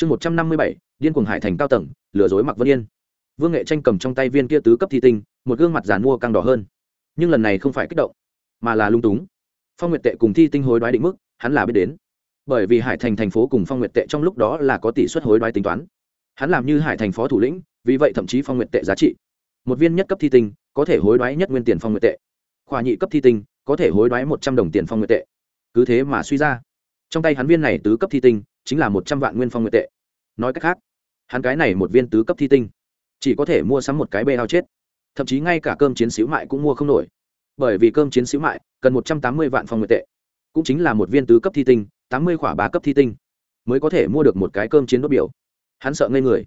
chương một trăm năm mươi bảy, điên cuồng hải thành cao tầng, lừa dối mặc vân yên. Vương nghệ tranh cầm trong tay viên kia tứ cấp thi tinh, một gương mặt giàn mua căng đỏ hơn. Nhưng lần này không phải kích động, mà là lung túng. Phong nguyệt tệ cùng thi tinh hối đoái định mức, hắn là biết đến. Bởi vì hải thành thành phố cùng phong nguyệt tệ trong lúc đó là có tỷ suất hối đoái tính toán. Hắn làm như hải thành phó thủ lĩnh, vì vậy thậm chí phong nguyệt tệ giá trị. Một viên nhất cấp thi tinh, có thể hối đoái nhất nguyên tiền phong nguyệt tệ. Khoa nhị cấp thi tinh, có thể hối đoái một trăm đồng tiền phong nguyệt tệ. Cứ thế mà suy ra. Trong tay hắn viên này tứ cấp thi tinh chính là một trăm vạn nguyên phong nguyệt tệ. Nói cách khác, hắn cái này một viên tứ cấp thi tinh, chỉ có thể mua sắm một cái bê hao chết. Thậm chí ngay cả cơm chiến xíu mại cũng mua không nổi. Bởi vì cơm chiến xíu mại cần một trăm tám mươi vạn phong nguyệt tệ, cũng chính là một viên tứ cấp thi tinh, tám mươi khỏa ba cấp thi tinh, mới có thể mua được một cái cơm chiến đốt biểu. Hắn sợ ngây người.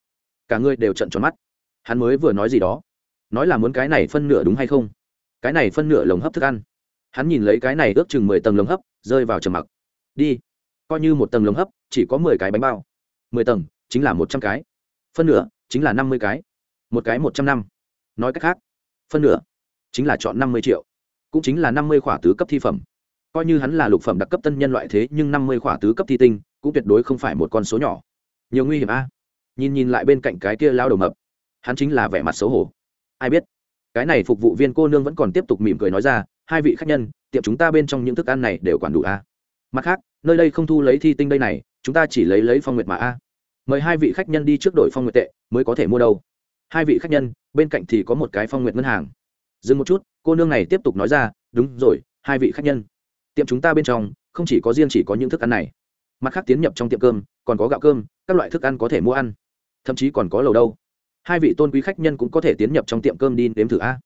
Cả người đều trận tròn mắt. Hắn mới vừa nói gì đó. Nói là muốn cái này phân nửa đúng hay không? Cái này phân nửa lồng hấp thức ăn. Hắn nhìn lấy cái này ước chừng mười tầng lồng hấp, rơi vào trầm mặc. Đi coi như một tầng lồng hấp, chỉ có mười cái bánh bao. mười tầng, chính là một trăm cái. Phân nửa, chính là năm mươi cái. Một cái một trăm năm. Nói cách khác, phân nửa, chính là chọn năm mươi triệu. Cũng chính là năm mươi khỏa tứ cấp thi phẩm. Coi như hắn là lục phẩm đặc cấp tân nhân loại thế, nhưng năm mươi khỏa tứ cấp thi tinh, cũng tuyệt đối không phải một con số nhỏ. Nhiều nguy hiểm a. Nhìn nhìn lại bên cạnh cái kia lao đầu mập, hắn chính là vẻ mặt xấu hổ. Ai biết, cái này phục vụ viên cô nương vẫn còn tiếp tục mỉm cười nói ra, hai vị khách nhân, tiệm chúng ta bên trong những thức ăn này đều quản đủ a. Mặt khác nơi đây không thu lấy thi tinh đây này, chúng ta chỉ lấy lấy phong nguyệt mà a. Mời hai vị khách nhân đi trước đổi phong nguyệt tệ, mới có thể mua đâu. Hai vị khách nhân, bên cạnh thì có một cái phong nguyệt ngân hàng. Dừng một chút, cô nương này tiếp tục nói ra, đúng rồi, hai vị khách nhân. Tiệm chúng ta bên trong, không chỉ có riêng chỉ có những thức ăn này. Mặt khác tiến nhập trong tiệm cơm, còn có gạo cơm, các loại thức ăn có thể mua ăn. Thậm chí còn có lầu đâu. Hai vị tôn quý khách nhân cũng có thể tiến nhập trong tiệm cơm đi đếm thử a.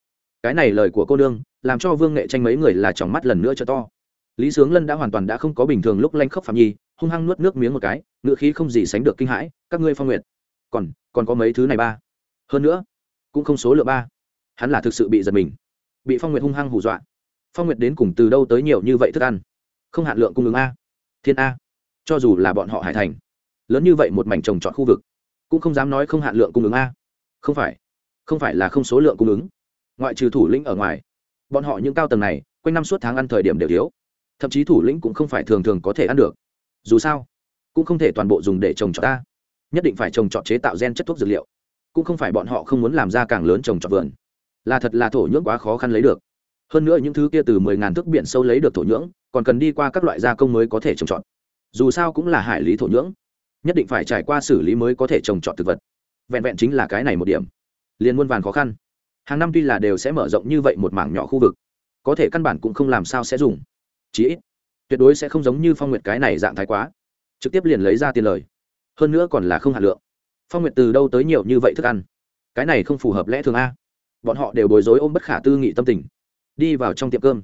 Cái này lời của cô nương, làm cho vương nghệ tranh mấy người là tròng mắt lần nữa cho to lý sướng lân đã hoàn toàn đã không có bình thường lúc lanh khóc phạm nhi, hung hăng nuốt nước miếng một cái, ngựa khí không gì sánh được kinh hãi, các ngươi phong nguyện còn còn có mấy thứ này ba? Hơn nữa, cũng không số lượng ba. Hắn là thực sự bị giật mình. Bị phong nguyện hung hăng hù dọa. Phong nguyện đến cùng từ đâu tới nhiều như vậy thức ăn? Không hạn lượng cung ứng a. Thiên a. Cho dù là bọn họ hải thành, lớn như vậy một mảnh trồng trọt khu vực, cũng không dám nói không hạn lượng cung ứng a. Không phải không phải là không số lượng cung ứng. Ngoại trừ thủ lĩnh ở ngoài, bọn họ những cao tầng này, quanh năm suốt tháng ăn thời điểm đều thiếu thậm chí thủ lĩnh cũng không phải thường thường có thể ăn được. Dù sao, cũng không thể toàn bộ dùng để trồng trọt ta. Nhất định phải trồng trọt chế tạo gen chất thuốc dược liệu. Cũng không phải bọn họ không muốn làm ra càng lớn trồng trọt vườn. Là thật là thổ nhưỡng quá khó khăn lấy được. Hơn nữa những thứ kia từ mười ngàn thước biển sâu lấy được thổ nhưỡng, còn cần đi qua các loại gia công mới có thể trồng trọt. Dù sao cũng là hải lý thổ nhưỡng. Nhất định phải trải qua xử lý mới có thể trồng trọt thực vật. Vẹn vẹn chính là cái này một điểm. Liền muôn vàn khó khăn. Hàng năm tuy là đều sẽ mở rộng như vậy một mảng nhỏ khu vực. Có thể căn bản cũng không làm sao sẽ dùng chí ít, tuyệt đối sẽ không giống như phong nguyệt cái này dạng thái quá. Trực tiếp liền lấy ra tiền lời. Hơn nữa còn là không hạt lượng. Phong nguyệt từ đâu tới nhiều như vậy thức ăn? Cái này không phù hợp lẽ thường a. Bọn họ đều bối rối ôm bất khả tư nghị tâm tình. Đi vào trong tiệm cơm.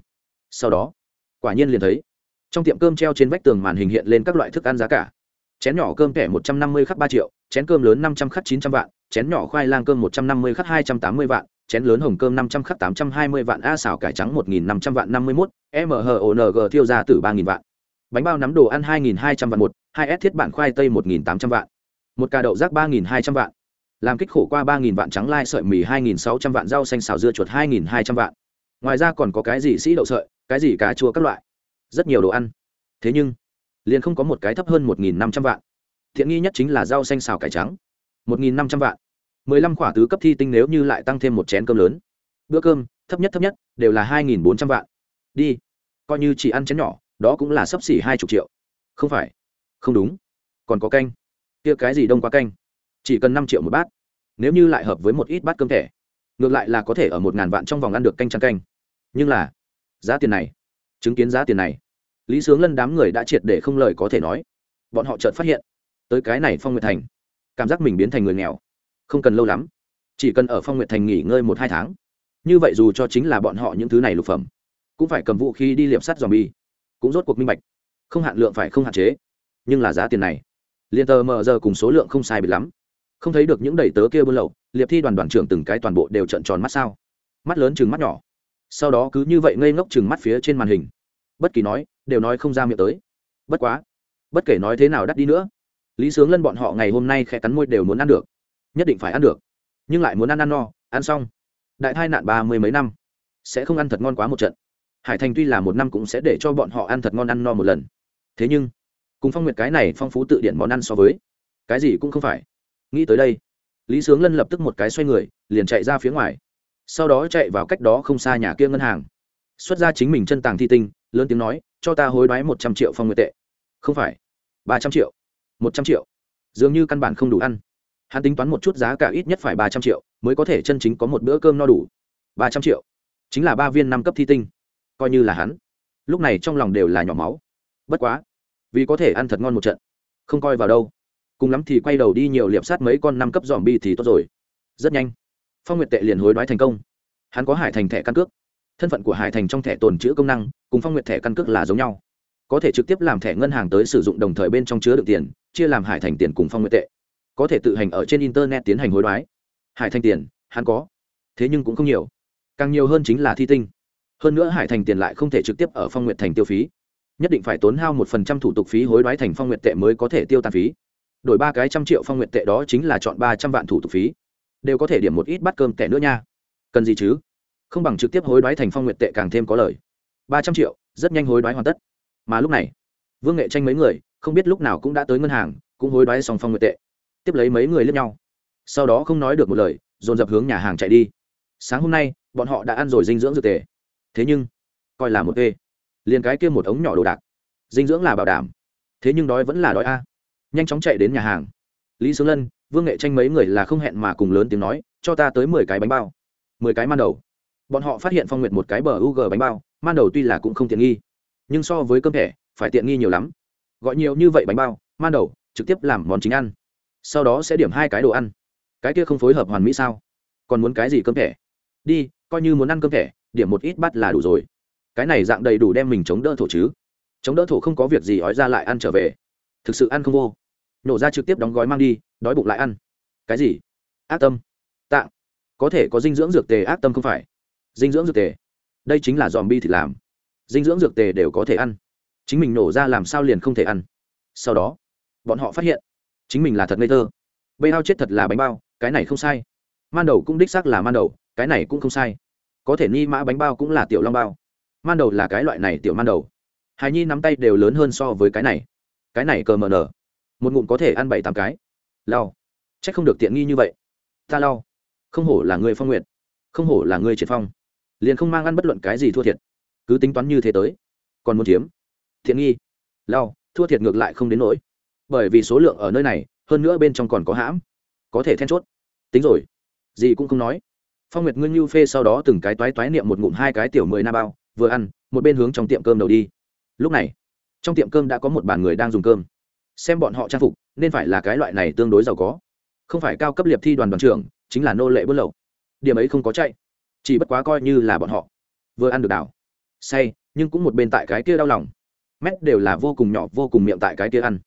Sau đó, quả nhiên liền thấy, trong tiệm cơm treo trên vách tường màn hình hiện lên các loại thức ăn giá cả. Chén nhỏ cơm kẻ một trăm năm mươi khắc ba triệu, chén cơm lớn năm trăm khắc chín trăm vạn, chén nhỏ khoai lang cơm một trăm năm mươi khắc hai trăm tám mươi vạn chén lớn hồng cơm năm trăm khắc tám trăm hai mươi vạn, a xào cải trắng một nghìn năm trăm vạn năm mươi mốt mhong thiêu ra từ ba nghìn vạn. Bánh bao nắm đồ ăn hai nghìn hai trăm vạn một, hai s thiết bản khoai tây một nghìn tám trăm vạn. Một cà đậu rác ba nghìn hai trăm vạn. Làm kích khổ qua ba nghìn vạn trắng lai sợi mì hai nghìn sáu trăm vạn, rau xanh xào dưa chuột hai nghìn hai trăm vạn. Ngoài ra còn có cái gì sĩ đậu sợi, cái gì cà chua các loại. Rất nhiều đồ ăn. Thế nhưng, liền không có một cái thấp hơn một nghìn năm trăm vạn. Thiện nghi nhất chính là rau xanh xào cải trắng, một nghìn năm trăm vạn mười lăm khỏa tứ cấp thi tinh nếu như lại tăng thêm một chén cơm lớn. Bữa cơm, thấp nhất thấp nhất, đều là hai nghìn bốn trăm vạn. Đi, coi như chỉ ăn chén nhỏ, đó cũng là sấp xỉ hai chục triệu. Không phải. Không đúng. Còn có canh. Kia cái gì đông quá canh? Chỉ cần năm triệu một bát. Nếu như lại hợp với một ít bát cơm thẻ, ngược lại là có thể ở một ngàn vạn trong vòng ăn được canh trắng canh. Nhưng là, giá tiền này, chứng kiến giá tiền này, lý sướng lân đám người đã triệt để không lời có thể nói. Bọn họ chợt phát hiện, tới cái này phong nguyệt thành, cảm giác mình biến thành người nghèo không cần lâu lắm. Chỉ cần ở phong nguyệt thành nghỉ ngơi một hai tháng. Như vậy dù cho chính là bọn họ những thứ này lục phẩm, cũng phải cầm vũ khí đi liệp sắt dòm bi cũng rốt cuộc minh bạch, không hạn lượng phải không hạn chế, nhưng là giá tiền này. Liền tờ mờ giờ cùng số lượng không sai biệt lắm. Không thấy được những đầy tớ kia buôn lậu, liệp thi đoàn đoàn trưởng từng cái toàn bộ đều trận tròn mắt sao? Mắt lớn chừng mắt nhỏ. Sau đó cứ như vậy ngây ngốc chừng mắt phía trên màn hình. Bất kỳ nói, đều nói không ra miệng tới. Bất quá, bất kể nói thế nào đắt đi nữa, lý sướng lân bọn họ ngày hôm nay khẽ cắn môi đều muốn ăn được nhất định phải ăn được. Nhưng lại muốn ăn ăn no, ăn xong. Đại thai nạn ba mươi mấy năm, sẽ không ăn thật ngon quá một trận. Hải thành tuy là một năm cũng sẽ để cho bọn họ ăn thật ngon ăn no một lần. Thế nhưng, cùng phong nguyệt cái này phong phú tự điển món ăn so với, cái gì cũng không phải. Nghĩ tới đây, lý sướng lân lập tức một cái xoay người, liền chạy ra phía ngoài. Sau đó chạy vào cách đó không xa nhà kia ngân hàng. Xuất ra chính mình chân tàng thi tinh, lớn tiếng nói, cho ta hối đoái một trăm triệu phong nguyệt tệ. Không phải, ba trăm triệu, một trăm triệu. Dường như căn bản không đủ ăn hắn tính toán một chút giá cả ít nhất phải ba trăm triệu, mới có thể chân chính có một bữa cơm no đủ. Ba trăm triệu? Chính là ba viên năm cấp thi tinh. Coi như là hắn. Lúc này trong lòng đều là nhỏ máu. Bất quá, vì có thể ăn thật ngon một trận, không coi vào đâu. Cùng lắm thì quay đầu đi nhiều liệp sát mấy con năm cấp dòm bi thì tốt rồi. Rất nhanh, phong nguyệt tệ liền hối đoái thành công. Hắn có hải thành thẻ căn cước. Thân phận của hải thành trong thẻ tồn chữ công năng, cùng phong nguyệt thẻ căn cước là giống nhau. Có thể trực tiếp làm thẻ ngân hàng tới sử dụng đồng thời bên trong chứa được tiền, chia làm hải thành tiền cùng phong nguyệt tệ có thể tự hành ở trên internet tiến hành hối đoái. Hải thành tiền, hắn có. Thế nhưng cũng không nhiều. Càng nhiều hơn chính là thi tinh. Hơn nữa hải thành tiền lại không thể trực tiếp ở phong nguyện thành tiêu phí. Nhất định phải tốn hao một phần trăm thủ tục phí hối đoái thành phong nguyện tệ mới có thể tiêu tàn phí. Đổi ba cái trăm triệu phong nguyện tệ đó chính là chọn ba trăm vạn thủ tục phí. Đều có thể điểm một ít bát cơm tẻ nữa nha. Cần gì chứ? Không bằng trực tiếp hối đoái thành phong nguyện tệ càng thêm có lời ba trăm triệu, rất nhanh hối đoái hoàn tất. Mà lúc này, vương nghệ tranh mấy người, không biết lúc nào cũng đã tới ngân hàng, cũng hối đoái xong phong nguyện tệ tiếp lấy mấy người lướt nhau. Sau đó không nói được một lời, dồn dập hướng nhà hàng chạy đi. Sáng hôm nay, bọn họ đã ăn rồi dinh dưỡng dược tề. Thế nhưng, coi là một ê liền cái kia một ống nhỏ đồ đạc. Dinh dưỡng là bảo đảm. Thế nhưng đói vẫn là đói a. Nhanh chóng chạy đến nhà hàng. Lý sướng lân, vương nghệ tranh mấy người là không hẹn mà cùng lớn tiếng nói, cho ta tới mười cái bánh bao. Mười cái man đầu. Bọn họ phát hiện phong nguyệt một cái bờ u g bánh bao, man đầu tuy là cũng không tiện nghi, nhưng so với cơm thẻ, phải tiện nghi nhiều lắm. Gọi nhiều như vậy bánh bao, man đầu, trực tiếp làm món chính ăn sau đó sẽ điểm hai cái đồ ăn. Cái kia không phối hợp hoàn mỹ sao? Còn muốn cái gì cơm thẻ? Đi, coi như muốn ăn cơm thẻ, điểm một ít bắt là đủ rồi. Cái này dạng đầy đủ đem mình chống đỡ thổ chứ. Chống đỡ thổ không có việc gì ói ra lại ăn trở về. Thực sự ăn không vô. Nổ ra trực tiếp đóng gói mang đi, đói bụng lại ăn. Cái gì? Ác tâm. Tạng. Có thể có dinh dưỡng dược tề ác tâm không phải? Dinh dưỡng dược tề. Đây chính là dòm bi thịt làm. Dinh dưỡng dược tề đều có thể ăn. Chính mình nổ ra làm sao liền không thể ăn. Sau đó, bọn họ phát hiện chính mình là thật ngây thơ. Bê hao chết thật là bánh bao, cái này không sai. Man đầu cũng đích xác là man đầu, cái này cũng không sai. Có thể ni mã bánh bao cũng là tiểu long bao. Man đầu là cái loại này tiểu man đầu. Hài nhi nắm tay đều lớn hơn so với cái này. Cái này cờ mờ nở. Một ngụm có thể ăn bảy tám cái. Lau c h ắ c không được tiện nghi như vậy. Ta lau không hổ là người phong nguyện. Không hổ là người triệt phong. Liền không mang ăn bất luận cái gì thua thiệt. Cứ tính toán như thế tới. Còn muốn chiếm. Thiện nghi. Lau thua thiệt ngược lại không đến nỗi bởi vì số lượng ở nơi này, hơn nữa bên trong còn có hãm. Có thể then chốt. Tính rồi. Gì cũng không nói. Phong nguyệt nguyên như phê sau đó từng cái toái toái niệm một ngụm hai cái tiểu mười na bao, vừa ăn, một bên hướng trong tiệm cơm đầu đi. Lúc này, trong tiệm cơm đã có một bàn người đang dùng cơm. Xem bọn họ trang phục, nên phải là cái loại này tương đối giàu có. Không phải cao cấp liệp thi đoàn đoàn trưởng, chính là nô lệ buôn lậu. Điểm ấy không có chạy. Chỉ bất quá coi như là bọn họ. Vừa ăn được đảo. Say, nhưng cũng một bên tại cái kia đau lòng. Mét đều là vô cùng nhỏ, vô cùng miệng tại cái kia ăn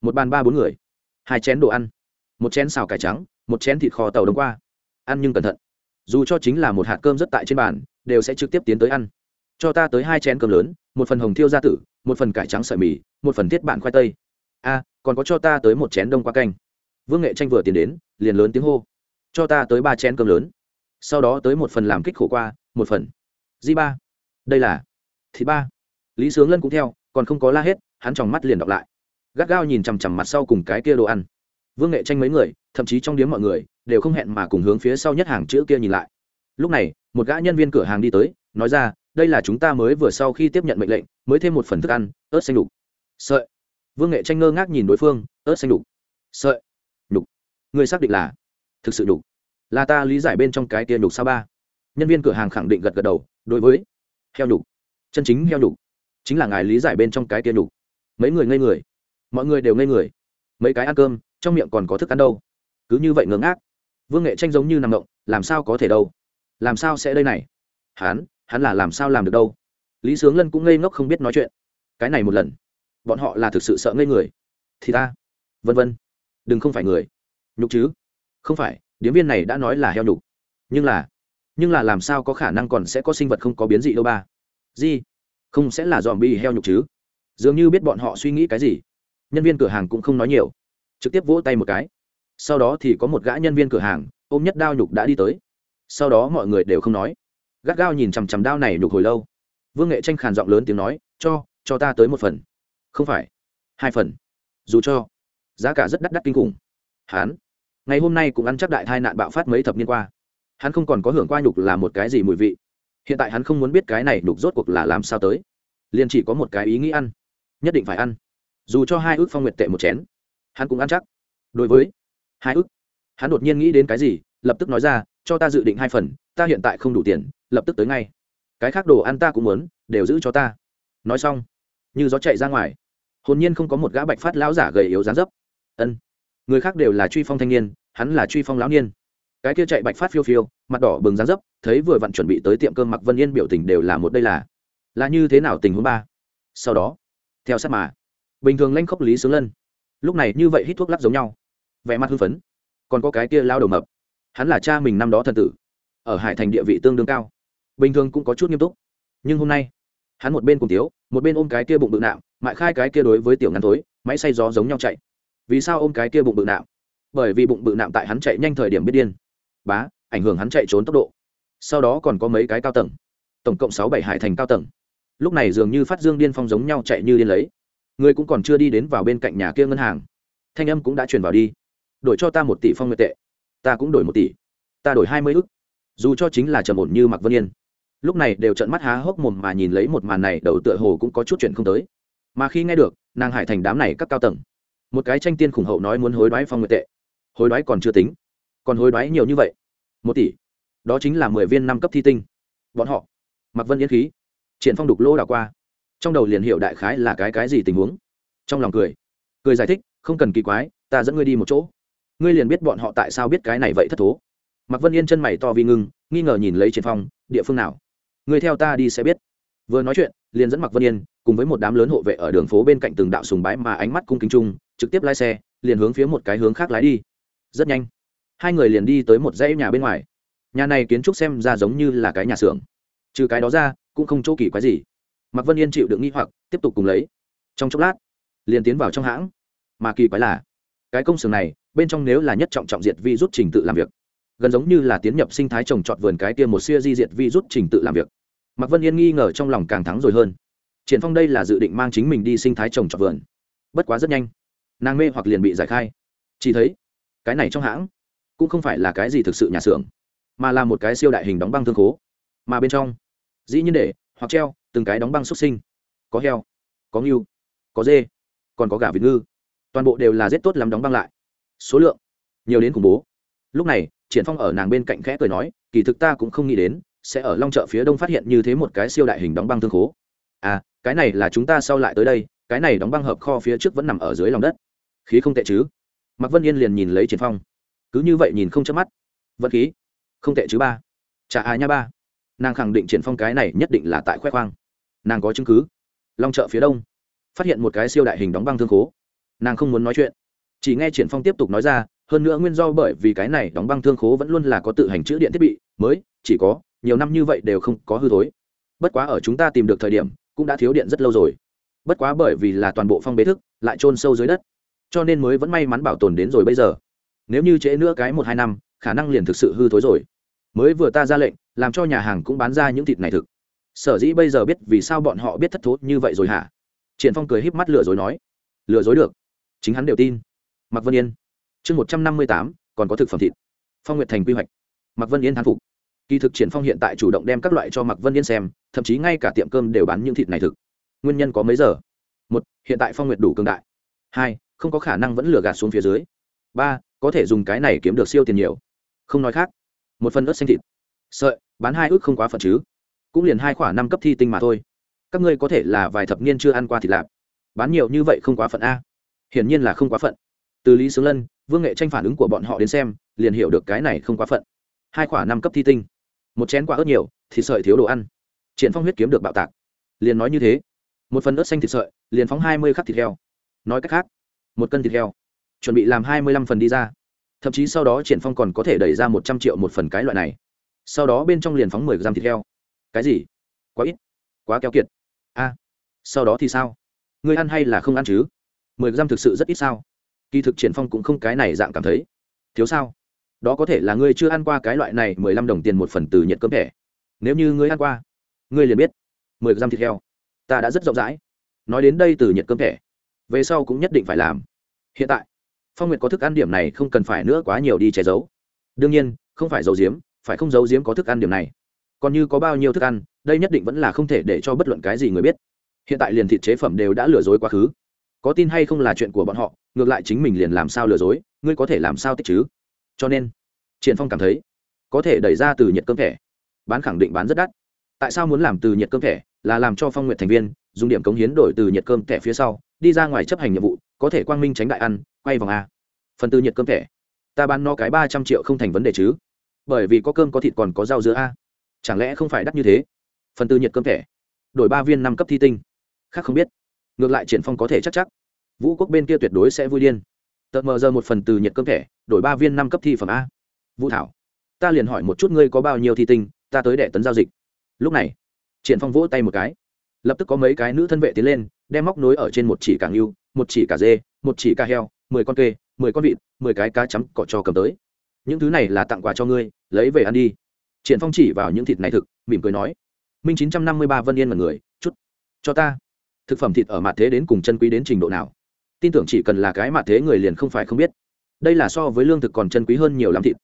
một bàn ba bốn người. Hai chén đồ ăn. Một chén xào cải trắng, một chén thịt kho tàu đông qua. Ăn nhưng cẩn thận. Dù cho chính là một hạt cơm rất tại trên bàn, đều sẽ trực tiếp tiến tới ăn. Cho ta tới hai chén cơm lớn, một phần hồng thiêu gia tử, một phần cải trắng sợi mì, một phần thiết bản khoai tây. A, còn có cho ta tới một chén đông qua canh. Vương nghệ tranh vừa tiến đến, liền lớn tiếng hô. Cho ta tới ba chén cơm lớn. Sau đó tới một phần làm kích khổ qua, một phần. Di ba. Đây là. Thịt ba. Lý sướng lân cũng theo, còn không có la hết, hắn tròng mắt liền đọc lại gắt gao nhìn chằm chằm mặt sau cùng cái kia đồ ăn. Vương nghệ tranh mấy người, thậm chí trong điếm mọi người, đều không hẹn mà cùng hướng phía sau nhất hàng chữ kia nhìn lại. Lúc này, một gã nhân viên cửa hàng đi tới, nói ra, đây là chúng ta mới vừa sau khi tiếp nhận mệnh lệnh, mới thêm một phần thức ăn, ớt xanh đục. Sợi. Vương nghệ tranh ngơ ngác nhìn đối phương, ớt xanh đục. Sợi. Đục. Người xác định là? Thực sự đục. Là ta lý giải bên trong cái kia đục sao ba. Nhân viên cửa hàng khẳng định gật gật đầu, đối với. Heo đục. Chân chính heo đục. Chính là ngài lý giải bên trong cái kia đục mấy người ngây người mọi người đều ngây người. Mấy cái ăn cơm, trong miệng còn có thức ăn đâu? Cứ như vậy ngớ ngác vương nghệ tranh giống như nằm động làm sao có thể đâu? Làm sao sẽ đây này? Hắn hắn là làm sao làm được đâu? Lý sướng lân cũng ngây ngốc không biết nói chuyện. Cái này một lần, bọn họ là thực sự sợ ngây người. Thì ta, vân vân, đừng không phải người. Nhục chứ? Không phải, điếm viên này đã nói là heo nhục. Nhưng là nhưng là làm sao có khả năng còn sẽ có sinh vật không có biến dị đâu ba? Gì? Không sẽ là dòm bi heo nhục chứ? Dường như biết bọn họ suy nghĩ cái gì nhân viên cửa hàng cũng không nói nhiều. Trực tiếp vỗ tay một cái. Sau đó thì có một gã nhân viên cửa hàng ôm nhất đao nhục đã đi tới. Sau đó mọi người đều không nói. Gắt gao nhìn chằm chằm đao này nhục hồi lâu. Vương nghệ tranh khàn giọng lớn tiếng nói cho cho ta tới một phần. Không phải. Hai phần. Dù cho. Giá cả rất đắt đắt kinh khủng. Hán, ngày hôm nay cũng ăn chắc đại thai nạn bạo phát mấy thập niên qua. Hắn không còn có hưởng qua nhục là một cái gì mùi vị. Hiện tại hắn không muốn biết cái này nhục rốt cuộc là làm sao tới. Liền chỉ có một cái ý nghĩ ăn. Nhất định phải ăn dù cho hai ước phong nguyệt tệ một chén, hắn cũng ăn chắc. Đối với hai ước, hắn đột nhiên nghĩ đến cái gì, lập tức nói ra, cho ta dự định hai phần, ta hiện tại không đủ tiền, lập tức tới ngay. Cái khác đồ ăn ta cũng muốn, đều giữ cho ta. Nói xong, như gió chạy ra ngoài, hồn nhiên không có một gã bạch phát lão giả gầy yếu dán dấp. Ân, người khác đều là truy phong thanh niên, hắn là truy phong lão niên. Cái kia chạy bạch phát phiêu phiêu, mặt đỏ bừng dán dấp, thấy vừa vặn chuẩn bị tới tiệm cơm mặc vân yên biểu tình đều là một đây là. Là như thế nào tình huống ba? Sau đó, theo sát mà bình thường lanh khốc lý sướng lân. Lúc này như vậy hít thuốc lắc giống nhau. Vẻ mặt hưng phấn. Còn có cái kia lao đầu mập. Hắn là cha mình năm đó thần tử. Ở hải thành địa vị tương đương cao. Bình thường cũng có chút nghiêm túc. Nhưng hôm nay, hắn một bên cùng tiếu, một bên ôm cái kia bụng bự nạm mại khai cái kia đối với tiểu ngắn thối, máy xay gió giống nhau chạy. Vì sao ôm cái kia bụng bự nạm? Bởi vì bụng bự nạm tại hắn chạy nhanh thời điểm biết điên. Bá, ảnh hưởng hắn chạy trốn tốc độ. Sau đó còn có mấy cái cao tầng. Tổng cộng sáu bảy hải thành cao tầng. Lúc này dường như phát dương điên phong giống nhau chạy như điên lấy người cũng còn chưa đi đến vào bên cạnh nhà kia ngân hàng. Thanh âm cũng đã truyền vào đi. Đổi cho ta một tỷ phong nguyệt tệ. Ta cũng đổi một tỷ. Ta đổi hai mươi ức. Dù cho chính là trầm ổn như mạc vân yên. Lúc này đều trận mắt há hốc mồm mà nhìn lấy một màn này, đầu tựa hồ cũng có chút chuyện không tới. Mà khi nghe được, nàng hải thành đám này các cao tầng. Một cái tranh tiên khủng hậu nói muốn hối đoái phong nguyệt tệ. Hối đoái còn chưa tính. Còn hối đoái nhiều như vậy. Một tỷ. Đó chính là mười viên năm cấp thi tinh. Bọn họ. Mặc vân yên khí. Triển phong đục lô đảo qua trong đầu liền hiểu đại khái là cái cái gì tình huống. Trong lòng cười. Cười giải thích, không cần kỳ quái, ta dẫn ngươi đi một chỗ. Ngươi liền biết bọn họ tại sao biết cái này vậy thất thố. Mặc vân yên chân mày to vì ngưng, nghi ngờ nhìn lấy triển phong, địa phương nào? Ngươi theo ta đi sẽ biết. Vừa nói chuyện, liền dẫn mặc vân yên cùng với một đám lớn hộ vệ ở đường phố bên cạnh từng đạo sùng bái mà ánh mắt cung kính chung, trực tiếp lái xe, liền hướng phía một cái hướng khác lái đi. Rất nhanh, hai người liền đi tới một dãy nhà bên ngoài. Nhà này kiến trúc xem ra giống như là cái nhà xưởng. Trừ cái đó ra, cũng không chỗ kỳ quái gì mạc vân yên chịu được nghi hoặc, tiếp tục cùng lấy. Trong chốc lát, liền tiến vào trong hãng. Mà kỳ quái là, cái công xưởng này, bên trong nếu là nhất trọng trọng diệt vi rút trình tự làm việc, gần giống như là tiến nhập sinh thái trồng trọt vườn cái kia một siêu di diệt vi rút trình tự làm việc. Mạc vân yên nghi ngờ trong lòng càng thắng rồi hơn. Triển phong đây là dự định mang chính mình đi sinh thái trồng trọt vườn. Bất quá rất nhanh, nàng mê hoặc liền bị giải khai. Chỉ thấy, cái này trong hãng, cũng không phải là cái gì thực sự nhà xưởng, mà là một cái siêu đại hình đóng băng thương khố. Mà bên trong, dĩ nhiên để, hoặc treo từng cái đóng băng xuất sinh. Có heo, có ngưu, có dê, còn có gà vịt ngư. Toàn bộ đều là rất tốt lắm đóng băng lại. Số lượng, nhiều đến khủng bố. Lúc này, triển phong ở nàng bên cạnh khẽ cười nói, kỳ thực ta cũng không nghĩ đến, sẽ ở long chợ phía đông phát hiện như thế một cái siêu đại hình đóng băng thương khố. À cái này là chúng ta sau lại tới đây, cái này đóng băng hợp kho phía trước vẫn nằm ở dưới lòng đất. Khí không tệ chứ? Mạc vân yên liền nhìn lấy triển phong. Cứ như vậy nhìn không chớp mắt. Vận khí, không tệ chứ ba? Chả ai nha ba. Nàng khẳng định triển phong cái này nhất định là tại khoe khoang nàng có chứng cứ. Long chợ phía đông, phát hiện một cái siêu đại hình đóng băng thương khố. Nàng không muốn nói chuyện, chỉ nghe triển phong tiếp tục nói ra, hơn nữa nguyên do bởi vì cái này đóng băng thương khố vẫn luôn là có tự hành chữa điện thiết bị, mới, chỉ có, nhiều năm như vậy đều không có hư thối. Bất quá ở chúng ta tìm được thời điểm, cũng đã thiếu điện rất lâu rồi. Bất quá bởi vì là toàn bộ phong bế thức, lại chôn sâu dưới đất, cho nên mới vẫn may mắn bảo tồn đến rồi bây giờ. Nếu như trễ nữa cái một hai năm, khả năng liền thực sự hư thối rồi. Mới vừa ta ra lệnh, làm cho nhà hàng cũng bán ra những thịt này thực sở dĩ bây giờ biết vì sao bọn họ biết thất thố như vậy rồi hả? Triển phong cười híp mắt lừa dối nói. Lừa dối được. Chính hắn đều tin. Mạc vân yên. Chương một trăm năm mươi tám, còn có thực phẩm thịt. Phong nguyệt thành quy hoạch. Mạc vân yên thán phục. Kỳ thực triển phong hiện tại chủ động đem các loại cho mạc vân yên xem, thậm chí ngay cả tiệm cơm đều bán những thịt này thực. Nguyên nhân có mấy giờ? Một, hiện tại phong nguyệt đủ cường đại. Hai, không có khả năng vẫn lừa gạt xuống phía dưới. Ba, có thể dùng cái này kiếm được siêu tiền nhiều. Không nói khác. Một phần ớt xanh thịt. Sợi, bán hai ước không quá phần chứ cũng liền hai khoả năm cấp thi tinh mà thôi. Các ngươi có thể là vài thập niên chưa ăn qua thịt lạp. Bán nhiều như vậy không quá phận a. Hiển nhiên là không quá phận. Từ lý sướng lân, vương nghệ tranh phản ứng của bọn họ đến xem, liền hiểu được cái này không quá phận. Hai khoả năm cấp thi tinh. Một chén quả ớt nhiều, thịt sợi thiếu đồ ăn. Triển phong huyết kiếm được bạo tạc. Liền nói như thế. Một phần ớt xanh thịt sợi, liền phóng hai mươi khắc thịt heo. Nói cách khác, một cân thịt heo. Chuẩn bị làm hai mươi lăm phần đi ra. Thậm chí sau đó triển phong còn có thể đẩy ra một trăm triệu một phần cái loại này. Sau đó bên trong liền phóng mười gram thịt heo cái gì? Quá ít, quá keo kiệt. A, sau đó thì sao? Ngươi ăn hay là không ăn chứ? Mười gram thực sự rất ít sao? Kỳ thực triển phong cũng không cái này dạng cảm thấy. Thiếu sao? Đó có thể là ngươi chưa ăn qua cái loại này mười lăm đồng tiền một phần từ nhiệt cơm thẻ. Nếu như ngươi ăn qua, ngươi liền biết. Mười gram thịt heo. Ta đã rất rộng rãi. Nói đến đây từ nhiệt cơm thẻ, về sau cũng nhất định phải làm. Hiện tại, phong nguyệt có thức ăn điểm này không cần phải nữa quá nhiều đi che giấu. Đương nhiên, không phải giấu giếm, phải không giấu giếm có thức ăn điểm này còn như có bao nhiêu thức ăn, đây nhất định vẫn là không thể để cho bất luận cái gì người biết. Hiện tại liền thịt chế phẩm đều đã lừa dối quá khứ. Có tin hay không là chuyện của bọn họ, ngược lại chính mình liền làm sao lừa dối, ngươi có thể làm sao tích chứ? Cho nên, triển phong cảm thấy, có thể đẩy ra từ nhiệt cơm thẻ. Bán khẳng định bán rất đắt. Tại sao muốn làm từ nhiệt cơm thẻ? Là làm cho phong nguyện thành viên, dùng điểm cống hiến đổi từ nhiệt cơm thẻ phía sau, đi ra ngoài chấp hành nhiệm vụ, có thể quang minh tránh đại ăn, quay vòng a. Phần từ nhiệt cơm thẻ. Ta bán no cái ba trăm triệu không thành vấn đề chứ. Bởi vì có cơm có thịt còn có rau dưa a chẳng lẽ không phải đắt như thế? Phần từ nhiệt cơm thẻ. Đổi ba viên năm cấp thi tinh. Khác không biết. Ngược lại triển phong có thể chắc chắc. Vũ quốc bên kia tuyệt đối sẽ vui điên. Tợt mờ giờ một phần từ nhiệt cơm thẻ, đổi ba viên năm cấp thi phẩm a. Vũ thảo, ta liền hỏi một chút ngươi có bao nhiêu thi tinh, ta tới đệ tấn giao dịch. Lúc này, triển phong vỗ tay một cái. Lập tức có mấy cái nữ thân vệ tiến lên, đem móc nối ở trên một chỉ cả yêu một chỉ cả dê, một chỉ cả heo, mười con kê, mười con vịt, mười cái cá chấm cọ cho cầm tới. Những thứ này là tặng quà cho ngươi, lấy về ăn đi triển phong chỉ vào những thịt này thực, mỉm cười nói, minh chín trăm năm mươi ba vân yên mật người, chút, cho ta. Thực phẩm thịt ở mặt thế đến cùng chân quý đến trình độ nào? Tin tưởng chỉ cần là cái mặt thế người liền không phải không biết. Đây là so với lương thực còn chân quý hơn nhiều lắm thịt.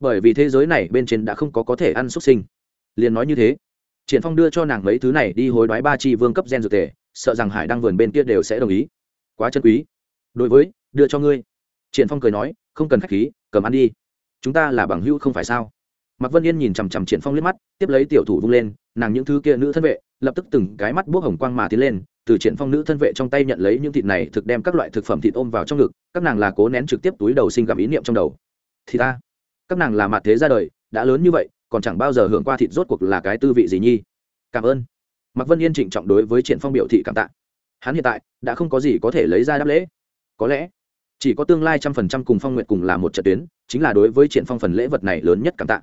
Bởi vì thế giới này bên trên đã không có có thể ăn xuất sinh. Liền nói như thế, triển phong đưa cho nàng mấy thứ này đi hối đoái ba chi vương cấp gen dược tề, sợ rằng hải đăng vườn bên kia đều sẽ đồng ý. Quá chân quý. Đối với, đưa cho ngươi. Triển phong cười nói, không cần khách khí, cầm ăn đi. Chúng ta là bằng hữu không phải sao? Mạc vân yên nhìn chằm chằm triển phong liếc mắt, tiếp lấy tiểu thủ vung lên, nàng những thứ kia nữ thân vệ, lập tức từng cái mắt buốc hồng quang mà tiến lên, từ triển phong nữ thân vệ trong tay nhận lấy những thịt này thực đem các loại thực phẩm thịt ôm vào trong ngực, các nàng là cố nén trực tiếp túi đầu sinh gặp ý niệm trong đầu. Thì ta các nàng là mặt thế ra đời, đã lớn như vậy, còn chẳng bao giờ hưởng qua thịt rốt cuộc là cái tư vị gì nhi. Cảm ơn. Mạc vân yên trịnh trọng đối với triển phong biểu thị cảm tạ. Hắn hiện tại đã không có gì có thể lấy ra đáp lễ. Có lẽ, chỉ có tương lai trăm phần trăm cùng phong nguyện cùng là một trận tuyến, chính là đối với triển phong phần lễ vật này lớn nhất cảm tạ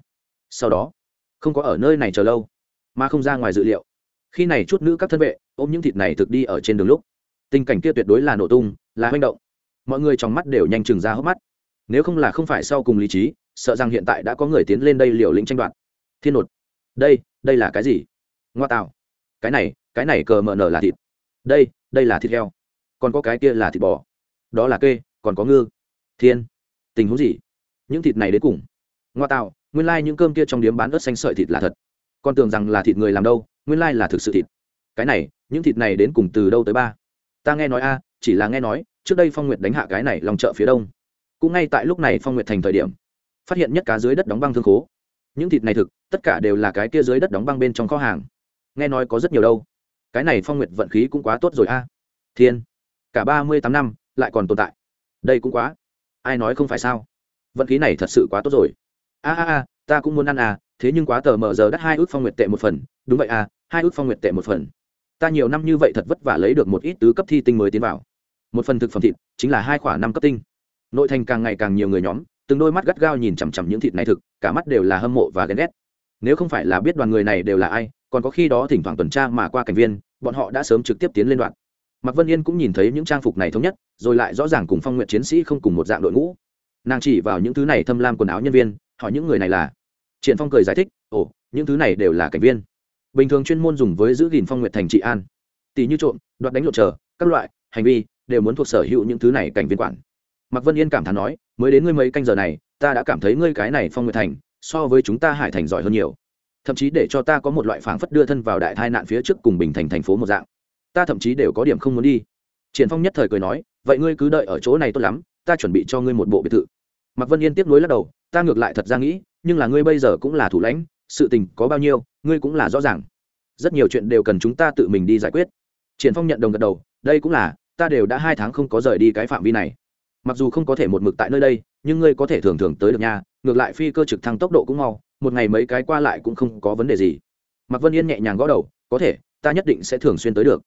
sau đó, không có ở nơi này chờ lâu, mà không ra ngoài dự liệu. Khi này chút nữ các thân vệ ôm những thịt này thực đi ở trên đường lúc, tình cảnh kia tuyệt đối là nổ tung, là manh động. Mọi người trong mắt đều nhanh chừng ra hốc mắt. Nếu không là không phải sau cùng lý trí, sợ rằng hiện tại đã có người tiến lên đây liều lĩnh tranh đoạt. Thiên nột, đây đây là cái gì? Ngoa tạo. Cái này cái này cờ mờ nở là thịt. Đây đây là thịt heo. Còn có cái kia là thịt bò. Đó là kê, còn có ngư. Thiên, tình huống gì? Những thịt này đến cùng. Ngoa tạo nguyên lai、like、những cơm kia trong điếm bán ớt xanh sợi thịt là thật. Con tưởng rằng là thịt người làm đâu, nguyên lai、like、là thực sự thịt. Cái này, những thịt này đến cùng từ đâu tới ba? Ta nghe nói a, chỉ là nghe nói, trước đây phong nguyệt đánh hạ cái này lòng chợ phía đông. Cũng ngay tại lúc này phong nguyệt thành thời điểm, phát hiện nhất cá dưới đất đóng băng thương khố. Những thịt này thực, tất cả đều là cái kia dưới đất đóng băng bên trong kho hàng. Nghe nói có rất nhiều đâu. Cái này phong nguyệt vận khí cũng quá tốt rồi a. Thiên, cả ba mươi tám năm, lại còn tồn tại. Đây cũng quá. Ai nói không phải sao? Vận khí này thật sự quá tốt rồi a a a, ta cũng muốn ăn à thế nhưng quá tờ mờ giờ đắt hai ước phong nguyệt tệ một phần. Đúng vậy à hai ước phong nguyệt tệ một phần. Ta nhiều năm như vậy thật vất vả lấy được một ít tứ cấp thi tinh mới tiến vào. Một phần thực phẩm thịt, chính là hai khoả năm cấp tinh. Nội thành càng ngày càng nhiều người nhóm, từng đôi mắt gắt gao nhìn chằm chằm những thịt này thực, cả mắt đều là hâm mộ và ghen ghét. Nếu không phải là biết đoàn người này đều là ai, còn có khi đó thỉnh thoảng tuần tra mà qua cảnh viên, bọn họ đã sớm trực tiếp tiến lên đoạn. Mạc vân yên cũng nhìn thấy những trang phục này thống nhất, rồi lại rõ ràng cùng phong nguyện chiến sĩ không cùng một dạng đội ngũ. Nàng chỉ vào những thứ này thâm lam quần áo nhân viên hỏi những người này là. Triển phong cười giải thích, ồ, những thứ này đều là cảnh viên. Bình thường chuyên môn dùng với giữ gìn phong nguyện thành trị an. Tỷ như trộm, đoạt đánh lộn chờ các loại, hành vi, đều muốn thuộc sở hữu những thứ này cảnh viên quản. Mạc vân yên cảm thán nói, mới đến ngươi mấy canh giờ này, ta đã cảm thấy ngươi cái này phong nguyện thành, so với chúng ta hải thành giỏi hơn nhiều. Thậm chí để cho ta có một loại phảng phất đưa thân vào đại tai nạn phía trước cùng bình thành thành phố một dạng. Ta thậm chí đều có điểm không muốn đi. Triển phong nhất thời cười nói, vậy ngươi cứ đợi ở chỗ này tốt lắm, ta chuẩn bị cho ngươi một bộ biệt thự. Mạc vân yên tiếp nối lắc đầu ta ngược lại thật ra nghĩ, nhưng là ngươi bây giờ cũng là thủ lãnh, sự tình có bao nhiêu, ngươi cũng là rõ ràng. Rất nhiều chuyện đều cần chúng ta tự mình đi giải quyết. Triển phong nhận đồng gật đầu, đây cũng là, ta đều đã hai tháng không có rời đi cái phạm vi này. Mặc dù không có thể một mực tại nơi đây, nhưng ngươi có thể thường thường tới được nha, ngược lại phi cơ trực thăng tốc độ cũng mau, một ngày mấy cái qua lại cũng không có vấn đề gì. Mạc vân yên nhẹ nhàng gõ đầu, có thể, ta nhất định sẽ thường xuyên tới được.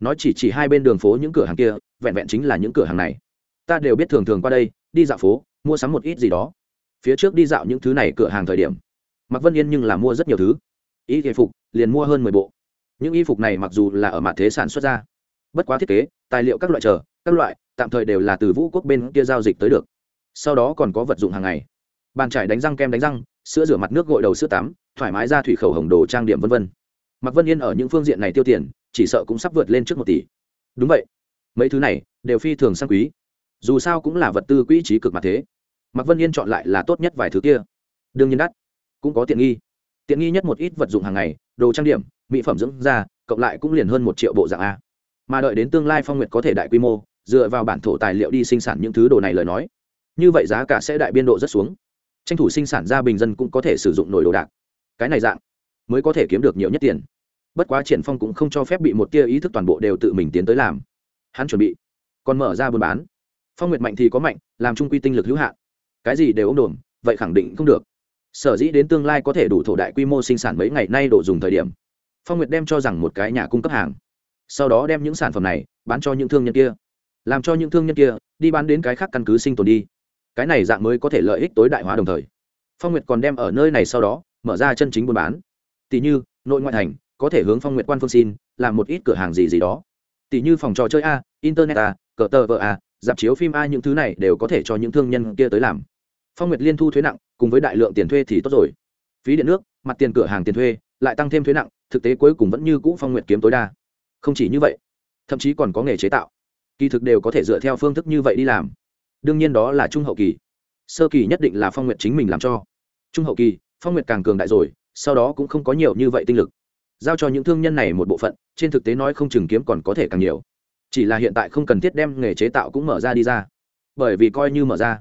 Nói chỉ chỉ hai bên đường phố những cửa hàng kia, vẹn vẹn chính là những cửa hàng này. Ta đều biết thường thường qua đây, đi dạo phố, mua sắm một ít gì đó phía trước đi dạo những thứ này cửa hàng thời điểm mặc vân yên nhưng là mua rất nhiều thứ. Y thể phục, liền mua hơn mười bộ. Những y phục này mặc dù là ở mặt thế sản xuất ra, bất quá thiết kế, tài liệu các loại chờ, các loại, tạm thời đều là từ vũ quốc bên kia giao dịch tới được. Sau đó còn có vật dụng hàng ngày. Bàn trải đánh răng kem đánh răng, sữa rửa mặt nước gội đầu sữa tắm, thoải mái ra thủy khẩu hồng đồ trang điểm v v mặc vân yên ở những phương diện này tiêu tiền, chỉ sợ cũng sắp vượt lên trước một tỷ. Đúng vậy. Mấy thứ này đều phi thường sang quý. Dù sao cũng là vật tư quỹ trí cực mà thế mạc vân yên chọn lại là tốt nhất vài thứ kia. Đương nhiên đắt, cũng có tiện nghi. Tiện nghi nhất một ít vật dụng hàng ngày, đồ trang điểm, mỹ phẩm dưỡng da, cộng lại cũng liền hơn một triệu bộ dạng a. Mà đợi đến tương lai phong nguyệt có thể đại quy mô, dựa vào bản thổ tài liệu đi sinh sản những thứ đồ này lời nói, như vậy giá cả sẽ đại biên độ rất xuống. Tranh thủ sinh sản ra bình dân cũng có thể sử dụng nổi đồ đạc. Cái này dạng, mới có thể kiếm được nhiều nhất tiền. Bất quá triển phong cũng không cho phép bị một tia ý thức toàn bộ đều tự mình tiến tới làm. Hắn chuẩn bị, còn mở ra buôn bán. Phong nguyệt mạnh thì có mạnh, làm trung quy tinh lực hữu hạn cái gì đều ống đồn vậy khẳng định không được. Sở dĩ đến tương lai có thể đủ thổ đại quy mô sinh sản mấy ngày nay độ dùng thời điểm. Phong nguyệt đem cho rằng một cái nhà cung cấp hàng. Sau đó đem những sản phẩm này bán cho những thương nhân kia. Làm cho những thương nhân kia đi bán đến cái khác căn cứ sinh tồn đi. Cái này dạng mới có thể lợi ích tối đại hóa đồng thời. Phong nguyệt còn đem ở nơi này sau đó mở ra chân chính buôn bán. Tỷ như, nội ngoại thành, có thể hướng phong nguyệt quan phương xin, làm một ít cửa hàng gì gì đó. Tỷ như phòng trò chơi a, internet a, cờ tờ vợ a, dạp chiếu phim a, những thứ này đều có thể cho những thương nhân kia tới làm phong nguyệt liên thu thuế nặng, cùng với đại lượng tiền thuê thì tốt rồi. Phí điện nước, mặt tiền cửa hàng tiền thuê, lại tăng thêm thuế nặng, thực tế cuối cùng vẫn như cũ phong nguyệt kiếm tối đa. Không chỉ như vậy, thậm chí còn có nghề chế tạo. Kỳ thực đều có thể dựa theo phương thức như vậy đi làm. Đương nhiên đó là trung hậu kỳ. Sơ kỳ nhất định là phong nguyệt chính mình làm cho. Trung hậu kỳ, phong nguyệt càng cường đại rồi, sau đó cũng không có nhiều như vậy tinh lực. Giao cho những thương nhân này một bộ phận, trên thực tế nói không chừng kiếm còn có thể càng nhiều. Chỉ là hiện tại không cần thiết đem nghề chế tạo cũng mở ra đi ra. Bởi vì coi như mở ra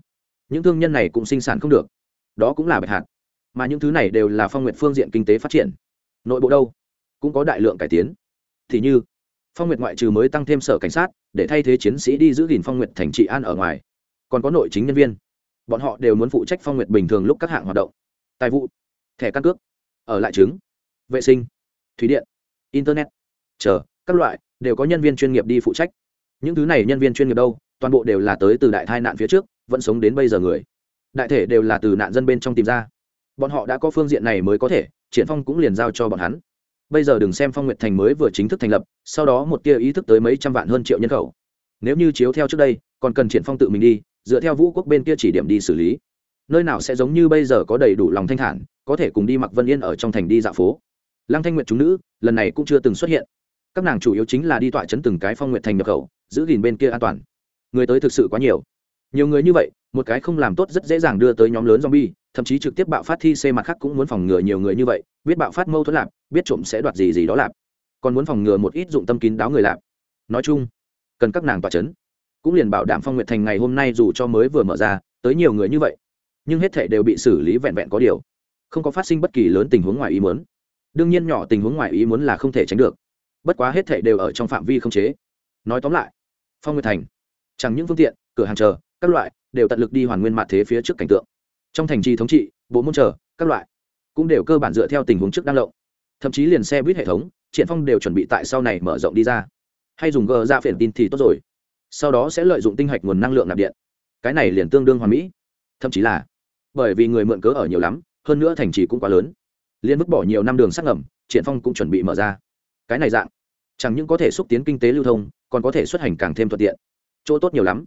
những thương nhân này cũng sinh sản không được. Đó cũng là bạch hạt. Mà những thứ này đều là phong nguyện phương diện kinh tế phát triển. Nội bộ đâu? Cũng có đại lượng cải tiến. Thì như, phong nguyện ngoại trừ mới tăng thêm sở cảnh sát, để thay thế chiến sĩ đi giữ gìn phong nguyện thành trị an ở ngoài. Còn có nội chính nhân viên. Bọn họ đều muốn phụ trách phong nguyện bình thường lúc các hạng hoạt động. Tài vụ, thẻ căn cước, ở lại trứng, vệ sinh, thủy điện, internet, chờ, các loại, đều có nhân viên chuyên nghiệp đi phụ trách. Những thứ này nhân viên chuyên nghiệp đâu? Toàn bộ đều là tới từ đại tai nạn phía trước vẫn sống đến bây giờ người. Đại thể đều là từ nạn dân bên trong tìm ra. Bọn họ đã có phương diện này mới có thể, triển phong cũng liền giao cho bọn hắn. Bây giờ đừng xem phong nguyệt thành mới vừa chính thức thành lập, sau đó một tia ý thức tới mấy trăm vạn hơn triệu nhân khẩu. Nếu như chiếu theo trước đây, còn cần triển phong tự mình đi, dựa theo vũ quốc bên kia chỉ điểm đi xử lý. Nơi nào sẽ giống như bây giờ có đầy đủ lòng thanh thản, có thể cùng đi mặc vân yên ở trong thành đi dạo phố. Lăng thanh nguyện chúng nữ, lần này cũng chưa từng xuất hiện. Các nàng chủ yếu chính là đi tọa chấn từng cái phong nguyện thành nhập khẩu, giữ gìn bên kia an toàn. Người tới thực sự quá nhiều nhiều người như vậy, một cái không làm tốt rất dễ dàng đưa tới nhóm lớn zombie, thậm chí trực tiếp bạo phát thi xe mặt khác cũng muốn phòng ngừa nhiều người như vậy, biết bạo phát mâu thuẫn lạp, biết trộm sẽ đoạt gì gì đó lạp. Còn muốn phòng ngừa một ít dụng tâm kín đáo người lạp. Nói chung, cần các nàng tỏa chấn. Cũng liền bảo đảm phong nguyện thành ngày hôm nay dù cho mới vừa mở ra, tới nhiều người như vậy, nhưng hết thể đều bị xử lý vẹn vẹn có điều. Không có phát sinh bất kỳ lớn tình huống ngoài ý muốn. Đương nhiên nhỏ tình huống ngoài ý muốn là không thể tránh được. Bất quá hết thể đều ở trong phạm vi không chế. Nói tóm lại, phong nguyệt thành, chẳng những phương tiện, cửa hàng chờ các loại đều tận lực đi hoàn nguyên mặt thế phía trước cảnh tượng. Trong thành trì thống trị, bộ môn chờ, các loại cũng đều cơ bản dựa theo tình huống trước đang lộng. Thậm chí liền xe buýt hệ thống, triển phong đều chuẩn bị tại sau này mở rộng đi ra. Hay dùng gờ dạ ra phiền tin thì tốt rồi. Sau đó sẽ lợi dụng tinh hạch nguồn năng lượng nạp điện. Cái này liền tương đương hoàn mỹ. Thậm chí là, bởi vì người mượn cớ ở nhiều lắm, hơn nữa thành trì cũng quá lớn. Liên vứt bỏ nhiều năm đường sắt ngầm, triển phong cũng chuẩn bị mở ra. Cái này dạng, chẳng những có thể xúc tiến kinh tế lưu thông, còn có thể xuất hành càng thêm thuận tiện. Chỗ tốt nhiều lắm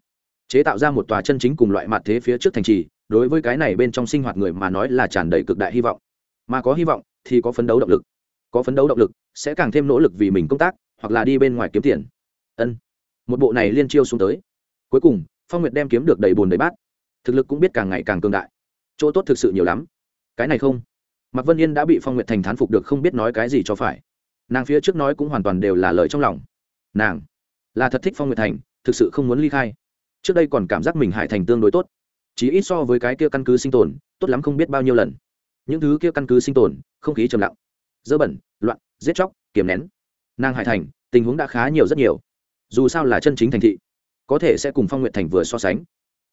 chế tạo ra một tòa chân chính cùng loại mặt thế phía trước thành trì, đối với cái này bên trong sinh hoạt người mà nói là tràn đầy cực đại hy vọng. Mà có hy vọng thì có phấn đấu động lực. Có phấn đấu động lực sẽ càng thêm nỗ lực vì mình công tác, hoặc là đi bên ngoài kiếm tiền. Ân. Một bộ này liên chiêu xuống tới. Cuối cùng, phong nguyệt đem kiếm được đầy bùn đầy bát. Thực lực cũng biết càng ngày càng cường đại. Chỗ tốt thực sự nhiều lắm. Cái này không. Mạc vân yên đã bị phong nguyệt thành thán phục được không biết nói cái gì cho phải. Nàng phía trước nói cũng hoàn toàn đều là lời trong lòng. Nàng là thật thích phong nguyệt thành, thực sự không muốn ly khai trước đây còn cảm giác mình hải thành tương đối tốt chỉ ít so với cái kia căn cứ sinh tồn, tốt lắm không biết bao nhiêu lần. Những thứ kia căn cứ sinh tồn, không khí trầm lặng, dơ bẩn, loạn, giết chóc, kiềm nén. Nàng hải thành, tình huống đã khá nhiều rất nhiều. Dù sao là chân chính thành thị, có thể sẽ cùng phong nguyện thành vừa so sánh.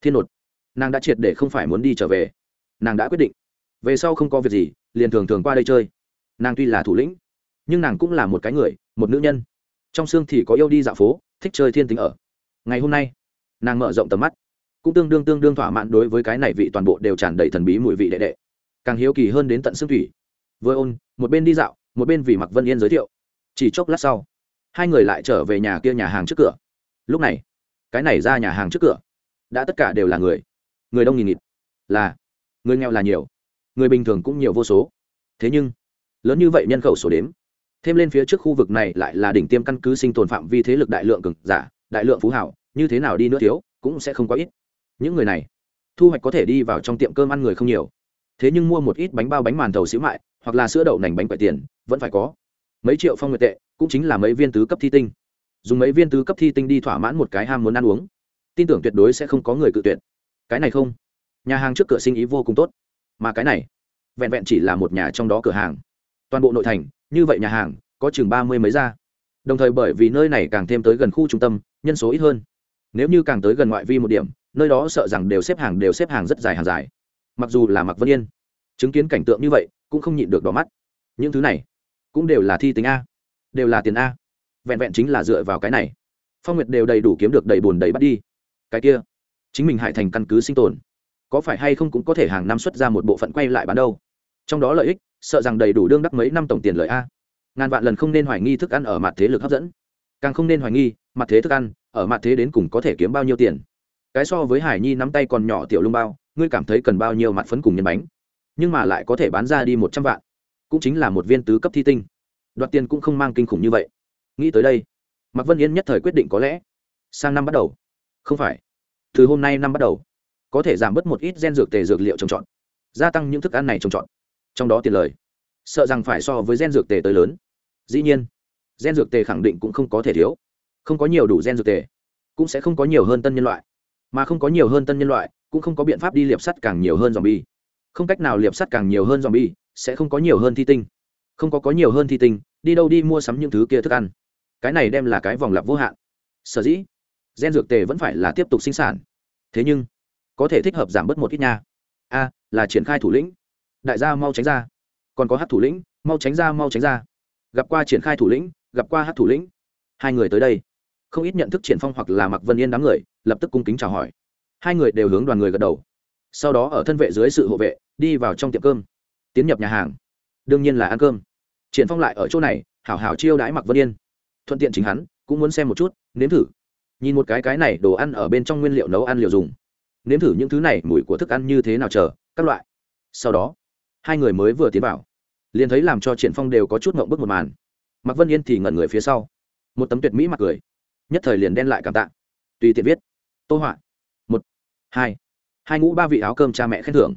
Thiên nột, nàng đã triệt để không phải muốn đi trở về. Nàng đã quyết định, về sau không có việc gì, liền thường thường qua đây chơi. Nàng tuy là thủ lĩnh, nhưng nàng cũng là một cái người, một nữ nhân. Trong xương thì có yêu đi dạo phố, thích chơi thiên tính ở. Ngày hôm nay nàng mở rộng tầm mắt cũng tương đương tương đương thỏa mãn đối với cái này vị toàn bộ đều tràn đầy thần bí mùi vị đệ đệ càng hiếu kỳ hơn đến tận xương thủy vừa ôn một bên đi dạo một bên vì mặc vân yên giới thiệu chỉ chốc lát sau hai người lại trở về nhà kia nhà hàng trước cửa lúc này cái này ra nhà hàng trước cửa đã tất cả đều là người người đông nghìn nghịt là người nghèo là nhiều người bình thường cũng nhiều vô số thế nhưng lớn như vậy nhân khẩu số đếm thêm lên phía trước khu vực này lại là đỉnh tiêm căn cứ sinh tồn phạm vi thế lực đại lượng cực giả đại lượng phú hảo như thế nào đi nữa thiếu, cũng sẽ không quá ít. Những người này, thu hoạch có thể đi vào trong tiệm cơm ăn người không nhiều. Thế nhưng mua một ít bánh bao bánh màn thầu xíu mại, hoặc là sữa đậu nành bánh quậy tiền, vẫn phải có. Mấy triệu phong nguyệt tệ, cũng chính là mấy viên tứ cấp thi tinh. Dùng mấy viên tứ cấp thi tinh đi thỏa mãn một cái ham muốn ăn uống. Tin tưởng tuyệt đối sẽ không có người cự tuyệt. Cái này không. Nhà hàng trước cửa sinh ý vô cùng tốt. Mà cái này, vẹn vẹn chỉ là một nhà trong đó cửa hàng. Toàn bộ nội thành, như vậy nhà hàng, có chừng ba mươi mấy ra đồng thời bởi vì nơi này càng thêm tới gần khu trung tâm, nhân số ít hơn nếu như càng tới gần ngoại vi một điểm, nơi đó sợ rằng đều xếp hàng đều xếp hàng rất dài hàng dài. Mặc dù là mặc vân yên, chứng kiến cảnh tượng như vậy, cũng không nhịn được đỏ mắt. Những thứ này cũng đều là thi tính a, đều là tiền a. Vẹn vẹn chính là dựa vào cái này, phong nguyệt đều đầy đủ kiếm được đầy bùn đầy bắt đi. Cái kia, chính mình hại thành căn cứ sinh tồn, có phải hay không cũng có thể hàng năm xuất ra một bộ phận quay lại bán đâu? Trong đó lợi ích, sợ rằng đầy đủ đương đắc mấy năm tổng tiền lợi a. Ngàn vạn lần không nên hoài nghi thức ăn ở mặt thế lực hấp dẫn. Càng không nên hoài nghi mặt thế thức ăn, ở mặt thế đến cùng có thể kiếm bao nhiêu tiền? Cái so với hải nhi nắm tay còn nhỏ tiểu lung bao, ngươi cảm thấy cần bao nhiêu mặt phấn cùng nhân bánh? Nhưng mà lại có thể bán ra đi một trăm vạn, cũng chính là một viên tứ cấp thi tinh. Đoạt tiền cũng không mang kinh khủng như vậy. Nghĩ tới đây, mạc vân yên nhất thời quyết định có lẽ sang năm bắt đầu. Không phải, từ hôm nay năm bắt đầu, có thể giảm bớt một ít gen dược tề dược liệu trồng trọt, gia tăng những thức ăn này trồng trọt. Trong đó tiền lời, sợ rằng phải so với gen dược tề tới lớn. Dĩ nhiên, gen dược tề khẳng định cũng không có thể thiếu không có nhiều đủ gen dược tề, cũng sẽ không có nhiều hơn tân nhân loại. Mà không có nhiều hơn tân nhân loại, cũng không có biện pháp đi liệp sắt càng nhiều hơn dòm bi không cách nào liệp sắt càng nhiều hơn dòm bi sẽ không có nhiều hơn thi tinh. Không có có nhiều hơn thi tinh, đi đâu đi mua sắm những thứ kia thức ăn. Cái này đem là cái vòng lặp vô hạn. Sở dĩ, gen dược tề vẫn phải là tiếp tục sinh sản. Thế nhưng, có thể thích hợp giảm bớt một ít nha. A, là triển khai thủ lĩnh. Đại gia mau tránh ra. Còn có hát thủ lĩnh, mau tránh ra, mau tránh ra. Gặp qua triển khai thủ lĩnh, gặp qua hát thủ lĩnh. Hai người tới đây không ít nhận thức triển phong hoặc là mặc vân yên đám người, lập tức cung kính chào hỏi. Hai người đều hướng đoàn người gật đầu. Sau đó ở thân vệ dưới sự hộ vệ, đi vào trong tiệm cơm. Tiến nhập nhà hàng. Đương nhiên là ăn cơm. Triển phong lại ở chỗ này, hảo hảo chiêu đãi mặc vân yên. Thuận tiện chính hắn, cũng muốn xem một chút, nếm thử. Nhìn một cái cái này đồ ăn ở bên trong nguyên liệu nấu ăn liều dùng. Nếm thử những thứ này, mùi của thức ăn như thế nào chờ, các loại. Sau đó, hai người mới vừa tiến vào. Liền thấy làm cho triển phong đều có chút ngậm bức một màn. Mặc vân yên thì ngẩn người phía sau. Một tấm tuyệt mỹ mặt cười nhất thời liền đen lại cảm tạ. Tùy tiện viết. Tô họa. Một, hai. Hai ngũ ba vị áo cơm cha mẹ khen thưởng.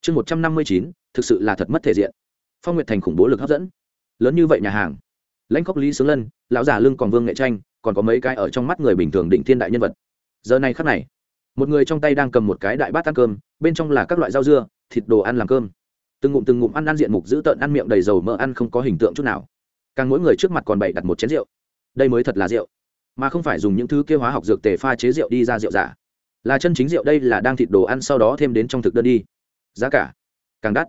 Chương một trăm năm mươi chín, thực sự là thật mất thể diện. Phong nguyệt thành khủng bố lực hấp dẫn. Lớn như vậy nhà hàng. Lãnh cốc lý sướng lân, lão già lưng còn vương nghệ tranh, còn có mấy cái ở trong mắt người bình thường định thiên đại nhân vật. Giờ này khắc này, một người trong tay đang cầm một cái đại bát ăn cơm, bên trong là các loại rau dưa, thịt đồ ăn làm cơm. Từng ngụm từng ngụm ăn ăn diện mục giữ tợn ăn miệng đầy dầu mỡ ăn không có hình tượng chút nào. Càng mỗi người trước mặt còn bày đặt một chén rượu. Đây mới thật là rượu mà không phải dùng những thứ kia hóa học dược tề pha chế rượu đi ra rượu giả. Là chân chính rượu đây là đang thịt đồ ăn sau đó thêm đến trong thực đơn đi. Giá cả. Càng đắt.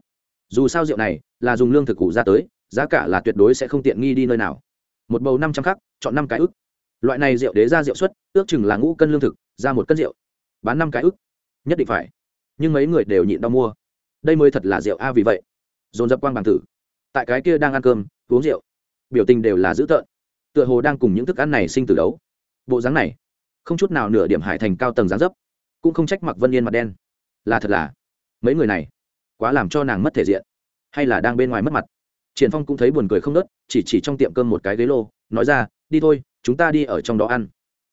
Dù sao rượu này là dùng lương thực cũ ra tới, giá cả là tuyệt đối sẽ không tiện nghi đi nơi nào. Một bầu năm trăm khắc, chọn năm cái ức. Loại này rượu đế ra rượu xuất, ước chừng là ngũ cân lương thực, ra một cân rượu. Bán năm cái ức. Nhất định phải. Nhưng mấy người đều nhịn đau mua. Đây mới thật là rượu a vì vậy. Dồn dập quang bằng tử. Tại cái kia đang ăn cơm, uống rượu. Biểu tình đều là dữ tợn tựa hồ đang cùng những thức ăn này sinh tử đấu. Bộ dáng này, không chút nào nửa điểm hải thành cao tầng dáng dấp, cũng không trách mặc vân yên mặt đen. Là thật là, mấy người này quá làm cho nàng mất thể diện, hay là đang bên ngoài mất mặt. Triển phong cũng thấy buồn cười không nớt chỉ chỉ trong tiệm cơm một cái ghế lô, nói ra, đi thôi, chúng ta đi ở trong đó ăn.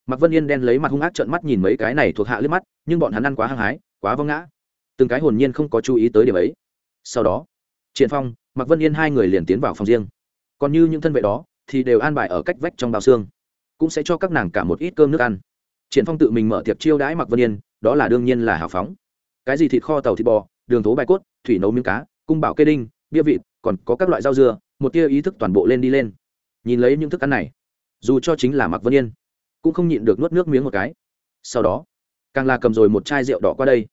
Mặc vân yên đen lấy mặt hung ác trợn mắt nhìn mấy cái này thuộc hạ liếc mắt, nhưng bọn hắn ăn quá hăng hái, quá vâng ngã. Từng cái hồn nhiên không có chú ý tới điểm ấy. Sau đó, triển phong mặc vân yên hai người liền tiến vào phòng riêng. Còn như những thân vệ đó thì đều an bài ở cách vách trong bao xương. Cũng sẽ cho các nàng cả một ít cơm nước ăn. Triển phong tự mình mở tiệc chiêu đãi mặc vân yên, đó là đương nhiên là hào phóng. Cái gì thịt kho, tàu thịt bò, đường thố bài cốt, thủy nấu miếng cá, cung bảo kê đinh, bia vịt, còn có các loại rau dưa, một tia ý thức toàn bộ lên đi lên. Nhìn lấy những thức ăn này, dù cho chính là mặc vân yên, cũng không nhịn được nuốt nước miếng một cái. Sau đó, càng là cầm rồi một chai rượu đỏ qua đây.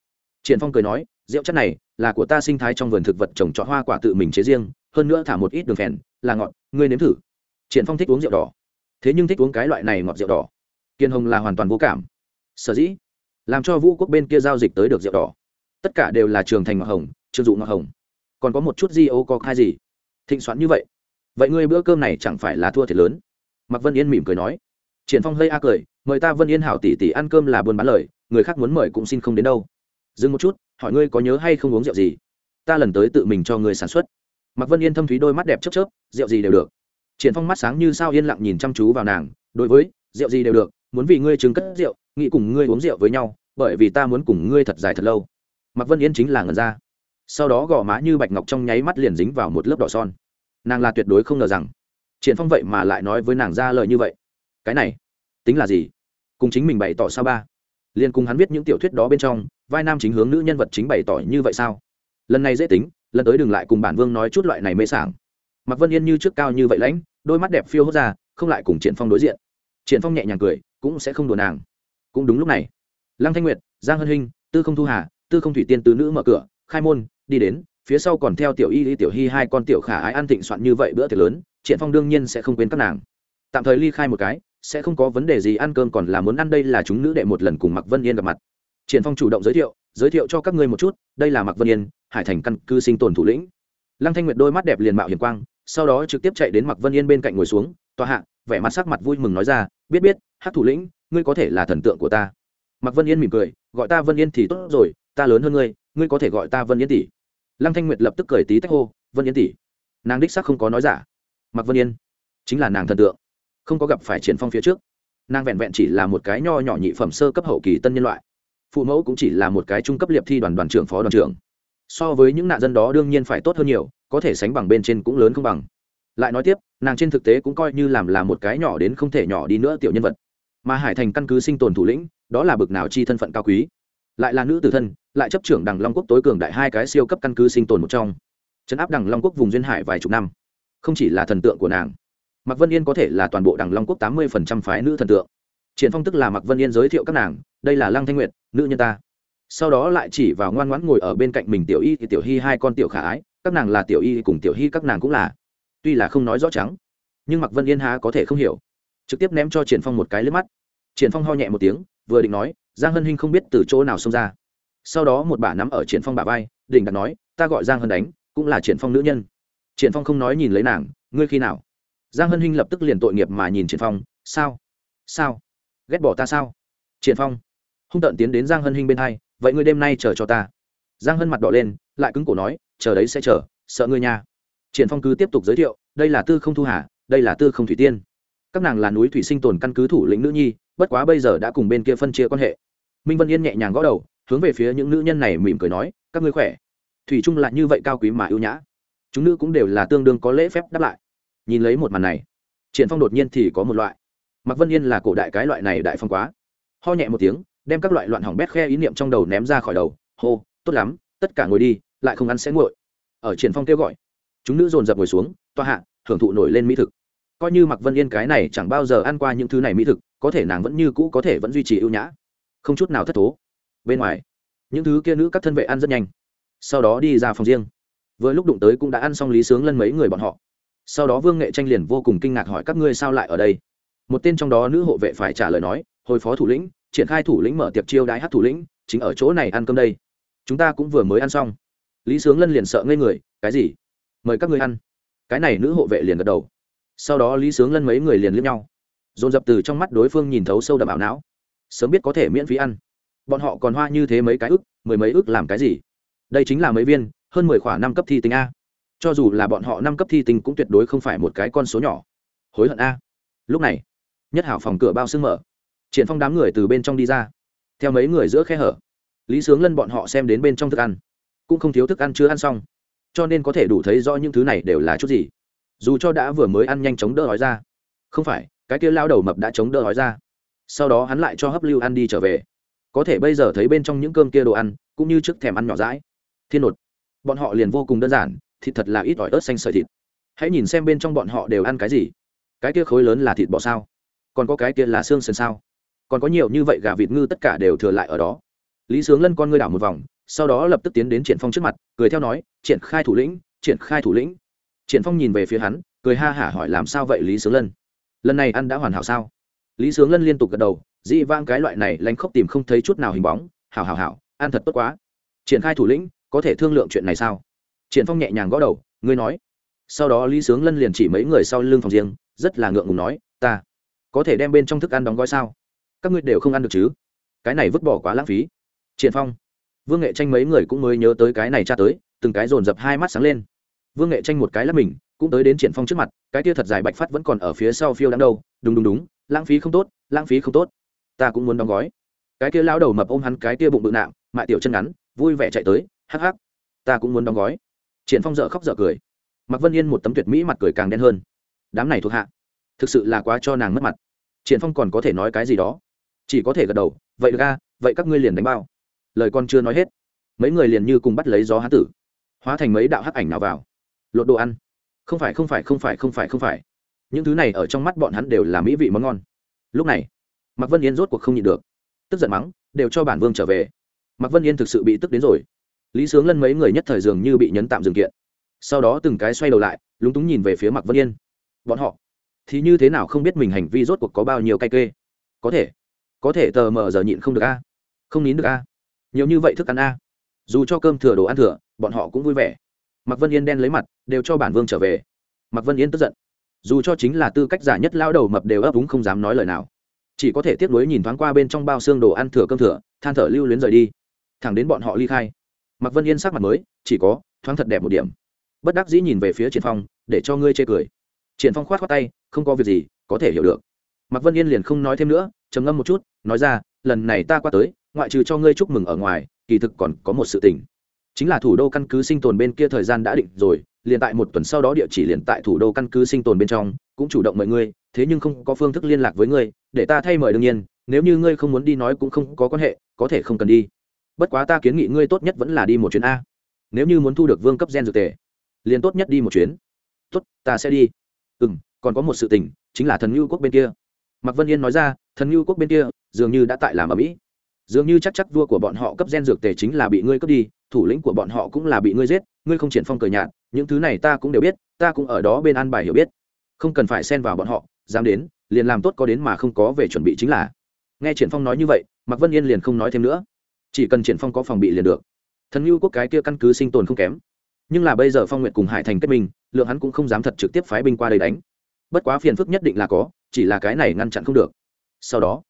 Triển phong cười nói, rượu chất này là của ta sinh thái trong vườn thực vật trồng trọt hoa quả tự mình chế riêng, hơn nữa thả một ít đường phèn, là ngọt, ngươi nếm thử triển phong thích uống rượu đỏ. Thế nhưng thích uống cái loại này ngọt rượu đỏ. Kiên hồng là hoàn toàn vô cảm. Sở dĩ, làm cho vũ quốc bên kia giao dịch tới được rượu đỏ. Tất cả đều là trường thành ngọc hồng Trường dụ ngọc hồng. Còn có một chút di ô có khai gì? Thịnh soạn như vậy. Vậy ngươi bữa cơm này chẳng phải là thua thiệt lớn? Mạc vân yên mỉm cười nói. Triển phong hơi a cười, mời ta vân yên hảo tỷ tỷ ăn cơm là buôn bán lời, người khác muốn mời cũng xin không đến đâu. Dừng một chút, hỏi ngươi có nhớ hay không uống rượu gì? Ta lần tới tự mình cho ngươi sản xuất. Mạc vân yên thâm thúy đôi mắt đẹp chớp chớp, rượu gì đều được triển phong mắt sáng như sao yên lặng nhìn chăm chú vào nàng, đối với, rượu gì đều được, muốn vì ngươi chứng cất rượu, nghĩ cùng ngươi uống rượu với nhau, bởi vì ta muốn cùng ngươi thật dài thật lâu. Mặc vân yên chính là ngần ra. Sau đó gò má như bạch ngọc trong nháy mắt liền dính vào một lớp đỏ son. Nàng là tuyệt đối không ngờ rằng, triển phong vậy mà lại nói với nàng ra lời như vậy. Cái này, tính là gì? Cùng chính mình bày tỏ sao ba? Liền cùng hắn viết những tiểu thuyết đó bên trong, vai nam chính hướng nữ nhân vật chính bày tỏ như vậy sao? Lần này dễ tính, lần tới đừng lại cùng bản vương nói chút loại này mê sảng mặc vân yên như trước cao như vậy lãnh, đôi mắt đẹp phiêu hốt ra, không lại cùng triển phong đối diện. Triển phong nhẹ nhàng cười, cũng sẽ không đùa nàng. Cũng đúng lúc này, lăng thanh nguyệt, giang hân hinh, tư không thu hà, tư không thủy tiên tứ nữ mở cửa, khai môn, đi đến, phía sau còn theo tiểu y tiểu hy hai con tiểu khả ái ăn thịnh soạn như vậy bữa tiệc lớn, triển phong đương nhiên sẽ không quên các nàng. Tạm thời ly khai một cái, sẽ không có vấn đề gì ăn cơm, còn là muốn ăn đây là chúng nữ đệ một lần cùng mặc vân yên gặp mặt. Triển phong chủ động giới thiệu giới thiệu cho các ngươi một chút, đây là mặc vân yên, hải thành căn cư sinh tồn thủ lĩnh. Lăng thanh nguyệt đôi mắt đẹp liền mạo hiền quang sau đó trực tiếp chạy đến mặc vân yên bên cạnh ngồi xuống, tòa hạ. Vẻ mặt sắc mặt vui mừng nói ra, biết biết hát thủ lĩnh, ngươi có thể là thần tượng của ta. Mặc vân yên mỉm cười, gọi ta vân yên thì tốt rồi, ta lớn hơn ngươi ngươi có thể gọi ta vân yên tỷ. Lăng thanh nguyệt lập tức cười tí tách hô, vân yên tỷ. Nàng đích sắc không có nói giả. Mặc vân yên chính là nàng thần tượng, không có gặp phải triển phong phía trước. Nàng vẹn vẹn chỉ là một cái nho nhỏ nhị phẩm sơ cấp hậu kỳ tân nhân loại. Phụ mẫu cũng chỉ là một cái trung cấp liệp thi đoàn đoàn trưởng, phó đoàn trưởng so với những nạn dân đó đương nhiên phải tốt hơn nhiều, có thể sánh bằng bên trên cũng lớn không bằng. Lại nói tiếp, nàng trên thực tế cũng coi như làm là một cái nhỏ đến không thể nhỏ đi nữa tiểu nhân vật. Mà hải thành căn cứ sinh tồn thủ lĩnh, đó là bực nào chi thân phận cao quý. Lại là nữ tử thân, lại chấp trưởng đằng long quốc tối cường đại hai cái siêu cấp căn cứ sinh tồn một trong. Chấn áp đằng long quốc vùng duyên hải vài chục năm. Không chỉ là thần tượng của nàng, mạc vân yên có thể là toàn bộ đằng long quốc tám mươi phái nữ thần tượng. Triển phong tức là mạc vân yên giới thiệu các nàng, đây là lăng thanh nguyệt, nữ nhân ta sau đó lại chỉ vào ngoan ngoãn ngồi ở bên cạnh mình tiểu y, thì tiểu hy hai con tiểu khả ái, các nàng là tiểu y cùng tiểu hy các nàng cũng là. Tuy là không nói rõ trắng, nhưng mạc vân yên há có thể không hiểu. Trực tiếp ném cho triển phong một cái lướt mắt. Triển phong ho nhẹ một tiếng, vừa định nói, giang hân hinh không biết từ chỗ nào xông ra. Sau đó một bà nắm ở triển phong bà vai định đặt nói, ta gọi giang hân đánh, cũng là triển phong nữ nhân. Triển phong không nói nhìn lấy nàng, ngươi khi nào? Giang hân hinh lập tức liền tội nghiệp mà nhìn triển phong, sao? Sao? Ghét bỏ ta sao? Triển phong hung tận tiến đến giang hân hinh bên hai vậy ngươi đêm nay chờ cho ta. Giang hân mặt đỏ lên, lại cứng cổ nói, chờ đấy sẽ chờ, sợ ngươi nha. Triển phong cứ tiếp tục giới thiệu, đây là tư không thu hà, đây là tư không thủy tiên. Các nàng là núi thủy sinh tồn căn cứ thủ lĩnh nữ nhi, bất quá bây giờ đã cùng bên kia phân chia quan hệ. Minh vân yên nhẹ nhàng gõ đầu, hướng về phía những nữ nhân này mỉm cười nói, các ngươi khỏe. Thủy trung lại như vậy cao quý mà ưu nhã. Chúng nữ cũng đều là tương đương có lễ phép đáp lại. Nhìn lấy một màn này, triển phong đột nhiên thì có một loại. Mặc vân yên là cổ đại cái loại này đại phong quá. Ho nhẹ một tiếng đem các loại loạn hỏng bét khe ý niệm trong đầu ném ra khỏi đầu. Hô, tốt lắm, tất cả ngồi đi, lại không ăn sẽ nguội. Ở triển phong kêu gọi, chúng nữ dồn dập ngồi xuống toa hạ hưởng thụ nổi lên mỹ thực. Coi như mặc vân yên cái này chẳng bao giờ ăn qua những thứ này mỹ thực, có thể nàng vẫn như cũ có thể vẫn duy trì ưu nhã. Không chút nào thất thố. Bên ngoài, những thứ kia nữ các thân vệ ăn rất nhanh. Sau đó đi ra phòng riêng. Vừa lúc đụng tới cũng đã ăn xong lý sướng lân mấy người bọn họ. Sau đó vương nghệ tranh liền vô cùng kinh ngạc hỏi, các ngươi sao lại ở đây? Một tên trong đó nữ hộ vệ phải trả lời nói, hồi phó thủ lĩnh triển khai thủ lĩnh mở tiệc chiêu đãi hát thủ lĩnh, chính ở chỗ này ăn cơm đây. Chúng ta cũng vừa mới ăn xong. Lý sướng lân liền sợ ngây người, cái gì? Mời các ngươi ăn. Cái này nữ hộ vệ liền gật đầu. Sau đó lý sướng lân mấy người liền liếc nhau. Dồn dập từ trong mắt đối phương nhìn thấu sâu đậm ảo não. Sớm biết có thể miễn phí ăn. Bọn họ còn hoa như thế mấy cái ức, mười mấy ức làm cái gì? Đây chính là mấy viên, hơn mười khoảng năm cấp thi tinh a. Cho dù là bọn họ năm cấp thi tinh cũng tuyệt đối không phải một cái con số nhỏ. Hối hận a. Lúc này, nhất hảo phòng cửa bao xương mở triển phong đám người từ bên trong đi ra, theo mấy người giữa khe hở, lý sướng lân bọn họ xem đến bên trong thức ăn, cũng không thiếu thức ăn chưa ăn xong, cho nên có thể đủ thấy rõ những thứ này đều là chút gì. Dù cho đã vừa mới ăn nhanh chóng đỡ hói ra, không phải, cái kia lao đầu mập đã chống đỡ hói ra. Sau đó hắn lại cho hấp lưu ăn đi trở về. Có thể bây giờ thấy bên trong những cơm kia đồ ăn, cũng như trước thèm ăn nhỏ rãi thiên nột, bọn họ liền vô cùng đơn giản, thịt thật là ít ỏi ớt xanh sợi thịt. Hãy nhìn xem bên trong bọn họ đều ăn cái gì. Cái kia khối lớn là thịt bò sao? Còn có cái kia là xương sườn sao? Còn có nhiều như vậy gà vịt ngư tất cả đều thừa lại ở đó. Lý sướng lân con ngươi đảo một vòng, sau đó lập tức tiến đến triển phong trước mặt, cười theo nói, triển khai thủ lĩnh, triển khai thủ lĩnh. Triển phong nhìn về phía hắn, cười ha hả hỏi làm sao vậy lý sướng lân? Lần này ăn đã hoàn hảo sao? Lý sướng lân liên tục gật đầu dị vang cái loại này lánh khóc tìm không thấy chút nào hình bóng, hảo hảo hảo, ăn thật tốt quá. Triển khai thủ lĩnh, có thể thương lượng chuyện này sao? Triển phong nhẹ nhàng gõ đầu, ngươi nói. Sau đó lý sướng lân liền chỉ mấy người sau lưng phòng riêng, rất là ngượng ngùng nói, ta có thể đem bên trong thức ăn đóng gói sao? Các ngươi đều không ăn được chứ? Cái này vứt bỏ quá lãng phí. Triển phong, vương nghệ tranh mấy người cũng mới nhớ tới cái này tra tới, từng cái dồn dập hai mắt sáng lên. Vương nghệ tranh một cái lắp mình, cũng tới đến triển phong trước mặt, cái kia thật dài bạch phát vẫn còn ở phía sau phiêu đang đâu. Đúng đúng đúng, lãng phí không tốt, lãng phí không tốt. Ta cũng muốn đóng gói. Cái kia lao đầu mập ôm hắn cái kia bụng bự nạm, mại tiểu chân ngắn, vui vẻ chạy tới, hắc hắc. Ta cũng muốn đóng gói. Triển phong dở khóc dở cười. Mặc vân yên một tấm tuyệt mỹ mặt cười càng đen hơn. Đám này thuộc hạ, thực sự là quá cho nàng mất mặt. Triển phong còn có thể nói cái gì đó? Chỉ có thể gật đầu, vậy được vậy các ngươi liền đánh bao. Lời con chưa nói hết, mấy người liền như cùng bắt lấy gió hán tử, hóa thành mấy đạo hắc ảnh nào vào. Lột đồ ăn. Không phải không phải không phải không phải không phải. Những thứ này ở trong mắt bọn hắn đều là mỹ vị món ngon. Lúc này, mạc vân yên rốt cuộc không nhịn được. Tức giận mắng, đều cho bản vương trở về. Mạc vân yên thực sự bị tức đến rồi. Lý sướng lân mấy người nhất thời dường như bị nhấn tạm dừng kiện. Sau đó từng cái xoay đầu lại, lúng túng nhìn về phía mạc vân yên. Bọn họ, thì như thế nào không biết mình hành vi rốt cuộc có bao nhiêu cay kê? Có thể có thể tờ mờ giờ nhịn không được a. Không nín được a. Nhiều như vậy thức ăn a. Dù cho cơm thừa đồ ăn thừa, bọn họ cũng vui vẻ. Mạc vân yên đen lấy mặt, đều cho bản vương trở về. Mạc vân yên tức giận. Dù cho chính là tư cách giả nhất lao đầu mập đều ấp úng không dám nói lời nào. Chỉ có thể tiếp nối nhìn thoáng qua bên trong bao xương đồ ăn thừa cơm thừa, than thở lưu luyến rời đi. Thẳng đến bọn họ ly khai. Mạc vân yên sắc mặt mới, chỉ có, thoáng thật đẹp một điểm. Bất đắc dĩ nhìn về phía triển phong, để cho ngươi chê cười. Triển phong khoát khoát tay, không có việc gì, có thể hiểu được. Mạc vân yên liền không nói thêm nữa trầm ngâm một chút, nói ra, lần này ta qua tới, ngoại trừ cho ngươi chúc mừng ở ngoài, kỳ thực còn có một sự tình. Chính là thủ đô căn cứ sinh tồn bên kia thời gian đã định rồi, liền tại một tuần sau đó địa chỉ liền tại thủ đô căn cứ sinh tồn bên trong, cũng chủ động mời ngươi, thế nhưng không có phương thức liên lạc với ngươi, để ta thay mời đương nhiên, nếu như ngươi không muốn đi nói cũng không có quan hệ, có thể không cần đi. Bất quá ta kiến nghị ngươi tốt nhất vẫn là đi một chuyến a. Nếu như muốn thu được vương cấp gen dược tề, liền tốt nhất đi một chuyến. Tốt, ta sẽ đi. Ừ m còn có một sự tình, chính là thần ngưu quốc bên kia mạc vân yên nói ra, thần ngưu quốc bên kia, dường như đã tại làm ở mỹ. Dường như chắc chắc vua của bọn họ cấp gen dược tề chính là bị ngươi cướp đi, thủ lĩnh của bọn họ cũng là bị ngươi giết, ngươi không triển phong cờ nhạt, những thứ này ta cũng đều biết, ta cũng ở đó bên an bài hiểu biết. Không cần phải xen vào bọn họ, dám đến, liền làm tốt có đến mà không có về chuẩn bị chính là. Nghe triển phong nói như vậy, mạc vân yên liền không nói thêm nữa. Chỉ cần triển phong có phòng bị liền được. Thần lưu quốc cái kia căn cứ sinh tồn không kém. Nhưng là bây giờ phong nguyện cùng hải thành kết minh, lượng hắn cũng không dám thật trực tiếp phái binh qua đây đánh. Bất quá phiền phức nhất định là có chỉ là cái này ngăn chặn không được. Sau đó,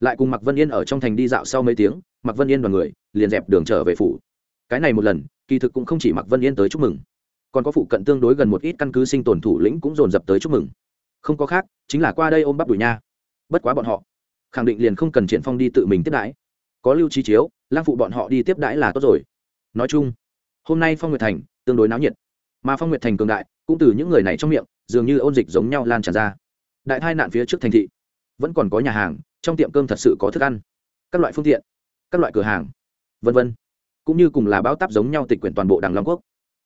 lại cùng mạc vân yên ở trong thành đi dạo sau mấy tiếng, mạc vân yên và người liền dẹp đường trở về phủ. Cái này một lần, kỳ thực cũng không chỉ mạc vân yên tới chúc mừng, còn có phụ cận tương đối gần một ít căn cứ sinh tồn thủ lĩnh cũng dồn dập tới chúc mừng. Không có khác, chính là qua đây ôm bắp đùi nha. Bất quá bọn họ, khẳng định liền không cần triển phong đi tự mình tiếp đãi. Có lưu trí chiếu, lang phụ bọn họ đi tiếp đãi là tốt rồi. Nói chung, hôm nay phong nguyệt thành tương đối náo nhiệt, mà phong nguyệt thành cường đại, cũng từ những người này trong miệng, dường như ôn dịch giống nhau lan tràn ra đại tai nạn phía trước thành thị. Vẫn còn có nhà hàng, trong tiệm cơm thật sự có thức ăn. Các loại phương tiện, các loại cửa hàng, vân vân. Cũng như cùng là báo táp giống nhau tịch quyển toàn bộ đảng long quốc.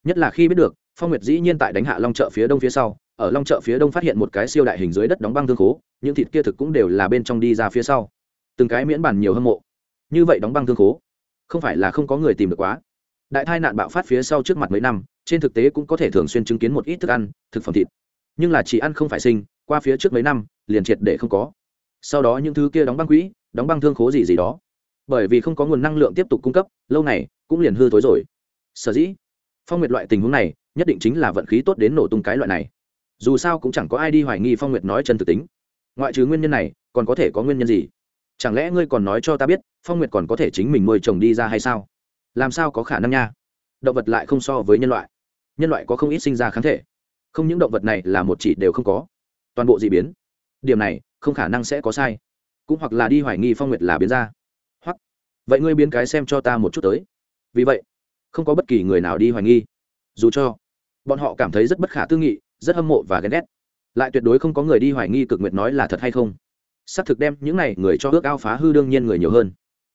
Nhất là khi biết được, phong nguyệt dĩ nhiên tại đánh hạ long chợ phía đông phía sau, ở long chợ phía đông phát hiện một cái siêu đại hình dưới đất đóng băng thương khố, những thịt kia thực cũng đều là bên trong đi ra phía sau. Từng cái miễn bàn nhiều hâm mộ. Như vậy đóng băng thương khố, không phải là không có người tìm được quá. Đại tai nạn bạo phát phía sau trước mặt mấy năm, trên thực tế cũng có thể thường xuyên chứng kiến một ít thức ăn, thực phẩm thịt. Nhưng là chỉ ăn không phải sinh qua phía trước mấy năm, liền triệt để không có. Sau đó những thứ kia đóng băng quỹ, đóng băng thương khố gì gì đó. Bởi vì không có nguồn năng lượng tiếp tục cung cấp, lâu này cũng liền hư thối rồi. Sở dĩ, phong nguyệt loại tình huống này, nhất định chính là vận khí tốt đến nổ tung cái loại này. Dù sao cũng chẳng có ai đi hoài nghi phong nguyệt nói chân thực tính. Ngoại trừ nguyên nhân này, còn có thể có nguyên nhân gì? Chẳng lẽ ngươi còn nói cho ta biết, phong nguyệt còn có thể chính mình nuôi chồng đi ra hay sao? Làm sao có khả năng nha? Động vật lại không so với nhân loại. Nhân loại có không ít sinh ra kháng thể. Không những động vật này là một chỉ đều không có toàn bộ d ị biến. Điểm này, không khả năng sẽ có sai. Cũng hoặc là đi hoài nghi phong nguyệt là biến ra. Hoặc, vậy ngươi biến cái xem cho ta một chút tới. Vì vậy, không có bất kỳ người nào đi hoài nghi. Dù cho, bọn họ cảm thấy rất bất khả tư nghị, rất hâm mộ và ghen ghét. Lại tuyệt đối không có người đi hoài nghi cực nguyệt nói là thật hay không. Xác thực đem những này người cho ước ao phá hư đương nhiên người nhiều hơn.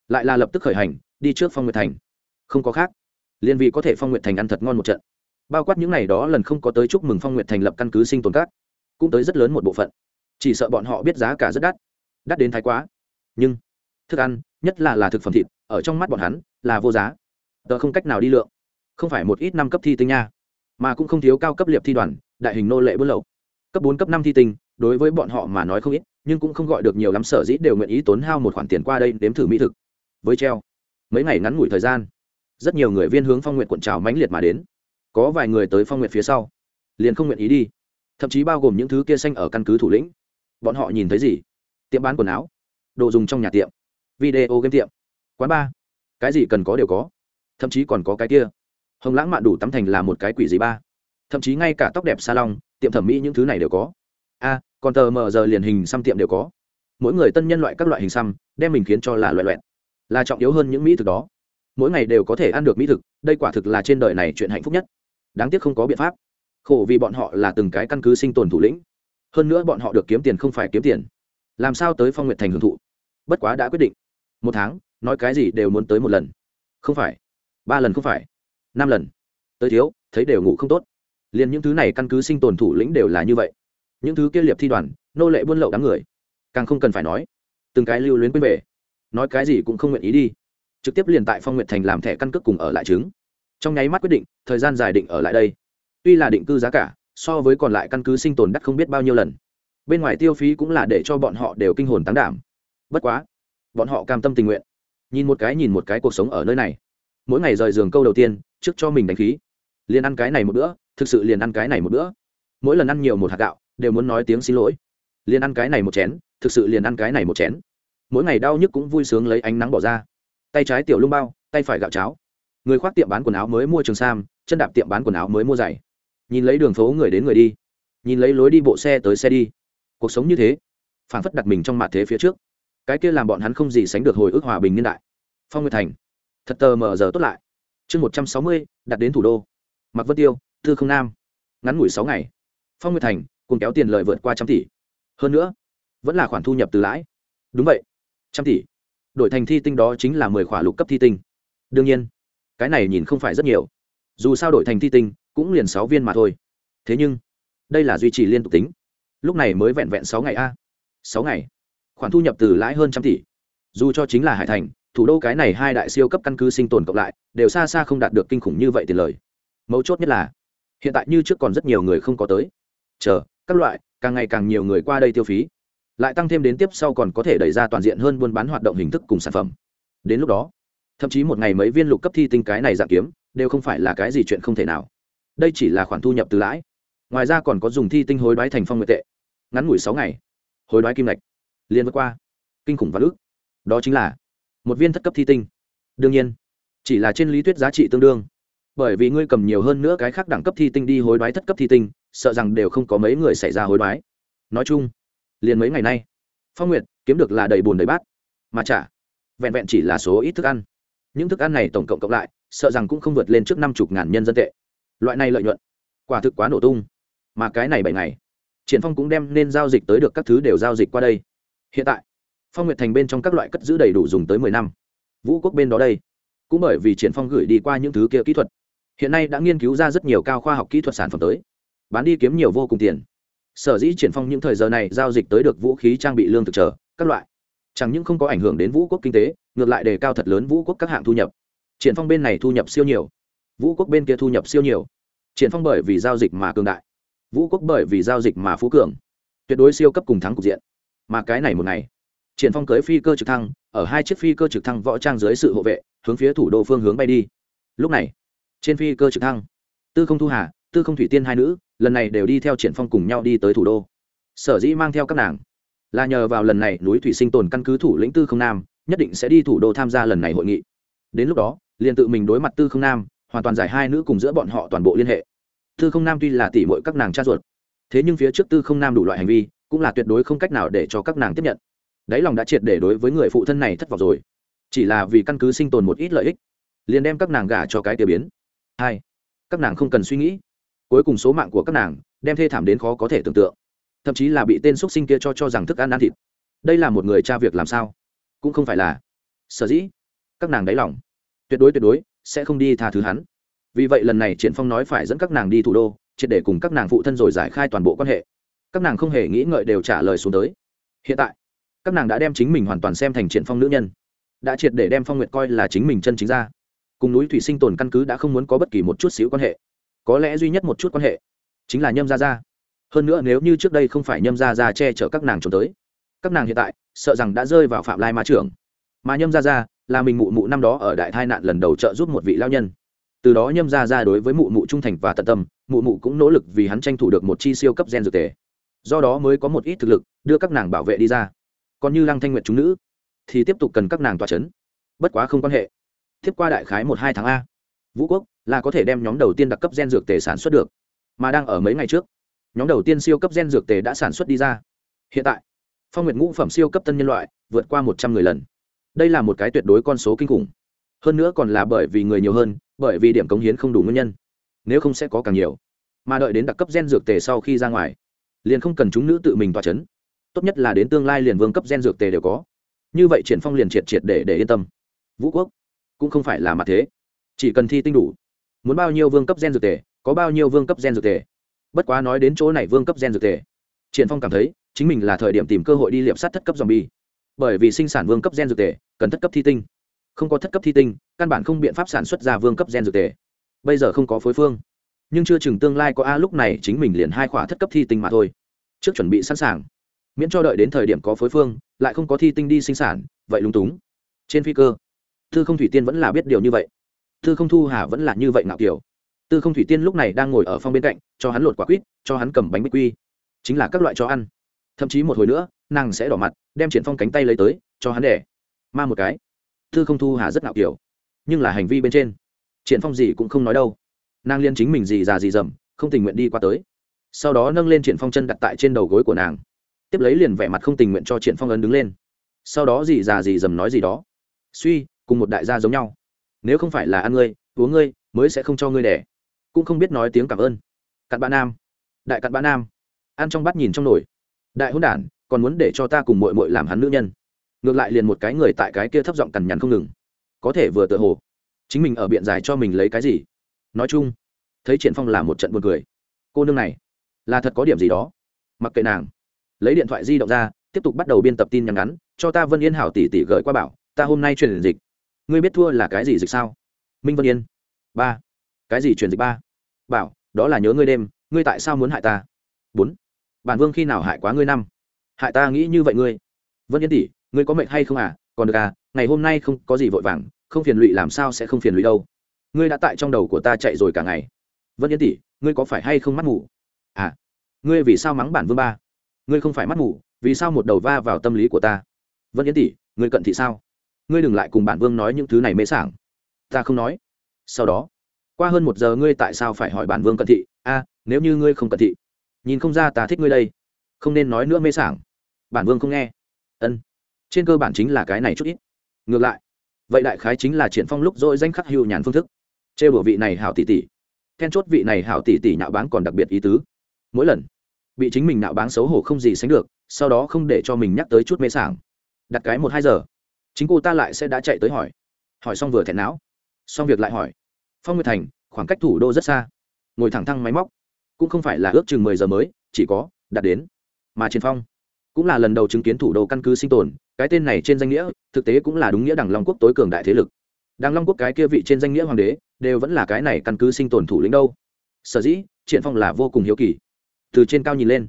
Lại là lập tức khởi hành, đi trước phong nguyệt thành. Không có khác. Liên vị có thể phong nguyệt thành ăn thật ngon một trận. Bao quát những ngày đó lần không có tới chúc mừng phong nguyệt thành lập căn cứ sinh tồn các cũng tới rất lớn một bộ phận. Chỉ sợ bọn họ biết giá cả rất đắt. Đắt đến thái quá. Nhưng, thức ăn, nhất là là thực phẩm thịt, ở trong mắt bọn hắn là vô giá. Tờ không cách nào đi lượng. Không phải một ít năm cấp thi tinh nha. Mà cũng không thiếu cao cấp liệp thi đoàn, đại hình nô lệ buôn lậu. Cấp bốn, cấp năm thi tinh, đối với bọn họ mà nói không ít, nhưng cũng không gọi được nhiều lắm, sở dĩ đều nguyện ý tốn hao một khoản tiền qua đây đếm thử mỹ thực. Với treo, mấy ngày ngắn ngủi thời gian, rất nhiều người viên hướng phong nguyện quận trào mãnh liệt mà đến. Có vài người tới phong nguyện phía sau, liền không nguyện ý đi thậm chí bao gồm những thứ kia xanh ở căn cứ thủ lĩnh. Bọn họ nhìn thấy gì? Tiệm bán quần áo. Đồ dùng trong nhà tiệm. Video game tiệm. Quán bar. Cái gì cần có đều có. Thậm chí còn có cái kia. Hồng lãng mạn đủ tắm thành là một cái quỷ gì ba? Thậm chí ngay cả tóc đẹp salon, tiệm thẩm mỹ những thứ này đều có. A, còn tờ mờ giờ liền hình xăm tiệm đều có. Mỗi người tân nhân loại các loại hình xăm, đem mình khiến cho là loại loẹn là trọng yếu hơn những mỹ thực đó. Mỗi ngày đều có thể ăn được mỹ thực, đây quả thực là trên đời này chuyện hạnh phúc nhất. Đáng tiếc không có biện pháp khổ vì bọn họ là từng cái căn cứ sinh tồn thủ lĩnh. Hơn nữa bọn họ được kiếm tiền không phải kiếm tiền. Làm sao tới phong nguyện thành hưởng thụ? Bất quá đã quyết định. Một tháng nói cái gì đều muốn tới một lần. Không phải. Ba lần không phải. Năm lần. Tới thiếu thấy đều ngủ không tốt. Liền những thứ này căn cứ sinh tồn thủ lĩnh đều là như vậy. Những thứ kia liệp thi đoàn nô lệ buôn lậu đám người. Càng không cần phải nói. Từng cái lưu luyến quên về. Nói cái gì cũng không nguyện ý đi. Trực tiếp liền tại phong nguyện thành làm thẻ căn cước cùng ở lại chứng, trong nháy mắt quyết định thời gian dài định ở lại đây tuy là định cư giá cả, so với còn lại căn cứ sinh tồn đắt không biết bao nhiêu lần. Bên ngoài tiêu phí cũng là để cho bọn họ đều kinh hồn tán đảm. Bất quá, bọn họ cam tâm tình nguyện. Nhìn một cái, nhìn một cái cuộc sống ở nơi này. Mỗi ngày rời giường câu đầu tiên, trước cho mình đánh khí. Liền ăn cái này một bữa, thực sự liền ăn cái này một bữa. Mỗi lần ăn nhiều một hạt gạo, đều muốn nói tiếng xin lỗi. Liền ăn cái này một chén, thực sự liền ăn cái này một chén. Mỗi ngày đau nhức cũng vui sướng lấy ánh nắng bỏ ra. Tay trái tiểu lung bao, tay phải gạo cháo. Người khoác tiệm bán quần áo mới mua trường sam, chân đạp tiệm bán quần áo mới mua giày nhìn lấy đường phố người đến người đi. Nhìn lấy lối đi bộ xe tới xe đi. Cuộc sống như thế phản phất đặt mình trong mặt thế phía trước. Cái kia làm bọn hắn không gì sánh được hồi ức hòa bình niên đại. Phong nguyệt thành. Thật tờ mờ giờ tốt lại. Chương một trăm sáu mươi, đặt đến thủ đô. Mặc vân tiêu, thư không nam. Ngắn ngủi sáu ngày. Phong nguyệt thành, cùng kéo tiền lợi vượt qua trăm tỷ. Hơn nữa, vẫn là khoản thu nhập từ lãi. Đúng vậy, trăm tỷ. Đổi thành thi tinh đó chính là mười khoản lục cấp thi tinh. Đương nhiên, cái này nhìn không phải rất nhiều. Dù sao đổi thành thi tinh cũng liền sáu viên mà thôi. Thế nhưng, đây là duy trì liên tục tính. Lúc này mới vẹn vẹn sáu ngày a. Sáu ngày. Khoản thu nhập từ lãi hơn trăm tỷ. Dù cho chính là hải thành, thủ đô cái này hai đại siêu cấp căn cứ sinh tồn cộng lại, đều xa xa không đạt được kinh khủng như vậy tiền lời. Mấu chốt nhất là, hiện tại như trước còn rất nhiều người không có tới. Chờ, các loại, càng ngày càng nhiều người qua đây tiêu phí. Lại tăng thêm đến tiếp sau còn có thể đẩy ra toàn diện hơn buôn bán hoạt động hình thức cùng sản phẩm. Đến lúc đó, thậm chí một ngày mấy viên lục cấp thi tinh cái này dạng kiếm, đều không phải là cái gì chuyện không thể nào đây chỉ là khoản thu nhập từ lãi. Ngoài ra còn có dùng thi tinh hối đoái thành phong nguyệt tệ. Ngắn ngủi sáu ngày, hối đoái kim lệch liên vượt qua. Kinh khủng và ước đó chính là một viên thất cấp thi tinh. Đương nhiên, chỉ là trên lý thuyết giá trị tương đương. Bởi vì ngươi cầm nhiều hơn nữa cái khác đẳng cấp thi tinh đi hối đoái thất cấp thi tinh, sợ rằng đều không có mấy người xảy ra hối đoái. Nói chung, liền mấy ngày nay, phong nguyệt kiếm được là đầy bùn đầy bát. Mà chả, vẹn vẹn chỉ là số ít thức ăn. Những thức ăn này tổng cộng cộng lại, sợ rằng cũng không vượt lên trước năm chục ngàn nhân dân tệ loại này lợi nhuận, quả thực quá nổ tung. Mà cái này bảy ngày, triển phong cũng đem nên giao dịch tới được các thứ đều giao dịch qua đây. Hiện tại, phong nguyệt thành bên trong các loại cất giữ đầy đủ dùng tới mười năm. Vũ quốc bên đó đây, cũng bởi vì triển phong gửi đi qua những thứ kia kỹ thuật, hiện nay đã nghiên cứu ra rất nhiều cao khoa học kỹ thuật sản phẩm tới. Bán đi kiếm nhiều vô cùng tiền. Sở dĩ triển phong những thời giờ này giao dịch tới được vũ khí, trang bị, lương thực trở các loại. Chẳng những không có ảnh hưởng đến vũ quốc kinh tế, ngược lại đề cao thật lớn vũ quốc các hạng thu nhập. Triển phong bên này thu nhập siêu nhiều vũ quốc bên kia thu nhập siêu nhiều. Triển phong bởi vì giao dịch mà cường đại. Vũ quốc bởi vì giao dịch mà phú cường. Tuyệt đối siêu cấp cùng thắng cục diện. Mà cái này một ngày, triển phong cưới phi cơ trực thăng, ở hai chiếc phi cơ trực thăng võ trang dưới sự hộ vệ, hướng phía thủ đô phương hướng bay đi. Lúc này, trên phi cơ trực thăng, tư không thu hà, tư không thủy tiên hai nữ, lần này đều đi theo triển phong cùng nhau đi tới thủ đô. Sở dĩ mang theo các nàng, là nhờ vào lần này núi thủy sinh tồn căn cứ thủ lĩnh tư không nam, nhất định sẽ đi thủ đô tham gia lần này hội nghị. Đến lúc đó, liền tự mình đối mặt tư không nam hoàn toàn giải hai nữ cùng giữa bọn họ toàn bộ liên hệ. Tư không nam tuy là tỷ muội các nàng cha ruột, thế nhưng phía trước tư không nam đủ loại hành vi, cũng là tuyệt đối không cách nào để cho các nàng tiếp nhận. Đáy lòng đã triệt để đối với người phụ thân này thất vọng rồi. Chỉ là vì căn cứ sinh tồn một ít lợi ích, liền đem các nàng gả cho cái tiêu biến. Hai, các nàng không cần suy nghĩ. Cuối cùng số mạng của các nàng đem thê thảm đến khó có thể tưởng tượng. Thậm chí là bị tên x sinh kia cho cho rằng thức ăn ăn thịt. Đây là một người cha việc làm sao? Cũng không phải là. Sở dĩ, các nàng đáy lòng tuyệt đối tuyệt đối sẽ không đi tha thứ hắn. Vì vậy lần này triển phong nói phải dẫn các nàng đi thủ đô, triệt để cùng các nàng phụ thân rồi giải khai toàn bộ quan hệ. Các nàng không hề nghĩ ngợi đều trả lời xuống tới. Hiện tại, các nàng đã đem chính mình hoàn toàn xem thành triển phong nữ nhân, đã triệt để đem phong nguyệt coi là chính mình chân chính ra. Cùng núi thủy sinh tồn căn cứ đã không muốn có bất kỳ một chút xíu quan hệ. Có lẽ duy nhất một chút quan hệ chính là nhâm gia gia. Hơn nữa nếu như trước đây không phải nhâm gia gia che chở các nàng trốn tới, các nàng hiện tại sợ rằng đã rơi vào phạm lai ma trưởng. Mà nhâm gia gia là mình mụ mụ năm đó ở đại tai nạn lần đầu trợ giúp một vị lao nhân. Từ đó nhâm gia gia đối với mụ mụ trung thành và tận tâm, mụ mụ cũng nỗ lực vì hắn tranh thủ được một chi siêu cấp gen dược tề. Do đó mới có một ít thực lực, đưa các nàng bảo vệ đi ra. Còn như lăng thanh nguyệt chúng nữ, thì tiếp tục cần các nàng tỏa c h ấ n bất quá không quan hệ. Tiếp qua đại khái một hai tháng a, vũ quốc là có thể đem nhóm đầu tiên đặc cấp gen dược tề sản xuất được. Mà đang ở mấy ngày trước, nhóm đầu tiên siêu cấp gen dược tề đã sản xuất đi ra. Hiện tại, phong nguyệt ngũ phẩm siêu cấp tân nhân loại vượt qua một trăm người lần đây là một cái tuyệt đối con số kinh khủng. Hơn nữa còn là bởi vì người nhiều hơn, bởi vì điểm cống hiến không đủ nguyên nhân. Nếu không sẽ có càng nhiều. Mà đợi đến đặc cấp gen dược tề sau khi ra ngoài, liền không cần chúng nữ tự mình tỏa c h ấ n tốt nhất là đến tương lai liền vương cấp gen dược tề đều có. Như vậy triển phong liền triệt triệt để để yên tâm. Vũ quốc cũng không phải là mặt thế. Chỉ cần thi tinh đủ, muốn bao nhiêu vương cấp gen dược tề, có bao nhiêu vương cấp gen dược tề. Bất quá nói đến chỗ này vương cấp gen dược tề, triển phong cảm thấy chính mình là thời điểm tìm cơ hội đi liệp sát thất cấp zombie. Bởi vì sinh sản vương cấp gen dược tề cần thất cấp thi tinh. Không có thất cấp thi tinh, căn bản không biện pháp sản xuất ra vương cấp gen dược tề. Bây giờ không có phối phương. Nhưng chưa chừng tương lai có a lúc này chính mình liền hai khỏa thất cấp thi tinh mà thôi. Trước chuẩn bị sẵn sàng. Miễn cho đợi đến thời điểm có phối phương, lại không có thi tinh đi sinh sản, vậy lúng túng. Trên phi cơ thư không thủy tiên vẫn là biết điều như vậy. Thư không thu hà vẫn là như vậy ngạo kiểu. Tư không thủy tiên lúc này đang ngồi ở phong bên cạnh, cho hắn lột quả quýt, cho hắn cầm bánh bích quy. Chính là các loại cho ăn. Thậm chí một hồi nữa, nàng sẽ đỏ mặt, đem triển phong cánh tay lấy tới, cho hắn đẻ ma một cái. Thư không thu hà rất ngạo kiểu, nhưng là hành vi bên trên, triển phong gì cũng không nói đâu. Nàng liên chính mình gì già gì dầm, không tình nguyện đi qua tới. Sau đó nâng lên triển phong chân đặt tại trên đầu gối của nàng. Tiếp lấy liền vẻ mặt không tình nguyện cho triển phong ấn đứng lên. Sau đó gì già gì dầm nói gì đó. Suy, cùng một đại gia giống nhau. Nếu không phải là ăn ngươi, uống ngươi, mới sẽ không cho ngươi đẻ. Cũng không biết nói tiếng cảm ơn. Cặn bã nam. Đại cặn bã nam. Ăn trong bát nhìn trong nồi. Đại hỗn đản, còn muốn để cho ta cùng muội muội làm hắn nữ nhân ngược lại liền một cái người tại cái kia thấp giọng cằn nhằn không ngừng. Có thể vừa tự hồ, chính mình ở biện giải cho mình lấy cái gì? Nói chung, thấy triển phong là một trận buồn cười. Cô nương này, là thật có điểm gì đó. Mặc kệ nàng, lấy điện thoại di động ra, tiếp tục bắt đầu biên tập tin nhắn ngắn, cho ta vân yên hảo tỷ tỷ gửi qua bảo, ta hôm nay truyền dịch. Ngươi biết thua là cái gì dịch sao? Minh vân yên. Ba. Cái gì truyền dịch ba? Bảo, đó là nhớ ngươi đêm, ngươi tại sao muốn hại ta? Bốn. Bản vương khi nào hại quá ngươi năm? Hại ta nghĩ như vậy ngươi. Vân yên tỷ ngươi có mệnh hay không à? Còn được à ngày hôm nay không có gì vội vàng, không phiền lụy làm sao sẽ không phiền lụy đâu. Ngươi đã tại trong đầu của ta chạy rồi cả ngày. Vân yên tỷ, ngươi có phải hay không mắt ngủ à ngươi vì sao mắng bản vương ba? Ngươi không phải mắt ngủ vì sao một đầu va vào tâm lý của ta? Vân yên tỷ, ngươi cận thị sao? Ngươi đừng lại cùng bản vương nói những thứ này mê sảng. Ta không nói. Sau đó, qua hơn một giờ ngươi tại sao phải hỏi bản vương cận thị? A nếu như ngươi không cận thị, nhìn không ra ta thích ngươi đây. Không nên nói nữa mê sảng. Bản vương không nghe. Ân trên cơ bản chính là cái này chút ít. Ngược lại, vậy đại khái chính là triển phong lúc dỗi danh khắc hưu nhàn phương thức. Trêu đùa vị này hảo tỷ tỷ. Then chốt vị này hảo tỷ tỷ nhạo báng còn đặc biệt ý tứ. Mỗi lần, bị chính mình nạo báng xấu hổ không gì sánh được, sau đó không để cho mình nhắc tới chút mê sảng. Đặt cái một hai giờ, chính cô ta lại sẽ đã chạy tới hỏi. Hỏi xong vừa thẹn não, xong việc lại hỏi. Phong nguyệt thành, khoảng cách thủ đô rất xa. Ngồi thẳng thăng máy móc, cũng không phải là ước chừng mười giờ mới, chỉ có đạt đến. Mà trên phong, cũng là lần đầu chứng kiến thủ đô căn cứ sinh tồn cái tên này trên danh nghĩa, thực tế cũng là đúng nghĩa đảng long quốc tối cường đại thế lực. Đảng long quốc cái kia vị trên danh nghĩa hoàng đế, đều vẫn là cái này căn cứ sinh tồn thủ lĩnh đâu. Sở dĩ, triển phong là vô cùng hiếu kỳ. Từ trên cao nhìn lên,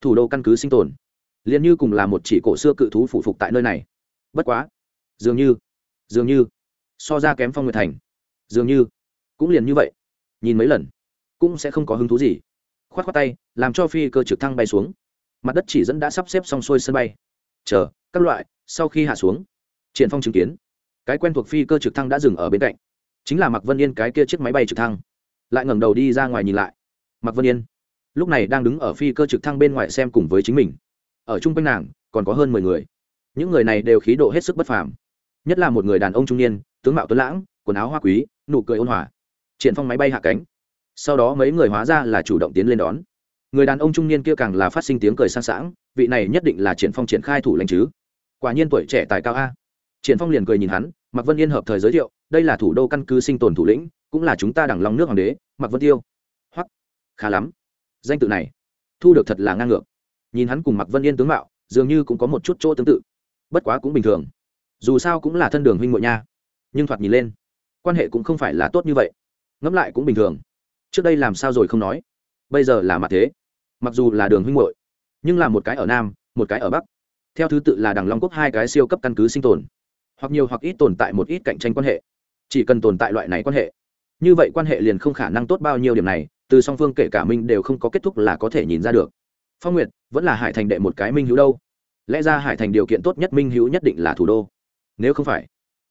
thủ đô căn cứ sinh tồn. Liền như cùng là một chỉ cổ xưa cự thú phụ phục tại nơi này. Bất quá, dường như dường như, so ra kém phong nguyệt thành. Dường như, cũng liền như vậy. Nhìn mấy lần, cũng sẽ không có hứng thú gì. Khoát khoát tay, làm cho phi cơ trực thăng bay xuống. Mặt đất chỉ dẫn đã sắp xếp xong xuôi sân bay. Chờ các loại, sau khi hạ xuống, triển phong chứng kiến, cái quen thuộc phi cơ trực thăng đã dừng ở bên cạnh. Chính là mạc vân yên cái kia chiếc máy bay trực thăng. Lại ngẩng đầu đi ra ngoài nhìn lại. Mạc vân yên, lúc này đang đứng ở phi cơ trực thăng bên ngoài xem cùng với chính mình. Ở chung quanh nàng, còn có hơn mười người. Những người này đều khí độ hết sức bất phàm. Nhất là một người đàn ông trung niên, tướng mạo tuấn lãng, quần áo hoa quý, nụ cười ôn hòa. Triển phong máy bay hạ cánh. Sau đó mấy người hóa ra là chủ động tiến lên đón. Người đàn ông trung niên kia càng là phát sinh tiếng cười sang sảng, vị này nhất định là triển phong triển khai thủ lãnh chứ quả nhiên tuổi trẻ tài cao a. Triển phong liền cười nhìn hắn, mạc vân yên hợp thời giới thiệu, đây là thủ đô căn cứ sinh tồn thủ lĩnh, cũng là chúng ta đẳng long nước hoàng đế, mạc vân tiêu. Hoặc khá lắm. Danh tự này, thu được thật là ngang ngược. Nhìn hắn cùng mạc vân yên tướng mạo, dường như cũng có một chút chỗ tương tự. Bất quá cũng bình thường. Dù sao cũng là thân đường huynh muội nha. Nhưng thoạt nhìn lên, quan hệ cũng không phải là tốt như vậy. Ngẫm lại cũng bình thường. Trước đây làm sao rồi không nói. Bây giờ là mặt thế. Mặc dù là đường huynh muội, nhưng là một cái ở nam, một cái ở bắc theo thứ tự là đằng long quốc hai cái siêu cấp căn cứ sinh tồn. Hoặc nhiều hoặc ít tồn tại một ít cạnh tranh quan hệ. Chỉ cần tồn tại loại này quan hệ. Như vậy quan hệ liền không khả năng tốt bao nhiêu điểm này, từ song phương kể cả minh đều không có kết thúc là có thể nhìn ra được. Phong nguyệt, vẫn là hải thành đệ một cái minh hữu đâu? Lẽ ra hải thành điều kiện tốt nhất minh hữu nhất định là thủ đô. Nếu không phải,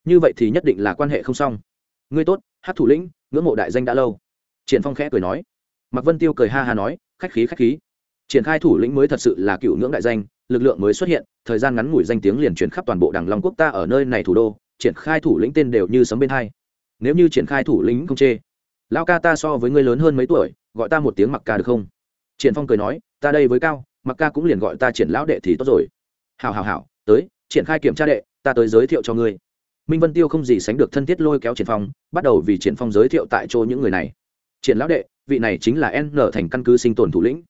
như vậy thì nhất định là quan hệ không xong. Ngươi tốt hát thủ lĩnh, ngưỡng mộ đại danh đã lâu. Triển phong khẽ cười nói. Mạc vân tiêu cười ha ha nói, khách khí khách khí. Triển khai thủ lĩnh mới thật sự là cựu ngưỡng đại danh lực lượng mới xuất hiện thời gian ngắn ngủi danh tiếng liền chuyển khắp toàn bộ đảng long quốc ta ở nơi này thủ đô triển khai thủ lĩnh tên đều như sấm bên hai. Nếu như triển khai thủ lĩnh không chê lao ca ta so với ngươi lớn hơn mấy tuổi gọi ta một tiếng mặc ca được không? Triển phong cười nói ta đây với cao mặc ca cũng liền gọi ta triển lão đệ thì tốt rồi. Hảo hảo hảo, tới triển khai kiểm tra đệ ta tới giới thiệu cho ngươi. Minh vân tiêu không gì sánh được thân thiết lôi kéo triển phong bắt đầu vì triển phong giới thiệu tại chỗ những người này. Triển lão đệ vị này chính là n thành căn cứ sinh tồn thủ lĩnh.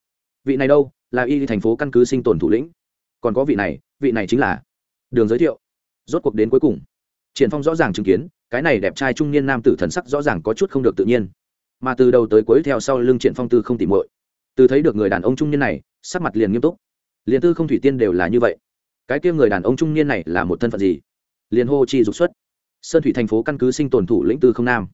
Vị này đâu? Là y thành phố căn cứ sinh tồn thủ lĩnh còn có vị này vị này chính là đường giới thiệu. Rốt cuộc đến cuối cùng, triển phong rõ ràng chứng kiến, cái này đẹp trai trung niên nam tử thần sắc rõ ràng có chút không được tự nhiên. Mà từ đầu tới cuối theo sau lưng triển phong tư không tỉ muội. Từ thấy được người đàn ông trung niên này, sắc mặt liền nghiêm túc. Liền tư không thủy tiên đều là như vậy. Cái kia người đàn ông trung niên này là một thân phận gì? Liền hô chi dục xuất. Sơn thủy thành phố căn cứ sinh tồn thủ lĩnh tư không nam.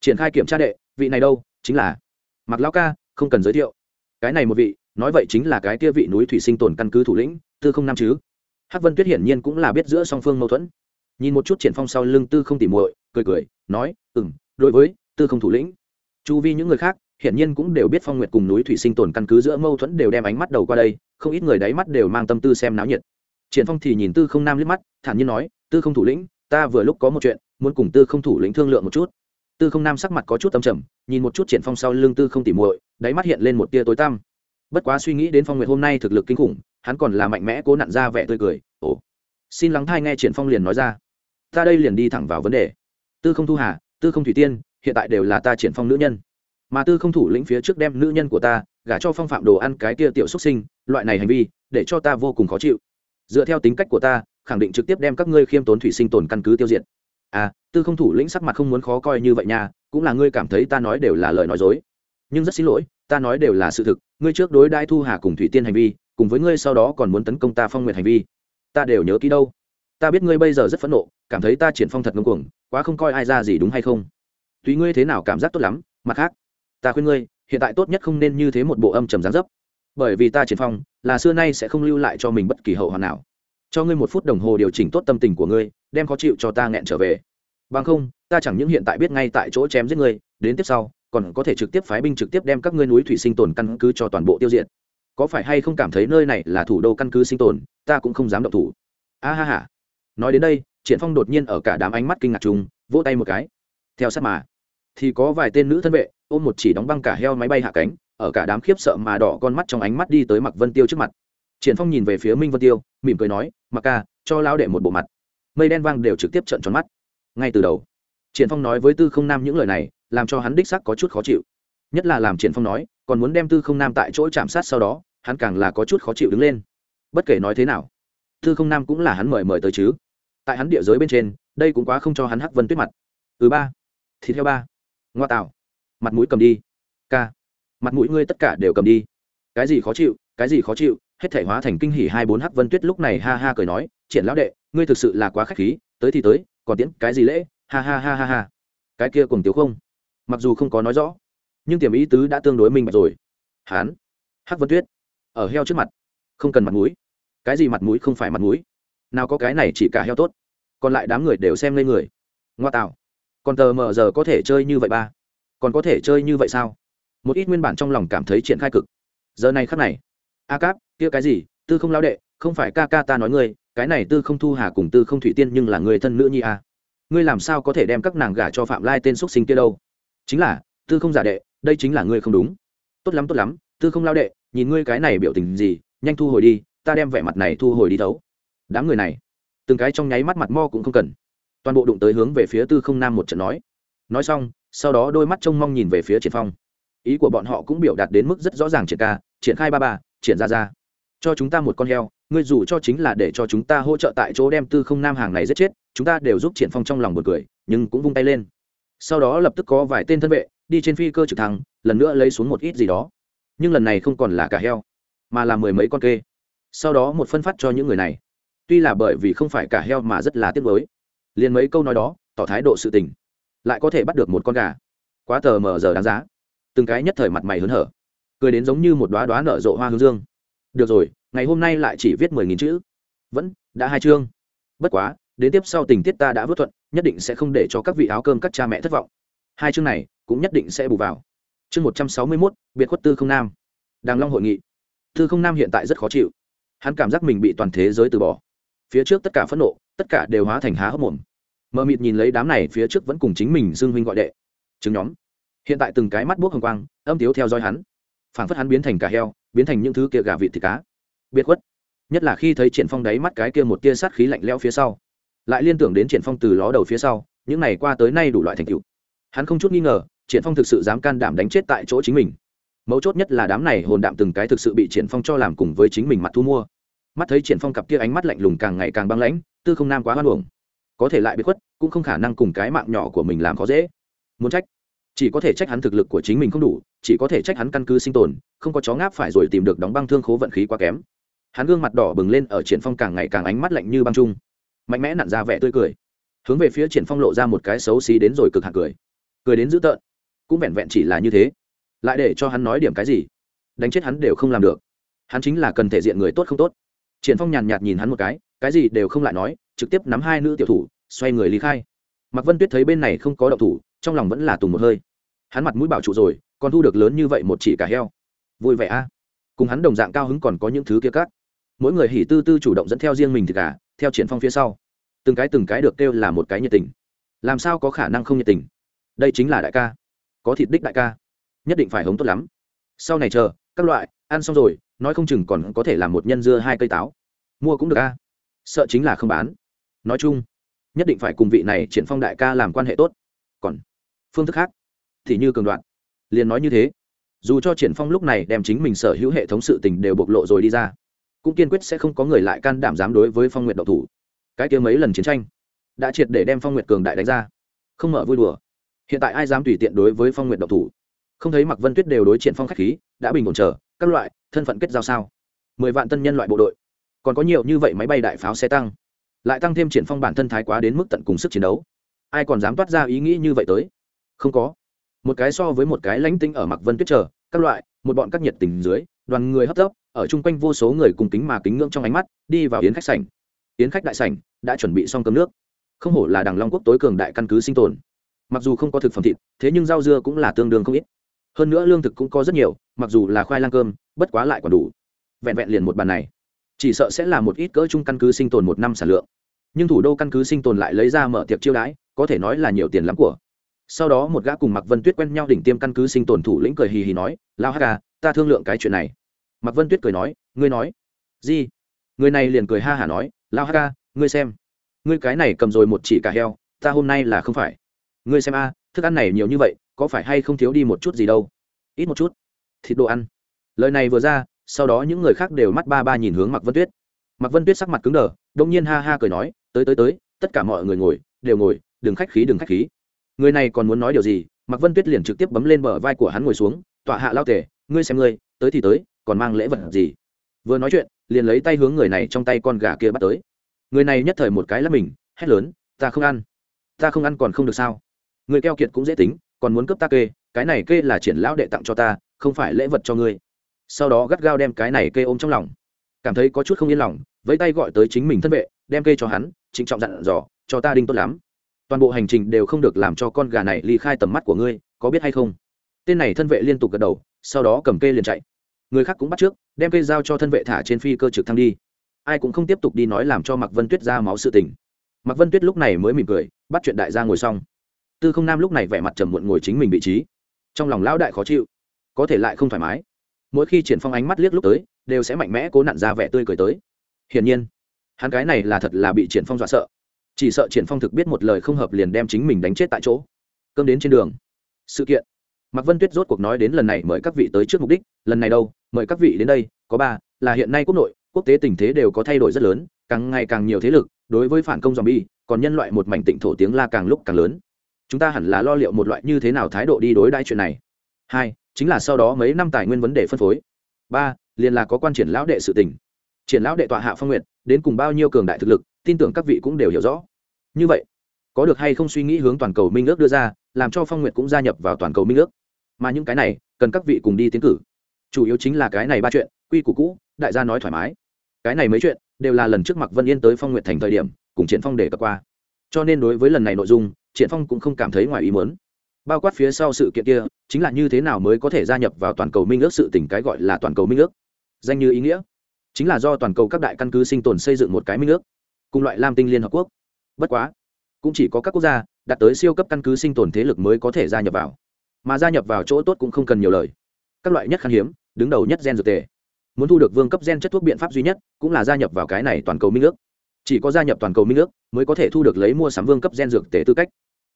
Triển khai kiểm tra đệ, vị này đâu? Chính là mặc lão ca, không cần giới thiệu. Cái này một vị, nói vậy chính là cái kia vị núi thủy sinh tồn căn cứ thủ lĩnh tư không nam chứ? Hắc vân tuyết hiển nhiên cũng là biết giữa song phương mâu thuẫn. Nhìn một chút triển phong sau lưng tư không tỉ muội, cười cười, nói, ừm, đối với tư không thủ lĩnh, chu vi những người khác, hiển nhiên cũng đều biết phong nguyệt cùng núi thủy sinh tồn căn cứ giữa mâu thuẫn đều đem ánh mắt đầu qua đây, không ít người đáy mắt đều mang tâm tư xem náo nhiệt. Triển phong thì nhìn tư không nam liếc mắt, thản nhiên nói, tư không thủ lĩnh, ta vừa lúc có một chuyện, muốn cùng tư không thủ lĩnh thương lượng một chút. Tư không nam sắc mặt có chút tâm trầm, nhìn một chút triển phong sau lưng tư không tỉ muội, đáy mắt hiện lên một tia tối tăm. Bất quá suy nghĩ đến phong nguyệt hôm nay thực lực kinh khủng hắn còn là mạnh mẽ cố nặn ra vẻ tươi cười. Ồ, xin lắng thai nghe triển phong liền nói ra. Ta đây liền đi thẳng vào vấn đề. Tư không thu hà, tư không thủy tiên, hiện tại đều là ta triển phong nữ nhân. Mà tư không thủ lĩnh phía trước đem nữ nhân của ta gả cho phong phạm đồ ăn cái kia tiểu xuất sinh, loại này hành vi, để cho ta vô cùng khó chịu. Dựa theo tính cách của ta, khẳng định trực tiếp đem các ngươi khiêm tốn thủy sinh tồn căn cứ tiêu diệt. À tư không thủ lĩnh sắc mặt không muốn khó coi như vậy nha, cũng là ngươi cảm thấy ta nói đều là lời nói dối. Nhưng rất xin lỗi, ta nói đều là sự thực, ngươi trước đối đai thu hà cùng thủy tiên hành vi cùng với ngươi sau đó còn muốn tấn công ta phong nguyện hành vi. Ta đều nhớ kỹ đâu. Ta biết ngươi bây giờ rất phẫn nộ, cảm thấy ta triển phong thật ngông cuồng, quá không coi ai ra gì đúng hay không. Tùy ngươi thế nào cảm giác tốt lắm, mặt khác, ta khuyên ngươi, hiện tại tốt nhất không nên như thế một bộ âm trầm gián dấp. Bởi vì ta triển phong, là xưa nay sẽ không lưu lại cho mình bất kỳ hậu hoàn nào. Cho ngươi một phút đồng hồ điều chỉnh tốt tâm tình của ngươi, đem khó chịu cho ta nghẹn trở về. Bằng không, ta chẳng những hiện tại biết ngay tại chỗ chém giết ngươi, đến tiếp sau, còn có thể trực tiếp phái binh trực tiếp đem các ngươi núi thủy sinh tồn căn cứ cho toàn bộ tiêu diệt có phải hay không cảm thấy nơi này là thủ đô căn cứ sinh tồn, ta cũng không dám động thủ. A ha ha. Nói đến đây, triển phong đột nhiên ở cả đám ánh mắt kinh ngạc chung, vỗ tay một cái. Theo sát mà, thì có vài tên nữ thân vệ, ôm một chỉ đóng băng cả heo máy bay hạ cánh, ở cả đám khiếp sợ mà đỏ con mắt trong ánh mắt đi tới mặc vân tiêu trước mặt. Triển phong nhìn về phía minh vân tiêu, mỉm cười nói mặc ca, cho lão đệ một bộ mặt. Mây đen vang đều trực tiếp trợn tròn mắt. Ngay từ đầu, triển phong nói với tư không nam những lời này, làm cho hắn đích xác có chút khó chịu. Nhất là làm triển phong nói, còn muốn đem tư không nam tại chỗ chạm sát sau đó hắn càng là có chút khó chịu đứng lên. Bất kể nói thế nào, thư không nam cũng là hắn mời mời tới chứ. Tại hắn địa giới bên trên, đây cũng quá không cho hắn hắc vân tuyết mặt. Thứ ba, thì theo ba. Ngoa tạo. Mặt mũi cầm đi. Ca. Mặt mũi ngươi tất cả đều cầm đi. Cái gì khó chịu, cái gì khó chịu, hết thể hóa thành kinh hỉ hai bốn hắc vân tuyết lúc này ha ha cười nói, triển lão đệ, ngươi thực sự là quá khách khí, tới thì tới, còn tiễn cái gì lễ? Ha ha ha ha ha. Cái kia cùng tiếu không. Mặc dù không có nói rõ, nhưng tiềm ý tứ đã tương đối minh bạch rồi. Hán. Hắc vân tuyết ở heo trước mặt. Không cần mặt mũi. Cái gì mặt mũi không phải mặt mũi. Nào có cái này chỉ cả heo tốt. Còn lại đám người đều xem lên người. Ngoa tạo. Còn tờ mờ giờ có thể chơi như vậy ba? Còn có thể chơi như vậy sao? Một ít nguyên bản trong lòng cảm thấy triển khai cực. Giờ này khắc này. A cáp, kia cái gì? Tư không lao đệ, không phải ca ca ta nói ngươi, cái này tư không thu hà cùng tư không thủy tiên nhưng là người thân nữ nhi a ngươi làm sao có thể đem các nàng gả cho phạm lai tên xúc sinh kia đâu? Chính là, tư không giả đệ, đây chính là ngươi không đúng. Tốt lắm tốt lắm, tư không lao đệ nhìn ngươi cái này biểu tình gì, nhanh thu hồi đi, ta đem vẻ mặt này thu hồi đi thấu. Đám người này, từng cái trong nháy mắt mặt mo cũng không cần. Toàn bộ đụng tới hướng về phía tư không nam một trận nói. Nói xong, sau đó đôi mắt trông mong nhìn về phía triển phong. Ý của bọn họ cũng biểu đạt đến mức rất rõ ràng triển ca, triển khai ba ba, triển ra ra cho chúng ta một con heo, ngươi dù cho chính là để cho chúng ta hỗ trợ tại chỗ đem tư không nam hàng này giết chết, chúng ta đều giúp triển phong trong lòng một cười, nhưng cũng vung tay lên. Sau đó lập tức có vài tên thân vệ, đi trên phi cơ trực thăng, lần nữa lấy xuống một ít gì đó nhưng lần này không còn là cả heo, mà là mười mấy con kê. Sau đó một phân phát cho những người này. Tuy là bởi vì không phải cả heo mà rất là tiếc với liền mấy câu nói đó, tỏ thái độ sự tình, lại có thể bắt được một con gà. Quá tờ mờ giờ đáng giá. Từng cái nhất thời mặt mày hớn hở. Cười đến giống như một đoá đoá nở rộ hoa hướng dương. Được rồi, ngày hôm nay lại chỉ viết mười nghìn chữ. Vẫn, đã hai chương. Bất quá, đến tiếp sau tình tiết ta đã vớt thuận, nhất định sẽ không để cho các vị áo cơm các cha mẹ thất vọng. Hai chương này cũng nhất định sẽ bù vào chương một trăm sáu mươi mốt, biệt khuất tư không nam. Đàng long hội nghị. Tư không nam hiện tại rất khó chịu. Hắn cảm giác mình bị toàn thế giới từ bỏ. Phía trước tất cả phẫn nộ, tất cả đều hóa thành há hốc mồm. Mờ mịt nhìn lấy đám này, phía trước vẫn cùng chính mình Dương huynh gọi đệ. Chứng nhóm. Hiện tại từng cái mắt buốc hồng quang, âm tiếu theo dõi hắn. Phảng phất hắn biến thành cả heo, biến thành những thứ kia gà vịt thịt cá. Biệt khuất. Nhất là khi thấy triển phong đáy mắt cái kia một tia sát khí lạnh lẽo phía sau. Lại liên tưởng đến triển phong từ ló đầu phía sau, những này qua tới nay đủ loại thành tựu. Hắn không chút nghi ngờ triển phong thực sự dám can đảm đánh chết tại chỗ chính mình. Mấu chốt nhất là đám này hồn đạm từng cái thực sự bị triển phong cho làm cùng với chính mình mặt thu mua. Mắt thấy triển phong cặp kia ánh mắt lạnh lùng càng ngày càng băng lãnh, tư không nam quá hoan uổng. Có thể lại bị khuất, cũng không khả năng cùng cái mạng nhỏ của mình làm khó dễ. Muốn trách? Chỉ có thể trách hắn thực lực của chính mình không đủ, chỉ có thể trách hắn căn cứ sinh tồn, không có chó ngáp phải rồi tìm được đóng băng thương khố vận khí quá kém. Hắn gương mặt đỏ bừng lên ở triển phong càng ngày càng ánh mắt lạnh như băng trung. Mạnh mẽ nặn ra vẻ tươi cười. Hướng về phía triển phong lộ ra một cái xấu xí đến rồi cực hạt cười. Cười đến dữ tợn cũng vẹn vẹn chỉ là như thế. Lại để cho hắn nói điểm cái gì? Đánh chết hắn đều không làm được. Hắn chính là cần thể diện người tốt không tốt. Triển phong nhàn nhạt nhìn hắn một cái cái gì đều không lại nói, trực tiếp nắm hai nữ tiểu thủ, xoay người lý khai. Mạc vân tuyết thấy bên này không có động thủ, trong lòng vẫn là tùng một hơi. Hắn mặt mũi bảo trụ rồi, còn thu được lớn như vậy một chỉ cả heo. Vui vẻ a. Cùng hắn đồng dạng cao hứng còn có những thứ kia cắt mỗi người hỉ tư tư chủ động dẫn theo riêng mình thì cả, theo triển phong phía sau. Từng cái từng cái được kêu là một cái nhiệt tình. Làm sao có khả năng không nhiệt tình? Đây chính là đại ca có thịt đích đại ca. Nhất định phải hống tốt lắm. Sau này chờ, các loại, ăn xong rồi, nói không chừng còn có thể làm một nhân dưa hai cây táo. Mua cũng được a. Sợ chính là không bán. Nói chung, nhất định phải cùng vị này triển phong đại ca làm quan hệ tốt. Còn phương thức khác, thì như cường đoạn. Liền nói như thế. Dù cho triển phong lúc này đem chính mình sở hữu hệ thống sự tình đều bộc lộ rồi đi ra, cũng kiên quyết sẽ không có người lại can đảm dám đối với phong nguyệt độc thủ. Cái kia mấy lần chiến tranh, đã triệt để đem phong nguyệt cường đại đánh ra. Không mở vui đùa hiện tại ai dám tùy tiện đối với phong nguyện độc thủ? Không thấy mặc vân tuyết đều đối triển phong khách khí, đã bình ổn chờ, các loại, thân phận kết giao sao? Mười vạn tân nhân loại bộ đội, còn có nhiều như vậy máy bay đại pháo xe tăng. Lại tăng thêm triển phong bản thân thái quá đến mức tận cùng sức chiến đấu. Ai còn dám toát ra ý nghĩ như vậy tới? Không có. Một cái so với một cái lánh tinh ở mặc vân tuyết chờ, các loại, một bọn các nhiệt tình dưới, đoàn người hấp tấp, ở chung quanh vô số người cùng kính mà kính ngưỡng trong ánh mắt, đi vào yến khách sảnh. Yến khách đại sảnh, đã chuẩn bị xong cơm nước. Không hổ là đằng long quốc tối cường đại căn cứ sinh tồn mặc dù không có thực phẩm thịt, thế nhưng rau dưa cũng là tương đương không ít. Hơn nữa lương thực cũng có rất nhiều, mặc dù là khoai lang cơm, bất quá lại còn đủ. Vẹn vẹn liền một bàn này. Chỉ sợ sẽ là một ít cỡ chung căn cứ sinh tồn một năm sản lượng. Nhưng thủ đô căn cứ sinh tồn lại lấy ra mở tiệc chiêu đãi, có thể nói là nhiều tiền lắm của. Sau đó một gã cùng mặc vân tuyết quen nhau đỉnh tiêm căn cứ sinh tồn thủ lĩnh cười hì hì nói lao hát ca à, ta thương lượng cái chuyện này. Mặc vân tuyết cười nói, ngươi nói. Gì? Người này liền cười ha hả nói lao hát ca à, ngươi xem. Ngươi cái này cầm rồi một chỉ cả heo, ta hôm nay là không phải ngươi xem a thức ăn này nhiều như vậy có phải hay không thiếu đi một chút gì đâu? Ít một chút. Thịt đồ ăn. Lời này vừa ra sau đó những người khác đều mắt ba ba nhìn hướng mặc vân tuyết. Mặc vân tuyết sắc mặt cứng đờ đông nhiên ha ha cười nói tới tới tới tất cả mọi người ngồi đều ngồi đừng khách khí đừng khách khí. Người này còn muốn nói điều gì? Mặc vân tuyết liền trực tiếp bấm lên bờ vai của hắn ngồi xuống tọa hạ lao tề, ngươi xem ngươi tới thì tới còn mang lễ vật gì? Vừa nói chuyện liền lấy tay hướng người này trong tay con gà kia bắt tới. Người này nhất thời một cái là mình hét lớn ta không ăn ta không ăn còn không được sao? Người keo kiệt cũng dễ tính, còn muốn cướp ta kê, cái này kê là triển lão đệ tặng cho ta, không phải lễ vật cho ngươi. Sau đó gắt gao đem cái này kê ôm trong lòng. Cảm thấy có chút không yên lòng, vẫy tay gọi tới chính mình thân vệ, đem kê cho hắn, trịnh trọng dặn dò, cho ta đinh tốt lắm. Toàn bộ hành trình đều không được làm cho con gà này ly khai tầm mắt của ngươi, có biết hay không? Tên này thân vệ liên tục gật đầu, sau đó cầm kê liền chạy. Người khác cũng bắt trước, đem cây dao cho thân vệ thả trên phi cơ trực thăng đi. Ai cũng không tiếp tục đi nói làm cho mạc vân tuyết ra máu sự tình. Mạc vân tuyết lúc này mới mỉm cười, bắt chuyện đại gia ngồi xong tư không nam lúc này vẻ mặt trầm muộn ngồi chính mình vị trí. Trong lòng lão đại khó chịu, có thể lại không thoải mái. Mỗi khi triển phong ánh mắt liếc lúc tới, đều sẽ mạnh mẽ cố nặn ra vẻ tươi cười tới. Hiển nhiên, hắn cái này là thật là bị triển phong dọa sợ. Chỉ sợ triển phong thực biết một lời không hợp liền đem chính mình đánh chết tại chỗ. Cơm đến trên đường. Sự kiện. Mạc vân tuyết rốt cuộc nói đến lần này mời các vị tới trước mục đích, lần này đâu, mời các vị đến đây, có ba, là hiện nay quốc nội, quốc tế tình thế đều có thay đổi rất lớn, càng ngày càng nhiều thế lực, đối với phản công zombie, còn nhân loại một mảnh tịnh thổ tiếng la càng lúc càng lớn chúng ta hẳn là lo liệu một loại như thế nào thái độ đi đối đãi chuyện này. Hai, chính là sau đó mấy năm tài nguyên vấn đề phân phối. Ba, liền là có quan triển lão đệ sự tình. Triển lão đệ tọa hạ phong nguyện đến cùng bao nhiêu cường đại thực lực, tin tưởng các vị cũng đều hiểu rõ. Như vậy, có được hay không suy nghĩ hướng toàn cầu minh ước đưa ra, làm cho phong nguyện cũng gia nhập vào toàn cầu minh ước. Mà những cái này, cần các vị cùng đi tiến cử. Chủ yếu chính là cái này ba chuyện, quy củ cũ, đại gia nói thoải mái. Cái này mấy chuyện, đều là lần trước mặc vân yên tới phong nguyện thành thời điểm, cùng triển phong để cập qua. Cho nên đối với lần này nội dung triển phong cũng không cảm thấy ngoài ý muốn. Bao quát phía sau sự kiện kia, chính là như thế nào mới có thể gia nhập vào toàn cầu minh ước sự tỉnh cái gọi là toàn cầu minh ước? Danh như ý nghĩa, chính là do toàn cầu các đại căn cứ sinh tồn xây dựng một cái minh ước, cùng loại lam tinh liên hợp quốc. Bất quá, cũng chỉ có các quốc gia đạt tới siêu cấp căn cứ sinh tồn thế lực mới có thể gia nhập vào. Mà gia nhập vào chỗ tốt cũng không cần nhiều lời. Các loại nhất khan hiếm, đứng đầu nhất gen dược tề. Muốn thu được vương cấp gen chất thuốc biện pháp duy nhất cũng là gia nhập vào cái này toàn cầu minh ước. Chỉ có gia nhập toàn cầu minh ước mới có thể thu được lấy mua sắm vương cấp gen dược tề tư cách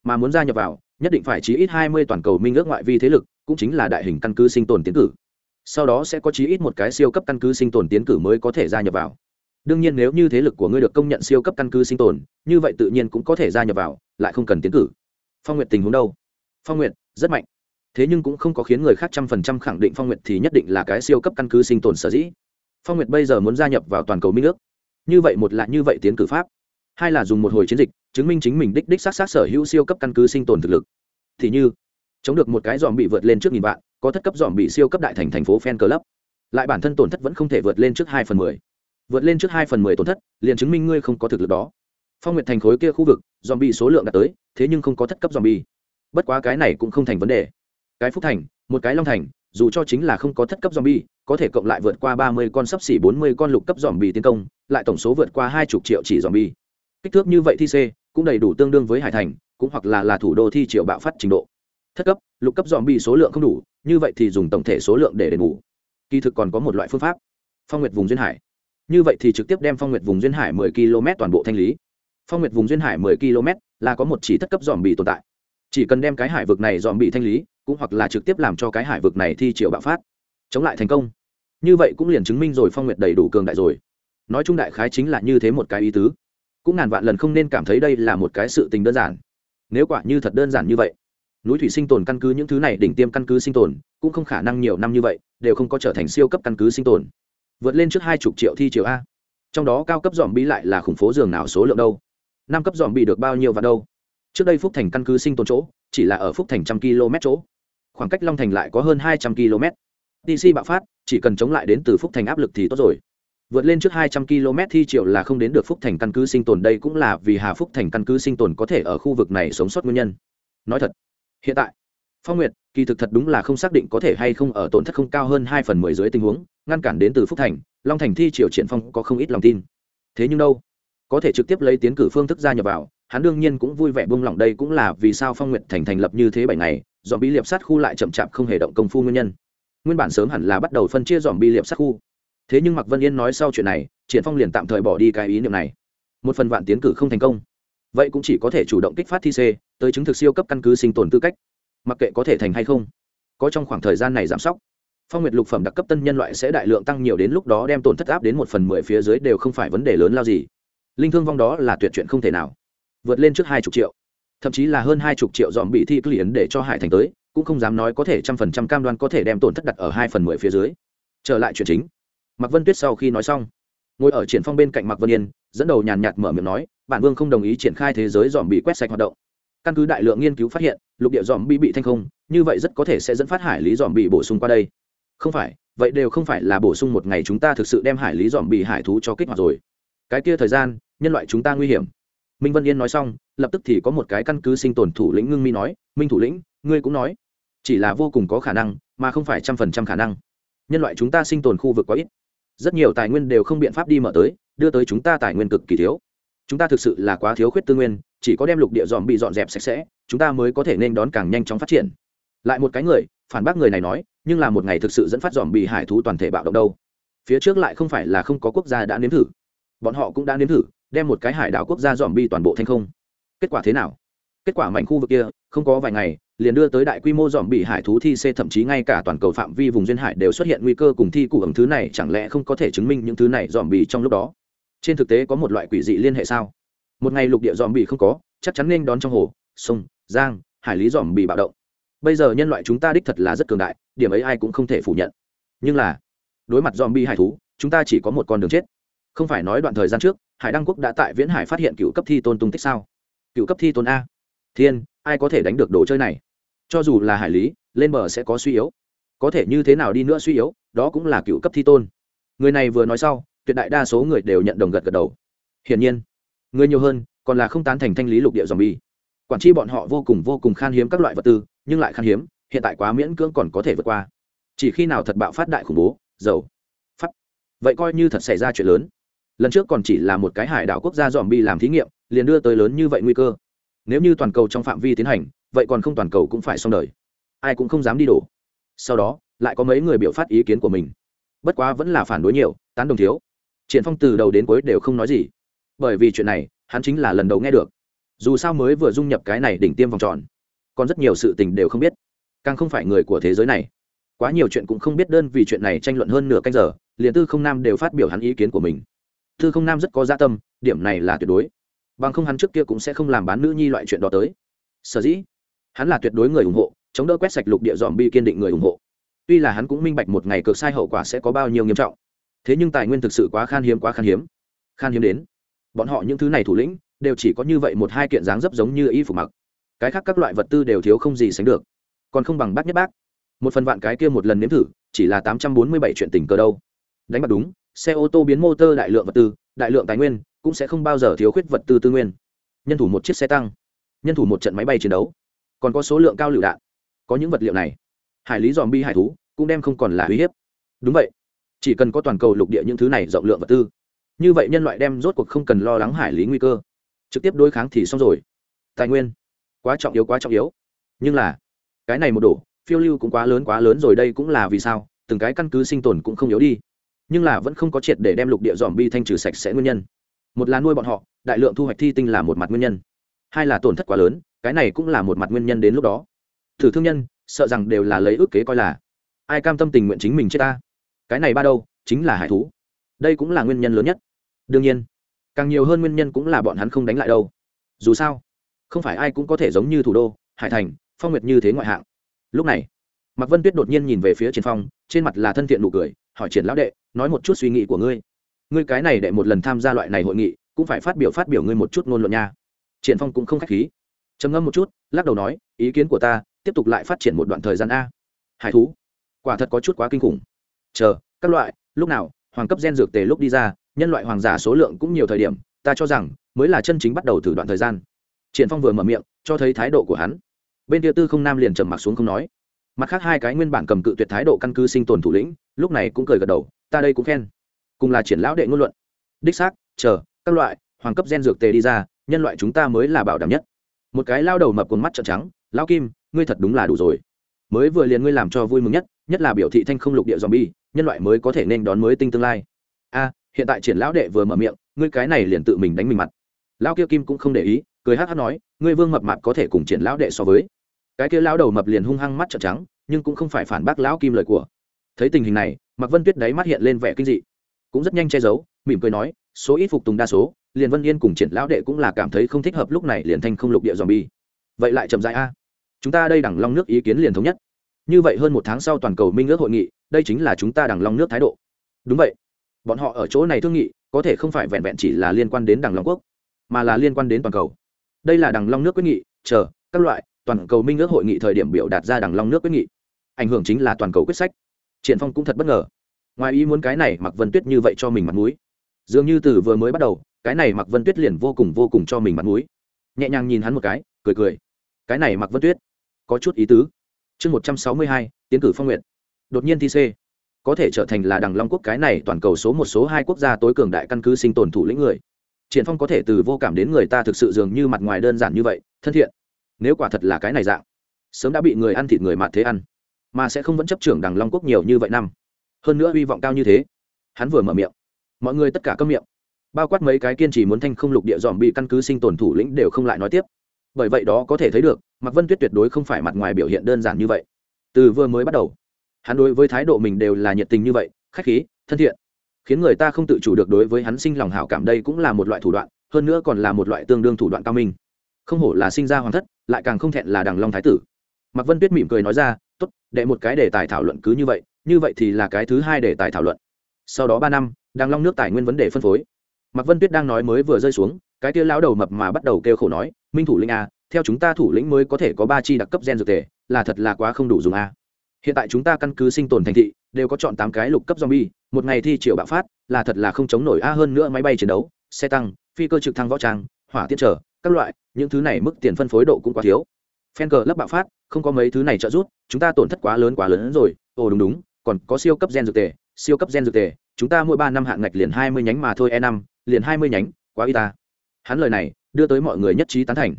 mà muốn gia nhập vào, nhất định phải chí ít hai mươi toàn cầu minh ước ngoại vi thế lực, cũng chính là đại hình căn cứ sinh tồn tiến cử. Sau đó sẽ có chí ít một cái siêu cấp căn cứ sinh tồn tiến cử mới có thể gia nhập vào. Đương nhiên nếu như thế lực của ngươi được công nhận siêu cấp căn cứ sinh tồn, như vậy tự nhiên cũng có thể gia nhập vào, lại không cần tiến cử. Phong nguyện tình huống đâu? Phong nguyện rất mạnh. Thế nhưng cũng không có khiến người khác trăm phần trăm khẳng định phong nguyện thì nhất định là cái siêu cấp căn cứ sinh tồn sở dĩ. Phong nguyện bây giờ muốn gia nhập vào toàn cầu minh ước. Như vậy một là như vậy tiến cử pháp hai là dùng một hồi chiến dịch, chứng minh chính mình đích đích sát sát sở hữu siêu cấp căn cứ sinh tồn thực lực. Thì như, chống được một cái dòm bị vượt lên trước nghìn vạn, có thất cấp dòm bị siêu cấp đại thành thành phố fan club. Lại bản thân tổn thất vẫn không thể vượt lên trước hai phần mười. Vượt lên trước hai phần mười tổn thất, liền chứng minh ngươi không có thực lực đó. Phong nguyệt thành khối kia khu vực dòm bị số lượng đạt tới, thế nhưng không có thất cấp dòm bị bất quá cái này cũng không thành vấn đề. Cái phúc thành, một cái long thành, dù cho chính là không có thất cấp dòm bi có thể cộng lại vượt qua ba mươi con sấp xỉ bốn mươi con lục cấp dòm bi tiến công, lại tổng số vượt qua hai chục triệu chỉ dòm bi kích thước như vậy thi c cũng đầy đủ tương đương với hải thành, cũng hoặc là là thủ đô thi triệu bạo phát trình độ. Thất cấp, lục cấp dòm bi số lượng không đủ, như vậy thì dùng tổng thể số lượng để đền bù. Kỳ thực còn có một loại phương pháp, phong nguyệt vùng duyên hải. Như vậy thì trực tiếp đem phong nguyệt vùng duyên hải 10 km toàn bộ thanh lý. Phong nguyệt vùng duyên hải 10 km là có một chỉ thất cấp dòm bị tồn tại. Chỉ cần đem cái hải vực này dòm bị thanh lý, cũng hoặc là trực tiếp làm cho cái hải vực này thi triệu bạo phát, chống lại thành công. Như vậy cũng liền chứng minh rồi phong nguyệt đầy đủ cường đại rồi. Nói chung đại khái chính là như thế một cái ý tứ cũng ngàn vạn lần không nên cảm thấy đây là một cái sự tình đơn giản. Nếu quả như thật đơn giản như vậy, núi thủy sinh tồn căn cứ những thứ này đỉnh tiêm căn cứ sinh tồn, cũng không khả năng nhiều năm như vậy, đều không có trở thành siêu cấp căn cứ sinh tồn. Vượt lên trước hai chục triệu thi triệu a. Trong đó cao cấp dòm bi lại là khủng phố giường nào số lượng đâu? Năm cấp dòm bi được bao nhiêu và đâu? Trước đây phúc thành căn cứ sinh tồn chỗ, chỉ là ở phúc thành trăm km chỗ. Khoảng cách long thành lại có hơn hai trăm km. Dc bạo phát, chỉ cần chống lại đến từ phúc thành áp lực thì tốt rồi vượt lên trước hai trăm km thi triệu là không đến được phúc thành căn cứ sinh tồn, đây cũng là vì hà phúc thành căn cứ sinh tồn có thể ở khu vực này sống sót nguyên nhân. Nói thật, hiện tại, phong nguyệt, kỳ thực thật đúng là không xác định có thể hay không ở tổn thất không cao hơn hai phần mười dưới tình huống, ngăn cản đến từ phúc thành, long thành thi triều triển phong có không ít lòng tin. Thế nhưng đâu, có thể trực tiếp lấy tiến cử phương thức gia nhập vào, hắn đương nhiên cũng vui vẻ buông lỏng, đây cũng là vì sao phong nguyệt thành thành lập như thế bảy ngày dòm bi liệp sát khu lại chậm chạp không hề động công phu nguyên nhân. Nguyên bản sớm hẳn là bắt đầu phân chia dòm bi liệp sát khu thế nhưng mạc vân yên nói sau chuyện này, triển phong liền tạm thời bỏ đi cái ý niệm này. Một phần vạn tiến cử không thành công. Vậy cũng chỉ có thể chủ động kích phát thi c, tới chứng thực siêu cấp căn cứ sinh tồn tư cách. Mặc kệ có thể thành hay không, có trong khoảng thời gian này giảm sóc, phong nguyệt lục phẩm đặc cấp tân nhân loại sẽ đại lượng tăng nhiều đến lúc đó đem tổn thất áp đến một phần mười phía dưới đều không phải vấn đề lớn lao gì. Linh thương vong đó là tuyệt chuyện không thể nào. Vượt lên trước hai chục triệu, thậm chí là hơn hai chục triệu dòm bị thi client để cho hải thành tới, cũng không dám nói có thể trăm phần trăm cam đoan có thể đem tổn thất đặt ở hai phần mười phía dưới. Trở lại chuyện chính mạc vân tuyết sau khi nói xong, ngồi ở triển phong bên cạnh mạc vân yên, dẫn đầu nhàn nhạt mở miệng nói, bản vương không đồng ý triển khai thế giới dòm bị quét sạch hoạt động. Căn cứ đại lượng nghiên cứu phát hiện, lục địa dòm bị bị thanh không, như vậy rất có thể sẽ dẫn phát hải lý dòm bị bổ sung qua đây. Không phải, vậy đều không phải là bổ sung một ngày chúng ta thực sự đem hải lý dòm bị hải thú cho kích hoạt rồi. Cái kia thời gian, nhân loại chúng ta nguy hiểm. Minh vân yên nói xong, lập tức thì có một cái căn cứ sinh tồn thủ lĩnh ngưng mi nói, minh thủ lĩnh, ngươi cũng nói. Chỉ là vô cùng có khả năng, mà không phải trăm phần trăm khả năng. Nhân loại chúng ta sinh tồn khu vực quá ít rất nhiều tài nguyên đều không biện pháp đi mở tới, đưa tới chúng ta tài nguyên cực kỳ thiếu. Chúng ta thực sự là quá thiếu khuyết tư nguyên, chỉ có đem lục địa dòm bị dọn dẹp sạch sẽ, chúng ta mới có thể nên đón càng nhanh chóng phát triển. Lại một cái người, phản bác người này nói, nhưng là một ngày thực sự dẫn phát dòm bị hải thú toàn thể bạo động đâu. Phía trước lại không phải là không có quốc gia đã nếm thử. Bọn họ cũng đã nếm thử, đem một cái hải đảo quốc gia dòm bị toàn bộ thành không. Kết quả thế nào? Kết quả mảnh khu vực kia, không có vài ngày, liền đưa tới đại quy mô dòm bị hải thú thi c thậm chí ngay cả toàn cầu phạm vi vùng duyên hải đều xuất hiện nguy cơ cùng thi cụ ẩm thứ này chẳng lẽ không có thể chứng minh những thứ này dòm bị trong lúc đó? Trên thực tế có một loại quỷ dị liên hệ sao? Một ngày lục địa dòm bị không có, chắc chắn nên đón trong hồ, sông, giang, hải lý dòm bị bạo động. Bây giờ nhân loại chúng ta đích thật là rất cường đại, điểm ấy ai cũng không thể phủ nhận. Nhưng là, đối mặt dòm bị hải thú, chúng ta chỉ có một con đường chết. Không phải nói đoạn thời gian trước, hải đăng quốc đã tại viễn hải phát hiện cựu cấp thi tôn tung tích sao? Cựu cấp thi tôn a thiên, ai có thể đánh được đồ chơi này? Cho dù là hải lý, lên bờ sẽ có suy yếu. Có thể như thế nào đi nữa suy yếu, đó cũng là cựu cấp thi tôn. Người này vừa nói sau, tuyệt đại đa số người đều nhận đồng gật gật đầu. Hiển nhiên, người nhiều hơn, còn là không tán thành thanh lý lục địa dòng bi quản tri bọn họ vô cùng vô cùng khan hiếm các loại vật tư, nhưng lại khan hiếm, hiện tại quá miễn cưỡng còn có thể vượt qua. Chỉ khi nào thật bạo phát đại khủng bố, dầu, phát. Vậy coi như thật xảy ra chuyện lớn. Lần trước còn chỉ là một cái hải đảo quốc gia dòm bi làm thí nghiệm, liền đưa tới lớn như vậy nguy cơ nếu như toàn cầu trong phạm vi tiến hành, vậy còn không toàn cầu cũng phải xong đời. Ai cũng không dám đi đổ. Sau đó, lại có mấy người biểu phát ý kiến của mình. Bất quá vẫn là phản đối nhiều, tán đồng thiếu. Triển phong từ đầu đến cuối đều không nói gì. Bởi vì chuyện này, hắn chính là lần đầu nghe được. Dù sao mới vừa dung nhập cái này đỉnh tiêm vòng tròn, còn rất nhiều sự tình đều không biết. Càng không phải người của thế giới này. Quá nhiều chuyện cũng không biết đơn vì chuyện này tranh luận hơn nửa canh giờ, liền tư không nam đều phát biểu hắn ý kiến của mình. Tư không nam rất có gia dạ tâm, điểm này là tuyệt đối bằng không hắn trước kia cũng sẽ không làm bán nữ nhi loại chuyện đó tới. Sở dĩ, hắn là tuyệt đối người ủng hộ, chống đỡ quét sạch lục địa dòm bi kiên định người ủng hộ. Tuy là hắn cũng minh bạch một ngày cực sai hậu quả sẽ có bao nhiêu nghiêm trọng. Thế nhưng tài nguyên thực sự quá khan hiếm quá khan hiếm. Khan hiếm đến, bọn họ những thứ này thủ lĩnh đều chỉ có như vậy một hai kiện dáng dấp giống như y phục mặc. Cái khác các loại vật tư đều thiếu không gì sánh được. Còn không bằng bác nhất bác. Một phần vạn cái kia một lần nếm thử, chỉ là tám trăm bốn mươi bảy chuyện tình cờ đâu. Đánh bạc đúng, xe ô tô biến motor đại lượng vật tư, đại lượng tài nguyên cũng sẽ không bao giờ thiếu khuyết vật tư tư nguyên. Nhân thủ một chiếc xe tăng, nhân thủ một trận máy bay chiến đấu, còn có số lượng cao lựu đạn, có những vật liệu này. Hải lý dòm bi hải thú cũng đem không còn là uy hiếp. Đúng vậy, chỉ cần có toàn cầu lục địa những thứ này rộng lượng vật tư, như vậy nhân loại đem rốt cuộc không cần lo lắng hải lý nguy cơ. Trực tiếp đối kháng thì xong rồi. Tài nguyên, quá trọng yếu, quá trọng yếu. Nhưng là, cái này một đổ, phiêu lưu cũng quá lớn quá lớn rồi đây cũng là vì sao, từng cái căn cứ sinh tồn cũng không yếu đi. Nhưng là vẫn không có triệt để đem lục địa dòm bi thanh trừ sạch sẽ nguyên nhân một là nuôi bọn họ, đại lượng thu hoạch thi tinh là một mặt nguyên nhân. Hai là tổn thất quá lớn, cái này cũng là một mặt nguyên nhân đến lúc đó. Thử thương nhân, sợ rằng đều là lấy ước kế coi là. Ai cam tâm tình nguyện chính mình chết ta? Cái này ba đâu, chính là hải thú. Đây cũng là nguyên nhân lớn nhất. Đương nhiên, càng nhiều hơn nguyên nhân cũng là bọn hắn không đánh lại đâu. Dù sao, không phải ai cũng có thể giống như thủ đô, hải thành, phong nguyệt như thế ngoại hạng. Lúc này, mạc vân tuyết đột nhiên nhìn về phía triển phong, trên mặt là thân thiện nụ cười, hỏi triển lão đệ, nói một chút suy nghĩ của ngươi ngươi cái này đệ một lần tham gia loại này hội nghị, cũng phải phát biểu phát biểu ngươi một chút ngôn luận nha. Triển phong cũng không khách khí. Trầm ngâm một chút, lắc đầu nói, ý kiến của ta, tiếp tục lại phát triển một đoạn thời gian a. Hải thú. Quả thật có chút quá kinh khủng. Chờ, các loại, lúc nào, hoàng cấp gen dược tề lúc đi ra, nhân loại hoàng giả số lượng cũng nhiều thời điểm, ta cho rằng, mới là chân chính bắt đầu thử đoạn thời gian. Triển phong vừa mở miệng, cho thấy thái độ của hắn. Bên kia tư không nam liền trầm mặc xuống không nói. Mặt khác hai cái nguyên bản cầm cự tuyệt thái độ căn cứ sinh tồn thủ lĩnh, lúc này cũng cười gật đầu, ta đây cũng khen cùng là triển lão đệ ngôn luận. Đích xác, chờ, các loại, hoàng cấp gen dược tề đi ra, nhân loại chúng ta mới là bảo đảm nhất. Một cái lao đầu mập cồn mắt trợn trắng lao kim, ngươi thật đúng là đủ rồi. Mới vừa liền ngươi làm cho vui mừng nhất nhất là biểu thị thanh không lục địa zombie, nhân loại mới có thể nên đón mới tinh tương lai. A, hiện tại triển lão đệ vừa mở miệng, ngươi cái này liền tự mình đánh mình mặt. Lao kia kim cũng không để ý, cười hát hát nói, ngươi vương mập mạp có thể cùng triển lão đệ so với. Cái kia lão đầu mập liền hung hăng mắt trợn trắng, nhưng cũng không phải phản bác lão kim lời của. Thấy tình hình này, mạc vân tuyết đáy mắt hiện lên vẻ kinh dị cũng rất nhanh che giấu, mỉm cười nói, số ít phục tùng đa số, liền vân yên cùng triển lão đệ cũng là cảm thấy không thích hợp lúc này liền thanh không lục địa dòm bi vậy lại chậm dại a. Chúng ta đây đẳng long nước ý kiến liền thống nhất. Như vậy hơn một tháng sau toàn cầu minh ước hội nghị, đây chính là chúng ta đẳng long nước thái độ. Đúng vậy. Bọn họ ở chỗ này thương nghị, có thể không phải vẹn vẹn chỉ là liên quan đến đẳng long quốc, mà là liên quan đến toàn cầu. Đây là đẳng long nước quyết nghị, chờ, các loại, toàn cầu minh ước hội nghị thời điểm biểu đạt ra đẳng long nước quyết nghị. Ảnh hưởng chính là toàn cầu quyết sách. Triển phong cũng thật bất ngờ ngoài ý muốn cái này mặc vân tuyết như vậy cho mình mặt mũi. Dường như từ vừa mới bắt đầu, cái này mặc vân tuyết liền vô cùng vô cùng cho mình mặt mũi. Nhẹ nhàng nhìn hắn một cái, cười cười. Cái này mặc vân tuyết, có chút ý tứ. Chương một trăm sáu mươi hai, tiến cử phong nguyện đột nhiên thi c. Có thể trở thành là đằng long quốc cái này toàn cầu số một số hai quốc gia tối cường đại căn cứ sinh tồn thủ lĩnh người. Triển phong có thể từ vô cảm đến người ta thực sự dường như mặt ngoài đơn giản như vậy, thân thiện. Nếu quả thật là cái này dạng, sớm đã bị người ăn thịt người mạt thế ăn, mà sẽ không vẫn chấp trưởng đằng long quốc nhiều như vậy năm hơn nữa hy vọng cao như thế, hắn vừa mở miệng. Mọi người tất cả câm miệng. Bao quát mấy cái kiên trì muốn thanh không lục địa dòm bị căn cứ sinh tồn thủ lĩnh đều không lại nói tiếp. Bởi vậy đó có thể thấy được, mạc vân tuyết tuyệt đối không phải mặt ngoài biểu hiện đơn giản như vậy. Từ vừa mới bắt đầu, hắn đối với thái độ mình đều là nhiệt tình như vậy, khách khí, thân thiện. Khiến người ta không tự chủ được đối với hắn sinh lòng hảo cảm đây cũng là một loại thủ đoạn, hơn nữa còn là một loại tương đương thủ đoạn cao minh. Không hổ là sinh ra hoàng thất, lại càng không thẹn là đằng long thái tử. Mạc vân tuyết mỉm cười nói ra tốt, đệ một cái đề tài thảo luận cứ như vậy như vậy thì là cái thứ hai đề tài thảo luận. Sau đó ba năm Đang long nước tài nguyên vấn đề phân phối. Mạc vân tuyết đang nói mới vừa rơi xuống, cái kia lão đầu mập mà bắt đầu kêu khổ nói, minh thủ lĩnh a, theo chúng ta thủ lĩnh mới có thể có ba chi đặc cấp gen dược thể là thật là quá không đủ dùng a. Hiện tại chúng ta căn cứ sinh tồn thành thị, đều có chọn tám cái lục cấp zombie, một ngày thi triệu bạo phát, là thật là không chống nổi a, hơn nữa máy bay chiến đấu, xe tăng, phi cơ trực thăng võ trang, hỏa tiễn trở, các loại, những thứ này mức tiền phân phối độ cũng quá thiếu phen cờ lấp bạo phát, không có mấy thứ này trợ giúp, chúng ta tổn thất quá lớn quá lớn hơn rồi. Ồ, đúng đúng, còn có siêu cấp gen dược tề, siêu cấp gen dược tề, chúng ta mỗi ba năm hạn ngạch liền hai mươi nhánh mà thôi e năm, liền hai mươi nhánh, quá y ta. Hắn lời này, đưa tới mọi người nhất trí tán thành.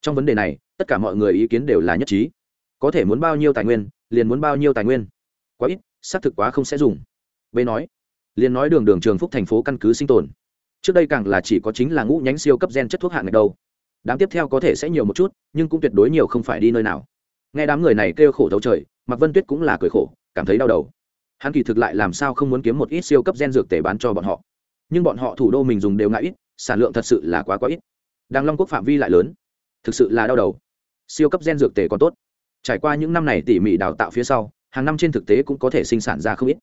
Trong vấn đề này, tất cả mọi người ý kiến đều là nhất trí. Có thể muốn bao nhiêu tài nguyên, liền muốn bao nhiêu tài nguyên. Quá ít, xác thực quá không sẽ dùng. B nói, liền nói đường đường trường phúc thành phố căn cứ sinh tồn. Trước đây càng là chỉ có chính là ngũ nhánh siêu cấp gen chất thuốc hạng ngạch đâu đám tiếp theo có thể sẽ nhiều một chút, nhưng cũng tuyệt đối nhiều không phải đi nơi nào. Nghe đám người này kêu khổ thấu trời mặc vân tuyết cũng là cười khổ, cảm thấy đau đầu. Hắn kỳ thực lại làm sao không muốn kiếm một ít siêu cấp gen dược tể bán cho bọn họ. Nhưng bọn họ thủ đô mình dùng đều ngại ít, sản lượng thật sự là quá quá ít. Đàng long quốc phạm vi lại lớn, thực sự là đau đầu. Siêu cấp gen dược tể còn tốt. Trải qua những năm này tỉ mỉ đào tạo phía sau, hàng năm trên thực tế cũng có thể sinh sản ra không ít.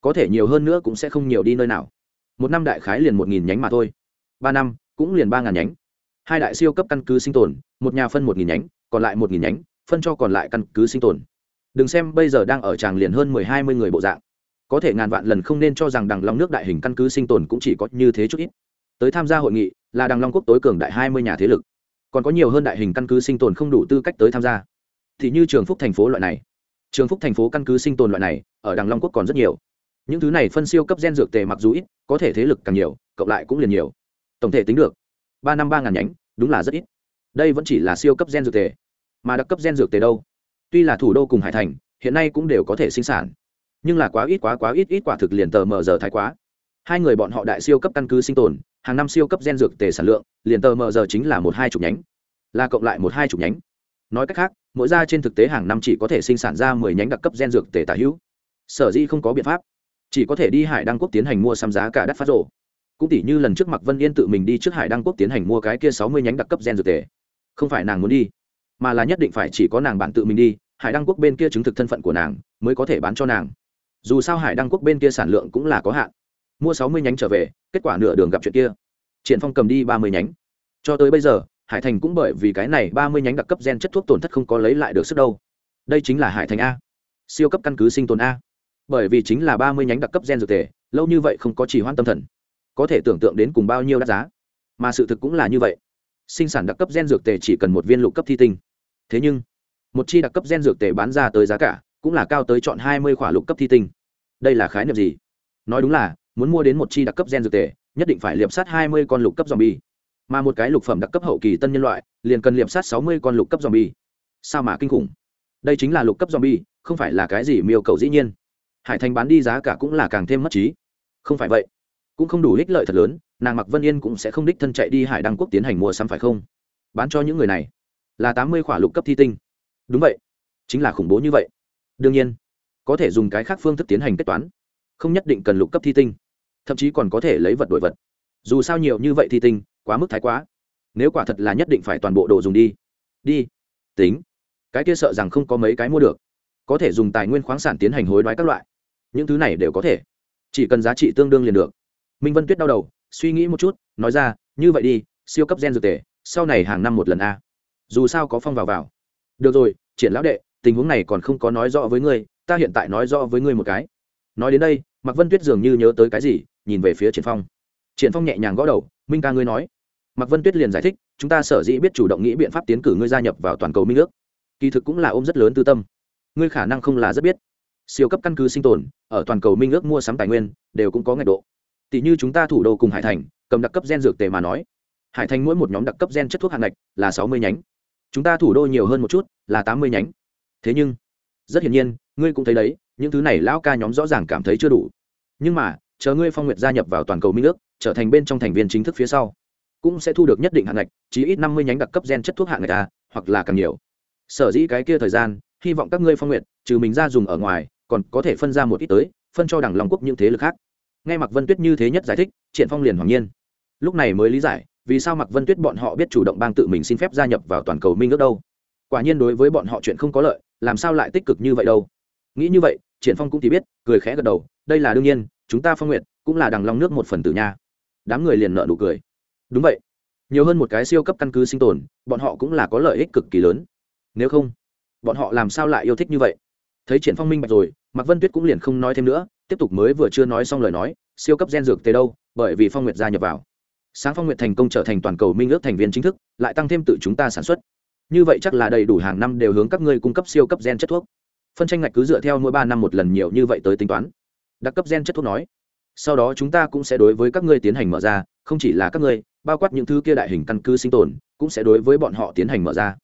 Có thể nhiều hơn nữa cũng sẽ không nhiều đi nơi nào. Một năm đại khái liền một nghìn nhánh mà thôi. Ba năm, cũng liền ba ngàn nhánh hai đại siêu cấp căn cứ sinh tồn, một nhà phân một nghìn nhánh, còn lại một nghìn nhánh, phân cho còn lại căn cứ sinh tồn. Đừng xem bây giờ đang ở tràng liền hơn mười hai mươi người bộ dạng. Có thể ngàn vạn lần không nên cho rằng đằng long nước đại hình căn cứ sinh tồn cũng chỉ có như thế chút ít. Tới tham gia hội nghị, là đằng long quốc tối cường đại hai mươi nhà thế lực. Còn có nhiều hơn đại hình căn cứ sinh tồn không đủ tư cách tới tham gia. Thì như trường phúc thành phố loại này. Trường phúc thành phố căn cứ sinh tồn loại này, ở đằng long quốc còn rất nhiều. Những thứ này phân siêu cấp gen dược tề mặc dù ít, có thể thế lực càng nhiều, cộng lại cũng liền nhiều. Tổng thể tính được ba năm ba ngàn nhánh, đúng là rất ít. Đây vẫn chỉ là siêu cấp gen dược tề. Mà đặc cấp gen dược tề đâu? Tuy là thủ đô cùng hải thành, hiện nay cũng đều có thể sinh sản. Nhưng là quá ít quá quá ít ít quả thực liền tờ mờ giờ thái quá. Hai người bọn họ đại siêu cấp căn cứ sinh tồn, hàng năm siêu cấp gen dược tề sản lượng, liền tờ mờ giờ chính là một hai chục nhánh. Là cộng lại một hai chục nhánh. Nói cách khác, mỗi gia trên thực tế hàng năm chỉ có thể sinh sản ra mười nhánh đặc cấp gen dược tề tả hữu. Sở dĩ không có biện pháp. Chỉ có thể đi hải đăng quốc tiến hành mua xăm giá cả đắt phát rộ cũng tỷ như lần trước mặc vân yên tự mình đi trước hải đăng quốc tiến hành mua cái kia sáu mươi nhánh đặc cấp gen dược tề. Không phải nàng muốn đi, mà là nhất định phải chỉ có nàng bạn tự mình đi, hải đăng quốc bên kia chứng thực thân phận của nàng, mới có thể bán cho nàng. Dù sao hải đăng quốc bên kia sản lượng cũng là có hạn. Mua sáu mươi nhánh trở về, kết quả nửa đường gặp chuyện kia. Triển phong cầm đi ba mươi nhánh. Cho tới bây giờ, hải thành cũng bởi vì cái này ba mươi nhánh đặc cấp gen chất thuốc tổn thất không có lấy lại được sức đâu. Đây chính là hải thành a. Siêu cấp căn cứ sinh tồn a. Bởi vì chính là ba mươi nhánh đặc cấp gen dược thể lâu như vậy không có chỉ hoan tâm thần có thể tưởng tượng đến cùng bao nhiêu đắt giá. Mà sự thực cũng là như vậy. Sinh sản đặc cấp gen dược tề chỉ cần một viên lục cấp thi tinh. Thế nhưng, một chi đặc cấp gen dược tề bán ra tới giá cả cũng là cao tới chọn hai mươi khỏa lục cấp thi tinh. Đây là khái niệm gì? Nói đúng là, muốn mua đến một chi đặc cấp gen dược tề, nhất định phải liệp sát hai mươi con lục cấp dòm bi mà một cái lục phẩm đặc cấp hậu kỳ tân nhân loại, liền cần liệp sát sáu mươi con lục cấp dòm bi sao mà kinh khủng? Đây chính là lục cấp dòm bi không phải là cái gì miêu cầu dĩ nhiên. Hải thành bán đi giá cả cũng là càng thêm mất trí. Không phải vậy cũng không đủ ích lợi thật lớn, nàng mặc vân yên cũng sẽ không đích thân chạy đi hải đăng quốc tiến hành mua sắm phải không? Bán cho những người này là tám mươi khỏa lục cấp thi tinh. Đúng vậy, chính là khủng bố như vậy. Đương nhiên, có thể dùng cái khác phương thức tiến hành kết toán, không nhất định cần lục cấp thi tinh, thậm chí còn có thể lấy vật đổi vật. Dù sao nhiều như vậy thi tinh, quá mức thái quá. Nếu quả thật là nhất định phải toàn bộ đồ dùng đi đi, tính. Cái kia sợ rằng không có mấy cái mua được. Có thể dùng tài nguyên khoáng sản tiến hành hối đoái các loại. Những thứ này đều có thể. Chỉ cần giá trị tương đương liền được minh vân tuyết đau đầu, suy nghĩ một chút, nói ra, như vậy đi, siêu cấp gen dược tề, sau này hàng năm một lần a. Dù sao có phong vào vào. Được rồi, triển lão đệ, tình huống này còn không có nói rõ với ngươi, ta hiện tại nói rõ với ngươi một cái. Nói đến đây, mạc vân tuyết dường như nhớ tới cái gì, nhìn về phía triển phong. Triển phong nhẹ nhàng gõ đầu, minh ca ngươi nói. Mạc vân tuyết liền giải thích, chúng ta sở dĩ biết chủ động nghĩ biện pháp tiến cử ngươi gia nhập vào toàn cầu minh ước, kỳ thực cũng là ôm rất lớn tư tâm. Ngươi khả năng không là rất biết. Siêu cấp căn cứ sinh tồn, ở toàn cầu minh ước mua sắm tài nguyên, đều cũng có ngạch độ tỷ như chúng ta thủ đô cùng hải thành, cầm đặc cấp gen dược tề mà nói, hải thành mỗi một nhóm đặc cấp gen chất thuốc hạng ngạch là sáu mươi nhánh. Chúng ta thủ đô nhiều hơn một chút là tám mươi nhánh. Thế nhưng, rất hiển nhiên, ngươi cũng thấy đấy, những thứ này lão ca nhóm rõ ràng cảm thấy chưa đủ. Nhưng mà, chờ ngươi phong nguyệt gia nhập vào toàn cầu minh ước, trở thành bên trong thành viên chính thức phía sau, cũng sẽ thu được nhất định hạng ngạch, chí ít năm mươi nhánh đặc cấp gen chất thuốc hạng ngạch ta hoặc là càng nhiều. Sở dĩ cái kia thời gian, hy vọng các ngươi phong nguyệt, trừ mình ra dùng ở ngoài, còn có thể phân ra một ít tới, phân cho đảng long quốc những thế lực khác nghe mặc vân tuyết như thế nhất giải thích, triển phong liền hoàng nhiên. Lúc này mới lý giải, vì sao mặc vân tuyết bọn họ biết chủ động bang tự mình xin phép gia nhập vào toàn cầu minh ước đâu. Quả nhiên đối với bọn họ chuyện không có lợi, làm sao lại tích cực như vậy đâu. Nghĩ như vậy, triển phong cũng thì biết, cười khẽ gật đầu, đây là đương nhiên, chúng ta phong nguyện cũng là đằng long nước một phần tử nha. Đám người liền nợ nụ cười. Đúng vậy. Nhiều hơn một cái siêu cấp căn cứ sinh tồn, bọn họ cũng là có lợi ích cực kỳ lớn. Nếu không, bọn họ làm sao lại yêu thích như vậy? Thấy triển phong minh bạch rồi, mạc vân tuyết cũng liền không nói thêm nữa tiếp tục mới vừa chưa nói xong lời nói, siêu cấp gen dược tế đâu, bởi vì phong nguyệt gia nhập vào. Sáng phong nguyệt thành công trở thành toàn cầu minh ước thành viên chính thức, lại tăng thêm tự chúng ta sản xuất. Như vậy chắc là đầy đủ hàng năm đều hướng các ngươi cung cấp siêu cấp gen chất thuốc. Phân tranh ngạch cứ dựa theo mỗi ba năm một lần nhiều như vậy tới tính toán. Đặc cấp gen chất thuốc nói, sau đó chúng ta cũng sẽ đối với các ngươi tiến hành mở ra, không chỉ là các ngươi, bao quát những thứ kia đại hình căn cứ sinh tồn, cũng sẽ đối với bọn họ tiến hành mở ra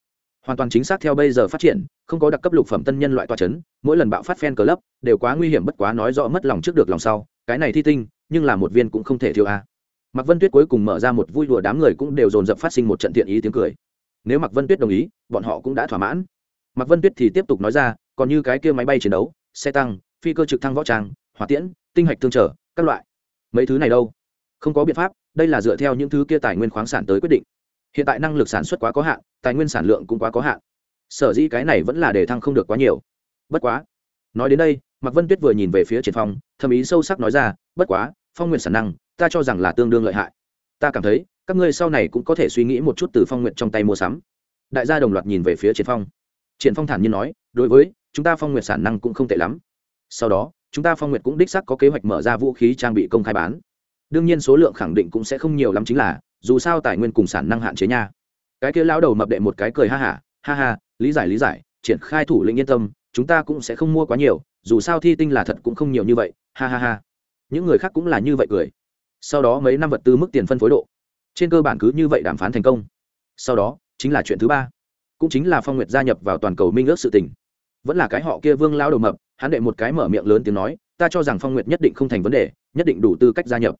hoàn toàn chính xác theo bây giờ phát triển, không có đặc cấp lục phẩm tân nhân loại toa c h ấ n mỗi lần bạo phát phen cờ lấp đều quá nguy hiểm bất quá nói rõ mất lòng trước được lòng sau, cái này thi tinh, nhưng là một viên cũng không thể thiếu a. Mạc vân tuyết cuối cùng mở ra một vui đùa đám người cũng đều dồn dập phát sinh một trận thiện ý tiếng cười. Nếu mạc vân tuyết đồng ý, bọn họ cũng đã thỏa mãn. Mạc vân tuyết thì tiếp tục nói ra, còn như cái kia máy bay chiến đấu, xe tăng, phi cơ trực thăng võ trang, hỏa tiễn, tinh hạch thương trở các loại. Mấy thứ này đâu? Không có biện pháp, đây là dựa theo những thứ kia tài nguyên khoáng sản tới quyết định. Hiện tại năng lực sản xuất quá có hạn tài nguyên sản lượng cũng quá có hạn. Sở dĩ cái này vẫn là để thăng không được quá nhiều. Bất quá, nói đến đây, mạc vân tuyết vừa nhìn về phía triển phong, thầm ý sâu sắc nói ra, bất quá, phong nguyện sản năng, ta cho rằng là tương đương lợi hại. Ta cảm thấy, các ngươi sau này cũng có thể suy nghĩ một chút từ phong nguyện trong tay mua sắm. Đại gia đồng loạt nhìn về phía triển phong. Triển phong thản nhiên nói, đối với, chúng ta phong nguyện sản năng cũng không tệ lắm. Sau đó, chúng ta phong nguyệt cũng đích xác có kế hoạch mở ra vũ khí trang bị công khai bán. Đương nhiên số lượng khẳng định cũng sẽ không nhiều lắm chính là, dù sao tài nguyên cùng sản năng hạn chế nha cái kia lão đầu mập đệ một cái cười ha hả ha, ha ha lý giải lý giải triển khai thủ lĩnh yên tâm chúng ta cũng sẽ không mua quá nhiều dù sao thi tinh là thật cũng không nhiều như vậy ha ha ha. Những người khác cũng là như vậy cười. Sau đó mấy năm vật tư mức tiền phân phối độ trên cơ bản cứ như vậy đàm phán thành công. Sau đó chính là chuyện thứ ba cũng chính là phong nguyệt gia nhập vào toàn cầu minh ước sự tình. Vẫn là cái họ kia vương lao đầu mập hắn đệ một cái mở miệng lớn tiếng nói ta cho rằng phong nguyệt nhất định không thành vấn đề nhất định đủ tư cách gia nhập.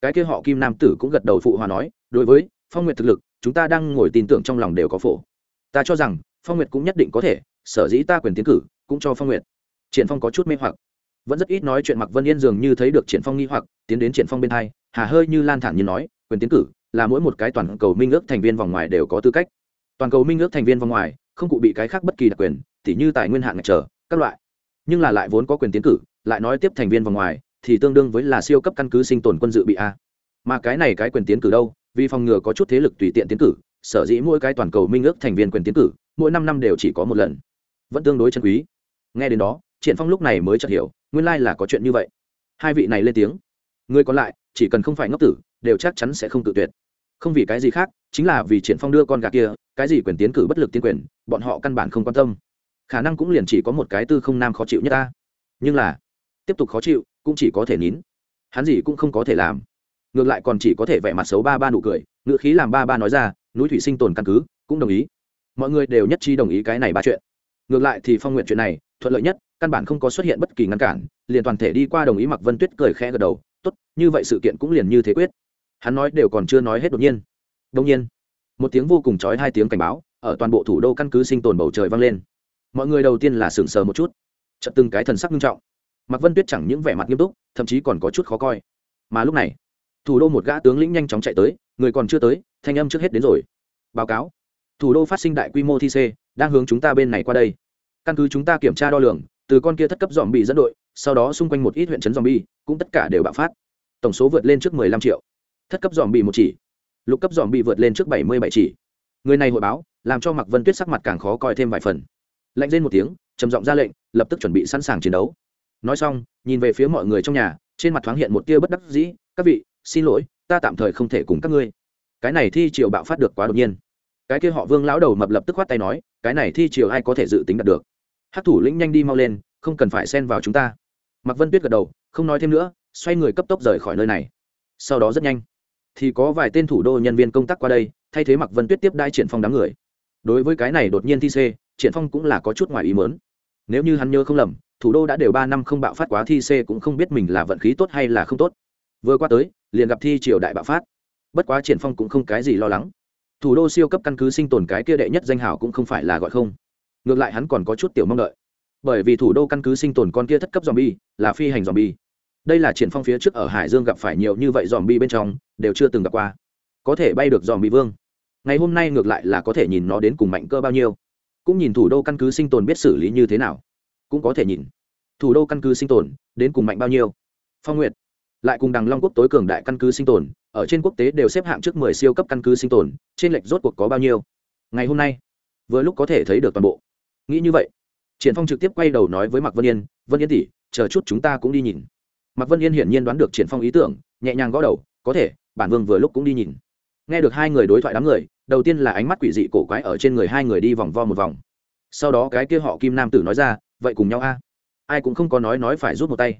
Cái kia họ kim nam tử cũng gật đầu phụ hòa nói đối với phong nguyệt thực lực chúng ta đang ngồi tin tưởng trong lòng đều có phổ. Ta cho rằng, phong nguyệt cũng nhất định có thể, sở dĩ ta quyền tiến cử, cũng cho phong nguyệt. Triển phong có chút mê hoặc. Vẫn rất ít nói chuyện mặc vân yên dường như thấy được triển phong nghi hoặc, tiến đến triển phong bên hai, hà hơi như lan thản như nói, quyền tiến cử là mỗi một cái toàn cầu minh ước thành viên vòng ngoài đều có tư cách. Toàn cầu minh ước thành viên vòng ngoài, không cụ bị cái khác bất kỳ đặc quyền, tỉ như tài nguyên hạn ngạch trở các loại. Nhưng là lại vốn có quyền tiến cử, lại nói tiếp thành viên vòng ngoài, thì tương đương với là siêu cấp căn cứ sinh tồn quân dự bị a. Mà cái này cái quyền tiến cử đâu vì phòng ngừa có chút thế lực tùy tiện tiến cử, sở dĩ mỗi cái toàn cầu minh ước thành viên quyền tiến cử, mỗi năm năm đều chỉ có một lần. Vẫn tương đối chân quý. Nghe đến đó, triển phong lúc này mới chợt hiểu, nguyên lai là có chuyện như vậy. Hai vị này lên tiếng. Người còn lại, chỉ cần không phải ngốc tử, đều chắc chắn sẽ không tự tuyệt. Không vì cái gì khác, chính là vì triển phong đưa con gà kia, cái gì quyền tiến cử bất lực tiến quyền, bọn họ căn bản không quan tâm. Khả năng cũng liền chỉ có một cái tư không nam khó chịu nhất ta. Nhưng là, tiếp tục khó chịu, cũng chỉ có thể nín. Hắn gì cũng không có thể làm ngược lại còn chỉ có thể vẻ mặt xấu ba ba nụ cười, ngữ khí làm ba ba nói ra, núi thủy sinh tồn căn cứ, cũng đồng ý. Mọi người đều nhất trí đồng ý cái này ba chuyện. Ngược lại thì phong nguyện chuyện này, thuận lợi nhất, căn bản không có xuất hiện bất kỳ ngăn cản, liền toàn thể đi qua đồng ý mặc vân tuyết cười khẽ gật đầu, tốt, như vậy sự kiện cũng liền như thế quyết. Hắn nói đều còn chưa nói hết đột nhiên. Đột nhiên, một tiếng vô cùng trói hai tiếng cảnh báo, ở toàn bộ thủ đô căn cứ sinh tồn bầu trời vang lên. Mọi người đầu tiên là sửng sờ một chút. Chợt từng cái thần sắc nghiêm trọng. Mặc vân tuyết chẳng những vẻ mặt nghiêm túc, thậm chí còn có chút khó coi. Mà lúc này thủ đô một gã tướng lĩnh nhanh chóng chạy tới, người còn chưa tới, thanh âm trước hết đến rồi. Báo cáo. Thủ đô phát sinh đại quy mô thi c, đang hướng chúng ta bên này qua đây. Căn cứ chúng ta kiểm tra đo lường, từ con kia thất cấp dòm bị dẫn đội, sau đó xung quanh một ít huyện trấn dòm bi cũng tất cả đều bạo phát. Tổng số vượt lên trước mười lăm triệu. Thất cấp dòm bị một chỉ. Lục cấp dòm bị vượt lên trước bảy mươi bảy chỉ. Người này hội báo, làm cho mặc vân tuyết sắc mặt càng khó coi thêm vài phần. Lạnh lên một tiếng, trầm giọng ra lệnh, lập tức chuẩn bị sẵn sàng chiến đấu. Nói xong, nhìn về phía mọi người trong nhà, trên mặt thoáng hiện một tia bất đắc dĩ, các vị xin lỗi, ta tạm thời không thể cùng các ngươi. Cái này thi triều bạo phát được quá đột nhiên. Cái kia họ vương lão đầu mập lập tức khoát tay nói, cái này thi triều ai có thể dự tính đạt được? Hát thủ lĩnh nhanh đi mau lên, không cần phải xen vào chúng ta. Mặc vân tuyết gật đầu, không nói thêm nữa, xoay người cấp tốc rời khỏi nơi này. Sau đó rất nhanh, thì có vài tên thủ đô nhân viên công tác qua đây, thay thế mặc vân tuyết tiếp đai triển phong đám người. Đối với cái này đột nhiên thi c triển phong cũng là có chút ngoài ý mớn nếu như hắn nhớ không lầm, thủ đô đã đều ba năm không bạo phát quá thi c cũng không biết mình là vận khí tốt hay là không tốt vừa qua tới, liền gặp thi triều đại bạo phát. Bất quá triển phong cũng không cái gì lo lắng. Thủ đô siêu cấp căn cứ sinh tồn cái kia đệ nhất danh hào cũng không phải là gọi không. Ngược lại hắn còn có chút tiểu mong đợi. Bởi vì thủ đô căn cứ sinh tồn con kia thất cấp zombie, là phi hành zombie. Đây là triển phong phía trước ở hải dương gặp phải nhiều như vậy zombie bên trong, đều chưa từng gặp qua. Có thể bay được zombie vương. Ngày hôm nay ngược lại là có thể nhìn nó đến cùng mạnh cơ bao nhiêu. Cũng nhìn thủ đô căn cứ sinh tồn biết xử lý như thế nào. Cũng có thể nhìn thủ đô căn cứ sinh tồn đến cùng mạnh bao nhiêu. Phong nguyệt lại cùng đằng long quốc tối cường đại căn cứ sinh tồn, ở trên quốc tế đều xếp hạng trước mười siêu cấp căn cứ sinh tồn, trên lệch rốt cuộc có bao nhiêu? Ngày hôm nay, vừa lúc có thể thấy được toàn bộ. Nghĩ như vậy, triển phong trực tiếp quay đầu nói với mạc vân yên vân yên tỷ, chờ chút chúng ta cũng đi nhìn. Mạc vân yên hiển nhiên đoán được triển phong ý tưởng, nhẹ nhàng gõ đầu, có thể, bản vương vừa lúc cũng đi nhìn. Nghe được hai người đối thoại đám người, đầu tiên là ánh mắt quỷ dị cổ quái ở trên người hai người đi vòng vo một vòng. Sau đó cái kia họ kim nam tử nói ra, vậy cùng nhau a, ai cũng không có nói nói phải rút một tay.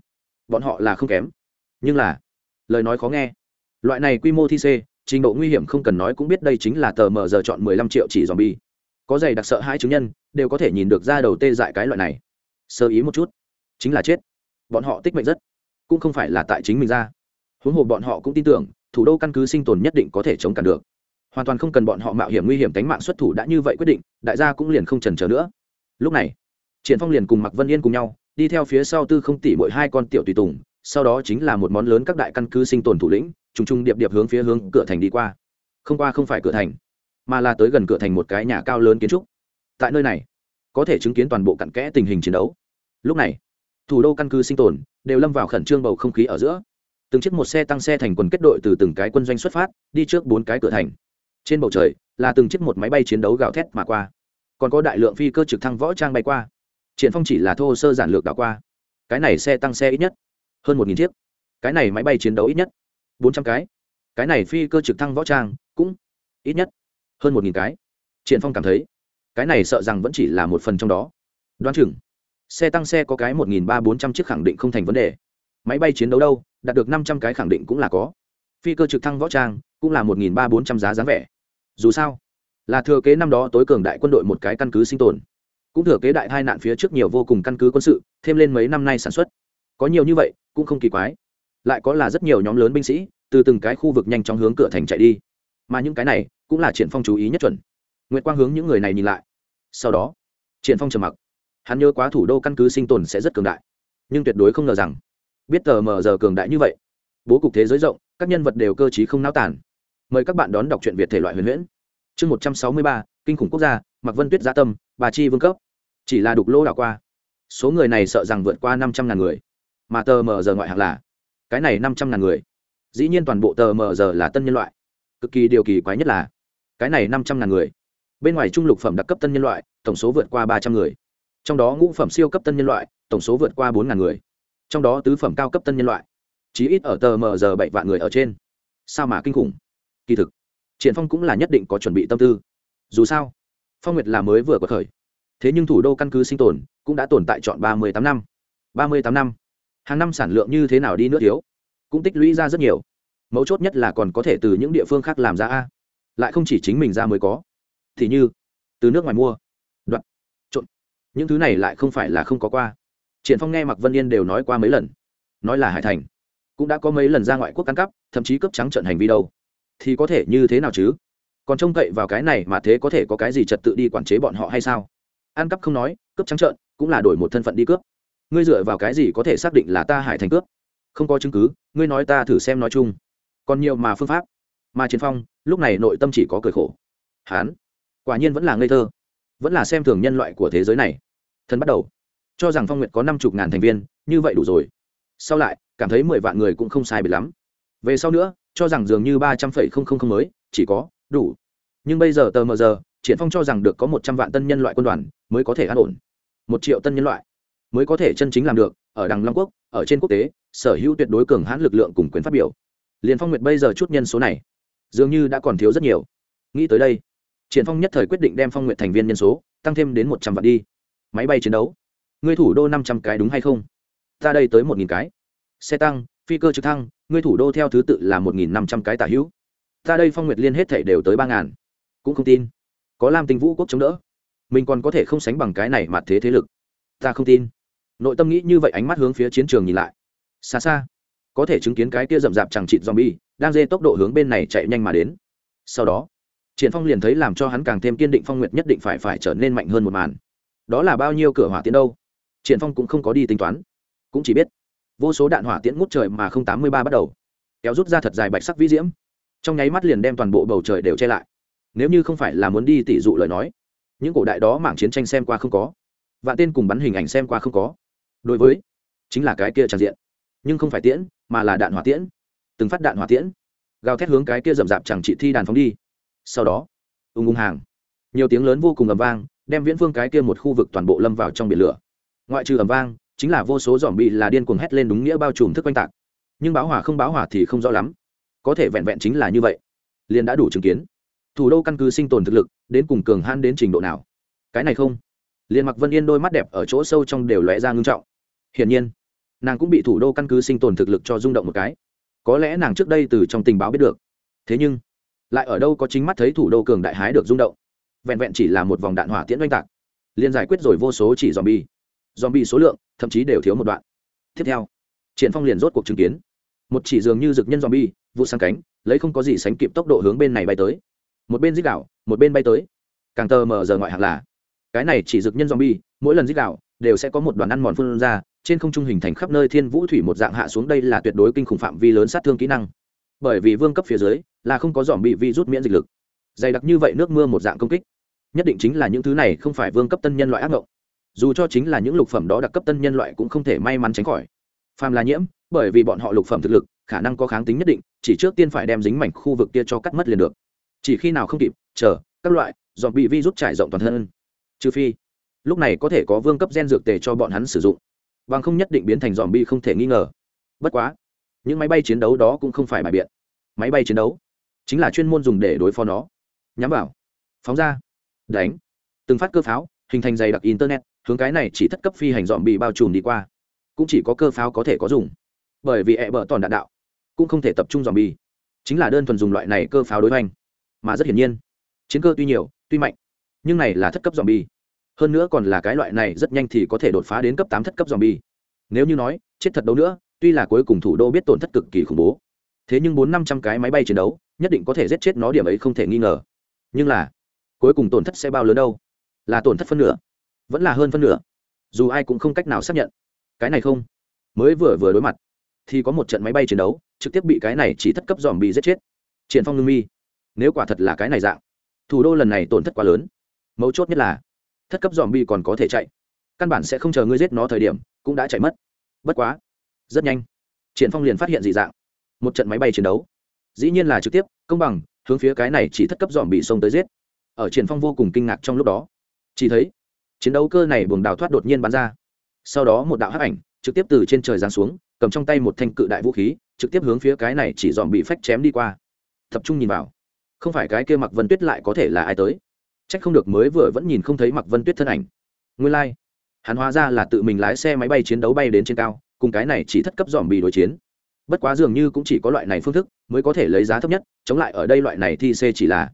Bọn họ là không kém nhưng là, lời nói khó nghe. Loại này quy mô thi c, trình độ nguy hiểm không cần nói cũng biết đây chính là tờ mờ giờ chọn mười lăm triệu chỉ dòm bi có giày đặc sợ hai chứng nhân, đều có thể nhìn được ra đầu tê dại cái loại này. Sơ ý một chút. Chính là chết. Bọn họ tích mệnh rất. Cũng không phải là tại chính mình ra. Huống hồ bọn họ cũng tin tưởng, thủ đô căn cứ sinh tồn nhất định có thể chống cản được. Hoàn toàn không cần bọn họ mạo hiểm nguy hiểm tính mạng xuất thủ đã như vậy quyết định, đại gia cũng liền không trần chờ nữa. Lúc này, triển phong liền cùng mặc vân yên cùng nhau, đi theo phía sau tư không tỷ mỗi hai con tiểu tùy tùng sau đó chính là một món lớn các đại căn cứ sinh tồn thủ lĩnh, trùng trùng điệp điệp hướng phía hướng cửa thành đi qua. Không qua không phải cửa thành, mà là tới gần cửa thành một cái nhà cao lớn kiến trúc. Tại nơi này, có thể chứng kiến toàn bộ cặn kẽ tình hình chiến đấu. Lúc này, thủ đô căn cứ sinh tồn đều lâm vào khẩn trương bầu không khí ở giữa. Từng chiếc một xe tăng xe thành quần kết đội từ từng cái quân doanh xuất phát, đi trước bốn cái cửa thành. Trên bầu trời là từng chiếc một máy bay chiến đấu gào thét mà qua. Còn có đại lượng phi cơ trực thăng võ trang bay qua. Triển phong chỉ là thô sơ giản lược đảo qua. Cái này xe tăng xe ít nhất hơn một nghìn chiếc. Cái này máy bay chiến đấu ít nhất bốn trăm cái. Cái này phi cơ trực thăng võ trang cũng ít nhất hơn một nghìn cái. Triển phong cảm thấy, cái này sợ rằng vẫn chỉ là một phần trong đó. Đoán chừng, xe tăng xe có cái một nghìn ba bốn trăm chiếc khẳng định không thành vấn đề. Máy bay chiến đấu đâu, đạt được năm trăm cái khẳng định cũng là có. Phi cơ trực thăng võ trang cũng là một nghìn ba bốn trăm giá dáng vẻ. Dù sao, là thừa kế năm đó tối cường đại quân đội một cái căn cứ sinh tồn. Cũng thừa kế đại hai nạn phía trước nhiều vô cùng căn cứ quân sự, thêm lên mấy năm nay sản xuất có nhiều như vậy, cũng không kỳ quái. Lại có là rất nhiều nhóm lớn binh sĩ, từ từng cái khu vực nhanh chóng hướng cửa thành chạy đi. Mà những cái này, cũng là triển phong chú ý nhất chuẩn. Nguyệt quang hướng những người này nhìn lại. Sau đó, triển phong trầm mặc. Hắn nhớ quá thủ đô căn cứ sinh tồn sẽ rất cường đại. Nhưng tuyệt đối không ngờ rằng, biết tờ mờ giờ cường đại như vậy, bố cục thế giới rộng, các nhân vật đều cơ trí không náo tản mời các bạn đón đọc truyện việt thể loại huyền huyễn. Chương một trăm sáu mươi ba, kinh khủng quốc gia mặc vân tuyết gia tâm, bà chi vương cấp. Chỉ là đục lỗ đảo qua. Số người này sợ rằng vượt qua năm trăm ngàn người mà tờ mờ giờ ngoại hạng là, cái này năm trăm ngàn người. Dĩ nhiên toàn bộ tờ mờ giờ là tân nhân loại. Cực kỳ điều kỳ quái nhất là, cái này năm trăm ngàn người. Bên ngoài trung lục phẩm đặc cấp tân nhân loại, tổng số vượt qua ba trăm người. Trong đó ngũ phẩm siêu cấp tân nhân loại, tổng số vượt qua bốn ngàn người. Trong đó tứ phẩm cao cấp tân nhân loại, chí ít ở tờ mờ giờ bảy vạn người ở trên. Sao mà kinh khủng? Kỳ thực, triển phong cũng là nhất định có chuẩn bị tâm tư. Dù sao, phong nguyệt là mới vừa có khởi thế nhưng thủ đô căn cứ sinh tồn, cũng đã tồn tại trọn ba mươi tám năm. Ba mươi tám năm hàng năm sản lượng như thế nào đi nữa thiếu? Cũng tích lũy ra rất nhiều. Mấu chốt nhất là còn có thể từ những địa phương khác làm ra a. Lại không chỉ chính mình ra mới có. Thì như, từ nước ngoài mua. Đoạn, trộn. Những thứ này lại không phải là không có qua. Triển phong nghe mặc vân yên đều nói qua mấy lần. Nói là hải thành. Cũng đã có mấy lần ra ngoại quốc căn cắp thậm chí cấp trắng trận hành vi đâu. Thì có thể như thế nào chứ? Còn trông cậy vào cái này mà thế có thể có cái gì trật tự đi quản chế bọn họ hay sao? Ăn cắp không nói cướp trắng trợn cũng là đổi một thân phận đi cướp ngươi dựa vào cái gì có thể xác định là ta hải thành cướp? Không có chứng cứ, ngươi nói ta thử xem nói chung. Còn nhiều mà phương pháp. Mà chiến phong, lúc này nội tâm chỉ có cười khổ. Hán, quả nhiên vẫn là ngây thơ. Vẫn là xem thường nhân loại của thế giới này. Thần bắt đầu. Cho rằng phong nguyệt có năm chục ngàn thành viên, như vậy đủ rồi. Sau lại, cảm thấy mười vạn người cũng không sai biệt lắm. Về sau nữa, cho rằng dường như ba trăm phẩy không không không mới, chỉ có, đủ. Nhưng bây giờ tờ mờ giờ triển phong cho rằng được có một trăm vạn tân nhân loại quân đoàn, mới có thể an ổn. Một triệu tân nhân loại mới có thể chân chính làm được, ở đằng long quốc, ở trên quốc tế, sở hữu tuyệt đối cường hãn lực lượng cùng quyền phát biểu. Liền phong nguyệt bây giờ chút nhân số này, dường như đã còn thiếu rất nhiều. Nghĩ tới đây, triển phong nhất thời quyết định đem phong nguyệt thành viên nhân số tăng thêm đến một trăm vạn đi. Máy bay chiến đấu, ngươi thủ đô năm trăm cái đúng hay không? Ta đây tới một nghìn cái. Xe tăng, phi cơ trực thăng, ngươi thủ đô theo thứ tự là một nghìn năm trăm cái tả hữu. Ta đây phong nguyệt liên hết thể đều tới ba ngàn. Cũng không tin. Có lam tinh vũ quốc chống đỡ. Mình còn có thể không sánh bằng cái này mà thế thế lực. Ta không tin nội tâm nghĩ như vậy ánh mắt hướng phía chiến trường nhìn lại. Xa xa, có thể chứng kiến cái kia rậm rạp chẳng trịt zombie, đang dê tốc độ hướng bên này chạy nhanh mà đến. Sau đó, triển phong liền thấy làm cho hắn càng thêm kiên định phong nguyệt nhất định phải phải trở nên mạnh hơn một màn. Đó là bao nhiêu cửa hỏa tiễn đâu? Triển phong cũng không có đi tính toán. Cũng chỉ biết, vô số đạn hỏa tiễn ngút trời mà không tám mươi ba bắt đầu, kéo rút ra thật dài bạch sắc vĩ diễm. Trong nháy mắt liền đem toàn bộ bầu trời đều che lại. Nếu như không phải là muốn đi tỉ dụ lời nói, những cổ đại đó mảng chiến tranh xem qua không có, vạn tên cùng bắn hình ảnh xem qua không có đối với, chính là cái kia tràn diện. Nhưng không phải tiễn, mà là đạn hỏa tiễn. Từng phát đạn hỏa tiễn. Gào thét hướng cái kia rậm rạp chẳng trị thi đàn phóng đi. Sau đó, ung ung hàng. Nhiều tiếng lớn vô cùng ầm vang, đem viễn phương cái kia một khu vực toàn bộ lâm vào trong biển lửa. Ngoại trừ ầm vang, chính là vô số dòm bị là điên cuồng hét lên đúng nghĩa bao trùm thức quanh tạc. Nhưng báo hỏa không báo hỏa thì không rõ lắm. Có thể vẹn vẹn chính là như vậy. Liền đã đủ chứng kiến. Thủ đô căn cứ sinh tồn thực lực, đến cùng cường han đến trình độ nào? Cái này không liền mặc vân yên đôi mắt đẹp ở chỗ sâu trong đều lóe ra ngưng trọng hiển nhiên nàng cũng bị thủ đô căn cứ sinh tồn thực lực cho rung động một cái có lẽ nàng trước đây từ trong tình báo biết được thế nhưng lại ở đâu có chính mắt thấy thủ đô cường đại hái được rung động vẹn vẹn chỉ là một vòng đạn hỏa tiễn oanh tạc liền giải quyết rồi vô số chỉ dòm bi dòm bi số lượng thậm chí đều thiếu một đoạn tiếp theo triển phong liền rốt cuộc chứng kiến một chỉ dường như rực nhân dòm bi vụ sang cánh lấy không có gì sánh kịp tốc độ hướng bên này bay tới một bên dích đạo, một bên bay tới càng tờ mờ giờ ngoại hạng là cái này chỉ dực nhân zombie, mỗi lần giết đạo đều sẽ có một đoàn ăn mòn phun ra, trên không trung hình thành khắp nơi thiên vũ thủy một dạng hạ xuống đây là tuyệt đối kinh khủng phạm vi lớn sát thương kỹ năng. Bởi vì vương cấp phía dưới, là không có zombie virus miễn dịch lực. Dày đặc như vậy nước mưa một dạng công kích, nhất định chính là những thứ này không phải vương cấp tân nhân loại ác động. dù cho chính là những lục phẩm đó đặc cấp tân nhân loại cũng không thể may mắn tránh khỏi. Phàm là nhiễm, bởi vì bọn họ lục phẩm thực lực, khả năng có kháng tính nhất định, chỉ trước tiên phải đem dính mảnh khu vực kia cho cắt mất liền được. Chỉ khi nào không kịp, chờ, các loại dọn bị virus trải rộng toàn thân trừ phi, lúc này có thể có vương cấp gen dược tề cho bọn hắn sử dụng, bằng không nhất định biến thành dòm bi không thể nghi ngờ. Bất quá, những máy bay chiến đấu đó cũng không phải bài biện. Máy bay chiến đấu chính là chuyên môn dùng để đối phó nó. Nhắm vào, phóng ra, đánh, từng phát cơ pháo, hình thành dày đặc internet, hướng cái này chỉ thất cấp phi hành dòm bị bao trùm đi qua. Cũng chỉ có cơ pháo có thể có dùng, bởi vì ẹ bờ toàn đạn đạo cũng không thể tập trung dòm bi chính là đơn thuần dùng loại này cơ pháo đối hoành, mà rất hiển nhiên, chiến cơ tuy nhiều, tuy mạnh nhưng này là thất cấp dòm bi. Hơn nữa còn là cái loại này rất nhanh thì có thể đột phá đến cấp tám thất cấp dòm bi. Nếu như nói, chết thật đâu nữa, tuy là cuối cùng thủ đô biết tổn thất cực kỳ khủng bố. Thế nhưng bốn năm trăm cái máy bay chiến đấu, nhất định có thể giết chết nó điểm ấy không thể nghi ngờ. Nhưng là, cuối cùng tổn thất sẽ bao lớn đâu? Là tổn thất phân nửa, vẫn là hơn phân nửa. Dù ai cũng không cách nào xác nhận. Cái này không? Mới vừa vừa đối mặt, thì có một trận máy bay chiến đấu, trực tiếp bị cái này chỉ thất cấp dòm bị giết chết. Triển phong ngưng mi. Nếu quả thật là cái này dạng, thủ đô lần này tổn thất quá lớn mấu chốt nhất là, thất cấp dòm bi còn có thể chạy. Căn bản sẽ không chờ ngươi giết nó thời điểm, cũng đã chạy mất. Bất quá, rất nhanh, triển phong liền phát hiện dị dạng. Một trận máy bay chiến đấu. Dĩ nhiên là trực tiếp, công bằng, hướng phía cái này chỉ thất cấp dòm bị xông tới giết. Ở triển phong vô cùng kinh ngạc trong lúc đó, chỉ thấy, chiến đấu cơ này buồng đào thoát đột nhiên bắn ra. Sau đó một đạo hắc ảnh, trực tiếp từ trên trời giáng xuống, cầm trong tay một thanh cự đại vũ khí, trực tiếp hướng phía cái này chỉ dòm bị phách chém đi qua. Tập trung nhìn vào. Không phải cái kia mặc vân tuyết lại có thể là ai tới? Chắc không được mới vừa vẫn nhìn không thấy mặc vân tuyết thân ảnh. Nguyên lai、like. hắn hóa ra là tự mình lái xe máy bay chiến đấu bay đến trên cao, cùng cái này chỉ thất cấp dòm bị đối chiến. Bất quá dường như cũng chỉ có loại này phương thức mới có thể lấy giá thấp nhất, chống lại ở đây loại này thì c chỉ là.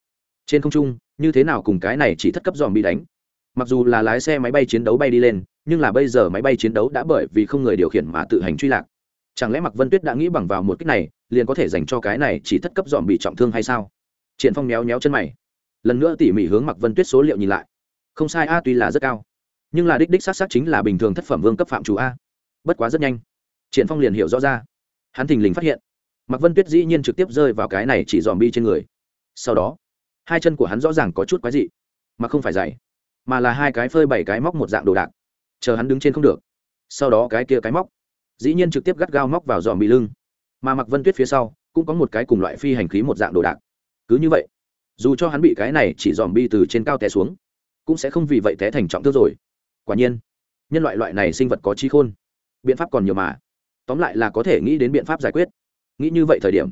Trên không trung, như thế nào cùng cái này chỉ thất cấp dòm bị đánh? Mặc dù là lái xe máy bay chiến đấu bay đi lên, nhưng là bây giờ máy bay chiến đấu đã bởi vì không người điều khiển mà tự hành truy lạc. Chẳng lẽ mặc vân tuyết đã nghĩ bằng vào một cách này, liền có thể dành cho cái này chỉ thất cấp dòm bị trọng thương hay sao? Triển phong méo méo chân mày lần nữa tỉ mỉ hướng mặc vân tuyết số liệu nhìn lại. Không sai, a tuy là rất cao, nhưng là đích đích xác xác chính là bình thường thất phẩm vương cấp phạm chủ a. Bất quá rất nhanh, triển phong liền hiểu rõ ra. Hắn thình lình phát hiện mặc vân tuyết dĩ nhiên trực tiếp rơi vào cái này chỉ dòm bi trên người. Sau đó, hai chân của hắn rõ ràng có chút quái dị, mà không phải dày, mà là hai cái phơi bảy cái móc một dạng đồ đạc. Chờ hắn đứng trên không được, sau đó cái kia cái móc, dĩ nhiên trực tiếp gắt gao móc vào dòm bị lưng. Mà mặc vân tuyết phía sau cũng có một cái cùng loại phi hành khí một dạng đồ đạc. Cứ như vậy dù cho hắn bị cái này chỉ dòm bi từ trên cao té xuống, cũng sẽ không vì vậy té thành trọng thương rồi. Quả nhiên, nhân loại loại này sinh vật có trí khôn, biện pháp còn nhiều mà. Tóm lại là có thể nghĩ đến biện pháp giải quyết. Nghĩ như vậy thời điểm,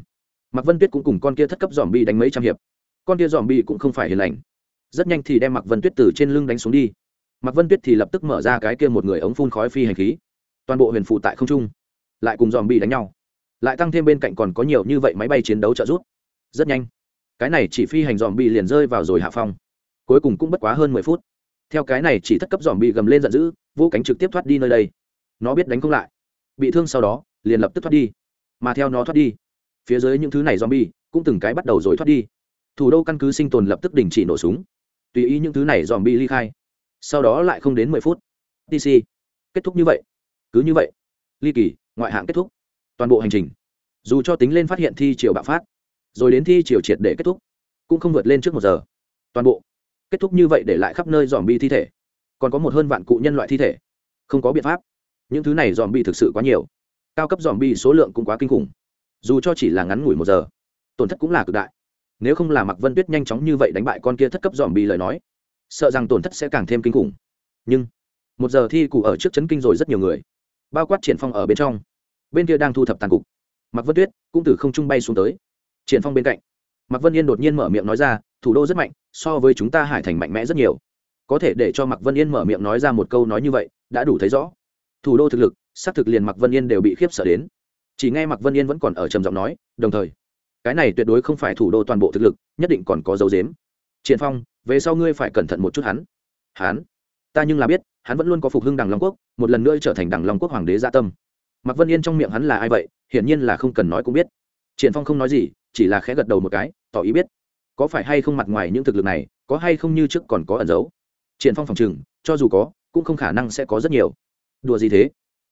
mạc vân tuyết cũng cùng con kia thất cấp dòm bi đánh mấy trăm hiệp. Con kia dòm bi cũng không phải hiền lành. Rất nhanh thì đem mạc vân tuyết từ trên lưng đánh xuống đi. Mạc vân tuyết thì lập tức mở ra cái kia một người ống phun khói phi hành khí. Toàn bộ huyền phụ tại không trung, lại cùng dòm bi đánh nhau. Lại tăng thêm bên cạnh còn có nhiều như vậy máy bay chiến đấu trợ giúp. Rất nhanh cái này chỉ phi hành dòm bị liền rơi vào rồi hạ phong. Cuối cùng cũng bất quá hơn mười phút. Theo cái này chỉ thất cấp dòm bị gầm lên giận dữ, vô cánh trực tiếp thoát đi nơi đây. Nó biết đánh không lại. Bị thương sau đó, liền lập tức thoát đi. Mà theo nó thoát đi, phía dưới những thứ này dòm bị cũng từng cái bắt đầu rồi thoát đi. Thủ đô căn cứ sinh tồn lập tức đình chỉ nổ súng. Tùy ý những thứ này dòm bị ly khai. Sau đó lại không đến mười phút. Tc kết thúc như vậy. Cứ như vậy. Ly kỳ, ngoại hạng kết thúc. Toàn bộ hành trình. Dù cho tính lên phát hiện thi triều bạo phát rồi đến thi chiều triệt để kết thúc, cũng không vượt lên trước một giờ. Toàn bộ kết thúc như vậy để lại khắp nơi dòm bi thi thể. Còn có một hơn vạn cụ nhân loại thi thể. Không có biện pháp. Những thứ này dòm bi thực sự quá nhiều. Cao cấp dòm bi số lượng cũng quá kinh khủng. Dù cho chỉ là ngắn ngủi một giờ, tổn thất cũng là cực đại. Nếu không là mặc vân tuyết nhanh chóng như vậy đánh bại con kia thất cấp dòm bi lời nói, sợ rằng tổn thất sẽ càng thêm kinh khủng. Nhưng một giờ thi cụ ở trước chấn kinh rồi rất nhiều người. Bao quát triển phong ở bên trong. Bên kia đang thu thập tàn cục. Mặc vân tuyết cũng từ không trung bay xuống tới triển phong bên cạnh. Mạc vân yên đột nhiên mở miệng nói ra, thủ đô rất mạnh, so với chúng ta hải thành mạnh mẽ rất nhiều. Có thể để cho mạc vân yên mở miệng nói ra một câu nói như vậy, đã đủ thấy rõ. Thủ đô thực lực, xác thực liền mặc vân yên đều bị khiếp sợ đến. Chỉ nghe mặc vân yên vẫn còn ở trầm giọng nói, đồng thời, cái này tuyệt đối không phải thủ đô toàn bộ thực lực, nhất định còn có dấu dếm triển phong, về sau ngươi phải cẩn thận một chút hắn. Hắn? Ta nhưng là biết, hắn vẫn luôn có phục hưng đằng long quốc, một lần nữa trở thành đằng long quốc hoàng đế gia tâm. Mặc vân yên trong miệng hắn là ai vậy, hiển nhiên là không cần nói cũng biết. Triển phong không nói gì chỉ là khẽ gật đầu một cái, tỏ ý biết. Có phải hay không mặt ngoài những thực lực này, có hay không như trước còn có ẩn giấu triển phong phòng trừng, cho dù có, cũng không khả năng sẽ có rất nhiều. Đùa gì thế?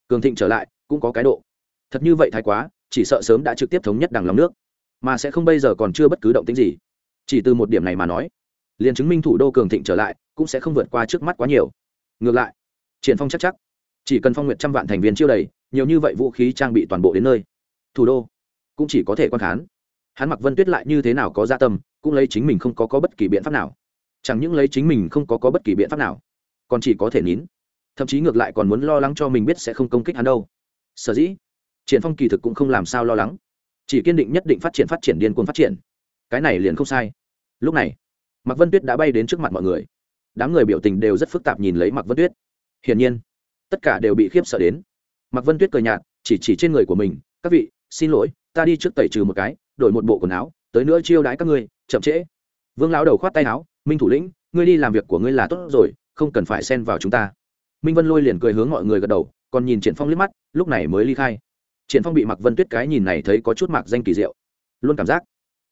Cường thịnh trở lại, cũng có cái độ. Thật như vậy thái quá, chỉ sợ sớm đã trực tiếp thống nhất đằng lòng nước. Mà sẽ không bây giờ còn chưa bất cứ động tĩnh gì. Chỉ từ một điểm này mà nói, liền chứng minh thủ đô cường thịnh trở lại, cũng sẽ không vượt qua trước mắt quá nhiều. Ngược lại, triển phong chắc chắc, chỉ cần phong nguyện trăm vạn thành viên chiêu đầy, nhiều như vậy vũ khí trang bị toàn bộ đến nơi, thủ đô cũng chỉ có thể quan khán hắn mặc vân tuyết lại như thế nào có gia dạ tâm cũng lấy chính mình không có, có bất kỳ biện pháp nào. Chẳng những lấy chính mình không có, có bất kỳ biện pháp nào còn chỉ có thể nín. Thậm chí ngược lại còn muốn lo lắng cho mình biết sẽ không công kích hắn đâu. Sở dĩ triển phong kỳ thực cũng không làm sao lo lắng. Chỉ kiên định nhất định phát triển phát triển điên cuồng phát triển. Cái này liền không sai. Lúc này mạc vân tuyết đã bay đến trước mặt mọi người. Đám người biểu tình đều rất phức tạp nhìn lấy mạc vân tuyết. Hiển nhiên tất cả đều bị khiếp sợ đến. Mạc vân tuyết cười nhạt chỉ chỉ trên người của mình các vị xin lỗi ta đi trước tẩy trừ một cái đổi một bộ quần áo, tới nữa chiêu đãi các ngươi, chậm trễ. Vương lão đầu khoát tay áo, minh thủ lĩnh, ngươi đi làm việc của ngươi là tốt rồi, không cần phải xen vào chúng ta. Minh vân lôi liền cười hướng mọi người gật đầu, còn nhìn triển phong liếc mắt, lúc này mới ly khai. Triển phong bị mặc vân tuyết cái nhìn này thấy có chút mặc danh kỳ diệu. Luôn cảm giác,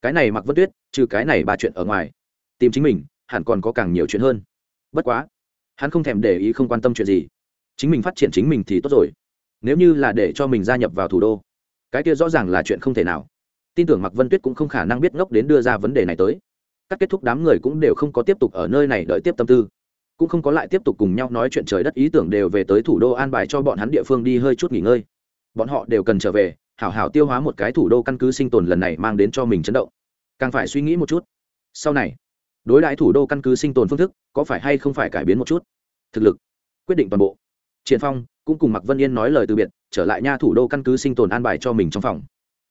cái này mặc vân tuyết, trừ cái này ba chuyện ở ngoài, tìm chính mình, hẳn còn có càng nhiều chuyện hơn. Bất quá, hắn không thèm để ý không quan tâm chuyện gì. Chính mình phát triển chính mình thì tốt rồi. Nếu như là để cho mình gia nhập vào thủ đô, cái kia rõ ràng là chuyện không thể nào tin tưởng mặc vân tuyết cũng không khả năng biết ngốc đến đưa ra vấn đề này tới. Các kết thúc đám người cũng đều không có tiếp tục ở nơi này đợi tiếp tâm tư, cũng không có lại tiếp tục cùng nhau nói chuyện trời đất ý tưởng đều về tới thủ đô an bài cho bọn hắn địa phương đi hơi chút nghỉ ngơi. Bọn họ đều cần trở về, hảo hảo tiêu hóa một cái thủ đô căn cứ sinh tồn lần này mang đến cho mình chấn động. Càng phải suy nghĩ một chút. Sau này, đối đãi thủ đô căn cứ sinh tồn phương thức có phải hay không phải cải biến một chút? Thực lực, quyết định toàn bộ. Triển phong cũng cùng mặc vân yên nói lời từ biệt, trở lại nha thủ đô căn cứ sinh tồn an bài cho mình trong phòng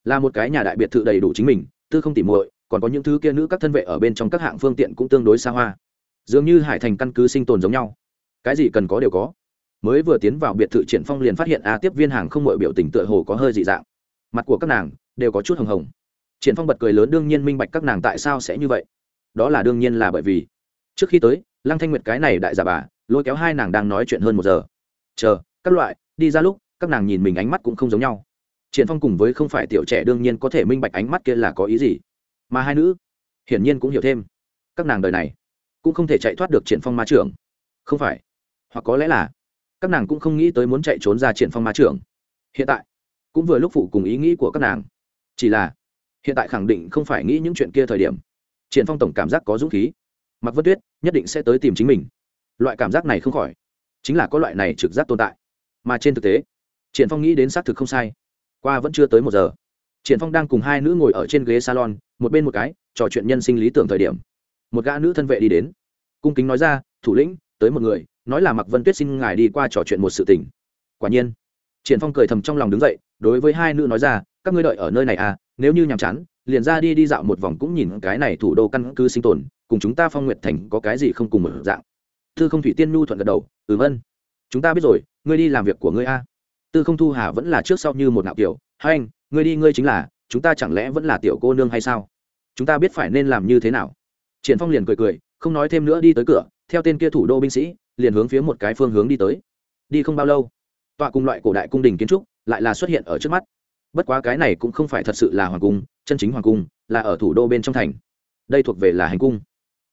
là một cái nhà đại biệt thự đầy đủ chính mình, tư không tỉ muội, còn có những thứ kia nữ các thân vệ ở bên trong các hạng phương tiện cũng tương đối xa hoa. Dường như hải thành căn cứ sinh tồn giống nhau. Cái gì cần có đều có. Mới vừa tiến vào biệt thự triển phong liền phát hiện a tiếp viên hàng không mọi biểu tình tựa hồ có hơi dị dạng. Mặt của các nàng đều có chút hồng hồng. Triển phong bật cười lớn đương nhiên minh bạch các nàng tại sao sẽ như vậy. Đó là đương nhiên là bởi vì, trước khi tới, lăng thanh nguyệt cái này đại giả bà, lôi kéo hai nàng đang nói chuyện hơn một giờ. Chờ, các loại, đi ra lúc, các nàng nhìn mình ánh mắt cũng không giống nhau triển phong cùng với không phải tiểu trẻ đương nhiên có thể minh bạch ánh mắt kia là có ý gì. Mà hai nữ, hiển nhiên cũng hiểu thêm. Các nàng đời này, cũng không thể chạy thoát được triển phong ma trưởng. Không phải. Hoặc có lẽ là, các nàng cũng không nghĩ tới muốn chạy trốn ra triển phong ma trưởng. Hiện tại, cũng vừa lúc phụ cùng ý nghĩ của các nàng. Chỉ là, hiện tại khẳng định không phải nghĩ những chuyện kia thời điểm. Triển phong tổng cảm giác có dũng khí. Mặc vân tuyết, nhất định sẽ tới tìm chính mình. Loại cảm giác này không khỏi, chính là có loại này trực giác tồn tại. Mà trên thực tế, triển phong nghĩ đến xác thực không sai qua vẫn chưa tới một giờ. Triển phong đang cùng hai nữ ngồi ở trên ghế salon, một bên một cái, trò chuyện nhân sinh lý tưởng thời điểm. Một gã nữ thân vệ đi đến. Cung kính nói ra, thủ lĩnh, tới một người, nói là mặc vân tuyết xin ngài đi qua trò chuyện một sự tình. Quả nhiên, triển phong cười thầm trong lòng đứng dậy, đối với hai nữ nói ra, các ngươi đợi ở nơi này à nếu như nhàm chán, liền ra đi đi dạo một vòng cũng nhìn cái này thủ đô căn cứ sinh tồn, cùng chúng ta phong nguyệt thành có cái gì không cùng một dạng. Thư không thủy tiên nhu thuận gật đầu ừ vân chúng ta biết rồi, ngươi đi làm việc của ngươi a tư không thu hà vẫn là trước sau như một nạo kiểu, hai anh, ngươi đi, ngươi chính là, chúng ta chẳng lẽ vẫn là tiểu cô nương hay sao? Chúng ta biết phải nên làm như thế nào. Triển phong liền cười cười, không nói thêm nữa đi tới cửa, theo tên kia thủ đô binh sĩ, liền hướng phía một cái phương hướng đi tới. Đi không bao lâu, tọa cùng loại cổ đại cung đình kiến trúc lại là xuất hiện ở trước mắt. Bất quá cái này cũng không phải thật sự là hoàng cung, chân chính hoàng cung, là ở thủ đô bên trong thành. Đây thuộc về là hành cung.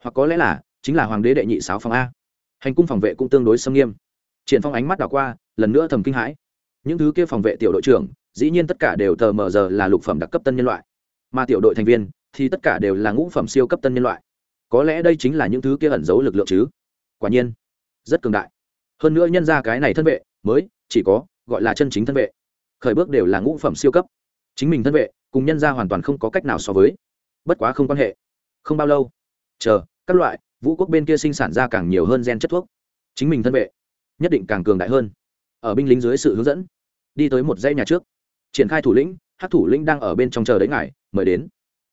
Hoặc có lẽ là, chính là hoàng đế đệ nhị sáu phòng a. Hành cung phòng vệ cũng tương đối xâm nghiêm. Triển phong ánh mắt đảo qua, lần nữa thầm kinh hãi những thứ kia phòng vệ tiểu đội trưởng, dĩ nhiên tất cả đều tờ mờ giờ là lục phẩm đặc cấp tân nhân loại. Mà tiểu đội thành viên, thì tất cả đều là ngũ phẩm siêu cấp tân nhân loại. Có lẽ đây chính là những thứ kia ẩn giấu lực lượng chứ? Quả nhiên, rất cường đại. Hơn nữa nhân ra cái này thân vệ, mới chỉ có, gọi là chân chính thân vệ. Khởi bước đều là ngũ phẩm siêu cấp. Chính mình thân vệ, cùng nhân ra hoàn toàn không có cách nào so với. Bất quá không quan hệ. Không bao lâu, chờ, các loại vũ quốc bên kia sinh sản ra càng nhiều hơn gen chất thuốc. Chính mình thân vệ, nhất định càng cường đại hơn. Ở binh lính dưới sự hướng dẫn đi tới một dãy nhà trước. Triển khai thủ lĩnh hát thủ lĩnh đang ở bên trong chờ đấy ngài, mời đến.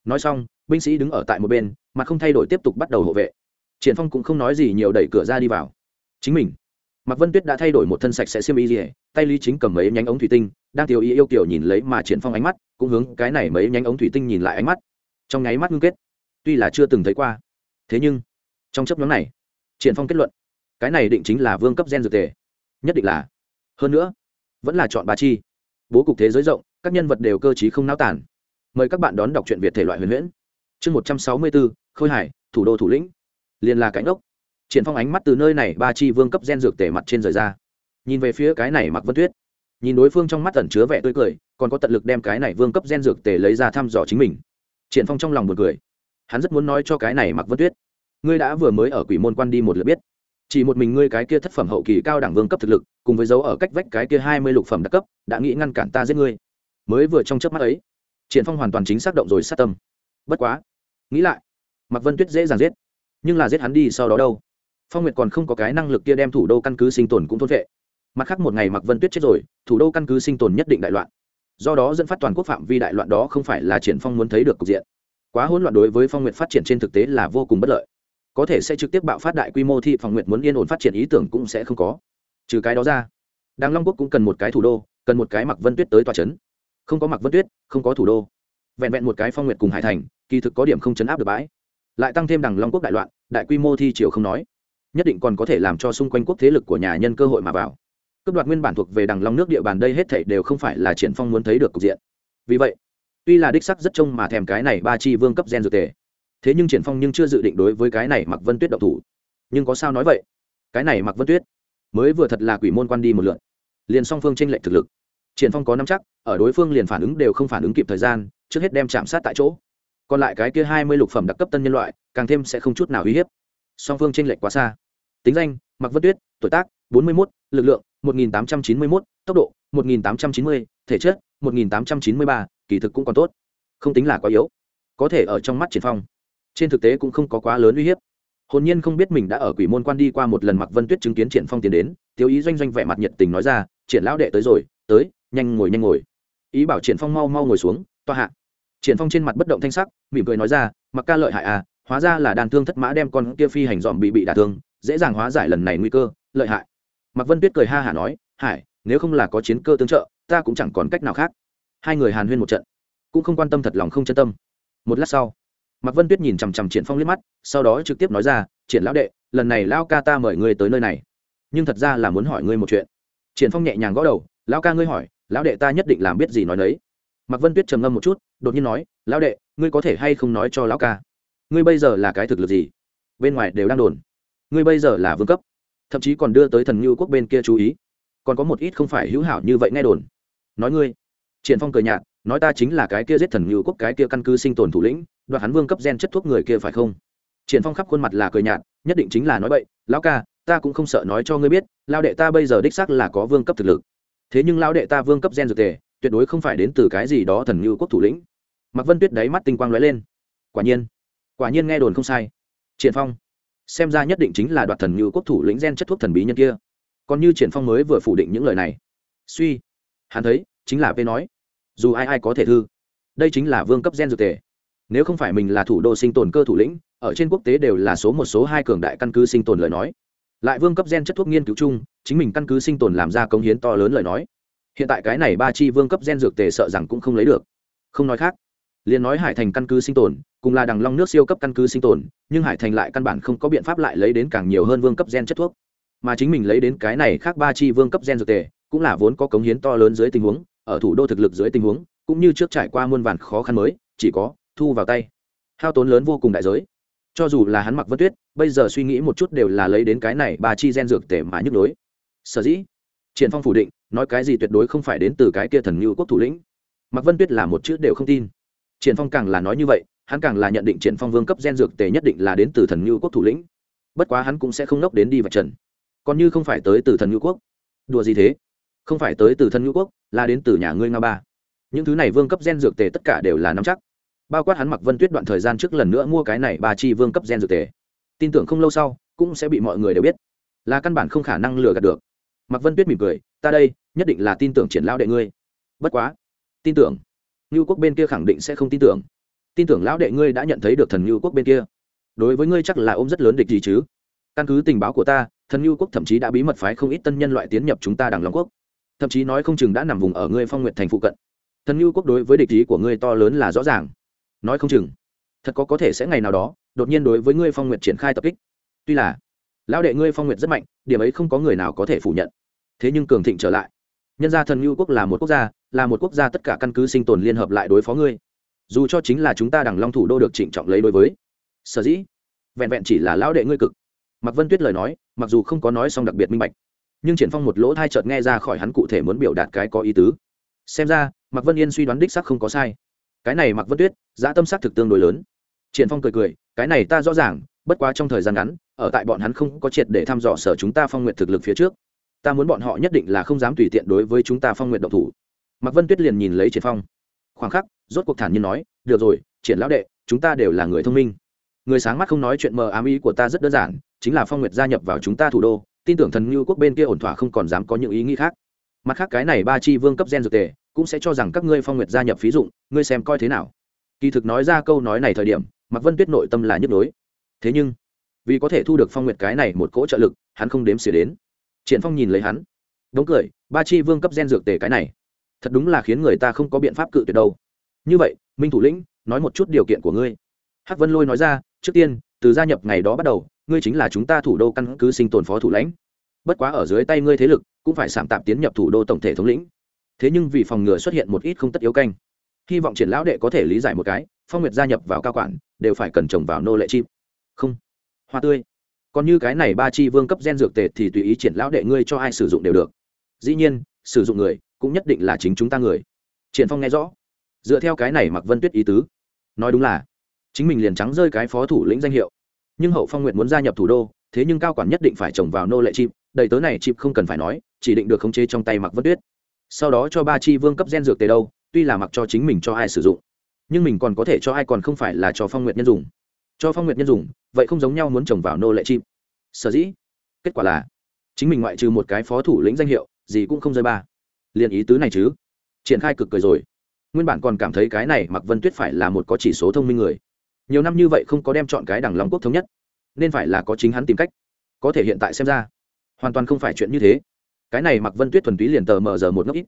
Nói xong, binh sĩ đứng ở tại một bên, mà không thay đổi tiếp tục bắt đầu hộ vệ. Triển phong cũng không nói gì nhiều đẩy cửa ra đi vào. Chính mình. Mạc vân tuyết đã thay đổi một thân sạch sẽ xiêm y dỉa tay lý chính cầm mấy nhánh ống thủy tinh, đang tiểu ý yêu kiểu nhìn lấy mà triển phong ánh mắt, cũng hướng cái này mấy nhánh ống thủy tinh nhìn lại ánh mắt. Trong nháy mắt ngưng kết. Tuy là chưa từng thấy qua, thế nhưng, trong chấp nhóm này, triển phong kết luận, cái này định chính là vương cấp gen dược tề. Nhất định là. Hơn nữa vẫn là chọn ba chi. Bố cục thế giới rộng, các nhân vật đều cơ trí không náo tản mời các bạn đón đọc truyện việt thể loại huyền huyễn. Chương một trăm sáu mươi bốn khôi hải, thủ đô thủ lĩnh. Liền là cánh ốc triển phong ánh mắt từ nơi này ba chi vương cấp gen dược tề mặt trên rời ra. Nhìn về phía cái này mặc vân tuyết. Nhìn đối phương trong mắt ẩn chứa vẻ tươi cười, còn có tận lực đem cái này vương cấp gen dược tề lấy ra thăm dò chính mình. Triển phong trong lòng buồn cười. Hắn rất muốn nói cho cái này mặc vân tuyết. Ngươi đã vừa mới ở quỷ môn quan đi một lượt biết chỉ một mình ngươi cái kia thất phẩm hậu kỳ cao đẳng vương cấp thực lực, cùng với dấu ở cách vách cái kia hai mươi lục phẩm đặc cấp, đã nghĩ ngăn cản ta giết ngươi. Mới vừa trong chớp mắt ấy, triển phong hoàn toàn chính xác động rồi sát tâm. Bất quá, nghĩ lại mặc vân tuyết dễ dàng giết, nhưng là giết hắn đi sau đó đâu? Phong nguyệt còn không có cái năng lực kia đem thủ đô căn cứ sinh tồn cũng thôn vệ. Mặt khác một ngày mặc vân tuyết chết rồi, thủ đô căn cứ sinh tồn nhất định đại loạn. Do đó dẫn phát toàn quốc phạm vi đại loạn đó không phải là triển phong muốn thấy được cục diện. Quá hỗn loạn đối với phong nguyệt phát triển trên thực tế là vô cùng bất lợi có thể sẽ trực tiếp bạo phát đại quy mô thị phong nguyệt muốn yên ổn phát triển ý tưởng cũng sẽ không có. Trừ cái đó ra, đàng long quốc cũng cần một cái thủ đô, cần một cái mặc vân tuyết tới tòa chấn. Không có mặc vân tuyết, không có thủ đô. Vẹn vẹn một cái phong nguyệt cùng hải thành, kỳ thực có điểm không chấn áp được bãi. Lại tăng thêm đằng long quốc đại loạn, đại quy mô thi triều không nói. Nhất định còn có thể làm cho xung quanh quốc thế lực của nhà nhân cơ hội mà vào. Cấp đoạt nguyên bản thuộc về đằng long nước địa bàn đây hết thảy đều không phải là triển phong muốn thấy được cục diện. Vì vậy, tuy là đích sắc rất trông mà thèm cái này ba chi vương cấp gen dược tề thế nhưng triển phong nhưng chưa dự định đối với cái này mặc vân tuyết động thủ. Nhưng có sao nói vậy? Cái này mặc vân tuyết mới vừa thật là quỷ môn quan đi một lượt. Liền song phương tranh lệch thực lực. Triển phong có nắm chắc, ở đối phương liền phản ứng đều không phản ứng kịp thời gian, trước hết đem chạm sát tại chỗ. Còn lại cái kia hai mươi lục phẩm đặc cấp tân nhân loại, càng thêm sẽ không chút nào uy hiếp. Song phương tranh lệch quá xa. Tính danh mặc vân tuyết, tuổi tác, bốn mươi một lực lượng, một nghìn tám trăm chín mươi một tốc độ, một nghìn tám trăm chín mươi, thể chất, một nghìn tám trăm chín mươi ba, kỳ thực cũng còn tốt. Không tính là quá yếu. Có thể ở trong mắt triển phong trên thực tế cũng không có quá lớn uy hiếp. Hồn nhiên không biết mình đã ở quỷ môn quan đi qua một lần mặc vân tuyết chứng kiến triển phong tiến đến tiêu ý doanh doanh vẻ mặt nhiệt tình nói ra, triển lão đệ tới rồi, tới, nhanh ngồi nhanh ngồi. Ý bảo triển phong mau mau ngồi xuống, toa hạ. Triển phong trên mặt bất động thanh sắc, mỉm cười nói ra, mặc ca lợi hại à hóa ra là đàn thương thất mã đem con kia phi hành dòm bị bị đả thương, dễ dàng hóa giải lần này nguy cơ, lợi hại. Mặc vân tuyết cười ha hả nói, hải, nếu không là có chiến cơ tương trợ, ta cũng chẳng còn cách nào khác. Hai người hàn huyên một trận, cũng không quan tâm thật lòng không chân tâm. Một lát sau Mạc vân tuyết nhìn chằm chằm triển phong liếc mắt, sau đó trực tiếp nói ra, triển lão đệ, lần này lão ca ta mời ngươi tới nơi này. Nhưng thật ra là muốn hỏi ngươi một chuyện. Triển phong nhẹ nhàng gõ đầu, lão ca ngươi hỏi, lão đệ ta nhất định làm biết gì nói đấy Mạc vân tuyết trầm ngâm một chút, đột nhiên nói, lão đệ, ngươi có thể hay không nói cho lão ca? Ngươi bây giờ là cái thực lực gì? Bên ngoài đều đang đồn. Ngươi bây giờ là vương cấp. Thậm chí còn đưa tới thần như quốc bên kia chú ý. Còn có một ít không phải hữu hảo như vậy nghe đồn. Nói ngươi. Triển phong cười nhạt, nói ta chính là cái kia giết thần như quốc cái kia căn cứ sinh tồn thủ lĩnh đoạt hắn vương cấp gen chất thuốc người kia phải không? Triển phong khắp khuôn mặt là cười nhạt, nhất định chính là nói bậy, lão ca, ta cũng không sợ nói cho ngươi biết lao đệ ta bây giờ đích xác là có vương cấp thực lực. Thế nhưng lao đệ ta vương cấp gen dược tề, tuyệt đối không phải đến từ cái gì đó thần như quốc thủ lĩnh. Mặc vân tuyết đáy mắt tinh quang lóe lên. Quả nhiên quả nhiên nghe đồn không sai. Triển phong, xem ra nhất định chính là đoạt thần như quốc thủ lĩnh gen chất thuốc thần bí nhân kia. Còn như triển phong mới vừa phủ định những lời này. Suy, hắn thấy, chính là p nói, dù ai ai có thể thư, đây chính là vương cấp gen dược tề nếu không phải mình là thủ đô sinh tồn cơ thủ lĩnh, ở trên quốc tế đều là số một số hai cường đại căn cứ sinh tồn lời nói. Lại vương cấp gen chất thuốc nghiên cứu chung, chính mình căn cứ sinh tồn làm ra công hiến to lớn lời nói. Hiện tại cái này ba chi vương cấp gen dược tề sợ rằng cũng không lấy được. Không nói khác, liền nói hải thành căn cứ sinh tồn, cùng là đằng long nước siêu cấp căn cứ sinh tồn, nhưng hải thành lại căn bản không có biện pháp lại lấy đến càng nhiều hơn vương cấp gen chất thuốc. Mà chính mình lấy đến cái này khác ba chi vương cấp gen dược tề, cũng là vốn có cống hiến to lớn dưới tình huống, ở thủ đô thực lực dưới tình huống, cũng như trước trải qua muôn vàn khó khăn mới, chỉ có thu vào tay. Hao tốn lớn vô cùng đại giới. Cho dù là hắn mặc vân tuyết, bây giờ suy nghĩ một chút đều là lấy đến cái này bà chi gen dược tề mà nhức lối sở dĩ, triển phong phủ định, nói cái gì tuyệt đối không phải đến từ cái kia thần như quốc thủ lĩnh. Mặc vân tuyết là một chữ đều không tin. Triển phong càng là nói như vậy, hắn càng là nhận định triển phong vương cấp gen dược tề nhất định là đến từ thần như quốc thủ lĩnh. Bất quá hắn cũng sẽ không nốc đến đi vạch trần. Còn như không phải tới từ thần như quốc. Đùa gì thế? Không phải tới từ thần như quốc, là đến từ nhà ngươi nga ba. Những thứ này vương cấp gen dược tề tất cả đều là nắm chắc bao quát hắn mặc vân tuyết đoạn thời gian trước lần nữa mua cái này ba chi vương cấp gen dược tề. Tin tưởng không lâu sau, cũng sẽ bị mọi người đều biết. Là căn bản không khả năng lừa gạt được. Mặc vân tuyết mỉm cười, ta đây, nhất định là tin tưởng triển lão đệ ngươi. Bất quá. Tin tưởng. Ngưu quốc bên kia khẳng định sẽ không tin tưởng. Tin tưởng lão đệ ngươi đã nhận thấy được thần ngưu quốc bên kia. Đối với ngươi chắc là ôm rất lớn địch gì chứ? Căn cứ tình báo của ta, thần ngưu quốc thậm chí đã bí mật phái không ít tân nhân loại tiến nhập chúng ta đằng long quốc. Thậm chí nói không chừng đã nằm vùng ở ngươi phong nguyện thành phụ cận. Thần ngưu quốc đối với địch ý của ngươi to lớn là rõ ràng nói không chừng. Thật có có thể sẽ ngày nào đó, đột nhiên đối với ngươi phong Nguyệt triển khai tập kích. Tuy là, lão đệ ngươi phong Nguyệt rất mạnh, điểm ấy không có người nào có thể phủ nhận. Thế nhưng cường thịnh trở lại. Nhân gia thần ngưu quốc là một quốc gia, là một quốc gia tất cả căn cứ sinh tồn liên hợp lại đối phó ngươi. Dù cho chính là chúng ta đằng long thủ đô được trịnh trọng lấy đối với. Sở dĩ, vẹn vẹn chỉ là lão đệ ngươi cực. Mạc vân tuyết lời nói, mặc dù không có nói xong đặc biệt minh bạch, nhưng triển phong một lỗ thai chợt nghe ra khỏi hắn cụ thể muốn biểu đạt cái có ý tứ. Xem ra, mạc vân yên suy đoán đích xác không có sai cái này mặc vân tuyết, dã tâm sát thực tương đối lớn. Triển phong cười cười, cái này ta rõ ràng, bất quá trong thời gian ngắn, ở tại bọn hắn không có triệt để thăm dò sở chúng ta phong nguyện thực lực phía trước. Ta muốn bọn họ nhất định là không dám tùy tiện đối với chúng ta phong nguyện độc thủ. Mặc vân tuyết liền nhìn lấy triển phong. Khoảng khắc, rốt cuộc thản nhiên nói, được rồi, triển lão đệ, chúng ta đều là người thông minh. Người sáng mắt không nói chuyện mờ ám ý của ta rất đơn giản, chính là phong nguyệt gia nhập vào chúng ta thủ đô, tin tưởng thần ngưu quốc bên kia ổn thỏa không còn dám có những ý nghĩ khác mặt khác cái này ba chi vương cấp gen dược tề cũng sẽ cho rằng các ngươi phong nguyệt gia nhập phí dụng, ngươi xem coi thế nào. Kỳ thực nói ra câu nói này thời điểm mặc vân tuyết nội tâm là nhức nhối. Thế nhưng, vì có thể thu được phong nguyệt cái này một cỗ trợ lực, hắn không đếm xỉa đến. Triển phong nhìn lấy hắn, đống cười, ba chi vương cấp gen dược tề cái này, thật đúng là khiến người ta không có biện pháp cự tuyệt đâu. Như vậy, minh thủ lĩnh, nói một chút điều kiện của ngươi. Hắc vân lôi nói ra, trước tiên, từ gia nhập ngày đó bắt đầu, ngươi chính là chúng ta thủ đô căn cứ sinh tồn phó thủ lãnh bất quá ở dưới tay ngươi thế lực, cũng phải sảm tạm tiến nhập thủ đô tổng thể thống lĩnh. Thế nhưng vì phòng ngừa xuất hiện một ít không tất yếu canh, hy vọng triển lão đệ có thể lý giải một cái, phong nguyệt gia nhập vào cao quản, đều phải cần trồng vào nô lệ chim. Không. Hoa tươi. Còn như cái này ba chi vương cấp gen dược tệ thì tùy ý triển lão đệ ngươi cho ai sử dụng đều được. Dĩ nhiên, sử dụng người, cũng nhất định là chính chúng ta người. Triển phong nghe rõ. Dựa theo cái này mặc vân tuyết ý tứ. Nói đúng là, chính mình liền trắng rơi cái phó thủ lĩnh danh hiệu. Nhưng hậu phong nguyện muốn gia nhập thủ đô, thế nhưng cao quản nhất định phải trồng vào nô lệ chim đầy tớ này chịp không cần phải nói, chỉ định được khống chế trong tay mặc vân tuyết. Sau đó cho ba chi vương cấp gen dược tề đâu, tuy là mặc cho chính mình cho ai sử dụng, nhưng mình còn có thể cho ai còn không phải là cho phong Nguyệt nhân dùng. Cho phong Nguyệt nhân dùng, vậy không giống nhau muốn trồng vào nô lệ chim sở dĩ, kết quả là, chính mình ngoại trừ một cái phó thủ lĩnh danh hiệu, gì cũng không rơi ba. Liền ý tứ này chứ. Triển khai cực cười rồi. Nguyên bản còn cảm thấy cái này mặc vân tuyết phải là một có chỉ số thông minh người. Nhiều năm như vậy không có đem chọn cái đằng long quốc thống nhất, nên phải là có chính hắn tìm cách. Có thể hiện tại xem ra hoàn toàn không phải chuyện như thế. Cái này mặc vân tuyết thuần túy liền tờ mờ giờ một ngốc ít.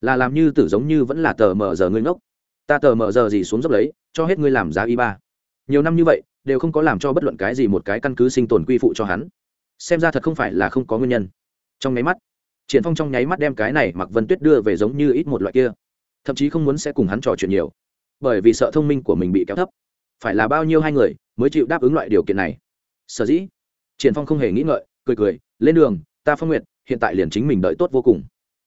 Là làm như tử giống như vẫn là tờ mờ giờ ngươi ngốc. Ta tờ mờ giờ gì xuống dốc lấy, cho hết ngươi làm giá y ba. Nhiều năm như vậy, đều không có làm cho bất luận cái gì một cái căn cứ sinh tồn quy phụ cho hắn. Xem ra thật không phải là không có nguyên nhân. Trong nháy mắt, triển phong trong nháy mắt đem cái này mặc vân tuyết đưa về giống như ít một loại kia. Thậm chí không muốn sẽ cùng hắn trò chuyện nhiều. Bởi vì sợ thông minh của mình bị kéo thấp. Phải là bao nhiêu hai người mới chịu đáp ứng loại điều kiện này? Sở dĩ, triển phong không hề nghĩ ngợi, cười cười lên đường, ta phong nguyện hiện tại liền chính mình đợi tốt vô cùng.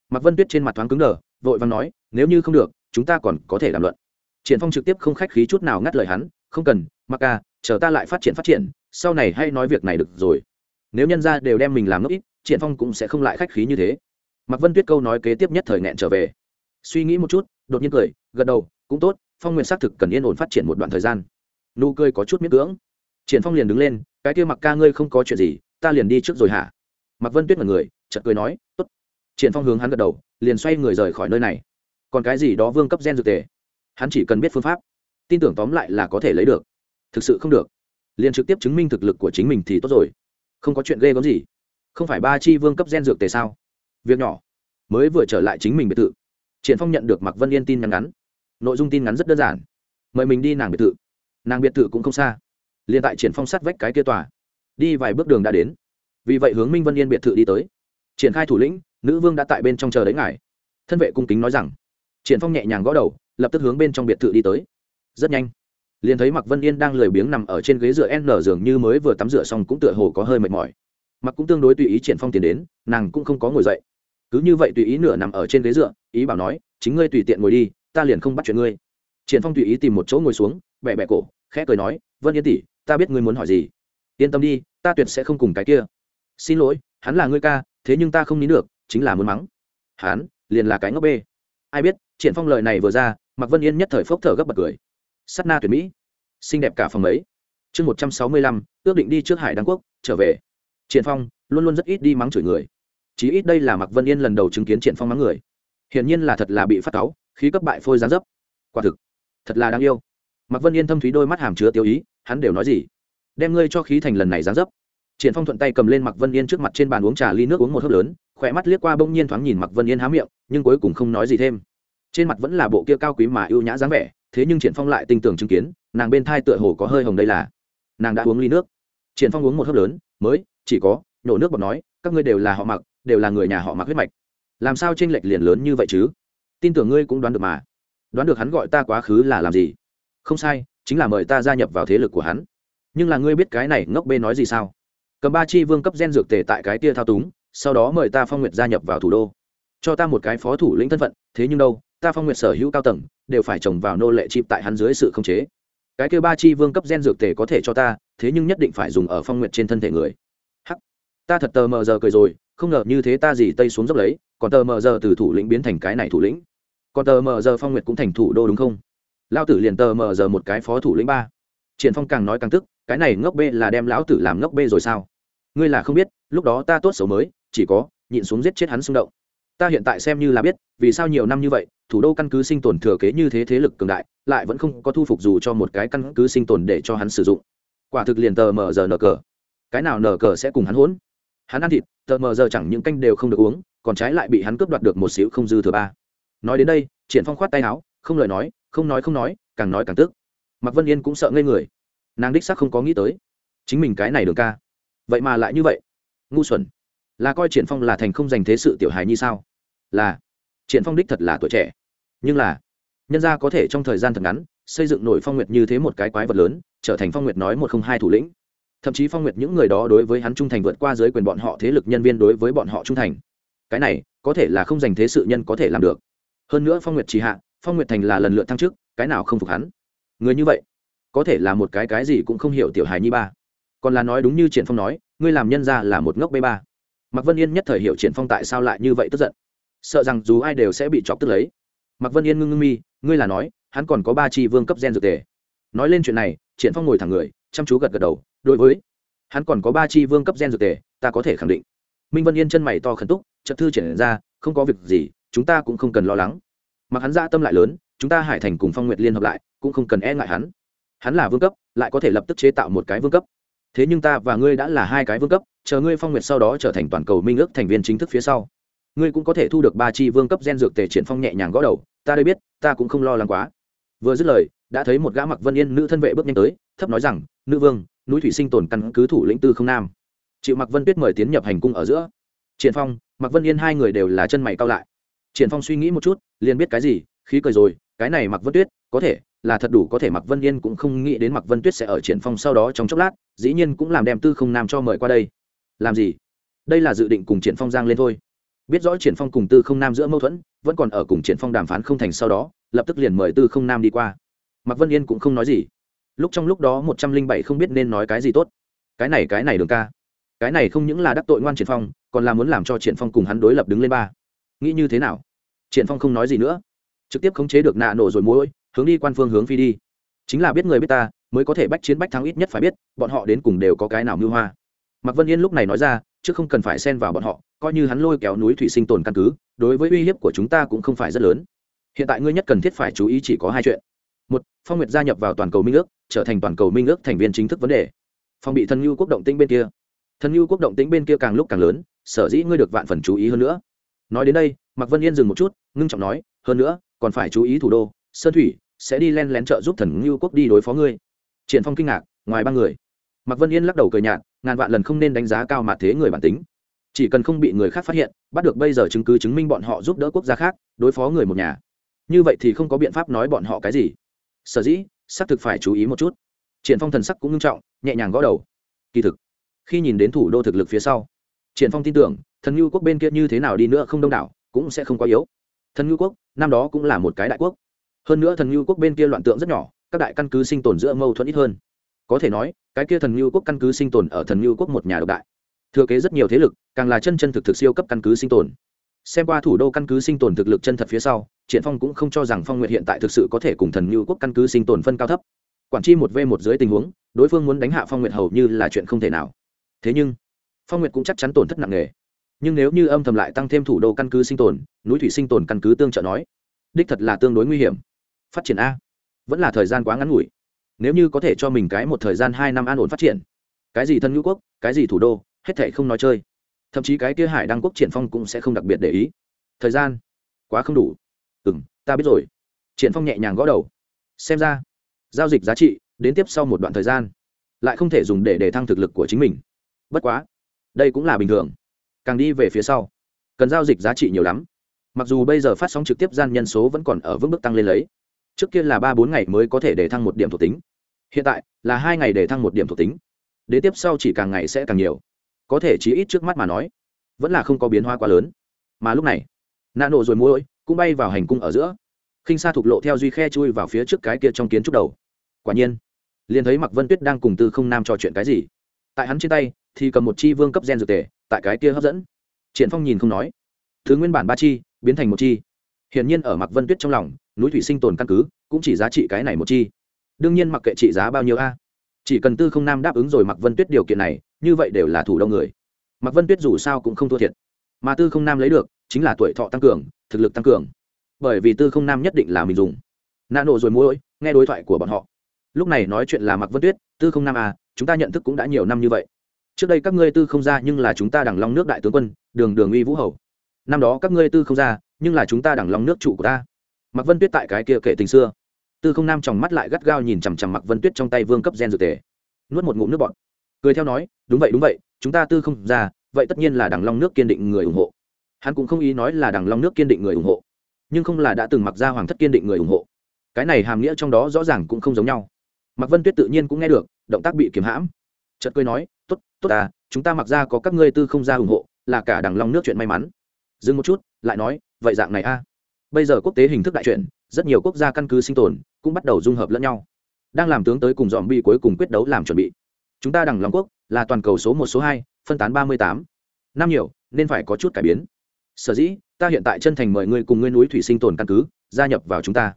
Mạc vân tuyết trên mặt thoáng cứng đờ, vội vàng nói, nếu như không được, chúng ta còn có thể đàm luận. Triển phong trực tiếp không khách khí chút nào ngắt lời hắn, không cần mặc ca, chờ ta lại phát triển phát triển, sau này hay nói việc này được rồi. Nếu nhân gia đều đem mình làm ngốc ít, triển phong cũng sẽ không lại khách khí như thế. Mặc vân tuyết câu nói kế tiếp nhất thời nghẹn trở về. Suy nghĩ một chút, đột nhiên cười, gật đầu, cũng tốt, phong nguyện xác thực cần yên ổn phát triển một đoạn thời gian. Nụ cười có chút miết cưỡng. Triển phong liền đứng lên, cái kia mặc ca ngươi không có chuyện gì, ta liền đi trước rồi hả? Mặc vân tuyết là người, chợt cười nói, tốt. Triển phong hướng hắn gật đầu, liền xoay người rời khỏi nơi này. Còn cái gì đó vương cấp gen dược tề? Hắn chỉ cần biết phương pháp, tin tưởng tóm lại là có thể lấy được. Thực sự không được. Liền trực tiếp chứng minh thực lực của chính mình thì tốt rồi. Không có chuyện ghê gớm gì. Không phải ba chi vương cấp gen dược tề sao? Việc nhỏ. Mới vừa trở lại chính mình biệt thự. Triển phong nhận được mặc vân yên tin nhắn ngắn. Nội dung tin ngắn rất đơn giản. Mời mình đi nàng biệt thự. Nàng biệt thự cũng không xa. Liền tại triển phong sát vách cái kia tòa. Đi vài bước đường đã đến vì vậy hướng minh vân yên biệt thự đi tới. Triển khai thủ lĩnh, nữ vương đã tại bên trong chờ đấy ngài. Thân vệ cung kính nói rằng. Triển phong nhẹ nhàng gõ đầu, lập tức hướng bên trong biệt thự đi tới. Rất nhanh, liền thấy mặc vân yên đang lười biếng nằm ở trên ghế dựa n giường như mới vừa tắm rửa xong cũng tựa hồ có hơi mệt mỏi. Mặc cũng tương đối tùy ý triển phong tiến đến, nàng cũng không có ngồi dậy. Cứ như vậy tùy ý nửa nằm ở trên ghế dựa, ý bảo nói, chính ngươi tùy tiện ngồi đi, ta liền không bắt chuyện ngươi. Triển phong tùy ý tìm một chỗ ngồi xuống bẹ bẹ cổ, khẽ cười nói, vân yên tỷ, ta biết ngươi muốn hỏi gì. Yên tâm đi, ta tuyệt sẽ không cùng cái kia xin lỗi, hắn là ngươi ca, thế nhưng ta không nín được, chính là muốn mắng. Hắn liền là cái ngốc bê. Ai biết, triển phong lời này vừa ra mặc vân yên nhất thời phốc thở gấp bật cười. Sắt na tuyệt mỹ. Xinh đẹp cả phòng ấy. Chương một trăm sáu mươi lăm, ước định đi trước hải đăng quốc, trở về. Triển phong luôn luôn rất ít đi mắng chửi người. Chí ít đây là mặc vân yên lần đầu chứng kiến triển phong mắng người. Hiển nhiên là thật là bị phát cáu, khí cấp bại phôi gián dấp. Quả thực, thật là đáng yêu. Mặc vân yên thâm thúy đôi mắt hàm chứa tiêu ý, hắn đều nói gì? Đem ngươi cho khí thành lần này gián dấp triển phong thuận tay cầm lên mặc vân yên trước mặt trên bàn uống trà ly nước uống một hớp lớn, khỏe mắt liếc qua bỗng nhiên thoáng nhìn mặc vân yên há miệng, nhưng cuối cùng không nói gì thêm. Trên mặt vẫn là bộ kia cao quý mà ưu nhã dáng vẻ, thế nhưng triển phong lại tinh tường chứng kiến, nàng bên thai tựa hồ có hơi hồng đây là. Nàng đã uống ly nước. Triển phong uống một hớp lớn, mới, chỉ có nhổ nước bọt nói, các ngươi đều là họ mặc đều là người nhà họ mặc huyết mạch. Làm sao tranh lệch liền lớn như vậy chứ? Tin tưởng ngươi cũng đoán được mà. Đoán được hắn gọi ta quá khứ là làm gì? Không sai, chính là mời ta gia nhập vào thế lực của hắn. Nhưng là ngươi biết cái này ngốc bê nói gì sao? Cầm ba chi vương cấp gen dược tề tại cái tia thao túng, sau đó mời ta phong nguyệt gia nhập vào thủ đô. Cho ta một cái phó thủ lĩnh thân phận, thế nhưng đâu, ta phong nguyệt sở hữu cao tầng, đều phải trồng vào nô lệ chịp tại hắn dưới sự khống chế. Cái kêu ba chi vương cấp gen dược tề có thể cho ta, thế nhưng nhất định phải dùng ở phong nguyệt trên thân thể người. Hắc. Ta thật tờ mờ giờ cười rồi, không ngờ như thế ta gì tây xuống dốc lấy, còn tờ mờ giờ từ thủ lĩnh biến thành cái này thủ lĩnh. Còn tờ mờ giờ phong nguyệt cũng thành thủ đô đúng không? Lao tử liền tờ mờ giờ một cái phó thủ lĩnh ba. Triển phong càng nói càng tức cái này ngốc bê là đem lão tử làm ngốc bê rồi sao? Ngươi là không biết, lúc đó ta tốt xấu mới, chỉ có nhịn xuống giết chết hắn xung động. Ta hiện tại xem như là biết, vì sao nhiều năm như vậy, thủ đô căn cứ sinh tồn thừa kế như thế thế lực cường đại, lại vẫn không có thu phục dù cho một cái căn cứ sinh tồn để cho hắn sử dụng. Quả thực liền tờ mờ giờ nở cờ. Cái nào nở cờ sẽ cùng hắn hỗn? Hắn ăn thịt, tờ mờ giờ chẳng những canh đều không được uống, còn trái lại bị hắn cướp đoạt được một xíu không dư thừa ba. Nói đến đây, triển phong khoát tay áo, không lời nói, không nói không nói, càng nói càng tức. Mạc vân yên cũng sợ ngây người nàng đích xác không có nghĩ tới. Chính mình cái này đường ca. Vậy mà lại như vậy. Ngu xuẩn. Là coi triển phong là thành không dành thế sự tiểu hài như sao? Là. Triển phong đích thật là tuổi trẻ. Nhưng là, nhân gia có thể trong thời gian thật ngắn, xây dựng nổi phong nguyệt như thế một cái quái vật lớn, trở thành phong nguyệt nói một không hai thủ lĩnh. Thậm chí phong nguyệt những người đó đối với hắn trung thành vượt qua dưới quyền bọn họ thế lực nhân viên đối với bọn họ trung thành. Cái này, có thể là không dành thế sự nhân có thể làm được. Hơn nữa phong nguyệt trì hạ, phong nguyệt thành là lần lượt thăng chức, cái nào không phục hắn? Người như vậy có thể là một cái cái gì cũng không hiểu tiểu hài nhi ba. Còn là nói đúng như triển phong nói, ngươi làm nhân ra là một ngốc bê ba. Mạc vân yên nhất thời hiểu triển phong tại sao lại như vậy tức giận. Sợ rằng dù ai đều sẽ bị chọc tức lấy. Mạc vân yên ngưng ngưng mi, ngươi là nói, hắn còn có ba chi vương cấp gen dược tề. Nói lên chuyện này, triển phong ngồi thẳng người, chăm chú gật gật đầu, đối với, hắn còn có ba chi vương cấp gen dược tề, ta có thể khẳng định. Minh vân yên chân mày to khẩn túc trật thư triển ra, không có việc gì, chúng ta cũng không cần lo lắng. Mặc hắn ra tâm lại lớn, chúng ta hải thành cùng phong nguyệt liên hợp lại, cũng không cần e ngại hắn hắn là vương cấp, lại có thể lập tức chế tạo một cái vương cấp. Thế nhưng ta và ngươi đã là hai cái vương cấp, chờ ngươi phong nguyệt sau đó trở thành toàn cầu minh ước thành viên chính thức phía sau. Ngươi cũng có thể thu được ba chi vương cấp gen dược tề triển phong nhẹ nhàng gõ đầu, ta đây biết, ta cũng không lo lắng quá. Vừa dứt lời, đã thấy một gã mặc vân yên nữ thân vệ bước nhanh tới, thấp nói rằng, nữ vương, núi thủy sinh tồn căn cứ thủ lĩnh tư không nam. Chịu mặc vân tuyết mời tiến nhập hành cung ở giữa. Triển phong, mặc vân yên hai người đều là chân mày cao lại. Triển phong suy nghĩ một chút, liền biết cái gì, khí cười rồi cái này mặc vân tuyết, có thể, là thật đủ có thể mặc vân yên cũng không nghĩ đến mặc vân tuyết sẽ ở triển phong sau đó trong chốc lát, dĩ nhiên cũng làm đem tư không nam cho mời qua đây. Làm gì? Đây là dự định cùng triển phong giang lên thôi. Biết rõ triển phong cùng tư không nam giữa mâu thuẫn, vẫn còn ở cùng triển phong đàm phán không thành sau đó, lập tức liền mời tư không nam đi qua. Mặc vân yên cũng không nói gì. Lúc trong lúc đó một trăm linh bảy không biết nên nói cái gì tốt. Cái này cái này đường ca. Cái này không những là đắc tội ngoan triển phong, còn là muốn làm cho triển phong cùng hắn đối lập đứng lên ba. Nghĩ như thế nào? Triển phong không nói gì nữa trực tiếp khống chế được nạ nổ rồi mũi hướng đi quan phương hướng phi đi. Chính là biết người biết ta, mới có thể bách chiến bách thắng ít nhất phải biết, bọn họ đến cùng đều có cái nào mưu hoa. Mạc vân yên lúc này nói ra, chứ không cần phải xen vào bọn họ, coi như hắn lôi kéo núi thủy sinh tồn căn cứ, đối với uy hiếp của chúng ta cũng không phải rất lớn. Hiện tại ngươi nhất cần thiết phải chú ý chỉ có hai chuyện. Một, phong nguyệt gia nhập vào toàn cầu minh ước, trở thành toàn cầu minh ước thành viên chính thức vấn đề. Phong bị thần lưu quốc động tĩnh bên kia. Thần lưu quốc động tĩnh bên kia càng lúc càng lớn, sở dĩ ngươi được vạn phần chú ý hơn nữa. Nói đến đây, mạc vân yên dừng một chút, ngưng trọng nói, hơn nữa còn phải chú ý thủ đô, sơn thủy sẽ đi len lén trợ giúp thần ngưu quốc đi đối phó ngươi. Triển phong kinh ngạc, ngoài ba người. Mạc vân yên lắc đầu cười nhạt, ngàn vạn lần không nên đánh giá cao mặt thế người bản tính. Chỉ cần không bị người khác phát hiện, bắt được bây giờ chứng cứ chứng minh bọn họ giúp đỡ quốc gia khác, đối phó người một nhà. Như vậy thì không có biện pháp nói bọn họ cái gì. Sở dĩ, xác thực phải chú ý một chút. Triển phong thần sắc cũng nghiêm trọng, nhẹ nhàng gõ đầu. Kỳ thực, khi nhìn đến thủ đô thực lực phía sau, triển phong tin tưởng, thần ngưu quốc bên kia như thế nào đi nữa không đông đảo, cũng sẽ không quá yếu thần ngư quốc, năm đó cũng là một cái đại quốc. Hơn nữa thần ngư quốc bên kia loạn tượng rất nhỏ, các đại căn cứ sinh tồn giữa mâu thuẫn ít hơn. Có thể nói, cái kia thần ngư quốc căn cứ sinh tồn ở thần ngư quốc một nhà độc đại. Thừa kế rất nhiều thế lực, càng là chân chân thực thực siêu cấp căn cứ sinh tồn. Xem qua thủ đô căn cứ sinh tồn thực lực chân thật phía sau, triển phong cũng không cho rằng phong nguyệt hiện tại thực sự có thể cùng thần ngư quốc căn cứ sinh tồn phân cao thấp. Quản chi một v một dưới tình huống, đối phương muốn đánh hạ phong nguyệt hầu như là chuyện không thể nào. Thế nhưng, phong nguyệt cũng chắc chắn tổn thất nặng nề nhưng nếu như âm thầm lại tăng thêm thủ đô căn cứ sinh tồn, núi thủy sinh tồn căn cứ tương trợ nói, đích thật là tương đối nguy hiểm. Phát triển a. Vẫn là thời gian quá ngắn ngủi. Nếu như có thể cho mình cái một thời gian hai năm an ổn phát triển, cái gì thân ngữ quốc, cái gì thủ đô, hết thể không nói chơi. Thậm chí cái kia hải đăng quốc triển phong cũng sẽ không đặc biệt để ý. Thời gian, quá không đủ. Ừ m ta biết rồi. Triển phong nhẹ nhàng gõ đầu. Xem ra, giao dịch giá trị, đến tiếp sau một đoạn thời gian, lại không thể dùng để để thăng thực lực của chính mình. Bất quá, đây cũng là bình thường càng đi về phía sau. Cần giao dịch giá trị nhiều lắm. Mặc dù bây giờ phát sóng trực tiếp gian nhân số vẫn còn ở vững bước tăng lên lấy. Trước kia là ba bốn ngày mới có thể để thăng một điểm thuộc tính. Hiện tại là hai ngày để thăng một điểm thuộc tính. Đến tiếp sau chỉ càng ngày sẽ càng nhiều. Có thể chỉ ít trước mắt mà nói, vẫn là không có biến hóa quá lớn. Mà lúc này nạ nổ rồi môi cũng bay vào hành cung ở giữa. Khinh sa thục lộ theo duy khe chui vào phía trước cái kia trong kiến trúc đầu. Quả nhiên, liền thấy mặc vân tuyết đang cùng tư không nam trò chuyện cái gì. Tại hắn trên tay thì cầm một chi vương cấp gen dược tề tại cái kia hấp dẫn. Triển phong nhìn không nói. Thứ nguyên bản ba chi, biến thành một chi. Hiển nhiên ở mặc vân tuyết trong lòng, núi thủy sinh tồn căn cứ, cũng chỉ giá trị cái này một chi. Đương nhiên mặc kệ trị giá bao nhiêu a. Chỉ cần tư không nam đáp ứng rồi mặc vân tuyết điều kiện này, như vậy đều là thủ đông người. Mặc vân tuyết dù sao cũng không thua thiệt. Mà tư không nam lấy được, chính là tuổi thọ tăng cường, thực lực tăng cường. Bởi vì tư không nam nhất định là mình dùng. Nạn nổ rồi mỗi nghe đối thoại của bọn họ. Lúc này nói chuyện là mặc vân tuyết, tư không nam à chúng ta nhận thức cũng đã nhiều năm như vậy trước đây các ngươi tư không ra nhưng là chúng ta đằng long nước đại tướng quân, đường đường uy vũ hầu. Năm đó các ngươi tư không ra, nhưng là chúng ta đằng long nước chủ của ta. Mặc vân tuyết tại cái kia kể tình xưa. Tư không nam tròng mắt lại gắt gao nhìn chằm chằm mặc vân tuyết trong tay vương cấp gen dược tề. Nuốt một ngụm nước bọt. Cười theo nói, đúng vậy đúng vậy, chúng ta tư không ra, vậy tất nhiên là đằng long nước kiên định người ủng hộ. Hắn cũng không ý nói là đằng long nước kiên định người ủng hộ, nhưng không là đã từng mặc ra hoàng thất kiên định người ủng hộ. Cái này hàm nghĩa trong đó rõ ràng cũng không giống nhau. Mặc vân tuyết tự nhiên cũng nghe được, động tác bị kiếm hãm. Chợt cười nói tốt tốt à chúng ta mặc ra có các ngươi tư không ra ủng hộ, là cả đằng long nước chuyện may mắn. Dừng một chút, lại nói, vậy dạng này a. Bây giờ quốc tế hình thức đại chuyện rất nhiều quốc gia căn cứ sinh tồn, cũng bắt đầu dung hợp lẫn nhau. Đang làm tướng tới cùng dòm bi cuối cùng quyết đấu làm chuẩn bị. Chúng ta đằng long quốc, là toàn cầu số một, số hai, phân tán ba mươi tám. Năm nhiều, nên phải có chút cải biến. Sở dĩ, ta hiện tại chân thành mời ngươi cùng ngươi núi thủy sinh tồn căn cứ, gia nhập vào chúng ta.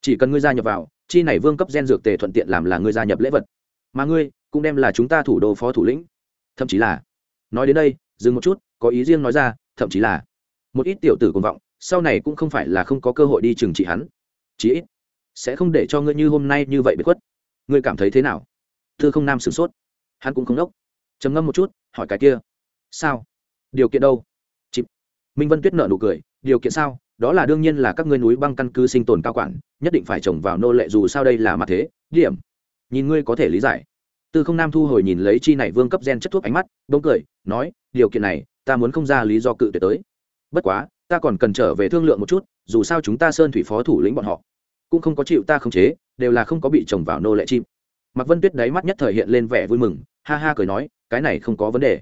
Chỉ cần ngươi gia nhập vào, chi này vương cấp gen dược tề thuận tiện làm là ngươi gia nhập lễ vật. Mà ngươi cũng đem là chúng ta thủ đô phó thủ lĩnh. Thậm chí là, nói đến đây, dừng một chút, có ý riêng nói ra, thậm chí là, một ít tiểu tử cuồng vọng, sau này cũng không phải là không có cơ hội đi trừng trị hắn. Chí ít, sẽ không để cho ngươi như hôm nay như vậy bị khuất. Ngươi cảm thấy thế nào? Thư không nam sửng sốt. Hắn cũng không đốc. Trầm ngâm một chút, hỏi cái kia, sao? Điều kiện đâu? Chị minh vân tuyết nợ nụ cười, điều kiện sao? Đó là đương nhiên là các ngươi núi băng căn cứ sinh tồn cao quản, nhất định phải trồng vào nô lệ dù sao đây là mặt thế. Điểm. Nhìn ngươi có thể lý giải tư không nam thu hồi nhìn lấy chi này vương cấp gen chất thuốc ánh mắt, bỗng cười, nói, điều kiện này, ta muốn không ra lý do cự tuyệt tới. Bất quá, ta còn cần trở về thương lượng một chút, dù sao chúng ta sơn thủy phó thủ lĩnh bọn họ cũng không có chịu ta khống chế, đều là không có bị trồng vào nô lệ chim. Mặc vân tuyết đáy mắt nhất thời hiện lên vẻ vui mừng, ha ha cười nói, cái này không có vấn đề.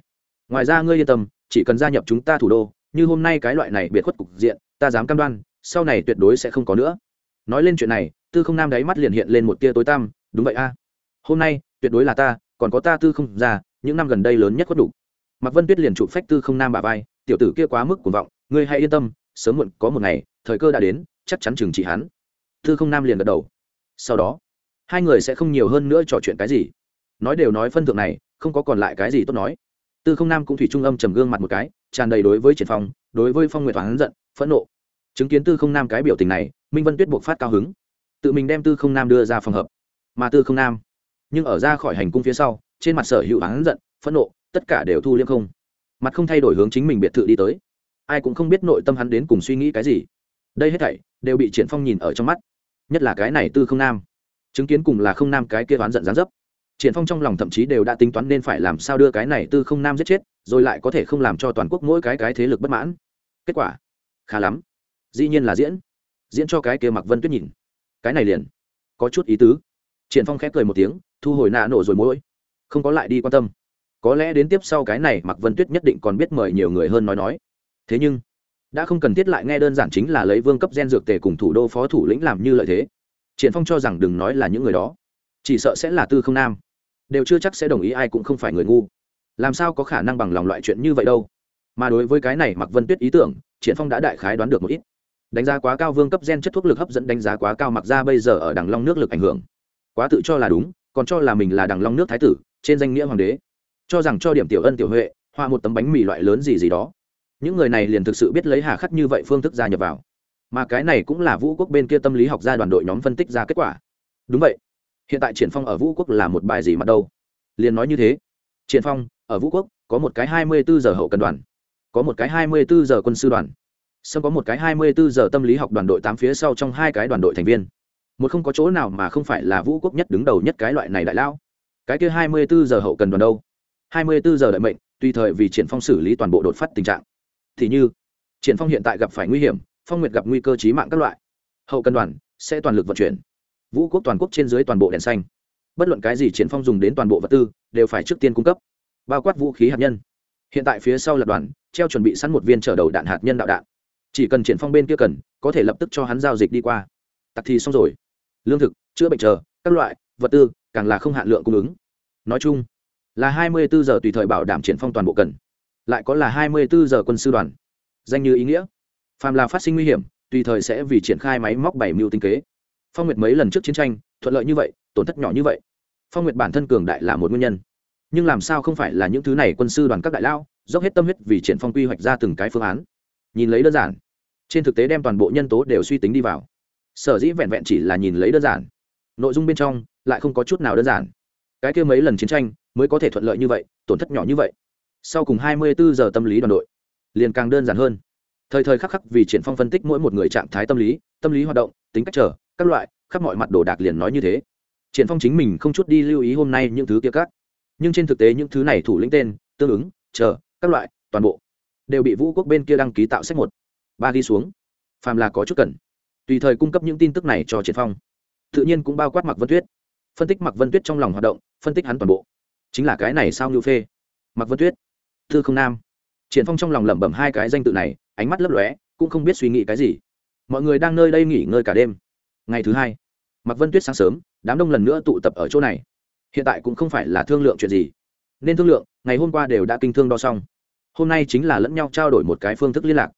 Ngoài ra ngươi yên tâm, chỉ cần gia nhập chúng ta thủ đô, như hôm nay cái loại này biệt khuất cục diện, ta dám cam đoan, sau này tuyệt đối sẽ không có nữa. Nói lên chuyện này, tư không nam đáy mắt liền hiện lên một tia tối tăm, đúng vậy a. Hôm nay tuyệt đối là ta, còn có ta tư không ra, những năm gần đây lớn nhất khuất đủ. Mặc vân tuyết liền trụ phách tư không nam bà vai, tiểu tử kia quá mức cuồng vọng, ngươi hãy yên tâm, sớm muộn có một ngày, thời cơ đã đến, chắc chắn trừng trị hắn. Tư không nam liền gật đầu. Sau đó, hai người sẽ không nhiều hơn nữa trò chuyện cái gì. Nói đều nói phân thượng này, không có còn lại cái gì tốt nói. Tư không nam cũng thủy trung âm trầm gương mặt một cái, tràn đầy đối với triển phong, đối với phong nguyệt hắn giận, phẫn nộ. Chứng kiến tư không nam cái biểu tình này, minh vân tuyết buộc phát cao hứng. Tự mình đem tư không nam đưa ra phòng hợp. Mà tư không nam nhưng ở ra khỏi hành cung phía sau, trên mặt sở hữu hắn giận, phẫn nộ, tất cả đều thu liêm không. Mặt không thay đổi hướng chính mình biệt thự đi tới. Ai cũng không biết nội tâm hắn đến cùng suy nghĩ cái gì. Đây hết thảy đều bị triển phong nhìn ở trong mắt. Nhất là cái này tư không nam. Chứng kiến cùng là không nam cái kia đoán giận gián dấp. Triển phong trong lòng thậm chí đều đã tính toán nên phải làm sao đưa cái này tư không nam giết chết, rồi lại có thể không làm cho toàn quốc mỗi cái cái thế lực bất mãn. Kết quả, khá lắm. Dĩ nhiên là diễn. Diễn cho cái kia mặc vân tuyết nhìn. Cái này liền có chút ý tứ. Triển phong khép cười một tiếng thu hồi nạ nổ rồi mỗi. Không có lại đi quan tâm. Có lẽ đến tiếp sau cái này mặc vân tuyết nhất định còn biết mời nhiều người hơn nói nói. Thế nhưng, đã không cần thiết lại nghe đơn giản chính là lấy vương cấp gen dược tề cùng thủ đô phó thủ lĩnh làm như lợi thế. Triển phong cho rằng đừng nói là những người đó. Chỉ sợ sẽ là tư không nam. Đều chưa chắc sẽ đồng ý, ai cũng không phải người ngu. Làm sao có khả năng bằng lòng loại chuyện như vậy đâu? Mà đối với cái này mặc vân tuyết ý tưởng, triển phong đã đại khái đoán được một ít. Đánh giá quá cao vương cấp gen chất thuốc lực hấp dẫn đánh giá quá cao mặc ra bây giờ ở đằng long nước lực ảnh hưởng. Quá tự cho là đúng còn cho là mình là đằng long nước thái tử, trên danh nghĩa hoàng đế. Cho rằng cho điểm tiểu ân tiểu huệ hoa một tấm bánh mì loại lớn gì gì đó. Những người này liền thực sự biết lấy hà khắc như vậy phương thức gia nhập vào. Mà cái này cũng là vũ quốc bên kia tâm lý học gia đoàn đội nhóm phân tích ra kết quả. Đúng vậy. Hiện tại triển phong ở vũ quốc là một bài gì mặt đâu? Liền nói như thế. Triển phong, ở vũ quốc, có một cái hai mươi bốn giờ hậu cần đoàn. Có một cái hai mươi bốn giờ quân sư đoàn. Sâm có một cái hai mươi bốn giờ tâm lý học đoàn đội tám phía sau trong hai cái đoàn đội thành viên một không có chỗ nào mà không phải là vũ quốc nhất đứng đầu nhất cái loại này đại lao. Cái kia hai mươi bốn giờ hậu cần đoàn đâu? hai mươi bốn giờ đợi mệnh, tùy thời vì triển phong xử lý toàn bộ đột phát tình trạng. Thì như, triển phong hiện tại gặp phải nguy hiểm, phong nguyệt gặp nguy cơ chí mạng các loại. Hậu cần đoàn sẽ toàn lực vận chuyển. Vũ quốc toàn quốc trên dưới toàn bộ đèn xanh. Bất luận cái gì triển phong dùng đến toàn bộ vật tư, đều phải trước tiên cung cấp. Bao quát vũ khí hạt nhân. Hiện tại phía sau là đoàn, treo chuẩn bị sẵn một viên chở đầu đạn hạt nhân đạo đạn. Chỉ cần triển phong bên kia cần, có thể lập tức cho hắn giao dịch đi qua. Tặc thì xong rồi lương thực, chữa bệnh chờ, các loại, vật tư, càng là không hạn lượng cung ứng. Nói chung, là hai mươi bốn giờ tùy thời bảo đảm triển phong toàn bộ cần, lại có là hai mươi bốn giờ quân sư đoàn. Danh như ý nghĩa. Phàm là phát sinh nguy hiểm, tùy thời sẽ vì triển khai máy móc bảy mưu tinh kế. Phong nguyệt mấy lần trước chiến tranh, thuận lợi như vậy, tổn thất nhỏ như vậy. Phong nguyệt bản thân cường đại là một nguyên nhân. Nhưng làm sao không phải là những thứ này quân sư đoàn các đại lao dốc hết tâm huyết vì triển phong quy hoạch ra từng cái phương án. Nhìn lấy đơn giản, trên thực tế đem toàn bộ nhân tố đều suy tính đi vào sở dĩ vẹn vẹn chỉ là nhìn lấy đơn giản. Nội dung bên trong lại không có chút nào đơn giản. Cái kia mấy lần chiến tranh mới có thể thuận lợi như vậy, tổn thất nhỏ như vậy. Sau cùng hai mươi bốn giờ tâm lý đoàn đội liền càng đơn giản hơn. Thời thời khắc khắc vì triển phong phân tích mỗi một người trạng thái tâm lý tâm lý hoạt động, tính cách trở các loại, khắp mọi mặt đồ đạc liền nói như thế. Triển phong chính mình không chút đi lưu ý hôm nay những thứ kia các. Nhưng trên thực tế những thứ này thủ lĩnh tên, tương ứng, chờ, các loại, toàn bộ đều bị vũ quốc bên kia đăng ký tạo sách một. Ba đi xuống. Phàm là có chút cần tùy thời cung cấp những tin tức này cho triển phong. Tự nhiên cũng bao quát mặc vân tuyết. Phân tích mặc vân tuyết trong lòng hoạt động, phân tích hắn toàn bộ. Chính là cái này sao như phê? Mặc vân tuyết, thư không nam. Triển phong trong lòng lẩm bẩm hai cái danh tự này, ánh mắt lấp lóe, cũng không biết suy nghĩ cái gì. Mọi người đang nơi đây nghỉ ngơi cả đêm. Ngày thứ hai mặc vân tuyết sáng sớm, đám đông lần nữa tụ tập ở chỗ này. Hiện tại cũng không phải là thương lượng chuyện gì. Nên thương lượng, ngày hôm qua đều đã kinh thương đo xong. Hôm nay chính là lẫn nhau trao đổi một cái phương thức liên lạc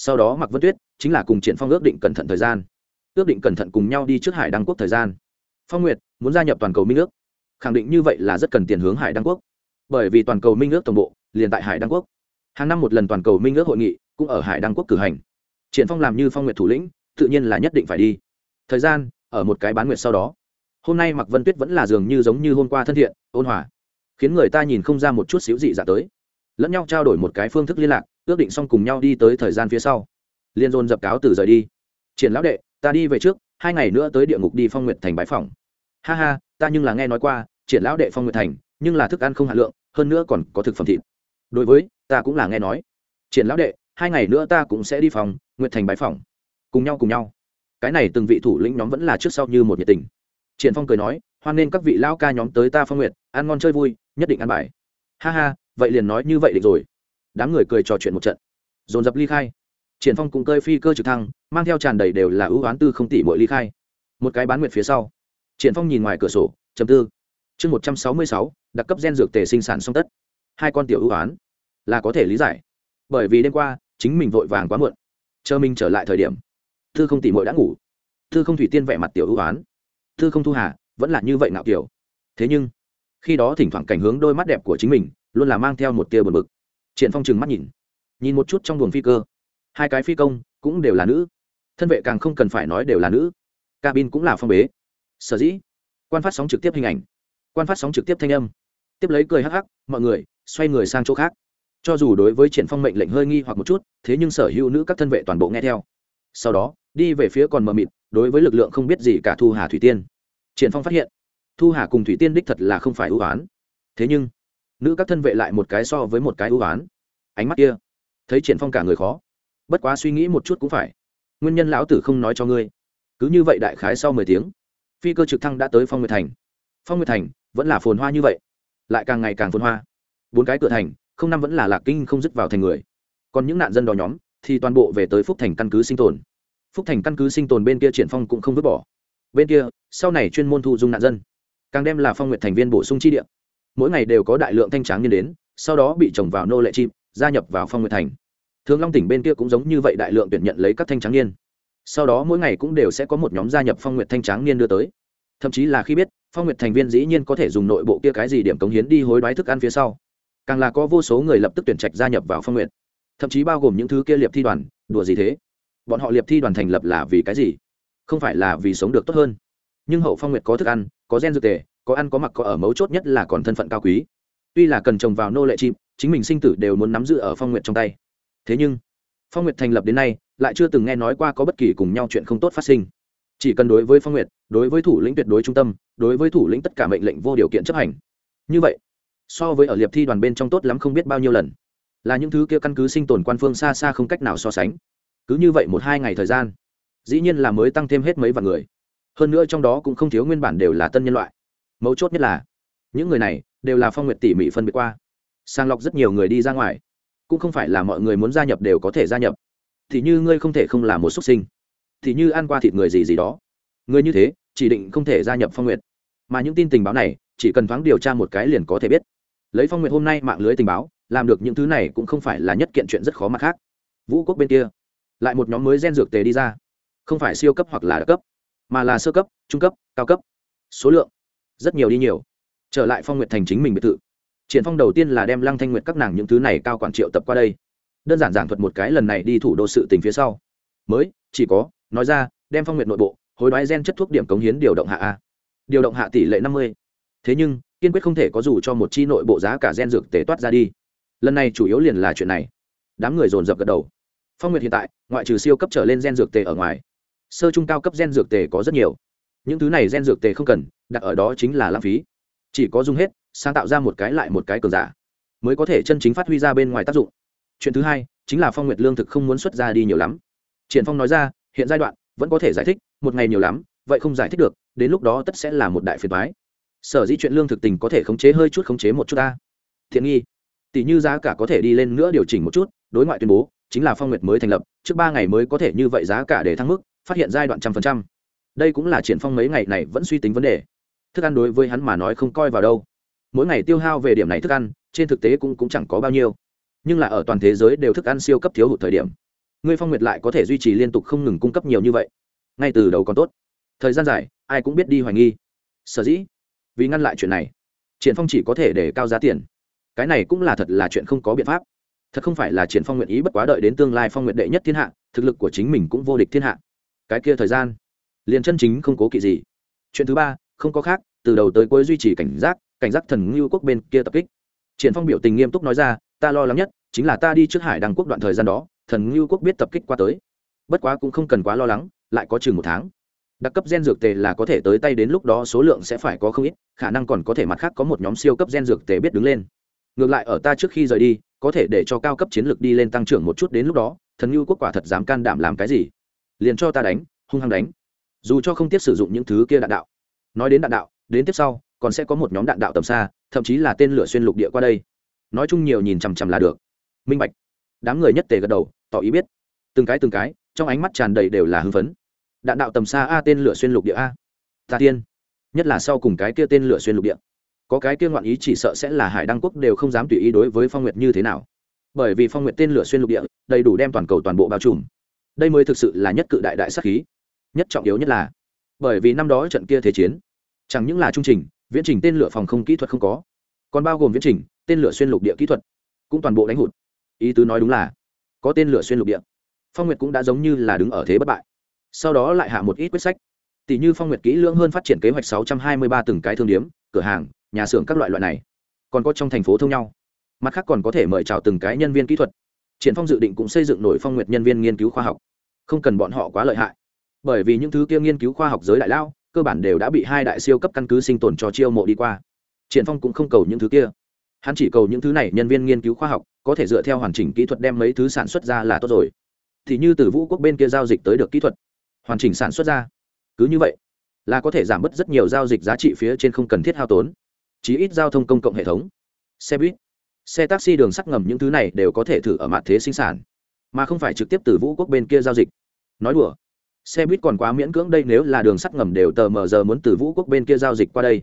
sau đó mặc vân tuyết chính là cùng triển phong ước định cẩn thận thời gian ước định cẩn thận cùng nhau đi trước hải đăng quốc thời gian phong nguyệt muốn gia nhập toàn cầu minh ước khẳng định như vậy là rất cần tiền hướng hải đăng quốc bởi vì toàn cầu minh ước tổng bộ liền tại hải đăng quốc hàng năm một lần toàn cầu minh ước hội nghị cũng ở hải đăng quốc cử hành triển phong làm như phong nguyệt thủ lĩnh tự nhiên là nhất định phải đi thời gian ở một cái bán nguyệt sau đó hôm nay mặc vân tuyết vẫn là dường như giống như hôm qua thân thiện ôn hòa khiến người ta nhìn không ra một chút xíu dị dạ tới lẫn nhau trao đổi một cái phương thức liên lạc ước định xong cùng nhau đi tới thời gian phía sau. Liên dôn dập cáo từ rời đi. Triển lão đệ, ta đi về trước, hai ngày nữa tới địa ngục đi phong nguyệt thành bái phòng ha ha, ta nhưng là nghe nói qua, triển lão đệ phong nguyệt thành, nhưng là thức ăn không hạ lượng, hơn nữa còn có thực phẩm thịt. Đối với, ta cũng là nghe nói. Triển lão đệ, hai ngày nữa ta cũng sẽ đi phòng, nguyệt thành bái phòng cùng nhau cùng nhau. Cái này từng vị thủ lĩnh nhóm vẫn là trước sau như một nhiệt tình. Triển phong cười nói, hoan nên các vị lão ca nhóm tới ta phong nguyệt, ăn ngon chơi vui, nhất định ăn bài. Ha ha, vậy liền nói như vậy định rồi đám người cười trò chuyện một trận. Dồn dập ly khai. Triển phong cũng cơi phi cơ trực thăng, mang theo tràn đầy đều là ưu oán tư không tỷ mỗi ly khai. Một cái bán nguyệt phía sau. Triển phong nhìn ngoài cửa sổ chấm tư. Chương một trăm sáu mươi sáu, đặc cấp gen dược tề sinh sản xong tất. Hai con tiểu ưu oán. Là có thể lý giải. Bởi vì đêm qua, chính mình vội vàng quá muộn. Chờ mình trở lại thời điểm, thư không tỷ mỗi đã ngủ. Thư không thủy tiên vẻ mặt tiểu ưu oán. Thư không thu hà, vẫn là như vậy ngạo kiểu. Thế nhưng, khi đó thỉnh thoảng cảnh hướng đôi mắt đẹp của chính mình, luôn là mang theo một tia buồn bực triển phong trừng mắt nhìn. Nhìn một chút trong buồng phi cơ. Hai cái phi công cũng đều là nữ. Thân vệ càng không cần phải nói đều là nữ. Cabin cũng là phong bế. Sở dĩ, quan phát sóng trực tiếp hình ảnh. Quan phát sóng trực tiếp thanh âm. Tiếp lấy cười hắc hắc, mọi người, xoay người sang chỗ khác. Cho dù đối với triển phong mệnh lệnh hơi nghi hoặc một chút, thế nhưng sở hữu nữ các thân vệ toàn bộ nghe theo. Sau đó, đi về phía còn mờ mịt, đối với lực lượng không biết gì cả thu hà thủy tiên. Triển phong phát hiện, thu hà cùng thủy tiên đích thật là không phải ưu ái. thế nhưng nữ các thân vệ lại một cái so với một cái ưu án ánh mắt kia, thấy triển phong cả người khó. Bất quá suy nghĩ một chút cũng phải. Nguyên nhân lão tử không nói cho ngươi. Cứ như vậy đại khái sau mười tiếng, phi cơ trực thăng đã tới phong nguyệt thành. Phong nguyệt thành vẫn là phồn hoa như vậy, lại càng ngày càng phồn hoa. Bốn cái cửa thành, không năm vẫn là lạc kinh không dứt vào thành người. Còn những nạn dân đó nhóm, thì toàn bộ về tới phúc thành căn cứ sinh tồn. Phúc thành căn cứ sinh tồn bên kia triển phong cũng không vứt bỏ. Bên kia, sau này chuyên môn thu dung nạn dân, càng đem là phong nguyệt thành viên bổ sung chi địa mỗi ngày đều có đại lượng thanh tráng nhân đến, sau đó bị trồng vào nô lệ chim, gia nhập vào phong nguyệt thành. Thường long tỉnh bên kia cũng giống như vậy đại lượng tuyển nhận lấy các thanh tráng niên. Sau đó mỗi ngày cũng đều sẽ có một nhóm gia nhập phong nguyệt thanh tráng niên đưa tới. Thậm chí là khi biết, phong nguyệt thành viên dĩ nhiên có thể dùng nội bộ kia cái gì điểm cống hiến đi hối đoái thức ăn phía sau. Càng là có vô số người lập tức tuyển trạch gia nhập vào phong nguyệt. Thậm chí bao gồm những thứ kia liệp thi đoàn, đùa gì thế? Bọn họ liệp thi đoàn thành lập là vì cái gì? Không phải là vì sống được tốt hơn. Nhưng hậu phong nguyệt có thức ăn, có gen dược tề có ăn có mặc có ở mấu chốt nhất là còn thân phận cao quý. Tuy là cần trồng vào nô lệ chim, chính mình sinh tử đều muốn nắm giữ ở phong nguyệt trong tay. Thế nhưng, phong nguyệt thành lập đến nay, lại chưa từng nghe nói qua có bất kỳ cùng nhau chuyện không tốt phát sinh. Chỉ cần đối với phong nguyệt, đối với thủ lĩnh tuyệt đối trung tâm, đối với thủ lĩnh tất cả mệnh lệnh vô điều kiện chấp hành. Như vậy, so với ở liệp thi đoàn bên trong tốt lắm không biết bao nhiêu lần. Là những thứ kia căn cứ sinh tồn quan phương xa xa không cách nào so sánh. Cứ như vậy một hai ngày thời gian, dĩ nhiên là mới tăng thêm hết mấy vạn người. Hơn nữa trong đó cũng không thiếu nguyên bản đều là tân nhân loại mấu chốt nhất là, những người này đều là phong nguyện tỉ mỉ phân biệt qua. Sàng lọc rất nhiều người đi ra ngoài, cũng không phải là mọi người muốn gia nhập đều có thể gia nhập. Thì như ngươi không thể không là một xuất sinh, thì như ăn qua thịt người gì gì đó. Người như thế, chỉ định không thể gia nhập phong nguyện mà những tin tình báo này, chỉ cần thoáng điều tra một cái liền có thể biết. Lấy phong nguyện hôm nay mạng lưới tình báo, làm được những thứ này cũng không phải là nhất kiện chuyện rất khó mặt khác. Vũ quốc bên kia, lại một nhóm mới gen dược tề đi ra. Không phải siêu cấp hoặc là cấp, mà là sơ cấp, trung cấp, cao cấp. Số lượng rất nhiều đi nhiều. Trở lại phong nguyện thành chính mình biệt thự. Triển phong đầu tiên là đem lăng thanh nguyệt các nàng những thứ này cao quản triệu tập qua đây. Đơn giản giảng thuật một cái lần này đi thủ đô sự tình phía sau. Mới, chỉ có, nói ra, đem phong nguyện nội bộ, hối đoái gen chất thuốc điểm cống hiến điều động hạ a. Điều động hạ tỷ lệ năm mươi. Thế nhưng, kiên quyết không thể có dù cho một chi nội bộ giá cả gen dược tể toát ra đi. Lần này chủ yếu liền là chuyện này. Đám người dồn dập gật đầu. Phong nguyệt hiện tại, ngoại trừ siêu cấp trở lên gen dược tề ở ngoài, sơ trung cao cấp gen dược tề có rất nhiều những thứ này gen dược tề không cần, đặt ở đó chính là lãng phí. Chỉ có dùng hết, sáng tạo ra một cái lại một cái cường giả, mới có thể chân chính phát huy ra bên ngoài tác dụng. Chuyện thứ hai, chính là phong nguyệt lương thực không muốn xuất ra đi nhiều lắm. Triển phong nói ra, hiện giai đoạn, vẫn có thể giải thích, một ngày nhiều lắm, vậy không giải thích được, đến lúc đó tất sẽ là một đại phiền toái. Sở dĩ chuyện lương thực tình có thể khống chế hơi chút khống chế một chút ta. Thiện nghi. Tỷ như giá cả có thể đi lên nữa điều chỉnh một chút, đối ngoại tuyên bố, chính là phong nguyệt mới thành lập, trước ba ngày mới có thể như vậy giá cả để thăng mức, phát hiện giai đoạn trăm phần trăm đây cũng là triển phong mấy ngày này vẫn suy tính vấn đề. Thức ăn đối với hắn mà nói không coi vào đâu. Mỗi ngày tiêu hao về điểm này thức ăn, trên thực tế cũng cũng chẳng có bao nhiêu. Nhưng là ở toàn thế giới đều thức ăn siêu cấp thiếu hụt thời điểm, ngươi phong nguyệt lại có thể duy trì liên tục không ngừng cung cấp nhiều như vậy. Ngay từ đầu còn tốt. Thời gian dài, ai cũng biết đi hoài nghi. Sở dĩ, vì ngăn lại chuyện này, triển phong chỉ có thể để cao giá tiền. Cái này cũng là thật là chuyện không có biện pháp. Thật không phải là triển phong nguyện ý bất quá đợi đến tương lai phong nguyện đệ nhất thiên hạ, thực lực của chính mình cũng vô địch thiên hạ. Cái kia thời gian liền chân chính không cố kỵ gì. Chuyện thứ ba, không có khác, từ đầu tới cuối duy trì cảnh giác cảnh giác thần ngưu quốc bên kia tập kích. Triển phong biểu tình nghiêm túc nói ra, ta lo lắng nhất chính là ta đi trước hải đăng quốc đoạn thời gian đó, thần ngưu quốc biết tập kích qua tới. Bất quá cũng không cần quá lo lắng, lại có chừng một tháng. Đặc cấp gen dược tề là có thể tới tay đến lúc đó số lượng sẽ phải có không ít, khả năng còn có thể mặt khác có một nhóm siêu cấp gen dược tề biết đứng lên. Ngược lại ở ta trước khi rời đi, có thể để cho cao cấp chiến lược đi lên tăng trưởng một chút đến lúc đó, thần ngưu quốc quả thật dám can đảm làm cái gì? Liền cho ta đánh, hung hăng đánh dù cho không tiếp sử dụng những thứ kia đạn đạo. Nói đến đạn đạo, đến tiếp sau, còn sẽ có một nhóm đạn đạo tầm xa, thậm chí là tên lửa xuyên lục địa qua đây. Nói chung nhiều nhìn chằm chằm là được. Minh bạch. Đám người nhất tề gật đầu, tỏ ý biết. Từng cái từng cái, trong ánh mắt tràn đầy đều là hưng phấn. Đạn đạo tầm xa a, tên lửa xuyên lục địa a. Ta tiên. Nhất là sau cùng cái kia tên lửa xuyên lục địa. Có cái kia ngoạn ý chỉ sợ sẽ là hải đăng quốc đều không dám tùy ý đối với phong nguyệt như thế nào. Bởi vì phong nguyệt tên lửa xuyên lục địa, đầy đủ đem toàn cầu toàn bộ bao trùm. Đây mới thực sự là nhất cự đại đại sắc khí nhất trọng yếu nhất là, bởi vì năm đó trận kia thế chiến, chẳng những là trung trình, viễn trình tên lửa phòng không kỹ thuật không có, còn bao gồm viễn trình, tên lửa xuyên lục địa kỹ thuật, cũng toàn bộ đánh hụt. Ý tứ nói đúng là, có tên lửa xuyên lục địa. Phong nguyệt cũng đã giống như là đứng ở thế bất bại. Sau đó lại hạ một ít quyết sách. Tỷ như phong nguyệt kỹ lưỡng hơn phát triển kế hoạch 623 từng cái thương điếm, cửa hàng, nhà xưởng các loại loại này. Còn có trong thành phố thông nhau. Mặt khác còn có thể mời chào từng cái nhân viên kỹ thuật. Triển phong dự định cũng xây dựng nổi phong nguyệt nhân viên nghiên cứu khoa học. Không cần bọn họ quá lợi hại bởi vì những thứ kia nghiên cứu khoa học giới đại lao, cơ bản đều đã bị hai đại siêu cấp căn cứ sinh tồn cho chiêu mộ đi qua. Triển phong cũng không cầu những thứ kia. Hắn chỉ cầu những thứ này nhân viên nghiên cứu khoa học, có thể dựa theo hoàn chỉnh kỹ thuật đem mấy thứ sản xuất ra là tốt rồi. Thì như từ vũ quốc bên kia giao dịch tới được kỹ thuật. Hoàn chỉnh sản xuất ra. Cứ như vậy, là có thể giảm bớt rất nhiều giao dịch giá trị phía trên không cần thiết hao tốn. Chí ít giao thông công cộng hệ thống. Xe buýt, xe taxi đường sắt ngầm những thứ này đều có thể thử ở mặt thế sinh sản. Mà không phải trực tiếp từ vũ quốc bên kia giao dịch. Nói đùa xe buýt còn quá miễn cưỡng đây nếu là đường sắt ngầm đều tờ mờ giờ muốn từ vũ quốc bên kia giao dịch qua đây.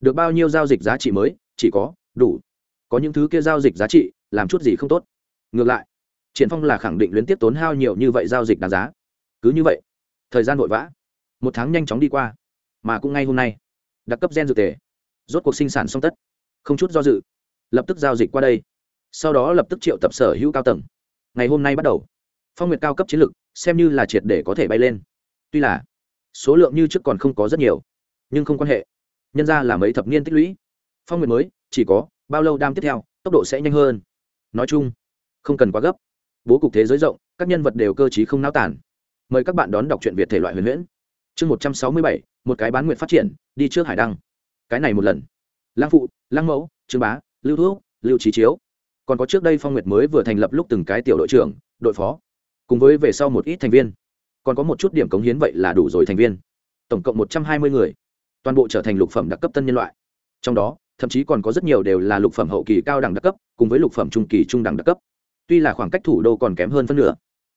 Được bao nhiêu giao dịch giá trị mới? Chỉ có, đủ. Có những thứ kia giao dịch giá trị, làm chút gì không tốt. Ngược lại, triển phong là khẳng định liên tiếp tốn hao nhiều như vậy giao dịch đáng giá. Cứ như vậy, thời gian vội vã. Một tháng nhanh chóng đi qua, mà cũng ngay hôm nay, đặc cấp gen dược tề. Rốt cuộc sinh sản xong tất. Không chút do dự, lập tức giao dịch qua đây. Sau đó lập tức triệu tập sở hữu cao tầng. Ngày hôm nay bắt đầu phong nguyệt cao cấp chiến lược xem như là triệt để có thể bay lên. Tuy là, số lượng như trước còn không có rất nhiều, nhưng không quan hệ. Nhân ra là mấy thập niên tích lũy. Phong nguyệt mới, chỉ có bao lâu đam tiếp theo, tốc độ sẽ nhanh hơn. Nói chung, không cần quá gấp. Bố cục thế giới rộng, các nhân vật đều cơ t không náo tản. Mời các bạn đón đọc truyện việt thể loại huyền huyễn. Chương một trăm sáu mươi bảy, một cái bán nguyện phát triển, đi trước hải đăng. Cái này một lần. Lang phụ lang mẫu, trương bá, lưu thuốc lưu trí chiếu. Còn có trước đây phong nguyệt mới vừa thành lập lúc từng cái tiểu đội trưởng, đội phó cùng với về sau một ít thành viên. Còn có một chút điểm cống hiến vậy là đủ rồi thành viên. Tổng cộng một trăm hai mươi người. Toàn bộ trở thành lục phẩm đặc cấp tân nhân loại. Trong đó, thậm chí còn có rất nhiều đều là lục phẩm hậu kỳ cao đẳng đặc cấp, cùng với lục phẩm trung kỳ trung đẳng đặc cấp. Tuy là khoảng cách thủ đô còn kém hơn phân nửa,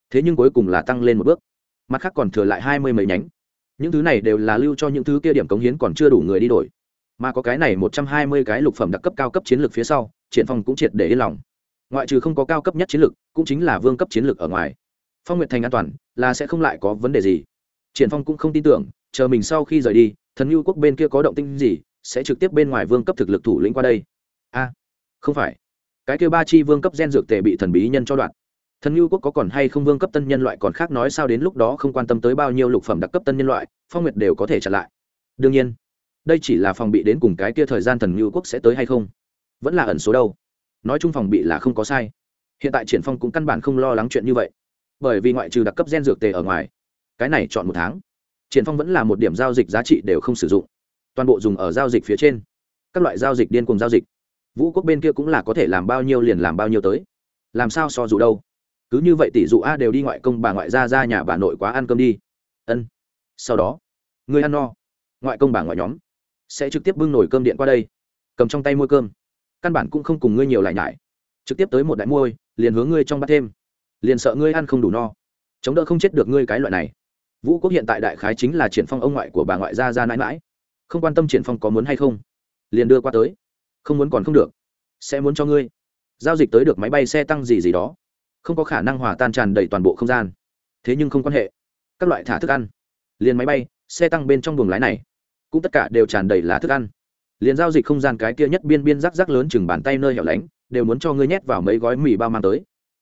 thế nhưng cuối cùng là tăng lên một bước. Mặt khác còn thừa lại hai mươi mấy nhánh. Những thứ này đều là lưu cho những thứ kia điểm cống hiến còn chưa đủ người đi đổi. Mà có cái này một trăm hai mươi cái lục phẩm đặc cấp cao cấp chiến lược phía sau, triển phong cũng triệt để yên lòng. Ngoại trừ không có cao cấp nhất chiến lược, cũng chính là vương cấp chiến lược ở ngoài phong nguyệt thành an toàn, là sẽ không lại có vấn đề gì. Triển phong cũng không tin tưởng, chờ mình sau khi rời đi, thần lưu quốc bên kia có động tĩnh gì, sẽ trực tiếp bên ngoài vương cấp thực lực thủ lĩnh qua đây. A, không phải. Cái kia ba chi vương cấp gen dược tề bị thần bí nhân cho đoạn. Thần lưu quốc có còn hay không vương cấp tân nhân loại còn khác nói sao đến lúc đó không quan tâm tới bao nhiêu lục phẩm đặc cấp tân nhân loại, phong nguyệt đều có thể trả lại. Đương nhiên, đây chỉ là phòng bị đến cùng cái kia thời gian thần lưu quốc sẽ tới hay không. Vẫn là ẩn số đâu. Nói chung phòng bị là không có sai. Hiện tại triển phong cũng căn bản không lo lắng chuyện như vậy bởi vì ngoại trừ đặc cấp gen dược tề ở ngoài, cái này chọn một tháng, triển phong vẫn là một điểm giao dịch giá trị đều không sử dụng. Toàn bộ dùng ở giao dịch phía trên. Các loại giao dịch điên cùng giao dịch. Vũ quốc bên kia cũng là có thể làm bao nhiêu liền làm bao nhiêu tới. Làm sao so dụ đâu? Cứ như vậy tỷ dụ a đều đi ngoại công bà ngoại ra ra nhà bà nội quá ăn cơm đi. Ân. Sau đó, người ăn no, ngoại công bà ngoại nhóm sẽ trực tiếp bưng nồi cơm điện qua đây, cầm trong tay môi cơm. Căn bản cũng không cùng ngươi nhiều lại nhải. Trực tiếp tới một đại môi liền hướng ngươi trong bát thêm liền sợ ngươi ăn không đủ no. Chống đỡ không chết được ngươi cái loại này. Vũ quốc hiện tại đại khái chính là triển phong ông ngoại của bà ngoại gia ra mãi mãi không quan tâm triển phong có muốn hay không, liền đưa qua tới. Không muốn còn không được, sẽ muốn cho ngươi. Giao dịch tới được máy bay xe tăng gì gì đó. Không có khả năng hòa tan tràn đầy toàn bộ không gian. Thế nhưng không quan hệ. Các loại thả thức ăn. Liền máy bay, xe tăng bên trong buồng lái này. Cũng tất cả đều tràn đầy lá thức ăn. Liền giao dịch không gian cái kia nhất biên biên rắc rắc lớn chừng bàn tay nơi hẻo lánh, đều muốn cho ngươi nhét vào mấy gói mì bao mang tới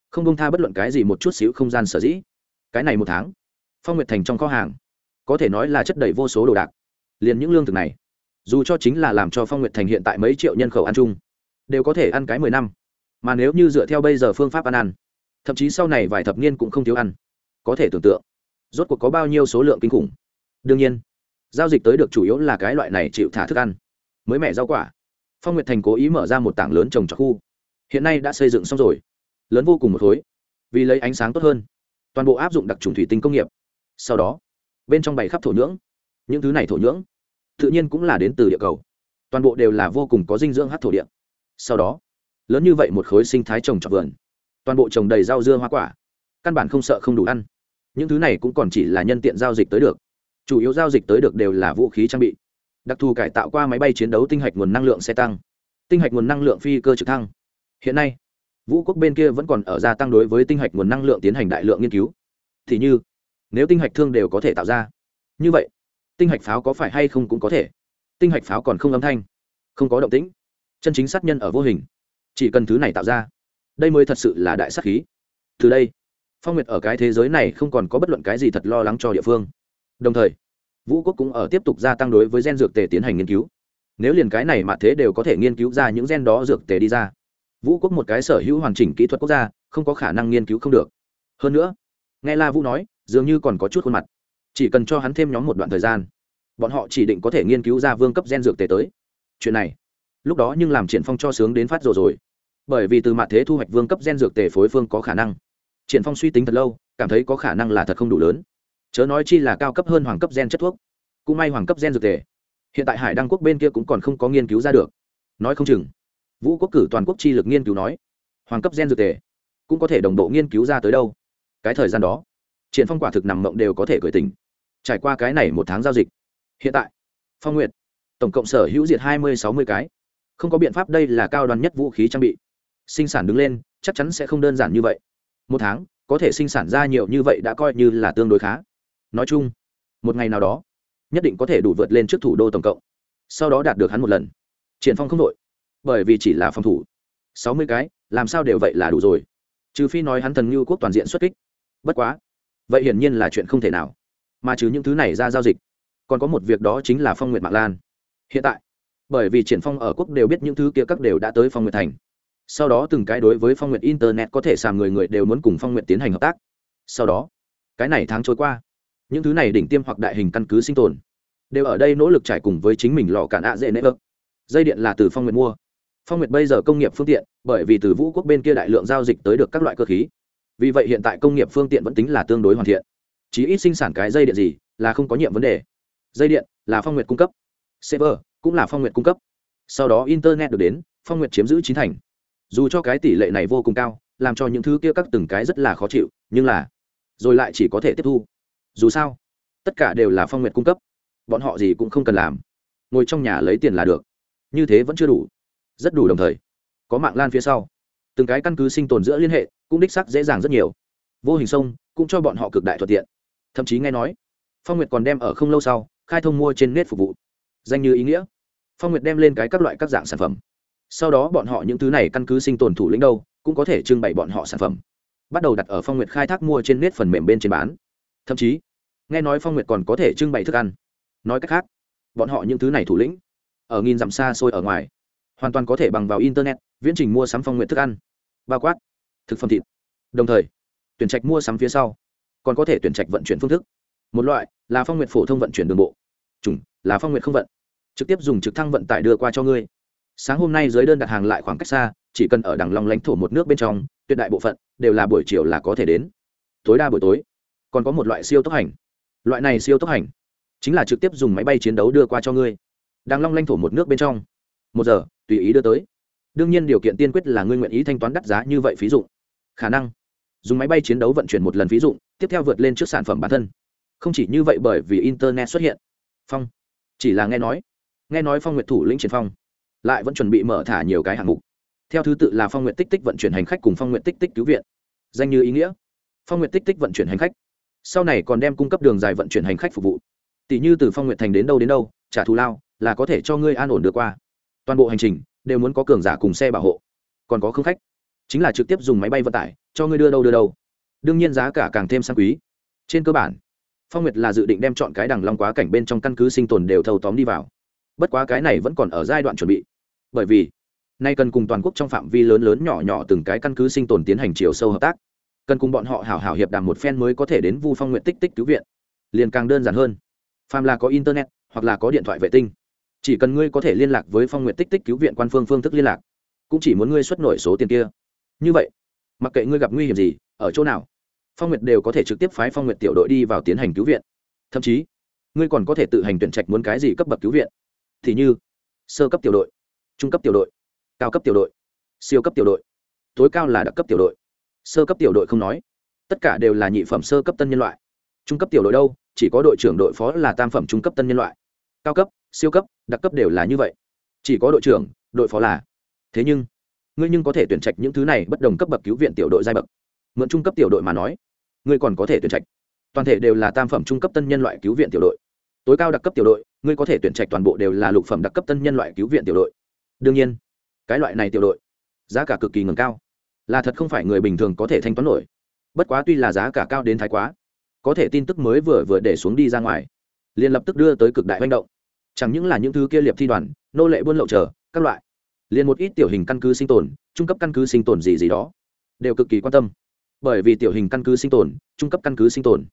không bông tha bất luận cái gì một chút xíu không gian sở dĩ. Cái này một tháng, phong nguyệt thành trong kho hàng, có thể nói là chất đầy vô số đồ đạc. Liền những lương thực này, dù cho chính là làm cho phong nguyệt thành hiện tại mấy triệu nhân khẩu ăn chung, đều có thể ăn cái mười năm. Mà nếu như dựa theo bây giờ phương pháp ăn ăn, thậm chí sau này vài thập niên cũng không thiếu ăn, có thể tưởng tượng, rốt cuộc có bao nhiêu số lượng kinh khủng. Đương nhiên, giao dịch tới được chủ yếu là cái loại này chịu thả thức ăn, mới mẻ rau quả. Phong nguyệt thành cố ý mở ra một tảng lớn trồng trọt khu. Hiện nay đã xây dựng xong rồi lớn vô cùng một khối, vì lấy ánh sáng tốt hơn. Toàn bộ áp dụng đặc trùng thủy tinh công nghiệp. Sau đó, bên trong bày khắp thổ nhưỡng. Những thứ này thổ nhưỡng, tự nhiên cũng là đến từ địa cầu. Toàn bộ đều là vô cùng có dinh dưỡng hát thổ địa. Sau đó, lớn như vậy một khối sinh thái trồng trọt vườn. Toàn bộ trồng đầy rau dưa hoa quả. Căn bản không sợ không đủ ăn. Những thứ này cũng còn chỉ là nhân tiện giao dịch tới được. Chủ yếu giao dịch tới được đều là vũ khí trang bị. Đặc thù cải tạo qua máy bay chiến đấu tinh hạch nguồn năng lượng xe tăng. Tinh hạch nguồn năng lượng phi cơ trực thăng. Hiện nay vũ quốc bên kia vẫn còn ở gia tăng đối với tinh hạch nguồn năng lượng tiến hành đại lượng nghiên cứu. Thì như, nếu tinh hạch thương đều có thể tạo ra, như vậy, tinh hạch pháo có phải hay không cũng có thể. Tinh hạch pháo còn không âm thanh, không có động tĩnh. Chân chính sát nhân ở vô hình, chỉ cần thứ này tạo ra, đây mới thật sự là đại sát khí. Từ đây, phong nguyệt ở cái thế giới này không còn có bất luận cái gì thật lo lắng cho địa phương. Đồng thời, vũ quốc cũng ở tiếp tục gia tăng đối với gen dược tề tiến hành nghiên cứu. Nếu liền cái này mà thế đều có thể nghiên cứu ra những gen đó dược tề đi ra vũ quốc một cái sở hữu hoàn chỉnh kỹ thuật quốc gia, không có khả năng nghiên cứu không được. Hơn nữa, nghe la vũ nói, dường như còn có chút khuôn mặt. Chỉ cần cho hắn thêm nhóm một đoạn thời gian, bọn họ chỉ định có thể nghiên cứu ra vương cấp gen dược tề tới. Chuyện này, lúc đó nhưng làm triển phong cho sướng đến phát rồi rồi. Bởi vì từ mặt thế thu hoạch vương cấp gen dược tề phối phương có khả năng. Triển phong suy tính thật lâu, cảm thấy có khả năng là thật không đủ lớn. Chớ nói chi là cao cấp hơn hoàng cấp gen chất thuốc. Cũng may hoàng cấp gen dược tề. Hiện tại hải đăng quốc bên kia cũng còn không có nghiên cứu ra được. Nói không chừng vũ quốc cử toàn quốc chi lực nghiên cứu nói, hoàng cấp gen dược tề cũng có thể đồng bộ nghiên cứu ra tới đâu. Cái thời gian đó, triển phong quả thực nằm mộng đều có thể cởi tình trải qua cái này một tháng giao dịch, hiện tại, phong nguyệt, tổng cộng sở hữu diệt hai mươi sáu mươi cái. Không có biện pháp đây là cao đoàn nhất vũ khí trang bị. Sinh sản đứng lên, chắc chắn sẽ không đơn giản như vậy. Một tháng, có thể sinh sản ra nhiều như vậy đã coi như là tương đối khá. Nói chung, một ngày nào đó, nhất định có thể đủ vượt lên trước thủ đô tổng cộng. Sau đó đạt được hắn một lần. Triển phong không đội bởi vì chỉ là phòng thủ. Sáu mươi cái, làm sao đều vậy là đủ rồi. Trừ phi nói hắn thần như quốc toàn diện xuất kích. Bất quá, vậy hiển nhiên là chuyện không thể nào. Mà trừ những thứ này ra giao dịch, còn có một việc đó chính là phong nguyệt mạng lan. Hiện tại, bởi vì triển phong ở quốc đều biết những thứ kia các đều đã tới phong nguyệt thành. Sau đó từng cái đối với phong nguyệt internet có thể sàm người người đều muốn cùng phong nguyệt tiến hành hợp tác. Sau đó, cái này tháng trôi qua, những thứ này đỉnh tiêm hoặc đại hình căn cứ sinh tồn, đều ở đây nỗ lực trải cùng với chính mình lò cản ạ dễ nễ ơ dây điện là từ phong nguyệt mua phong nguyệt bây giờ công nghiệp phương tiện, bởi vì từ vũ quốc bên kia đại lượng giao dịch tới được các loại cơ khí. Vì vậy hiện tại công nghiệp phương tiện vẫn tính là tương đối hoàn thiện. Chỉ ít sinh sản cái dây điện gì là không có nhiệm vấn đề. Dây điện là phong nguyệt cung cấp. Server cũng là phong nguyệt cung cấp. Sau đó internet được đến, phong nguyệt chiếm giữ chín thành. Dù cho cái tỷ lệ này vô cùng cao, làm cho những thứ kia các từng cái rất là khó chịu, nhưng là rồi lại chỉ có thể tiếp thu. Dù sao, tất cả đều là phong nguyệt cung cấp. Bọn họ gì cũng không cần làm. Ngồi trong nhà lấy tiền là được. Như thế vẫn chưa đủ rất đủ đồng thời. Có mạng lan phía sau. Từng cái căn cứ sinh tồn giữa liên hệ, cũng đích sắc dễ dàng rất nhiều. Vô hình sông, cũng cho bọn họ cực đại thuận tiện. Thậm chí nghe nói, phong nguyệt còn đem ở không lâu sau, khai thông mua trên nét phục vụ. Danh như ý nghĩa. Phong nguyệt đem lên cái các loại các dạng sản phẩm. Sau đó bọn họ những thứ này căn cứ sinh tồn thủ lĩnh đâu, cũng có thể trưng bày bọn họ sản phẩm. Bắt đầu đặt ở phong nguyệt khai thác mua trên nét phần mềm bên trên bán. Thậm chí, nghe nói phong nguyệt còn có thể trưng bày thức ăn. Nói cách khác, bọn họ những thứ này thủ lĩnh, ở nghìn dặm xa xôi ở ngoài hoàn toàn có thể bằng vào internet, viễn trình mua sắm phong nguyện thức ăn. Bao quát, thực phẩm thịt. Đồng thời, tuyển trạch mua sắm phía sau, còn có thể tuyển trạch vận chuyển phương thức. Một loại là phong nguyện phổ thông vận chuyển đường bộ, chủng là phong nguyện không vận. Trực tiếp dùng trực thăng vận tải đưa qua cho ngươi. Sáng hôm nay dưới đơn đặt hàng lại khoảng cách xa, chỉ cần ở đằng long lãnh thổ một nước bên trong, tuyệt đại bộ phận đều là buổi chiều là có thể đến. Tối đa buổi tối, còn có một loại siêu tốc hành. Loại này siêu tốc hành chính là trực tiếp dùng máy bay chiến đấu đưa qua cho ngươi. Đang long lãnh thổ một nước bên trong một giờ, tùy ý đưa tới. Đương nhiên điều kiện tiên quyết là ngươi nguyện ý thanh toán đắt giá như vậy phí dụ khả năng, dùng máy bay chiến đấu vận chuyển một lần phí dụ tiếp theo vượt lên trước sản phẩm bản thân. Không chỉ như vậy bởi vì internet xuất hiện. Phong, chỉ là nghe nói nghe nói phong nguyện thủ lĩnh triển phong lại vẫn chuẩn bị mở thả nhiều cái hạng mục. Theo thứ tự là phong nguyện tích tích vận chuyển hành khách cùng phong nguyện tích tích cứu viện. Danh như ý nghĩa, phong nguyện tích tích vận chuyển hành khách. Sau này còn đem cung cấp đường dài vận chuyển hành khách phục vụ. Tỷ như từ phong nguyện thành đến đâu đến đâu, trả thù lao là có thể cho ngươi an ổn được qua toàn bộ hành trình đều muốn có cường giả cùng xe bảo hộ. Còn có không khách, chính là trực tiếp dùng máy bay vận tải, cho ngươi đưa đâu đưa đâu. Đương nhiên giá cả càng thêm sang quý. Trên cơ bản, phong nguyệt là dự định đem chọn cái đằng long quá cảnh bên trong căn cứ sinh tồn đều thâu tóm đi vào. Bất quá cái này vẫn còn ở giai đoạn chuẩn bị. Bởi vì, nay cần cùng toàn quốc trong phạm vi lớn lớn nhỏ nhỏ từng cái căn cứ sinh tồn tiến hành chiều sâu hợp tác. Cần cùng bọn họ hảo hảo hiệp đàm một phen mới có thể đến vu phong nguyện tích tích cứu viện. Liền càng đơn giản hơn. Phàm là có internet hoặc là có điện thoại vệ tinh chỉ cần ngươi có thể liên lạc với phong nguyện tích tích cứu viện quan phương phương thức liên lạc, cũng chỉ muốn ngươi xuất nổi số tiền kia. Như vậy, mặc kệ ngươi gặp nguy hiểm gì, ở chỗ nào, phong nguyệt đều có thể trực tiếp phái phong nguyệt tiểu đội đi vào tiến hành cứu viện. Thậm chí, ngươi còn có thể tự hành tuyển trạch muốn cái gì cấp bậc cứu viện. Thì như, sơ cấp tiểu đội, trung cấp tiểu đội, cao cấp tiểu đội, siêu cấp tiểu đội, tối cao là đặc cấp tiểu đội. Sơ cấp tiểu đội không nói, tất cả đều là nhị phẩm sơ cấp tân nhân loại. Trung cấp tiểu đội đâu, chỉ có đội trưởng đội phó là tam phẩm trung cấp tân nhân loại. Cao cấp siêu cấp, đặc cấp đều là như vậy. Chỉ có đội trưởng, đội phó là. Thế nhưng, ngươi nhưng có thể tuyển trạch những thứ này bất đồng cấp bậc cứu viện tiểu đội giai bậc. Mượn trung cấp tiểu đội mà nói, ngươi còn có thể tuyển trạch. Toàn thể đều là tam phẩm trung cấp tân nhân loại cứu viện tiểu đội. Tối cao đặc cấp tiểu đội, ngươi có thể tuyển trạch toàn bộ đều là lục phẩm đặc cấp tân nhân loại cứu viện tiểu đội. Đương nhiên, cái loại này tiểu đội, giá cả cực kỳ ngừng cao. Là thật không phải người bình thường có thể thanh toán nổi. Bất quá tuy là giá cả cao đến thái quá, có thể tin tức mới vừa vừa để xuống đi ra ngoài, liền lập tức đưa tới cực đại manh động chẳng những là những thứ kia liệp thi đoàn, nô lệ buôn lậu chờ, các loại. Liền một ít tiểu hình căn cứ sinh tồn, trung cấp căn cứ sinh tồn gì gì đó, đều cực kỳ quan tâm. Bởi vì tiểu hình căn cứ sinh tồn, trung cấp căn cứ sinh tồn.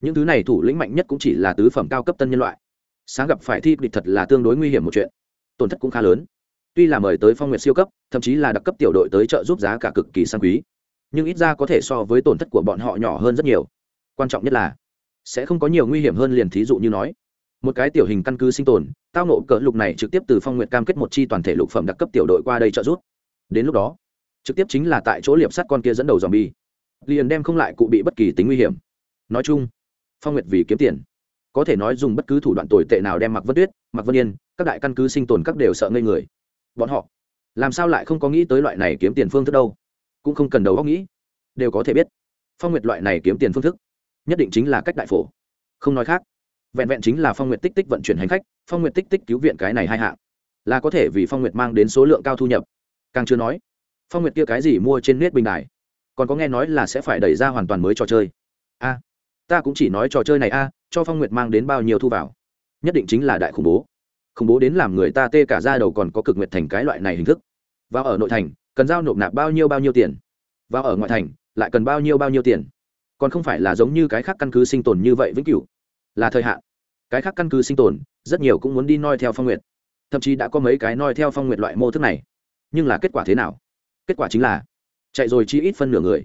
Những thứ này thủ lĩnh mạnh nhất cũng chỉ là tứ phẩm cao cấp tân nhân loại. Sáng gặp phải thi địch thật là tương đối nguy hiểm một chuyện, tổn thất cũng khá lớn. Tuy là mời tới phong nguyệt siêu cấp, thậm chí là đặc cấp tiểu đội tới trợ giúp giá cả cực kỳ sang quý, nhưng ít ra có thể so với tổn thất của bọn họ nhỏ hơn rất nhiều. Quan trọng nhất là, sẽ không có nhiều nguy hiểm hơn liền thí dụ như nói một cái tiểu hình căn cứ sinh tồn, tao nộ cỡ lục này trực tiếp từ phong nguyện cam kết một chi toàn thể lục phẩm đặc cấp tiểu đội qua đây trợ giúp. Đến lúc đó, trực tiếp chính là tại chỗ liệp sắt con kia dẫn đầu dòm bi liền đem không lại cụ bị bất kỳ tính nguy hiểm. Nói chung, phong nguyệt vì kiếm tiền, có thể nói dùng bất cứ thủ đoạn tồi tệ nào đem mặc vân tuyết mặc vân yên, các đại căn cứ sinh tồn các đều sợ ngây người. Bọn họ, làm sao lại không có nghĩ tới loại này kiếm tiền phương thức đâu? Cũng không cần đầu óc nghĩ, đều có thể biết. Phong nguyệt loại này kiếm tiền phương thức, nhất định chính là cách đại phổ. Không nói khác vẹn vẹn chính là phong nguyệt tích tích vận chuyển hành khách, phong nguyệt tích tích cứu viện cái này hai hạng, là có thể vì phong nguyệt mang đến số lượng cao thu nhập. Càng chưa nói, phong nguyệt kia cái gì mua trên nét bình đài, còn có nghe nói là sẽ phải đẩy ra hoàn toàn mới trò chơi. A, ta cũng chỉ nói trò chơi này a, cho phong nguyệt mang đến bao nhiêu thu vào? Nhất định chính là đại khủng bố. Khủng bố đến làm người ta tê cả ra đầu còn có cực nguyện thành cái loại này hình thức. Và ở nội thành, cần giao nộp nạp bao nhiêu bao nhiêu tiền? Và ở ngoại thành, lại cần bao nhiêu bao nhiêu tiền? Còn không phải là giống như cái khác căn cứ sinh tồn như vậy vĩnh cửu là thời hạn. Cái khác căn cứ sinh tồn, rất nhiều cũng muốn đi noi theo phong nguyệt. Thậm chí đã có mấy cái noi theo phong nguyệt loại mô thức này. Nhưng là kết quả thế nào? Kết quả chính là chạy rồi chi ít phân nửa người.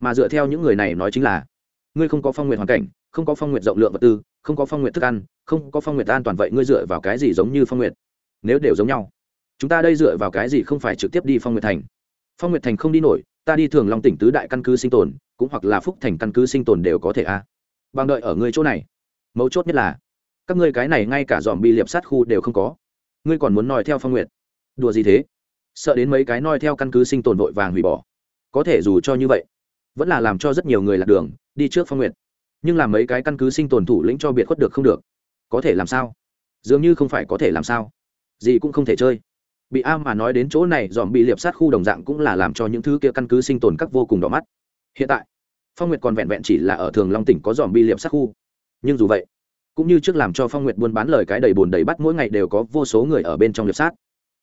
Mà dựa theo những người này nói chính là, ngươi không có phong nguyện hoàn cảnh, không có phong nguyện rộng lượng vật tư, không có phong nguyện thức ăn, không có phong nguyện an toàn vậy ngươi dựa vào cái gì giống như phong nguyện nếu đều giống nhau, chúng ta đây dựa vào cái gì không phải trực tiếp đi phong nguyện thành? Phong nguyện thành không đi nổi, ta đi thường long tỉnh tứ đại căn cứ sinh tồn, cũng hoặc là phúc thành căn cứ sinh tồn đều có thể a. À. bằng đợi ở ngươi chỗ này mấu chốt nhất là, các ngươi cái này ngay cả dòm bi liệp sát khu đều không có. Ngươi còn muốn nói theo phong nguyện đùa gì thế? Sợ đến mấy cái noi theo căn cứ sinh tồn vội vàng hủy bỏ. Có thể dù cho như vậy, vẫn là làm cho rất nhiều người lạc đường, đi trước phong nguyện nhưng làm mấy cái căn cứ sinh tồn thủ lĩnh cho biệt khuất được không được? Có thể làm sao? Dường như không phải có thể làm sao. Gì cũng không thể chơi. Bị a mà nói đến chỗ này, dòm bị liệp sát khu đồng dạng cũng là làm cho những thứ kia căn cứ sinh tồn các vô cùng đỏ mắt. Hiện tại, phong nguyệt còn vẹn vẹn chỉ là ở thường long tỉnh có dòm bị liệp sát khu nhưng dù vậy, cũng như trước làm cho phong nguyệt buôn bán lời cái đầy bồn đầy bắt mỗi ngày đều có vô số người ở bên trong liệp sát.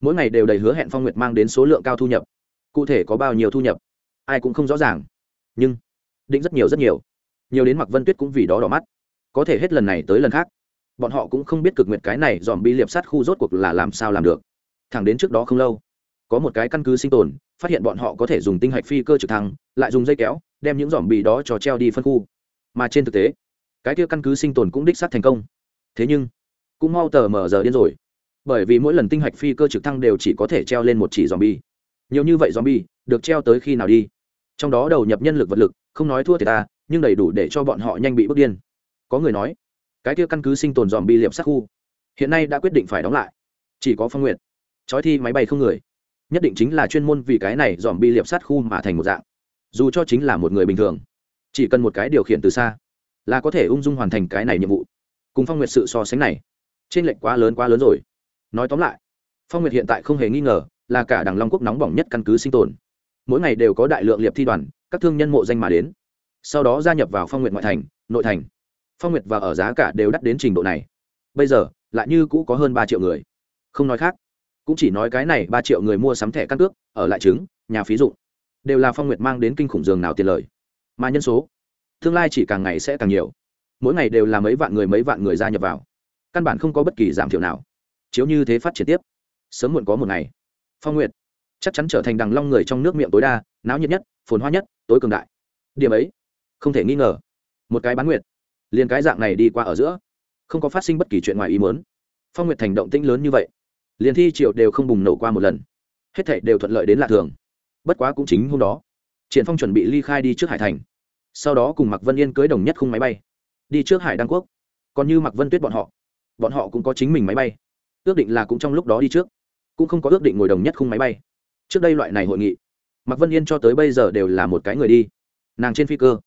Mỗi ngày đều đầy hứa hẹn phong nguyệt mang đến số lượng cao thu nhập, cụ thể có bao nhiêu thu nhập, ai cũng không rõ ràng. Nhưng, định rất nhiều rất nhiều. Nhiều đến mặc vân tuyết cũng vì đó đỏ mắt. Có thể hết lần này tới lần khác, bọn họ cũng không biết cực nguyệt cái này dòm bi liệp sát khu rốt cuộc là làm sao làm được. Thẳng đến trước đó không lâu, có một cái căn cứ sinh tồn, phát hiện bọn họ có thể dùng tinh hạch phi cơ trực thăng, lại dùng dây kéo, đem những dòm bi đó cho treo đi phân khu. Mà trên thực tế cái kia căn cứ sinh tồn cũng đích xác thành công. Thế nhưng, cũng mau tờ mở giờ điên rồi. Bởi vì mỗi lần tinh hạch phi cơ trực thăng đều chỉ có thể treo lên một chỉ dòm bi nhiều như vậy dòm bi được treo tới khi nào đi? Trong đó đầu nhập nhân lực vật lực, không nói thua thì ta, nhưng đầy đủ để cho bọn họ nhanh bị bước điên. Có người nói, cái kia căn cứ sinh tồn dòm bi liệp sát khu, hiện nay đã quyết định phải đóng lại. Chỉ có phong nguyện trói thi máy bay không người. Nhất định chính là chuyên môn vì cái này dòm bi liệp sát khu mà thành một dạng. Dù cho chính là một người bình thường, chỉ cần một cái điều khiển từ xa là có thể ung dung hoàn thành cái này nhiệm vụ. Cùng phong nguyệt sự so sánh này, trên lệnh quá lớn quá lớn rồi. Nói tóm lại, phong nguyệt hiện tại không hề nghi ngờ là cả đảng long quốc nóng bỏng nhất căn cứ sinh tồn. Mỗi ngày đều có đại lượng liệp thi đoàn, các thương nhân mộ danh mà đến. Sau đó gia nhập vào phong nguyệt ngoại thành, nội thành. Phong nguyệt và ở giá cả đều đắt đến trình độ này. Bây giờ, lại như cũ có hơn ba triệu người. Không nói khác, cũng chỉ nói cái này ba triệu người mua sắm thẻ căn cước, ở lại trứng, nhà phí dụng, đều là phong nguyệt mang đến kinh khủng giường nào tiền lời. Mà nhân số tương lai chỉ càng ngày sẽ càng nhiều. Mỗi ngày đều là mấy vạn người, mấy vạn người gia nhập vào. Căn bản không có bất kỳ giảm thiểu nào. Chiếu như thế phát triển tiếp. Sớm muộn có một ngày. Phong nguyệt. Chắc chắn trở thành đằng long người trong nước miệng tối đa, náo nhiệt nhất, phồn hoa nhất, tối cường đại. Điểm ấy, không thể nghi ngờ. Một cái bán nguyệt. Liền cái dạng này đi qua ở giữa, không có phát sinh bất kỳ chuyện ngoài ý muốn. Phong nguyệt thành động tĩnh lớn như vậy, liền thi triệu đều không bùng nổ qua một lần. Hết thảy đều thuận lợi đến lạ thường. Bất quá cũng chính hôm đó, triển phong chuẩn bị ly khai đi trước hải thành sau đó cùng mạc vân yên cưới đồng nhất khung máy bay. Đi trước hải đăng quốc. Còn như mạc vân tuyết bọn họ bọn họ cũng có chính mình máy bay. Ước định là cũng trong lúc đó đi trước. Cũng không có ước định ngồi đồng nhất khung máy bay. Trước đây loại này hội nghị, mạc vân yên cho tới bây giờ đều là một cái người đi. Nàng trên phi cơ,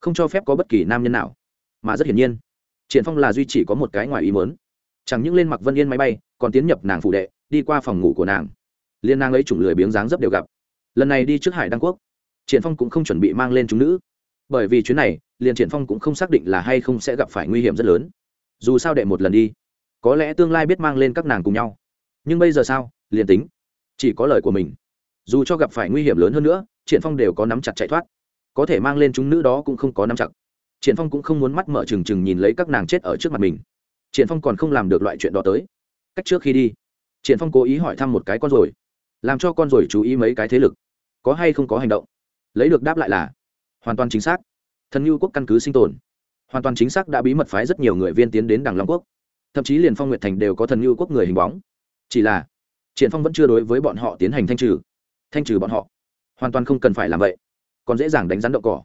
không cho phép có bất kỳ nam nhân nào. Mà rất hiển nhiên, triển phong là duy chỉ có một cái ngoài ý muốn. Chẳng những lên mặc vân yên máy bay, còn tiến nhập nàng phụ đệ, đi qua phòng ngủ của nàng. Liên nàng ấy chủng lười biếng dáng dấp đều gặp. Lần này đi trước hải đăng quốc, triển phong cũng không chuẩn bị mang lên chúng nữ bởi vì chuyến này liền triển phong cũng không xác định là hay không sẽ gặp phải nguy hiểm rất lớn. Dù sao đệ một lần đi, có lẽ tương lai biết mang lên các nàng cùng nhau. Nhưng bây giờ sao? Liền tính chỉ có lời của mình. Dù cho gặp phải nguy hiểm lớn hơn nữa, triển phong đều có nắm chặt chạy thoát. Có thể mang lên chúng nữ đó cũng không có nắm chặt. Triển phong cũng không muốn mắt mở trừng trừng nhìn lấy các nàng chết ở trước mặt mình. Triển phong còn không làm được loại chuyện đó tới. Cách trước khi đi, triển phong cố ý hỏi thăm một cái con rồi, làm cho con rồi chú ý mấy cái thế lực, có hay không có hành động. Lấy được đáp lại là hoàn toàn chính xác. Thần lưu quốc căn cứ sinh tồn. Hoàn toàn chính xác đã bí mật phái rất nhiều người viên tiến đến đằng long quốc. Thậm chí liền phong nguyệt thành đều có thần lưu quốc người hình bóng. Chỉ là, triển phong vẫn chưa đối với bọn họ tiến hành thanh trừ. Thanh trừ bọn họ. Hoàn toàn không cần phải làm vậy. Còn dễ dàng đánh rắn đậu cỏ.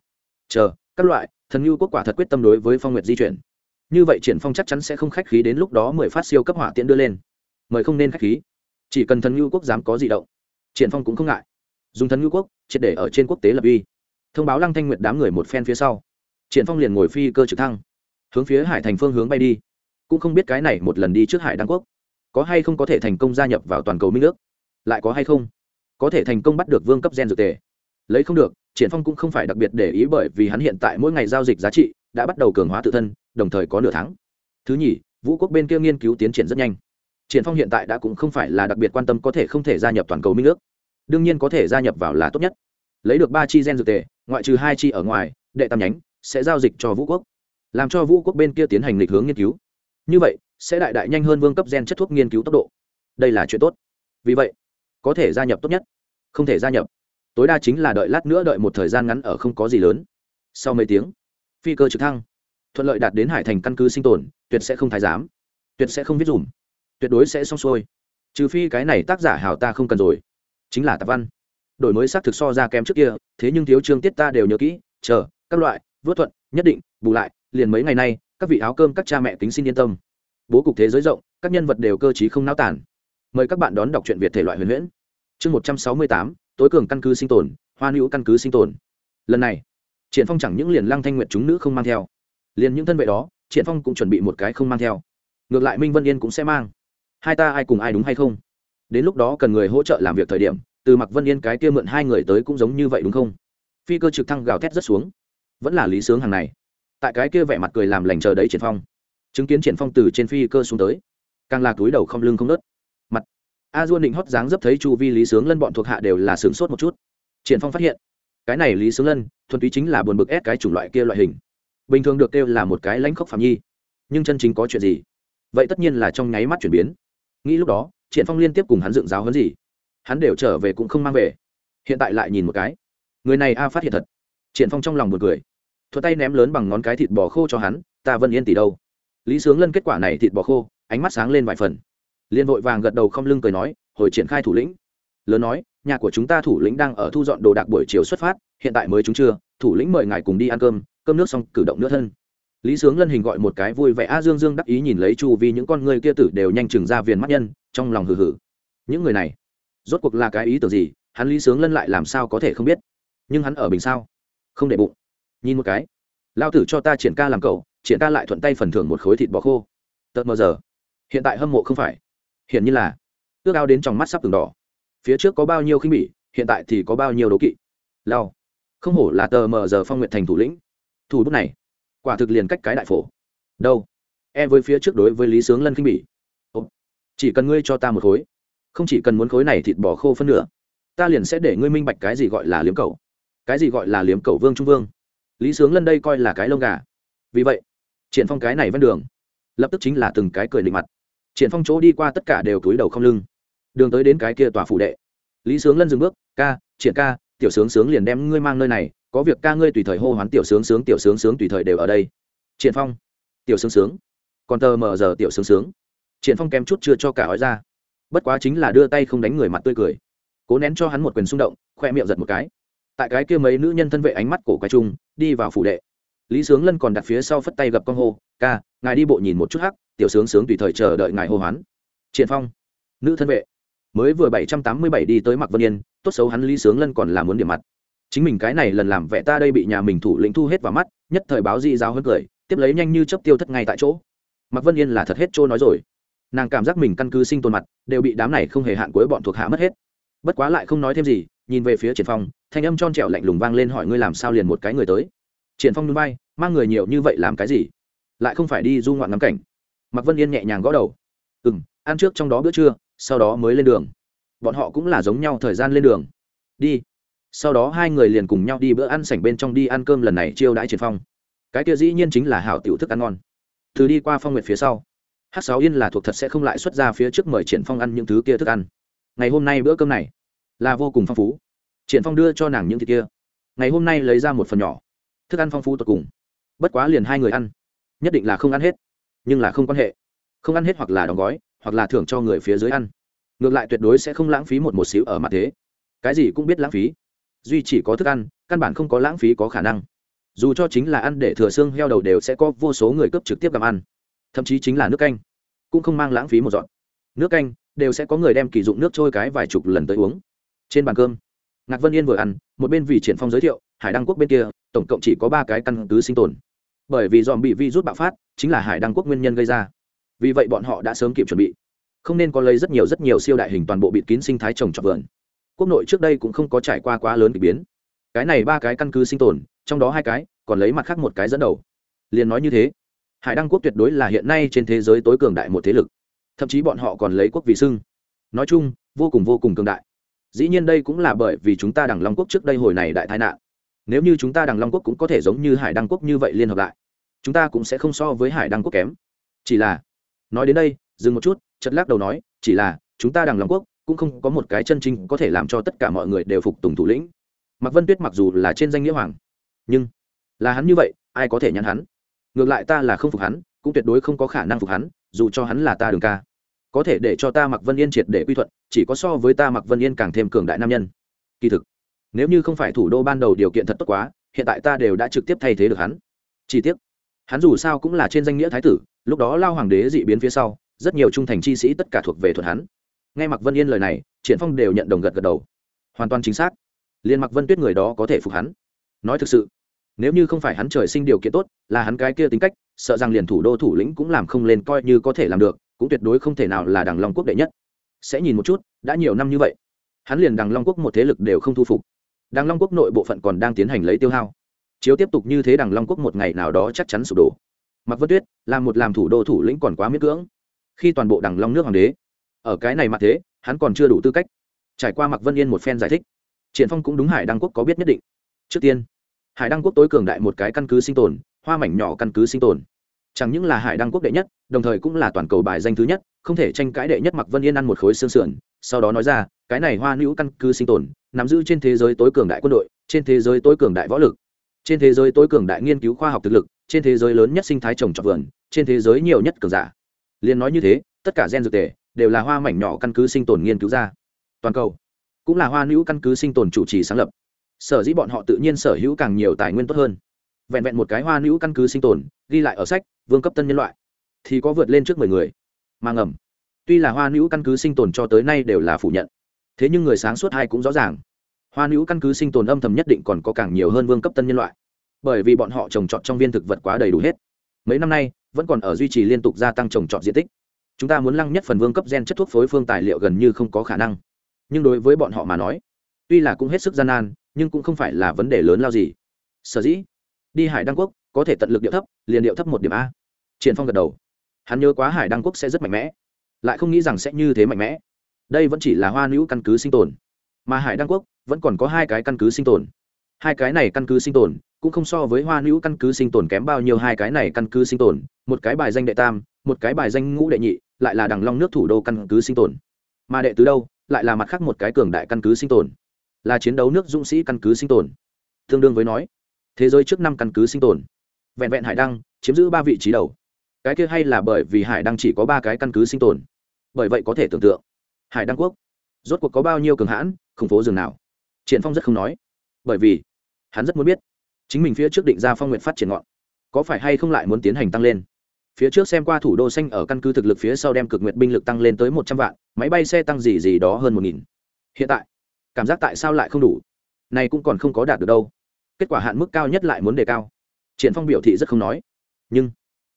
Chờ, các loại, thần lưu quốc quả thật quyết tâm đối với phong nguyệt di chuyển. Như vậy triển phong chắc chắn sẽ không khách khí đến lúc đó mười phát siêu cấp hỏa tiễn đưa lên. Mời không nên khách khí. Chỉ cần thần lưu quốc dám có gì động, triển phong cũng không ngại. Dùng thần lưu quốc, triệt để ở trên quốc tế lập uy thông báo lăng thanh nguyệt đám người một phen phía sau. Triển phong liền ngồi phi cơ trực thăng, hướng phía hải thành phương hướng bay đi. Cũng không biết cái này một lần đi trước hải đăng quốc, có hay không có thể thành công gia nhập vào toàn cầu minh nước lại có hay không? Có thể thành công bắt được vương cấp gen dược tề? Lấy không được, triển phong cũng không phải đặc biệt để ý bởi vì hắn hiện tại mỗi ngày giao dịch giá trị đã bắt đầu cường hóa tự thân, đồng thời có nửa tháng. Thứ nhì, vũ quốc bên kia nghiên cứu tiến triển rất nhanh. Triển phong hiện tại đã cũng không phải là đặc biệt quan tâm có thể không thể gia nhập toàn cầu minh nước đương nhiên có thể gia nhập vào là tốt nhất. Lấy được ba chi gen dược tề ngoại trừ hai chi ở ngoài, đệ tam nhánh sẽ giao dịch cho vũ quốc, làm cho vũ quốc bên kia tiến hành lịch hướng nghiên cứu. Như vậy, sẽ đại đại nhanh hơn vương cấp gen chất thuốc nghiên cứu tốc độ. Đây là chuyện tốt. Vì vậy, có thể gia nhập tốt nhất. Không thể gia nhập. Tối đa chính là đợi lát nữa đợi một thời gian ngắn ở không có gì lớn. Sau mấy tiếng, phi cơ trực thăng, thuận lợi đạt đến hải thành căn cứ sinh tồn, tuyệt sẽ không thái giám, tuyệt sẽ không viết dùm, tuyệt đối sẽ xong xuôi. Trừ phi cái này tác giả hào ta không cần rồi, chính là tạp văn đổi mới xác thực so ra kém trước kia, thế nhưng thiếu chương tiết ta đều nhớ kỹ, chờ, các loại vớt thuận, nhất định, bù lại, liền mấy ngày nay, các vị áo cơm các cha mẹ kính xin yên tâm. Bố cục thế giới rộng, các nhân vật đều cơ t không náo tản mời các bạn đón đọc truyện việt thể loại huyền huyễn. Chương một trăm sáu mươi tám, tối cường căn cứ sinh tồn, hoa hữu căn cứ sinh tồn. Lần này, triển phong chẳng những liền lăng thanh nguyện chúng nữ không mang theo, liền những thân vệ đó, triển phong cũng chuẩn bị một cái không mang theo. Ngược lại minh vân yên cũng sẽ mang. Hai ta ai cùng ai đúng hay không? Đến lúc đó cần người hỗ trợ làm việc thời điểm từ mặc vân yên cái kia mượn hai người tới cũng giống như vậy đúng không? Phi cơ trực thăng gào thét rất xuống. Vẫn là lý sướng hàng này. Tại cái kia vẻ mặt cười làm lành chờ đấy triển phong. Chứng kiến triển phong từ trên phi cơ xuống tới, càng là túi đầu không lưng không nớt. Mặt, a duôn định hót dáng dấp thấy chu vi lý sướng lân bọn thuộc hạ đều là sướng sốt một chút. Triển phong phát hiện, cái này lý sướng lân, thuần túy chính là buồn bực ép cái chủng loại kia loại hình. Bình thường được kêu là một cái lãnh khốc phạm nhi. Nhưng chân chính có chuyện gì? Vậy tất nhiên là trong nháy mắt chuyển biến. Nghĩ lúc đó, triển phong liên tiếp cùng hắn dựng giáo hơn gì? Hắn đều trở về cũng không mang về. Hiện tại lại nhìn một cái. Người này a phát hiện thật. Triển phong trong lòng một cười. Thuật tay ném lớn bằng ngón cái thịt bò khô cho hắn, ta vân yên tỷ đâu. Lý sướng lân kết quả này thịt bò khô, ánh mắt sáng lên vài phần. Liên vội vàng gật đầu không lưng cười nói, hồi triển khai thủ lĩnh. Lớn nói, nhà của chúng ta thủ lĩnh đang ở thu dọn đồ đạc buổi chiều xuất phát, hiện tại mới chúng chưa thủ lĩnh mời ngài cùng đi ăn cơm cơm nước xong cử động nữa thân. Lý sướng lân hình gọi một cái vui vẻ, a dương dương đắc ý nhìn lấy chu vì những con người kia tử đều nhanh chừng ra viền mắt nhân, trong lòng hừ hừ. Những người này rốt cuộc là cái ý tưởng gì? Hắn lý sướng lân lại làm sao có thể không biết? Nhưng hắn ở bình sao? Không để bụng. Nhìn một cái. Lao tử cho ta triển ca làm cậu triển ca lại thuận tay phần thưởng một khối thịt bò khô. Tật mờ giờ. Hiện tại hâm mộ không phải. Hiển nhiên là ước ao đến trong mắt sắp từng đỏ. Phía trước có bao nhiêu khinh bỉ hiện tại thì có bao nhiêu đố kỵ. Lao. Không hổ là tờ mờ giờ phong nguyện thành thủ lĩnh. Thủ bút này quả thực liền cách cái đại phổ. Đâu? E với phía trước đối với lý sướng lân khinh bỉ. Ồ, chỉ cần ngươi cho ta một khối không chỉ cần muốn khối này thịt bò khô phân nửa, ta liền sẽ để ngươi minh bạch cái gì gọi là liếm cầu. Cái gì gọi là liếm cầu vương trung vương? Lý sướng lân đây coi là cái lông gà. Vì vậy, triển phong cái này ven đường, lập tức chính là từng cái cười định mặt. Triển phong chỗ đi qua tất cả đều cúi đầu không lưng. Đường tới đến cái kia tòa phủ đệ. Lý sướng lân dừng bước, ca, triển ca, tiểu sướng sướng liền đem ngươi mang nơi này, có việc ca ngươi tùy thời hô hoán tiểu sướng sướng, tiểu sướng sướng tùy thời đều ở đây. Triển phong, tiểu sướng sướng. Còn tờ mờ giờ tiểu sướng sướng. Triển phong kém chút chưa cho cả ói ra bất quá chính là đưa tay không đánh người mặt tươi cười. Cố nén cho hắn một quyền xung động, khoe miệng giật một cái. Tại cái kia mấy nữ nhân thân vệ ánh mắt cổ quái trung đi vào phủ đệ. Lý sướng lân còn đặt phía sau phất tay gặp con hô, ca, ngài đi bộ nhìn một chút hắc, tiểu sướng sướng tùy thời chờ đợi ngài hô hoán. Triển phong, nữ thân vệ, mới vừa bảy trăm tám mươi bảy đi tới mặc vân yên, tốt xấu hắn lý sướng lân còn làm muốn điểm mặt. Chính mình cái này lần làm vẻ ta đây bị nhà mình thủ lĩnh thu hết vào mắt, nhất thời báo di giáo hơn cười, tiếp lấy nhanh như chấp tiêu thất ngay tại chỗ. Mặc vân yên là thật hết trôi nói rồi nàng cảm giác mình căn cứ sinh tồn mặt, đều bị đám này không hề hạn cuối bọn thuộc hạ mất hết. Bất quá lại không nói thêm gì, nhìn về phía triển phong, thanh âm tròn trẹo lạnh lùng vang lên hỏi ngươi làm sao liền một cái người tới. Triển phong núi bay mang người nhiều như vậy làm cái gì? Lại không phải đi du ngoạn ngắm cảnh. Mặc vân yên nhẹ nhàng gõ đầu. Ừ m ăn trước trong đó bữa trưa, sau đó mới lên đường. Bọn họ cũng là giống nhau thời gian lên đường. Đi. Sau đó hai người liền cùng nhau đi bữa ăn sảnh bên trong đi ăn cơm lần này chiêu đãi triển phong. Cái kia dĩ nhiên chính là hảo tiểu thức ăn ngon. Từ đi qua phong nguyệt phía sau hát sáu yên là thuộc thật sẽ không lại xuất ra phía trước mời triển phong ăn những thứ kia thức ăn ngày hôm nay bữa cơm này là vô cùng phong phú triển phong đưa cho nàng những thịt kia ngày hôm nay lấy ra một phần nhỏ thức ăn phong phú tột cùng bất quá liền hai người ăn nhất định là không ăn hết nhưng là không quan hệ không ăn hết hoặc là đóng gói hoặc là thưởng cho người phía dưới ăn ngược lại tuyệt đối sẽ không lãng phí một một xíu ở mặt thế cái gì cũng biết lãng phí duy chỉ có thức ăn căn bản không có lãng phí có khả năng dù cho chính là ăn để thừa xương heo đầu đều sẽ có vô số người cấp trực tiếp làm ăn thậm chí chính là nước canh, cũng không mang lãng phí một dọn nước canh đều sẽ có người đem kỳ dụng nước trôi cái vài chục lần tới uống. Trên bàn cơm, ngạc vân yên vừa ăn, một bên vì triển phong giới thiệu, hải đăng quốc bên kia, tổng cộng chỉ có ba cái căn cứ sinh tồn. Bởi vì dòm bị vi rút bạo phát, chính là hải đăng quốc nguyên nhân gây ra. Vì vậy bọn họ đã sớm kịp chuẩn bị. Không nên có lấy rất nhiều rất nhiều siêu đại hình toàn bộ bịt kín sinh thái trồng trọt vườn. Quốc nội trước đây cũng không có trải qua quá lớn k ỳ biến. Cái này ba cái căn cứ sinh tồn, trong đó hai cái còn lấy mặt khác một cái dẫn đầu. Liền nói như thế hải đăng quốc tuyệt đối là hiện nay trên thế giới tối cường đại một thế lực. Thậm chí bọn họ còn lấy quốc vì sưng nói chung, vô cùng vô cùng cường đại. Dĩ nhiên đây cũng là bởi vì chúng ta đằng long quốc trước đây hồi này đại tai nạn. Nếu như chúng ta đằng long quốc cũng có thể giống như hải đăng quốc như vậy liên hợp lại, chúng ta cũng sẽ không so với hải đăng quốc kém. Chỉ là, nói đến đây, dừng một chút chật lắc đầu nói, chỉ là, chúng ta đằng long quốc cũng không có một cái chân chính có thể làm cho tất cả mọi người đều phục tùng thủ lĩnh. Mạc vân tuyết mặc dù là trên danh nghĩa hoàng, nhưng là hắn như vậy, ai có thể nhắn hắn? Ngược lại ta là không phục hắn, cũng tuyệt đối không có khả năng phục hắn, dù cho hắn là ta đường ca. Có thể để cho ta mặc vân yên triệt để quy thuận, chỉ có so với ta mặc vân yên càng thêm cường đại nam nhân. Kỳ thực, nếu như không phải thủ đô ban đầu điều kiện thật tốt quá, hiện tại ta đều đã trực tiếp thay thế được hắn. Chi tiết hắn dù sao cũng là trên danh nghĩa thái tử, lúc đó lao hoàng đế dị biến phía sau, rất nhiều trung thành chi sĩ tất cả thuộc về thuận hắn. Nghe mặc vân yên lời này, triển phong đều nhận đồng gật gật đầu. Hoàn toàn chính xác. Liên mặc vân tuyết người đó có thể phục hắn. Nói thực sự nếu như không phải hắn trời sinh điều kiện tốt, là hắn cái kia tính cách, sợ rằng liền thủ đô thủ lĩnh cũng làm không lên coi như có thể làm được, cũng tuyệt đối không thể nào là đằng long quốc đệ nhất. Sẽ nhìn một chút, đã nhiều năm như vậy, hắn liền đằng long quốc một thế lực đều không thu phục. Đằng long quốc nội bộ phận còn đang tiến hành lấy tiêu hao. Chiếu tiếp tục như thế đằng long quốc một ngày nào đó chắc chắn sụp đổ. Mặc vân tuyết là một làm thủ đô thủ lĩnh còn quá miễn cưỡng. Khi toàn bộ đằng long nước hoàng đế, ở cái này mặc thế, hắn còn chưa đủ tư cách. Trải qua mặc vân yên một phen giải thích, triển phong cũng đúng hải đăng quốc có biết nhất định. Trước tiên hải đăng quốc tối cường đại một cái căn cứ sinh tồn, hoa mảnh nhỏ căn cứ sinh tồn. Chẳng những là hải đăng quốc đệ nhất, đồng thời cũng là toàn cầu bài danh thứ nhất, không thể tranh cãi đệ nhất mặc vân yên ăn một khối xương sườn, sau đó nói ra, cái này hoa nữ căn cứ sinh tồn, nắm giữ trên thế giới tối cường đại quân đội, trên thế giới tối cường đại võ lực, trên thế giới tối cường đại nghiên cứu khoa học thực lực, trên thế giới lớn nhất sinh thái trồng trọt vườn, trên thế giới nhiều nhất cường giả. Liên nói như thế, tất cả gen dược tề đều là hoa mảnh nhỏ căn cứ sinh tồn nghiên cứu ra. Toàn cầu cũng là hoa nữ căn cứ sinh tồn chủ trì sáng lập sở dĩ bọn họ tự nhiên sở hữu càng nhiều tài nguyên tốt hơn. Vẹn vẹn một cái hoa nữ căn cứ sinh tồn, ghi lại ở sách, vương cấp tân nhân loại, thì có vượt lên trước mười người. Mà ngầm, tuy là hoa nữ căn cứ sinh tồn cho tới nay đều là phủ nhận, thế nhưng người sáng suốt hai cũng rõ ràng. Hoa nữ căn cứ sinh tồn âm thầm nhất định còn có càng nhiều hơn vương cấp tân nhân loại, bởi vì bọn họ trồng trọt trong viên thực vật quá đầy đủ hết. Mấy năm nay, vẫn còn ở duy trì liên tục gia tăng trồng trọt diện tích. Chúng ta muốn lăng nhất phần vương cấp gen chất thuốc phối phương tài liệu gần như không có khả năng. Nhưng đối với bọn họ mà nói tuy là cũng hết sức gian nan, nhưng cũng không phải là vấn đề lớn lao gì. Sở dĩ, đi hải đăng quốc, có thể tận lực điệu thấp, liền điệu thấp một điểm a. Triển phong gật đầu. Hắn nhớ quá hải đăng quốc sẽ rất mạnh mẽ, lại không nghĩ rằng sẽ như thế mạnh mẽ. Đây vẫn chỉ là hoa nữ căn cứ sinh tồn, mà hải đăng quốc vẫn còn có hai cái căn cứ sinh tồn. Hai cái này căn cứ sinh tồn, cũng không so với hoa nữ căn cứ sinh tồn kém bao nhiêu hai cái này căn cứ sinh tồn, một cái bài danh đệ tam, một cái bài danh ngũ đệ nhị, lại là đằng long nước thủ đô căn cứ sinh tồn. Mà đệ tứ đâu, lại là mặt khác một cái cường đại căn cứ sinh tồn là chiến đấu nước dũng sĩ căn cứ sinh tồn. Tương đương với nói, thế giới trước năm căn cứ sinh tồn. Vẹn vẹn hải đăng chiếm giữ ba vị trí đầu. Cái kia hay là bởi vì hải đăng chỉ có ba cái căn cứ sinh tồn? Bởi vậy có thể tưởng tượng, hải đăng quốc rốt cuộc có bao nhiêu cường hãn, khủng phố rừng nào? Triển phong rất không nói, bởi vì hắn rất muốn biết chính mình phía trước định ra phong nguyện phát triển ngọn, có phải hay không lại muốn tiến hành tăng lên? Phía trước xem qua thủ đô xanh ở căn cứ thực lực phía sau đem cực nguyện binh lực tăng lên tới một trăm vạn, máy bay xe tăng gì gì đó hơn một nghìn. Hiện tại cảm giác tại sao lại không đủ? Này cũng còn không có đạt được đâu. Kết quả hạn mức cao nhất lại muốn đề cao. Triển phong biểu thị rất không nói. Nhưng,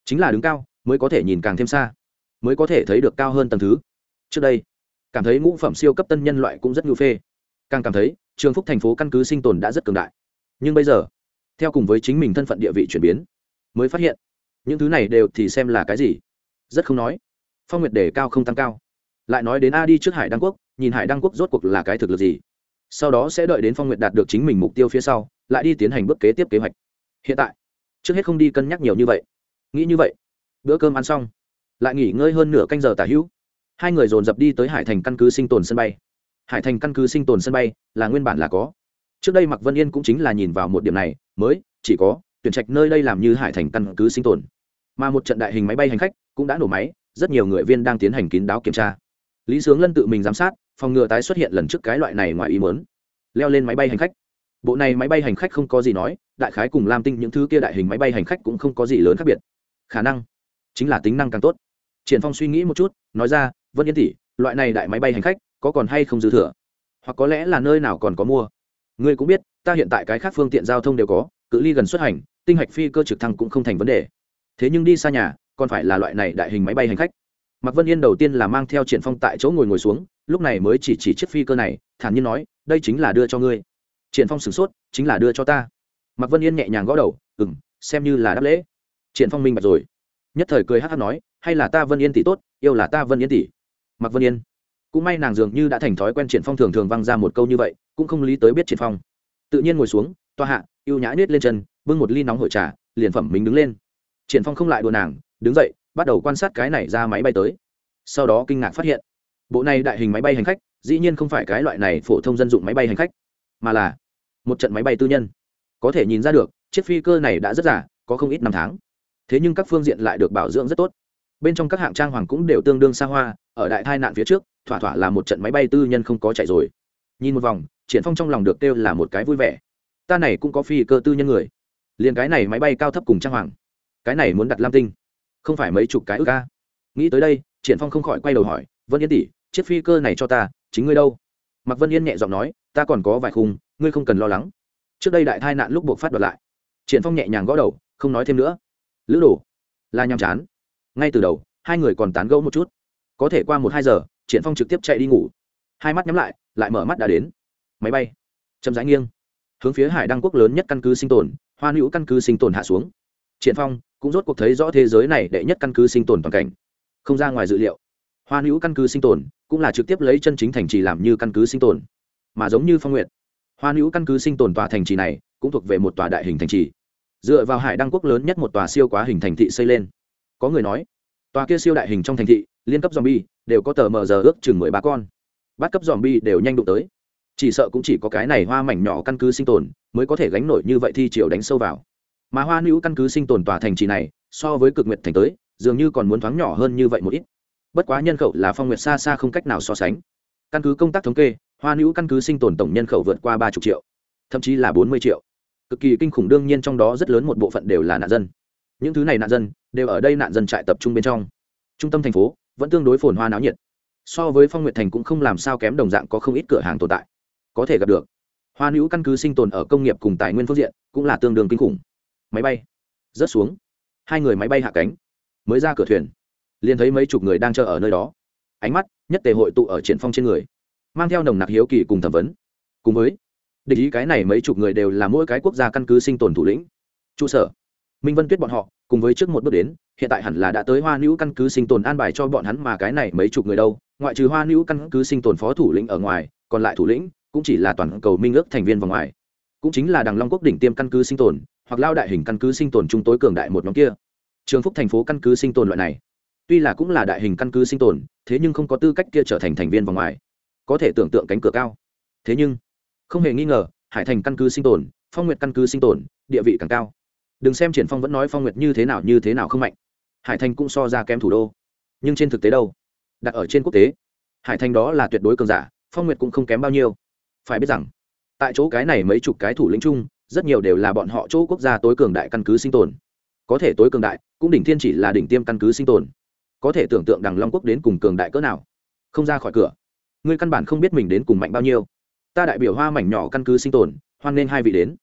chính là đứng cao, mới có thể nhìn càng thêm xa. Mới có thể thấy được cao hơn tầng thứ. Trước đây, cảm thấy ngũ phẩm siêu cấp tân nhân loại cũng rất ngưu phê. Càng cảm thấy, trường phúc thành phố căn cứ sinh tồn đã rất cường đại. Nhưng bây giờ, theo cùng với chính mình thân phận địa vị chuyển biến, mới phát hiện, những thứ này đều thì xem là cái gì? Rất không nói. Phong nguyệt đề cao không tăng cao. Lại nói đến a đi trước hải đăng quốc nhìn hải đăng quốc rốt cuộc là cái thực lực gì. Sau đó sẽ đợi đến phong nguyện đạt được chính mình mục tiêu phía sau, lại đi tiến hành bước kế tiếp kế hoạch. Hiện tại, trước hết không đi cân nhắc nhiều như vậy. Nghĩ như vậy, bữa cơm ăn xong, lại nghỉ ngơi hơn nửa canh giờ tả hữu. Hai người dồn dập đi tới hải thành căn cứ sinh tồn sân bay. Hải thành căn cứ sinh tồn sân bay là nguyên bản là có. Trước đây mạc vân yên cũng chính là nhìn vào một điểm này, mới, chỉ có, tuyển trạch nơi đây làm như hải thành căn cứ sinh tồn. Mà một trận đại hình máy bay hành khách cũng đã nổ máy, rất nhiều người viên đang tiến hành kín đáo kiểm tra. Lý sướng lân tự mình giám sát phòng ngừa tái xuất hiện lần trước cái loại này ngoài ý mớn leo lên máy bay hành khách. Bộ này máy bay hành khách không có gì nói, đại khái cùng lam tinh những thứ kia đại hình máy bay hành khách cũng không có gì lớn khác biệt. Khả năng chính là tính năng càng tốt. Triển phong suy nghĩ một chút, nói ra, vân yên tỷ, loại này đại máy bay hành khách có còn hay không dư thừa? Hoặc có lẽ là nơi nào còn có mua? Ngươi cũng biết, ta hiện tại cái khác phương tiện giao thông đều có, cự ly gần xuất hành, tinh hạch phi cơ trực thăng cũng không thành vấn đề. Thế nhưng đi xa nhà, còn phải là loại này đại hình máy bay hành khách. Mạc vân yên đầu tiên là mang theo triển phong tại chỗ ngồi ngồi xuống lúc này mới chỉ chỉ chiếc phi cơ này, thản nhiên nói, đây chính là đưa cho ngươi. Triển phong sửng sốt, chính là đưa cho ta. Mạc vân yên nhẹ nhàng gõ đầu, ừm, xem như là đáp lễ. Triển phong minh bạch rồi. Nhất thời cười hát hát nói, hay là ta vân yên tỷ tốt, yêu là ta vân yên tỷ. Mặc vân yên, cũng may nàng dường như đã thành thói quen triển phong thường thường văng ra một câu như vậy, cũng không lý tới biết triển phong. Tự nhiên ngồi xuống, toa hạ yêu nhã nết lên chân, bưng một ly nóng hổi trà, liền phẩm mình đứng lên. Triển phong không lại đùa nàng, đứng dậy, bắt đầu quan sát cái này ra máy bay tới. Sau đó kinh ngạc phát hiện bộ này đại hình máy bay hành khách, dĩ nhiên không phải cái loại này phổ thông dân dụng máy bay hành khách, mà là một trận máy bay tư nhân. Có thể nhìn ra được, chiếc phi cơ này đã rất giả, có không ít năm tháng. Thế nhưng các phương diện lại được bảo dưỡng rất tốt. Bên trong các hạng trang hoàng cũng đều tương đương xa hoa, ở đại tai nạn phía trước, thỏa thỏa là một trận máy bay tư nhân không có chạy rồi. Nhìn một vòng, triển phong trong lòng được kêu là một cái vui vẻ. Ta này cũng có phi cơ tư nhân người. Liền cái này máy bay cao thấp cùng trang hoàng. Cái này muốn đặt lam tinh. Không phải mấy chục cái ước ca nghĩ tới đây, triển phong không khỏi quay đầu hỏi, vân yên tỷ chiếc phi cơ này cho ta, chính ngươi đâu? Mạc vân yên nhẹ giọng nói, ta còn có vài khung, ngươi không cần lo lắng. Trước đây đại tai nạn lúc buộc phát đoạt lại. Triển phong nhẹ nhàng gõ đầu, không nói thêm nữa. Lữ đồ, là nhàm chán. Ngay từ đầu, hai người còn tán gẫu một chút. Có thể qua một hai giờ, triển phong trực tiếp chạy đi ngủ. Hai mắt nhắm lại lại mở mắt đã đến. Máy bay. Chậm rãi nghiêng. Hướng phía hải đăng quốc lớn nhất căn cứ sinh tồn, hoa nữ căn cứ sinh tồn hạ xuống. Triển phong, cũng rốt cuộc thấy rõ thế giới này đệ nhất căn cứ sinh tồn toàn cảnh. Không ra ngoài dự liệu. Hoa nữ căn cứ sinh tồn cũng là trực tiếp lấy chân chính thành trì làm như căn cứ sinh tồn, mà giống như phong nguyện hoa nữ căn cứ sinh tồn tòa thành trì này cũng thuộc về một tòa đại hình thành trì. Dựa vào hải đăng quốc lớn nhất một tòa siêu quá hình thành thị xây lên. Có người nói, tòa kia siêu đại hình trong thành thị, liên cấp zombie, đều có tờ mờ giờ ước chừng mười ba con. Bắt cấp zombie đều nhanh đụng tới. Chỉ sợ cũng chỉ có cái này hoa mảnh nhỏ căn cứ sinh tồn mới có thể gánh nổi như vậy thi chiều đánh sâu vào. Mà hoa nữ căn cứ sinh tồn tòa thành trì này, so với cực nguyệt thành tới, dường như còn muốn thoáng nhỏ hơn như vậy một ít bất quá nhân khẩu là phong nguyệt xa xa không cách nào so sánh. Căn cứ công tác thống kê, hoa nữ căn cứ sinh tồn tổng nhân khẩu vượt qua ba mươi triệu, thậm chí là bốn mươi triệu. Cực kỳ kinh khủng đương nhiên trong đó rất lớn một bộ phận đều là nạn dân. Những thứ này nạn dân đều ở đây nạn dân trại tập trung bên trong. Trung tâm thành phố vẫn tương đối phồn hoa náo nhiệt. So với phong nguyệt thành cũng không làm sao kém đồng dạng có không ít cửa hàng tồn tại. Có thể gặp được, hoa nữ căn cứ sinh tồn ở công nghiệp cùng tài nguyên phương diện cũng là tương đương kinh khủng. Máy bay, rớt xuống. Hai người máy bay hạ cánh, mới ra cửa thuyền liền thấy mấy chục người đang chờ ở nơi đó. Ánh mắt nhất tề hội tụ ở triển phong trên người, mang theo nồng nặc hiếu kỳ cùng thẩm vấn. Cùng với, địch ý cái này mấy chục người đều là mỗi cái quốc gia căn cứ sinh tồn thủ lĩnh. Trụ sở, minh vân tuyết bọn họ, cùng với trước một bước đến, hiện tại hẳn là đã tới hoa nữ căn cứ sinh tồn an bài cho bọn hắn mà cái này mấy chục người đâu. Ngoại trừ hoa nữ căn cứ sinh tồn phó thủ lĩnh ở ngoài, còn lại thủ lĩnh cũng chỉ là toàn cầu minh ước thành viên vào ngoài. Cũng chính là đằng long quốc đỉnh tiêm căn cứ sinh tồn, hoặc lao đại hình căn cứ sinh tồn chúng tối cường đại một nhóm kia. Trường phúc thành phố căn cứ sinh tồn loại này tuy là cũng là đại hình căn cứ sinh tồn, thế nhưng không có tư cách kia trở thành thành viên vòng ngoài. Có thể tưởng tượng cánh cửa cao. Thế nhưng, không hề nghi ngờ, hải thành căn cứ sinh tồn, phong nguyệt căn cứ sinh tồn, địa vị càng cao. Đừng xem triển phong vẫn nói phong nguyệt như thế nào như thế nào không mạnh. Hải thành cũng so ra kém thủ đô. Nhưng trên thực tế đâu? Đặt ở trên quốc tế, hải thành đó là tuyệt đối cường giả, phong nguyệt cũng không kém bao nhiêu. Phải biết rằng, tại chỗ cái này mấy chục cái thủ lĩnh chung, rất nhiều đều là bọn họ chỗ quốc gia tối cường đại căn cứ sinh tồn. Có thể tối cường đại, cũng đỉnh thiên chỉ là đỉnh tiêm căn cứ sinh tồn có thể tưởng tượng đằng long quốc đến cùng cường đại cỡ nào. Không ra khỏi cửa. Ngươi căn bản không biết mình đến cùng mạnh bao nhiêu. Ta đại biểu hoa mảnh nhỏ căn cứ sinh tồn, hoan nên hai vị đến.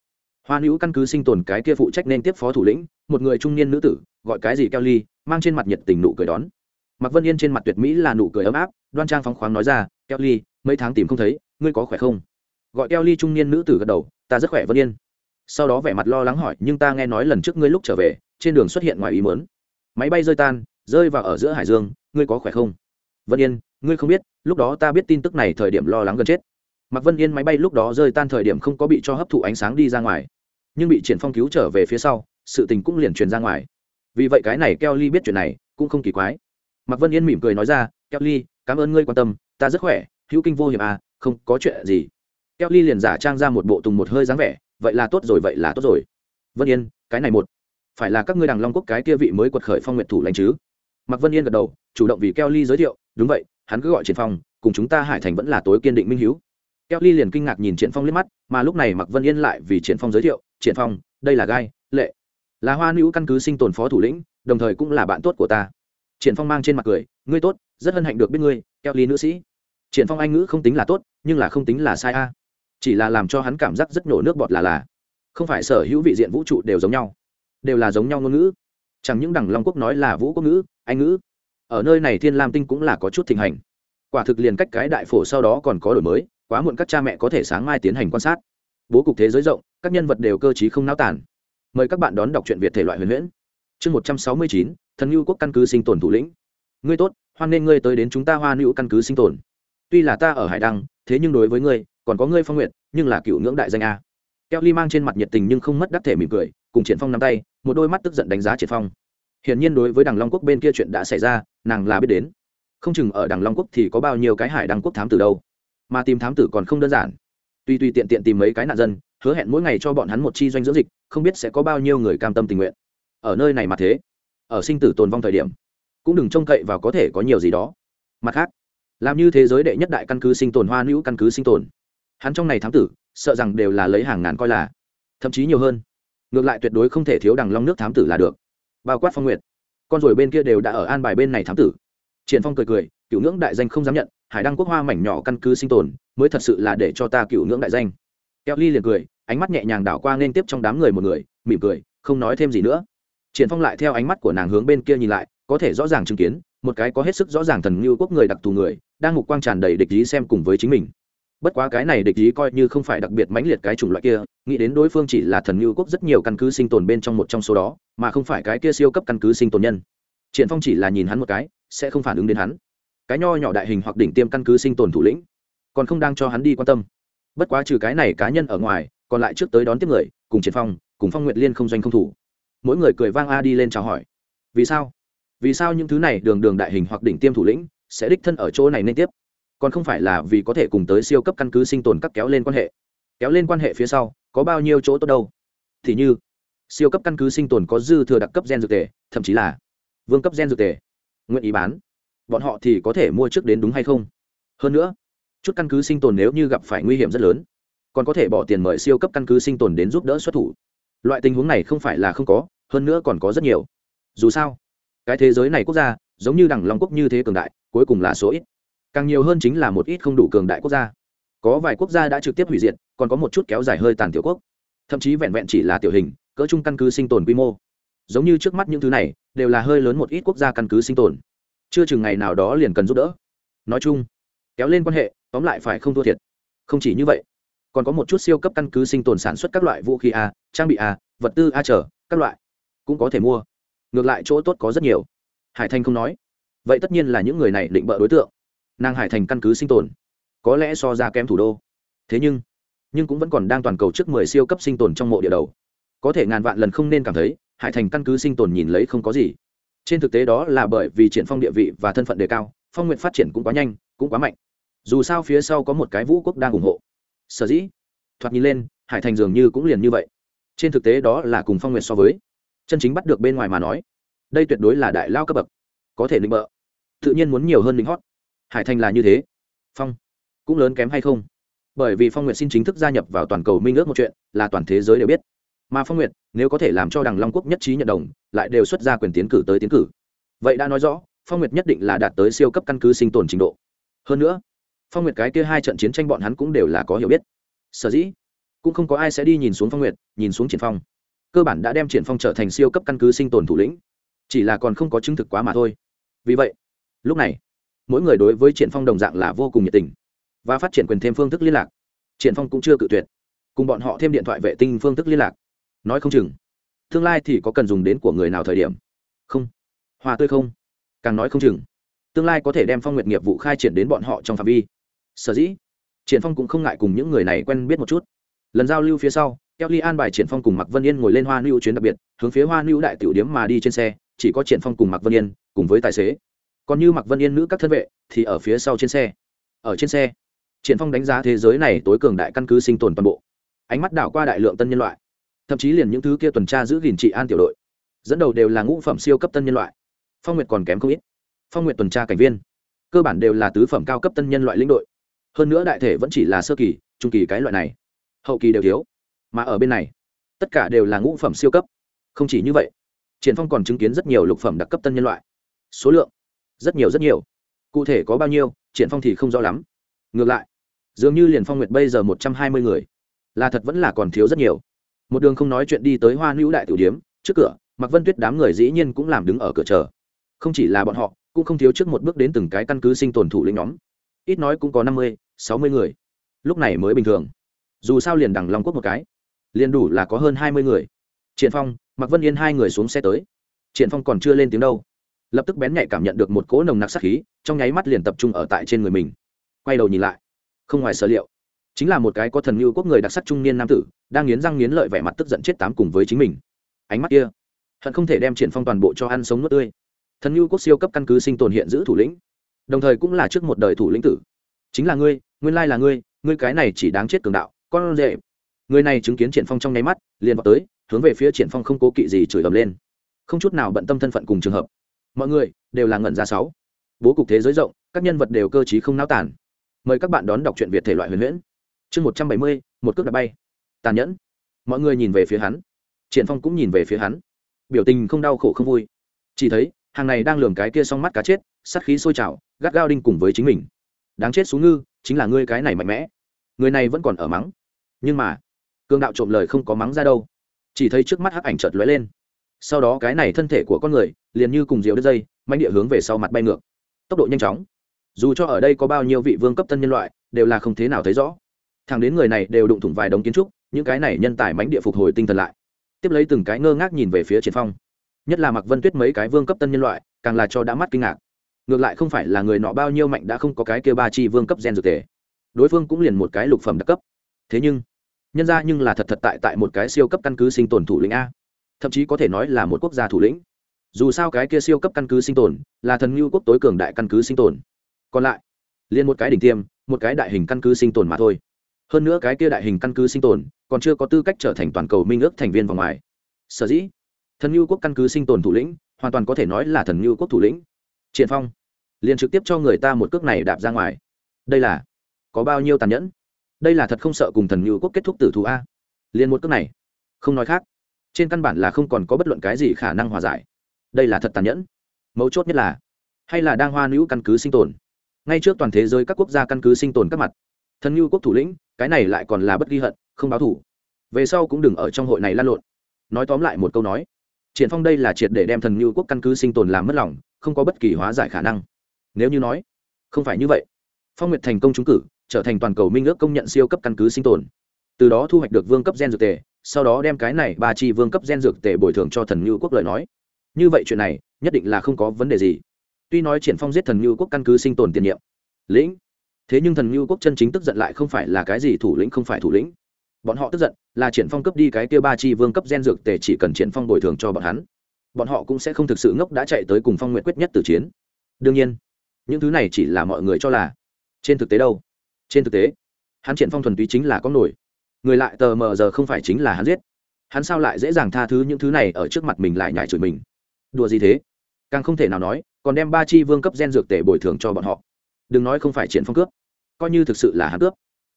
Hoa nữ căn cứ sinh tồn cái kia phụ trách nên tiếp phó thủ lĩnh, một người trung niên nữ tử, gọi cái gì keo ly, mang trên mặt nhiệt tình nụ cười đón. Mặc vân yên trên mặt tuyệt mỹ là nụ cười ấm áp, đoan trang phóng khoáng nói ra, keo ly, mấy tháng tìm không thấy, ngươi có khỏe không? Gọi keo ly trung niên nữ tử gật đầu, ta rất khỏe, vân yên. Sau đó vẻ mặt lo lắng hỏi, nhưng ta nghe nói lần trước ngươi lúc trở về, trên đường xuất hiện ngoài ý mớn máy bay rơi tan rơi vào ở giữa hải dương ngươi có khỏe không vân yên ngươi không biết lúc đó ta biết tin tức này thời điểm lo lắng gần chết Mặc Vân Yên máy bay lúc đó rơi tan thời điểm không có bị cho hấp thụ ánh sáng đi ra ngoài, nhưng bị Triển Phong cứu trở về phía sau, sự tình cũng liền truyền ra ngoài. Vì vậy cái này Kelly biết chuyện này, cũng không kỳ quái. Mặc Vân Yên mỉm cười nói ra, "Kelly, cảm ơn ngươi quan tâm, ta rất khỏe, hữu kinh vô hiểm à, không có chuyện gì." Kelly liền giả trang ra một bộ tùng một hơi dáng vẻ, "Vậy là tốt rồi, vậy là tốt rồi." Vân Yên, cái này một, phải là các ngươi đằng Long quốc cái kia vị mới quật khởi phong nguyện thủ lãnh chứ? Mạc Vân Yên gật đầu, chủ động vì Kelly giới thiệu, "Đúng vậy, hắn cứ gọi Triển Phong, cùng chúng ta Hải Thành vẫn là tối kiên định minh hiếu." Kelly liền kinh ngạc nhìn Triển Phong liếc mắt, mà lúc này Mạc Vân Yên lại vì Triển Phong giới thiệu, "Triển Phong, đây là Gai, Lệ, là Hoa Nữu căn cứ sinh tồn phó thủ lĩnh, đồng thời cũng là bạn tốt của ta." Triển Phong mang trên mặt cười, "Ngươi tốt, rất hân hạnh được biết ngươi, Kelly nữ sĩ." Triển Phong anh ngữ không tính là tốt, nhưng là không tính là sai a. Chỉ là làm cho hắn cảm giác rất nổ nước bọt là là. Không phải sở hữu vị diện vũ trụ đều giống nhau, đều là giống nhau ngôn ngữ. Chẳng những đẳng Long quốc nói là vũ quốc ngữ, anh ngữ. Ở nơi này Thiên Lam tinh cũng là có chút thịnh hành. Quả thực liền cách cái đại phổ sau đó còn có đổi mới, quá muộn các cha mẹ có thể sáng mai tiến hành quan sát. Bố cục thế giới rộng các nhân vật đều cơ t không náo tản mời các bạn đón đọc truyện việt thể loại huyền huyễn. Chương một trăm sáu mươi chín thần ngưu quốc căn cứ sinh tồn thủ lĩnh. Ngươi tốt hoan nên ngươi tới đến chúng ta hoa nữ căn cứ sinh tồn. Tuy là ta ở hải đăng thế nhưng đối với ngươi còn có ngươi phong nguyện nhưng là cựu ngưỡng đại danh a. Keo ly mang trên mặt nhiệt tình nhưng không mất đắc thể mỉm cười cùng triển phong nắm tay một đôi mắt tức giận đánh giá triển phong hiển nhiên đối với đằng long quốc bên kia chuyện đã xảy ra, nàng là biết đến. Không chừng ở đằng long quốc thì có bao nhiêu cái hải đăng quốc thám tử đâu. Mà tìm thám tử còn không đơn giản. Tuy tuy tiện tiện tìm mấy cái nạn dân, hứa hẹn mỗi ngày cho bọn hắn một chi doanh dưỡng dịch, không biết sẽ có bao nhiêu người cam tâm tình nguyện. Ở nơi này mà thế, ở sinh tử tồn vong thời điểm, cũng đừng trông cậy vào có thể có nhiều gì đó. Mặt khác, làm như thế giới đệ nhất đại căn cứ sinh tồn, hoa nữ căn cứ sinh tồn. Hắn trong này thám tử, sợ rằng đều là lấy hàng ngàn coi là. Thậm chí nhiều hơn. Ngược lại tuyệt đối không thể thiếu đằng long nước thám tử là được bao quát phong nguyệt. Con rồi bên kia đều đã ở an bài bên này thám tử. Triển phong cười cười cựu ngưỡng đại danh không dám nhận, hải đăng quốc hoa mảnh nhỏ căn cứ sinh tồn, mới thật sự là để cho ta cựu ngưỡng đại danh. Keo ly liền cười, ánh mắt nhẹ nhàng đảo qua nên tiếp trong đám người một người, mỉm cười, không nói thêm gì nữa. Triển phong lại theo ánh mắt của nàng hướng bên kia nhìn lại, có thể rõ ràng chứng kiến, một cái có hết sức rõ ràng thần lưu quốc người đặc thù người, đang mục quang tràn đầy địch ý xem cùng với chính mình bất quá cái này địch ý coi như không phải đặc biệt mãnh liệt cái chủng loại kia, nghĩ đến đối phương chỉ là thần như quốc rất nhiều căn cứ sinh tồn bên trong một trong số đó, mà không phải cái kia siêu cấp căn cứ sinh tồn nhân. Triển phong chỉ là nhìn hắn một cái, sẽ không phản ứng đến hắn. Cái nho nhỏ đại hình hoặc đỉnh tiêm căn cứ sinh tồn thủ lĩnh, còn không đang cho hắn đi quan tâm. Bất quá trừ cái này cá nhân ở ngoài, còn lại trước tới đón tiếp người, cùng triển phong, cùng phong nguyệt liên không doanh không thủ. Mỗi người cười vang a đi lên chào hỏi. Vì sao? Vì sao những thứ này đường đường đại hình hoặc đỉnh tiêm thủ lĩnh sẽ đích thân ở chỗ này nên tiếp? Còn không phải là vì có thể cùng tới siêu cấp căn cứ sinh tồn các kéo lên quan hệ. Kéo lên quan hệ phía sau, có bao nhiêu chỗ tốt đâu? Thì như, siêu cấp căn cứ sinh tồn có dư thừa đặc cấp gen dược tề, thậm chí là vương cấp gen dược tề. Nguyện ý bán. Bọn họ thì có thể mua trước đến đúng hay không? Hơn nữa, chút căn cứ sinh tồn nếu như gặp phải nguy hiểm rất lớn, còn có thể bỏ tiền mời siêu cấp căn cứ sinh tồn đến giúp đỡ xuất thủ. Loại tình huống này không phải là không có, hơn nữa còn có rất nhiều. Dù sao, cái thế giới này quốc gia giống như đằng long quốc như thế cường đại, cuối cùng là số ít càng nhiều hơn chính là một ít không đủ cường đại quốc gia. Có vài quốc gia đã trực tiếp hủy diệt, còn có một chút kéo dài hơi tàn tiểu quốc. Thậm chí vẹn vẹn chỉ là tiểu hình, cỡ chung căn cứ sinh tồn quy mô. Giống như trước mắt những thứ này, đều là hơi lớn một ít quốc gia căn cứ sinh tồn. Chưa chừng ngày nào đó liền cần giúp đỡ. Nói chung, kéo lên quan hệ, tóm lại phải không thua thiệt. Không chỉ như vậy, còn có một chút siêu cấp căn cứ sinh tồn sản xuất các loại vũ khí a, trang bị a, vật tư a trở, các loại. Cũng có thể mua. Ngược lại chỗ tốt có rất nhiều. Hải thanh không nói. Vậy tất nhiên là những người này định bợ đối tượng nàng hải thành căn cứ sinh tồn. Có lẽ so ra kém thủ đô. Thế nhưng nhưng cũng vẫn còn đang toàn cầu trước mười siêu cấp sinh tồn trong mộ địa đầu. Có thể ngàn vạn lần không nên cảm thấy, hải thành căn cứ sinh tồn nhìn lấy không có gì. Trên thực tế đó là bởi vì triển phong địa vị và thân phận đề cao, phong nguyện phát triển cũng quá nhanh, cũng quá mạnh. Dù sao phía sau có một cái vũ quốc đang ủng hộ. Sở dĩ, thoạt nhìn lên, hải thành dường như cũng liền như vậy. Trên thực tế đó là cùng phong nguyện so với. Chân chính bắt được bên ngoài mà nói, đây tuyệt đối là đại lao cấp bậc. Có thể định bợ. Tự nhiên muốn nhiều hơn lính hót hải thành là như thế. Phong. Cũng lớn kém hay không? Bởi vì phong Nguyệt xin chính thức gia nhập vào toàn cầu minh ước một chuyện, là toàn thế giới đều biết. Mà phong Nguyệt, nếu có thể làm cho đằng long quốc nhất trí nhận đồng, lại đều xuất ra quyền tiến cử tới tiến cử. Vậy đã nói rõ, phong nguyệt nhất định là đạt tới siêu cấp căn cứ sinh tồn trình độ. Hơn nữa, phong nguyệt cái kia hai trận chiến tranh bọn hắn cũng đều là có hiểu biết. Sở dĩ, cũng không có ai sẽ đi nhìn xuống phong nguyệt, nhìn xuống triển phong. Cơ bản đã đem triển phong trở thành siêu cấp căn cứ sinh tồn thủ lĩnh. Chỉ là còn không có chứng thực quá mà thôi. Vì vậy, lúc này mỗi người đối với triển phong đồng dạng là vô cùng nhiệt tình và phát triển quyền thêm phương thức liên lạc. Triển phong cũng chưa cự tuyệt. Cùng bọn họ thêm điện thoại vệ tinh phương thức liên lạc. Nói không chừng, tương lai thì có cần dùng đến của người nào thời điểm. Không. Hòa tươi không. Càng nói không chừng, tương lai có thể đem phong nguyệt nghiệp vụ khai triển đến bọn họ trong phạm vi. Sở dĩ, triển phong cũng không ngại cùng những người này quen biết một chút. Lần giao lưu phía sau kelly an bài triển phong cùng mặc vân yên ngồi lên hoa lưu chuyến đặc biệt, hướng phía hoa lưu đại tiểu điếm mà đi trên xe, chỉ có triển phong cùng mặc vân yên cùng với tài xế còn như mặc vân yên nữ các thân vệ, thì ở phía sau trên xe. Ở trên xe, triển phong đánh giá thế giới này tối cường đại căn cứ sinh tồn toàn bộ. Ánh mắt đảo qua đại lượng tân nhân loại. Thậm chí liền những thứ kia tuần tra giữ gìn trị an tiểu đội, dẫn đầu đều là ngũ phẩm siêu cấp tân nhân loại. Phong nguyệt còn kém không ít. Phong nguyệt tuần tra cảnh viên, cơ bản đều là tứ phẩm cao cấp tân nhân loại lĩnh đội. Hơn nữa đại thể vẫn chỉ là sơ kỳ, trung kỳ cái loại này. Hậu kỳ đều thiếu. Mà ở bên này, tất cả đều là ngũ phẩm siêu cấp. Không chỉ như vậy, triển phong còn chứng kiến rất nhiều lục phẩm đặc cấp tân nhân loại. Số lượng rất nhiều rất nhiều. Cụ thể có bao nhiêu, triển phong thì không rõ lắm. Ngược lại, dường như liền phong nguyệt bây giờ một trăm hai mươi người. Là thật vẫn là còn thiếu rất nhiều. Một đường không nói chuyện đi tới hoa hữu đại tiểu điếm, trước cửa mặc vân tuyết đám người dĩ nhiên cũng làm đứng ở cửa chờ. Không chỉ là bọn họ, cũng không thiếu trước một bước đến từng cái căn cứ sinh tồn thủ lĩnh nhóm. Ít nói cũng có năm mươi, sáu mươi người. Lúc này mới bình thường. Dù sao liền đằng long quốc một cái, liền đủ là có hơn hai mươi người. Triển phong mặc vân yên hai người xuống xe tới. Triển phong còn chưa lên tiếng đâu lập tức bén nhạy cảm nhận được một cỗ nồng nặc sát khí, trong nháy mắt liền tập trung ở tại trên người mình. Quay đầu nhìn lại, không ngoài sở liệu, chính là một cái có thần lưu quốc người đặc sắc trung niên nam tử, đang nghiến răng nghiến lợi vẻ mặt tức giận chết tám cùng với chính mình. Ánh mắt kia, hận không thể đem triển phong toàn bộ cho ăn sống nuốt tươi. Thần lưu quốc siêu cấp căn cứ sinh tồn hiện giữ thủ lĩnh, đồng thời cũng là trước một đời thủ lĩnh tử. Chính là ngươi, nguyên lai là ngươi ngươi cái này chỉ đáng chết cường đạo, con rể. Người này chứng kiến triển phong trong nháy mắt, liền vào tới, hướng về phía triển phong không cố kỵ gì chửi ầm lên. Không chút nào bận tâm thân phận cùng trường hợp mọi người, đều là ngẩn ra sáu. Bố cục thế giới rộng, các nhân vật đều cơ trí không náo tản mời các bạn đón đọc truyện việt thể loại huyền huyễn. Chương một trăm bảy mươi, một cước đã bay. Tàn nhẫn. Mọi người nhìn về phía hắn. Triển phong cũng nhìn về phía hắn. Biểu tình không đau khổ không vui. Chỉ thấy, hàng này đang lường cái kia song mắt cá chết, sát khí sôi trào, gắt gao đinh cùng với chính mình. Đáng chết xuống ngư, chính là ngươi cái này mạnh mẽ. Người này vẫn còn ở mắng. Nhưng mà, cương đạo trộm lời không có mắng ra đâu. Chỉ thấy trước mắt hắc ảnh chợt lóe lên sau đó cái này thân thể của con người liền như cùng diều đứt dây manh địa hướng về sau mặt bay ngược. Tốc độ nhanh chóng. Dù cho ở đây có bao nhiêu vị vương cấp tân nhân loại, đều là không thế nào thấy rõ. Thằng đến người này đều đụng thủng vài đống kiến trúc, những cái này nhân tài mánh địa phục hồi tinh thần lại. Tiếp lấy từng cái ngơ ngác nhìn về phía triển phong. Nhất là mặc vân tuyết mấy cái vương cấp tân nhân loại, càng là cho đã mắt kinh ngạc. Ngược lại không phải là người nọ bao nhiêu mạnh đã không có cái kia ba chi vương cấp gen dược thể. Đối phương cũng liền một cái lục phẩm đặc cấp. Thế nhưng, nhân ra nhưng là thật thật tại tại một cái siêu cấp căn cứ sinh tồn thủ lĩnh a thậm chí có thể nói là một quốc gia thủ lĩnh. Dù sao cái kia siêu cấp căn cứ sinh tồn, là thần ngưu quốc tối cường đại căn cứ sinh tồn. Còn lại, liền một cái đỉnh tiêm, một cái đại hình căn cứ sinh tồn mà thôi. Hơn nữa cái kia đại hình căn cứ sinh tồn, còn chưa có tư cách trở thành toàn cầu minh ước thành viên vòng ngoài. Sở dĩ, thần ngưu quốc căn cứ sinh tồn thủ lĩnh, hoàn toàn có thể nói là thần ngưu quốc thủ lĩnh. Triển phong, liền trực tiếp cho người ta một cước này đạp ra ngoài. Đây là có bao nhiêu tàn nhẫn? Đây là thật không sợ cùng thần ngưu quốc kết thúc tử thù a? Liền một cước này, không nói khác trên căn bản là không còn có bất luận cái gì khả năng hòa giải. Đây là thật tàn nhẫn. Mấu chốt nhất là, hay là đang hoa nữ căn cứ sinh tồn? Ngay trước toàn thế giới các quốc gia căn cứ sinh tồn các mặt, thần như quốc thủ lĩnh, cái này lại còn là bất ghi hận, không báo thủ. Về sau cũng đừng ở trong hội này lan lộn. Nói tóm lại một câu nói, triển phong đây là triệt để đem thần như quốc căn cứ sinh tồn làm mất lòng, không có bất kỳ hóa giải khả năng. Nếu như nói, không phải như vậy. Phong nguyệt thành công trúng cử, trở thành toàn cầu minh ước công nhận siêu cấp căn cứ sinh tồn. Từ đó thu hoạch được vương cấp gen dược tề sau đó đem cái này ba chi vương cấp gen dược tề bồi thường cho thần như quốc lời nói. Như vậy chuyện này, nhất định là không có vấn đề gì. Tuy nói triển phong giết thần như quốc căn cứ sinh tồn tiền nhiệm. Lĩnh. Thế nhưng thần như quốc chân chính tức giận lại không phải là cái gì thủ lĩnh không phải thủ lĩnh. Bọn họ tức giận là triển phong cấp đi cái kia ba chi vương cấp gen dược tề chỉ cần triển phong bồi thường cho bọn hắn. Bọn họ cũng sẽ không thực sự ngốc đã chạy tới cùng phong nguyện quyết nhất từ chiến. Đương nhiên, những thứ này chỉ là mọi người cho là. Trên thực tế đâu? Trên thực tế, hắn triển phong thuần túy chính là có nổi người lại tờ mờ giờ không phải chính là hắn giết. Hắn sao lại dễ dàng tha thứ những thứ này ở trước mặt mình lại nhảy chửi mình? Đùa gì thế? Càng không thể nào nói, còn đem ba chi vương cấp gen dược tể bồi thường cho bọn họ. Đừng nói không phải triển phong cướp. Coi như thực sự là hắn cướp,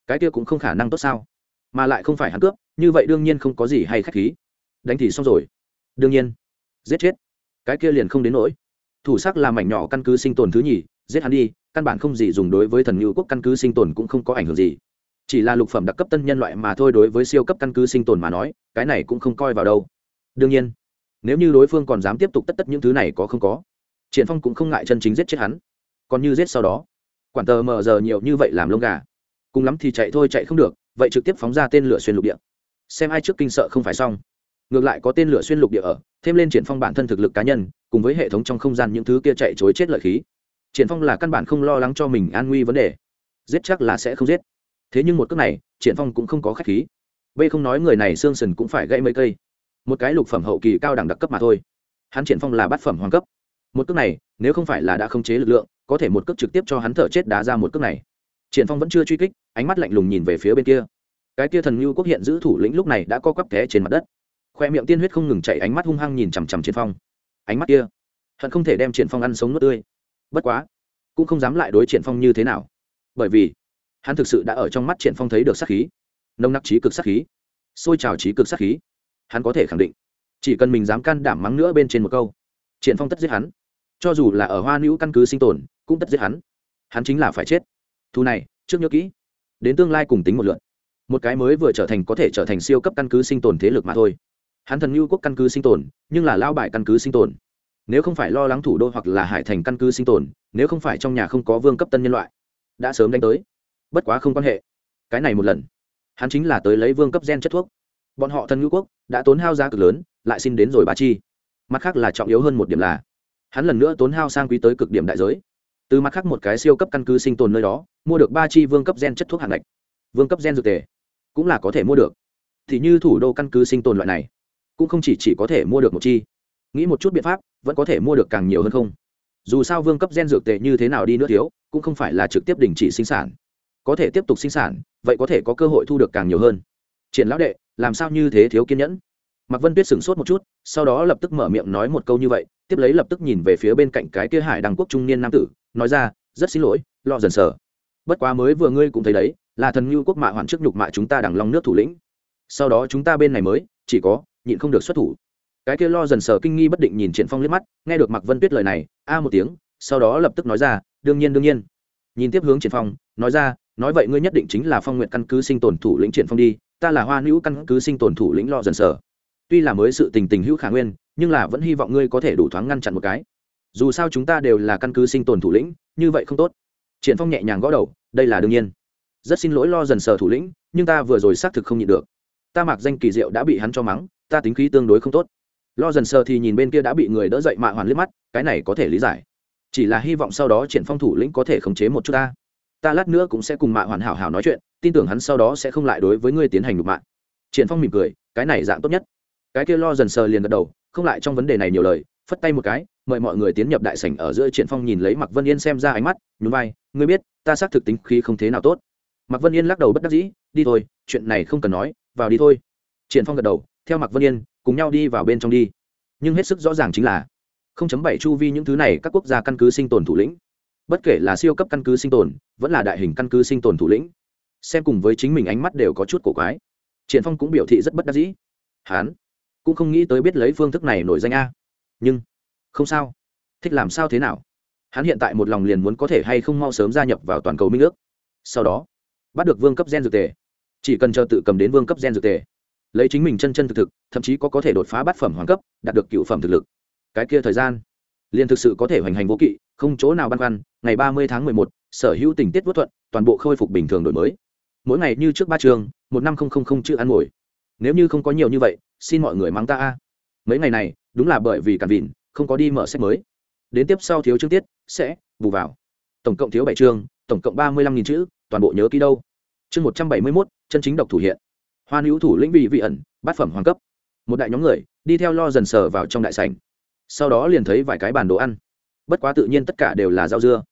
cái kia cũng không khả năng tốt sao? Mà lại không phải hắn cướp, như vậy đương nhiên không có gì hay khách khí. Đánh thì xong rồi. Đương nhiên. Giết chết. Cái kia liền không đến nỗi. Thủ sắc là mảnh nhỏ căn cứ sinh tồn thứ nhì, giết hắn đi, căn bản không gì dùng đối với thần ngữ quốc căn cứ sinh tồn cũng không có ảnh hưởng gì chỉ là lục phẩm đặc cấp tân nhân loại mà thôi đối với siêu cấp căn cứ sinh tồn mà nói, cái này cũng không coi vào đâu. Đương nhiên, nếu như đối phương còn dám tiếp tục tất tất những thứ này có không có. Triển phong cũng không ngại chân chính giết chết hắn. Còn như giết sau đó, quản tờ mờ giờ nhiều như vậy làm lông gà. Cùng lắm thì chạy thôi chạy không được, vậy trực tiếp phóng ra tên lửa xuyên lục địa. Xem ai trước kinh sợ không phải xong. Ngược lại có tên lửa xuyên lục địa ở, thêm lên triển phong bản thân thực lực cá nhân, cùng với hệ thống trong không gian những thứ kia chạy chối chết lợi khí. Triển phong là căn bản không lo lắng cho mình an nguy vấn đề. Giết chắc là sẽ không giết thế nhưng một cước này, triển phong cũng không có khách khí. B không nói người này xương sần cũng phải gãy mấy cây. Một cái lục phẩm hậu kỳ cao đẳng đặc cấp mà thôi. Hắn triển phong là bát phẩm hoàng cấp. Một cước này, nếu không phải là đã không chế lực lượng, có thể một cước trực tiếp cho hắn thở chết đá ra một cước này. Triển phong vẫn chưa truy kích, ánh mắt lạnh lùng nhìn về phía bên kia. Cái kia thần lưu quốc hiện giữ thủ lĩnh lúc này đã co quắp té trên mặt đất. Khoe miệng tiên huyết không ngừng chảy, ánh mắt hung hăng nhìn chằm chằm triển phong. Ánh mắt kia hận không thể đem triển phong ăn sống nuốt tươi. Bất quá, cũng không dám lại đối triển phong như thế nào. Bởi vì hắn thực sự đã ở trong mắt triển phong thấy được sát khí. Nông nặc trí cực sát khí. Xôi trào trí cực sát khí. Hắn có thể khẳng định, chỉ cần mình dám can đảm mắng nữa bên trên một câu, triển phong tất giết hắn. Cho dù là ở hoa nữ căn cứ sinh tồn, cũng tất giết hắn. Hắn chính là phải chết. Thu này, trước nhớ kỹ. Đến tương lai cùng tính một lượn một cái mới vừa trở thành có thể trở thành siêu cấp căn cứ sinh tồn thế lực mà thôi. Hắn thần lưu quốc căn cứ sinh tồn, nhưng là lao bại căn cứ sinh tồn. Nếu không phải lo lắng thủ đô hoặc là hải thành căn cứ sinh tồn, nếu không phải trong nhà không có vương cấp tân nhân loại, đã sớm đánh tới bất quá không quan hệ. Cái này một lần hắn chính là tới lấy vương cấp gen chất thuốc. Bọn họ thần ngữ quốc đã tốn hao giá cực lớn lại xin đến rồi bà chi. Mặt khác là trọng yếu hơn một điểm là hắn lần nữa tốn hao sang quý tới cực điểm đại giới. Từ mặt khác một cái siêu cấp căn cứ sinh tồn nơi đó mua được ba chi vương cấp gen chất thuốc hạng ngạch. Vương cấp gen dược tề cũng là có thể mua được. Thì như thủ đô căn cứ sinh tồn loại này cũng không chỉ, chỉ có thể mua được một chi. Nghĩ một chút biện pháp vẫn có thể mua được càng nhiều hơn không? Dù sao vương cấp gen dược tệ như thế nào đi nữa thiếu cũng không phải là trực tiếp đình chỉ sinh sản có thể tiếp tục sinh sản, vậy có thể có cơ hội thu được càng nhiều hơn. Triển lão đệ, làm sao như thế thiếu kiên nhẫn? Mạc vân tuyết sửng sốt một chút, sau đó lập tức mở miệng nói một câu như vậy, tiếp lấy lập tức nhìn về phía bên cạnh cái kia hải đăng quốc trung niên nam tử, nói ra, rất xin lỗi, lo dần sờ. Bất quá mới vừa ngươi cũng thấy đấy, là thần ngưu quốc mạ hoạn trước nhục mạ chúng ta đằng long nước thủ lĩnh. Sau đó chúng ta bên này mới, chỉ có, nhịn không được xuất thủ. Cái kia lo dần sờ kinh nghi bất định nhìn triển phong liếc mắt, nghe được mạc vân tuyết lời này, a một tiếng, sau đó lập tức nói ra, đương nhiên đương nhiên. Nhìn tiếp hướng triển phong, nói ra nói vậy ngươi nhất định chính là phong nguyện căn cứ sinh tồn thủ lĩnh triển phong đi, ta là hoa nữ căn cứ sinh tồn thủ lĩnh lo dần sờ tuy là mới sự tình tình hữu khả nguyên, nhưng là vẫn hy vọng ngươi có thể đủ thoáng ngăn chặn một cái. Dù sao chúng ta đều là căn cứ sinh tồn thủ lĩnh, như vậy không tốt. Triển phong nhẹ nhàng gõ đầu, đây là đương nhiên. Rất xin lỗi lo dần sờ thủ lĩnh, nhưng ta vừa rồi xác thực không nhịn được. Ta mặc danh kỳ diệu đã bị hắn cho mắng, ta tính khí tương đối không tốt. Lo dần sờ thì nhìn bên kia đã bị người đỡ dậy mạ hoàn liếc mắt, cái này có thể lý giải. Chỉ là hy vọng sau đó triển phong thủ lĩnh có thể khống chế một chút ta ta lát nữa cũng sẽ cùng mạ hoàn hảo hảo nói chuyện, tin tưởng hắn sau đó sẽ không lại đối với ngươi tiến hành đục mạ. triển phong mỉm cười, cái này dạng tốt nhất. Cái kia lo dần sờ liền gật đầu, không lại trong vấn đề này nhiều lời, phất tay một cái, mời mọi người tiến nhập đại sảnh ở giữa triển phong nhìn lấy mặc vân yên xem ra ánh mắt, nhún vai, ngươi biết, ta xác thực tính khí không thế nào tốt. Mặc vân yên lắc đầu bất đắc dĩ, đi thôi, chuyện này không cần nói, vào đi thôi. Triển phong gật đầu, theo mặc vân yên, cùng nhau đi vào bên trong đi. Nhưng hết sức rõ ràng chính là không chấm bảy chu vi những thứ này các quốc gia căn cứ sinh tồn thủ lĩnh bất kể là siêu cấp căn cứ sinh tồn, vẫn là đại hình căn cứ sinh tồn thủ lĩnh, xem cùng với chính mình ánh mắt đều có chút cổ quái. Triển phong cũng biểu thị rất bất đắc dĩ. Hán cũng không nghĩ tới biết lấy phương thức này nổi danh a. Nhưng không sao. Thích làm sao thế nào? Hắn hiện tại một lòng liền muốn có thể hay không mau sớm gia nhập vào toàn cầu minh ước. Sau đó, bắt được vương cấp gen dược tề. Chỉ cần chờ tự cầm đến vương cấp gen dược tề. Lấy chính mình chân chân thực thực, thậm chí có có thể đột phá bát phẩm hoàng cấp, đạt được cựu phẩm thực lực. Cái kia thời gian, liền thực sự có thể hoành hành vô kỵ không chỗ nào băn khoăn, ngày ba mươi tháng mười một, sở hữu tình tiết vất thuận, toàn bộ khôi phục bình thường đổi mới. Mỗi ngày như trước ba trường, một năm không không không chữ ăn ngồi. Nếu như không có nhiều như vậy, xin mọi người mang ta a. Mấy ngày này, đúng là bởi vì cản vịn, không có đi mở sách mới. Đến tiếp sau thiếu chương tiết, sẽ, bù vào. Tổng cộng thiếu bảy chương tổng cộng ba mươi lăm nghìn chữ, toàn bộ nhớ ký đâu. Chương một trăm bảy mươi mốt, chân chính độc thủ hiện. Hoa hữu thủ lĩnh vị vị ẩn, bát phẩm hoàng cấp. Một đại nhóm người, đi theo lo dần sờ vào trong đại sảnh. Sau đó liền thấy vài cái bàn đồ ăn bất quá tự nhiên tất cả đều là rau dưa.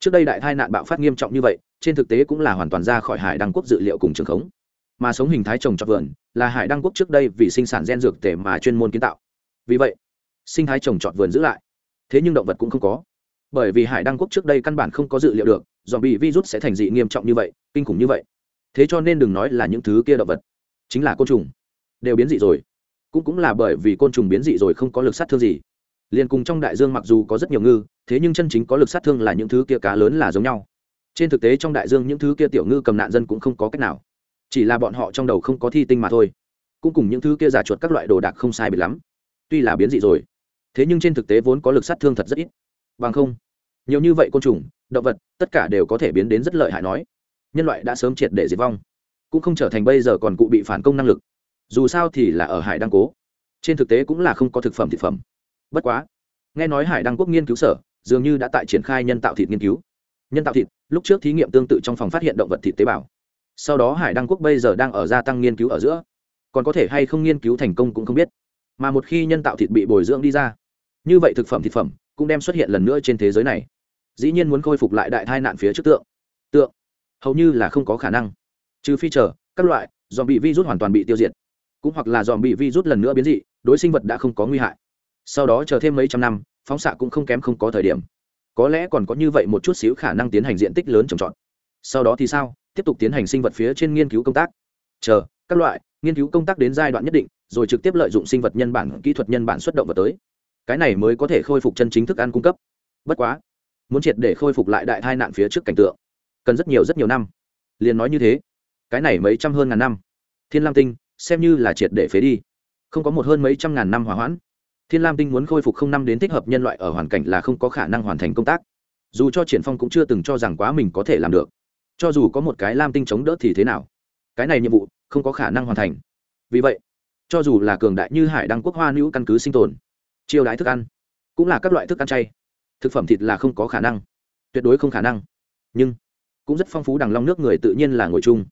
Trước đây đại tai nạn bạo phát nghiêm trọng như vậy, trên thực tế cũng là hoàn toàn ra khỏi hải đăng quốc dự liệu cùng trường khống. Mà sống hình thái trồng trọt vườn là hải đăng quốc trước đây vì sinh sản gen dược tể mà chuyên môn kiến tạo. Vì vậy, sinh thái trồng trọt vườn giữ lại, thế nhưng động vật cũng không có. Bởi vì hải đăng quốc trước đây căn bản không có dự liệu được dòm bị virus sẽ thành dị nghiêm trọng như vậy, kinh khủng như vậy. Thế cho nên đừng nói là những thứ kia động vật, chính là côn trùng, đều biến dị rồi. Cũng cũng là bởi vì côn trùng biến dị rồi không có lực sát thương gì liền cùng trong đại dương mặc dù có rất nhiều ngư, thế nhưng chân chính có lực sát thương là những thứ kia cá lớn là giống nhau. Trên thực tế trong đại dương những thứ kia tiểu ngư cầm nạn dân cũng không có cách nào. Chỉ là bọn họ trong đầu không có thi tinh mà thôi. Cũng cùng những thứ kia giả chuột các loại đồ đạc không sai bị lắm. Tuy là biến dị rồi, thế nhưng trên thực tế vốn có lực sát thương thật rất ít. Bằng không, nhiều như vậy côn trùng, động vật, tất cả đều có thể biến đến rất lợi hại nói. Nhân loại đã sớm triệt để diệt vong, cũng không trở thành bây giờ còn cụ bị phản công năng lực. Dù sao thì là ở hải đăng cố. Trên thực tế cũng là không có thực phẩm thực phẩm bất quá, nghe nói hải đăng quốc nghiên cứu sở, dường như đã tại triển khai nhân tạo thịt nghiên cứu. Nhân tạo thịt, lúc trước thí nghiệm tương tự trong phòng phát hiện động vật thịt tế bào. Sau đó hải đăng quốc bây giờ đang ở gia tăng nghiên cứu ở giữa. Còn có thể hay không nghiên cứu thành công cũng không biết. Mà một khi nhân tạo thịt bị bồi dưỡng đi ra, như vậy thực phẩm thịt phẩm cũng đem xuất hiện lần nữa trên thế giới này. Dĩ nhiên muốn khôi phục lại đại tai nạn phía trước tượng. Tượng, hầu như là không có khả năng. Trừ phi chờ, các loại dòm bị virus hoàn toàn bị tiêu diệt. Cũng hoặc là dòm bị virus lần nữa biến dị, đối sinh vật đã không có nguy hại sau đó chờ thêm mấy trăm năm, phóng xạ cũng không kém không có thời điểm. Có lẽ còn có như vậy một chút xíu khả năng tiến hành diện tích lớn trồng trọt. Sau đó thì sao? Tiếp tục tiến hành sinh vật phía trên nghiên cứu công tác. Chờ, các loại, nghiên cứu công tác đến giai đoạn nhất định, rồi trực tiếp lợi dụng sinh vật nhân bản, kỹ thuật nhân bản xuất động vào tới. Cái này mới có thể khôi phục chân chính thức ăn cung cấp. Bất quá, muốn triệt để khôi phục lại đại tai nạn phía trước cảnh tượng, cần rất nhiều rất nhiều năm. Liền nói như thế, cái này mấy trăm hơn ngàn năm. Thiên lam tinh, xem như là triệt để phế đi. Không có một hơn mấy trăm ngàn năm hỏa hoãn thiên lam tinh muốn khôi phục không năm đến thích hợp nhân loại ở hoàn cảnh là không có khả năng hoàn thành công tác. Dù cho triển phong cũng chưa từng cho rằng quá mình có thể làm được. Cho dù có một cái lam tinh chống đỡ thì thế nào? Cái này nhiệm vụ không có khả năng hoàn thành. Vì vậy, cho dù là cường đại như hải đăng quốc hoa nữ căn cứ sinh tồn, chiêu đái thức ăn, cũng là các loại thức ăn chay. Thực phẩm thịt là không có khả năng, tuyệt đối không khả năng. Nhưng, cũng rất phong phú đằng long nước người tự nhiên là ngồi chung.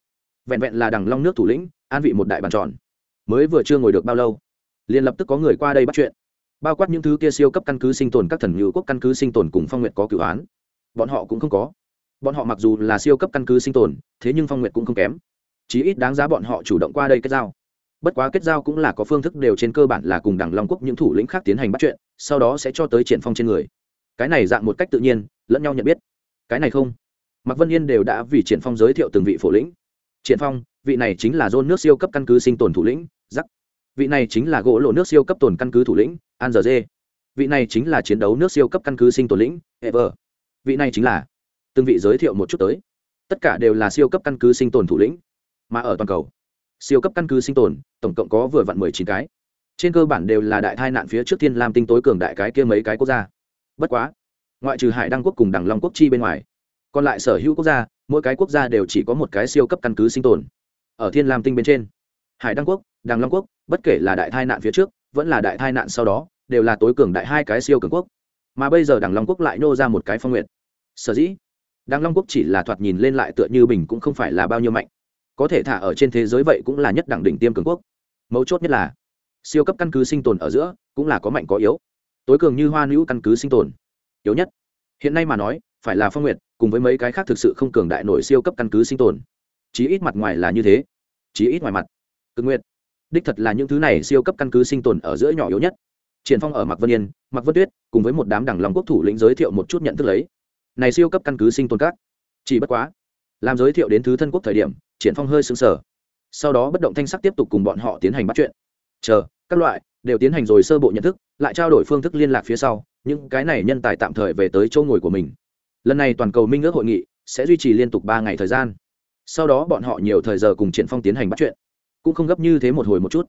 Vẹn vẹn là đằng long nước thủ lĩnh, an vị một đại bàn tròn. Mới vừa chưa ngồi được bao lâu, liền lập tức có người qua đây bắt chuyện bao quát những thứ kia siêu cấp căn cứ sinh tồn các thần ngữ quốc căn cứ sinh tồn cùng phong nguyện có cửu án. Bọn họ cũng không có. Bọn họ mặc dù là siêu cấp căn cứ sinh tồn, thế nhưng phong nguyện cũng không kém. Chí ít đáng giá bọn họ chủ động qua đây kết giao. Bất quá kết giao cũng là có phương thức đều trên cơ bản là cùng đảng long quốc những thủ lĩnh khác tiến hành bắt chuyện, sau đó sẽ cho tới triển phong trên người. Cái này dạng một cách tự nhiên, lẫn nhau nhận biết. Cái này không. Mạc vân yên đều đã vì triển phong giới thiệu từng vị phổ lĩnh. Triển phong, vị này chính là dôn nước siêu cấp căn cứ sinh tồn thủ lĩnh, giắc. Vị này chính là gỗ lộ nước siêu cấp tồn căn cứ thủ lĩnh an giờ dê. Vị này chính là chiến đấu nước siêu cấp căn cứ sinh tồn lĩnh, ever. Vị này chính là, từng vị giới thiệu một chút tới. Tất cả đều là siêu cấp căn cứ sinh tồn thủ lĩnh, mà ở toàn cầu, siêu cấp căn cứ sinh tồn, tổng cộng có vừa vặn mười chín cái. Trên cơ bản đều là đại thai nạn phía trước Thiên Lam tinh tối cường đại cái kia mấy cái quốc gia. Bất quá, ngoại trừ hải đăng quốc cùng đằng long quốc chi bên ngoài, còn lại sở hữu quốc gia, mỗi cái quốc gia đều chỉ có một cái siêu cấp căn cứ sinh tồn. Ở thiên lam tinh bên trên, hải đăng quốc, đằng long quốc, bất kể là đại thai nạn phía trước vẫn là đại tai nạn sau đó, đều là tối cường đại hai cái siêu cường quốc. Mà bây giờ đằng long quốc lại nô ra một cái phong nguyện sở dĩ, đằng long quốc chỉ là thoạt nhìn lên lại tựa như bình cũng không phải là bao nhiêu mạnh. Có thể thả ở trên thế giới vậy cũng là nhất đẳng đỉnh tiêm cường quốc. Mấu chốt nhất là, siêu cấp căn cứ sinh tồn ở giữa cũng là có mạnh có yếu. Tối cường như hoa nữ căn cứ sinh tồn, yếu nhất. Hiện nay mà nói, phải là phong nguyệt, cùng với mấy cái khác thực sự không cường đại nổi siêu cấp căn cứ sinh tồn. Chí ít mặt ngoài là như thế. Chí ít ngoài mặt. Cực nguyện đích thật là những thứ này siêu cấp căn cứ sinh tồn ở giữa nhỏ yếu nhất. Triển phong ở mạc vân yên, mạc vân tuyết, cùng với một đám đảng lòng quốc thủ lĩnh giới thiệu một chút nhận thức lấy. Này siêu cấp căn cứ sinh tồn các. Chỉ bất quá, làm giới thiệu đến thứ thân quốc thời điểm, triển phong hơi sững sờ. Sau đó bất động thanh sắc tiếp tục cùng bọn họ tiến hành bắt chuyện. Chờ, các loại đều tiến hành rồi sơ bộ nhận thức, lại trao đổi phương thức liên lạc phía sau, những cái này nhân tài tạm thời về tới chỗ ngồi của mình. Lần này toàn cầu minh ước hội nghị sẽ duy trì liên tục ba ngày thời gian. Sau đó bọn họ nhiều thời giờ cùng triển phong tiến hành bắt chuyện cũng không gấp như thế một hồi một chút.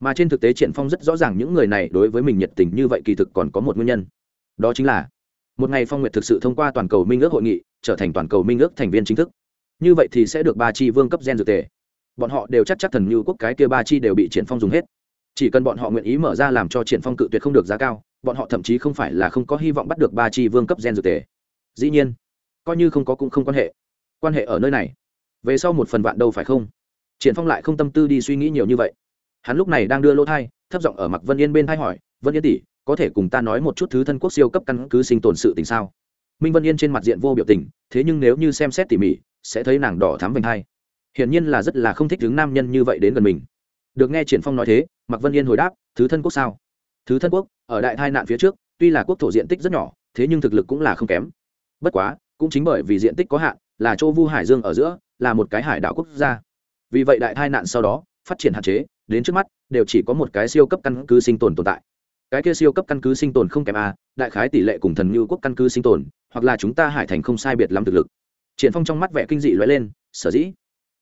Mà trên thực tế triển phong rất rõ ràng những người này đối với mình nhiệt tình như vậy kỳ thực còn có một nguyên nhân. Đó chính là, một ngày phong nguyệt thực sự thông qua toàn cầu minh ước hội nghị, trở thành toàn cầu minh ước thành viên chính thức. Như vậy thì sẽ được ba chi vương cấp gen dược tề. Bọn họ đều chắc chắc thần như quốc cái kia ba chi đều bị triển phong dùng hết. Chỉ cần bọn họ nguyện ý mở ra làm cho triển phong cự tuyệt không được giá cao, bọn họ thậm chí không phải là không có hy vọng bắt được ba chi vương cấp gen dược tề. Dĩ nhiên, coi như không có cũng không quan hệ. Quan hệ ở nơi này. Về sau một phần vạn đâu phải không? Triển phong lại không tâm tư đi suy nghĩ nhiều như vậy hắn lúc này đang đưa lỗ thai thấp giọng ở mặc vân yên bên thai hỏi vân yên tỷ có thể cùng ta nói một chút thứ thân quốc siêu cấp căn cứ sinh tồn sự tình sao minh vân yên trên mặt diện vô biểu tình thế nhưng nếu như xem xét tỉ mỉ sẽ thấy nàng đỏ thắm vành hai hiển nhiên là rất là không thích đứng nam nhân như vậy đến gần mình được nghe triển phong nói thế mặc vân yên hồi đáp thứ thân quốc sao thứ thân quốc ở đại tai nạn phía trước tuy là quốc thổ diện tích rất nhỏ thế nhưng thực lực cũng là không kém bất quá cũng chính bởi vì diện tích có hạn là châu vu hải dương ở giữa là một cái hải đảo quốc gia vì vậy đại tai nạn sau đó, phát triển hạn chế, đến trước mắt, đều chỉ có một cái siêu cấp căn cứ sinh tồn tồn tại. Cái kia siêu cấp căn cứ sinh tồn không kém a, đại khái tỷ lệ cùng thần như quốc căn cứ sinh tồn, hoặc là chúng ta hải thành không sai biệt lắm thực lực. Triển phong trong mắt vẻ kinh dị lóe lên, sở dĩ?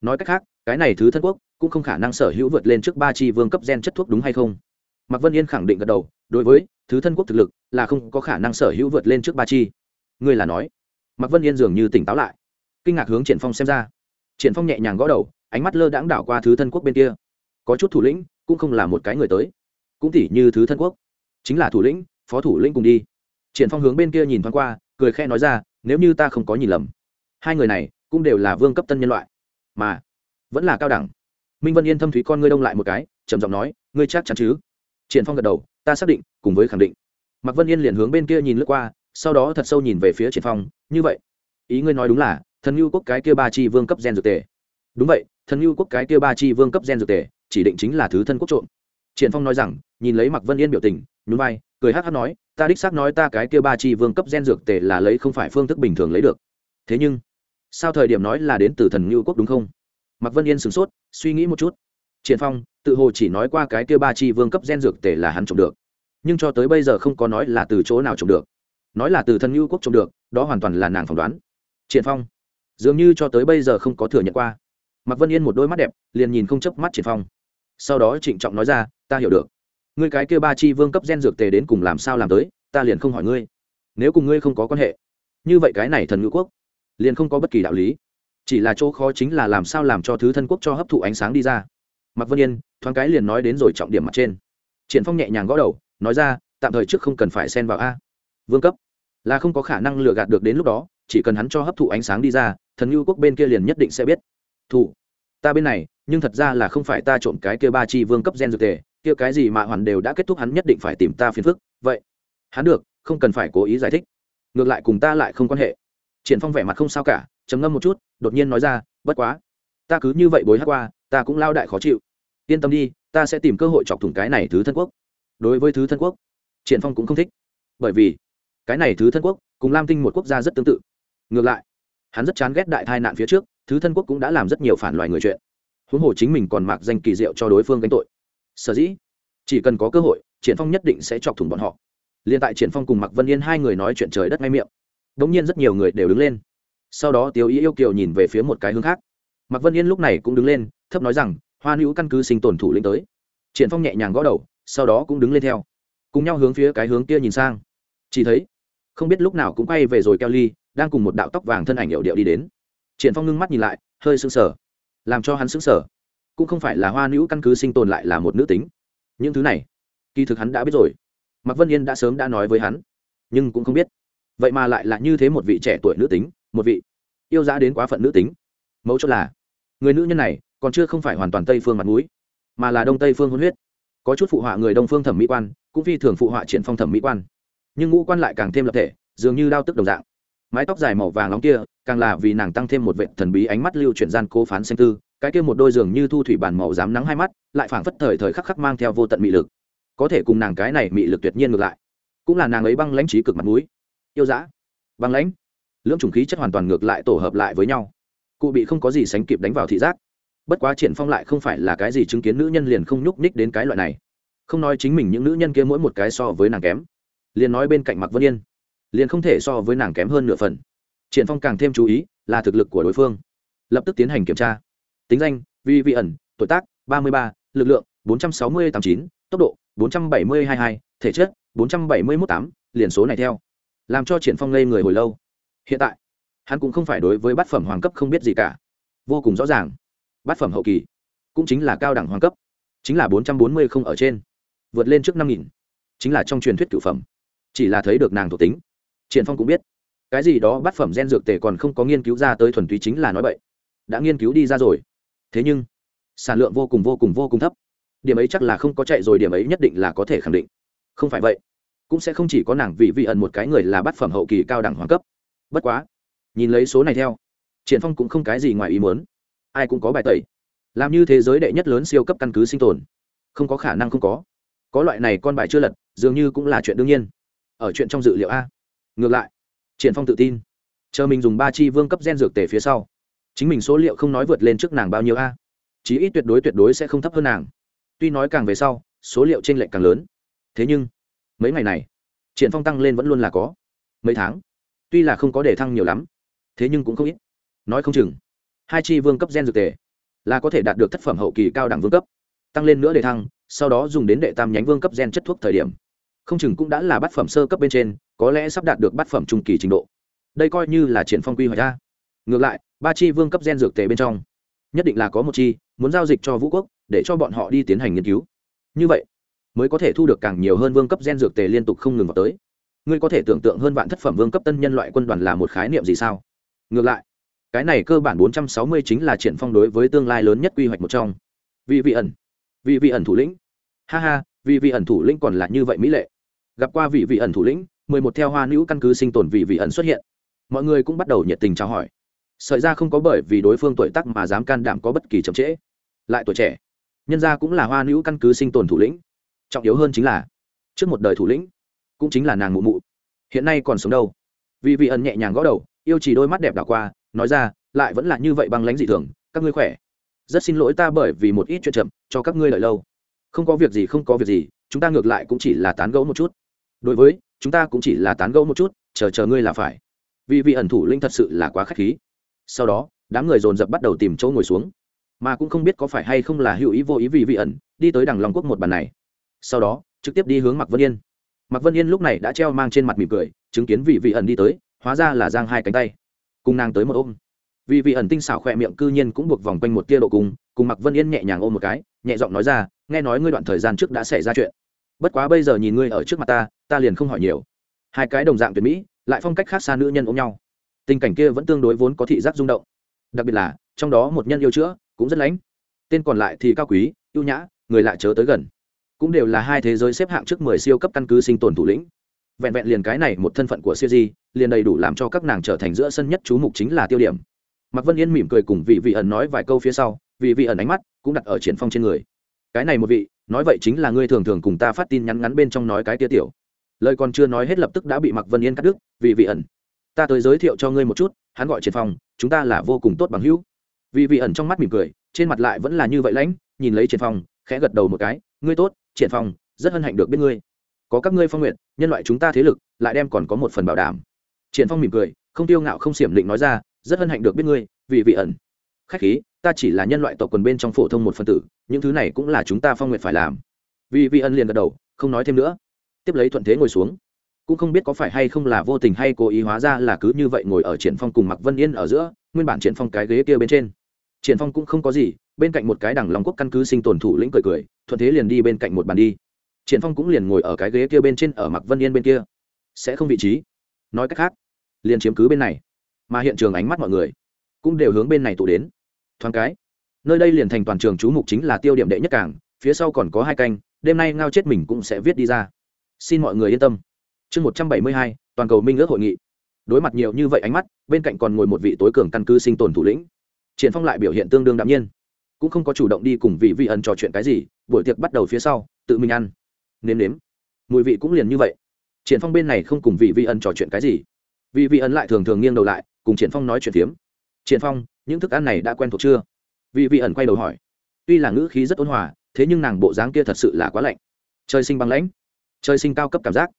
Nói cách khác, cái này thứ thân quốc cũng không khả năng sở hữu vượt lên trước ba chi vương cấp gen chất thuốc đúng hay không. Mạc vân yên khẳng định gật đầu, đối với thứ thân quốc thực lực là không có khả năng sở hữu vượt lên trước ba chi. Ngươi là nói? Mạc vân yên dường như tỉnh táo lại, kinh ngạc hướng triển phong xem ra. Triển phong nhẹ nhàng gõ đầu ánh mắt lơ đãng đảo qua thứ thân quốc bên kia. Có chút thủ lĩnh, cũng không là một cái người tới. Cũng tỉ như thứ thân quốc. Chính là thủ lĩnh, phó thủ lĩnh cùng đi. Triển phong hướng bên kia nhìn thoáng qua, cười khẽ nói ra, nếu như ta không có nhìn lầm, hai người này cũng đều là vương cấp tân nhân loại. Mà vẫn là cao đẳng. Minh vân yên thâm thúy con ngươi đông lại một cái, trầm giọng nói, ngươi chắc chắn chứ? Triển phong gật đầu, ta xác định, cùng với khẳng định. Mạc vân yên liền hướng bên kia nhìn lướt qua, sau đó thật sâu nhìn về phía triển phong, như vậy, ý ngươi nói đúng là, thần lưu quốc cái kia ba chi vương cấp gen dược tề. Đúng vậy thần lưu quốc cái kia ba chi vương cấp gen dược tề, chỉ định chính là thứ thân quốc trộm. Triển phong nói rằng, nhìn lấy Mặc vân yên biểu tình, nhún vai, cười hắc hắc nói, ta đích xác nói ta cái kia ba chi vương cấp gen dược tề là lấy không phải phương thức bình thường lấy được. Thế nhưng, sao thời điểm nói là đến từ thần ngưu quốc đúng không? Mặc vân yên sửng sốt, suy nghĩ một chút. Triển phong, tự hồ chỉ nói qua cái kia ba chi vương cấp gen dược tề là hắn trộm được. Nhưng cho tới bây giờ không có nói là từ chỗ nào trộm được. Nói là từ thần ngưu quốc trộm được, đó hoàn toàn là nàng phỏng đoán. Triển phong, dường như cho tới bây giờ không có thừa nhận qua mạc vân yên một đôi mắt đẹp, liền nhìn không chớp mắt triển phong. Sau đó trịnh trọng nói ra, ta hiểu được. Ngươi cái kia ba chi vương cấp gen dược tề đến cùng làm sao làm tới, ta liền không hỏi ngươi. Nếu cùng ngươi không có quan hệ, như vậy cái này thần ngữ quốc, liền không có bất kỳ đạo lý. Chỉ là chỗ khó chính là làm sao làm cho thứ thân quốc cho hấp thụ ánh sáng đi ra. Mạc vân yên thoáng cái liền nói đến rồi trọng điểm mặt trên. Triển phong nhẹ nhàng gõ đầu, nói ra, tạm thời trước không cần phải xen vào a. Vương cấp là không có khả năng lừa gạt được đến lúc đó, chỉ cần hắn cho hấp thụ ánh sáng đi ra, thần ngưu quốc bên kia liền nhất định sẽ biết. Thủ ta bên này, nhưng thật ra là không phải ta trộm cái kia ba chi vương cấp gen dược tề, kia cái gì mà hoàn đều đã kết thúc hắn nhất định phải tìm ta phiền phức, vậy, hắn được, không cần phải cố ý giải thích. Ngược lại cùng ta lại không quan hệ. Triển phong vẻ mặt không sao cả, trầm ngâm một chút, đột nhiên nói ra, bất quá, ta cứ như vậy bối hát qua, ta cũng lao đại khó chịu. Yên tâm đi, ta sẽ tìm cơ hội chọc thủng cái này thứ thân quốc. Đối với thứ thân quốc, triển phong cũng không thích. Bởi vì, cái này thứ thân quốc cùng lam tinh một quốc gia rất tương tự. Ngược lại, hắn rất chán ghét đại tai nạn phía trước thứ thân quốc cũng đã làm rất nhiều phản loài người chuyện. Huống hồ chính mình còn mặc danh kỳ diệu cho đối phương gánh tội. Sở dĩ, chỉ cần có cơ hội, triển phong nhất định sẽ chọc thủng bọn họ. Liên tại triển phong cùng mặc vân yên hai người nói chuyện trời đất ngay miệng, đống nhiên rất nhiều người đều đứng lên. Sau đó tiêu ý yêu kiều nhìn về phía một cái hướng khác. Mặc vân yên lúc này cũng đứng lên, thấp nói rằng, hoa hữu căn cứ sinh tồn thủ lĩnh tới. Triển phong nhẹ nhàng gõ đầu, sau đó cũng đứng lên theo. Cùng nhau hướng phía cái hướng kia nhìn sang. Chỉ thấy, không biết lúc nào cũng quay về rồi keo ly, đang cùng một đạo tóc vàng thân ảnh hiệu điệu đi đến triển phong ngưng mắt nhìn lại, hơi sững sờ. Làm cho hắn sững sờ. Cũng không phải là hoa nữ căn cứ sinh tồn lại là một nữ tính. Những thứ này, kỳ thực hắn đã biết rồi. Mạc vân yên đã sớm đã nói với hắn, nhưng cũng không biết. Vậy mà lại là như thế một vị trẻ tuổi nữ tính, một vị yêu giá đến quá phận nữ tính. Mẫu chốt là, người nữ nhân này còn chưa không phải hoàn toàn tây phương mặt mũi, mà là đông tây phương hôn huyết. Có chút phụ họa người đông phương thẩm mỹ quan, cũng phi thường phụ họa triển phong thẩm mỹ quan. Nhưng ngũ quan lại càng thêm lập thể, dường như đao tức đồng dạng mái tóc dài màu vàng nóng kia, càng là vì nàng tăng thêm một vệ thần bí ánh mắt lưu chuyển gian cố phán xanh tư, cái kia một đôi giường như thu thủy bản màu dám nắng hai mắt, lại phảng phất thời thời khắc khắc mang theo vô tận mị lực. Có thể cùng nàng cái này mị lực tuyệt nhiên ngược lại. Cũng là nàng ấy băng lãnh trí cực mặt mũi. Yêu dã. Băng lãnh. Lưỡng trùng khí chất hoàn toàn ngược lại tổ hợp lại với nhau. Cụ bị không có gì sánh kịp đánh vào thị giác. Bất quá triển phong lại không phải là cái gì chứng kiến nữ nhân liền không nhúc ních đến cái loại này. Không nói chính mình những nữ nhân kia mỗi một cái so với nàng kém. Liền nói bên cạnh mặc vân yên liền không thể so với nàng kém hơn nửa phần. Triển phong càng thêm chú ý là thực lực của đối phương. Lập tức tiến hành kiểm tra. Tính danh, vi vi ẩn, tuổi tác, ba mươi ba, lực lượng, bốn trăm sáu mươi tám chín, tốc độ, bốn trăm bảy mươi hai hai, thể chất, bốn trăm bảy mươi mốt tám, liền số này theo. Làm cho triển phong ngây người hồi lâu. Hiện tại, hắn cũng không phải đối với bát phẩm hoàng cấp không biết gì cả. Vô cùng rõ ràng. Bát phẩm hậu kỳ, cũng chính là cao đẳng hoàng cấp. Chính là bốn trăm bốn mươi không ở trên. Vượt lên trước năm nghìn. Chính là trong truyền thuyết cửu phẩm. Chỉ là thấy được nàng thuộc tính triển phong cũng biết. Cái gì đó bát phẩm gen dược tề còn không có nghiên cứu ra tới thuần túy chính là nói bậy. Đã nghiên cứu đi ra rồi. Thế nhưng, sản lượng vô cùng vô cùng vô cùng thấp. Điểm ấy chắc là không có chạy rồi, điểm ấy nhất định là có thể khẳng định. Không phải vậy, cũng sẽ không chỉ có nàng vị vị ẩn một cái người là bát phẩm hậu kỳ cao đẳng hoàng cấp. Bất quá, nhìn lấy số này theo, triển phong cũng không cái gì ngoài ý muốn. Ai cũng có bài tẩy. Làm như thế giới đệ nhất lớn siêu cấp căn cứ sinh tồn. Không có khả năng không có. Có loại này con bài chưa lật, dường như cũng là chuyện đương nhiên. Ở chuyện trong dự liệu a ngược lại, triển phong tự tin. Chờ mình dùng ba chi vương cấp gen dược tề phía sau, chính mình số liệu không nói vượt lên trước nàng bao nhiêu a. Chí ít tuyệt đối tuyệt đối sẽ không thấp hơn nàng. Tuy nói càng về sau, số liệu trên lệch càng lớn. Thế nhưng, mấy ngày này, triển phong tăng lên vẫn luôn là có. Mấy tháng, tuy là không có để thăng nhiều lắm, thế nhưng cũng không ít. Nói không chừng, hai chi vương cấp gen dược tề là có thể đạt được thất phẩm hậu kỳ cao đẳng vương cấp. Tăng lên nữa để thăng, sau đó dùng đến đệ tam nhánh vương cấp gen chất thuốc thời điểm. Không chừng cũng đã là bát phẩm sơ cấp bên trên có lẽ sắp đạt được bát phẩm trung kỳ trình độ. Đây coi như là triển phong quy hoạch ra ngược lại, ba chi vương cấp gen dược tề bên trong, nhất định là có một chi muốn giao dịch cho vũ quốc, để cho bọn họ đi tiến hành nghiên cứu. Như vậy, mới có thể thu được càng nhiều hơn vương cấp gen dược tề liên tục không ngừng vào tới. Ngươi có thể tưởng tượng hơn vạn thất phẩm vương cấp tân nhân loại quân đoàn là một khái niệm gì sao? Ngược lại, cái này cơ bản bốn trăm sáu mươi chính là triển phong đối với tương lai lớn nhất quy hoạch một trong. Vị vị ẩn, vị vị ẩn thủ lĩnh. Ha ha, vị vị ẩn thủ lĩnh còn là như vậy mỹ lệ. Gặp qua vị vị ẩn thủ lĩnh mười một theo hoa nữ căn cứ sinh tồn vị vị ẩn xuất hiện. Mọi người cũng bắt đầu nhiệt tình chào hỏi. Sợi ra không có bởi vì đối phương tuổi tác mà dám can đảm có bất kỳ chậm trễ. Lại tuổi trẻ, nhân ra cũng là hoa nữ căn cứ sinh tồn thủ lĩnh. Trọng yếu hơn chính là, trước một đời thủ lĩnh, cũng chính là nàng mụ mụ. Hiện nay còn sống đâu? Vì vị ẩn nhẹ nhàng gõ đầu, yêu chỉ đôi mắt đẹp đảo qua, nói ra, lại vẫn là như vậy băng lánh dị thường, các ngươi khỏe. Rất xin lỗi ta bởi vì một ít chuyện chậm, cho các ngươi lợi lâu. Không có việc gì, không có việc gì, chúng ta ngược lại cũng chỉ là tán gẫu một chút đối với, chúng ta cũng chỉ là tán gẫu một chút, chờ chờ ngươi là phải. Vì vị ẩn thủ linh thật sự là quá k h á c h khí. Sau đó, đám người dồn dập bắt đầu tìm chỗ ngồi xuống. Mà cũng không biết có phải hay không là hữu ý vô ý vì vị ẩn, đi tới đằng long quốc một bàn này. Sau đó, trực tiếp đi hướng mạc vân yên. Mạc vân yên lúc này đã treo mang trên mặt mỉm cười, chứng kiến vị vị ẩn đi tới, hóa ra là giang hai cánh tay. Cùng nàng tới một ôm. Vị vị ẩn tinh xảo khỏe miệng cư nhiên cũng buộc vòng quanh một tia độ cùng cùng mạc vân yên nhẹ nhàng ôm một cái, nhẹ giọng nói ra, nghe nói ngươi đoạn thời gian trước đã xảy ra chuyện. Bất quá bây giờ nhìn ngươi ở trước mặt ta ta liền không hỏi nhiều. Hai cái đồng dạng tuyệt mỹ, lại phong cách khác xa nữ nhân ôm nhau. Tình cảnh kia vẫn tương đối vốn có thị giác rung động. Đặc biệt là, trong đó một nhân yêu chữa, cũng rất lãnh. Tên còn lại thì cao quý, ưu nhã, người lại chớ tới gần. Cũng đều là hai thế giới xếp hạng trước mười siêu cấp căn cứ sinh tồn thủ lĩnh. Vẹn vẹn liền cái này một thân phận của siêu di, liền đầy đủ làm cho các nàng trở thành giữa sân nhất chú mục chính là tiêu điểm. Mạc vân yên mỉm cười cùng vị vị ẩn nói vài câu phía sau, vị vị ẩn ánh mắt cũng đặt ở triển phong trên người. Cái này một vị, nói vậy chính là ngươi thường thường cùng ta phát tin nhắn ngắn bên trong nói cái tia tiểu lời còn chưa nói hết lập tức đã bị Mặc vân yên cắt đứt vị vị ẩn, ta tới giới thiệu cho ngươi một chút, hắn gọi triển phong, chúng ta là vô cùng tốt bằng hữu. Vị vị ẩn trong mắt mỉm cười, trên mặt lại vẫn là như vậy lãnh, nhìn lấy triển phong, khẽ gật đầu một cái, ngươi tốt, triển phong, rất hân hạnh được biết ngươi. Có các ngươi phong nguyện, nhân loại chúng ta thế lực, lại đem còn có một phần bảo đảm. Triển phong mỉm cười, không tiêu ngạo không xiểm định nói ra, rất hân hạnh được biết ngươi, vì vị ẩn. Khách khí, ta chỉ là nhân loại tộc quần bên trong phổ thông một phần tử, những thứ này cũng là chúng ta phong nguyện phải làm. Vì vị ẩn liền gật đầu, không nói thêm nữa tiếp lấy thuận thế ngồi xuống. Cũng không biết có phải hay không là vô tình hay cố ý hóa ra là cứ như vậy ngồi ở triển phong cùng mặc vân yên ở giữa, nguyên bản triển phong cái ghế kia bên trên. Triển phong cũng không có gì, bên cạnh một cái đằng long quốc căn cứ sinh tồn thủ lĩnh cười cười, thuận thế liền đi bên cạnh một bàn đi. Triển phong cũng liền ngồi ở cái ghế kia bên trên ở mặc vân yên bên kia. Sẽ không vị trí. Nói cách khác, liền chiếm cứ bên này. Mà hiện trường ánh mắt mọi người cũng đều hướng bên này tụ đến. Thoáng cái, nơi đây liền thành toàn trường chú mục chính là tiêu điểm đệ nhất cảng, phía sau còn có hai canh, đêm nay ngao chết mình cũng sẽ viết đi ra xin mọi người yên tâm. Chương một trăm bảy mươi hai, toàn cầu minh ước hội nghị. Đối mặt nhiều như vậy ánh mắt, bên cạnh còn ngồi một vị tối cường căn cứ sinh tồn thủ lĩnh. Triển phong lại biểu hiện tương đương đạm nhiên. Cũng không có chủ động đi cùng vị vị ẩn trò chuyện cái gì, buổi tiệc bắt đầu phía sau, tự mình ăn. Nếm nếm. Mùi vị cũng liền như vậy. Triển phong bên này không cùng vị vị ẩn trò chuyện cái gì. Vị vị ẩn lại thường thường nghiêng đầu lại, cùng triển phong nói chuyện phiếm. Triển phong, những thức ăn này đã quen thuộc chưa? Vị vị ẩn quay đầu hỏi. Tuy là ngữ khí rất ôn hòa, thế nhưng nàng bộ dáng kia thật sự là quá lạnh. Trời sinh băng lãnh trời sinh cao cấp cảm giác.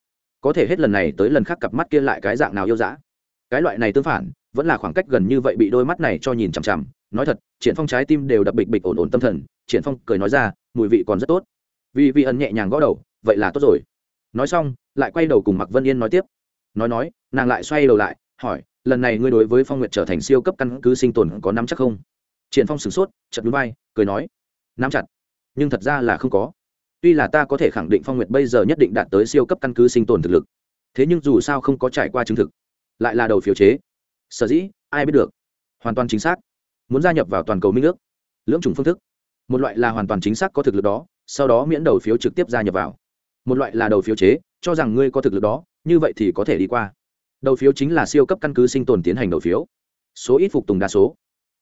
Có thể hết lần này tới lần khác cặp mắt kia lại cái dạng nào yêu dã. Cái loại này tương phản, vẫn là khoảng cách gần như vậy bị đôi mắt này cho nhìn chằm chằm. Nói thật, triển phong trái tim đều đập bịch bịch ổn ổn tâm thần. Triển phong cười nói ra, mùi vị còn rất tốt. Vì vị ẩn nhẹ nhàng gõ đầu, vậy là tốt rồi. Nói xong, lại quay đầu cùng mặc vân yên nói tiếp. Nói nói, nàng lại xoay đầu lại, hỏi, lần này ngươi đối với phong nguyệt trở thành siêu cấp căn cứ sinh tồn có nắm chắc không? Triển phong sửng sốt chật núi bay cười nói, nắm chặt. Nhưng thật ra là không có tuy là ta có thể khẳng định phong nguyệt bây giờ nhất định đạt tới siêu cấp căn cứ sinh tồn thực lực, thế nhưng dù sao không có trải qua chứng thực, lại là đầu phiếu chế. Sở dĩ, ai biết được? Hoàn toàn chính xác. Muốn gia nhập vào toàn cầu minh ước, lưỡng chủng phương thức. Một loại là hoàn toàn chính xác có thực lực đó, sau đó miễn đầu phiếu trực tiếp gia nhập vào. Một loại là đầu phiếu chế, cho rằng ngươi có thực lực đó, như vậy thì có thể đi qua. Đầu phiếu chính là siêu cấp căn cứ sinh tồn tiến hành đầu phiếu. Số ít phục tùng đa số.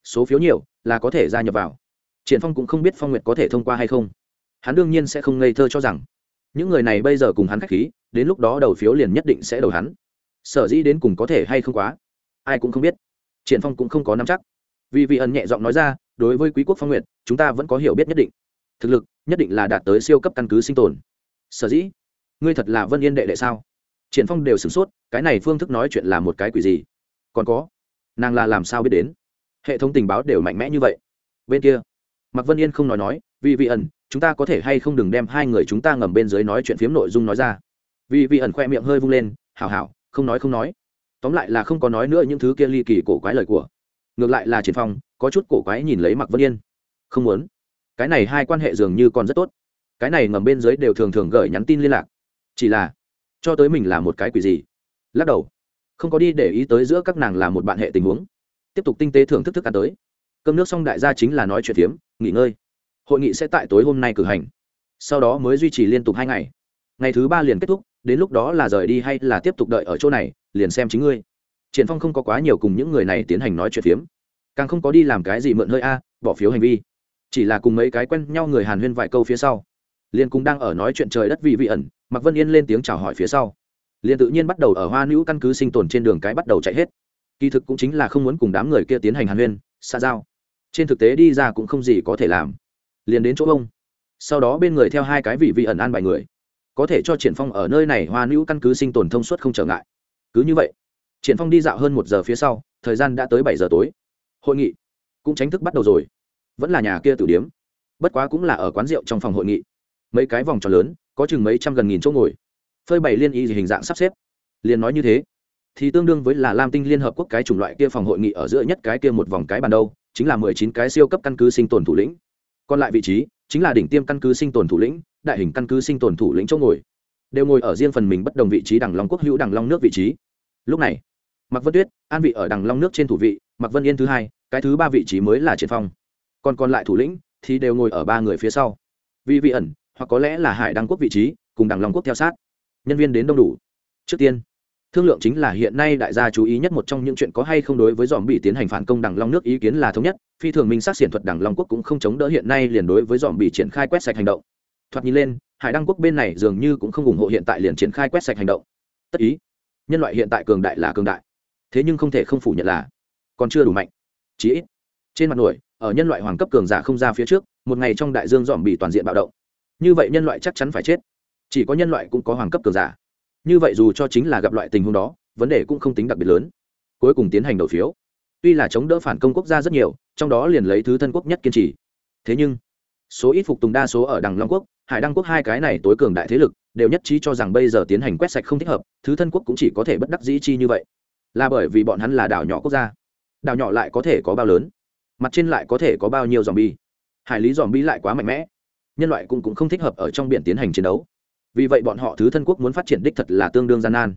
Số phiếu nhiều là có thể gia nhập vào. Triển phong cũng không biết phong nguyệt có thể thông qua hay không hắn đương nhiên sẽ không ngây thơ cho rằng, những người này bây giờ cùng hắn khách khí, đến lúc đó đầu phiếu liền nhất định sẽ đầu hắn. Sở dĩ đến cùng có thể hay không quá, ai cũng không biết. Triển phong cũng không có nắm chắc. Vì vị ẩn nhẹ giọng nói ra, đối với quý quốc phong nguyệt, chúng ta vẫn có hiểu biết nhất định. Thực lực nhất định là đạt tới siêu cấp căn cứ sinh tồn. Sở dĩ? Ngươi thật là vân yên đệ đệ sao? Triển phong đều sửng sốt, cái này phương thức nói chuyện là một cái quỷ gì? Còn có, nàng là làm sao biết đến? Hệ thống tình báo đều mạnh mẽ như vậy. Bên kia, mạc vân yên không nói nói vì vị ẩn, chúng ta có thể hay không đừng đem hai người chúng ta ngầm bên dưới nói chuyện phiếm nội dung nói ra. Vì vị ẩn khoe miệng hơi vung lên, hảo hảo, không nói không nói. Tóm lại là không có nói nữa những thứ kia ly kỳ cổ quái lời của. Ngược lại là triển phong, có chút cổ quái nhìn lấy mặc vân yên. Không muốn. Cái này hai quan hệ dường như còn rất tốt. Cái này ngầm bên dưới đều thường thường gửi nhắn tin liên lạc. Chỉ là, cho tới mình là một cái quỷ gì? Lắc đầu. Không có đi để ý tới giữa các nàng là một bạn hệ tình huống. Tiếp tục tinh tế thưởng thức thức ăn tới. Cơm nước xong đại gia chính là nói chuyện phiếm, nghỉ ngơi hội nghị sẽ tại tối hôm nay cử hành. Sau đó mới duy trì liên tục hai ngày. Ngày thứ ba liền kết thúc, đến lúc đó là rời đi hay là tiếp tục đợi ở chỗ này, liền xem chính ngươi. Triển phong không có quá nhiều cùng những người này tiến hành nói chuyện phiếm. Càng không có đi làm cái gì mượn hơi a, bỏ phiếu hành vi. Chỉ là cùng mấy cái quen nhau người hàn huyên vài câu phía sau. Liền cũng đang ở nói chuyện trời đất vị vị ẩn mặc vân yên lên tiếng chào hỏi phía sau. Liền tự nhiên bắt đầu ở hoa nữ căn cứ sinh tồn trên đường cái bắt đầu chạy hết. Kỳ thực cũng chính là không muốn cùng đám người kia tiến hành hàn huyên xa giao. Trên thực tế đi ra cũng không gì có thể làm liền đến chỗ ông. Sau đó bên người theo hai cái vị vị ẩn an bài người. Có thể cho triển phong ở nơi này hoa nữ căn cứ sinh tồn thông suốt không trở ngại. Cứ như vậy, triển phong đi dạo hơn một giờ phía sau, thời gian đã tới bảy giờ tối. Hội nghị cũng tránh thức bắt đầu rồi. Vẫn là nhà kia tử điếm. Bất quá cũng là ở quán rượu trong phòng hội nghị. Mấy cái vòng tròn lớn, có chừng mấy trăm gần nghìn chỗ ngồi. Phơi bày liên y hình dạng sắp xếp. Liền nói như thế, thì tương đương với là lam tinh liên hợp quốc cái chủng loại kia phòng hội nghị ở giữa nhất cái kia một vòng cái bàn đâu, chính là mười chín cái siêu cấp căn cứ sinh tồn thủ lĩnh còn lại vị trí chính là đỉnh tiêm căn cứ sinh tồn thủ lĩnh, đại hình căn cứ sinh tồn thủ lĩnh chỗ ngồi. Đều ngồi ở riêng phần mình bất đồng vị trí đằng long quốc hữu đằng long nước vị trí. Lúc này, mạc vân tuyết, an vị ở đằng long nước trên thủ vị, mạc vân yên thứ hai, cái thứ ba vị trí mới là triển phong. Còn còn lại thủ lĩnh thì đều ngồi ở ba người phía sau. Vì vị ẩn, hoặc có lẽ là hải đăng quốc vị trí, cùng đằng long quốc theo sát. Nhân viên đến đông đủ. Trước tiên thương lượng chính là hiện nay đại gia chú ý nhất một trong những chuyện có hay không đối với dòm bị tiến hành phản công đằng long nước ý kiến là thống nhất, phi thường minh sát xiển thuật đằng long quốc cũng không chống đỡ hiện nay liền đối với dòm bị triển khai quét sạch hành động. Thoạt nhìn lên, hải đăng quốc bên này dường như cũng không ủng hộ hiện tại liền triển khai quét sạch hành động. Tất ý, nhân loại hiện tại cường đại là cường đại. Thế nhưng không thể không phủ nhận là còn chưa đủ mạnh. Chí ít, trên mặt nổi, ở nhân loại hoàng cấp cường giả không ra phía trước, một ngày trong đại dương dòm bị toàn diện bạo động. Như vậy nhân loại chắc chắn phải chết. Chỉ có nhân loại cũng có hoàng cấp cường giả như vậy dù cho chính là gặp loại tình huống đó vấn đề cũng không tính đặc biệt lớn. Cuối cùng tiến hành đầu phiếu. Tuy là chống đỡ phản công quốc gia rất nhiều trong đó liền lấy thứ thân quốc nhất kiên trì. Thế nhưng số ít phục tùng đa số ở đằng long quốc hải đăng quốc hai cái này tối cường đại thế lực đều nhất trí cho rằng bây giờ tiến hành quét sạch không thích hợp thứ thân quốc cũng chỉ có thể bất đắc dĩ chi như vậy. Là bởi vì bọn hắn là đảo nhỏ quốc gia. Đảo nhỏ lại có thể có bao lớn? Mặt trên lại có thể có bao nhiêu dòm bi hải lý dòm bi lại quá mạnh mẽ. Nhân loại cũng, cũng không thích hợp ở trong biển tiến hành chiến đấu vì vậy bọn họ thứ thân quốc muốn phát triển đích thật là tương đương gian nan.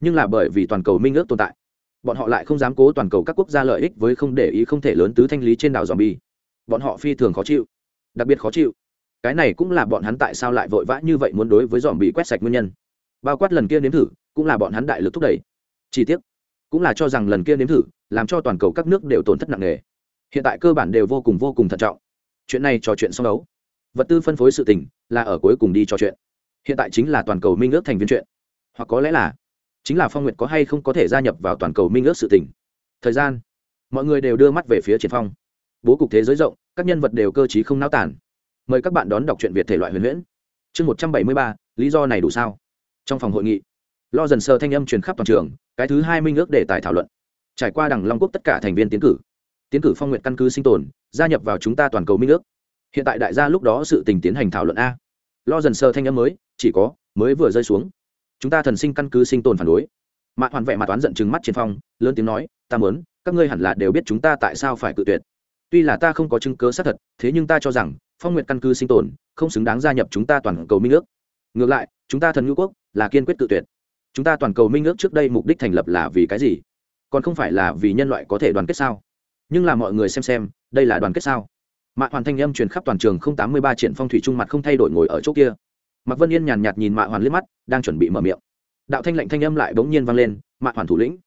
Nhưng là bởi vì toàn cầu minh ước tồn tại, bọn họ lại không dám cố toàn cầu các quốc gia lợi ích với không để ý không thể lớn tứ thanh lý trên đảo dòm bi bọn họ phi thường khó chịu, đặc biệt khó chịu. Cái này cũng là bọn hắn tại sao lại vội vã như vậy muốn đối với dòm bị quét sạch nguyên nhân. Bao quát lần kia nếm thử, cũng là bọn hắn đại lực thúc đẩy. Chi tiết cũng là cho rằng lần kia nếm thử, làm cho toàn cầu các nước đều tổn thất nặng nề. Hiện tại cơ bản đều vô cùng vô cùng thận trọng. Chuyện này trò chuyện xong đấu. Vật tư phân phối sự tình, là ở cuối cùng đi trò chuyện hiện tại chính là toàn cầu minh ước thành viên chuyện. Hoặc có lẽ là chính là phong nguyệt có hay không có thể gia nhập vào toàn cầu minh ước sự tình. Thời gian, mọi người đều đưa mắt về phía triển phong. Bố cục thế giới rộng, các nhân vật đều cơ t không náo tản mời các bạn đón đọc truyện việt thể loại huyền huyễn. Chương một trăm bảy mươi ba, lý do này đủ sao? Trong phòng hội nghị, lo dần sơ thanh âm truyền khắp toàn trường, cái thứ hai minh ước để tài thảo luận. Trải qua đằng long quốc tất cả thành viên tiến cử tiến cử phong nguyện căn cứ sinh tồn, gia nhập vào chúng ta toàn cầu minh ước. Hiện tại đại gia lúc đó sự tình tiến hành thảo luận a lo dần sờ thanh âm mới, chỉ có, mới vừa rơi xuống. Chúng ta thần sinh căn cứ sinh tồn phản đối. Mạ hoàn vẹ mặt toán giận chừng mắt trên phong, lớn tiếng nói, ta mớn các ngươi hẳn là đều biết chúng ta tại sao phải cự tuyệt. Tuy là ta không có chứng cớ xác thật, thế nhưng ta cho rằng, phong nguyện căn cứ sinh tồn, không xứng đáng gia nhập chúng ta toàn cầu minh ước. Ngược lại, chúng ta thần ngữ quốc là kiên quyết tự tuyệt. Chúng ta toàn cầu minh ước trước đây mục đích thành lập là vì cái gì? Còn không phải là vì nhân loại có thể đoàn kết sao? Nhưng là mọi người xem xem, đây là đoàn kết sao? Mạ hoàn thanh âm truyền khắp toàn trường không tám mươi ba triển phong thủy trung mặt không thay đổi ngồi ở chỗ kia. Mạc vân yên nhàn nhạt nhìn mạ hoàn liếc mắt, đang chuẩn bị mở miệng. Đạo thanh lệnh thanh âm lại bỗng nhiên vang lên mạ hoàn thủ lĩnh,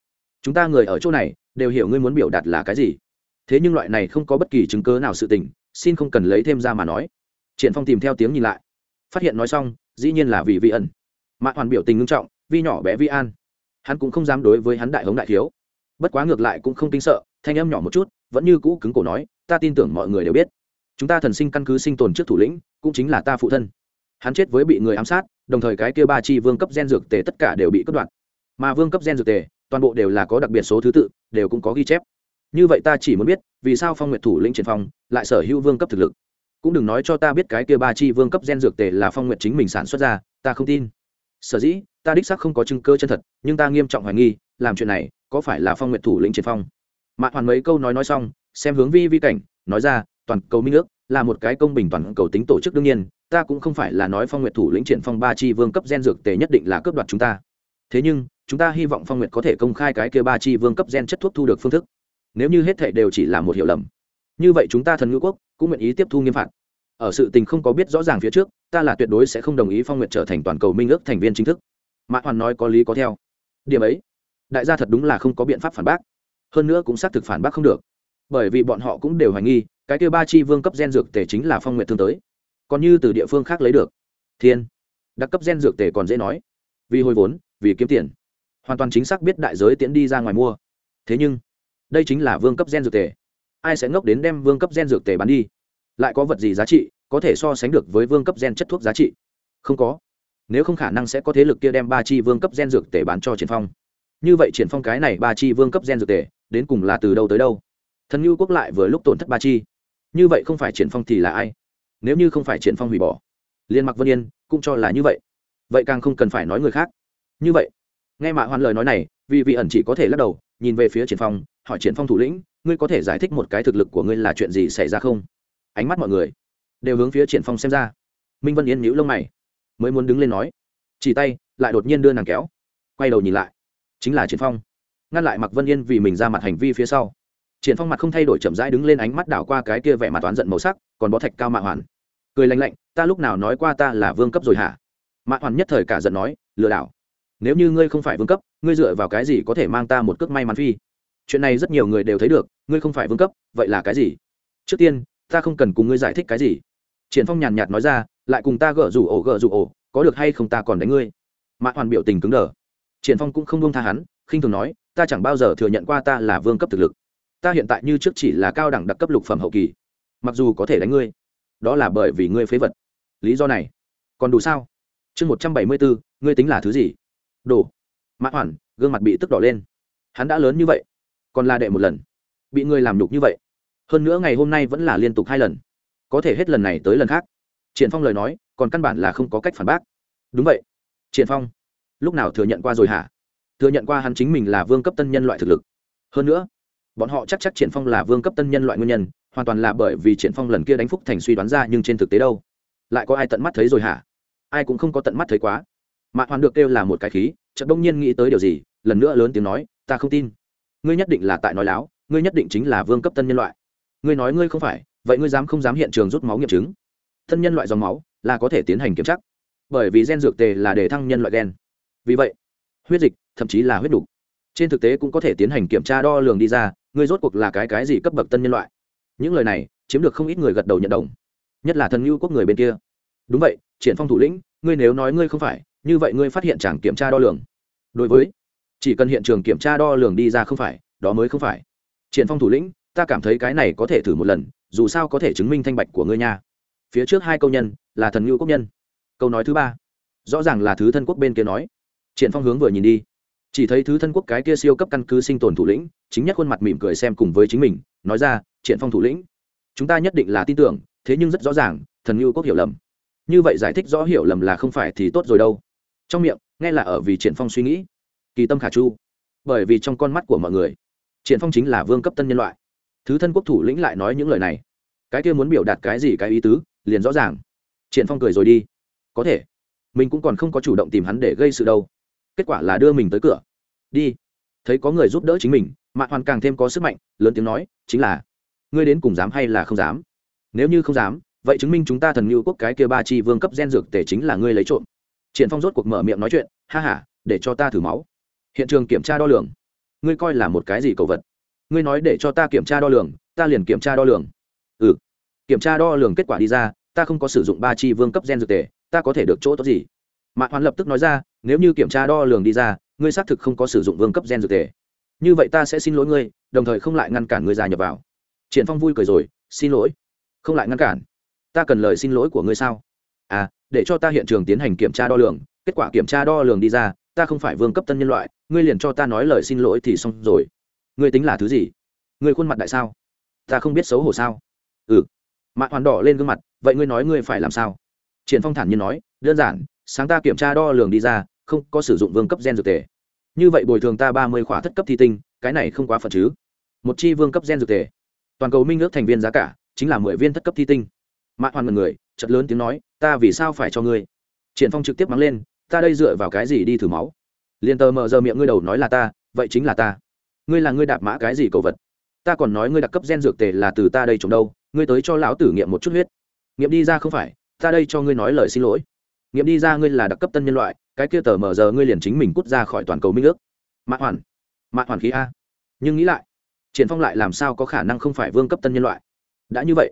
chúng ta người ở chỗ này, đều hiểu ngươi muốn biểu đạt là cái gì. Thế nhưng loại này không có bất kỳ chứng cớ nào sự tình, xin không cần lấy thêm ra mà nói. Triển phong tìm theo tiếng nhìn lại. Phát hiện nói xong, dĩ nhiên là vì vi ẩn mạ hoàn biểu tình ngưng trọng, vi nhỏ bé vi an. Hắn cũng không dám đối với hắn đại hống đại thiếu. Bất quá ngược lại cũng không kinh sợ, thanh âm nhỏ một chút vẫn như cũ cứng cổ nói, ta tin tưởng mọi người đều biết, chúng ta thần sinh căn cứ sinh tồn trước thủ lĩnh, cũng chính là ta phụ thân. Hắn chết với bị người ám sát, đồng thời cái kia ba chi vương cấp gen dược tề tất cả đều bị cất đoạn mà vương cấp gen dược tề, toàn bộ đều là có đặc biệt số thứ tự, đều cũng có ghi chép. Như vậy ta chỉ muốn biết, vì sao phong nguyệt thủ lĩnh triển phong lại sở hữu vương cấp thực lực? Cũng đừng nói cho ta biết cái kia ba chi vương cấp gen dược tề là phong nguyệt chính mình sản xuất ra, ta không tin. Sở dĩ, ta đích xác không có chứng cơ chân thật, nhưng ta nghiêm trọng hoài nghi, làm chuyện này có phải là phong nguyệt thủ lĩnh triển phong? Mạ hoàn mấy câu nói nói xong, xem hướng vi vi cảnh, nói ra, toàn cầu minh ước là một cái công bình toàn cầu tính tổ chức đương nhiên, ta cũng không phải là nói phong nguyệt thủ lĩnh triển phong ba chi vương cấp gen dược tề nhất định là cướp đoạt chúng ta. Thế nhưng, chúng ta hy vọng phong nguyệt có thể công khai cái kia ba chi vương cấp gen chất thuốc thu được phương thức. Nếu như hết thệ đều chỉ là một hiểu lầm, như vậy chúng ta thần ngữ quốc cũng nguyện ý tiếp thu nghiêm phạt. Ở sự tình không có biết rõ ràng phía trước, ta là tuyệt đối sẽ không đồng ý phong nguyệt trở thành toàn cầu minh ước thành viên chính thức. Mã hoàn nói có lý có theo. Điểm ấy, đại gia thật đúng là không có biện pháp phản bác hơn nữa cũng xác thực phản bác không được. Bởi vì bọn họ cũng đều hoài nghi, cái kia ba chi vương cấp gen dược tề chính là phong nguyện thương tới. Còn như từ địa phương khác lấy được. Thiên. Đặc cấp gen dược tề còn dễ nói. Vì hồi vốn, vì kiếm tiền. Hoàn toàn chính xác biết đại giới tiễn đi ra ngoài mua. Thế nhưng, đây chính là vương cấp gen dược tề. Ai sẽ ngốc đến đem vương cấp gen dược tề bán đi? Lại có vật gì giá trị, có thể so sánh được với vương cấp gen chất thuốc giá trị? Không có. Nếu không khả năng sẽ có thế lực kia đem ba chi vương cấp gen dược tề bán cho triển phong. Như vậy triển phong cái này ba chi vương cấp gen dược tề đến cùng là từ đâu tới đâu. Thần ngưu quốc lại vừa lúc tổn thất ba chi. Như vậy không phải triển phong thì là ai? Nếu như không phải triển phong hủy bỏ, liên mặc vân yên cũng cho là như vậy. Vậy càng không cần phải nói người khác. Như vậy, nghe mạ hoàn lời nói này vì vị ẩn chỉ có thể lắc đầu, nhìn về phía triển phong, hỏi triển phong thủ lĩnh, ngươi có thể giải thích một cái thực lực của ngươi là chuyện gì xảy ra không? Ánh mắt mọi người đều hướng phía triển phong xem ra. Minh vân yên nhíu lông mày, mới muốn đứng lên nói. Chỉ tay, lại đột nhiên đưa nàng kéo, quay đầu nhìn lại. Chính là triển phong ngăn lại mặc vân yên vì mình ra mặt hành vi phía sau. Triển phong mặt không thay đổi chậm rãi đứng lên ánh mắt đảo qua cái kia vẻ mặt toán giận màu sắc, còn bó thạch cao mạ hoàn. Cười lạnh lạnh, ta lúc nào nói qua ta là vương cấp rồi hả? Mạ hoàn nhất thời cả giận nói, lừa đảo. Nếu như ngươi không phải vương cấp, ngươi dựa vào cái gì có thể mang ta một cước may mắn phi? Chuyện này rất nhiều người đều thấy được, ngươi không phải vương cấp, vậy là cái gì? Trước tiên, ta không cần cùng ngươi giải thích cái gì. Triển phong nhàn nhạt nói ra, lại cùng ta gỡ rủ ổ, gỡ rủ ổ, có được hay không ta còn đánh ngươi? Mạ hoàn biểu tình cứng đờ. Triển phong cũng không buông tha hắn, khinh thường nói ta chẳng bao giờ thừa nhận qua ta là vương cấp thực lực. Ta hiện tại như trước chỉ là cao đẳng đặc cấp lục phẩm hậu kỳ. Mặc dù có thể đánh ngươi, đó là bởi vì ngươi phế vật. Lý do này, còn đủ sao? Chương một trăm bảy mươi bốn, ngươi tính là thứ gì? Đủ mã hoàn gương mặt bị tức đỏ lên. Hắn đã lớn như vậy, còn là đệ một lần. Bị ngươi làm nhục như vậy. Hơn nữa ngày hôm nay vẫn là liên tục hai lần. Có thể hết lần này tới lần khác. Triển phong lời nói, còn căn bản là không có cách phản bác. Đúng vậy. Triển phong, lúc nào thừa nhận qua rồi hả? Thừa nhận qua hắn chính mình là vương cấp tân nhân loại thực lực. Hơn nữa, bọn họ chắc chắc triển phong là vương cấp tân nhân loại nguyên nhân, hoàn toàn là bởi vì triển phong lần kia đánh phúc thành suy đoán ra nhưng trên thực tế đâu? Lại có ai tận mắt thấy rồi hả? Ai cũng không có tận mắt thấy quá. Mạ hoàn được kêu là một cái khí, chợt đông nhiên nghĩ tới điều gì, lần nữa lớn tiếng nói, ta không tin. Ngươi nhất định là tại nói láo, ngươi nhất định chính là vương cấp tân nhân loại. Ngươi nói ngươi không phải, vậy ngươi dám không dám hiện trường rút máu nghiệm chứng? Tân nhân loại dòng máu là có thể tiến hành kiểm tra, bởi vì gen dược tề là để thăng nhân loại gen. Vì vậy, huyết dịch thậm chí là huyết đủ. trên thực tế cũng có thể tiến hành kiểm tra đo lường đi ra, ngươi rốt cuộc là cái cái gì cấp bậc tân nhân loại. Những lời này, chiếm được không ít người gật đầu nhận đồng. Nhất là thần ngưu quốc người bên kia. Đúng vậy, triển phong thủ lĩnh, ngươi nếu nói ngươi không phải, như vậy ngươi phát hiện chẳng kiểm tra đo lường. Đối với, chỉ cần hiện trường kiểm tra đo lường đi ra không phải, đó mới không phải. Triển phong thủ lĩnh, ta cảm thấy cái này có thể thử một lần, dù sao có thể chứng minh thanh bạch của ngươi nha. Phía trước hai câu nhân, là thần ngưu quốc nhân. Câu nói thứ ba, rõ ràng là thứ thân quốc bên kia nói. Triển phong hướng vừa nhìn đi chỉ thấy thứ thân quốc cái kia siêu cấp căn cứ sinh tồn thủ lĩnh, chính nhất khuôn mặt mỉm cười xem cùng với chính mình, nói ra, triển phong thủ lĩnh, chúng ta nhất định là tin tưởng, thế nhưng rất rõ ràng, thần ngưu quốc hiểu lầm. Như vậy giải thích rõ hiểu lầm là không phải thì tốt rồi đâu. Trong miệng, nghe là ở vì triển phong suy nghĩ. Kỳ tâm khả chu. Bởi vì trong con mắt của mọi người, triển phong chính là vương cấp tân nhân loại. Thứ thân quốc thủ lĩnh lại nói những lời này. Cái kia muốn biểu đạt cái gì cái ý tứ, liền rõ ràng. Triển phong cười rồi đi. Có thể, mình cũng còn không có chủ động tìm hắn để gây sự đâu kết quả là đưa mình tới cửa. Đi. Thấy có người giúp đỡ chính mình, Mạn hoàn càng thêm có sức mạnh, lớn tiếng nói, chính là, ngươi đến cùng dám hay là không dám? Nếu như không dám, vậy chứng minh chúng ta thần ngưu quốc cái kia ba chi vương cấp gen dược tể chính là ngươi lấy trộm. Triển phong rốt cuộc mở miệng nói chuyện, ha ha, để cho ta thử máu. Hiện trường kiểm tra đo lường. Ngươi coi là một cái gì cầu vật? Ngươi nói để cho ta kiểm tra đo lường, ta liền kiểm tra đo lường. Ừ. Kiểm tra đo lường kết quả đi ra, ta không có sử dụng ba chi vương cấp gen dược tề, ta có thể được chỗ tốt gì? Mạn hoàn lập tức nói ra nếu như kiểm tra đo lường đi ra, ngươi xác thực không có sử dụng vương cấp gen dược thể. như vậy ta sẽ xin lỗi ngươi, đồng thời không lại ngăn cản ngươi gia nhập vào. Triển phong vui cười rồi, xin lỗi. Không lại ngăn cản. Ta cần lời xin lỗi của ngươi sao? À để cho ta hiện trường tiến hành kiểm tra đo lường, kết quả kiểm tra đo lường đi ra, ta không phải vương cấp tân nhân loại, ngươi liền cho ta nói lời xin lỗi thì xong rồi. Ngươi tính là thứ gì? Ngươi khuôn mặt đại sao? Ta không biết xấu hổ sao? Ừ. Mạ hoàn đỏ lên gương mặt, vậy ngươi nói ngươi phải làm sao? Triển phong thản nhiên nói, đơn giản, sáng ta kiểm tra đo lường đi ra không có sử dụng vương cấp gen dược tề. Như vậy bồi thường ta ba mươi khỏa thất cấp thi tinh, cái này không quá phần chứ? Một chi vương cấp gen dược tề. Toàn cầu minh ước thành viên giá cả chính là mười viên thất cấp thi tinh. Mạ hoàn mật người chật lớn tiếng nói, ta vì sao phải cho ngươi? Triển phong trực tiếp mắng lên, ta đây dựa vào cái gì đi thử máu? Liền tờ mờ giờ miệng ngươi đầu nói là ta, vậy chính là ta. Ngươi là ngươi đạp mã cái gì cầu vật? Ta còn nói ngươi đặc cấp gen dược tề là từ ta đây trồng đâu, ngươi tới cho lão tử nghiệm một chút huyết. Nghiệm đi ra không phải, ta đây cho ngươi nói lời xin lỗi nghiệm đi ra ngươi là đặc cấp tân nhân loại, cái kia tờ mờ giờ ngươi liền chính mình cút ra khỏi toàn cầu minh ước. Mạ hoàn mạ hoàn khí a. Nhưng nghĩ lại, triển phong lại làm sao có khả năng không phải vương cấp tân nhân loại? Đã như vậy,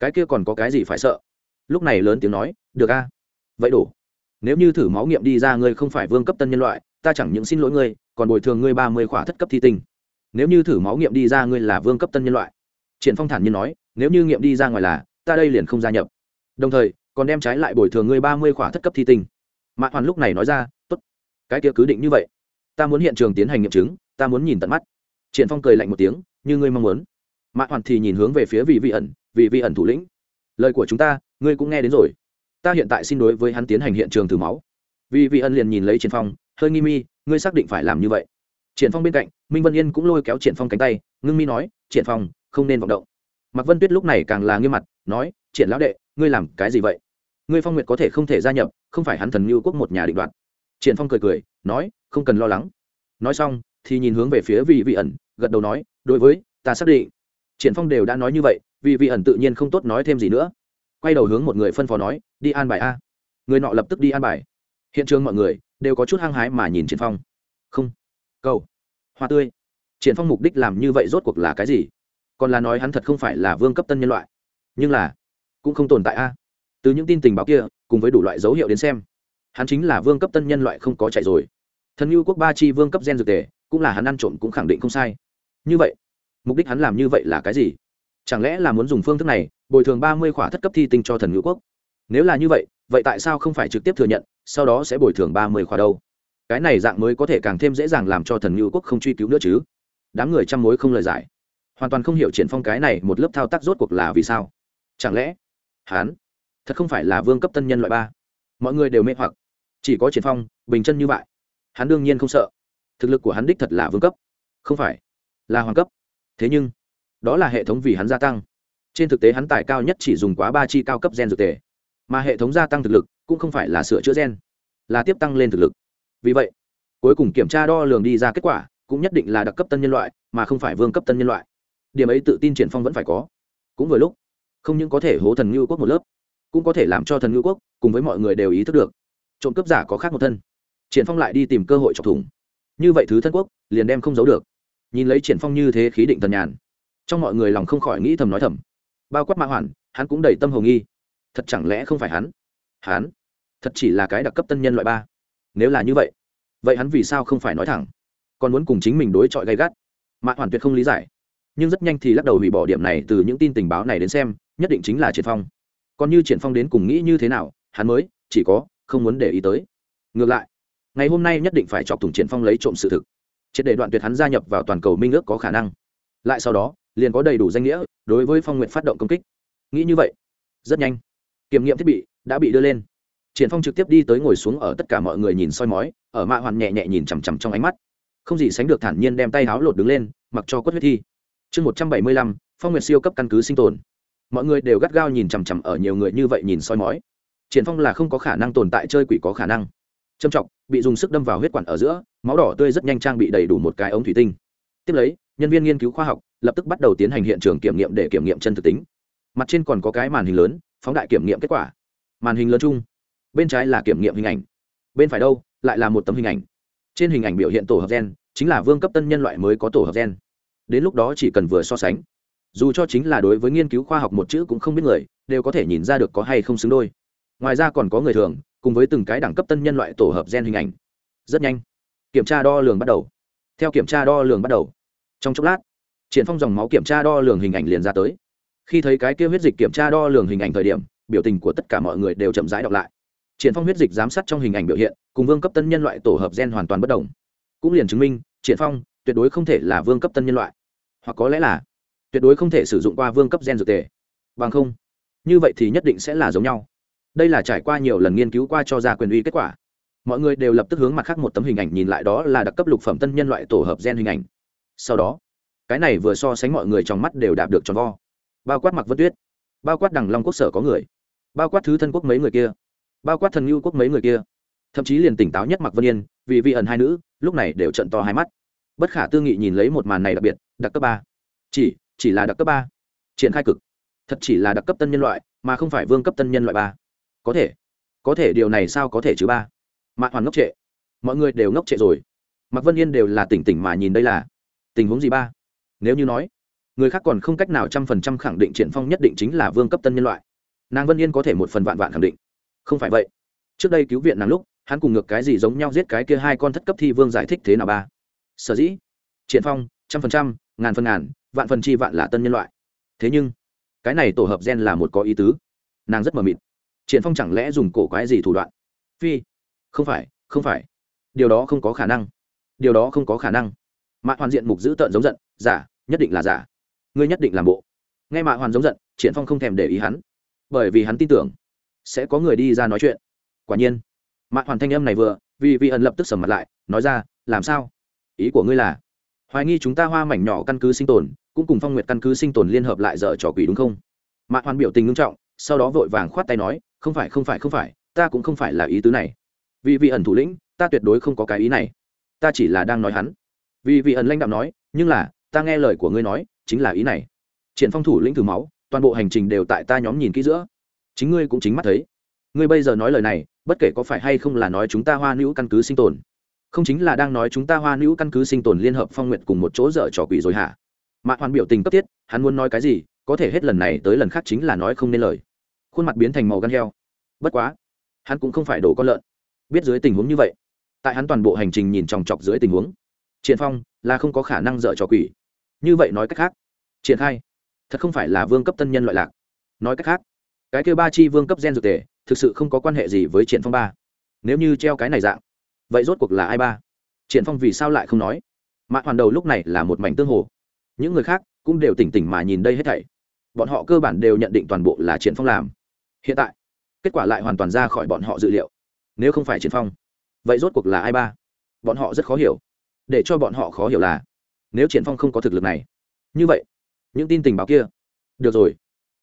cái kia còn có cái gì phải sợ? Lúc này lớn tiếng nói, được a. Vậy đủ nếu như thử máu nghiệm đi ra ngươi không phải vương cấp tân nhân loại, ta chẳng những xin lỗi ngươi, còn bồi thường ngươi ba mươi khỏa thất cấp thi tinh. Nếu như thử máu nghiệm đi ra ngươi là vương cấp tân nhân loại. Triển phong thản nhiên nói, nếu như nghiệm đi ra ngoài là, ta đây liền không gia nhập. Đồng thời còn đem trái lại bồi thường ngươi ba mươi khỏa thất cấp thi tinh. Mạ hoàn lúc này nói ra, tốt, cái kia cứ định như vậy. Ta muốn hiện trường tiến hành nghiệm chứng, ta muốn nhìn tận mắt. Triển phong cười lạnh một tiếng, như ngươi mong muốn. Mạ hoàn thì nhìn hướng về phía vị vị ẩn, vị vị ẩn thủ lĩnh, lời của chúng ta, ngươi cũng nghe đến rồi. Ta hiện tại xin đối với hắn tiến hành hiện trường thử máu. Vị vị ẩn liền nhìn lấy triển phong, hơi nghi mi, ngươi xác định phải làm như vậy. Triển phong bên cạnh, minh vân yên cũng lôi kéo triển phong cánh tay, ngưng mi nói, triển phong, không nên vọng động. Mạc vân tuyết lúc này càng là nghiêm mặt, nói, triển lão đệ ngươi làm cái gì vậy? Ngươi phong nguyệt có thể không thể gia nhập, không phải hắn thần như quốc một nhà định đoạt. Triển phong cười cười, nói, không cần lo lắng. Nói xong, thì nhìn hướng về phía vị vị ẩn, gật đầu nói, đối với, ta xác định. Triển phong đều đã nói như vậy vị vị ẩn tự nhiên không tốt nói thêm gì nữa. Quay đầu hướng một người phân phó nói, đi an bài a. Người nọ lập tức đi an bài. Hiện trường mọi người đều có chút hăng hái mà nhìn triển phong. Không. Cầu. Hoa tươi. Triển phong mục đích làm như vậy rốt cuộc là cái gì? Còn là nói hắn thật không phải là vương cấp tân nhân loại. Nhưng là cũng không tồn tại a. Từ những tin tình báo kia, cùng với đủ loại dấu hiệu đến xem, hắn chính là vương cấp tân nhân loại không có chạy rồi. Thần như quốc ba chi vương cấp gen dược tề, cũng là hắn ăn trộm cũng khẳng định không sai. Như vậy, mục đích hắn làm như vậy là cái gì? Chẳng lẽ là muốn dùng phương thức này, bồi thường ba mươi khỏa thất cấp thi tinh cho thần ngữ quốc? Nếu là như vậy vậy tại sao không phải trực tiếp thừa nhận, sau đó sẽ bồi thường ba mươi khỏa đâu? Cái này dạng mới có thể càng thêm dễ dàng làm cho thần ngữ quốc không truy cứu nữa chứ. Đám người chăm mối không lời giải. Hoàn toàn không hiểu triển phong cái này một lớp thao tác rốt cuộc là vì sao. Chẳng lẽ hán. Thật không phải là vương cấp tân nhân loại ba. Mọi người đều mê hoặc. Chỉ có triển phong, bình chân như vậy. Hắn đương nhiên không sợ. Thực lực của hắn đích thật là vương cấp. Không phải, là hoàng cấp. Thế nhưng, đó là hệ thống vì hắn gia tăng. Trên thực tế hắn tài cao nhất chỉ dùng quá ba chi cao cấp gen dược tề. Mà hệ thống gia tăng thực lực cũng không phải là sửa chữa gen, là tiếp tăng lên thực lực. Vì vậy, cuối cùng kiểm tra đo lường đi ra kết quả cũng nhất định là đặc cấp tân nhân loại, mà không phải vương cấp tân nhân loại. Điểm ấy tự tin triển phong vẫn phải có. Cũng vừa lúc không những có thể hố thần ngưu quốc một lớp, cũng có thể làm cho thần ngưu quốc cùng với mọi người đều ý thức được, trộm cướp giả có khác một thân. Triển phong lại đi tìm cơ hội chọc thủng. Như vậy thứ thân quốc liền đem không giấu được. Nhìn lấy triển phong như thế khí định thần nhàn, trong mọi người lòng không khỏi nghĩ thầm nói thầm. Bao quát mã hoàn, hắn cũng đầy tâm hồng nghi. Thật chẳng lẽ không phải hắn? Hắn? Thật chỉ là cái đặc cấp tân nhân loại ba. Nếu là như vậy vậy hắn vì sao không phải nói thẳng? Còn muốn cùng chính mình đối chọi gay gắt? Mã hoàn tuyệt không lý giải. Nhưng rất nhanh thì lắc đầu hủy bỏ điểm này từ những tin tình báo này đến xem nhất định chính là triển phong. Còn như triển phong đến cùng nghĩ như thế nào, hắn mới, chỉ có, không muốn để ý tới. Ngược lại, ngày hôm nay nhất định phải chọc thủng triển phong lấy trộm sự thực. Triệt để đoạn tuyệt hắn gia nhập vào toàn cầu minh ước có khả năng. Lại sau đó, liền có đầy đủ danh nghĩa đối với phong nguyện phát động công kích. Nghĩ như vậy, rất nhanh, kiểm nghiệm thiết bị đã bị đưa lên. Triển phong trực tiếp đi tới ngồi xuống ở tất cả mọi người nhìn soi mói, ở mạ hoàn nhẹ nhẹ nhìn chằm chằm trong ánh mắt. Không gì sánh được thản nhiên đem tay háo lột đứng lên, mặc cho quất huyết thi. Chương một trăm bảy mươi lăm, phong nguyệt siêu cấp căn cứ sinh tồn mọi người đều gắt gao nhìn chằm chằm ở nhiều người như vậy nhìn soi mói. Triển phong là không có khả năng tồn tại chơi quỷ có khả năng. Trầm trọng bị dùng sức đâm vào huyết quản ở giữa, máu đỏ tươi rất nhanh trang bị đầy đủ một cái ống thủy tinh. Tiếp lấy, nhân viên nghiên cứu khoa học lập tức bắt đầu tiến hành hiện trường kiểm nghiệm để kiểm nghiệm chân thực tính. Mặt trên còn có cái màn hình lớn, phóng đại kiểm nghiệm kết quả. Màn hình lớn chung, bên trái là kiểm nghiệm hình ảnh, bên phải đâu, lại là một tấm hình ảnh. Trên hình ảnh biểu hiện tổ hợp gen, chính là vương cấp tân nhân loại mới có tổ hợp gen. Đến lúc đó chỉ cần vừa so sánh dù cho chính là đối với nghiên cứu khoa học một chữ cũng không biết người, đều có thể nhìn ra được có hay không xứng đôi. Ngoài ra còn có người thường, cùng với từng cái đẳng cấp tân nhân loại tổ hợp gen hình ảnh. Rất nhanh, kiểm tra đo lường bắt đầu. Theo kiểm tra đo lường bắt đầu, trong chốc lát, triển phong dòng máu kiểm tra đo lường hình ảnh liền ra tới. Khi thấy cái kia huyết dịch kiểm tra đo lường hình ảnh thời điểm, biểu tình của tất cả mọi người đều chậm rãi đọc lại. Triển phong huyết dịch giám sát trong hình ảnh biểu hiện, cùng vương cấp tân nhân loại tổ hợp gen hoàn toàn bất đồng. Cũng liền chứng minh, triển phong tuyệt đối không thể là vương cấp tân nhân loại. Hoặc có lẽ là tuyệt đối không thể sử dụng qua vương cấp gen dược tề. Bằng không, như vậy thì nhất định sẽ là giống nhau. Đây là trải qua nhiều lần nghiên cứu qua cho ra quyền uy kết quả. Mọi người đều lập tức hướng mặt khác một tấm hình ảnh nhìn lại đó là đặc cấp lục phẩm tân nhân loại tổ hợp gen hình ảnh. Sau đó, cái này vừa so sánh mọi người trong mắt đều đạt được tròn vo. Bao quát mặc vân tuyết, bao quát đằng long quốc sở có người, bao quát thứ thân quốc mấy người kia, bao quát thần ngưu quốc mấy người kia. Thậm chí liền tỉnh táo nhất mặc vân yên, vì vi ẩn hai nữ, lúc này đều trận to hai mắt. Bất khả tư nghị nhìn lấy một màn này đặc biệt, đặc cấp ba. Chỉ chỉ là đặc cấp ba. Triển khai cực. Thật chỉ là đặc cấp tân nhân loại, mà không phải vương cấp tân nhân loại ba. Có thể. Có thể điều này sao có thể chứ ba? Mạ hoàn ngốc trệ. Mọi người đều ngốc trệ rồi. Mặc vân yên đều là tỉnh tỉnh mà nhìn đây là. Tình huống gì ba? Nếu như nói, người khác còn không cách nào trăm phần trăm khẳng định triển phong nhất định chính là vương cấp tân nhân loại. Nàng vân yên có thể một phần vạn vạn khẳng định. Không phải vậy. Trước đây cứu viện nàng lúc, hắn cùng ngược cái gì giống nhau giết cái kia hai con thất cấp thi vương giải thích thế nào ba? Sở dĩ. Triển phong, trăm phần trăm ngàn phần ngàn, vạn phần chi vạn là tân nhân loại. Thế nhưng, cái này tổ hợp gen là một có ý tứ. Nàng rất mờ mịt. Triển phong chẳng lẽ dùng cổ quái gì thủ đoạn? Phi, không phải không phải. Điều đó không có khả năng. Điều đó không có khả năng. Mạ hoàn diện mục giữ tợn giống giận, giả, nhất định là giả. Ngươi nhất định làm bộ. Nghe mạ hoàn giống giận, triển phong không thèm để ý hắn. Bởi vì hắn tin tưởng, sẽ có người đi ra nói chuyện. Quả nhiên, mạ hoàn thanh âm này vừa, vì vị ẩn lập tức sầm mặt lại, nói ra, làm sao? Ý của ngươi là hoài nghi chúng ta hoa mảnh nhỏ căn cứ sinh tồn, cũng cùng phong nguyệt căn cứ sinh tồn liên hợp lại dở trò quỷ đúng không? Mạ hoàn biểu tình nghiêm trọng, sau đó vội vàng khoát tay nói, không phải không phải không phải, ta cũng không phải là ý tứ này. Vì vị ẩn thủ lĩnh, ta tuyệt đối không có cái ý này. Ta chỉ là đang nói hắn. Vì vị ẩn lãnh đạo nói, nhưng là, ta nghe lời của ngươi nói, chính là ý này. Triển phong thủ lĩnh thử máu, toàn bộ hành trình đều tại ta nhóm nhìn kỹ giữa. Chính ngươi cũng chính mắt thấy. Ngươi bây giờ nói lời này, bất kể có phải hay không là nói chúng ta hoa nữ căn cứ sinh tồn không chính là đang nói chúng ta hoa nữ căn cứ sinh tồn liên hợp phong nguyện cùng một chỗ dở trò quỷ rồi hả? Mạ hoàn biểu tình cấp thiết, hắn muốn nói cái gì, có thể hết lần này tới lần khác chính là nói không nên lời. Khuôn mặt biến thành màu gan heo. Bất quá, hắn cũng không phải đổ con lợn. Biết dưới tình huống như vậy, tại hắn toàn bộ hành trình nhìn chòng chọc dưới tình huống, triển phong là không có khả năng dở trò quỷ. Như vậy nói cách khác, triển khai, thật không phải là vương cấp tân nhân loại lạc. Nói cách khác, cái kêu ba chi vương cấp gen dược tề, thực sự không có quan hệ gì với triển phong ba. Nếu như treo cái này dạng vậy rốt cuộc là ai ba? Triển phong vì sao lại không nói? Mạ hoàn đầu lúc này là một mảnh tương hồ. Những người khác cũng đều tỉnh tỉnh mà nhìn đây hết thảy. Bọn họ cơ bản đều nhận định toàn bộ là triển phong làm. Hiện tại, kết quả lại hoàn toàn ra khỏi bọn họ dự liệu. Nếu không phải triển phong, vậy rốt cuộc là ai ba? Bọn họ rất khó hiểu. Để cho bọn họ khó hiểu là, nếu triển phong không có thực lực này, như vậy, những tin tình báo kia, được rồi.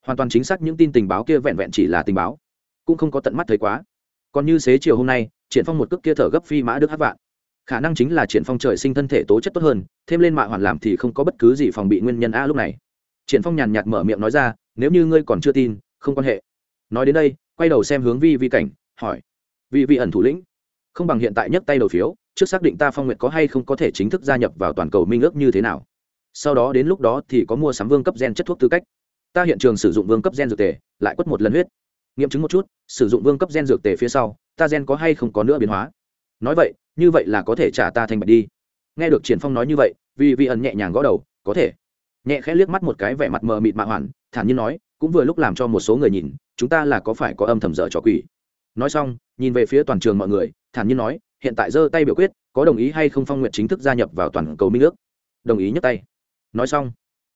Hoàn toàn chính xác những tin tình báo kia vẹn vẹn chỉ là tình báo, cũng không có tận mắt thấy quá. Còn như xế chiều hôm nay triển phong một cước kia thở gấp phi mã đức hát vạn. Khả năng chính là triển phong trời sinh thân thể tố chất tốt hơn, thêm lên mạ hoàn làm thì không có bất cứ gì phòng bị nguyên nhân a lúc này. Triển phong nhàn nhạt mở miệng nói ra, nếu như ngươi còn chưa tin, không quan hệ. Nói đến đây, quay đầu xem hướng vi vi cảnh, hỏi, vi vi ẩn thủ lĩnh, không bằng hiện tại nhấc tay đầu phiếu, trước xác định ta phong nguyện có hay không có thể chính thức gia nhập vào toàn cầu minh ước như thế nào? Sau đó đến lúc đó thì có mua sắm vương cấp gen chất thuốc tư cách. Ta hiện trường sử dụng vương cấp gen dược tề, lại quất một lần huyết. Nghiệm chứng một chút, sử dụng vương cấp gen dược tề phía sau ta gen có hay không có nữa biến hóa? Nói vậy, như vậy là có thể trả ta thành bạch đi. Nghe được triển phong nói như vậy, vì vi ẩn nhẹ nhàng gõ đầu, có thể. Nhẹ khẽ liếc mắt một cái vẻ mặt mờ mịt mạ hoàn thản nhiên nói, cũng vừa lúc làm cho một số người nhìn, chúng ta là có phải có âm thầm dở trò quỷ? Nói xong, nhìn về phía toàn trường mọi người, thản nhiên nói, hiện tại giơ tay biểu quyết, có đồng ý hay không phong nguyện chính thức gia nhập vào toàn cầu minh ước? Đồng ý nhấc tay. Nói xong,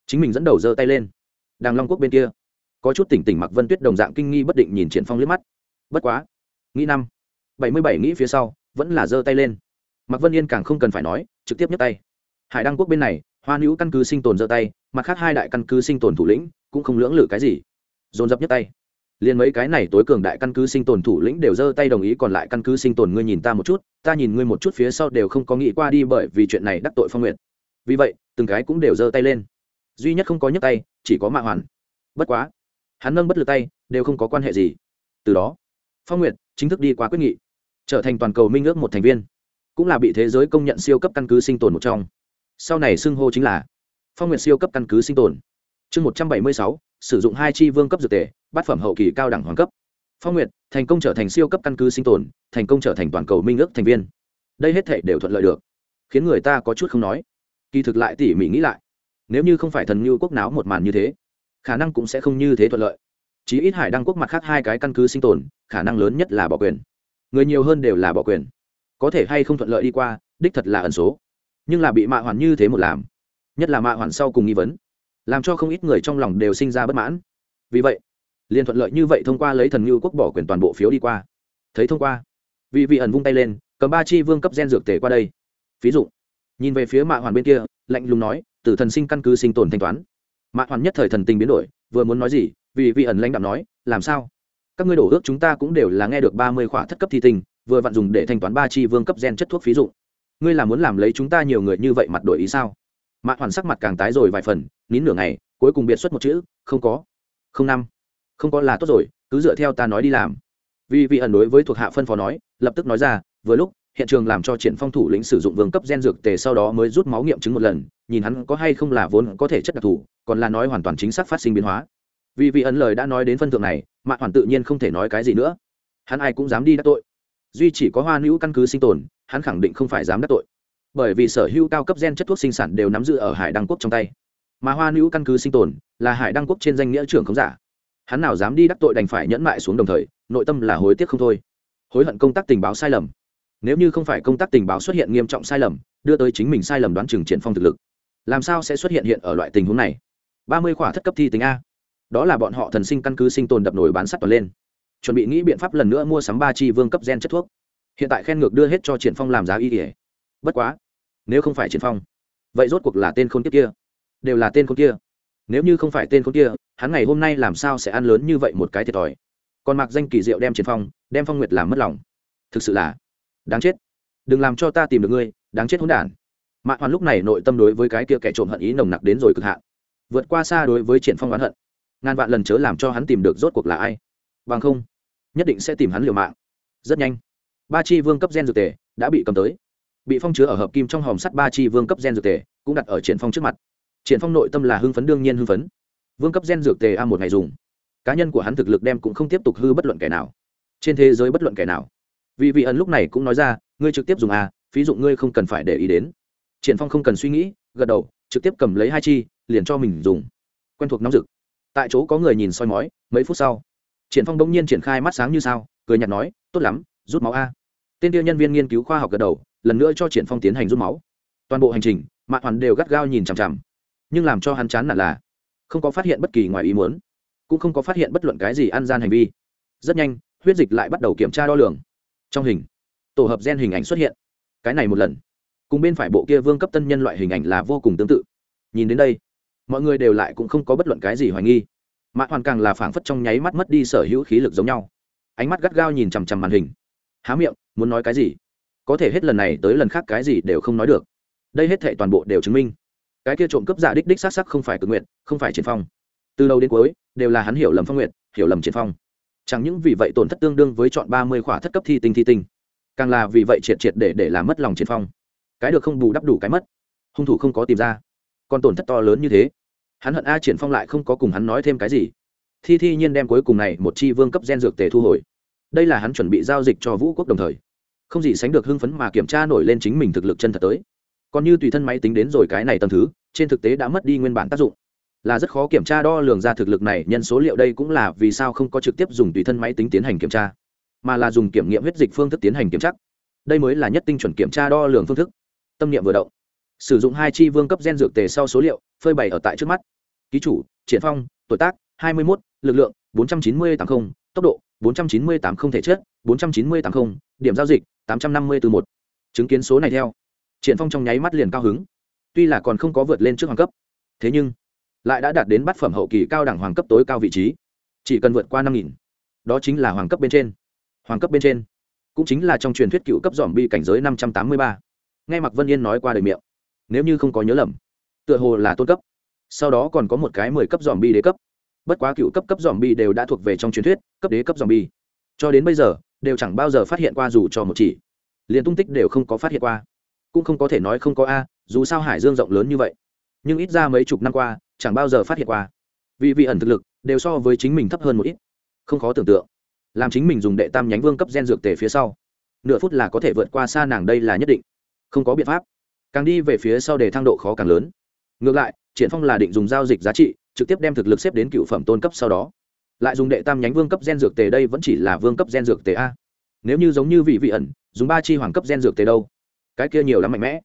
chính mình dẫn đầu giơ tay lên. Đàng long quốc bên kia. Có chút tỉnh tỉnh mặc vân tuyết đồng dạng kinh nghi bất định nhìn triển phong liếc mắt. Bất quá, nghĩ năm bảy mươi bảy nghĩ phía sau, vẫn là giơ tay lên. Mặc vân yên càng không cần phải nói, trực tiếp nhấc tay. Hải đăng quốc bên này, hoa nữ căn cứ sinh tồn giơ tay, mặt khác hai đại căn cứ sinh tồn thủ lĩnh cũng không lưỡng lự cái gì. Dồn dập nhấc tay. Liền mấy cái này tối cường đại căn cứ sinh tồn thủ lĩnh đều giơ tay đồng ý, còn lại căn cứ sinh tồn ngươi nhìn ta một chút, ta nhìn ngươi một chút phía sau đều không có nghĩ qua đi bởi vì chuyện này đắc tội phong nguyện vì vậy, từng cái cũng đều giơ tay lên. Duy nhất không có nhấc tay, chỉ có mạ hoàn. Bất quá, hắn nâng bất lực tay, đều không có quan hệ gì. Từ đó, phong nguyệt chính thức đi qua quyết nghị trở thành toàn cầu minh ước một thành viên, cũng là bị thế giới công nhận siêu cấp căn cứ sinh tồn một trong. Sau này xưng hô chính là phong nguyệt siêu cấp căn cứ sinh tồn. Chương một trăm bảy mươi sáu, sử dụng hai chi vương cấp dược tề, bát phẩm hậu kỳ cao đẳng hoàng cấp. Phong nguyệt, thành công trở thành siêu cấp căn cứ sinh tồn, thành công trở thành toàn cầu minh ước thành viên. Đây hết thể đều thuận lợi được. Khiến người ta có chút không nói. Kỳ thực lại tỉ mỉ nghĩ lại, nếu như không phải thần như quốc náo một màn như thế, khả năng cũng sẽ không như thế thuận lợi. Chí ít hải đăng quốc mặt khác hai cái căn cứ sinh tồn, khả năng lớn nhất là bỏ quyền người nhiều hơn đều là bỏ quyền. Có thể hay không thuận lợi đi qua, đích thật là ẩn số. Nhưng là bị mạ hoàn như thế một làm, nhất là mạ hoàn sau cùng nghi vấn, làm cho không ít người trong lòng đều sinh ra bất mãn. Vì vậy, liền thuận lợi như vậy thông qua lấy thần Ngưu quốc bỏ quyền toàn bộ phiếu đi qua. Thấy thông qua, vị vị ẩn vung tay lên, cầm ba chi vương cấp gen dược tể qua đây. Ví dụ, nhìn về phía mạ hoàn bên kia, lạnh lùng nói từ thần sinh căn cứ sinh tồn thanh toán. Mạ hoàn nhất thời thần tình biến đổi, vừa muốn nói gì vì vị ẩn lãnh đạo nói, làm sao? Các ngươi đổ ước chúng ta cũng đều là nghe được ba mươi khỏa thất cấp thi tinh, vừa vặn dùng để thanh toán ba chi vương cấp gen chất thuốc phí dụ ngươi là muốn làm lấy chúng ta nhiều người như vậy mặt đổi ý sao? Mạ hoàn sắc mặt càng tái rồi vài phần, nín nửa ngày, cuối cùng biệt xuất một chữ, không có. Không năm. Không có là tốt rồi, cứ dựa theo ta nói đi làm. Vì vị ẩn đối với thuộc hạ phân phó nói, lập tức nói ra, vừa lúc, hiện trường làm cho triển phong thủ lĩnh sử dụng vương cấp gen dược tề sau đó mới rút máu nghiệm chứng một lần, nhìn hắn có hay không là vốn có thể chất đặc thù, còn là nói hoàn toàn chính xác phát sinh biến hóa. Vì vị ẩn lời đã nói đến phân thượng này mạ hoàn tự nhiên không thể nói cái gì nữa. Hắn ai cũng dám đi đắc tội. Duy chỉ có hoa nữ căn cứ sinh tồn, hắn khẳng định không phải dám đắc tội. Bởi vì sở hữu cao cấp gen chất thuốc sinh sản đều nắm giữ ở hải đăng quốc trong tay. Mà hoa nữ căn cứ sinh tồn là hải đăng quốc trên danh nghĩa trưởng không giả. Hắn nào dám đi đắc tội đành phải nhẫn mại xuống đồng thời, nội tâm là hối tiếc không thôi. Hối hận công tác tình báo sai lầm. Nếu như không phải công tác tình báo xuất hiện nghiêm trọng sai lầm, đưa tới chính mình sai lầm đoán chừng triển phong thực lực. Làm sao sẽ xuất hiện hiện ở loại tình huống này? Ba mươi khỏa thất cấp thi tính a đó là bọn họ thần sinh căn cứ sinh tồn đập nổi bán sắt toàn lên. Chuẩn bị nghĩ biện pháp lần nữa mua sắm ba chi vương cấp gen chất thuốc. Hiện tại khen ngược đưa hết cho triển phong làm giá y ỉa bất quá, nếu không phải triển phong, vậy rốt cuộc là tên khôn kiếp kia. Đều là tên khôn kia. Nếu như không phải tên khôn kia, hắn ngày hôm nay làm sao sẽ ăn lớn như vậy một cái thiệt thòi? Còn mặc danh kỳ diệu đem triển phong, đem phong nguyệt làm mất lòng. Thực sự là đáng chết. Đừng làm cho ta tìm được ngươi, đáng chết hỗn đản. Mạn hoàn lúc này nội tâm đối với cái kia kẻ trộm hận ý nồng nặc đến rồi cực hạn. Vượt qua xa đối với triển phong oán hận ngàn vạn lần chớ làm cho hắn tìm được rốt cuộc là ai. Bằng không, nhất định sẽ tìm hắn liều mạng. Rất nhanh, ba chi vương cấp gen dược tề đã bị cầm tới. Bị phong chứa ở hợp kim trong hòm sắt ba chi vương cấp gen dược tề cũng đặt ở triển phong trước mặt. Triển phong nội tâm là hưng phấn đương nhiên hưng phấn. Vương cấp gen dược tề a một ngày dùng, cá nhân của hắn thực lực đem cũng không tiếp tục hư bất luận kẻ nào. Trên thế giới bất luận kẻ nào. Vì vị ẩn lúc này cũng nói ra, ngươi trực tiếp dùng a, phí dụng ngươi không cần phải để ý đến. Triển phong không cần suy nghĩ, gật đầu, trực tiếp cầm lấy hai chi, liền cho mình dùng. Quen thuộc nóng rực tại chỗ có người nhìn soi mói, mấy phút sau, triển phong bỗng nhiên triển khai mắt sáng như sao, cười nhạt nói, tốt lắm, rút máu a. Tên tiêu nhân viên nghiên cứu khoa học gật đầu, lần nữa cho triển phong tiến hành rút máu. Toàn bộ hành trình, mạ hoàn đều gắt gao nhìn chằm chằm. Nhưng làm cho hắn chán nản là, không có phát hiện bất kỳ ngoài ý muốn, cũng không có phát hiện bất luận cái gì ăn gian hành vi. Rất nhanh, huyết dịch lại bắt đầu kiểm tra đo lường. Trong hình, tổ hợp gen hình ảnh xuất hiện. Cái này một lần. Cùng bên phải bộ kia vương cấp tân nhân loại hình ảnh là vô cùng tương tự. Nhìn đến đây mọi người đều lại cũng không có bất luận cái gì hoài nghi. Mạ hoàn càng là phảng phất trong nháy mắt mất đi sở hữu khí lực giống nhau. Ánh mắt gắt gao nhìn chằm chằm màn hình. Há miệng, muốn nói cái gì? Có thể hết lần này tới lần khác cái gì đều không nói được. Đây hết thệ toàn bộ đều chứng minh. Cái kia trộm cướp giả đích đích xác sắc không phải cực nguyện không phải triển phong. Từ đầu đến cuối, đều là hắn hiểu lầm phong nguyện hiểu lầm triển phong. Chẳng những vì vậy tổn thất tương đương với chọn ba mươi khỏa thất cấp thi tinh thi tinh, càng là vì vậy triệt triệt để để làm mất lòng triển phong. Cái được không bù đắp đủ cái mất. Hung thủ không có tìm ra còn tổn thất to lớn như thế. Hắn hận a triển phong lại không có cùng hắn nói thêm cái gì. Thi thi nhiên đem cuối cùng này một chi vương cấp gen dược tề thu hồi. Đây là hắn chuẩn bị giao dịch cho vũ quốc đồng thời. Không gì sánh được hưng phấn mà kiểm tra nổi lên chính mình thực lực chân thật tới. Còn như tùy thân máy tính đến rồi cái này tầm thứ, trên thực tế đã mất đi nguyên bản tác dụng. Là rất khó kiểm tra đo lường ra thực lực này, nhân số liệu đây cũng là vì sao không có trực tiếp dùng tùy thân máy tính tiến hành kiểm tra, mà là dùng kiểm nghiệm huyết dịch phương thức tiến hành kiểm tra. Đây mới là nhất tinh chuẩn kiểm tra đo lường phương thức. Tâm niệm vừa động sử dụng hai chi vương cấp gen dược tề sau số liệu phơi bày ở tại trước mắt. Ký chủ triển phong tuổi tác 21, lực lượng 490 80, tốc độ 490 80 thể chất 490 80, điểm giao dịch 850 từ một. Chứng kiến số này theo triển phong trong nháy mắt liền cao hứng. Tuy là còn không có vượt lên trước hoàng cấp thế nhưng lại đã đạt đến bát phẩm hậu kỳ cao đẳng hoàng cấp tối cao vị trí. Chỉ cần vượt qua năm nghìn đó chính là hoàng cấp bên trên. Hoàng cấp bên trên cũng chính là trong truyền thuyết cựu cấp dòm bi cảnh giới năm trăm tám mươi ba. Nghe mạc vân yên nói qua đời miệng nếu như không có nhớ lầm, tựa hồ là tôn cấp. Sau đó còn có một cái mười cấp dòm bi đế cấp. Bất quá cựu cấp cấp dòm bi đều đã thuộc về trong truyền thuyết, cấp đế cấp dòm bi cho đến bây giờ, đều chẳng bao giờ phát hiện qua dù cho một chỉ. Liền tung tích đều không có phát hiện qua. Cũng không có thể nói không có a, dù sao hải dương rộng lớn như vậy. Nhưng ít ra mấy chục năm qua, chẳng bao giờ phát hiện qua. Vì vị ẩn thực lực, đều so với chính mình thấp hơn một ít. Không khó tưởng tượng. Làm chính mình dùng đệ tam nhánh vương cấp gen dược tề phía sau, nửa phút là có thể vượt qua xa nàng đây là nhất định. Không có biện pháp càng đi về phía sau để thang độ khó càng lớn. Ngược lại, triển phong là định dùng giao dịch giá trị, trực tiếp đem thực lực xếp đến cựu phẩm tôn cấp sau đó. Lại dùng đệ tam nhánh vương cấp gen dược tề đây vẫn chỉ là vương cấp gen dược tề a. Nếu như giống như vị vị ẩn, dùng ba chi hoàng cấp gen dược tề đâu? Cái kia nhiều lắm mạnh mẽ.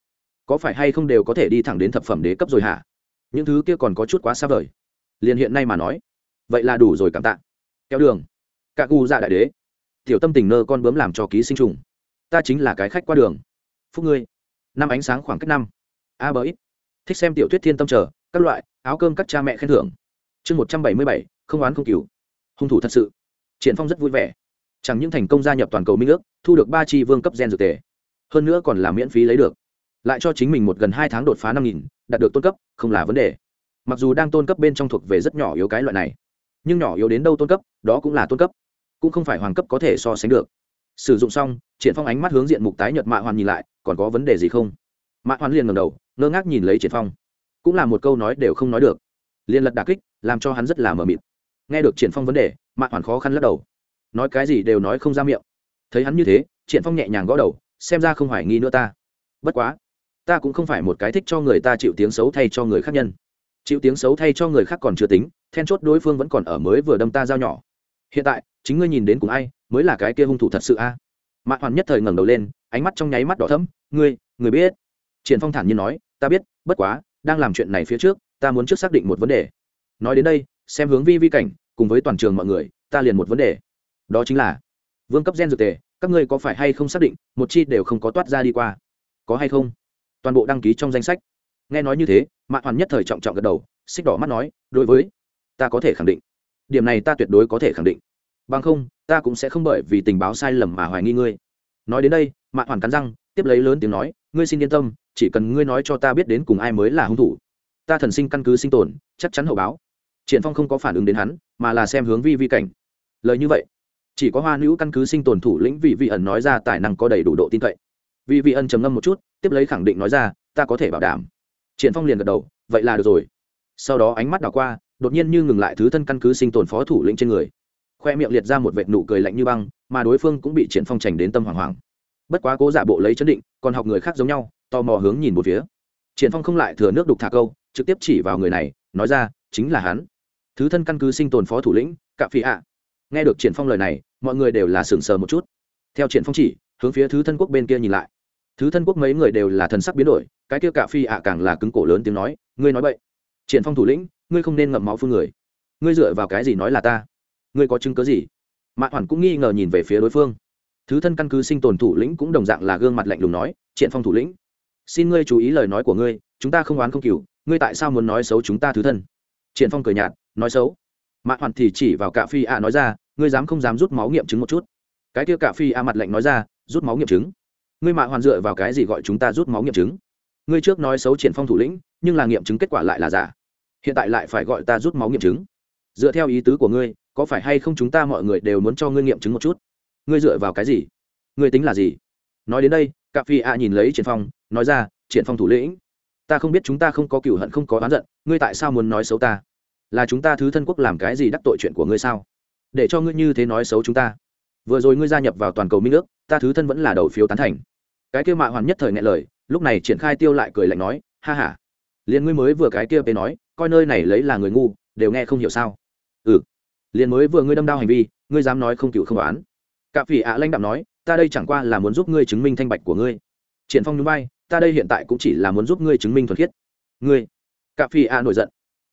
Có phải hay không đều có thể đi thẳng đến thập phẩm đế cấp rồi hả? Những thứ kia còn có chút quá xa vời. Liền hiện nay mà nói, vậy là đủ rồi cảm tạ. Kéo đường. Cả gu dạ đại đế. Tiểu tâm tình nơ con bướm làm cho ký sinh trùng. Ta chính là cái khách qua đường. Phúc ngươi năm ánh sáng khoảng cách năm. A bờ ít. Thích xem tiểu thuyết thiên tâm trở các loại, áo cơm các cha mẹ khen thưởng. Chương một trăm bảy mươi bảy, không oán không cứu hung thủ thật sự. Triển phong rất vui vẻ. Chẳng những thành công gia nhập toàn cầu minh ước, thu được ba chi vương cấp gen dược tề. Hơn nữa còn là miễn phí lấy được. Lại cho chính mình một gần hai tháng đột phá năm nghìn, đạt được tôn cấp, không là vấn đề. Mặc dù đang tôn cấp bên trong thuộc về rất nhỏ yếu cái loại này, nhưng nhỏ yếu đến đâu tôn cấp, đó cũng là tôn cấp. Cũng không phải hoàng cấp có thể so sánh được. Sử dụng xong, triển phong ánh mắt hướng diện mục tái nhợt mạ hoàn nhìn lại còn có vấn đề gì không? Mã hoán liền ngẩng đầu, ngơ ngác nhìn lấy triển phong. Cũng là một câu nói đều không nói được. Liền lật đả kích, làm cho hắn rất là mờ mịt. Nghe được triển phong vấn đề, mã hoán khó khăn lắc đầu. Nói cái gì đều nói không ra miệng. Thấy hắn như thế, triển phong nhẹ nhàng gõ đầu, xem ra không hoài nghi nữa ta. Bất quá, ta cũng không phải một cái thích cho người ta chịu tiếng xấu thay cho người khác nhân. Chịu tiếng xấu thay cho người khác còn chưa tính, then chốt đối phương vẫn còn ở mới vừa đâm ta dao nhỏ. Hiện tại, chính ngươi nhìn đến cùng ai, mới là cái kia hung thủ thật sự a. À? mạ hoàn nhất thời ngẩng đầu lên, ánh mắt trong nháy mắt đỏ thẫm ngươi người biết. Triển phong thản nhiên nói, ta biết, bất quá, đang làm chuyện này phía trước, ta muốn trước xác định một vấn đề. Nói đến đây, xem hướng vi vi cảnh, cùng với toàn trường mọi người, ta liền một vấn đề. Đó chính là, vương cấp gen dược tề, các ngươi có phải hay không xác định, một chi đều không có toát ra đi qua? Có hay không? Toàn bộ đăng ký trong danh sách. Nghe nói như thế mạ hoàn nhất thời trọng trọng gật đầu, xích đỏ mắt nói, đối với, ta có thể khẳng định. Điểm này ta tuyệt đối có thể khẳng định. Bằng không, ta cũng sẽ không bởi vì tình báo sai lầm mà hoài nghi ngươi. Nói đến đây mạ hoàn cắn răng tiếp lấy lớn tiếng nói, ngươi xin yên tâm, chỉ cần ngươi nói cho ta biết đến cùng ai mới là hung thủ. Ta thần sinh căn cứ sinh tồn, chắc chắn hậu báo. Triển phong không có phản ứng đến hắn, mà là xem hướng vi vi cảnh. Lời như vậy, chỉ có hoa nữ căn cứ sinh tồn thủ lĩnh vị vị ẩn nói ra tài năng có đầy đủ độ tin cậy. Vị vị ẩn trầm ngâm một chút, tiếp lấy khẳng định nói ra, ta có thể bảo đảm. Triển phong liền gật đầu, vậy là được rồi. Sau đó ánh mắt đảo qua, đột nhiên như ngừng lại thứ thân căn cứ sinh tồn phó thủ lĩnh trên người. Khoe miệng liệt ra một vệt nụ cười lạnh như băng, mà đối phương cũng bị triển phong chành đến tâm hoảng hoảng bất quá cố giả bộ lấy chấn định, còn học người khác giống nhau, tò mò hướng nhìn một phía. Triển phong không lại thừa nước đục thả câu, trực tiếp chỉ vào người này, nói ra, chính là hắn. Thứ thân căn cứ sinh tồn phó thủ lĩnh, cạ phi ạ. Nghe được triển phong lời này, mọi người đều là sững sờ một chút. Theo triển phong chỉ, hướng phía thứ thân quốc bên kia nhìn lại. Thứ thân quốc mấy người đều là thần sắc biến đổi, cái kia cạ phi ạ càng là cứng cổ lớn tiếng nói, ngươi nói bậy. Triển phong thủ lĩnh, ngươi không nên ngậm máu phương người. Ngươi dựa vào cái gì nói là ta? Ngươi có chứng cứ gì? Mạn hoàn cũng nghi ngờ nhìn về phía đối phương thứ thân căn cứ sinh tồn thủ lĩnh cũng đồng dạng là gương mặt lạnh lùng nói, triện phong thủ lĩnh, xin ngươi chú ý lời nói của ngươi, chúng ta không oán không cừu, ngươi tại sao muốn nói xấu chúng ta thứ thân? Triển phong cười nhạt, nói xấu? Mạ hoàn thì chỉ vào cạ phi a nói ra, ngươi dám không dám rút máu nghiệm chứng một chút? Cái kia cạ phi a mặt lạnh nói ra, rút máu nghiệm chứng? Ngươi mạ hoàn dựa vào cái gì gọi chúng ta rút máu nghiệm chứng? Ngươi trước nói xấu triển phong thủ lĩnh, nhưng là nghiệm chứng kết quả lại là giả. Hiện tại lại phải gọi ta rút máu nghiệm chứng. Dựa theo ý tứ của ngươi, có phải hay không chúng ta mọi người đều muốn cho ngươi nghiệm chứng một chút? Ngươi dựa vào cái gì? Ngươi tính là gì? Nói đến đây cà phi a nhìn lấy triển phong, nói ra, triển phong thủ lĩnh, ta không biết chúng ta không có cựu hận, không có oán giận, ngươi tại sao muốn nói xấu ta? Là chúng ta thứ thân quốc làm cái gì đắc tội chuyện của ngươi sao? Để cho ngươi như thế nói xấu chúng ta. Vừa rồi ngươi gia nhập vào toàn cầu minh nước ta thứ thân vẫn là đầu phiếu tán thành. Cái kia mạ hoàn nhất thời nghe lời, lúc này triển khai tiêu lại cười lạnh nói, ha ha, liền ngươi mới vừa cái kia bê nói, coi nơi này lấy là người ngu, đều nghe không hiểu sao? Ừ liền mới vừa ngươi đâm đao hành vi, ngươi dám nói không cựu không oán? Cạ phỉ ạ lãnh đạm nói, ta đây chẳng qua là muốn giúp ngươi chứng minh thanh bạch của ngươi. Triển phong núi bay ta đây hiện tại cũng chỉ là muốn giúp ngươi chứng minh thuần khiết. Ngươi? Cạ phỉ ạ nổi giận.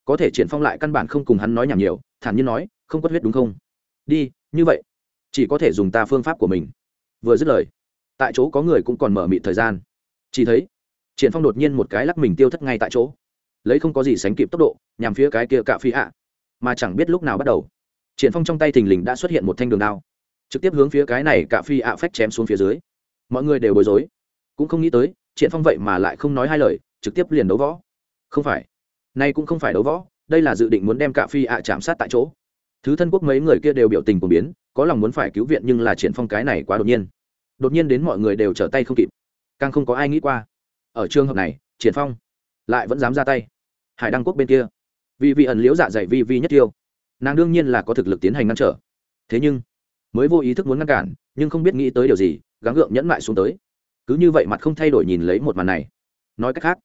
Có thể triển phong lại căn bản không cùng hắn nói nhảm nhiều, thản nhiên nói, không quất huyết đúng không? Đi, như vậy, chỉ có thể dùng ta phương pháp của mình. Vừa dứt lời, tại chỗ có người cũng còn mở mịt thời gian. Chỉ thấy, triển phong đột nhiên một cái lắc mình tiêu thất ngay tại chỗ. Lấy không có gì sánh kịp tốc độ, nhằm phía cái kia cạ phi ạ. Mà chẳng biết lúc nào bắt đầu, triển phong trong tay thình lình đã xuất hiện một thanh đường đao trực tiếp hướng phía cái này cạ phi ạ phách chém xuống phía dưới. Mọi người đều bối rối. Cũng không nghĩ tới triển phong vậy mà lại không nói hai lời, trực tiếp liền đấu võ. Không phải. Nay cũng không phải đấu võ, đây là dự định muốn đem cạ phi ạ chạm sát tại chỗ. Thứ thân quốc mấy người kia đều biểu tình của biến, có lòng muốn phải cứu viện nhưng là triển phong cái này quá đột nhiên. Đột nhiên đến mọi người đều trở tay không kịp. Càng không có ai nghĩ qua. Ở trường hợp này triển phong lại vẫn dám ra tay. Hải đăng quốc bên kia. Vì vị ẩn liễu dạ dày vi vi nhất tiêu. Nàng đương nhiên là có thực lực tiến hành ngăn trở. Thế nhưng mới vô ý thức muốn ngăn cản, nhưng không biết nghĩ tới điều gì, gắng gượng nhẫn mại xuống tới. Cứ như vậy mặt không thay đổi nhìn lấy một màn này. Nói cách khác,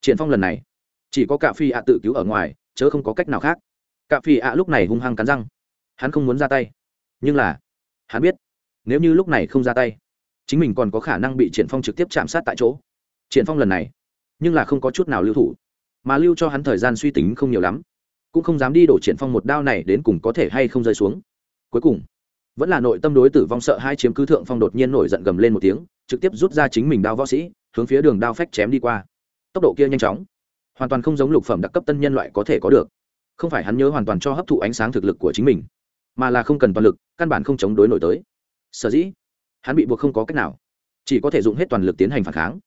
triển phong lần này, chỉ có cạ phi ạ tự cứu ở ngoài, chớ không có cách nào khác. Cạ phi ạ lúc này hung hăng cắn răng. Hắn không muốn ra tay. Nhưng là, hắn biết, nếu như lúc này không ra tay, chính mình còn có khả năng bị triển phong trực tiếp chạm sát tại chỗ. Triển phong lần này, nhưng là không có chút nào lưu thủ, mà lưu cho hắn thời gian suy tính không nhiều lắm, cũng không dám đi đổ triển phong một đao này đến cùng có thể hay không rơi xuống. Cuối cùng vẫn là nội tâm đối tử vong sợ hai chiếm cứ thượng phong đột nhiên nổi giận gầm lên một tiếng, trực tiếp rút ra chính mình đao võ sĩ, hướng phía đường đao phách chém đi qua. Tốc độ kia nhanh chóng. Hoàn toàn không giống lục phẩm đặc cấp tân nhân loại có thể có được. Không phải hắn nhớ hoàn toàn cho hấp thụ ánh sáng thực lực của chính mình, mà là không cần toàn lực, căn bản không chống đối nổi tới. Sở dĩ, hắn bị buộc không có cách nào. Chỉ có thể dùng hết toàn lực tiến hành phản kháng.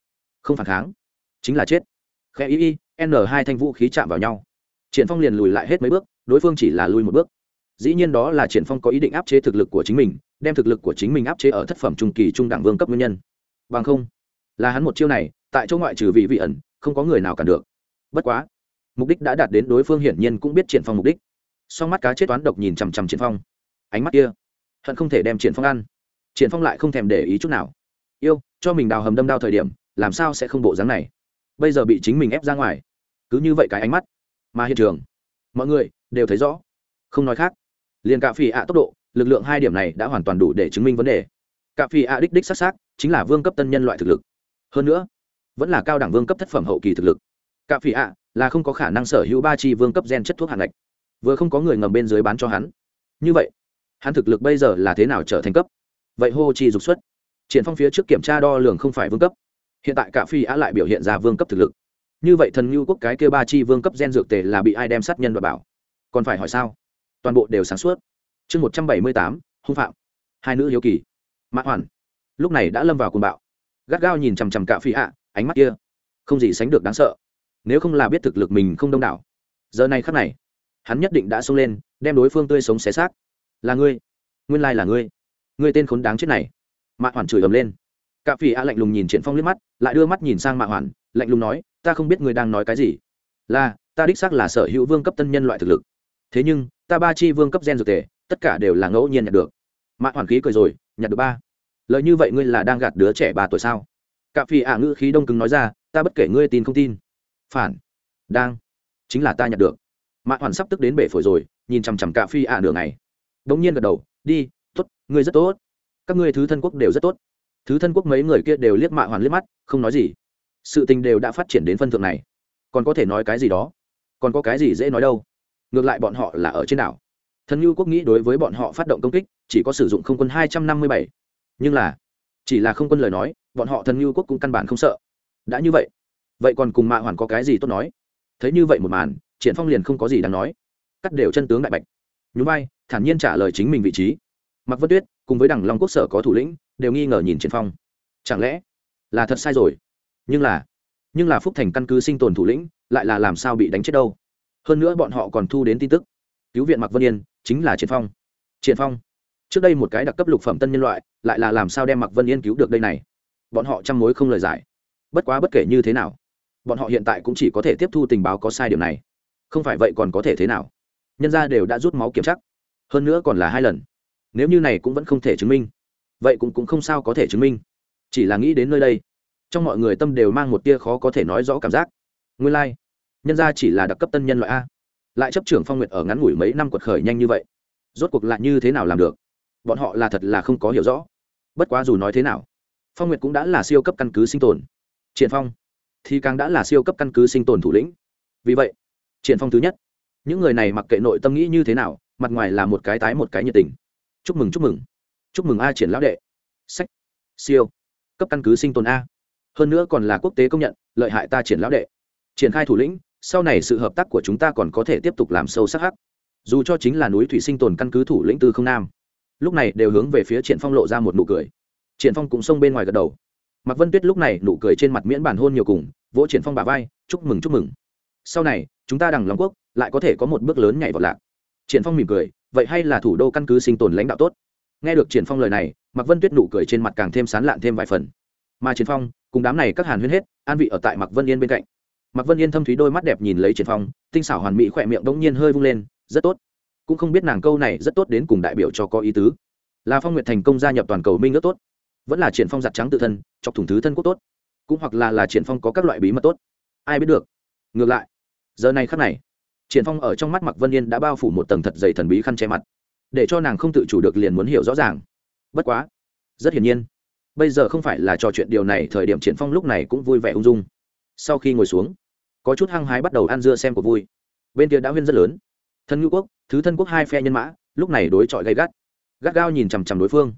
Không phản kháng, chính là chết. Khe y y, n hai thanh vũ khí chạm vào nhau. Triển phong liền lùi lại hết mấy bước, đối phương chỉ là lùi một bước dĩ nhiên đó là triển phong có ý định áp chế thực lực của chính mình, đem thực lực của chính mình áp chế ở thất phẩm trung kỳ trung đẳng vương cấp nguyên nhân. Bằng không, là hắn một chiêu này, tại chỗ ngoại trừ vị vị ẩn, không có người nào cản được. Bất quá, mục đích đã đạt đến đối phương hiển nhiên cũng biết triển phong mục đích. Song mắt cá chết toán độc nhìn chằm chằm triển phong. Ánh mắt kia, hận không thể đem triển phong ăn. Triển phong lại không thèm để ý chút nào. Yêu, cho mình đào hầm đâm đao thời điểm, làm sao sẽ không bộ dáng này? Bây giờ bị chính mình ép ra ngoài. Cứ như vậy cái ánh mắt. Mà hiện trường, mọi người đều thấy rõ. Không nói khác liền cạ phi ạ tốc độ, lực lượng hai điểm này đã hoàn toàn đủ để chứng minh vấn đề. Cạ phi ạ đích đích s á chính là vương cấp tân nhân loại thực lực. Hơn nữa, vẫn là cao đẳng vương cấp thất phẩm hậu kỳ thực lực. Cạ phi ạ là không có khả năng sở hữu ba chi vương cấp gen chất thuốc hạng ngạch. Vừa không có người ngầm bên dưới bán cho hắn. Như vậy, hắn thực lực bây giờ là thế nào trở thành cấp? Vậy hô chi dục xuất. Triển phong phía trước kiểm tra đo lường không phải vương cấp. Hiện tại cả phi á lại biểu hiện ra vương cấp thực lực. Như vậy thần ngưu quốc cái kêu ba chi vương cấp gen dược tề là bị ai đem sát nhân và bảo? Còn phải hỏi sao? Toàn bộ đều sáng suốt. Chương một trăm bảy mươi tám, hung phạm. Hai nữ hiếu kỳ. Mã hoàn. Lúc này đã lâm vào cuồng bạo. Gắt gao nhìn chằm chằm cạ phi ạ ánh mắt kia không gì sánh được đáng sợ. Nếu không là biết thực lực mình không đông đảo. Giờ này khắc này, hắn nhất định đã xông lên, đem đối phương tươi sống xé xác. Là ngươi. Nguyên lai là ngươi. Ngươi tên khốn đáng chết này. Mạ hoàn chửi ầm lên. Cạ phi ạ lạnh lùng nhìn triển phong liếc mắt, lại đưa mắt nhìn sang mạ hoàn, lạnh lùng nói, ta không biết ngươi đang nói cái gì. Là, ta đích xác là sở hữu vương cấp tân nhân loại thực lực. Thế nhưng ta ba chi vương cấp gen dược tề, tất cả đều là ngẫu nhiên nhận được. Mạ hoàn khí cười rồi nhận được ba. Lợi như vậy ngươi là đang gạt đứa trẻ ba tuổi sao? Cạ phi ạ ngữ khí đông cứng nói ra, ta bất kể ngươi tin không tin. Phản. Đang. Chính là ta nhận được. Mạ hoàn sắp tức đến bể phổi rồi, nhìn chằm chằm cạ phi ạ nửa ngày. Đống nhiên gật đầu, đi, tốt, ngươi rất tốt. Các ngươi thứ thân quốc đều rất tốt. Thứ thân quốc mấy người kia đều liếc mạ hoàn liếc mắt, không nói gì. Sự tình đều đã phát triển đến phân thượng này. Còn có thể nói cái gì đó? Còn có cái gì dễ nói đâu? Ngược lại bọn họ là ở trên đảo. Thần nhu quốc nghĩ đối với bọn họ phát động công kích, chỉ có sử dụng không quân hai trăm năm mươi bảy. Nhưng là, chỉ là không quân lời nói, bọn họ thần nhu quốc cũng căn bản không sợ. Đã như vậy vậy còn cùng mạ hoàn có cái gì tốt nói? Thấy như vậy một màn, triển phong liền không có gì đáng nói. Cắt đều chân tướng đại bạch. Nhún vai, thản nhiên trả lời chính mình vị trí. Mặc vân tuyết, cùng với đằng long quốc sở có thủ lĩnh, đều nghi ngờ nhìn triển phong. Chẳng lẽ là thật sai rồi? Nhưng là nhưng là phúc thành căn cứ sinh tồn thủ lĩnh, lại là làm sao bị đánh chết đâu? Hơn nữa bọn họ còn thu đến tin tức. Cứu viện mặc vân yên chính là triển phong. Triển phong, trước đây một cái đặc cấp lục phẩm tân nhân loại, lại là làm sao đem mặc vân yên cứu được đây này? Bọn họ chăm mối không lời giải. Bất quá bất kể như thế nào, bọn họ hiện tại cũng chỉ có thể tiếp thu tình báo có sai điều này. Không phải vậy còn có thể thế nào? Nhân ra đều đã rút máu kiểm chắc hơn nữa còn là hai lần. Nếu như này cũng vẫn không thể chứng minh, vậy cũng cũng không sao có thể chứng minh. Chỉ là nghĩ đến nơi đây, trong mọi người tâm đều mang một tia khó có thể nói rõ cảm giác. Nguyên lai、like nhân ra chỉ là đặc cấp tân nhân loại a. Lại chấp trưởng phong nguyệt ở ngắn ngủi mấy năm quật khởi nhanh như vậy, rốt cuộc lại như thế nào làm được? Bọn họ là thật là không có hiểu rõ. Bất quá dù nói thế nào, phong nguyệt cũng đã là siêu cấp căn cứ sinh tồn. Triển phong thì càng đã là siêu cấp căn cứ sinh tồn thủ lĩnh. Vì vậy, triển phong thứ nhất, những người này mặc kệ nội tâm nghĩ như thế nào, mặt ngoài là một cái tái một cái nhiệt tình. Chúc mừng chúc mừng. Chúc mừng a triển lão đệ. Sách. Siêu cấp căn cứ sinh tồn a. Hơn nữa còn là quốc tế công nhận, lợi hại ta triển lão đệ. Triển khai thủ lĩnh sau này sự hợp tác của chúng ta còn có thể tiếp tục làm sâu sắc hắc. Dù cho chính là núi thủy sinh tồn căn cứ thủ lĩnh tư không nam, lúc này đều hướng về phía triển phong lộ ra một nụ cười. Triển phong cũng xông bên ngoài gật đầu. Mạc vân tuyết lúc này nụ cười trên mặt miễn bản hôn nhiều cùng, vỗ triển phong bả vai, chúc mừng chúc mừng. Sau này, chúng ta đằng long quốc lại có thể có một bước lớn nhảy vào lạc. Triển phong mỉm cười, vậy hay là thủ đô căn cứ sinh tồn lãnh đạo tốt? Nghe được triển phong lời này, mạc vân tuyết nụ cười trên mặt càng thêm sán lạn thêm vài phần. Mà triển phong, cùng đám này các hàn huyên hết, an vị ở tại mạc vân yên bên cạnh mạc vân yên thâm thúy đôi mắt đẹp nhìn lấy triển phong, tinh xảo hoàn mỹ khỏe miệng đống nhiên hơi vung lên, rất tốt. Cũng không biết nàng câu này rất tốt đến cùng đại biểu cho có ý tứ. Là phong nguyệt thành công gia nhập toàn cầu minh ước tốt, vẫn là triển phong giặt trắng tự thân, chọc thủng thứ thân quốc tốt, cũng hoặc là là triển phong có các loại bí mật tốt. Ai biết được. Ngược lại, giờ này khắc này, triển phong ở trong mắt Mạc vân yên đã bao phủ một tầng thật dày thần bí khăn che mặt, để cho nàng không tự chủ được liền muốn hiểu rõ ràng. Bất quá, rất hiển nhiên, bây giờ không phải là trò chuyện điều này, thời điểm triển phong lúc này cũng vui vẻ ung dung sau khi ngồi xuống, có chút hăng hái bắt đầu ăn dưa xem của vui. Bên kia đã huyên rất lớn. Thân ngữ quốc, thứ thân quốc hai phe nhân mã, lúc này đối chọi gay gắt. Gắt gao nhìn chằm chằm đối phương.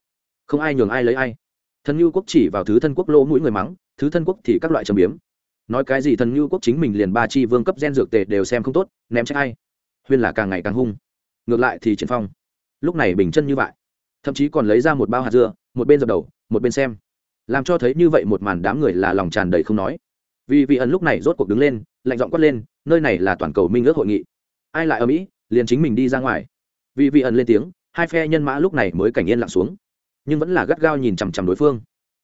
Không ai nhường ai lấy ai. Thần ngữ quốc chỉ vào thứ thân quốc lỗ mũi người mắng, thứ thân quốc thì các loại trầm biếm. Nói cái gì thần ngữ quốc chính mình liền ba chi vương cấp gen dược tề đều xem không tốt, ném trách ai. Huyên là càng ngày càng hung. Ngược lại thì triển phong, lúc này bình chân như vậy. Thậm chí còn lấy ra một bao hạt dưa, một bên dập đầu, một bên xem. Làm cho thấy như vậy một màn đám người là lòng tràn đầy không nói vì vị ẩn lúc này rốt cuộc đứng lên, lạnh giọng quát lên, nơi này là toàn cầu minh ước hội nghị. Ai lại ở mỹ, liền chính mình đi ra ngoài. Vì vị ẩn lên tiếng, hai phe nhân mã lúc này mới cảnh yên lặng xuống. Nhưng vẫn là gắt gao nhìn chằm chằm đối phương.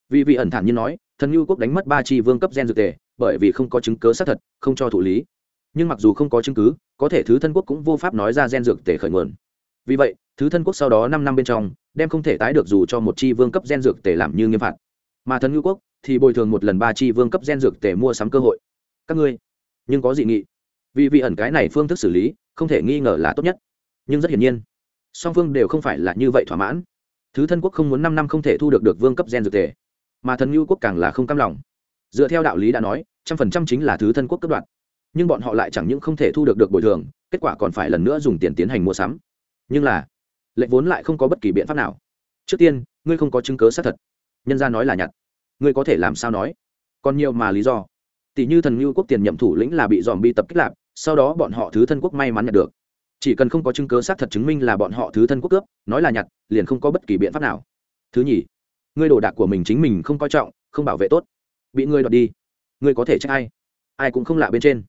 Vì vị ẩn thản nhiên nói, thần nhu quốc đánh mất ba chi vương cấp gen dược tề, bởi vì không có chứng cớ xác thật, không cho thụ lý. Nhưng mặc dù không có chứng cứ, có thể thứ thân quốc cũng vô pháp nói ra gen dược tề khởi nguồn. Vì vậy, thứ thân quốc sau đó năm năm bên trong, đem không thể tái được dù cho một chi vương cấp gen dược tề làm như nghiêm phạt. Mà thần ngữ quốc thì bồi thường một lần ba chi vương cấp gen dược tề mua sắm cơ hội. Các ngươi, nhưng có dị nghị. Vì vị ẩn cái này phương thức xử lý, không thể nghi ngờ là tốt nhất. Nhưng rất hiển nhiên, song phương đều không phải là như vậy thỏa mãn. Thứ thân quốc không muốn năm năm không thể thu được được vương cấp gen dược tề, mà thần ngưu quốc càng là không cam lòng. Dựa theo đạo lý đã nói, trăm phần trăm chính là thứ thân quốc cấp đoạn. Nhưng bọn họ lại chẳng những không thể thu được được bồi thường, kết quả còn phải lần nữa dùng tiền tiến hành mua sắm. Nhưng là, lệnh vốn lại không có bất kỳ biện pháp nào. Trước tiên, ngươi không có chứng cớ xác thật. Nhân ra nói là nhặt ngươi có thể làm sao nói? Còn nhiều mà lý do. Tỷ như thần ngưu quốc tiền nhậm thủ lĩnh là bị dòm bi tập kích lạc, sau đó bọn họ thứ thân quốc may mắn nhặt được. Chỉ cần không có chứng cớ xác thật chứng minh là bọn họ thứ thân quốc cướp, nói là nhặt, liền không có bất kỳ biện pháp nào. Thứ nhì, ngươi đồ đạc của mình chính mình không coi trọng, không bảo vệ tốt. Bị ngươi đoạt đi. Ngươi có thể trách ai? Ai cũng không lạ bên trên.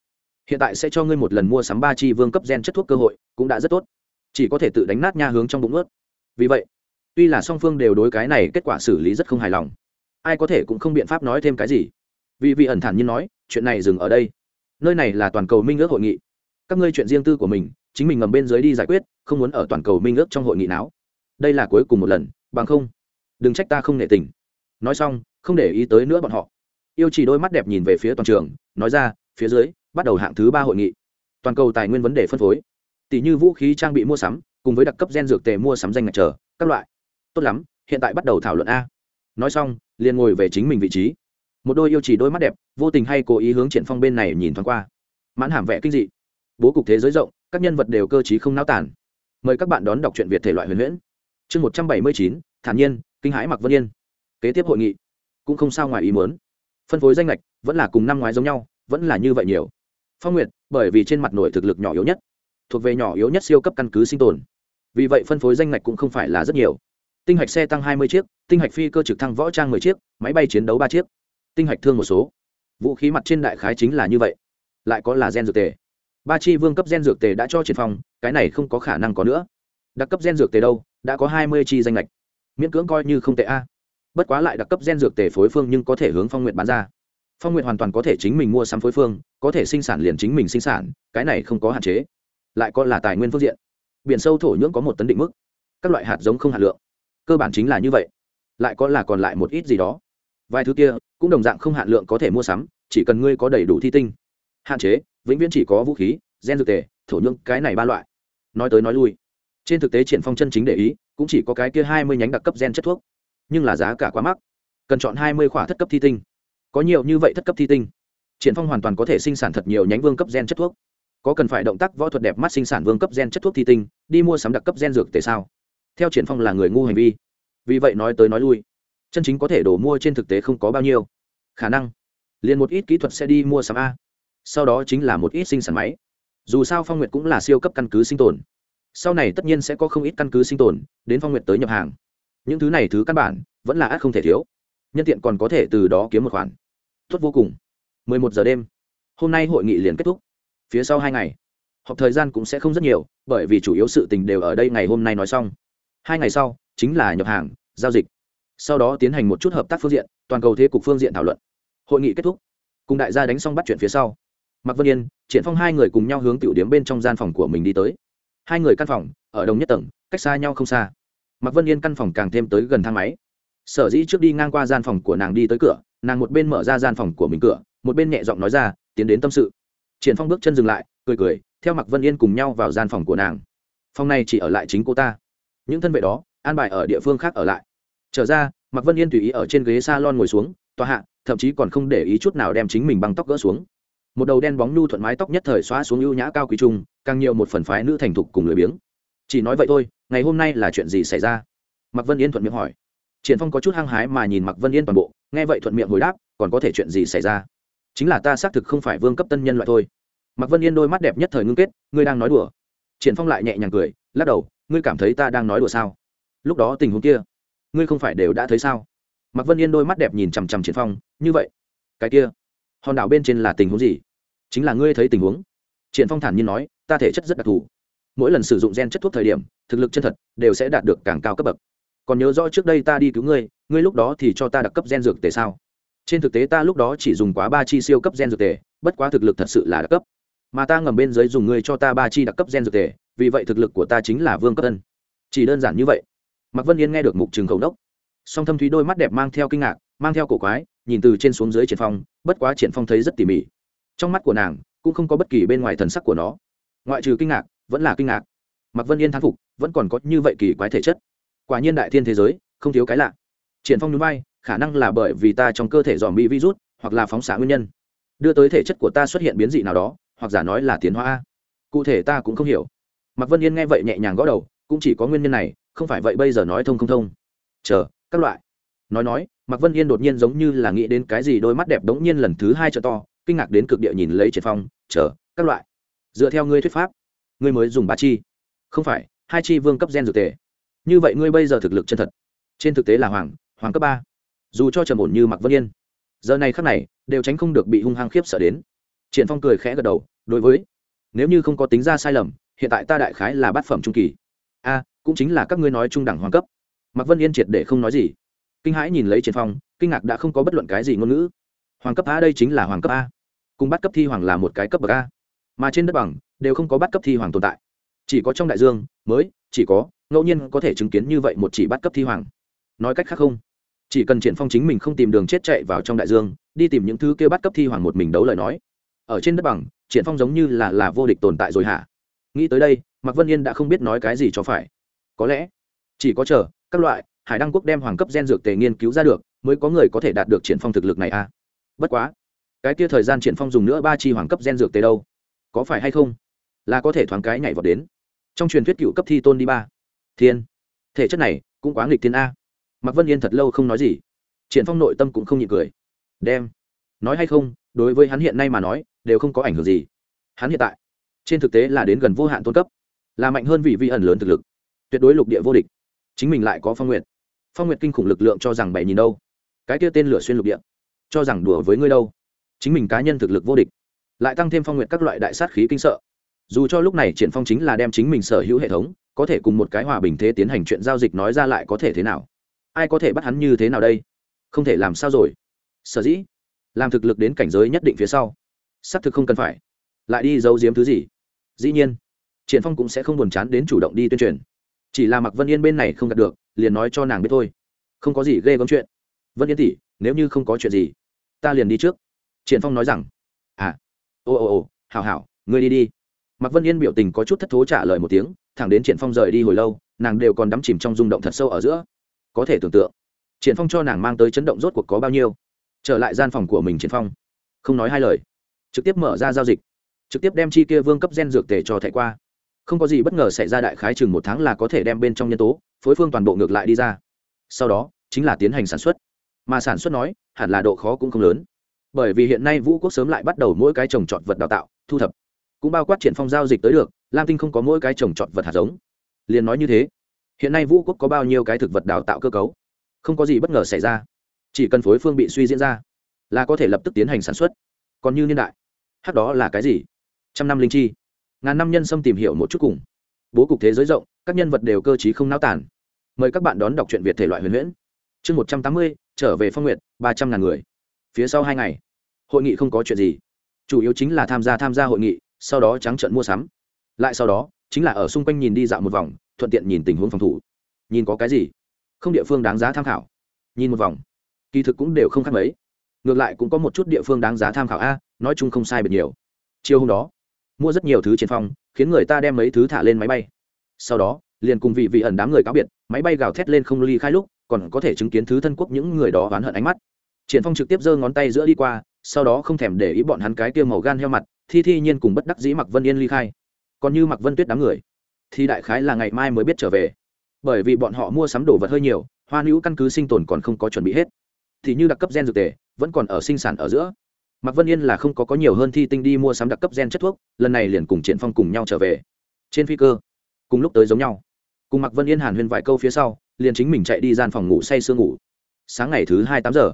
Hiện tại sẽ cho ngươi một lần mua sắm ba chi vương cấp gen chất thuốc cơ hội, cũng đã rất tốt. Chỉ có thể tự đánh nát nha hướng trong bụng ướt. Vì vậy, tuy là song phương đều đối cái này kết quả xử lý rất không hài lòng ai có thể cũng không biện pháp nói thêm cái gì. Vì vị ẩn thản nhiên nói, chuyện này dừng ở đây. Nơi này là toàn cầu minh ước hội nghị. Các ngươi chuyện riêng tư của mình, chính mình ngầm bên dưới đi giải quyết, không muốn ở toàn cầu minh ước trong hội nghị nào. Đây là cuối cùng một lần, bằng không, đừng trách ta không nể tình. Nói xong, không để ý tới nữa bọn họ. Yêu chỉ đôi mắt đẹp nhìn về phía toàn trường, nói ra, phía dưới, bắt đầu hạng thứ ba hội nghị. Toàn cầu tài nguyên vấn đề phân phối. Tỷ như vũ khí trang bị mua sắm, cùng với đặc cấp gen dược tề mua sắm danh ngạch chờ, các loại. Tốt lắm, hiện tại bắt đầu thảo luận a nói xong, liền ngồi về chính mình vị trí. Một đôi yêu chỉ đôi mắt đẹp, vô tình hay cố ý hướng triển phong bên này nhìn thoáng qua. Mãn hàm vẽ kinh dị. Bố cục thế giới rộng, các nhân vật đều cơ trí không náo tản mời các bạn đón đọc truyện việt thể loại huyền huyễn. Chương một trăm bảy mươi chín, thản nhiên, kinh hãi mặc vân yên. Kế tiếp hội nghị. Cũng không sao ngoài ý muốn. Phân phối danh lệch, vẫn là cùng năm ngoái giống nhau, vẫn là như vậy nhiều. Phong nguyệt, bởi vì trên mặt nổi thực lực nhỏ yếu nhất, thuộc về nhỏ yếu nhất siêu cấp căn cứ sinh tồn. Vì vậy phân phối danh ngạch cũng không phải là rất nhiều tinh hạch xe tăng hai mươi chiếc, tinh hạch phi cơ trực thăng võ trang mười chiếc, máy bay chiến đấu ba chiếc. Tinh hạch thương một số. Vũ khí mặt trên đại khái chính là như vậy. Lại có là gen dược tề. Ba chi vương cấp gen dược tề đã cho triển phong, cái này không có khả năng có nữa. Đặc cấp gen dược tề đâu, đã có hai mươi chi danh lệch miễn cưỡng coi như không tệ a. Bất quá lại đặc cấp gen dược tề phối phương nhưng có thể hướng phong nguyện bán ra. Phong nguyện hoàn toàn có thể chính mình mua sắm phối phương, có thể sinh sản liền chính mình sinh sản, cái này không có hạn chế. Lại có là tài nguyên phương diện. Biển sâu thổ nhưỡng có một tấn định mức. Các loại hạt giống không hạt lượng cơ bản chính là như vậy. Lại có là còn lại một ít gì đó. Vài thứ kia, cũng đồng dạng không hạn lượng có thể mua sắm, chỉ cần ngươi có đầy đủ thi tinh. Hạn chế, vĩnh viễn chỉ có vũ khí, gen dược tề, thổ nhưỡng, cái này ba loại. Nói tới nói lui. Trên thực tế triển phong chân chính để ý, cũng chỉ có cái kia hai mươi nhánh đặc cấp gen chất thuốc. Nhưng là giá cả quá mắc. Cần chọn hai mươi khỏa thất cấp thi tinh. Có nhiều như vậy thất cấp thi tinh. Triển phong hoàn toàn có thể sinh sản thật nhiều nhánh vương cấp gen chất thuốc. Có cần phải động tác võ thuật đẹp mắt sinh sản vương cấp gen chất thuốc thi tinh, đi mua sắm đặc cấp gen dược tề sao? Theo triển phong là người ngu hành vi. Vì vậy nói tới nói lui, chân chính có thể đổ mua trên thực tế không có bao nhiêu. Khả năng, liền một ít kỹ thuật sẽ đi mua sắm a. Sau đó chính là một ít sinh sản máy. Dù sao phong nguyệt cũng là siêu cấp căn cứ sinh tồn. Sau này tất nhiên sẽ có không ít căn cứ sinh tồn, đến phong nguyệt tới nhập hàng. Những thứ này thứ căn bản, vẫn là át không thể thiếu. Nhân tiện còn có thể từ đó kiếm một khoản. Tốt vô cùng. 11 giờ đêm, hôm nay hội nghị liền kết thúc. Phía sau hai ngày, họp thời gian cũng sẽ không rất nhiều, bởi vì chủ yếu sự tình đều ở đây ngày hôm nay nói xong hai ngày sau, chính là nhập hàng, giao dịch. Sau đó tiến hành một chút hợp tác phương diện, toàn cầu thế cục phương diện thảo luận. Hội nghị kết thúc. Cùng đại gia đánh xong bắt chuyện phía sau, mạc vân yên, triển phong hai người cùng nhau hướng tiểu điếm bên trong gian phòng của mình đi tới. Hai người căn phòng, ở đồng nhất tầng, cách xa nhau không xa. Mạc vân yên căn phòng càng thêm tới gần thang máy. Sở dĩ trước đi ngang qua gian phòng của nàng đi tới cửa, nàng một bên mở ra gian phòng của mình cửa, một bên nhẹ giọng nói ra, tiến đến tâm sự. Triển phong bước chân dừng lại, cười cười, theo mạc vân yên cùng nhau vào gian phòng của nàng. Phòng này chỉ ở lại chính cô ta những thân vệ đó, an bài ở địa phương khác ở lại. Trở ra, mạc vân yên tùy ý ở trên ghế salon ngồi xuống, tòa hạ, thậm chí còn không để ý chút nào đem chính mình băng tóc gỡ xuống. Một đầu đen bóng nhu thuận mái tóc nhất thời xóa xuống ưu nhã cao quý trung, càng nhiều một phần phái nữ thành thục cùng lười biếng. Chỉ nói vậy thôi, ngày hôm nay là chuyện gì xảy ra? Mạc vân yên thuận miệng hỏi. Triển phong có chút hăng hái mà nhìn mạc vân yên toàn bộ, nghe vậy thuận miệng hồi đáp, còn có thể chuyện gì xảy ra? Chính là ta xác thực không phải vương cấp tân nhân loại thôi. Mạc vân yên đôi mắt đẹp nhất thời ngưng kết, ngươi đang nói đùa triển phong lại nhẹ nhàng cười, lắc đầu, ngươi cảm thấy ta đang nói đùa sao? Lúc đó tình huống kia, ngươi không phải đều đã thấy sao? Mạc vân yên đôi mắt đẹp nhìn chằm chằm triển phong, như vậy, cái kia, hòn đảo bên trên là tình huống gì? Chính là ngươi thấy tình huống? Triển phong thản nhiên nói, ta thể chất rất đặc thù. Mỗi lần sử dụng gen chất thuốc thời điểm, thực lực chân thật đều sẽ đạt được càng cao cấp bậc. Còn nhớ rõ trước đây ta đi cứu ngươi ngươi lúc đó thì cho ta đặc cấp gen dược tề sao? Trên thực tế ta lúc đó chỉ dùng quá ba chi siêu cấp gen dược tề, bất quá thực lực thật sự là đặc cấp mà ta ngầm bên dưới dùng ngươi cho ta ba chi đặc cấp gen dược thể, vì vậy thực lực của ta chính là vương cấp tân chỉ đơn giản như vậy. Mạc vân yên nghe được mục trường khẩu đốc. Song thâm thúy đôi mắt đẹp mang theo kinh ngạc mang theo cổ quái nhìn từ trên xuống dưới triển phong bất quá triển phong thấy rất tỉ mỉ. Trong mắt của nàng cũng không có bất kỳ bên ngoài thần sắc của nó. Ngoại trừ kinh ngạc vẫn là kinh ngạc. Mạc vân yên thán phục vẫn còn có như vậy kỳ quái thể chất. Quả nhiên đại thiên thế giới không thiếu cái lạ. Triển phong núi bay khả năng là bởi vì ta trong cơ thể dòm bị virus hoặc là phóng xạ nguyên nhân. Đưa tới thể chất của ta xuất hiện biến dị nào đó hoặc giả nói là tiến hóa cụ thể ta cũng không hiểu. Mạc vân yên nghe vậy nhẹ nhàng gõ đầu, cũng chỉ có nguyên nhân này, không phải vậy bây giờ nói thông không thông. Chờ, các loại. Nói nói, mạc vân yên đột nhiên giống như là nghĩ đến cái gì đôi mắt đẹp đống nhiên lần thứ hai trợ to, kinh ngạc đến cực địa nhìn lấy Triệt phong, chờ, các loại. Dựa theo ngươi thuyết pháp, ngươi mới dùng ba chi. Không phải, hai chi vương cấp gen dược tề. Như vậy ngươi bây giờ thực lực chân thật. Trên thực tế là hoàng hoàng cấp ba. Dù cho trầm ổn như mặc vân yên, giờ này khắc này, đều tránh không được bị hung hăng khiếp sợ đến triển phong cười khẽ gật đầu, đối với, nếu như không có tính ra sai lầm, hiện tại ta đại khái là bát phẩm trung kỳ. A, cũng chính là các ngươi nói trung đẳng hoàng cấp. Mặc vân yên triệt để không nói gì. Kinh hãi nhìn lấy triển phong, kinh ngạc đã không có bất luận cái gì ngôn ngữ. Hoàng cấp a đây chính là hoàng cấp a. Cùng bắt cấp thi hoàng là một cái cấp bậc a. Mà trên đất bằng, đều không có bắt cấp thi hoàng tồn tại. Chỉ có trong đại dương, mới, chỉ có, ngẫu nhiên có thể chứng kiến như vậy một chỉ bắt cấp thi hoàng. Nói cách khác không, chỉ cần triển phong chính mình không tìm đường chết chạy vào trong đại dương, đi tìm những thứ kia bắt cấp thi hoàng một mình đấu lời nói ở trên đất bằng, triển phong giống như là là vô địch tồn tại rồi hả? Nghĩ tới đây, mạc vân yên đã không biết nói cái gì cho phải. Có lẽ, chỉ có chờ, các loại, hải đăng quốc đem hoàng cấp gen dược tề nghiên cứu ra được, mới có người có thể đạt được triển phong thực lực này a à? bất quá, cái kia thời gian triển phong dùng nữa ba chi hoàng cấp gen dược tề đâu? Có phải hay không? Là có thể thoáng cái nhảy vọt đến. Trong truyền thuyết cựu cấp thi tôn đi ba. Thiên, thể chất này cũng quá nghịch thiên a. Mạc vân yên thật lâu không nói gì. Triển phong nội tâm cũng không nhịn cười. Đem, nói hay không, đối với hắn hiện nay mà nói đều không có ảnh hưởng gì. Hắn hiện tại, trên thực tế là đến gần vô hạn tôn cấp, là mạnh hơn vị vi ẩn lớn thực lực, tuyệt đối lục địa vô địch. Chính mình lại có phong nguyện phong nguyện kinh khủng lực lượng cho rằng bảy nhìn đâu? Cái kia tên lửa xuyên lục địa, cho rằng đùa với ngươi đâu? Chính mình cá nhân thực lực vô địch, lại tăng thêm phong nguyện các loại đại sát khí kinh sợ. Dù cho lúc này triển phong chính là đem chính mình sở hữu hệ thống, có thể cùng một cái hòa bình thế tiến hành chuyện giao dịch nói ra lại có thể thế nào? Ai có thể bắt hắn như thế nào đây? Không thể làm sao rồi. Sở dĩ, làm thực lực đến cảnh giới nhất định phía sau xác thực không cần phải. Lại đi giấu giếm thứ gì? Dĩ nhiên, triển phong cũng sẽ không buồn chán đến chủ động đi tuyên truyền. Chỉ là mặc vân yên bên này không gặp được, liền nói cho nàng biết thôi. Không có gì ghê gớm chuyện. Vân yên tỷ, nếu như không có chuyện gì, ta liền đi trước. Triển phong nói rằng à ô ô ô, hảo hảo, ngươi đi đi. Mặc vân yên biểu tình có chút thất thố trả lời một tiếng, thẳng đến triển phong rời đi hồi lâu, nàng đều còn đắm chìm trong rung động thật sâu ở giữa. Có thể tưởng tượng, triển phong cho nàng mang tới chấn động rốt cuộc có bao nhiêu. Trở lại gian phòng của mình, triển phong. Không nói hai lời trực tiếp mở ra giao dịch, trực tiếp đem chi kia vương cấp gen dược tề cho thẻ qua. Không có gì bất ngờ xảy ra đại khái chừng một tháng là có thể đem bên trong nhân tố, phối phương toàn bộ ngược lại đi ra. Sau đó, chính là tiến hành sản xuất. Mà sản xuất nói, hẳn là độ khó cũng không lớn. Bởi vì hiện nay vũ quốc sớm lại bắt đầu mỗi cái trồng trọt vật đào tạo, thu thập. Cũng bao quát triển phong giao dịch tới được, lam tinh không có mỗi cái trồng trọt vật hạt giống. Liền nói như thế, hiện nay vũ quốc có bao nhiêu cái thực vật đào tạo cơ cấu? Không có gì bất ngờ xảy ra. Chỉ cần phối phương bị suy diễn ra, là có thể lập tức tiến hành sản xuất. Còn như niên đại hắc đó là cái gì? Trăm năm linh chi. Ngàn năm nhân xâm tìm hiểu một chút cùng. Bố cục thế giới rộng, các nhân vật đều cơ t không náo tản mời các bạn đón đọc truyện việt thể loại huyền huyễn. Chương một trăm tám mươi, trở về phong nguyện ba trăm ngàn người. Phía sau hai ngày, hội nghị không có chuyện gì. Chủ yếu chính là tham gia tham gia hội nghị, sau đó trắng trận mua sắm. Lại sau đó, chính là ở xung quanh nhìn đi dạo một vòng, thuận tiện nhìn tình huống phòng thủ. Nhìn có cái gì? Không địa phương đáng giá tham khảo. Nhìn một vòng. Kỳ thực cũng đều không khác mấy ngược lại cũng có một chút địa phương đáng giá tham khảo a, nói chung không sai biệt nhiều. Chiều hôm đó, mua rất nhiều thứ trên phong khiến người ta đem mấy thứ thả lên máy bay. Sau đó, liền cùng vị vị ẩn đám người cáo biệt, máy bay gào thét lên không ly khai lúc, còn có thể chứng kiến thứ thân quốc những người đó oán hận ánh mắt. Triển phong trực tiếp giơ ngón tay giữa đi qua, sau đó không thèm để ý bọn hắn cái tiêu màu gan heo mặt, thi thi nhiên cùng bất đắc dĩ mặc vân yên ly khai. Còn như mặc vân tuyết đám người, thì đại khái là ngày mai mới biết trở về. Bởi vì bọn họ mua sắm đồ vật hơi nhiều, hoa hữu căn cứ sinh tồn còn không có chuẩn bị hết. Thì như đặc cấp gen dược tề vẫn còn ở sinh sản ở giữa. Mạc vân yên là không có có nhiều hơn thi tinh đi mua sắm đặc cấp gen chất thuốc, lần này liền cùng triển phong cùng nhau trở về. Trên phi cơ, cùng lúc tới giống nhau. Cùng mạc vân yên hàn huyên vài câu phía sau, liền chính mình chạy đi gian phòng ngủ say sương ngủ. Sáng ngày thứ hai tám giờ,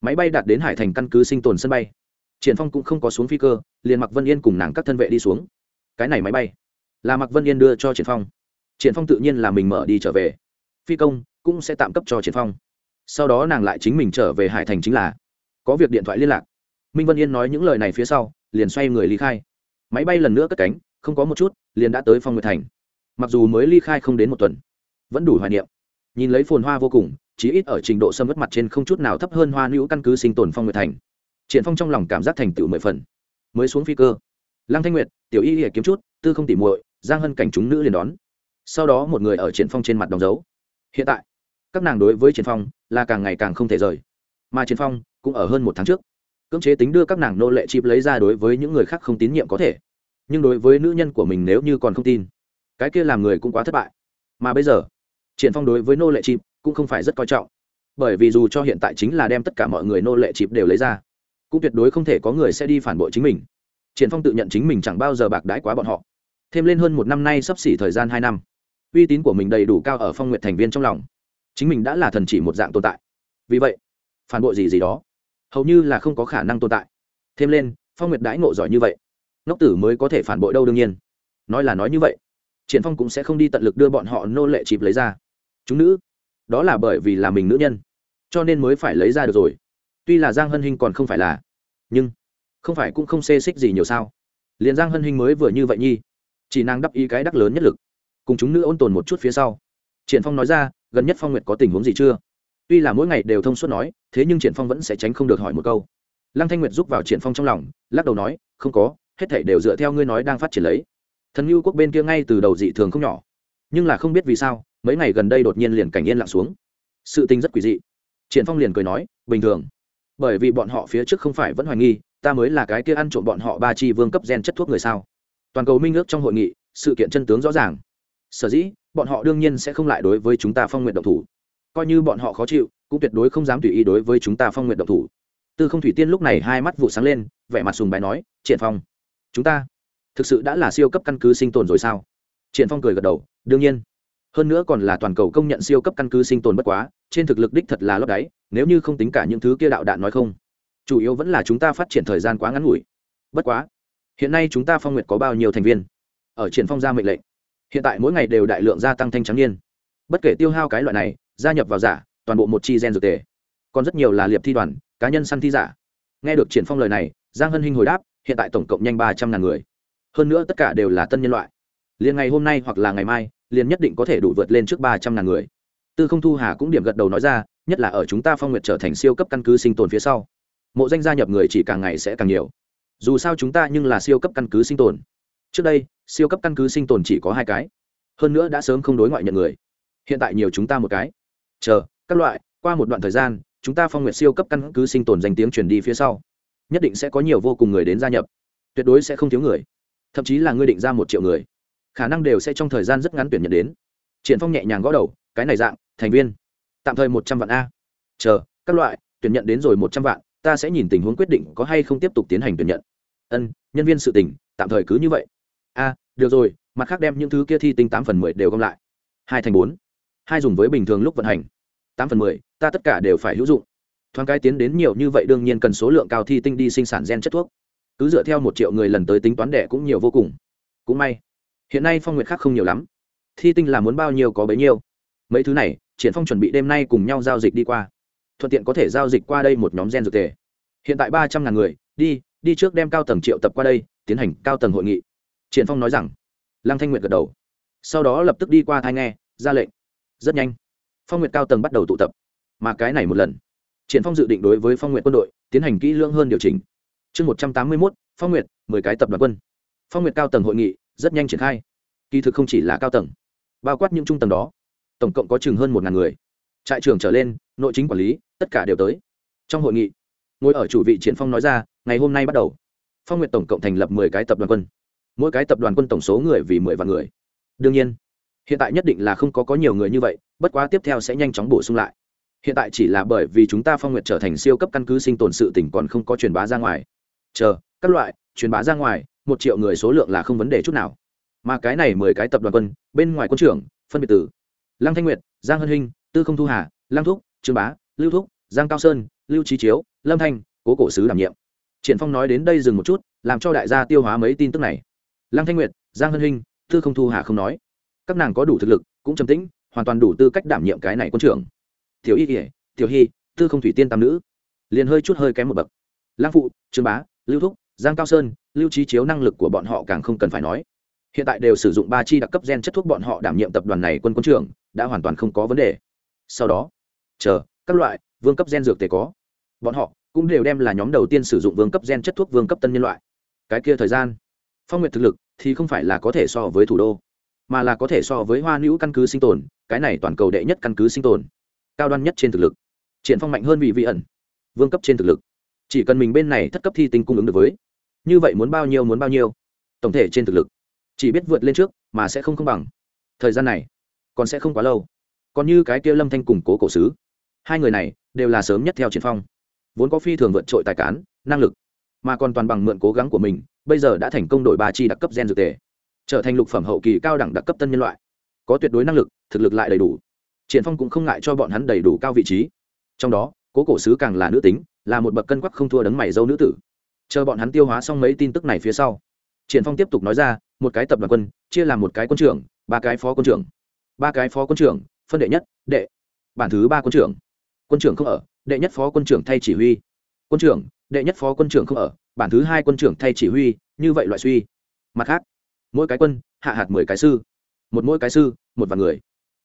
máy bay đạt đến hải thành căn cứ sinh tồn sân bay. Triển phong cũng không có xuống phi cơ, liền mạc vân yên cùng nàng các thân vệ đi xuống. Cái này máy bay là mạc vân yên đưa cho triển phong. Triển phong tự nhiên là mình mở đi trở về. Phi công cũng sẽ tạm cấp cho triển phong. Sau đó nàng lại chính mình trở về hải thành chính là có việc điện thoại liên lạc. Minh vân yên nói những lời này phía sau, liền xoay người ly khai. Máy bay lần nữa cất cánh, không có một chút, liền đã tới phong nguyệt thành. Mặc dù mới ly khai không đến một tuần, vẫn đủ hoài niệm. Nhìn lấy phồn hoa vô cùng, chí ít ở trình độ sâm vất mặt trên không chút nào thấp hơn hoa nữ căn cứ sinh tồn phong nguyệt thành. Triển phong trong lòng cảm giác thành tựu mười phần. Mới xuống phi cơ, lăng thanh nguyệt, tiểu y hiểu kiếm chút, tư không tỉ muội, giang hân cảnh chúng nữ liền đón. Sau đó một người ở triển phong trên mặt đóng dấu. Hiện tại, các nàng đối với triển phong là càng ngày càng không thể rời. Mà triển phong cũng ở hơn một tháng trước. Cưỡng chế tính đưa các nàng nô lệ chip lấy ra đối với những người khác không tín nhiệm có thể. Nhưng đối với nữ nhân của mình nếu như còn không tin, cái kia làm người cũng quá thất bại. Mà bây giờ, triển phong đối với nô lệ chip cũng không phải rất coi trọng. Bởi vì dù cho hiện tại chính là đem tất cả mọi người nô lệ chip đều lấy ra, cũng tuyệt đối không thể có người sẽ đi phản bội chính mình. Triển phong tự nhận chính mình chẳng bao giờ bạc đãi quá bọn họ. Thêm lên hơn một năm nay sắp xỉ thời gian hai năm, uy tín của mình đầy đủ cao ở phong nguyện thành viên trong lòng. Chính mình đã là thần chỉ một dạng tồn tại. Vì vậy, phản bội gì gì đó hầu như là không có khả năng tồn tại. Thêm lên, phong nguyệt đãi ngộ giỏi như vậy, ngốc tử mới có thể phản bội đâu đương nhiên. Nói là nói như vậy, triển phong cũng sẽ không đi tận lực đưa bọn họ nô lệ chịp lấy ra. Chúng nữ, đó là bởi vì là mình nữ nhân, cho nên mới phải lấy ra được rồi. Tuy là giang hân hinh còn không phải là, nhưng không phải cũng không xê xích gì nhiều sao. Liền giang hân hinh mới vừa như vậy nhi, chỉ nàng đắp ý cái đắc lớn nhất lực, cùng chúng nữ ôn tồn một chút phía sau. Triển phong nói ra, gần nhất phong nguyệt có tình huống gì chưa? Tuy là mỗi ngày đều thông suốt nói, thế nhưng triển phong vẫn sẽ tránh không được hỏi một câu. Lăng thanh nguyệt giúp vào triển phong trong lòng, lắc đầu nói, không có, hết thảy đều dựa theo ngươi nói đang phát triển lấy. Thần lưu quốc bên kia ngay từ đầu dị thường không nhỏ, nhưng là không biết vì sao, mấy ngày gần đây đột nhiên liền cảnh yên lặng xuống. Sự tình rất quỷ dị. Triển phong liền cười nói, bình thường, bởi vì bọn họ phía trước không phải vẫn hoài nghi, ta mới là cái kia ăn trộm bọn họ ba chi vương cấp gen chất thuốc người sao? Toàn cầu minh ước trong hội nghị, sự kiện chân tướng rõ ràng. Sở dĩ, bọn họ đương nhiên sẽ không lại đối với chúng ta phong nguyện động thủ coi như bọn họ khó chịu, cũng tuyệt đối không dám tùy ý đối với chúng ta phong nguyện độc thủ. Tư không thủy tiên lúc này hai mắt vụ sáng lên, vẻ mặt sùng bài nói, triển phong, chúng ta thực sự đã là siêu cấp căn cứ sinh tồn rồi sao? Triển phong cười gật đầu, đương nhiên. Hơn nữa còn là toàn cầu công nhận siêu cấp căn cứ sinh tồn bất quá, trên thực lực đích thật là lót đáy, nếu như không tính cả những thứ kia đạo đạn nói không, chủ yếu vẫn là chúng ta phát triển thời gian quá ngắn ngủi. Bất quá, hiện nay chúng ta phong nguyệt có bao nhiêu thành viên? Ở triển phong ra mệnh lệnh, hiện tại mỗi ngày đều đại lượng gia tăng thanh trắng niên. Bất kể tiêu hao cái loại này gia nhập vào giả, toàn bộ một chi gen dược tề. Còn rất nhiều là liệp thi đoàn, cá nhân săn thi giả. Nghe được triển phong lời này, giang hân hinh hồi đáp, hiện tại tổng cộng nhanh ba trăm ngàn người. Hơn nữa tất cả đều là tân nhân loại. Liền ngày hôm nay hoặc là ngày mai, liền nhất định có thể đủ vượt lên trước ba trăm ngàn người. Tư không thu hà cũng điểm gật đầu nói ra, nhất là ở chúng ta phong nguyệt trở thành siêu cấp căn cứ sinh tồn phía sau, mộ danh gia nhập người chỉ càng ngày sẽ càng nhiều. Dù sao chúng ta nhưng là siêu cấp căn cứ sinh tồn. Trước đây, siêu cấp căn cứ sinh tồn chỉ có hai cái. Hơn nữa đã sớm không đối ngoại nhận người. Hiện tại nhiều chúng ta một cái chờ, các loại, qua một đoạn thời gian, chúng ta phong nguyệt siêu cấp căn cứ sinh tồn danh tiếng truyền đi phía sau. Nhất định sẽ có nhiều vô cùng người đến gia nhập. Tuyệt đối sẽ không thiếu người. Thậm chí là ngươi định ra một triệu người. Khả năng đều sẽ trong thời gian rất ngắn tuyển nhận đến. Triển phong nhẹ nhàng gõ đầu, cái này dạng, thành viên. Tạm thời một trăm vạn a. Chờ, các loại, tuyển nhận đến rồi một trăm vạn, ta sẽ nhìn tình huống quyết định có hay không tiếp tục tiến hành tuyển nhận. Ân, nhân viên sự tình, tạm thời cứ như vậy. A, được rồi, mặt khác đem những thứ kia thi tinh tám phần mười đều gom lại. Hai thành bốn hai dùng với bình thường lúc vận hành. Tám phần mười, ta tất cả đều phải hữu dụng. Thoáng cái tiến đến nhiều như vậy đương nhiên cần số lượng cao thi tinh đi sinh sản gen chất thuốc. Cứ dựa theo một triệu người lần tới tính toán đẻ cũng nhiều vô cùng. Cũng may, hiện nay phong nguyệt khác không nhiều lắm. Thi tinh là muốn bao nhiêu có bấy nhiêu. Mấy thứ này, triển phong chuẩn bị đêm nay cùng nhau giao dịch đi qua. Thuận tiện có thể giao dịch qua đây một nhóm gen dược tề. Hiện tại ba trăm ngàn người, đi đi trước đem cao tầng triệu tập qua đây, tiến hành cao tầng hội nghị. Triển phong nói rằng, lăng thanh nguyệt gật đầu. Sau đó lập tức đi qua thai nghe, ra lệnh rất nhanh. Phong nguyệt cao tầng bắt đầu tụ tập. Mà cái này một lần triển phong dự định đối với phong nguyệt quân đội tiến hành kỹ lưỡng hơn điều chỉnh. Chương một trăm tám mươi mốt, phong nguyệt mười cái tập đoàn quân. Phong nguyệt cao tầng hội nghị rất nhanh triển khai. Kỳ thực không chỉ là cao tầng bao quát những trung tầng đó tổng cộng có chừng hơn một ngàn người. Trại trưởng trở lên nội chính quản lý tất cả đều tới. Trong hội nghị ngồi ở chủ vị triển phong nói ra ngày hôm nay bắt đầu phong nguyệt tổng cộng thành lập mười cái tập đoàn quân. Mỗi cái tập đoàn quân tổng số người vì mười vạn người. Đương nhiên hiện tại nhất định là không có có nhiều người như vậy, bất quá tiếp theo sẽ nhanh chóng bổ sung lại. Hiện tại chỉ là bởi vì chúng ta phong nguyệt trở thành siêu cấp căn cứ sinh tồn sự tỉnh còn không có truyền bá ra ngoài. Chờ, các loại, truyền bá ra ngoài, một triệu người số lượng là không vấn đề chút nào. Mà cái này mười cái tập đoàn quân, bên ngoài quân trưởng, phân biệt từ lăng thanh nguyệt, giang hân hinh, tư không thu hà, lăng thúc, trương bá, lưu thúc, giang cao sơn, lưu trí chiếu, lâm thanh, cố cổ sứ đảm nhiệm. Triển phong nói đến đây dừng một chút, làm cho đại gia tiêu hóa mấy tin tức này. Lăng thanh nguyệt, giang hân hinh, tư không thu hà không nói các nàng có đủ thực lực, cũng trầm tĩnh, hoàn toàn đủ tư cách đảm nhiệm cái này quân trưởng. Tiểu y kỉa tiểu hy tư không thủy tiên tam nữ. Liền hơi chút hơi kém một bậc. Lang phụ, trương bá, lưu thúc, giang cao sơn, lưu trí chiếu năng lực của bọn họ càng không cần phải nói. Hiện tại đều sử dụng ba chi đặc cấp gen chất thuốc bọn họ đảm nhiệm tập đoàn này quân quân trưởng, đã hoàn toàn không có vấn đề. Sau đó, chờ, các loại vương cấp gen dược tề có. Bọn họ cũng đều đem là nhóm đầu tiên sử dụng vương cấp gen chất thuốc vương cấp tân nhân loại. Cái kia thời gian, phong nguyện thực lực thì không phải là có thể so với thủ đô mà là có thể so với hoa nữ căn cứ sinh tồn, cái này toàn cầu đệ nhất căn cứ sinh tồn. Cao đoan nhất trên thực lực. Triển phong mạnh hơn vị vị ẩn. Vương cấp trên thực lực. Chỉ cần mình bên này thất cấp thi tinh cung ứng được với. Như vậy muốn bao nhiêu muốn bao nhiêu. Tổng thể trên thực lực. Chỉ biết vượt lên trước, mà sẽ không không bằng. Thời gian này, còn sẽ không quá lâu. Còn như cái kia lâm thanh củng cố cổ sứ. Hai người này, đều là sớm nhất theo triển phong. Vốn có phi thường vượt trội tài cán, năng lực, mà còn toàn bằng mượn cố gắng của mình, bây giờ đã thành công đổi ba chi đặc cấp gen dược tề trở thành lục phẩm hậu kỳ cao đẳng đặc cấp tân nhân loại, có tuyệt đối năng lực, thực lực lại đầy đủ. Triển phong cũng không ngại cho bọn hắn đầy đủ cao vị trí. Trong đó, cố cổ sứ càng là nữ tính, là một bậc cân quắc không thua đấng mày dâu nữ tử. Chờ bọn hắn tiêu hóa xong mấy tin tức này phía sau, triển phong tiếp tục nói ra, một cái tập đoàn quân, chia làm một cái quân trưởng, ba cái phó quân trưởng. Ba cái phó quân trưởng, phân đệ nhất, đệ. Bản thứ ba quân trưởng. Quân trưởng không ở, đệ nhất phó quân trưởng thay chỉ huy. Quân trưởng, đệ nhất phó quân trưởng không ở, bản thứ hai quân trưởng thay chỉ huy, như vậy loại suy. Mặt khác mỗi cái quân, hạ hạt mười cái sư. Một mỗi cái sư, một vạn người.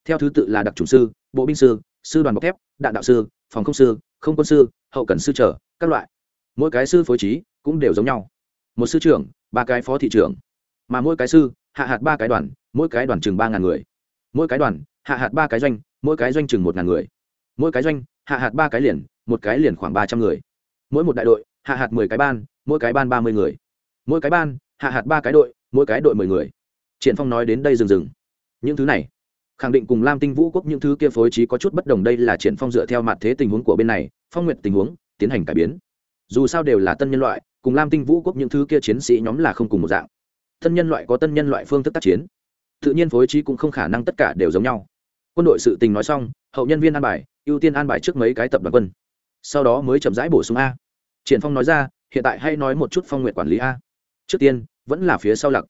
Theo thứ tự là đặc trùng sư, bộ binh sư sư đoàn bọc thép, đạn đạo sư, phòng không sư, không quân sư, hậu cần sư trở, các loại. Mỗi cái sư phối trí cũng đều giống nhau. Một sư trưởng, ba cái phó thị trưởng. Mà mỗi cái sư, hạ hạt ba cái đoàn, mỗi cái đoàn chừng ba ngàn người. Mỗi cái đoàn, hạ hạt ba cái doanh, mỗi cái doanh chừng một ngàn người. Mỗi cái doanh, hạ hạt ba cái liền, một cái liền khoảng ba trăm người. Mỗi một đại đội, hạ hạt mười cái ban, mỗi cái ban ba mươi người. Mỗi cái ban, hạ hạt ba cái đội mỗi cái đội mười người. Triển phong nói đến đây dừng dừng. Những thứ này, khẳng định cùng lam tinh vũ quốc những thứ kia phối trí có chút bất đồng đây là triển phong dựa theo mặt thế tình huống của bên này, phong nguyện tình huống, tiến hành cải biến. Dù sao đều là tân nhân loại, cùng lam tinh vũ quốc những thứ kia chiến sĩ nhóm là không cùng một dạng. Tân nhân loại có tân nhân loại phương thức tác chiến. Tự nhiên phối trí cũng không khả năng tất cả đều giống nhau. Quân đội sự tình nói xong, hậu nhân viên an bài, ưu tiên an bài trước mấy cái tập đoàn quân. Sau đó mới chậm rãi bổ sung a. Triển phong nói ra, hiện tại hay nói một chút phong nguyện quản lý a trước tiên, vẫn là phía sau lặc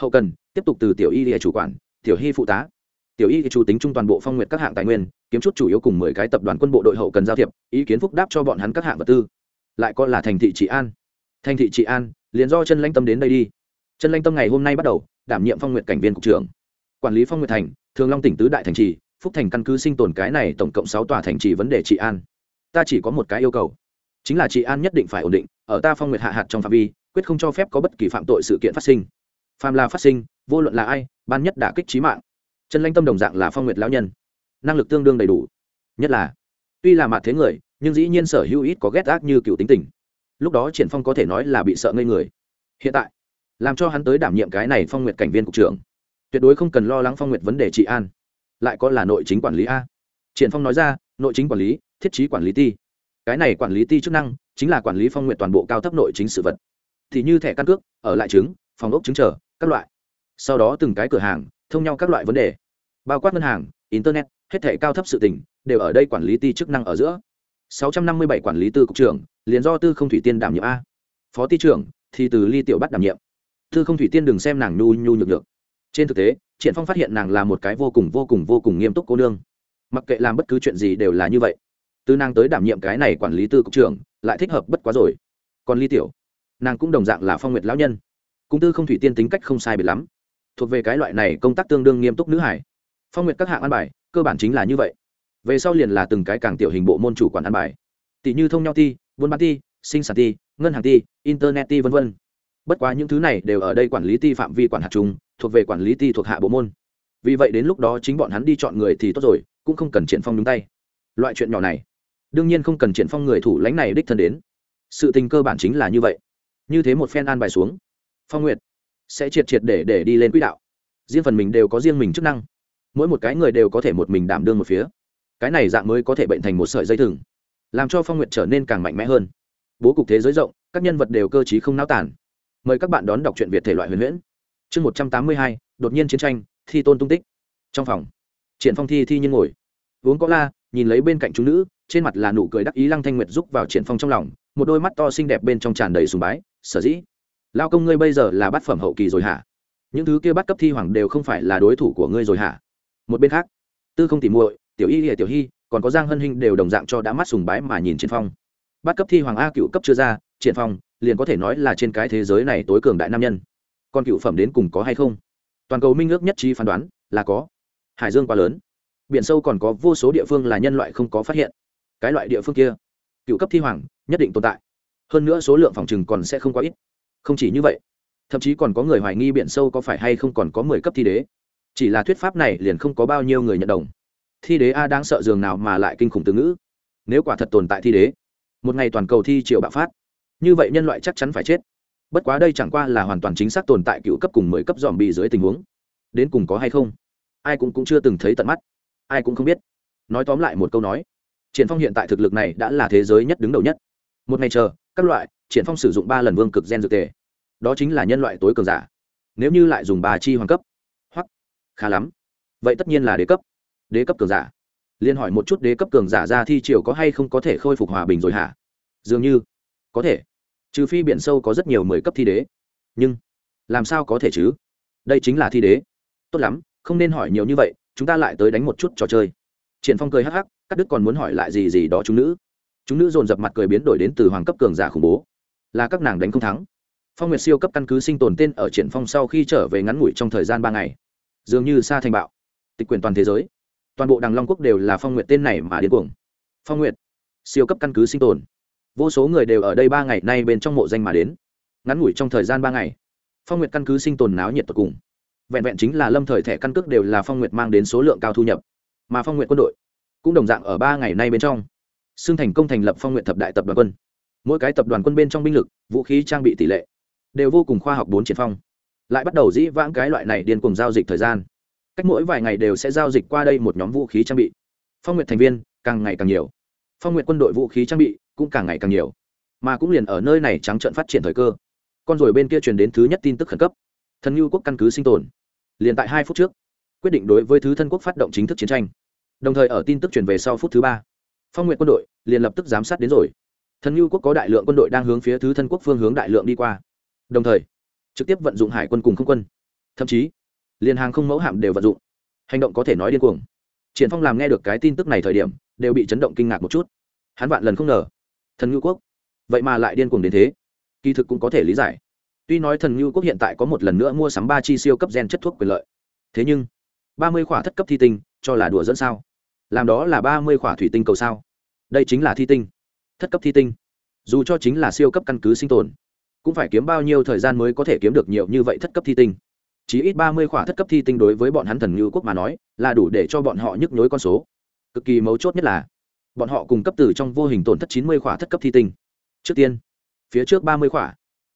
hậu cần, tiếp tục từ tiểu y địa chủ quản, tiểu hy phụ tá. Tiểu y chủ tính trung toàn bộ phong nguyện các hạng tài nguyên, kiếm chút chủ yếu cùng mười cái tập đoàn quân bộ đội hậu cần giao thiệp, ý kiến phúc đáp cho bọn hắn các hạng vật tư. Lại còn là thành thị trị an. Thành thị trị an, liền do chân lãnh tâm đến đây đi. Chân lãnh tâm ngày hôm nay bắt đầu, đảm nhiệm phong nguyện cảnh viên cục trưởng. Quản lý phong nguyện thành, thường long tỉnh tứ đại thành trì, phúc thành căn cứ sinh tồn cái này tổng cộng sáu tòa thành trì vấn đề trị an. Ta chỉ có một cái yêu cầu. Chính là trị an nhất định phải ổn định, ở ta phong nguyệt hạ hạt trong phạm vi quyết không cho phép có bất kỳ phạm tội sự kiện phát sinh. Phàm là phát sinh, vô luận là ai, ban nhất đã kích trí mạng. Chân lanh tâm đồng dạng là phong nguyệt lão nhân. Năng lực tương đương đầy đủ. Nhất là, tuy là mặt thế người, nhưng dĩ nhiên sở hữu ít có ghét ác như cựu tính tình. Lúc đó triển phong có thể nói là bị sợ ngây người. Hiện tại, làm cho hắn tới đảm nhiệm cái này phong nguyệt cảnh viên cục trưởng, tuyệt đối không cần lo lắng phong nguyệt vấn đề trị an. Lại có là nội chính quản lý a. Triển phong nói ra, nội chính quản lý, thiết trí quản lý ti. Cái này quản lý ti chức năng, chính là quản lý phong nguyện toàn bộ cao thấp nội chính sự vật thì như thẻ căn cước, ở lại trứng, phòng ốc chứng trở các loại. Sau đó từng cái cửa hàng, thông nhau các loại vấn đề. Bao quát ngân hàng, internet, hết thẻ cao thấp sự tỉnh đều ở đây quản lý ti chức năng ở giữa. 657 quản lý tư cục trưởng, liền do tư không thủy tiên đảm nhiệm a. Phó ti trưởng, thì từ ly tiểu bắt đảm nhiệm. Tư không thủy tiên đừng xem nàng nhu nhu nhược được trên thực tế, triển phong phát hiện nàng là một cái vô cùng vô cùng vô cùng nghiêm túc cô nương. Mặc kệ làm bất cứ chuyện gì đều là như vậy. Từ nàng tới đảm nhiệm cái này quản lý tư cục trưởng, lại thích hợp bất quá rồi. Còn ly tiểu nàng cũng đồng dạng là phong nguyệt lão nhân. Cung tư không thủy tiên tính cách không sai biệt lắm. Thuộc về cái loại này công tác tương đương nghiêm túc nữ hải. Phong nguyệt các hạng an bài, cơ bản chính là như vậy. Về sau liền là từng cái càng tiểu hình bộ môn chủ quản an bài. Tỷ như thông nhau ti, buôn bán ti, sinh sản ti, ngân hàng ti, internet ti v v bất quá những thứ này đều ở đây quản lý ti phạm vi quản hạt chung, thuộc về quản lý ti thuộc hạ bộ môn. Vì vậy đến lúc đó chính bọn hắn đi chọn người thì tốt rồi, cũng không cần triển phong đúng tay. Loại chuyện nhỏ này, đương nhiên không cần triển phong người thủ lãnh này đích thân đến. Sự tình cơ bản chính là như vậy như thế một phen an bài xuống. Phong nguyệt sẽ triệt triệt để để đi lên quỹ đạo. Riêng phần mình đều có riêng mình chức năng. Mỗi một cái người đều có thể một mình đảm đương một phía. Cái này dạng mới có thể bệnh thành một sợi dây thừng, làm cho phong nguyệt trở nên càng mạnh mẽ hơn. Bố cục thế giới rộng, các nhân vật đều cơ t không náo tản mời các bạn đón đọc truyện việt thể loại huyền huyễn. Chương một trăm tám mươi hai, đột nhiên chiến tranh, thi tôn tung tích. Trong phòng, triển phong thi thi nhiên ngồi. Uống có la, nhìn lấy bên cạnh chúng nữ, trên mặt là nụ cười đắc ý lăng thanh nguyệt giúp vào triển phong trong lòng, một đôi mắt to xinh đẹp bên trong tràn đầy sùng bái sở dĩ? Lao công ngươi bây giờ là bát phẩm hậu kỳ rồi hả? Những thứ kia bắt cấp thi hoàng đều không phải là đối thủ của ngươi rồi hả? Một bên khác, tư không tỉ muội, tiểu y lìa tiểu hy còn có giang hân hinh đều đồng dạng cho đã mắt sùng bái mà nhìn triển phong. Bắt cấp thi hoàng a cựu cấp chưa ra, triển phong liền có thể nói là trên cái thế giới này tối cường đại nam nhân. Còn cựu phẩm đến cùng có hay không? Toàn cầu minh ước nhất trí phán đoán là có. Hải dương quá lớn. Biển sâu còn có vô số địa phương là nhân loại không có phát hiện. Cái loại địa phương kia, cựu cấp thi hoàng nhất định tồn tại hơn nữa số lượng phòng trừng còn sẽ không quá ít. Không chỉ như vậy thậm chí còn có người hoài nghi biển sâu có phải hay không còn có mười cấp thi đế. Chỉ là thuyết pháp này liền không có bao nhiêu người nhận đồng. Thi đế a đang sợ giường nào mà lại kinh khủng từ ngữ. Nếu quả thật tồn tại thi đế một ngày toàn cầu thi triệu bạo phát như vậy nhân loại chắc chắn phải chết. Bất quá đây chẳng qua là hoàn toàn chính xác tồn tại cựu cấp cùng mười cấp dòm bị dưới tình huống. Đến cùng có hay không? Ai cũng, cũng chưa từng thấy tận mắt. Ai cũng không biết. Nói tóm lại một câu nói triển phong hiện tại thực lực này đã là thế giới nhất đứng đầu nhất. Một ngày chờ các loại, triển phong sử dụng ba lần vương cực gen dược tề. Đó chính là nhân loại tối cường giả. Nếu như lại dùng ba chi hoàng cấp. Hoặc, khá lắm. Vậy tất nhiên là đế cấp. Đế cấp cường giả. Liên hỏi một chút đế cấp cường giả ra thi triều có hay không có thể khôi phục hòa bình rồi hả? Dường như, có thể. Trừ phi biển sâu có rất nhiều mười cấp thi đế. Nhưng, làm sao có thể chứ? Đây chính là thi đế. Tốt lắm, không nên hỏi nhiều như vậy, chúng ta lại tới đánh một chút trò chơi. Triển phong cười hắc hắc các đức còn muốn hỏi lại gì gì đó chúng nữ chúng nữ dồn dập mặt cười biến đổi đến từ hoàng cấp cường giả khủng bố. Là các nàng đánh không thắng. Phong nguyệt siêu cấp căn cứ sinh tồn tên ở triển phong sau khi trở về ngắn ngủi trong thời gian ba ngày. Dường như xa thành bạo. Tịch quyền toàn thế giới. Toàn bộ đằng long quốc đều là phong nguyệt tên này mà điên cuồng. Phong nguyệt, siêu cấp căn cứ sinh tồn. Vô số người đều ở đây ba ngày nay bên trong mộ danh mà đến. Ngắn ngủi trong thời gian ba ngày, phong nguyệt căn cứ sinh tồn náo nhiệt tột cùng. Vẹn vẹn chính là lâm thời thẻ căn cước đều là phong nguyệt mang đến số lượng cao thu nhập. Mà phong nguyệt quân đội cũng đồng dạng ở ba ngày nay bên trong xưng thành công thành lập phong nguyệt thập đại tập đoàn quân. Mỗi cái tập đoàn quân bên trong binh lực, vũ khí, trang bị tỷ lệ đều vô cùng khoa học bốn triển phong. Lại bắt đầu dĩ vãng cái loại này điên cùng giao dịch thời gian. Cách mỗi vài ngày đều sẽ giao dịch qua đây một nhóm vũ khí trang bị. Phong nguyệt thành viên, càng ngày càng nhiều. Phong nguyệt quân đội vũ khí trang bị, cũng càng ngày càng nhiều. Mà cũng liền ở nơi này trắng trợn phát triển thời cơ. Con rồi bên kia truyền đến thứ nhất tin tức khẩn cấp. Thần lưu quốc căn cứ sinh tồn. Liền tại hai phút trước, quyết định đối với thứ thân quốc phát động chính thức chiến tranh. Đồng thời ở tin tức truyền về sau phút thứ ba phong nguyện quân đội liền lập tức giám sát đến rồi. Thần Ngưu quốc có đại lượng quân đội đang hướng phía thứ thân quốc phương hướng đại lượng đi qua. Đồng thời, trực tiếp vận dụng hải quân cùng không quân. Thậm chí, liền hàng không mẫu hạm đều vận dụng. Hành động có thể nói điên cuồng. Triển phong làm nghe được cái tin tức này thời điểm, đều bị chấn động kinh ngạc một chút. Hắn vạn lần không ngờ, thần ngưu quốc, vậy mà lại điên cuồng đến thế. Kỳ thực cũng có thể lý giải. Tuy nói thần ngưu quốc hiện tại có một lần nữa mua sắm ba chi siêu cấp gen chất thuốc quyền lợi, thế nhưng, ba mươi khỏa thất cấp thi tinh, cho là đùa dẫn sao? Làm đó là ba mươi khỏa thủy tinh cầu sao? Đây chính là thi tinh. Thất cấp thi tinh. Dù cho chính là siêu cấp căn cứ sinh tồn, cũng phải kiếm bao nhiêu thời gian mới có thể kiếm được nhiều như vậy thất cấp thi tinh? Chỉ ít ba mươi khỏa thất cấp thi tinh đối với bọn hắn thần ngư quốc mà nói, là đủ để cho bọn họ nhức nhối con số. Cực kỳ mấu chốt nhất là, bọn họ cùng cấp từ trong vô hình tổn thất chín mươi khỏa thất cấp thi tinh. Trước tiên, phía trước ba mươi khỏa.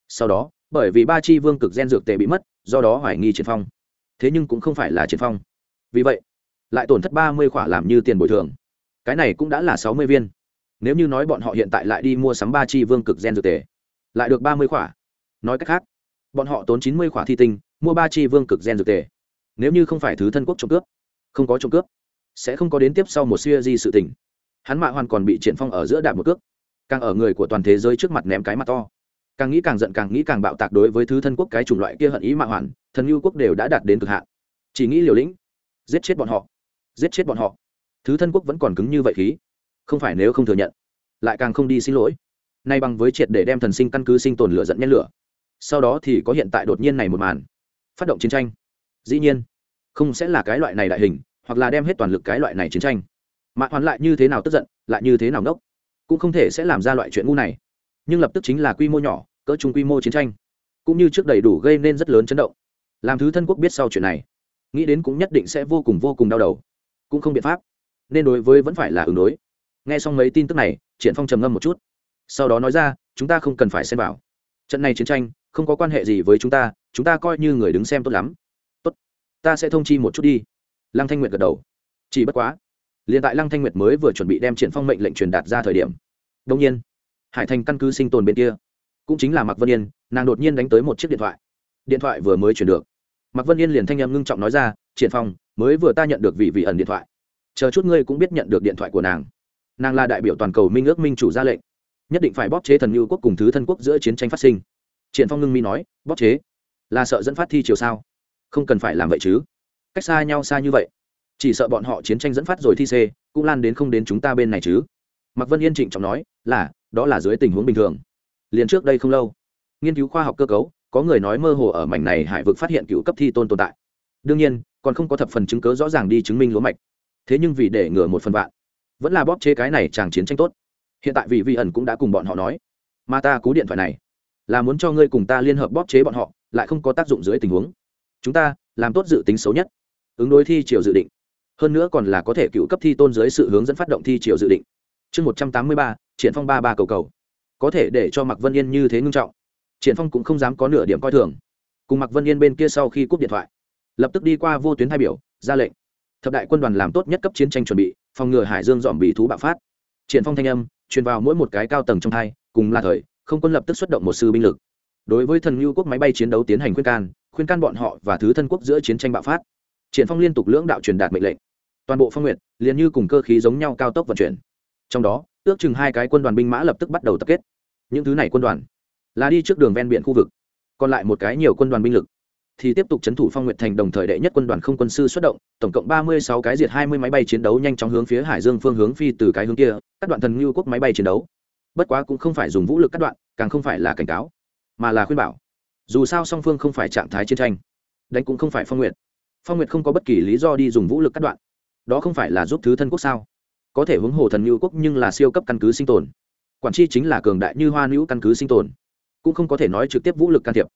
Sau đó, bởi vì ba chi vương cực gen dược tề bị mất, do đó hoài nghi triển phong. Thế nhưng cũng không phải là triển phong. Vì vậy lại tổn thất ba mươi khỏa làm như tiền bồi thường. Cái này cũng đã là sáu mươi viên. Nếu như nói bọn họ hiện tại lại đi mua sắm ba chi vương cực gen dược tề, lại được ba mươi khỏa. Nói cách khác, bọn họ tốn chín mươi khỏa thi tinh, mua ba chi vương cực gen dược tề. Nếu như không phải thứ thân quốc trộm cướp, không có trộm cướp, sẽ không có đến tiếp sau một siêu di sự tình. Hắn mạ hoàn còn bị triển phong ở giữa đạp một cước, càng ở người của toàn thế giới trước mặt ném cái mặt to. Càng nghĩ càng giận, càng nghĩ càng bạo tạc đối với thứ thân quốc cái chủng loại kia hận ý mạ hoàn, thần lưu quốc đều đã đạt đến cực hạn. Chỉ nghĩ liều lĩnh, giết chết bọn họ giết chết bọn họ. Thứ thân quốc vẫn còn cứng như vậy khí. Không phải nếu không thừa nhận, lại càng không đi xin lỗi. Nay bằng với triệt để đem thần sinh căn cứ sinh tồn lửa dẫn nhét lửa. Sau đó thì có hiện tại đột nhiên này một màn. Phát động chiến tranh. Dĩ nhiên, không sẽ là cái loại này đại hình, hoặc là đem hết toàn lực cái loại này chiến tranh. Mạ hoàn lại như thế nào tức giận, lại như thế nào nốc cũng không thể sẽ làm ra loại chuyện ngu này. Nhưng lập tức chính là quy mô nhỏ, cỡ chung quy mô chiến tranh. Cũng như trước đầy đủ gây nên rất lớn chấn động. Làm thứ thân quốc biết sau chuyện này, nghĩ đến cũng nhất định sẽ vô cùng vô cùng đau đầu cũng không biện pháp. Nên đối với vẫn phải là ứng đối. Nghe xong mấy tin tức này, triển phong trầm ngâm một chút. Sau đó nói ra, chúng ta không cần phải xem vào. Trận này chiến tranh, không có quan hệ gì với chúng ta chúng ta coi như người đứng xem tốt lắm. Tốt, ta sẽ thông chi một chút đi. Lăng thanh nguyệt gật đầu. Chỉ bất quá, liền tại lăng thanh nguyệt mới vừa chuẩn bị đem triển phong mệnh lệnh truyền đạt ra thời điểm đông nhiên, hải thành căn cứ sinh tồn bên kia, cũng chính là mạc vân yên, nàng đột nhiên đánh tới một chiếc điện thoại. Điện thoại vừa mới chuyển được. Mạc vân yên liền thanh em ngưng trọng nói ra, triển phong mới vừa ta nhận được vị vị ẩn điện thoại. Chờ chút ngươi cũng biết nhận được điện thoại của nàng. Nàng là đại biểu toàn cầu minh ước minh chủ ra lệnh. Nhất định phải bóp chế thần lưu quốc cùng thứ thân quốc giữa chiến tranh phát sinh. Triển phong ngưng mi nói, bóp chế? Là sợ dẫn phát thi chiều sao? Không cần phải làm vậy chứ. Cách xa nhau xa như vậy. Chỉ sợ bọn họ chiến tranh dẫn phát rồi thi c cũng lan đến không đến chúng ta bên này chứ. Mạc vân yên trịnh trọng nói, là, đó là dưới tình huống bình thường. Liền trước đây không lâu, nghiên cứu khoa học cơ cấu, có người nói mơ hồ ở mảnh này hải vực phát hiện cựu cấp thi tôn tồn tại. Đương nhiên còn không có thập phần chứng cớ rõ ràng đi chứng minh lúa mạch. Thế nhưng vì để ngừa một phần vạn, vẫn là bóp chế cái này chàng chiến tranh tốt. Hiện tại vị vi ẩn cũng đã cùng bọn họ nói, mà ta cú điện thoại này là muốn cho ngươi cùng ta liên hợp bóp chế bọn họ, lại không có tác dụng dưới tình huống. Chúng ta làm tốt dự tính xấu nhất, ứng đối thi chiều dự định. Hơn nữa còn là có thể cựu cấp thi tôn dưới sự hướng dẫn phát động thi chiều dự định. Chương một trăm tám mươi ba, triển phong ba ba cầu cầu. Có thể để cho mạc vân yên như thế ngưng trọng, triển phong cũng không dám có nửa điểm coi thường. Cùng mạc vân yên bên kia sau khi cúp điện thoại lập tức đi qua vô tuyến thay biểu, ra lệnh. Thập đại quân đoàn làm tốt nhất cấp chiến tranh chuẩn bị, phòng ngừa hải dương dòm bị thú bạo phát. Triển phong thanh âm, truyền vào mỗi một cái cao tầng trong thai cùng là thời, không quân lập tức xuất động một sư binh lực. Đối với thần ngưu quốc máy bay chiến đấu tiến hành khuyên can khuyên can bọn họ và thứ thân quốc giữa chiến tranh bạo phát. Triển phong liên tục lưỡng đạo truyền đạt mệnh lệnh. Toàn bộ phong nguyện liền như cùng cơ khí giống nhau cao tốc vận chuyển. Trong đó, ước chừng hai cái quân đoàn binh mã lập tức bắt đầu tập kết. Những thứ này quân đoàn là đi trước đường ven biển khu vực, còn lại một cái nhiều quân đoàn binh lực thì tiếp tục chấn thủ phong nguyệt thành đồng thời đệ nhất quân đoàn không quân sư xuất động, tổng cộng ba mươi sáu cái diệt hai mươi máy bay chiến đấu nhanh chóng hướng phía hải dương phương hướng phi từ cái hướng kia, các đoạn thần ngưu quốc máy bay chiến đấu. Bất quá cũng không phải dùng vũ lực cắt đoạn, càng không phải là cảnh cáo, mà là khuyên bảo. Dù sao song phương không phải trạng thái chiến tranh, đánh cũng không phải phong nguyệt. Phong nguyệt không có bất kỳ lý do đi dùng vũ lực cắt đoạn. Đó không phải là giúp thứ thân quốc sao? Có thể hướng hồ thần ngưu quốc nhưng là siêu cấp căn cứ sinh tồn. Quản tri chính là cường đại như hoa nữ căn cứ sinh tồn. Cũng không có thể nói trực tiếp vũ lực can thiệp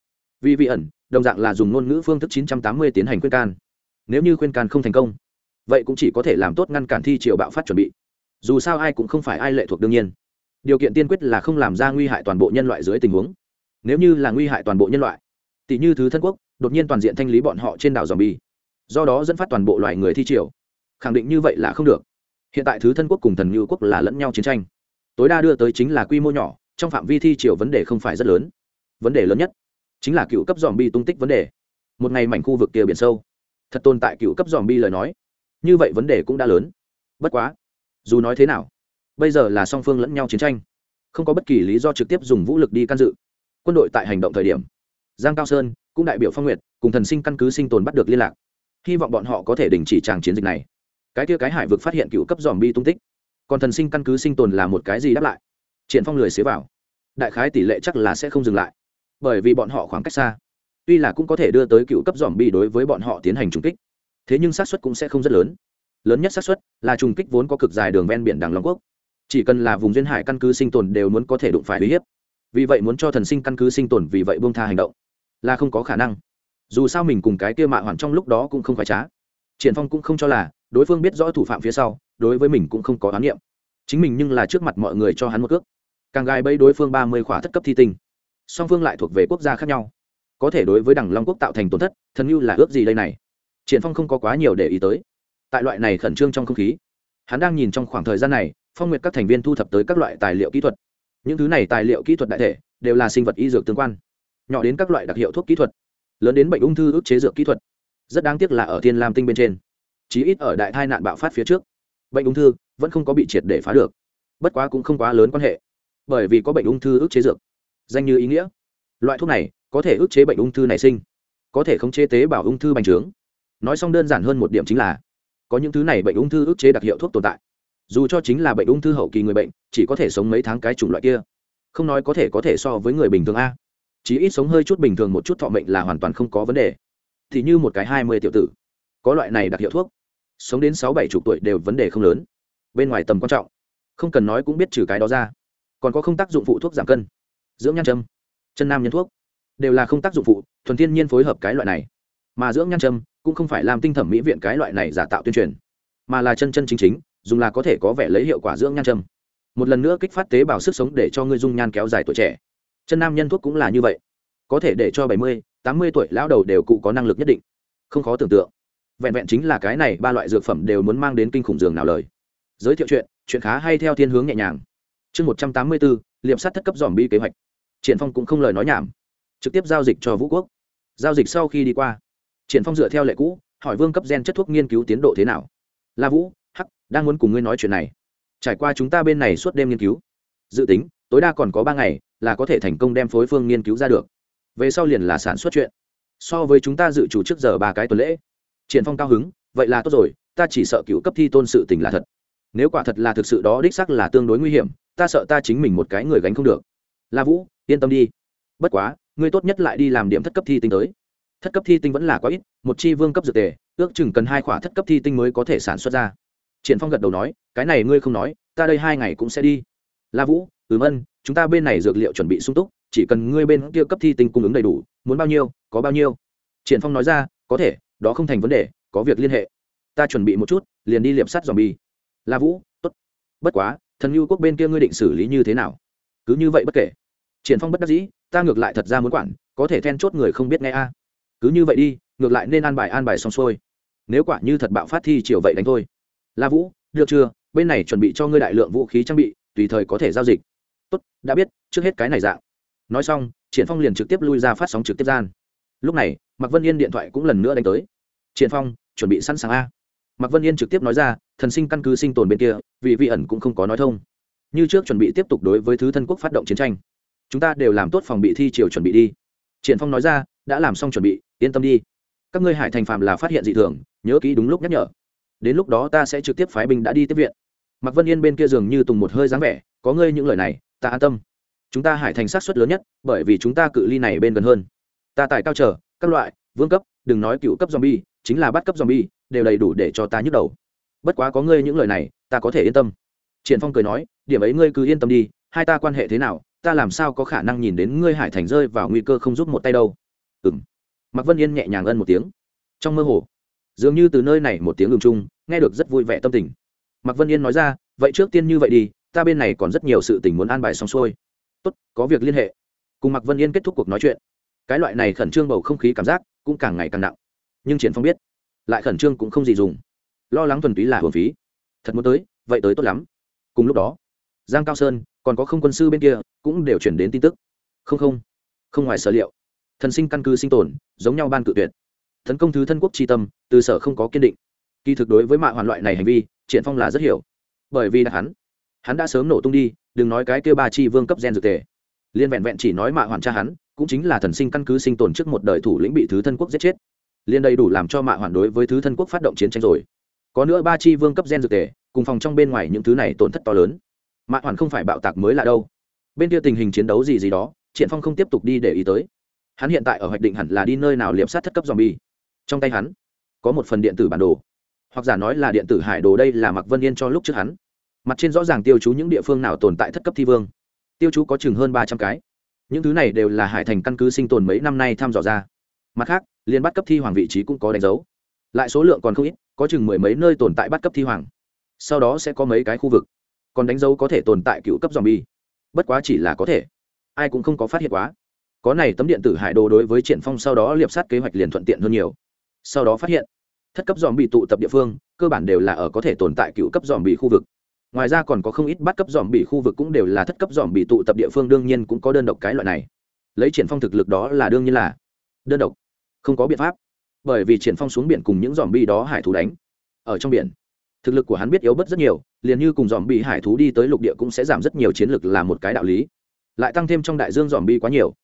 vì vị ẩn, đồng dạng là dùng ngôn ngữ phương thức 980 tiến hành khuyên can. Nếu như khuyên can không thành công, vậy cũng chỉ có thể làm tốt ngăn cản thi triều bạo phát chuẩn bị. Dù sao ai cũng không phải ai lệ thuộc đương nhiên. Điều kiện tiên quyết là không làm ra nguy hại toàn bộ nhân loại dưới tình huống. Nếu như là nguy hại toàn bộ nhân loại, tỷ như thứ thân quốc, đột nhiên toàn diện thanh lý bọn họ trên đảo dòm bi do đó dẫn phát toàn bộ loài người thi triều. Khẳng định như vậy là không được. Hiện tại thứ thân quốc cùng thần như quốc là lẫn nhau chiến tranh. Tối đa đưa tới chính là quy mô nhỏ, trong phạm vi thi triều vấn đề không phải rất lớn. Vấn đề lớn nhất chính là cựu cấp dòm bi tung tích vấn đề. Một ngày mảnh khu vực kia biển sâu, thật tồn tại cựu cấp dòm bi lời nói. Như vậy vấn đề cũng đã lớn. Bất quá, dù nói thế nào, bây giờ là song phương lẫn nhau chiến tranh. Không có bất kỳ lý do trực tiếp dùng vũ lực đi can dự. Quân đội tại hành động thời điểm, giang cao sơn cũng đại biểu phong nguyệt cùng thần sinh căn cứ sinh tồn bắt được liên lạc. Hy vọng bọn họ có thể đình chỉ tràng chiến dịch này. Cái kia cái hải vực phát hiện cựu cấp dòm bi tung tích, còn thần sinh căn cứ sinh tồn là một cái gì đáp lại? Triển phong lười xế vào. Đại khái tỷ lệ chắc là sẽ không dừng lại bởi vì bọn họ khoảng cách xa. Tuy là cũng có thể đưa tới cựu cấp dòm bi đối với bọn họ tiến hành trùng kích, thế nhưng xác suất cũng sẽ không rất lớn. Lớn nhất xác suất là trùng kích vốn có cực dài đường ven biển đằng long quốc. Chỉ cần là vùng duyên hải căn cứ sinh tồn đều muốn có thể đụng phải uy hiếp. Vì vậy muốn cho thần sinh căn cứ sinh tồn vì vậy buông tha hành động là không có khả năng. Dù sao mình cùng cái kia mạ hoàn trong lúc đó cũng không phải trá. Triển phong cũng không cho là đối phương biết rõ thủ phạm phía sau, đối với mình cũng không có oán niệm. Chính mình nhưng là trước mặt mọi người cho hắn một cước. Càng gai bẫy đối phương ba mươi khỏa thất cấp thi tinh song phương lại thuộc về quốc gia khác nhau. Có thể đối với đằng long quốc tạo thành tổn thất, thần như là ước gì đây này? Triển phong không có quá nhiều để ý tới. Tại loại này khẩn trương trong không khí, hắn đang nhìn trong khoảng thời gian này, phong nguyệt các thành viên thu thập tới các loại tài liệu kỹ thuật. Những thứ này tài liệu kỹ thuật đại thể, đều là sinh vật y dược tương quan, nhỏ đến các loại đặc hiệu thuốc kỹ thuật, lớn đến bệnh ung thư ức chế dược kỹ thuật. Rất đáng tiếc là ở thiên lam tinh bên trên, chí ít ở đại tai nạn bạo phát phía trước, bệnh ung thư vẫn không có bị triệt để phá được. Bất quá cũng không quá lớn quan hệ, bởi vì có bệnh ung thư ức chế dược danh như ý nghĩa. Loại thuốc này có thể ức chế bệnh ung thư nảy sinh, có thể khống chế tế bào ung thư bành trướng. Nói xong đơn giản hơn một điểm chính là, có những thứ này bệnh ung thư ức chế đặc hiệu thuốc tồn tại. Dù cho chính là bệnh ung thư hậu kỳ người bệnh, chỉ có thể sống mấy tháng cái chủng loại kia. Không nói có thể có thể so với người bình thường a. Chỉ ít sống hơi chút bình thường một chút thọ mệnh là hoàn toàn không có vấn đề. Thì như một cái hai mươi tiểu tử, có loại này đặc hiệu thuốc, sống đến sáu bảy chục tuổi đều vấn đề không lớn. Bên ngoài tầm quan trọng, không cần nói cũng biết trừ cái đó ra. Còn có không tác dụng phụ thuốc giảm cân dưỡng nhan châm, chân nam nhân thuốc, đều là không tác dụng phụ, thuần thiên nhiên phối hợp cái loại này. Mà dưỡng nhan châm cũng không phải làm tinh thẩm mỹ viện cái loại này giả tạo tuyên truyền, mà là chân chân chính chính, dùng là có thể có vẻ lấy hiệu quả dưỡng nhan châm. Một lần nữa kích phát tế bào sức sống để cho ngươi dung nhan kéo dài tuổi trẻ. Chân nam nhân thuốc cũng là như vậy. Có thể để cho bảy mươi, tám mươi tuổi lão đầu đều cụ có năng lực nhất định. Không khó tưởng tượng. Vẹn vẹn chính là cái này ba loại dược phẩm đều muốn mang đến kinh khủng dường nào lời. Giới thiệu chuyện chuyện khá hay theo thiên hướng nhẹ nhàng. Chương một trăm tám mươi bốn liệm sát thất cấp dòm bi kế hoạch triển phong cũng không lời nói nhảm, trực tiếp giao dịch cho vũ quốc. Giao dịch sau khi đi qua, triển phong dựa theo lệ cũ, hỏi vương cấp gen chất thuốc nghiên cứu tiến độ thế nào? La vũ, hắc, đang muốn cùng ngươi nói chuyện này. Trải qua chúng ta bên này suốt đêm nghiên cứu, dự tính, tối đa còn có ba ngày là có thể thành công đem phối phương nghiên cứu ra được. Về sau liền là sản xuất chuyện. So với chúng ta dự chủ trước giờ ba cái tuần lễ, triển phong cao hứng, vậy là tốt rồi, ta chỉ sợ cựu cấp thi tôn sự tình là thật. Nếu quả thật là thực sự đó đích xác là tương đối nguy hiểm, ta sợ ta chính mình một cái người gánh không được. La vũ yên tâm đi. Bất quá, ngươi tốt nhất lại đi làm điểm thất cấp thi tinh tới. Thất cấp thi tinh vẫn là quá ít, một chi vương cấp dược tề, ước chừng cần hai khỏa thất cấp thi tinh mới có thể sản xuất ra. Triển phong gật đầu nói, cái này ngươi không nói, ta đây hai ngày cũng sẽ đi. La vũ ừm ân chúng ta bên này dược liệu chuẩn bị sung túc, chỉ cần ngươi bên kia cấp thi tinh cung ứng đầy đủ, muốn bao nhiêu, có bao nhiêu. Triển phong nói ra, có thể, đó không thành vấn đề, có việc liên hệ. Ta chuẩn bị một chút, liền đi liệp sắt dòm bi. La vũ, tốt. Bất quá, thần lưu quốc bên kia ngươi định xử lý như thế nào? Cứ như vậy bất kể triển phong bất đắc dĩ, ta ngược lại thật ra muốn quản, có thể then chốt người không biết nghe a. Cứ như vậy đi, ngược lại nên an bài an bài xong xuôi. Nếu quả như thật bạo phát thi chiều vậy đánh thôi. La vũ, được chưa? Bên này chuẩn bị cho ngươi đại lượng vũ khí trang bị, tùy thời có thể giao dịch. Tốt, đã biết, trước hết cái này dạng. Nói xong, triển phong liền trực tiếp lui ra phát sóng trực tiếp gian. Lúc này, mạc vân yên điện thoại cũng lần nữa đánh tới. Triển phong, chuẩn bị sẵn sàng a. Mạc vân yên trực tiếp nói ra, thần sinh căn cứ sinh tồn bên kia vì vi ẩn cũng không có nói thông. Như trước chuẩn bị tiếp tục đối với thứ thân quốc phát động chiến tranh chúng ta đều làm tốt phòng bị thi chiều chuẩn bị đi. Triển phong nói ra, đã làm xong chuẩn bị, yên tâm đi. Các ngươi hải thành phạm là phát hiện dị thường, nhớ kỹ đúng lúc nhắc nhở. Đến lúc đó ta sẽ trực tiếp phái binh đã đi tiếp viện. Mạc vân yên bên kia dường như tùng một hơi dáng vẻ, có ngươi những lời này, ta an tâm. Chúng ta hải thành sát suất lớn nhất, bởi vì chúng ta cự ly này bên gần hơn. Ta tải cao trở, các loại, vương cấp, đừng nói cựu cấp zombie, chính là bắt cấp zombie, đều đầy đủ để cho ta nhức đầu. Bất quá có ngươi những lời này, ta có thể yên tâm. Triển phong cười nói, điểm ấy ngươi cứ yên tâm đi, hai ta quan hệ thế nào ta làm sao có khả năng nhìn đến ngươi hải thành rơi vào nguy cơ không giúp một tay đâu? Ừm. Mạc vân yên nhẹ nhàng ân một tiếng. Trong mơ hồ, dường như từ nơi này một tiếng ưng chung nghe được rất vui vẻ tâm tình. Mạc vân yên nói ra, vậy trước tiên như vậy đi, ta bên này còn rất nhiều sự tình muốn an bài xong xuôi. Tốt, có việc liên hệ. Cùng mạc vân yên kết thúc cuộc nói chuyện. Cái loại này khẩn trương bầu không khí cảm giác cũng càng ngày càng nặng. Nhưng triển phong biết, lại khẩn trương cũng không gì dùng. Lo lắng thuần túy là hồn phí. Thật muốn tới, vậy tới tốt lắm. Cùng lúc đó, giang cao sơn còn có không quân sư bên kia, cũng đều chuyển đến tin tức. Không không. Không ngoài sở liệu. Thần sinh căn cứ sinh tồn, giống nhau ban cự tuyệt. Tấn công thứ thân quốc tri tâm, từ sở không có kiên định. Kỳ thực đối với mạ hoàn loại này hành vi, triển phong là rất hiểu. Bởi vì là hắn hắn đã sớm nổ tung đi, đừng nói cái kêu ba chi vương cấp gen dược tề. Liên vẹn vẹn chỉ nói mạ hoàn cha hắn, cũng chính là thần sinh căn cứ sinh tồn trước một đời thủ lĩnh bị thứ thân quốc giết chết. Liên đầy đủ làm cho mạ hoàn đối với thứ thân quốc phát động chiến tranh rồi. Có nữa ba chi vương cấp gen dược tề, cùng phòng trong bên ngoài những thứ này tổn thất to lớn mạ hoàn không phải bạo tạc mới là đâu. Bên kia tình hình chiến đấu gì gì đó, triển phong không tiếp tục đi để ý tới. Hắn hiện tại ở hoạch định hẳn là đi nơi nào liệp sát thất cấp zombie. Trong tay hắn, có một phần điện tử bản đồ. Hoặc giả nói là điện tử hải đồ đây là mặc vân yên cho lúc trước hắn. Mặt trên rõ ràng tiêu chú những địa phương nào tồn tại thất cấp thi vương. Tiêu chú có chừng hơn ba trăm cái. Những thứ này đều là hải thành căn cứ sinh tồn mấy năm nay thăm dò ra. Mặt khác, liên bắt cấp thi hoàng vị trí cũng có đánh dấu. Lại số lượng còn không ít, có chừng mười mấy nơi tồn tại bắt cấp thi hoàng. Sau đó sẽ có mấy cái khu vực còn đánh dấu có thể tồn tại cựu cấp dòm bi bất quá chỉ là có thể. Ai cũng không có phát hiện quá. Có này tấm điện tử hải đồ đối với triển phong sau đó liệp sát kế hoạch liền thuận tiện hơn nhiều. Sau đó phát hiện, thất cấp dòm bị tụ tập địa phương, cơ bản đều là ở có thể tồn tại cựu cấp dòm bị khu vực. Ngoài ra còn có không ít bắt cấp dòm bị khu vực cũng đều là thất cấp dòm bị tụ tập địa phương, đương nhiên cũng có đơn độc cái loại này. Lấy triển phong thực lực đó là đương nhiên là đơn độc. Không có biện pháp. Bởi vì triển phong xuống biển cùng những dòm bi đó hải thú đánh. Ở trong biển thực lực của hắn biết yếu bất rất nhiều, liền như cùng dòm bi hải thú đi tới lục địa cũng sẽ giảm rất nhiều chiến lực là một cái đạo lý. Lại tăng thêm trong đại dương dòm bi quá nhiều.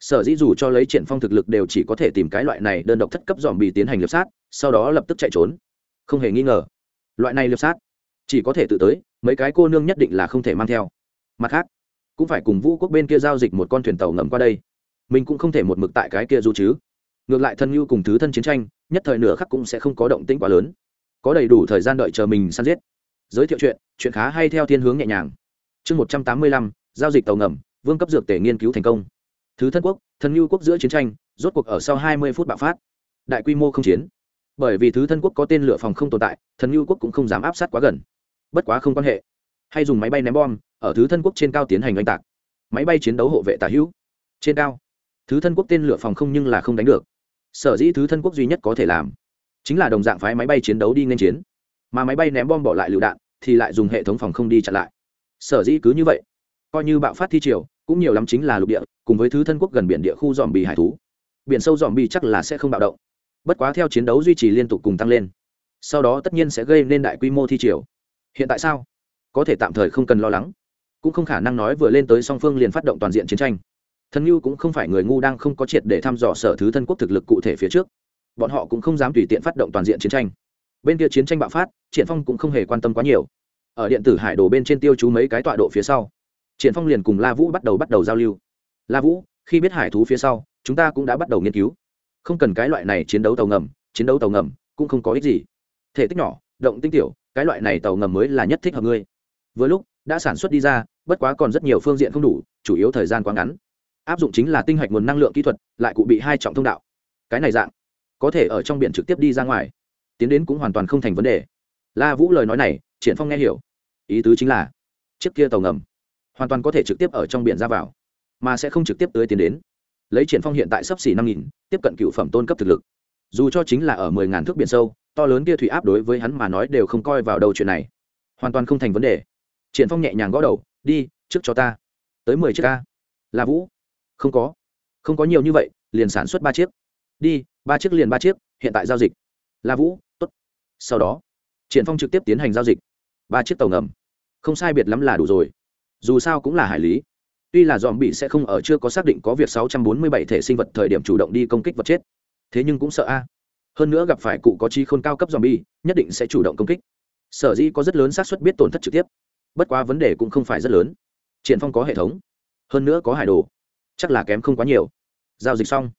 Sở dĩ dù cho lấy triển phong thực lực đều chỉ có thể tìm cái loại này đơn độc thất cấp dòm bi tiến hành liệp sát, sau đó lập tức chạy trốn. Không hề nghi ngờ, loại này liệp sát chỉ có thể tự tới, mấy cái cô nương nhất định là không thể mang theo. Mặt khác, cũng phải cùng vũ quốc bên kia giao dịch một con thuyền tàu ngầm qua đây. Mình cũng không thể một mực tại cái kia du chứ. Ngược lại thân như cùng thứ thân chiến tranh, nhất thời nửa khắc cũng sẽ không có động tĩnh quá lớn có đầy đủ thời gian đợi chờ mình săn giết. Giới thiệu chuyện chuyện khá hay theo thiên hướng nhẹ nhàng. Chương một trăm tám mươi lăm, giao dịch tàu ngầm, vương cấp dược tể nghiên cứu thành công. Thứ thân quốc thần lưu quốc giữa chiến tranh, rốt cuộc ở sau hai mươi phút bạo phát. Đại quy mô không chiến. Bởi vì thứ thân quốc có tên lửa phòng không tồn tại thần lưu quốc cũng không dám áp sát quá gần. Bất quá không quan hệ. Hay dùng máy bay ném bom, ở thứ thân quốc trên cao tiến hành oanh tạc. Máy bay chiến đấu hộ vệ tả hữu. Trên cao, thứ thân quốc tên lửa phòng không nhưng là không đánh được. Sở dĩ thứ thân quốc duy nhất có thể làm chính là đồng dạng phái máy bay chiến đấu đi nên chiến. Mà máy bay ném bom bỏ lại lựu đạn, thì lại dùng hệ thống phòng không đi chặn lại. Sở dĩ cứ như vậy. Coi như bạo phát thi triều, cũng nhiều lắm chính là lục địa, cùng với thứ thân quốc gần biển địa khu dòm bì hải thú. Biển sâu dòm bì chắc là sẽ không bạo động. Bất quá theo chiến đấu duy trì liên tục cùng tăng lên, sau đó tất nhiên sẽ gây nên đại quy mô thi triều. Hiện tại sao? Có thể tạm thời không cần lo lắng. Cũng không khả năng nói vừa lên tới song phương liền phát động toàn diện chiến tranh. Thần như cũng không phải người ngu đang không có triệt để thăm dò sở thứ thân quốc thực lực cụ thể phía trước bọn họ cũng không dám tùy tiện phát động toàn diện chiến tranh. Bên kia chiến tranh bạo phát, triển phong cũng không hề quan tâm quá nhiều. Ở điện tử hải đồ bên trên tiêu chú mấy cái tọa độ phía sau, triển phong liền cùng la vũ bắt đầu bắt đầu giao lưu. La vũ, khi biết hải thú phía sau, chúng ta cũng đã bắt đầu nghiên cứu. Không cần cái loại này chiến đấu tàu ngầm, chiến đấu tàu ngầm cũng không có ích gì. Thể tích nhỏ, động tinh tiểu, cái loại này tàu ngầm mới là nhất thích hợp ngươi. Vừa lúc, đã sản xuất đi ra, bất quá còn rất nhiều phương diện không đủ, chủ yếu thời gian quá ngắn. Áp dụng chính là tinh hạch nguồn năng lượng kỹ thuật, lại cụ bị hai trọng thông đạo. Cái này dạng có thể ở trong biển trực tiếp đi ra ngoài. Tiến đến cũng hoàn toàn không thành vấn đề. La vũ lời nói này, triển phong nghe hiểu. Ý tứ chính là, chiếc kia tàu ngầm hoàn toàn có thể trực tiếp ở trong biển ra vào, mà sẽ không trực tiếp tới tiến đến. Lấy triển phong hiện tại sấp xỉ năm nghìn, tiếp cận cựu phẩm tôn cấp thực lực, dù cho chính là ở mười ngàn thước biển sâu, to lớn kia thủy áp đối với hắn mà nói đều không coi vào đầu chuyện này. Hoàn toàn không thành vấn đề. Triển phong nhẹ nhàng gõ đầu, đi, trước cho ta. Tới mười chiếc ca là vũ, không có. Không có nhiều như vậy, liền sản xuất ba chiếc. Đi ba chiếc liền ba chiếc, hiện tại giao dịch. La vũ, tốt. Sau đó, triển phong trực tiếp tiến hành giao dịch. Ba chiếc tàu ngầm. Không sai biệt lắm là đủ rồi. Dù sao cũng là hải lý. Tuy là dòm bị sẽ không ở, chưa có xác định có việc 647 thể sinh vật thời điểm chủ động đi công kích vật chết. Thế nhưng cũng sợ a. Hơn nữa gặp phải cụ có chi khôn cao cấp dòm bi nhất định sẽ chủ động công kích. Sở dĩ có rất lớn xác suất biết tổn thất trực tiếp. Bất quá vấn đề cũng không phải rất lớn. Triển phong có hệ thống. Hơn nữa có hải đồ. Chắc là kém không quá nhiều. Giao dịch xong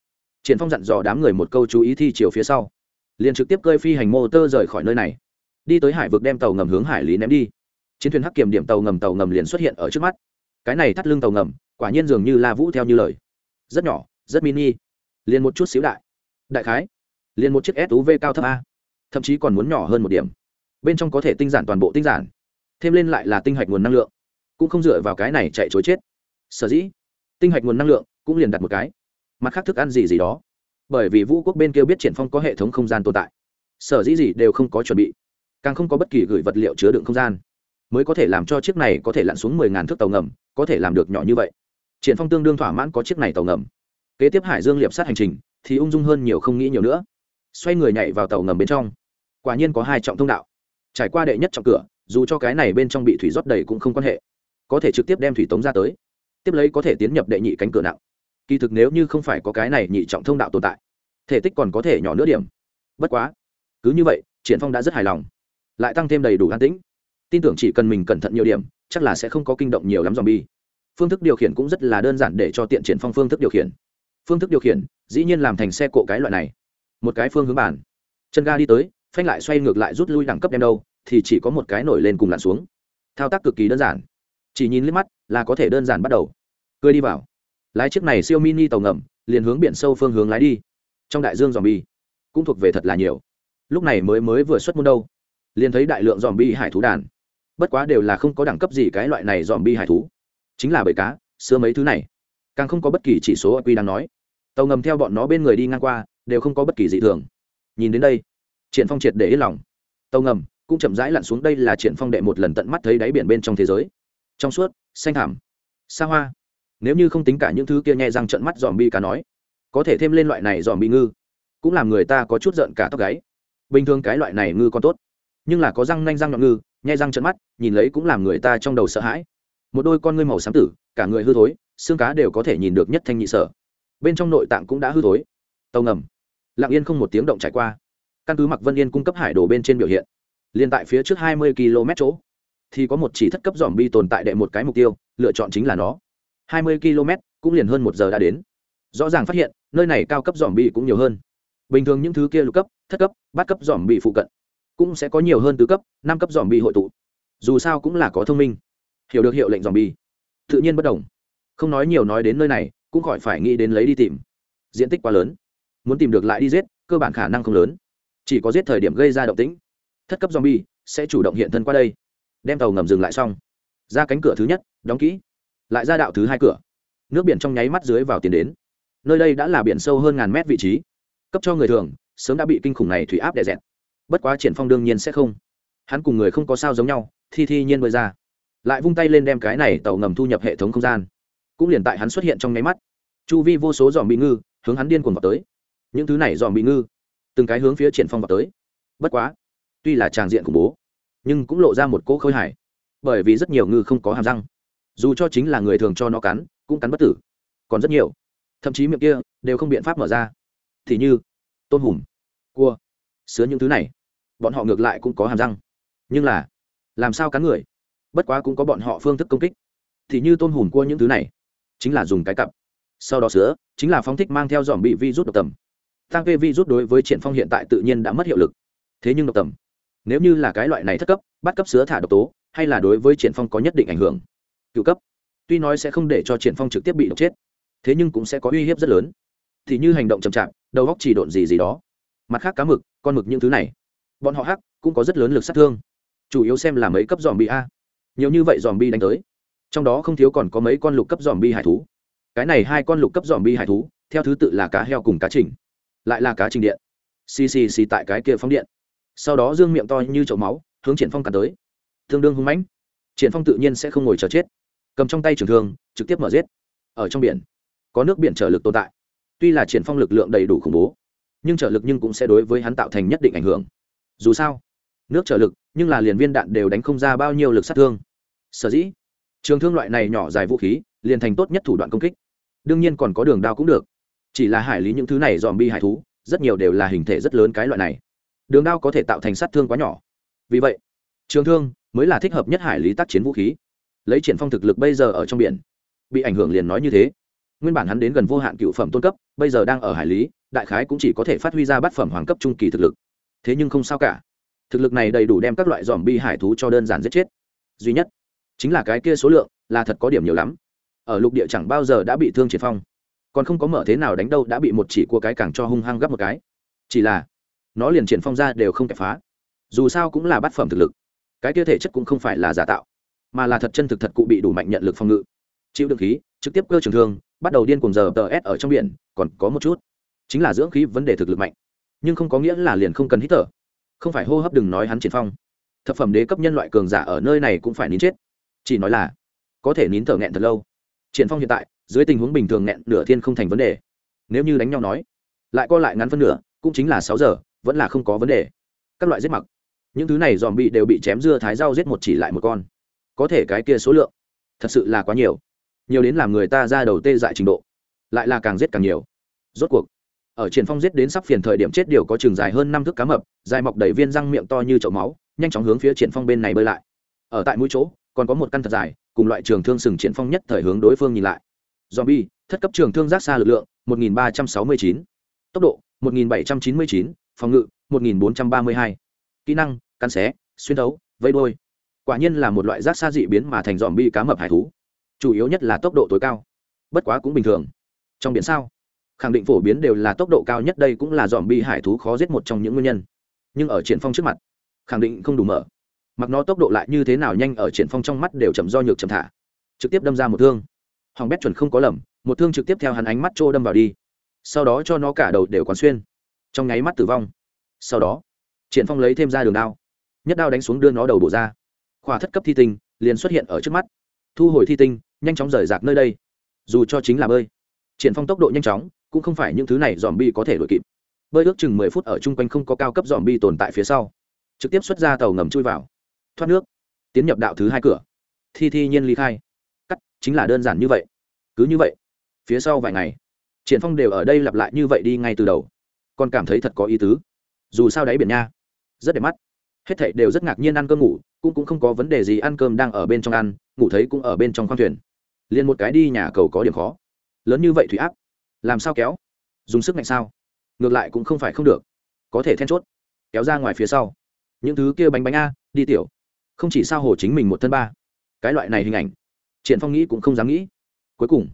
triển phong dặn dò đám người một câu chú ý thi chiều phía sau. Liền trực tiếp cơi phi hành mô tơ rời khỏi nơi này. Đi tới hải vực đem tàu ngầm hướng hải lý ném đi. Chiến thuyền hắc kiểm điểm tàu ngầm tàu ngầm liền xuất hiện ở trước mắt. Cái này thắt lưng tàu ngầm, quả nhiên dường như la vũ theo như lời. Rất nhỏ, rất mini. Liền một chút xíu đại. Đại khái, liền một chiếc suv cao thấp a. Thậm chí còn muốn nhỏ hơn một điểm. Bên trong có thể tinh giản toàn bộ tinh giản. Thêm lên lại là tinh hạch nguồn năng lượng. Cũng không dựa vào cái này chạy chối chết. Sở dĩ, tinh hạch nguồn năng lượng cũng liền đặt một cái mặt khác thức ăn gì gì đó. Bởi vì vũ quốc bên kia biết triển phong có hệ thống không gian tồn tại. Sở dĩ gì đều không có chuẩn bị. Càng không có bất kỳ gửi vật liệu chứa đựng không gian. Mới có thể làm cho chiếc này có thể lặn xuống mười ngàn thước tàu ngầm, có thể làm được nhỏ như vậy. Triển phong tương đương thỏa mãn có chiếc này tàu ngầm. Kế tiếp hải dương liệp sát hành trình, thì ung dung hơn nhiều không nghĩ nhiều nữa. Xoay người nhảy vào tàu ngầm bên trong. Quả nhiên có hai trọng thông đạo. Trải qua đệ nhất trọng cửa, dù cho cái này bên trong bị thủy rót đầy cũng không quan hệ. Có thể trực tiếp đem thủy tống ra tới. Tiếp lấy có thể tiến nhập đệ nhị cánh cửa nặng kỳ thực nếu như không phải có cái này nhị trọng thông đạo tồn tại, thể tích còn có thể nhỏ nữa điểm. Bất quá, cứ như vậy, triển phong đã rất hài lòng, lại tăng thêm đầy đủ an tĩnh. Tin tưởng chỉ cần mình cẩn thận nhiều điểm, chắc là sẽ không có kinh động nhiều lắm zombie. Phương thức điều khiển cũng rất là đơn giản để cho tiện triển phong phương thức điều khiển. Phương thức điều khiển, dĩ nhiên làm thành xe cộ cái loại này. Một cái phương hướng bản chân ga đi tới, phanh lại xoay ngược lại rút lui đẳng cấp đem đâu, thì chỉ có một cái nổi lên cùng lặn xuống. Thao tác cực kỳ đơn giản. Chỉ nhìn liếc mắt là có thể đơn giản bắt đầu. Cười đi vào lái chiếc này siêu mini tàu ngầm, liền hướng biển sâu phương hướng lái đi. Trong đại dương dòm bi cũng thuộc về thật là nhiều. Lúc này mới mới vừa xuất môn đâu, liền thấy đại lượng dòm bi hải thú đàn. Bất quá đều là không có đẳng cấp gì cái loại này dòm bi hải thú. Chính là bầy cá, xưa mấy thứ này. Càng không có bất kỳ chỉ số quy đang nói. Tàu ngầm theo bọn nó bên người đi ngang qua, đều không có bất kỳ dị thường. Nhìn đến đây, triển phong triệt để yên lòng. Tàu ngầm cũng chậm rãi lặn xuống, đây là triển phong đệ một lần tận mắt thấy đáy biển bên trong thế giới. Trong suốt, xanh thảm xa hoa nếu như không tính cả những thứ kia nhẹ răng trận mắt dòm bi cá nói, có thể thêm lên loại này dòm bi ngư, cũng làm người ta có chút giận cả tóc gáy. Bình thường cái loại này ngư còn tốt, nhưng là có răng nanh răng nhọn ngư nhẹ răng trận mắt, nhìn lấy cũng làm người ta trong đầu sợ hãi. Một đôi con ngươi màu xám tử, cả người hư thối, xương cá đều có thể nhìn được nhất thanh nhị sở. Bên trong nội tạng cũng đã hư thối. Tàu ngầm. Lặng yên không một tiếng động trải qua. Căn cứ mặc vân yên cung cấp hải đồ bên trên biểu hiện liên tại phía trước hai mươi km chỗ, thì có một chỉ thất cấp dòm bi tồn tại đệ một cái mục tiêu, lựa chọn chính là nó hai mươi km, cũng liền hơn một giờ đã đến. Rõ ràng phát hiện, nơi này cao cấp dòm bị cũng nhiều hơn. Bình thường những thứ kia lục cấp, thất cấp, bát cấp dòm bị phụ cận, cũng sẽ có nhiều hơn tứ cấp, năm cấp dòm bị hội tụ. Dù sao cũng là có thông minh. Hiểu được hiệu lệnh dòm bi. Tự nhiên bất đồng. Không nói nhiều nói đến nơi này, cũng khỏi phải nghĩ đến lấy đi tìm. Diện tích quá lớn. Muốn tìm được lại đi giết, cơ bản khả năng không lớn. Chỉ có giết thời điểm gây ra động tĩnh. Thất cấp zombie sẽ chủ động hiện thân qua đây. Đem tàu ngầm dừng lại xong. Ra cánh cửa thứ nhất, đóng kỹ lại ra đạo thứ hai cửa. Nước biển trong nháy mắt dưới vào tiền đến. Nơi đây đã là biển sâu hơn ngàn mét vị trí. Cấp cho người thường, sớm đã bị kinh khủng này thủy áp đè dẹt. Bất quá triển phong đương nhiên sẽ không. Hắn cùng người không có sao giống nhau, thi thi nhiên bơi ra. Lại vung tay lên đem cái này tàu ngầm thu nhập hệ thống không gian. Cũng liền tại hắn xuất hiện trong nháy mắt, chu vi vô số dòm bị ngư, hướng hắn điên cuồng vào tới. Những thứ này dòm bị ngư, từng cái hướng phía triển phong vào tới. Bất quá, tuy là tràng diện khủng bố, nhưng cũng lộ ra một cỗ khôi hài, bởi vì rất nhiều ngư không có hàm răng dù cho chính là người thường cho nó cắn, cũng cắn bất tử. Còn rất nhiều. Thậm chí miệng kia đều không biện pháp mở ra. Thì như, tôm hùm, cua, sứa những thứ này. Bọn họ ngược lại cũng có hàm răng. Nhưng là, làm sao cắn người? Bất quá cũng có bọn họ phương thức công kích. Thì như tôm hùm, cua những thứ này, chính là dùng cái cặp. Sau đó sứa, chính là phóng thích mang theo dòm bị vi rút độc tầm. Tăng vi rút đối với triển phong hiện tại tự nhiên đã mất hiệu lực. Thế nhưng độc tầm, nếu như là cái loại này thất cấp, bắt cấp sứa thả độc tố, hay là đối với triển phong có nhất định ảnh hưởng cựu cấp. Tuy nói sẽ không để cho triển phong trực tiếp bị độc chết, thế nhưng cũng sẽ có uy hiếp rất lớn. Thì như hành động chậm chạp, đầu góc chỉ độn gì gì đó. Mặt khác cá mực, con mực những thứ này. Bọn họ hắc, cũng có rất lớn lực sát thương. Chủ yếu xem là mấy cấp dòm bi a. Nhiều như vậy dòm bi đánh tới. Trong đó không thiếu còn có mấy con lục cấp dòm bi hải thú. Cái này hai con lục cấp dòm bi hải thú, theo thứ tự là cá heo cùng cá trình lại là cá trình điện. Xì xì xì tại cái kia phóng điện. Sau đó dương miệng to như chậu máu, hướng triển phong cắn tới. Tương đương hung mãnh. Triển phong tự nhiên sẽ không ngồi chờ chết cầm trong tay trường thương, trực tiếp mở giết. Ở trong biển, có nước biển trở lực tồn tại. Tuy là triển phong lực lượng đầy đủ khủng bố, nhưng trở lực nhưng cũng sẽ đối với hắn tạo thành nhất định ảnh hưởng. Dù sao, nước trở lực, nhưng là liền viên đạn đều đánh không ra bao nhiêu lực sát thương. Sở dĩ, trường thương loại này nhỏ dài vũ khí, liền thành tốt nhất thủ đoạn công kích. Đương nhiên còn có đường đao cũng được. Chỉ là hải lý những thứ này dòm bi hải thú, rất nhiều đều là hình thể rất lớn cái loại này. Đường đao có thể tạo thành sát thương quá nhỏ. Vì vậy, trường thương mới là thích hợp nhất hải lý tác chiến vũ khí lấy triển phong thực lực bây giờ ở trong biển. Bị ảnh hưởng liền nói như thế. Nguyên bản hắn đến gần vô hạn cựu phẩm tôn cấp, bây giờ đang ở hải lý, đại khái cũng chỉ có thể phát huy ra bát phẩm hoàng cấp trung kỳ thực lực. Thế nhưng không sao cả. Thực lực này đầy đủ đem các loại dòm bi hải thú cho đơn giản giết chết. Duy nhất chính là cái kia số lượng là thật có điểm nhiều lắm. Ở lục địa chẳng bao giờ đã bị thương triển phong. Còn không có mở thế nào đánh đâu đã bị một chỉ cua cái càng cho hung hăng gấp một cái. Chỉ là nó liền triển phong ra đều không kẹp phá. Dù sao cũng là bát phẩm thực lực. Cái kia thể chất cũng không phải là giả tạo mà là thật chân thực thật cụ bị đủ mạnh nhận lực phòng ngự. Chịu đựng khí, trực tiếp cơ trường thương, bắt đầu điên cùng giờ tờ s ở trong biển, còn có một chút. Chính là dưỡng khí vấn đề thực lực mạnh, nhưng không có nghĩa là liền không cần hít thở. Không phải hô hấp đừng nói hắn triển phong. Thập phẩm đế cấp nhân loại cường giả ở nơi này cũng phải nín chết. Chỉ nói là, có thể nín thở nghẹn thật lâu. Triển phong hiện tại, dưới tình huống bình thường nghẹn nửa thiên không thành vấn đề. Nếu như đánh nhau nói, lại co lại ngắn phân nửa, cũng chính là sáu giờ, vẫn là không có vấn đề. Các loại giết mặc. Những thứ này dòm bị đều bị chém dưa thái rau giết một chỉ lại một con có thể cái kia số lượng. Thật sự là quá nhiều. Nhiều đến làm người ta ra đầu tê dại trình độ. Lại là càng giết càng nhiều. Rốt cuộc ở triển phong giết đến sắp phiền thời điểm chết điều có trường dài hơn năm thước cá mập dài mọc đầy viên răng miệng to như chậu máu nhanh chóng hướng phía triển phong bên này bơi lại. Ở tại mũi chỗ còn có một căn thật dài cùng loại trường thương sừng triển phong nhất thời hướng đối phương nhìn lại. Zombie thất cấp trường thương giác xa lực lượng 1369. tốc độ 1799, phòng ngự 1432. kỹ năng cắn xé xuyên thấu vây đôi quả nhiên là một loại rác xa dị biến mà thành zombie cá mập hải thú. Chủ yếu nhất là tốc độ tối cao. Bất quá cũng bình thường. Trong biển sao? Khẳng định phổ biến đều là tốc độ cao nhất đây cũng là dòm bi hải thú khó giết một trong những nguyên nhân. Nhưng ở triển phong trước mặt, khẳng định không đủ mở. Mặc nó tốc độ lại như thế nào nhanh ở triển phong trong mắt đều chậm do nhược chậm thả. Trực tiếp đâm ra một thương. Hoàng bét chuẩn không có lầm, một thương trực tiếp theo hắn ánh mắt trô đâm vào đi. Sau đó cho nó cả đầu đều quán xuyên. Trong nháy mắt tử vong. Sau đó, triển phong lấy thêm ra đường đao. Nhất đao đánh xuống đưa nó đầu đổ ra khỏa thất cấp thi tinh, liền xuất hiện ở trước mắt. Thu hồi thi tinh, nhanh chóng rời rạc nơi đây. Dù cho chính là bơi, triển phong tốc độ nhanh chóng, cũng không phải những thứ này dòm bi có thể đuổi kịp. Bơi ước chừng mười phút ở chung quanh không có cao cấp dòm bi tồn tại phía sau. Trực tiếp xuất ra tàu ngầm chui vào. Thoát nước. Tiến nhập đạo thứ hai cửa. Thi thi nhiên ly khai. Cắt, chính là đơn giản như vậy. Cứ như vậy. Phía sau vài ngày, triển phong đều ở đây lặp lại như vậy đi ngay từ đầu. Còn cảm thấy thật có ý tứ. Dù sao đáy biển nha. Rất đẹp mắt. Hết thảy đều rất ngạc nhiên ăn cơm ngủ cũng cũng không có vấn đề gì, ăn cơm đang ở bên trong ăn, ngủ thấy cũng ở bên trong khoang thuyền. Liền một cái đi nhà cầu có điểm khó. Lớn như vậy thủy áp, làm sao kéo? Dùng sức mạnh sao? Ngược lại cũng không phải không được. Có thể then chốt, kéo ra ngoài phía sau. Những thứ kia bánh bánh a, đi tiểu. Không chỉ sao hồ chính mình một thân ba. Cái loại này hình ảnh, triển phong nghĩ cũng không dám nghĩ. Cuối cùng,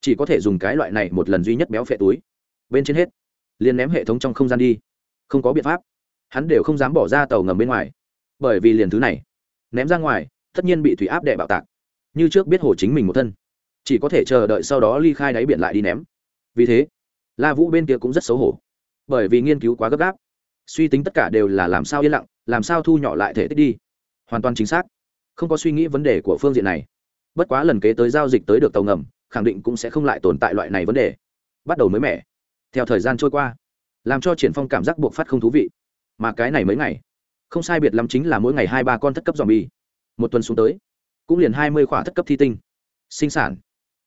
chỉ có thể dùng cái loại này một lần duy nhất béo phệ túi. Bên trên hết, liền ném hệ thống trong không gian đi. Không có biện pháp. Hắn đều không dám bỏ ra tàu ngầm bên ngoài bởi vì liền thứ này. Ném ra ngoài, tất nhiên bị thủy áp đệ bạo tạc. Như trước biết hồ chính mình một thân, chỉ có thể chờ đợi sau đó ly khai đáy biển lại đi ném. Vì thế, la vũ bên kia cũng rất xấu hổ, bởi vì nghiên cứu quá gấp gáp. Suy tính tất cả đều là làm sao yên lặng, làm sao thu nhỏ lại thể tích đi. Hoàn toàn chính xác, không có suy nghĩ vấn đề của phương diện này. Bất quá lần kế tới giao dịch tới được tàu ngầm, khẳng định cũng sẽ không lại tồn tại loại này vấn đề. Bắt đầu mới mẻ. Theo thời gian trôi qua, làm cho triển phong cảm giác buộc phát không thú vị. Mà cái này mấy ngày không sai biệt lắm chính là mỗi ngày hai ba con thất cấp dòm bi một tuần xuống tới, cũng liền hai mươi khỏa thất cấp thi tinh. Sinh sản,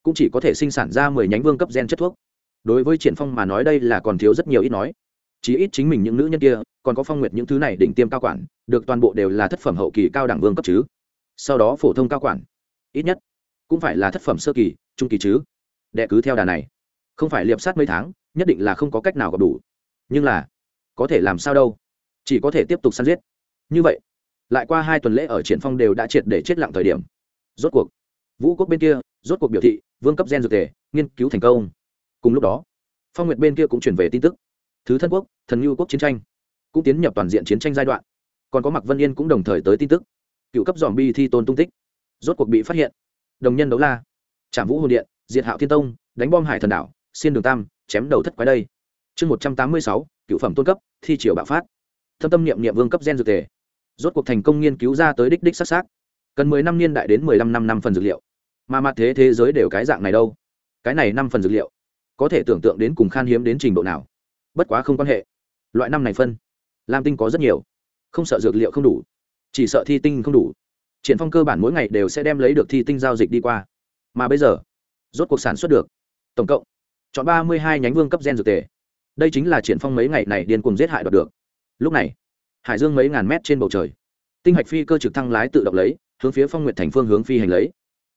cũng chỉ có thể sinh sản ra mười nhánh vương cấp gen chất thuốc. Đối với triển phong mà nói đây là còn thiếu rất nhiều ít nói. Chí ít chính mình những nữ nhân kia, còn có phong nguyệt những thứ này đỉnh tiêm cao quản, được toàn bộ đều là thất phẩm hậu kỳ cao đẳng vương cấp chứ. Sau đó phổ thông cao quản, ít nhất cũng phải là thất phẩm sơ kỳ, trung kỳ chứ. Đệ cứ theo đà này, không phải liệp sát mấy tháng, nhất định là không có cách nào gặp đủ. Nhưng là, có thể làm sao đâu? Chỉ có thể tiếp tục săn giết. Như vậy, lại qua hai tuần lễ ở triển phong đều đã triệt để chết lặng thời điểm. Rốt cuộc, vũ quốc bên kia, rốt cuộc biểu thị, vương cấp gen dược thể, nghiên cứu thành công. Cùng lúc đó, phong nguyệt bên kia cũng chuyển về tin tức. Thứ thân quốc, thần nhu quốc chiến tranh, cũng tiến nhập toàn diện chiến tranh giai đoạn. Còn có mặc vân yên cũng đồng thời tới tin tức. Cựu cấp dòm bi thi tôn tung tích. Rốt cuộc bị phát hiện. Đồng nhân đấu la. Trảm vũ hồn điện, diệt hạo thiên tông, đánh bom hải thần đảo, xiên đường tam, chém đầu thất quái đây. Chương một trăm tám mươi sáu, cựu phẩm tôn cấp, thi triều bạo phát thâm tâm niệm niệm vương cấp gen dược tề. Rốt cuộc thành công nghiên cứu ra tới đích đích s á cần mười năm niên đại đến mười lăm năm năm phần dược liệu. Mà mặt thế thế giới đều cái dạng này đâu. Cái này năm phần dược liệu, có thể tưởng tượng đến cùng khan hiếm đến trình độ nào. Bất quá không quan hệ. Loại năm này phân, lam tinh có rất nhiều. Không sợ dược liệu không đủ, chỉ sợ thi tinh không đủ. Triển phong cơ bản mỗi ngày đều sẽ đem lấy được thi tinh giao dịch đi qua. Mà bây giờ, rốt cuộc sản xuất được, tổng cộng, chọn ba mươi hai nhánh vương cấp gen dược tề. Đây chính là triển phong mấy ngày này điên cuồng giết hại đoạt được lúc này, hải dương mấy ngàn mét trên bầu trời, tinh hạch phi cơ trực thăng lái tự động lấy, hướng phía phong nguyện thành phương hướng phi hành lấy.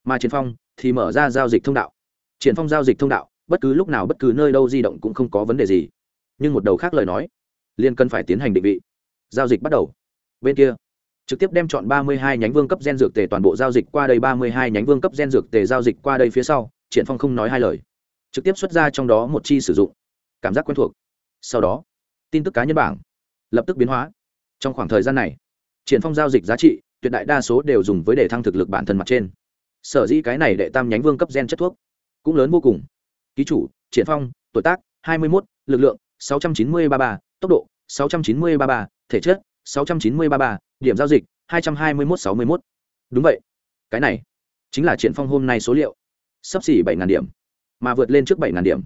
Mà triển phong thì mở ra giao dịch thông đạo. Triển phong giao dịch thông đạo, bất cứ lúc nào bất cứ nơi đâu di động cũng không có vấn đề gì. Nhưng một đầu khác lời nói liên cần phải tiến hành định vị. Giao dịch bắt đầu. Bên kia, trực tiếp đem chọn ba mươi hai nhánh vương cấp gen dược tề toàn bộ giao dịch qua đây, ba mươi hai nhánh vương cấp gen dược tề giao dịch qua đây phía sau, triển phong không nói hai lời. Trực tiếp xuất ra trong đó một chi sử dụng. Cảm giác quen thuộc. Sau đó, tin tức cá nhân bảng lập tức biến hóa. Trong khoảng thời gian này triển phong giao dịch giá trị tuyệt đại đa số đều dùng với để thăng thực lực bản thân mặt trên. Sở dĩ cái này đệ tam nhánh vương cấp gen chất thuốc cũng lớn vô cùng. Ký chủ triển phong tuổi tác 21, lực lượng 690-33, tốc độ 690-33, thể chất 690-33, điểm giao dịch 221-61. đúng vậy. Cái này chính là triển phong hôm nay số liệu. Sắp xỉ 7.000 điểm mà vượt lên trước 7.000 điểm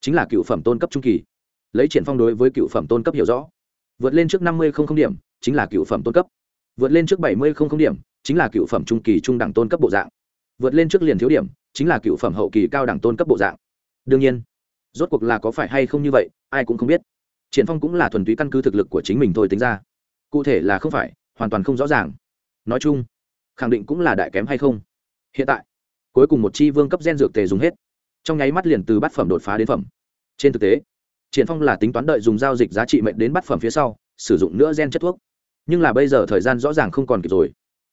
chính là cựu phẩm tôn cấp trung kỳ. Lấy triển phong đối với cựu phẩm tôn cấp hiểu rõ vượt lên trước 50 không không điểm, chính là cựu phẩm tôn cấp. Vượt lên trước 70 không không điểm, chính là cựu phẩm trung kỳ trung đẳng tôn cấp bộ dạng. Vượt lên trước liền thiếu điểm, chính là cựu phẩm hậu kỳ cao đẳng tôn cấp bộ dạng. Đương nhiên, rốt cuộc là có phải hay không như vậy, ai cũng không biết. Triển phong cũng là thuần túy căn cứ thực lực của chính mình thôi tính ra. Cụ thể là không phải, hoàn toàn không rõ ràng. Nói chung, khẳng định cũng là đại kém hay không. Hiện tại, cuối cùng một chi vương cấp gen dược tề dùng hết. Trong nháy mắt liền từ bát phẩm đột phá đến phẩm. Trên thực tế triển phong là tính toán đợi dùng giao dịch giá trị mệnh đến bắt phẩm phía sau, sử dụng nữa gen chất thuốc. Nhưng là bây giờ thời gian rõ ràng không còn kịp rồi.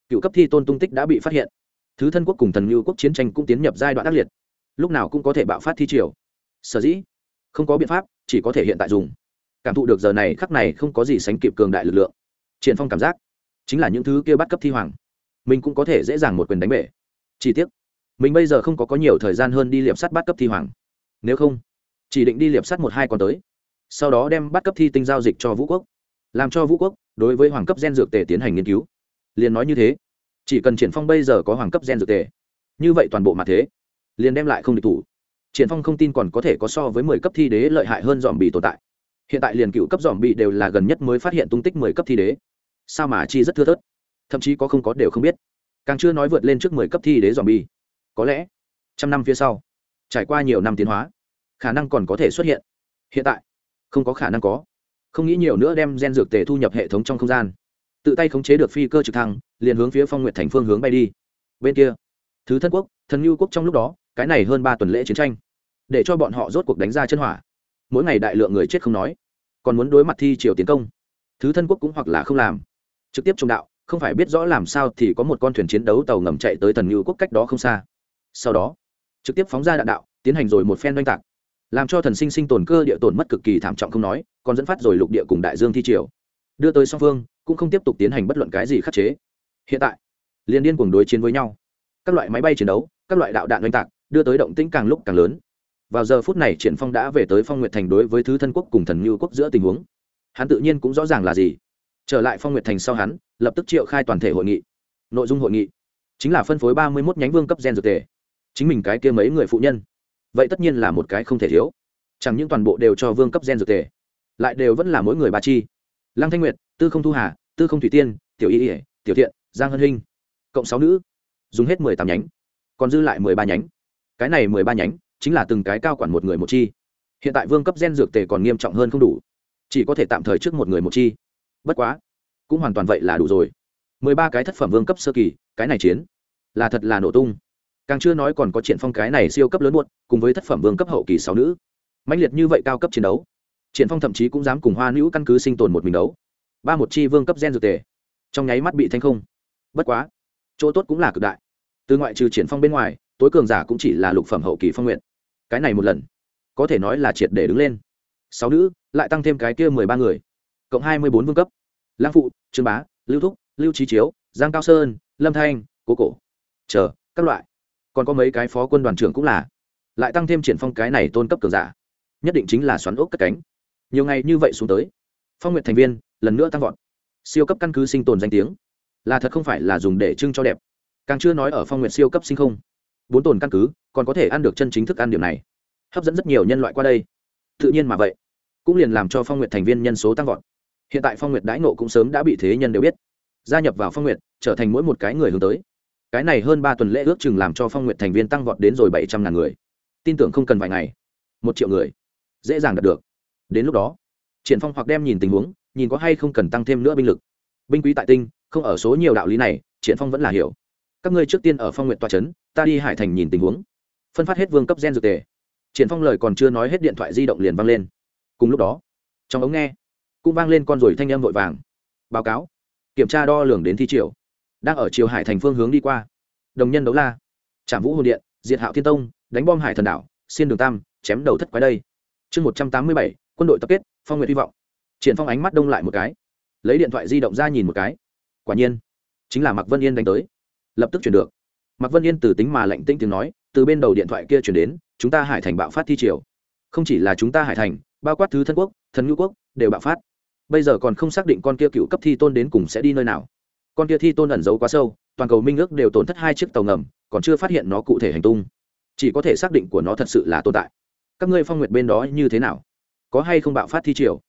Cựu cấp thi tôn tung tích đã bị phát hiện. Thứ thân quốc cùng thần lưu quốc chiến tranh cũng tiến nhập giai đoạn ác liệt. Lúc nào cũng có thể bạo phát thi triều. Sở dĩ, không có biện pháp, chỉ có thể hiện tại dùng. Cảm thụ được giờ này khắc này không có gì sánh kịp cường đại lực lượng. Triển phong cảm giác, chính là những thứ kia bắt cấp thi hoàng. Mình cũng có thể dễ dàng một quyền đánh bể. Chi tiết mình bây giờ không có có nhiều thời gian hơn đi liệp sắt bắt cấp thi hoàng. Nếu không chỉ định đi liệp sắt một hai con tới. Sau đó đem bắt cấp thi tinh giao dịch cho vũ quốc. Làm cho vũ quốc đối với hoàng cấp gen dược tề tiến hành nghiên cứu. Liền nói như thế. Chỉ cần triển phong bây giờ có hoàng cấp gen dược tề, như vậy toàn bộ mặt thế, liền đem lại không địch thủ. Triển phong không tin còn có thể có so với mười cấp thi đế lợi hại hơn dòm bị tồn tại. Hiện tại liền cựu cấp dòm bị đều là gần nhất mới phát hiện tung tích mười cấp thi đế. Sao mà chi rất thưa thớt? Thậm chí có không có đều không biết. Càng chưa nói vượt lên trước mười cấp thi đế dòm bi có lẽ, trăm năm phía sau, trải qua nhiều năm tiến hóa khả năng còn có thể xuất hiện. Hiện tại, không có khả năng có. Không nghĩ nhiều nữa đem gen dược tề thu nhập hệ thống trong không gian. Tự tay khống chế được phi cơ trực thăng, liền hướng phía phong nguyện thành phương hướng bay đi. Bên kia, thứ thân quốc, thần lưu quốc trong lúc đó, cái này hơn ba tuần lễ chiến tranh, để cho bọn họ rốt cuộc đánh ra chân hỏa. Mỗi ngày đại lượng người chết không nói, còn muốn đối mặt thi triều tiến công. Thứ thân quốc cũng hoặc là không làm. Trực tiếp trồng đạo, không phải biết rõ làm sao thì có một con thuyền chiến đấu tàu ngầm chạy tới thần lưu quốc cách đó không xa. Sau đó, trực tiếp phóng ra đạn đạo, tiến hành rồi một phen oanh tạc làm cho thần sinh sinh tồn cơ địa tổn mất cực kỳ thảm trọng không nói, còn dẫn phát rồi lục địa cùng đại dương thi triều. Đưa tới song phương, cũng không tiếp tục tiến hành bất luận cái gì khắc chế. Hiện tại liên điên cuồng đối chiến với nhau. Các loại máy bay chiến đấu, các loại đạo đạn oanh tạc, đưa tới động tĩnh càng lúc càng lớn. Vào giờ phút này, triển phong đã về tới phong nguyệt thành đối với thứ thân quốc cùng thần lưu quốc giữa tình huống. Hắn tự nhiên cũng rõ ràng là gì. Trở lại phong nguyệt thành sau hắn, lập tức triệu khai toàn thể hội nghị. Nội dung hội nghị chính là phân phối ba mươi 31 nhánh vương cấp gen dược tề. Chính mình cái kia mấy người phụ nhân vậy tất nhiên là một cái không thể thiếu. Chẳng những toàn bộ đều cho vương cấp gen dược tề, lại đều vẫn là mỗi người ba chi. Lăng thanh nguyệt, tư không thu hà, tư không thủy tiên, tiểu y ỉa tiểu thiện, giang hân hinh, cộng sáu nữ, dùng hết mười tám nhánh, còn dư lại mười ba nhánh. Cái này mười ba nhánh chính là từng cái cao quản một người một chi. Hiện tại vương cấp gen dược tề còn nghiêm trọng hơn không đủ, chỉ có thể tạm thời trước một người một chi. Bất quá, cũng hoàn toàn vậy là đủ rồi. Mười ba cái thất phẩm vương cấp sơ kỳ, cái này chiến, là thật là nổ tung càng chưa nói còn có triển phong cái này siêu cấp lớn muộn, cùng với thất phẩm vương cấp hậu kỳ sáu nữ. Mãnh liệt như vậy cao cấp chiến đấu, triển phong thậm chí cũng dám cùng hoa nữ căn cứ sinh tồn một mình đấu. Ba một chi vương cấp gen dược tề, trong nháy mắt bị thanh không. Bất quá, chỗ tốt cũng là cực đại. Từ ngoại trừ triển phong bên ngoài, tối cường giả cũng chỉ là lục phẩm hậu kỳ phong nguyện cái này một lần, có thể nói là triệt để đứng lên. Sáu nữ, lại tăng thêm cái kia mười ba người, cộng hai mươi bốn vương cấp. Lang phụ, trương bá, lưu thúc, lưu trí chiếu, giang cao sơn, lâm thanh, cố cổ. Chờ, các loại còn có mấy cái phó quân đoàn trưởng cũng là, lại tăng thêm triển phong cái này tôn cấp cường giả. Nhất định chính là xoắn ốc cất cánh. Nhiều ngày như vậy xuống tới, phong nguyện thành viên lần nữa tăng vọt. Siêu cấp căn cứ sinh tồn danh tiếng, là thật không phải là dùng để trưng cho đẹp. Càng chưa nói ở phong nguyện siêu cấp sinh không. Bốn tồn căn cứ còn có thể ăn được chân chính thức ăn điểm này, hấp dẫn rất nhiều nhân loại qua đây. Tự nhiên mà vậy, cũng liền làm cho phong nguyệt thành viên nhân số tăng vọt. Hiện tại phong nguyệt đãi nộ cũng sớm đã bị thế nhân đều biết. Gia nhập vào phong nguyệt, trở thành mỗi một cái người hướng tới cái này hơn ba tuần lễ ước chừng làm cho phong nguyệt thành viên tăng vọt đến rồi bảy trăm ngàn người. Tin tưởng không cần vài ngày, một triệu người, dễ dàng đạt được. Đến lúc đó, triển phong hoặc đem nhìn tình huống, nhìn có hay không cần tăng thêm nữa binh lực. Binh quý tại tinh, không ở số nhiều đạo lý này, triển phong vẫn là hiểu. Các ngươi trước tiên ở phong nguyện tòa trấn, ta đi hải thành nhìn tình huống. Phân phát hết vương cấp gen dược tề. Triển phong lời còn chưa nói hết điện thoại di động liền vang lên. Cùng lúc đó, trong ống nghe, cũng vang lên con rồi thanh âm vội vàng. Báo cáo, kiểm tra đo lường đến thi triều đang ở chiều hải thành phương hướng đi qua. Đồng nhân đấu la. Trạm vũ hồn điện, diệt hạo thiên tông, đánh bom hải thần đảo, xiên đường tam, chém đầu thất quái đây. Chương một trăm tám mươi bảy, quân đội tập kết, phong nguyện hy vọng. Triển phong ánh mắt đông lại một cái. Lấy điện thoại di động ra nhìn một cái. Quả nhiên, chính là mạc vân yên đánh tới. Lập tức chuyển được. Mạc vân yên từ tính mà lạnh tĩnh tiếng nói, từ bên đầu điện thoại kia chuyển đến, chúng ta hải thành bạo phát thi triều. Không chỉ là chúng ta hải thành, bao quát thứ thân quốc, thần ngữ quốc, đều bạo phát. Bây giờ còn không xác định con kia cựu cấp thi tôn đến cùng sẽ đi nơi nào con kia thi tôn ẩn giấu quá sâu, toàn cầu minh ước đều tổn thất hai chiếc tàu ngầm, còn chưa phát hiện nó cụ thể hành tung. Chỉ có thể xác định của nó thật sự là tồn tại. Các ngươi phong nguyệt bên đó như thế nào? Có hay không bạo phát thi triều?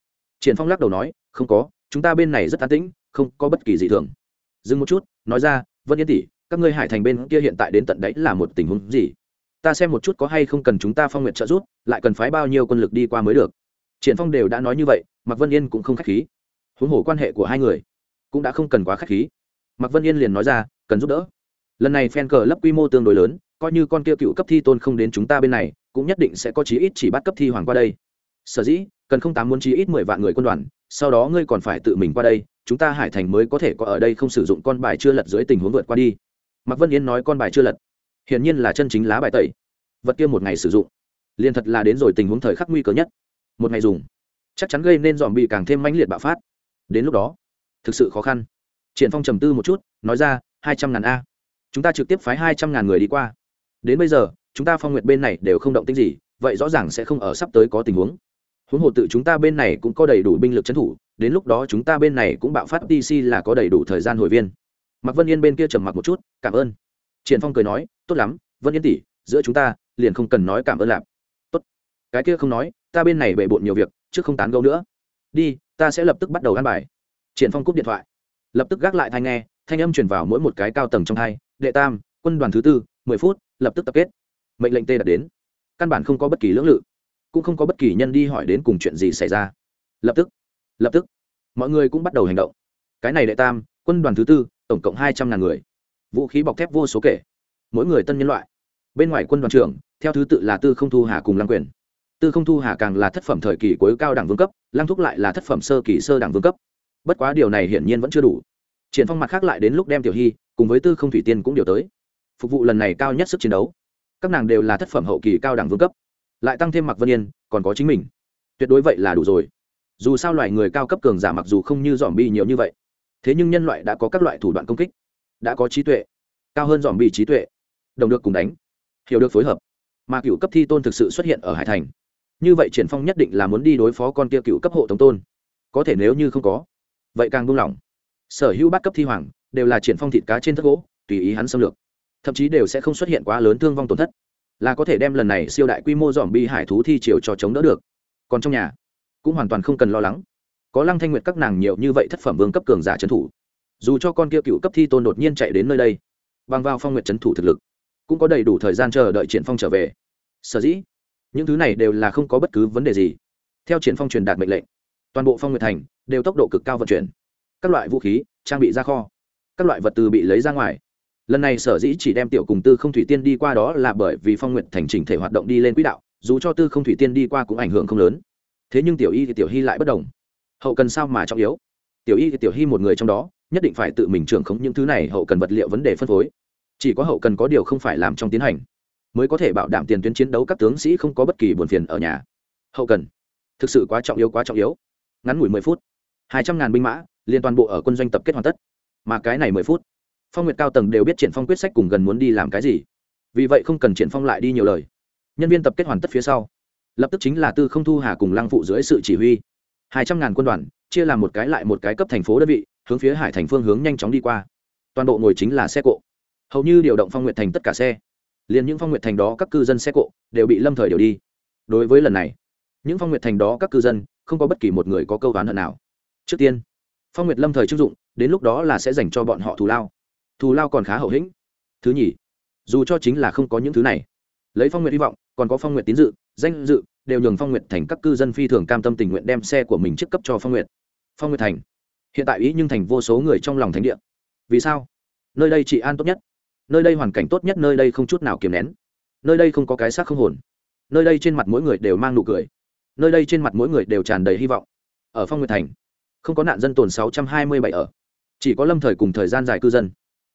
Triển phong lắc đầu nói, không có, chúng ta bên này rất an tĩnh, không có bất kỳ gì thường. Dừng một chút, nói ra, vân yên tỷ, các ngươi hải thành bên kia hiện tại đến tận đấy là một tình huống gì? Ta xem một chút có hay không cần chúng ta phong nguyện trợ giúp, lại cần phái bao nhiêu quân lực đi qua mới được. Triển phong đều đã nói như vậy, Mặc vân yên cũng không khách khí. Huống hồ quan hệ của hai người cũng đã không cần quá khách khí mạc vân yên liền nói ra, cần giúp đỡ. Lần này fan cờ lấp quy mô tương đối lớn, coi như con kia cựu cấp thi tôn không đến chúng ta bên này, cũng nhất định sẽ có chí ít chỉ bắt cấp thi hoàng qua đây. Sở dĩ, cần không tám muốn chí ít mười vạn người quân đoàn, sau đó ngươi còn phải tự mình qua đây, chúng ta hải thành mới có thể có ở đây không sử dụng con bài chưa lật dưới tình huống vượt qua đi. Mạc vân yên nói, con bài chưa lật. Hiển nhiên là chân chính lá bài tẩy. Vật kia một ngày sử dụng. Liền thật là đến rồi tình huống thời khắc nguy cơ nhất. Một ngày dùng. Chắc chắn gây nên dòm bị càng thêm mãnh liệt bạo phát. Đến lúc đó, thực sự khó khăn triển phong trầm tư một chút, nói ra, hai trăm ngàn a. Chúng ta trực tiếp phái hai trăm ngàn người đi qua. Đến bây giờ, chúng ta phong nguyệt bên này đều không động tĩnh gì, vậy rõ ràng sẽ không ở sắp tới có tình huống. Huống hồ tự chúng ta bên này cũng có đầy đủ binh lực trấn thủ, đến lúc đó chúng ta bên này cũng bạo phát tc là có đầy đủ thời gian hồi viên. Mạc vân yên bên kia trầm mặc một chút, cảm ơn. Triển phong cười nói, tốt lắm, vân yên tỷ, giữa chúng ta liền không cần nói cảm ơn lạp tốt. Cái kia không nói, ta bên này bề bộn nhiều việc chứ không tán gẫu nữa. Đi, ta sẽ lập tức bắt đầu ăn bài. Triển phong cúp điện thoại lập tức gác lại thanh nghe, thanh âm truyền vào mỗi một cái cao tầng trong hai đệ tam, quân đoàn thứ tư, mười phút, lập tức tập kết. Mệnh lệnh tê đặt đến. Căn bản không có bất kỳ lưỡng lự, cũng không có bất kỳ nhân đi hỏi đến cùng chuyện gì xảy ra. Lập tức lập tức, mọi người cũng bắt đầu hành động. Cái này đệ tam, quân đoàn thứ tư, tổng cộng hai trăm ngàn người. Vũ khí bọc thép vô số kể. Mỗi người tân nhân loại. Bên ngoài quân đoàn trưởng, theo thứ tự là tư không thu hà cùng lăng quyền. Tư không thu hà càng là thất phẩm thời kỳ cuối cao đẳng vương cấp, lăng thúc lại là thất phẩm sơ kỳ sơ đẳng vương cấp bất quá điều này hiển nhiên vẫn chưa đủ. Triển phong mặt khác lại đến lúc đem tiểu hy cùng với tư không thủy tiên cũng điều tới. Phục vụ lần này cao nhất sức chiến đấu. Các nàng đều là thất phẩm hậu kỳ cao đẳng vương cấp. Lại tăng thêm mặc vân yên, còn có chính mình. Tuyệt đối vậy là đủ rồi. Dù sao loài người cao cấp cường giả mặc dù không như dòm bi nhiều như vậy, thế nhưng nhân loại đã có các loại thủ đoạn công kích, đã có trí tuệ, cao hơn dòm bi trí tuệ. Đồng được cùng đánh, hiểu được phối hợp, mà cựu cấp thi tôn thực sự xuất hiện ở hải thành. Như vậy triển phong nhất định là muốn đi đối phó con kia cựu cấp hộ tống tôn. Có thể nếu như không có vậy càng buông lỏng. Sở hữu bắt cấp thi hoàng đều là triển phong thịt cá trên thất gỗ, tùy ý hắn xâm lược. Thậm chí đều sẽ không xuất hiện quá lớn thương vong tổn thất. Là có thể đem lần này siêu đại quy mô dòm bi hải thú thi triều cho chống đỡ được. Còn trong nhà, cũng hoàn toàn không cần lo lắng. Có lăng thanh nguyệt các nàng nhiều như vậy thất phẩm vương cấp cường giả trấn thủ. Dù cho con kia cựu cấp thi tôn đột nhiên chạy đến nơi đây, bằng vào phong nguyệt trấn thủ thực lực, cũng có đầy đủ thời gian chờ đợi triển phong trở về. Sở dĩ, những thứ này đều là không có bất cứ vấn đề gì. Theo triển phong truyền đạt mệnh lệnh, toàn bộ phong nguyệt thành đều tốc độ cực cao vận chuyển. Các loại vũ khí, trang bị ra kho, các loại vật tư bị lấy ra ngoài. Lần này sở dĩ chỉ đem tiểu cùng tư không thủy tiên đi qua đó là bởi vì phong nguyệt thành chỉnh thể hoạt động đi lên quỹ đạo, dù cho tư không thủy tiên đi qua cũng ảnh hưởng không lớn. Thế nhưng tiểu y thì tiểu hy lại bất đồng. Hậu cần sao mà trọng yếu? Tiểu y thì tiểu hy một người trong đó, nhất định phải tự mình trưởng khống những thứ này, hậu cần vật liệu vấn đề phân phối. Chỉ có hậu cần có điều không phải làm trong tiến hành, mới có thể bảo đảm tiền tuyến chiến đấu các tướng sĩ không có bất kỳ buồn phiền ở nhà. Hậu cần, thực sự quá trọng yếu, quá trọng yếu. Ngắn ngủi mười phút hai trăm ngàn binh mã liên toàn bộ ở quân doanh tập kết hoàn tất. Mà cái này mười phút, phong nguyệt cao tầng đều biết triển phong quyết sách cùng gần muốn đi làm cái gì. Vì vậy không cần triển phong lại đi nhiều lời. Nhân viên tập kết hoàn tất phía sau. Lập tức chính là tư không thu hà cùng lăng phụ dưới sự chỉ huy. Hai trăm ngàn quân đoàn, chia làm một cái lại một cái cấp thành phố đơn vị, hướng phía hải thành phương hướng nhanh chóng đi qua. Toàn bộ ngồi chính là xe cộ. Hầu như điều động phong nguyện thành tất cả xe. Liền những phong nguyệt thành đó các cư dân xe cộ đều bị lâm thời điều đi. Đối với lần này, những phong nguyệt thành đó các cư dân, không có bất kỳ một người có câu đoán hận nào trước tiên, phong nguyệt lâm thời chức dụng, đến lúc đó là sẽ dành cho bọn họ thù lao. Thù lao còn khá hậu hĩnh. Thứ nhì, dù cho chính là không có những thứ này, lấy phong nguyệt hy vọng, còn có phong nguyệt tín dự, danh dự, đều nhường phong nguyệt thành các cư dân phi thường cam tâm tình nguyện đem xe của mình trước cấp cho phong nguyệt. Phong nguyệt thành, hiện tại ý nhưng thành vô số người trong lòng thánh địa. Vì sao? Nơi đây trị an tốt nhất. Nơi đây hoàn cảnh tốt nhất, nơi đây không chút nào kiềm nén. Nơi đây không có cái xác không hồn. Nơi đây trên mặt mỗi người đều mang nụ cười. Nơi đây trên mặt mỗi người đều tràn đầy hy vọng. Ở phong nguyệt thành không có nạn dân tồn sáu trăm hai mươi bảy ở. Chỉ có lâm thời cùng thời gian dài cư dân.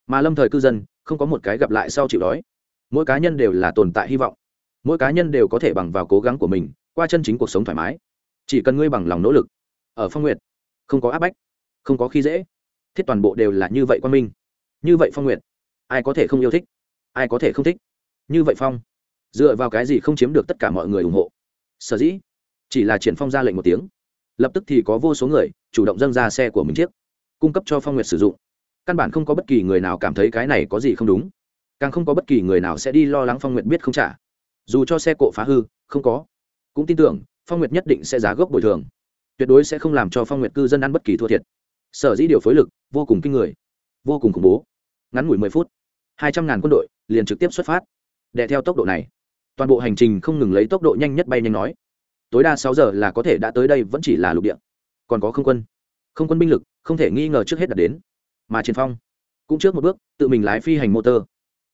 Mà lâm thời cư dân, không có một cái gặp lại sau chịu đói. Mỗi cá nhân đều là tồn tại hy vọng. Mỗi cá nhân đều có thể bằng vào cố gắng của mình, qua chân chính cuộc sống thoải mái. Chỉ cần ngươi bằng lòng nỗ lực. Ở phong nguyệt, không có áp bách, không có khi dễ. Thiết toàn bộ đều là như vậy quan minh. Như vậy phong nguyệt, ai có thể không yêu thích? Ai có thể không thích? Như vậy phong, dựa vào cái gì không chiếm được tất cả mọi người ủng hộ? Sở dĩ, chỉ là triển phong ra lệnh một tiếng. Lập tức thì có vô số người chủ động dâng ra xe của mình chiếc, cung cấp cho phong nguyệt sử dụng. Căn bản không có bất kỳ người nào cảm thấy cái này có gì không đúng. Càng không có bất kỳ người nào sẽ đi lo lắng phong nguyệt biết không trả. Dù cho xe cộ phá hư, không có. Cũng tin tưởng, phong nguyệt nhất định sẽ giá gốc bồi thường. Tuyệt đối sẽ không làm cho phong nguyệt cư dân ăn bất kỳ thua thiệt. Sở dĩ điều phối lực, vô cùng kinh người, vô cùng khủng bố. Ngắn ngủi mười phút, hai trăm ngàn quân đội liền trực tiếp xuất phát. Đè theo tốc độ này, toàn bộ hành trình không ngừng lấy tốc độ nhanh nhất bay nhanh nói. Tối đa sáu giờ là có thể đã tới đây vẫn chỉ là lục địa còn có không quân. Không quân binh lực, không thể nghi ngờ trước hết đạt đến. Mà triển phong cũng trước một bước, tự mình lái phi hành motor,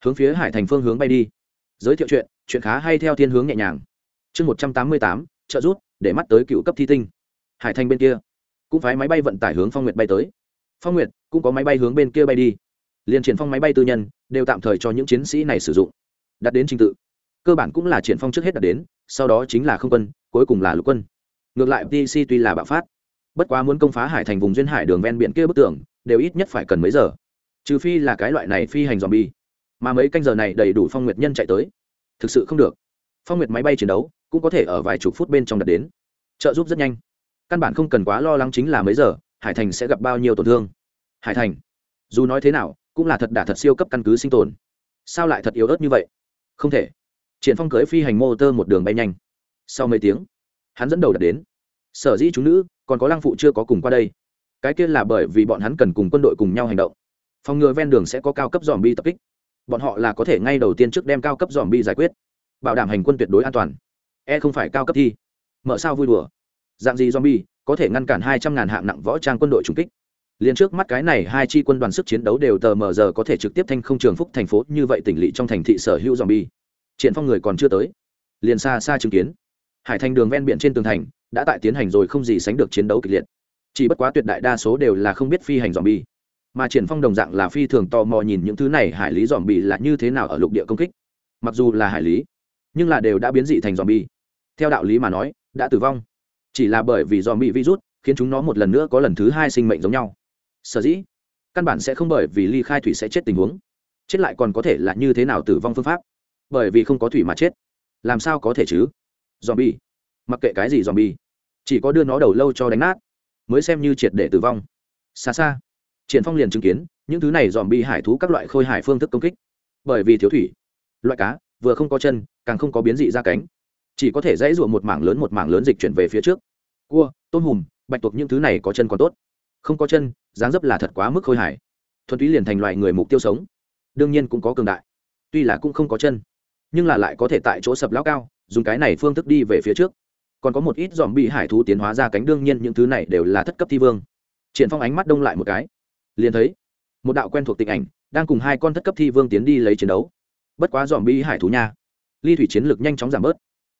hướng phía hải thành phương hướng bay đi. Giới thiệu chuyện chuyện khá hay theo thiên hướng nhẹ nhàng. Chương một trăm tám mươi tám, trợ rút để mắt tới cựu cấp thi tinh. Hải thành bên kia cũng phái máy bay vận tải hướng phong nguyệt bay tới. Phong nguyệt cũng có máy bay hướng bên kia bay đi. Liền triển phong máy bay tư nhân đều tạm thời cho những chiến sĩ này sử dụng. Đặt đến trình tự. Cơ bản cũng là triển phong trước hết đặt đến, sau đó chính là không quân, cuối cùng là lục quân. Ngược lại pc tuy là bạo phát bất quá muốn công phá hải thành vùng duyên hải đường ven biển kia bức tường, đều ít nhất phải cần mấy giờ. Trừ phi là cái loại này phi hành dòm bi mà mấy canh giờ này đầy đủ phong nguyệt nhân chạy tới. Thực sự không được. Phong nguyệt máy bay chiến đấu cũng có thể ở vài chục phút bên trong đặt đến. Trợ giúp rất nhanh. Căn bản không cần quá lo lắng chính là mấy giờ, hải thành sẽ gặp bao nhiêu tổn thương. Hải thành, dù nói thế nào, cũng là thật đả thật siêu cấp căn cứ sinh tồn. Sao lại thật yếu ớt như vậy? Không thể. Triển phong cưới phi hành mô tơ một đường bay nhanh. Sau mấy tiếng, hắn dẫn đầu đặt đến. Sở dĩ chúng nữ còn có lăng phụ chưa có cùng qua đây. Cái kia là bởi vì bọn hắn cần cùng quân đội cùng nhau hành động. Phòng ngừa ven đường sẽ có cao cấp dòm bi tập kích. Bọn họ là có thể ngay đầu tiên trước đem cao cấp dòm bi giải quyết. Bảo đảm hành quân tuyệt đối an toàn. E không phải cao cấp thi. Mở sao vui đùa. Dạng gì zombie, có thể ngăn cản hai trăm ngàn hạng nặng võ trang quân đội trung kích. Liền trước mắt cái này hai chi quân đoàn sức chiến đấu đều tờ mờ giờ có thể trực tiếp thanh không trường phúc thành phố, như vậy tỉnh lỵ trong thành thị sở hữu zombie. Triển phong người còn chưa tới. Liền xa xa chứng kiến hải thành đường ven biển trên tường thành, đã tại tiến hành rồi không gì sánh được chiến đấu kịch liệt. Chỉ bất quá tuyệt đại đa số đều là không biết phi hành zombie. Mà triển phong đồng dạng là phi thường tò mò nhìn những thứ này hải lý zombie là như thế nào ở lục địa công kích. Mặc dù là hải lý, nhưng là đều đã biến dị thành zombie. Theo đạo lý mà nói, đã tử vong. Chỉ là bởi vì zombie virus khiến chúng nó một lần nữa có lần thứ hai sinh mệnh giống nhau. Sở dĩ, căn bản sẽ không bởi vì ly khai thủy sẽ chết tình huống. Chết lại còn có thể là như thế nào tử vong phương pháp? Bởi vì không có thủy mà chết. Làm sao có thể chứ? Zombie. Mặc kệ cái gì zombie, chỉ có đưa nó đầu lâu cho đánh nát, mới xem như triệt để tử vong. Xa xa, triển phong liền chứng kiến những thứ này dòm bi hải thú các loại khôi hải phương thức công kích. Bởi vì thiếu thủy, loại cá vừa không có chân, càng không có biến dị ra cánh. Chỉ có thể dãy ruộng một mảng lớn một mảng lớn dịch chuyển về phía trước. Cua, tôm hùm, bạch tuộc những thứ này có chân còn tốt. Không có chân, dáng dấp là thật quá mức khôi hải thuần túy liền thành loại người mục tiêu sống. Đương nhiên cũng có cường đại, tuy là cũng không có chân, nhưng là lại có thể tại chỗ sập lão cao dùng cái này phương thức đi về phía trước. Còn có một ít dòm bị hải thú tiến hóa ra cánh, đương nhiên những thứ này đều là thất cấp thi vương. Triển phong ánh mắt đông lại một cái. Liền thấy một đạo quen thuộc tình ảnh đang cùng hai con thất cấp thi vương tiến đi lấy chiến đấu. Bất quá dòm bi hải thú nha, ly thủy chiến lực nhanh chóng giảm bớt.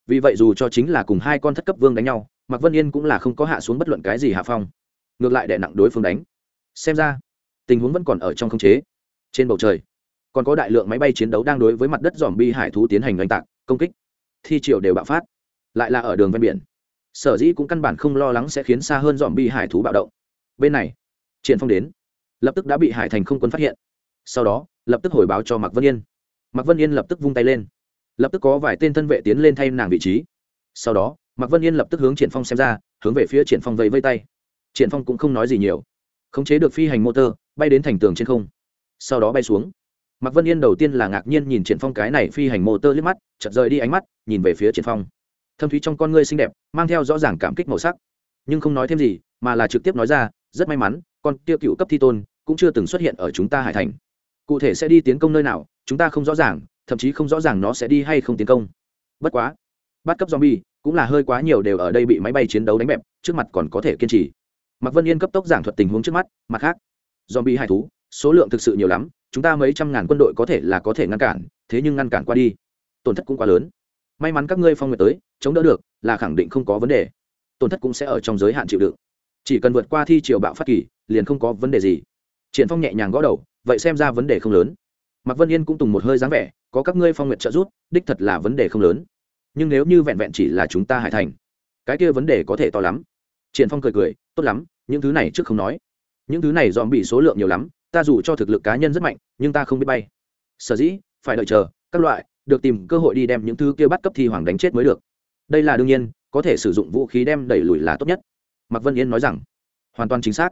Vì vậy dù cho chính là cùng hai con thất cấp vương đánh nhau, mạc vân yên cũng là không có hạ xuống bất luận cái gì hạ phong. Ngược lại đè nặng đối phương đánh. Xem ra, tình huống vẫn còn ở trong khống chế. Trên bầu trời, còn có đại lượng máy bay chiến đấu đang đối với mặt đất dòm bi hải thú tiến hành oanh tạc, công kích thi triều đều bạo phát, lại là ở đường ven biển. Sở dĩ cũng căn bản không lo lắng sẽ khiến xa hơn dòm bi hải thú bạo động. Bên này, triển phong đến, lập tức đã bị hải thành không quân phát hiện. Sau đó, lập tức hồi báo cho mạc vân yên. Mạc vân yên lập tức vung tay lên. Lập tức có vài tên thân vệ tiến lên thay nàng vị trí. Sau đó, mạc vân yên lập tức hướng triển phong xem ra, hướng về phía triển phong vẫy vây tay. Triển phong cũng không nói gì nhiều. Khống chế được phi hành motor bay đến thành tường trên không. Sau đó bay xuống. Mạc vân yên đầu tiên là ngạc nhiên nhìn triển phong cái này phi hành mô tơ liếc mắt, chợt rời đi ánh mắt nhìn về phía triển phong. Thâm thúy trong con ngươi xinh đẹp, mang theo rõ ràng cảm kích màu sắc. Nhưng không nói thêm gì, mà là trực tiếp nói ra, rất may mắn, con tiêu cựu cấp thi tôn cũng chưa từng xuất hiện ở chúng ta hải thành. Cụ thể sẽ đi tiến công nơi nào, chúng ta không rõ ràng, thậm chí không rõ ràng nó sẽ đi hay không tiến công. Bất quá, bắt cấp zombie cũng là hơi quá nhiều đều ở đây bị máy bay chiến đấu đánh bẹp, trước mặt còn có thể kiên trì. Mạc vân yên cấp tốc giảng thuật tình huống trước mắt, mặt khác, zombie hải thú, số lượng thực sự nhiều lắm, chúng ta mấy trăm ngàn quân đội có thể là có thể ngăn cản, thế nhưng ngăn cản qua đi, tổn thất cũng quá lớn may mắn các ngươi phong nguyệt tới, chống đỡ được, là khẳng định không có vấn đề. Tổn thất cũng sẽ ở trong giới hạn chịu đựng. Chỉ cần vượt qua thi triều bạo phát kỳ, liền không có vấn đề gì. Triển phong nhẹ nhàng gõ đầu, vậy xem ra vấn đề không lớn. Mạc vân yên cũng tùng một hơi dáng vẻ, có các ngươi phong nguyệt trợ giúp, đích thật là vấn đề không lớn. Nhưng nếu như vẹn vẹn chỉ là chúng ta hải thành, cái kia vấn đề có thể to lắm. Triển phong cười cười, tốt lắm, những thứ này trước không nói. Những thứ này dòm bị số lượng nhiều lắm, ta dù cho thực lực cá nhân rất mạnh, nhưng ta không biết bay. Sở dĩ, phải đợi chờ, các loại được tìm cơ hội đi đem những thứ kia bắt cấp thi hoàng đánh chết mới được. Đây là đương nhiên, có thể sử dụng vũ khí đem đẩy lùi là tốt nhất. Mạc vân yên nói rằng, hoàn toàn chính xác.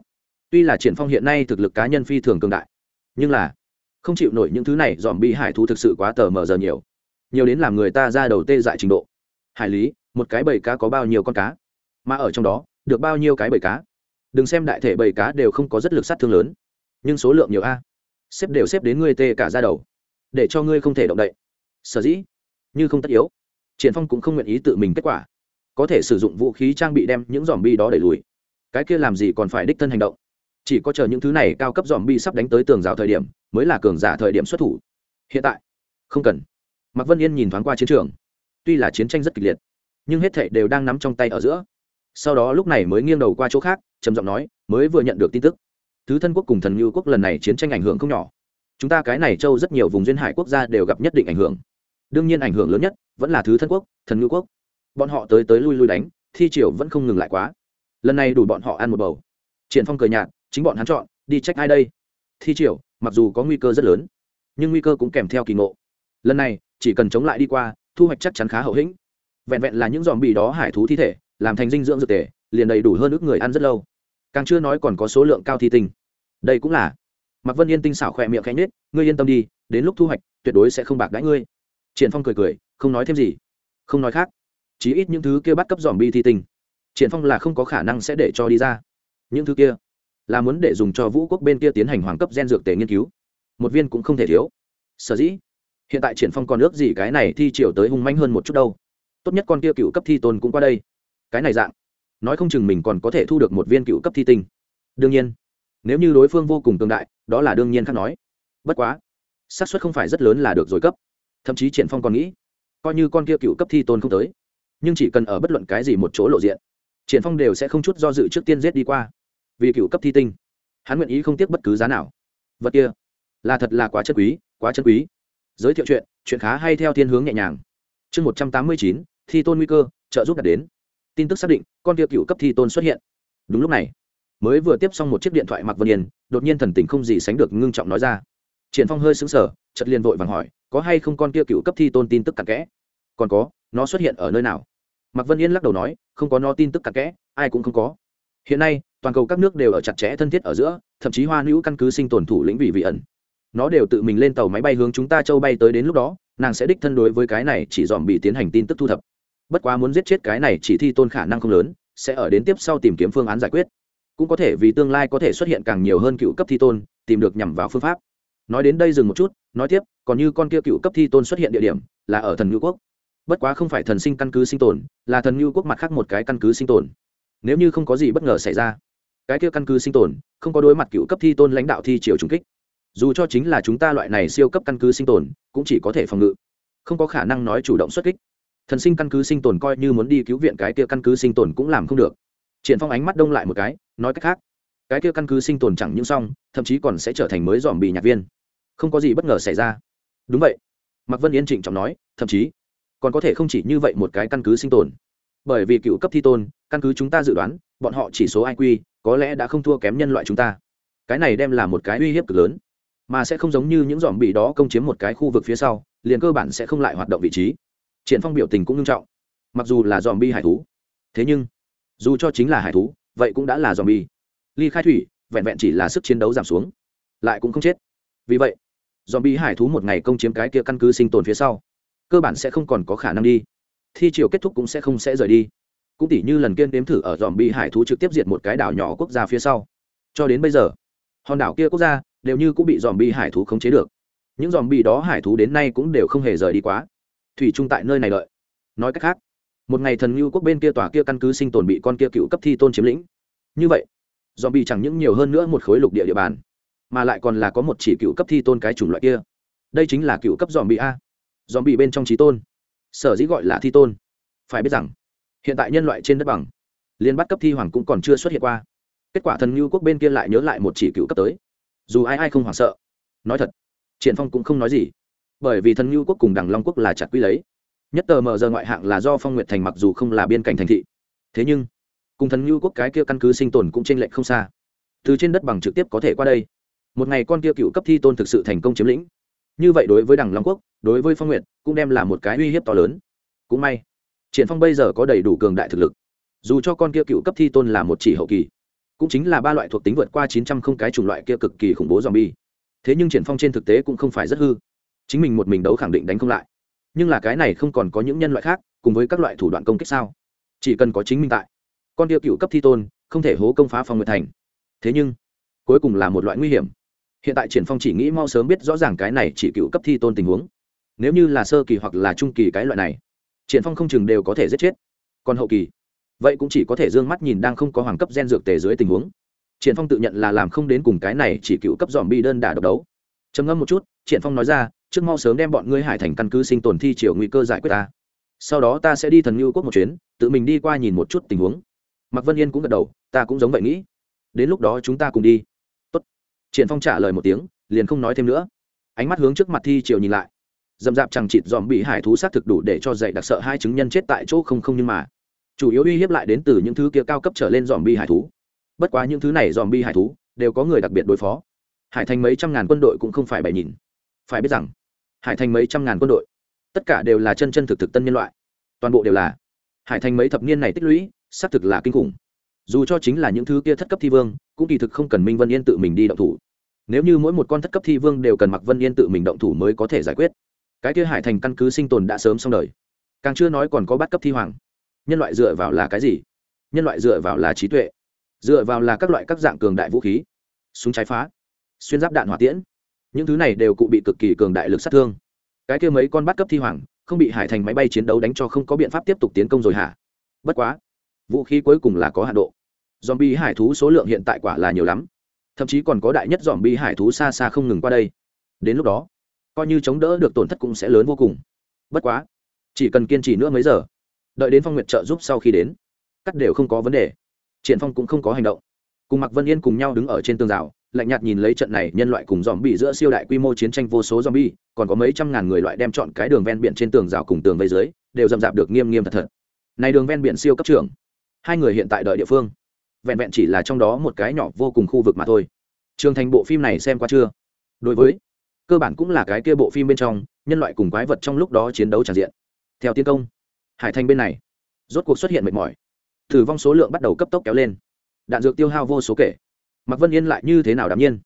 Tuy là triển phong hiện nay thực lực cá nhân phi thường cường đại, nhưng là không chịu nổi những thứ này, dòm bị hải thú thực sự quá tờ mờ giờ nhiều. Nhiều đến làm người ta ra đầu tê dại trình độ. Hải lý, một cái bầy cá có bao nhiêu con cá? Mà ở trong đó, được bao nhiêu cái bầy cá? Đừng xem đại thể bầy cá đều không có rất lực sát thương lớn, nhưng số lượng nhiều a. Xếp đều xếp đến ngươi tê cả ra đầu, để cho ngươi không thể động đậy sở dĩ, như không tất yếu. Triển phong cũng không nguyện ý tự mình kết quả. Có thể sử dụng vũ khí trang bị đem những dòm bi đó đẩy lùi. Cái kia làm gì còn phải đích thân hành động? Chỉ có chờ những thứ này cao cấp dòm bi sắp đánh tới tường rào thời điểm, mới là cường giả thời điểm xuất thủ. Hiện tại, không cần. Mạc vân yên nhìn thoáng qua chiến trường. Tuy là chiến tranh rất kịch liệt, nhưng hết thảy đều đang nắm trong tay ở giữa. Sau đó lúc này mới nghiêng đầu qua chỗ khác, trầm giọng nói, mới vừa nhận được tin tức. Thứ thân quốc cùng thần như quốc lần này chiến tranh ảnh hưởng không nhỏ. Chúng ta cái này châu rất nhiều vùng duyên hải quốc gia đều gặp nhất định ảnh hưởng đương nhiên ảnh hưởng lớn nhất vẫn là thứ thân quốc, thần ngữ quốc. Bọn họ tới tới lui lui đánh, thi triều vẫn không ngừng lại quá. Lần này đủ bọn họ ăn một bầu. Triển phong cười nhạt, chính bọn hắn chọn, đi trách ai đây? Thi triều, mặc dù có nguy cơ rất lớn, nhưng nguy cơ cũng kèm theo kỳ ngộ. Lần này, chỉ cần chống lại đi qua, thu hoạch chắc chắn khá hậu hĩnh. Vẹn vẹn là những dòm bì đó hải thú thi thể, làm thành dinh dưỡng dược tề, liền đầy đủ hơn ước người ăn rất lâu. Càng chưa nói còn có số lượng cao thi tinh. Đây cũng là. Mặc vân yên tinh xảo khỏe miệng khẽ nhết ngươi yên tâm đi, đến lúc thu hoạch, tuyệt đối sẽ không bạc đãi ngươi triển phong cười cười, không nói thêm gì. Không nói khác. Chí ít những thứ kia bắt cấp dòm bi thi tinh, triển phong là không có khả năng sẽ để cho đi ra. Những thứ kia là muốn để dùng cho vũ quốc bên kia tiến hành hoàng cấp gen dược tề nghiên cứu. Một viên cũng không thể thiếu. Sở dĩ, hiện tại triển phong còn ước gì cái này thi triều tới hung manh hơn một chút đâu. Tốt nhất con kia cựu cấp thi tôn cũng qua đây. Cái này dạng, nói không chừng mình còn có thể thu được một viên cựu cấp thi tinh. Đương nhiên, nếu như đối phương vô cùng tương đại, đó là đương nhiên khác nói. Bất quá, xác suất không phải rất lớn là được rồi cấp thậm chí triển phong còn nghĩ, coi như con kia cựu cấp thi tôn không tới, nhưng chỉ cần ở bất luận cái gì một chỗ lộ diện, triển phong đều sẽ không chút do dự trước tiên giết đi qua. Vì cựu cấp thi tinh, hắn nguyện ý không tiếc bất cứ giá nào. Vật kia là thật là quá chân quý, quá chân quý. Giới thiệu chuyện chuyện khá hay theo thiên hướng nhẹ nhàng. Chương một trăm tám mươi chín, thi tôn nguy cơ, trợ giúp đạt đến. Tin tức xác định, con kia cựu cấp thi tôn xuất hiện. Đúng lúc này, mới vừa tiếp xong một chiếc điện thoại mặc vân yên, đột nhiên thần tình không gì sánh được ngưng trọng nói ra. Triển phong hơi sững sờ, chợt liền vội vàng hỏi có hay không con kia cựu cấp thi tôn tin tức cặn kẽ? Còn có, nó xuất hiện ở nơi nào? Mặc vân yên lắc đầu nói, không có nó tin tức cặn kẽ, ai cũng không có. Hiện nay, toàn cầu các nước đều ở chặt chẽ thân thiết ở giữa, thậm chí hoa nữ căn cứ sinh tồn thủ lĩnh vị vị ẩn. Nó đều tự mình lên tàu máy bay hướng chúng ta châu bay tới đến lúc đó, nàng sẽ đích thân đối với cái này chỉ dòm bị tiến hành tin tức thu thập. Bất quá muốn giết chết cái này chỉ thi tôn khả năng không lớn, sẽ ở đến tiếp sau tìm kiếm phương án giải quyết. Cũng có thể vì tương lai có thể xuất hiện càng nhiều hơn cựu cấp thi tôn, tìm được nhằm vào phương pháp nói đến đây dừng một chút, nói tiếp, còn như con kia cựu cấp thi tôn xuất hiện địa điểm, là ở thần ngư quốc. Bất quá không phải thần sinh căn cứ sinh tồn, là thần ngư quốc mặt khác một cái căn cứ sinh tồn. Nếu như không có gì bất ngờ xảy ra, cái kia căn cứ sinh tồn, không có đối mặt cựu cấp thi tôn lãnh đạo thi triều trung kích. Dù cho chính là chúng ta loại này siêu cấp căn cứ sinh tồn, cũng chỉ có thể phòng ngự. Không có khả năng nói chủ động xuất kích. Thần sinh căn cứ sinh tồn coi như muốn đi cứu viện cái kia căn cứ sinh tồn cũng làm không được. Triển phong ánh mắt đông lại một cái, nói cách khác, cái kia căn cứ sinh tồn chẳng những xong, thậm chí còn sẽ trở thành mới dòm bị nhạc viên không có gì bất ngờ xảy ra. Đúng vậy. Mạc vân yên trịnh trọng nói, thậm chí, còn có thể không chỉ như vậy một cái căn cứ sinh tồn. Bởi vì cựu cấp thi tôn, căn cứ chúng ta dự đoán, bọn họ chỉ số iq có lẽ đã không thua kém nhân loại chúng ta. Cái này đem là một cái uy hiếp cực lớn, mà sẽ không giống như những dòm bị đó công chiếm một cái khu vực phía sau, liền cơ bản sẽ không lại hoạt động vị trí. Triển phong biểu tình cũng nghiêm trọng. Mặc dù là dòm bi hải thú, thế nhưng, dù cho chính là hải thú, vậy cũng đã là dòm bi ly khai thủy, vẹn vẹn chỉ là sức chiến đấu giảm xuống, lại cũng không chết. Vì vậy dòm bị hải thú một ngày công chiếm cái kia căn cứ sinh tồn phía sau, cơ bản sẽ không còn có khả năng đi. Thi chiều kết thúc cũng sẽ không sẽ rời đi. Cũng tỉ như lần kiên đếm thử ở dòm bị hải thú trực tiếp diệt một cái đảo nhỏ quốc gia phía sau. Cho đến bây giờ, hòn đảo kia quốc gia đều như cũng bị dòm bị hải thú khống chế được. Những dòm bị đó hải thú đến nay cũng đều không hề rời đi quá. Thủy chung tại nơi này đợi. Nói cách khác, một ngày thần ngưu quốc bên kia tòa kia căn cứ sinh tồn bị con kia cựu cấp thi tôn chiếm lĩnh. Như vậy, dòm bị chẳng những nhiều hơn nữa một khối lục địa địa bàn mà lại còn là có một chỉ cựu cấp thi tôn cái chủng loại kia. Đây chính là cựu cấp dòm bị a. Dòm bị bên trong trí tôn. Sở dĩ gọi là thi tôn. Phải biết rằng, hiện tại nhân loại trên đất bằng, liên bắt cấp thi hoàng cũng còn chưa xuất hiện qua. Kết quả thần ngưu quốc bên kia lại nhớ lại một chỉ cựu cấp tới. Dù ai ai không hoảng sợ, nói thật, triển phong cũng không nói gì. Bởi vì thần ngưu quốc cùng đằng long quốc là chặt quy lấy. Nhất tờ mở giờ ngoại hạng là do phong nguyệt thành mặc dù không là biên cảnh thành thị, thế nhưng, cùng thần ngưu quốc cái kia căn cứ sinh tồn cũng trên lệnh không xa. Từ trên đất bằng trực tiếp có thể qua đây một ngày con kia cựu cấp thi tôn thực sự thành công chiếm lĩnh. Như vậy đối với đằng long quốc, đối với phong nguyện cũng đem là một cái uy hiếp to lớn. Cũng may, triển phong bây giờ có đầy đủ cường đại thực lực. Dù cho con kia cựu cấp thi tôn là một chỉ hậu kỳ, cũng chính là ba loại thuộc tính vượt qua chín trăm không cái chủng loại kia cực kỳ khủng bố zombie. Thế nhưng triển phong trên thực tế cũng không phải rất hư. Chính mình một mình đấu khẳng định đánh không lại. Nhưng là cái này không còn có những nhân loại khác cùng với các loại thủ đoạn công kích sao? Chỉ cần có chính mình tại, con địa cựu cấp thi tôn không thể hố công phá phong nguyệt thành. Thế nhưng, cuối cùng là một loại nguy hiểm hiện tại triển phong chỉ nghĩ mau sớm biết rõ ràng cái này chỉ cựu cấp thi tôn tình huống. Nếu như là sơ kỳ hoặc là trung kỳ cái loại này, triển phong không chừng đều có thể giết chết. Còn hậu kỳ, vậy cũng chỉ có thể dương mắt nhìn đang không có hoàng cấp gen dược tề dưới tình huống. Triển phong tự nhận là làm không đến cùng cái này chỉ cựu cấp dòm bi đơn đả độc đấu. Trầm ngâm một chút, triển phong nói ra, trước mau sớm đem bọn ngươi hải thành căn cứ sinh tồn thi triều nguy cơ giải quyết ta. Sau đó ta sẽ đi thần ngưu quốc một chuyến, tự mình đi qua nhìn một chút tình huống. Mạc vân yên cũng gật đầu, ta cũng giống vậy nghĩ. Đến lúc đó chúng ta cùng đi triển phong trả lời một tiếng, liền không nói thêm nữa. Ánh mắt hướng trước mặt thi triều nhìn lại. Dầm dạp chẳng chịt dòm bị hải thú sát thực đủ để cho dạy đặc sợ hai chứng nhân chết tại chỗ không không nhưng mà. Chủ yếu uy hiếp lại đến từ những thứ kia cao cấp trở lên dòm bi hải thú. Bất quá những thứ này dòm bi hải thú đều có người đặc biệt đối phó. Hải thành mấy trăm ngàn quân đội cũng không phải bảy nhìn phải biết rằng, hải thành mấy trăm ngàn quân đội, tất cả đều là chân chân thực thực tân nhân loại. Toàn bộ đều là. Hải thành mấy thập niên này tích lũy, xác thực là kinh khủng. Dù cho chính là những thứ kia thất cấp thi vương, cũng kỳ thực không cần minh vân yên tự mình đi động thủ nếu như mỗi một con thất cấp thi vương đều cần mặc vân yên tự mình động thủ mới có thể giải quyết. Cái kia hải thành căn cứ sinh tồn đã sớm xong đời. Càng chưa nói còn có bắt cấp thi hoàng. Nhân loại dựa vào là cái gì? Nhân loại dựa vào là trí tuệ. Dựa vào là các loại các dạng cường đại vũ khí. Súng trái phá. Xuyên giáp đạn hỏa tiễn. Những thứ này đều cụ bị cực kỳ cường đại lực sát thương. Cái kia mấy con bắt cấp thi hoàng, không bị hải thành máy bay chiến đấu đánh cho không có biện pháp tiếp tục tiến công rồi hả? Bất quá, vũ khí cuối cùng là có hạ độ. Dòm bi hải thú số lượng hiện tại quả là nhiều lắm thậm chí còn có đại nhất dòm bi hải thú xa xa không ngừng qua đây. Đến lúc đó coi như chống đỡ được tổn thất cũng sẽ lớn vô cùng. Bất quá chỉ cần kiên trì nữa mấy giờ đợi đến phong nguyệt trợ giúp sau khi đến cắt đều không có vấn đề. Triển phong cũng không có hành động. Cùng mặc vân yên cùng nhau đứng ở trên tường rào lạnh nhạt nhìn lấy trận này nhân loại cùng dòm bị giữa siêu đại quy mô chiến tranh vô số zombie, còn có mấy trăm ngàn người loại đem chọn cái đường ven biển trên tường rào cùng tường vây dưới, đều dầm dạp được nghiêm nghiêm thật thật. Này đường ven biển siêu cấp trưởng, hai người hiện tại đợi địa phương, vẹn vẹn chỉ là trong đó một cái nhỏ vô cùng khu vực mà thôi. Trường thành bộ phim này xem qua chưa? Đối với cơ bản cũng là cái kia bộ phim bên trong, nhân loại cùng quái vật trong lúc đó chiến đấu tràn diện. Theo tiến công, Hải Thành bên này, rốt cuộc xuất hiện mệt mỏi. Tử vong số lượng bắt đầu cấp tốc kéo lên. Đạn dược tiêu hao vô số kể mạc vân yên lại như thế nào đ nhiên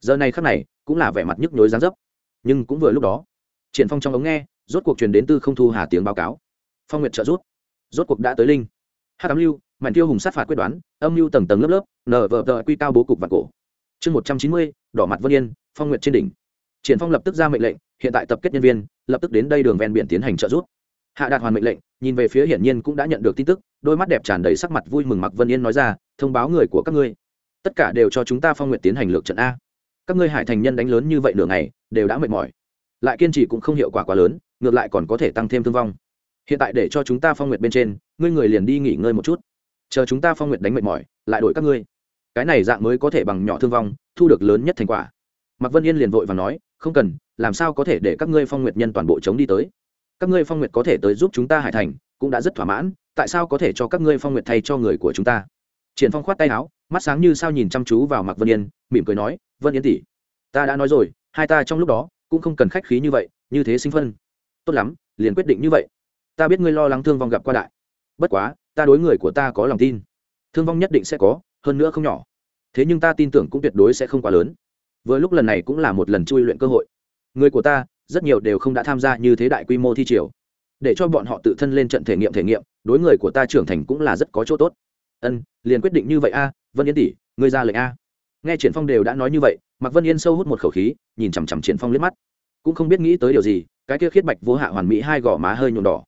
giờ này khắc này cũng là vẻ mặt nhức nhối dáng dấp nhưng cũng vừa lúc đó triển phong trong ống nghe rốt cuộc truyền đến tư không thu hà tiếng báo cáo phong nguyệt trợ rút rốt cuộc đã tới linh hát cám lưu mạnh tiêu hùng sát phạt quyết đoán, âm lưu tầng tầng lớp lớp nở vờ tờ quy cao bố cục và cổ. Chương một trăm chín mươi, đỏ mặt vân yên, phong nguyệt trên đỉnh. Triển phong lập tức ra mệnh lệnh, hiện tại tập kết nhân viên, lập tức đến đây đường ven biển tiến hành trợ giúp. hạ đạt hoàn mệnh lệnh, nhìn về phía hiển nhiên cũng đã nhận được tin tức, đôi mắt đẹp tràn đầy sắc mặt vui mừng mặc vân yên nói ra, thông báo người của các ngươi. Tất cả đều cho chúng ta phong nguyện tiến hành lược trận a. Các ngươi hải thành nhân đánh lớn như vậy nửa ngày, đều đã mệt mỏi. Lại kiên trì cũng không hiệu quả quá lớn, ngược lại còn có thể tăng thêm thương vong. Hiện tại để cho chúng ta phong nguyện bên trên, ngươi người liền đi nghỉ ngơi một chút chờ chúng ta phong nguyện đánh mệt mỏi, lại đổi các ngươi. Cái này dạng mới có thể bằng nhỏ thương vong, thu được lớn nhất thành quả. Mạc vân yên liền vội và nói, không cần, làm sao có thể để các ngươi phong nguyệt nhân toàn bộ chống đi tới? Các ngươi phong nguyệt có thể tới giúp chúng ta hải thành, cũng đã rất thỏa mãn, tại sao có thể cho các ngươi phong nguyệt thay cho người của chúng ta? Triển phong khoát tay áo, mắt sáng như sao nhìn chăm chú vào mặc vân yên, mỉm cười nói, vân yên tỷ, ta đã nói rồi, hai ta trong lúc đó cũng không cần khách khí như vậy, như thế sinh phân. Tốt lắm, liền quyết định như vậy. Ta biết ngươi lo lắng thương vong gặp qua đại. Bất quá ta đối người của ta có lòng tin. Thương vong nhất định sẽ có, hơn nữa không nhỏ. Thế nhưng ta tin tưởng cũng tuyệt đối sẽ không quá lớn. Vừa lúc lần này cũng là một lần chui luyện cơ hội. Người của ta, rất nhiều đều không đã tham gia như thế đại quy mô thi triều. Để cho bọn họ tự thân lên trận thể nghiệm thể nghiệm, đối người của ta trưởng thành cũng là rất có chỗ tốt. Ân, liền quyết định như vậy a, vân yên tỷ, ngươi ra lệnh a. Nghe triển phong đều đã nói như vậy, mạc vân yên sâu hút một khẩu khí, nhìn chằm chằm triển phong liếc mắt. Cũng không biết nghĩ tới điều gì, cái kia khiết bạch vô hạ hoàn mỹ hai gò má hơi nhuộm đỏ.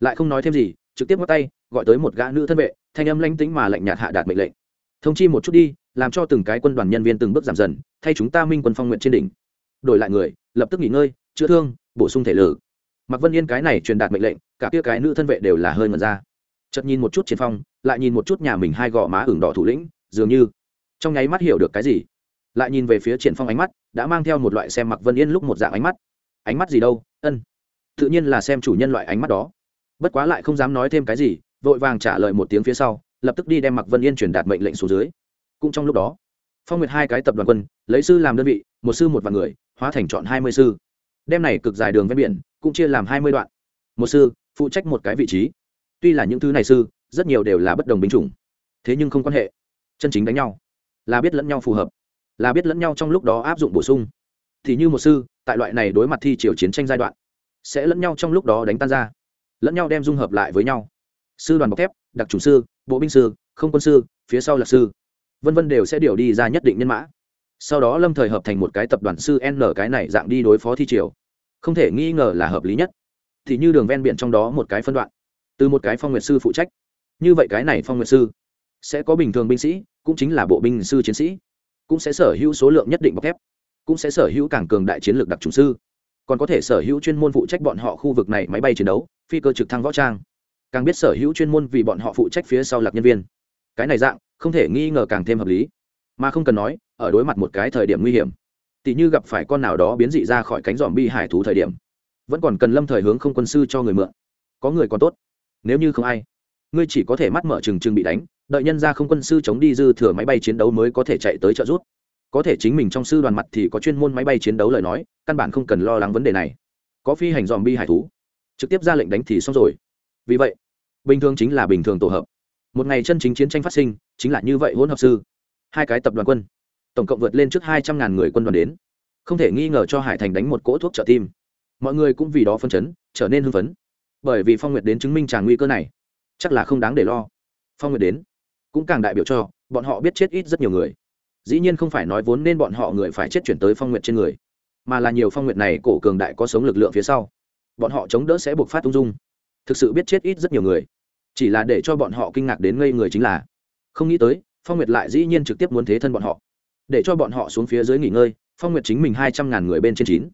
Lại không nói thêm gì trực tiếp bắt tay, gọi tới một gã nữ thân vệ, thanh âm lanh tính mà lạnh nhạt hạ đạt mệnh lệnh. Thông chi một chút đi, làm cho từng cái quân đoàn nhân viên từng bước giảm dần, thay chúng ta minh quân phong nguyện trên đỉnh. Đổi lại người, lập tức nghỉ ngơi, chữa thương, bổ sung thể lực. Mặc vân yên cái này truyền đạt mệnh lệnh, cả kia cái nữ thân vệ đều là hơi ngẩn ra. Chợt nhìn một chút triển phong, lại nhìn một chút nhà mình hai gò má ửng đỏ thủ lĩnh, dường như trong nháy mắt hiểu được cái gì. Lại nhìn về phía triển phong ánh mắt, đã mang theo một loại xem mặc vân yên lúc một dạng ánh mắt. Ánh mắt gì đâu? Ân, tự nhiên là xem chủ nhân loại ánh mắt đó bất quá lại không dám nói thêm cái gì, vội vàng trả lời một tiếng phía sau, lập tức đi đem mặc vân yên truyền đạt mệnh lệnh xuống dưới. Cũng trong lúc đó, phong nguyệt hai cái tập đoàn quân, lấy sư làm đơn vị, một sư một vạn người, hóa thành chọn hai mươi sư. Đem này cực dài đường ven biển, cũng chia làm hai mươi đoạn. Một sư, phụ trách một cái vị trí. Tuy là những thứ này sư, rất nhiều đều là bất đồng binh chủng. Thế nhưng không quan hệ. Chân chính đánh nhau. Là biết lẫn nhau phù hợp. Là biết lẫn nhau trong lúc đó áp dụng bổ sung. Thì như một sư, tại loại này đối mặt thi triều chiến tranh giai đoạn, sẽ lẫn nhau trong lúc đó đánh tan ra lẫn nhau đem dung hợp lại với nhau. Sư đoàn bọc thép, đặc chủ sư, bộ binh sư, không quân sư, phía sau là sư. Vân vân đều sẽ điều đi ra nhất định nhân mã. Sau đó lâm thời hợp thành một cái tập đoàn sư n cái này dạng đi đối phó thi triều. Không thể nghi ngờ là hợp lý nhất. Thì như đường ven biển trong đó một cái phân đoạn. Từ một cái phong nguyệt sư phụ trách. Như vậy cái này phong nguyệt sư sẽ có bình thường binh sĩ, cũng chính là bộ binh sư chiến sĩ. Cũng sẽ sở hữu số lượng nhất định bọc thép. Cũng sẽ sở hữu càng cường đại chiến lược đặc trùng sư còn có thể sở hữu chuyên môn phụ trách bọn họ khu vực này máy bay chiến đấu, phi cơ trực thăng võ trang. Càng biết sở hữu chuyên môn vì bọn họ phụ trách phía sau lạc nhân viên. Cái này dạng, không thể nghi ngờ càng thêm hợp lý. Mà không cần nói, ở đối mặt một cái thời điểm nguy hiểm tỷ như gặp phải con nào đó biến dị ra khỏi cánh dòm bi hải thú thời điểm, vẫn còn cần lâm thời hướng không quân sư cho người mượn. Có người còn tốt. Nếu như không ai, ngươi chỉ có thể mắt mở trừng trừng bị đánh, đợi nhân ra không quân sư chống đi dư thừa máy bay chiến đấu mới có thể chạy tới trợ giúp có thể chính mình trong sư đoàn mặt thì có chuyên môn máy bay chiến đấu lời nói, căn bản không cần lo lắng vấn đề này. Có phi hành dòm bi hải thú. Trực tiếp ra lệnh đánh thì xong rồi. Vì vậy, bình thường chính là bình thường tổ hợp. Một ngày chân chính chiến tranh phát sinh, chính là như vậy hỗn hợp sư. Hai cái tập đoàn quân, tổng cộng vượt lên trước hai trăm ngàn người quân đoàn đến. Không thể nghi ngờ cho hải thành đánh một cỗ thuốc trợ tim. Mọi người cũng vì đó phân chấn, trở nên hưng phấn. Bởi vì phong nguyệt đến chứng minh tràn nguy cơ này, chắc là không đáng để lo. Phong nguyệt đến, cũng càng đại biểu cho, bọn họ biết chết ít rất nhiều người dĩ nhiên không phải nói vốn nên bọn họ người phải chết chuyển tới phong nguyệt trên người, mà là nhiều phong nguyệt này cổ cường đại có sống lực lượng phía sau, bọn họ chống đỡ sẽ buộc phát ung dung. Thực sự biết chết ít rất nhiều người, chỉ là để cho bọn họ kinh ngạc đến ngây người chính là, không nghĩ tới, phong nguyệt lại dĩ nhiên trực tiếp muốn thế thân bọn họ, để cho bọn họ xuống phía dưới nghỉ ngơi, phong nguyệt chính mình hai trăm ngàn người bên trên chín.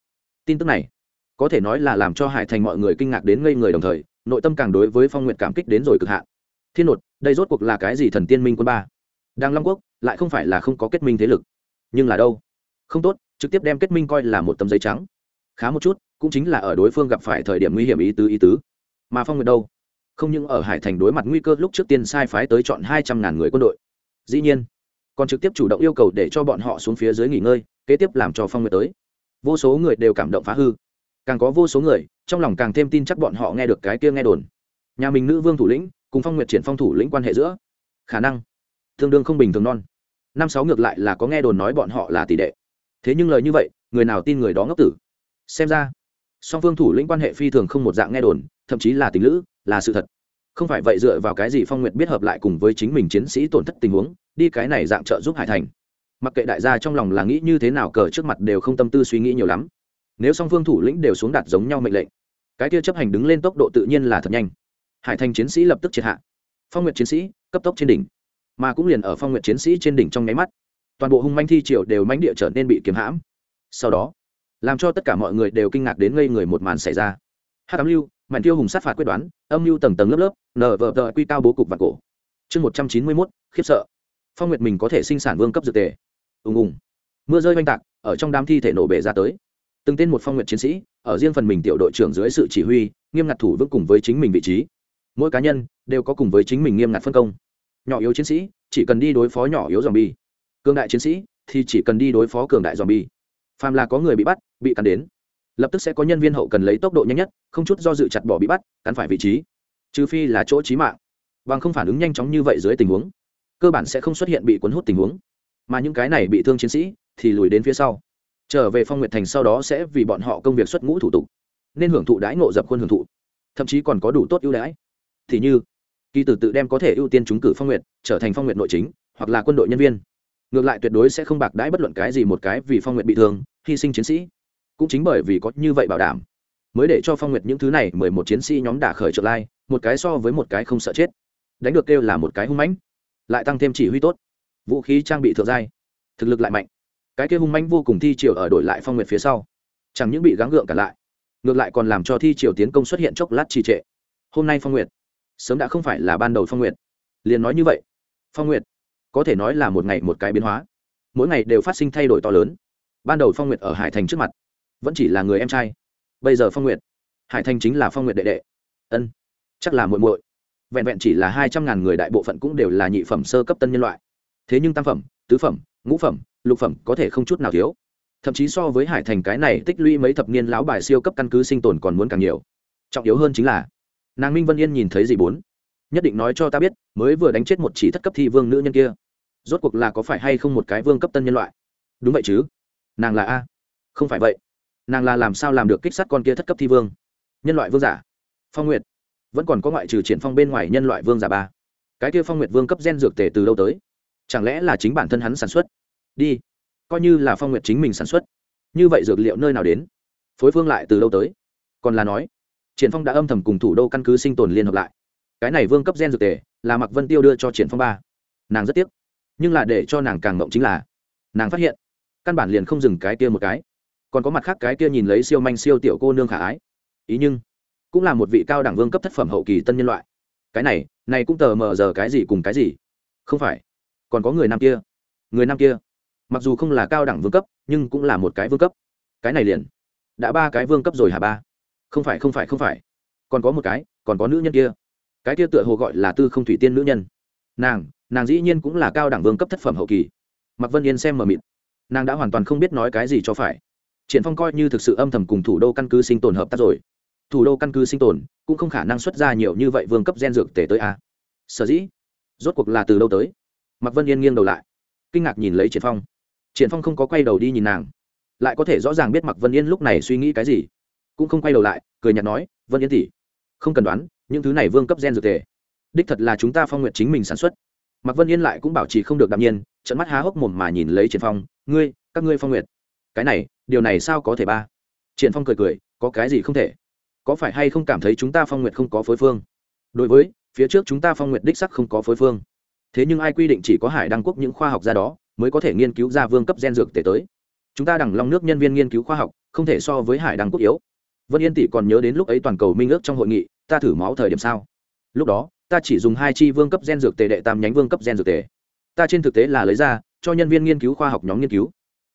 Tin tức này, có thể nói là làm cho hải thành mọi người kinh ngạc đến ngây người đồng thời, nội tâm càng đối với phong nguyệt cảm kích đến rồi cực hạn. Thiên nột, đây rốt cuộc là cái gì thần tiên minh quân ba? Đang long quốc lại không phải là không có kết minh thế lực. Nhưng là đâu? Không tốt, trực tiếp đem kết minh coi là một tấm giấy trắng. Khá một chút, cũng chính là ở đối phương gặp phải thời điểm nguy hiểm ý tứ ý tứ. Mà phong nguyệt đâu? Không những ở hải thành đối mặt nguy cơ lúc trước tiên sai phái tới chọn hai trăm ngàn người quân đội. Dĩ nhiên, còn trực tiếp chủ động yêu cầu để cho bọn họ xuống phía dưới nghỉ ngơi, kế tiếp làm cho phong nguyệt tới. Vô số người đều cảm động phá hư. Càng có vô số người, trong lòng càng thêm tin chắc bọn họ nghe được cái kia nghe đồn. Nhà mình nữ vương thủ lĩnh cùng phong nguyệt triển phong thủ lĩnh quan hệ giữa. Khả năng tương đương không bình thường non. Năm sáu ngược lại là có nghe đồn nói bọn họ là tỷ đệ. Thế nhưng lời như vậy, người nào tin người đó ngốc tử? Xem ra, song phương thủ lĩnh quan hệ phi thường không một dạng nghe đồn, thậm chí là tình lữ, là sự thật. Không phải vậy dựa vào cái gì phong nguyệt biết hợp lại cùng với chính mình chiến sĩ tổn thất tình huống, đi cái này dạng trợ giúp hải thành. Mặc kệ đại gia trong lòng là nghĩ như thế nào cờ trước mặt đều không tâm tư suy nghĩ nhiều lắm. Nếu song phương thủ lĩnh đều xuống đạt giống nhau mệnh lệnh, cái kia chấp hành đứng lên tốc độ tự nhiên là thật nhanh. Hải thành chiến sĩ lập tức triệt hạ. Phong nguyệt chiến sĩ, cấp tốc trên đỉnh mà cũng liền ở phong nguyệt chiến sĩ trên đỉnh trong nháy mắt. Toàn bộ hung manh thi triều đều mánh địa trở nên bị kiếm hãm. Sau đó, làm cho tất cả mọi người đều kinh ngạc đến ngây người một màn xảy ra. H ám lưu, mạnh tiêu hùng sát phạt quyết đoán, âm mưu tầng tầng lớp lớp nở vờ tờ quy cao bố cục và cổ. Chương một trăm chín mươi mốt, khiếp sợ. Phong nguyệt mình có thể sinh sản vương cấp dược tề. Ùng ùng. Mưa rơi oanh tạc, ở trong đám thi thể nổ bể ra tới. Từng tên một phong nguyệt chiến sĩ, ở riêng phần mình tiểu đội trưởng dưới sự chỉ huy, nghiêm ngặt thủ vững cùng với chính mình vị trí. Mỗi cá nhân đều có cùng với chính mình nghiêm ngặt phân công nhỏ yếu chiến sĩ, chỉ cần đi đối phó nhỏ yếu dòm bi cường đại chiến sĩ thì chỉ cần đi đối phó cường đại dòm bi phàm là có người bị bắt, bị cắn đến, lập tức sẽ có nhân viên hậu cần lấy tốc độ nhanh nhất, không chút do dự chặt bỏ bị bắt, cắn phải vị trí. Trừ phi là chỗ trí mạng. Bằng không phản ứng nhanh chóng như vậy dưới tình huống, cơ bản sẽ không xuất hiện bị cuốn hút tình huống. Mà những cái này bị thương chiến sĩ thì lùi đến phía sau. Trở về phong nguyệt thành sau đó sẽ vì bọn họ công việc xuất ngũ thủ tục, nên hưởng thụ đãi ngộ dập khuôn hưởng thụ. Thậm chí còn có đủ tốt ưu đãi. Thì như kỳ tử tự đem có thể ưu tiên trúng cử phong nguyệt, trở thành phong nguyệt nội chính, hoặc là quân đội nhân viên. Ngược lại tuyệt đối sẽ không bạc đãi bất luận cái gì một cái vì phong nguyệt bị thương, hy sinh chiến sĩ. Cũng chính bởi vì có như vậy bảo đảm, mới để cho phong nguyệt những thứ này mười một chiến sĩ nhóm đả khởi trợ lai một cái so với một cái không sợ chết. Đánh được kêu là một cái hung mãnh, lại tăng thêm chỉ huy tốt. Vũ khí trang bị thượng giai, thực lực lại mạnh. Cái kia hung mãnh vô cùng thi triều ở đổi lại phong nguyệt phía sau, chẳng những bị gắng gượng cả lại, ngược lại còn làm cho thi triều tiến công xuất hiện chốc lát trì trệ. Hôm nay phong nguyệt sớm đã không phải là ban đầu phong nguyệt. Liền nói như vậy, phong nguyệt có thể nói là một ngày một cái biến hóa. Mỗi ngày đều phát sinh thay đổi to lớn. Ban đầu phong nguyệt ở hải thành trước mặt, vẫn chỉ là người em trai. Bây giờ phong nguyệt, hải thành chính là phong nguyệt đệ đệ. Ân, chắc là muội muội. Vẹn vẹn chỉ là hai trăm ngàn người đại bộ phận cũng đều là nhị phẩm sơ cấp tân nhân loại. Thế nhưng tam phẩm, tứ phẩm, ngũ phẩm, lục phẩm có thể không chút nào thiếu. Thậm chí so với hải thành cái này tích lũy mấy thập niên lão bài siêu cấp căn cứ sinh tồn còn muốn càng nhiều. Trọng yếu hơn chính là nàng minh vân yên nhìn thấy gì bốn? Nhất định nói cho ta biết, mới vừa đánh chết một chỉ thất cấp thi vương nữ nhân kia. Rốt cuộc là có phải hay không một cái vương cấp tân nhân loại? Đúng vậy chứ. Nàng là a. Không phải vậy. Nàng là làm sao làm được kích sát con kia thất cấp thi vương? Nhân loại vương giả. Phong nguyệt. Vẫn còn có ngoại trừ triển phong bên ngoài nhân loại vương giả ba. Cái kia phong nguyệt vương cấp gen dược tề từ đâu tới? Chẳng lẽ là chính bản thân hắn sản xuất? Đi. Coi như là phong nguyệt chính mình sản xuất. Như vậy dược liệu nơi nào đến? Phối phương lại từ đâu tới? Còn là nói triển phong đã âm thầm cùng thủ đô căn cứ sinh tồn liên hợp lại. Cái này vương cấp gen dược tề, là mặc vân tiêu đưa cho triển phong ba. Nàng rất tiếc, nhưng là để cho nàng càng mộng chính là, nàng phát hiện, căn bản liền không dừng cái kia một cái. Còn có mặt khác cái kia nhìn lấy siêu manh siêu tiểu cô nương khả ái. Ý nhưng, cũng là một vị cao đẳng vương cấp thất phẩm hậu kỳ tân nhân loại. Cái này này cũng tờ mờ giờ cái gì cùng cái gì? Không phải. Còn có người nam kia. Người nam kia. Mặc dù không là cao đẳng vương cấp, nhưng cũng là một cái vương cấp. Cái này liền, đã ba cái vương cấp rồi hả ba? Không phải không phải không phải. Còn có một cái, còn có nữ nhân kia. Cái kia tựa hồ gọi là tư không thủy tiên nữ nhân. Nàng nàng dĩ nhiên cũng là cao đẳng vương cấp thất phẩm hậu kỳ. Mặc vân yên xem mờ mịt. Nàng đã hoàn toàn không biết nói cái gì cho phải. Triển phong coi như thực sự âm thầm cùng thủ đô căn cứ sinh tồn hợp tác rồi. Thủ đô căn cứ sinh tồn cũng không khả năng xuất ra nhiều như vậy vương cấp gen dược tể tới a. Sở dĩ, rốt cuộc là từ đâu tới? Mặc vân yên nghiêng đầu lại. Kinh ngạc nhìn lấy triển phong. Triển phong không có quay đầu đi nhìn nàng. Lại có thể rõ ràng biết mặc vân yên lúc này suy nghĩ cái gì cũng không quay đầu lại, cười nhạt nói, vân yên tỷ, không cần đoán, những thứ này vương cấp gen dược tề, đích thật là chúng ta phong nguyện chính mình sản xuất. Mặc vân yên lại cũng bảo trì không được đạm nhiên trận mắt há hốc mồm mà nhìn lấy triển phong, ngươi, các ngươi phong nguyện. Cái này, điều này sao có thể ba? Triển phong cười cười, có cái gì không thể? Có phải hay không cảm thấy chúng ta phong nguyện không có phối phương? Đối với, phía trước chúng ta phong nguyện đích sắc không có phối phương. Thế nhưng ai quy định chỉ có hải đăng quốc những khoa học gia đó mới có thể nghiên cứu ra vương cấp gen dược tề tới? Chúng ta đằng long nước nhân viên nghiên cứu khoa học không thể so với hải đăng quốc yếu vân yên tỷ còn nhớ đến lúc ấy toàn cầu minh ước trong hội nghị, ta thử máu thời điểm sao? Lúc đó, ta chỉ dùng hai chi vương cấp gen dược tề đệ tam nhánh vương cấp gen dược tề. Ta trên thực tế là lấy ra, cho nhân viên nghiên cứu khoa học nhóm nghiên cứu.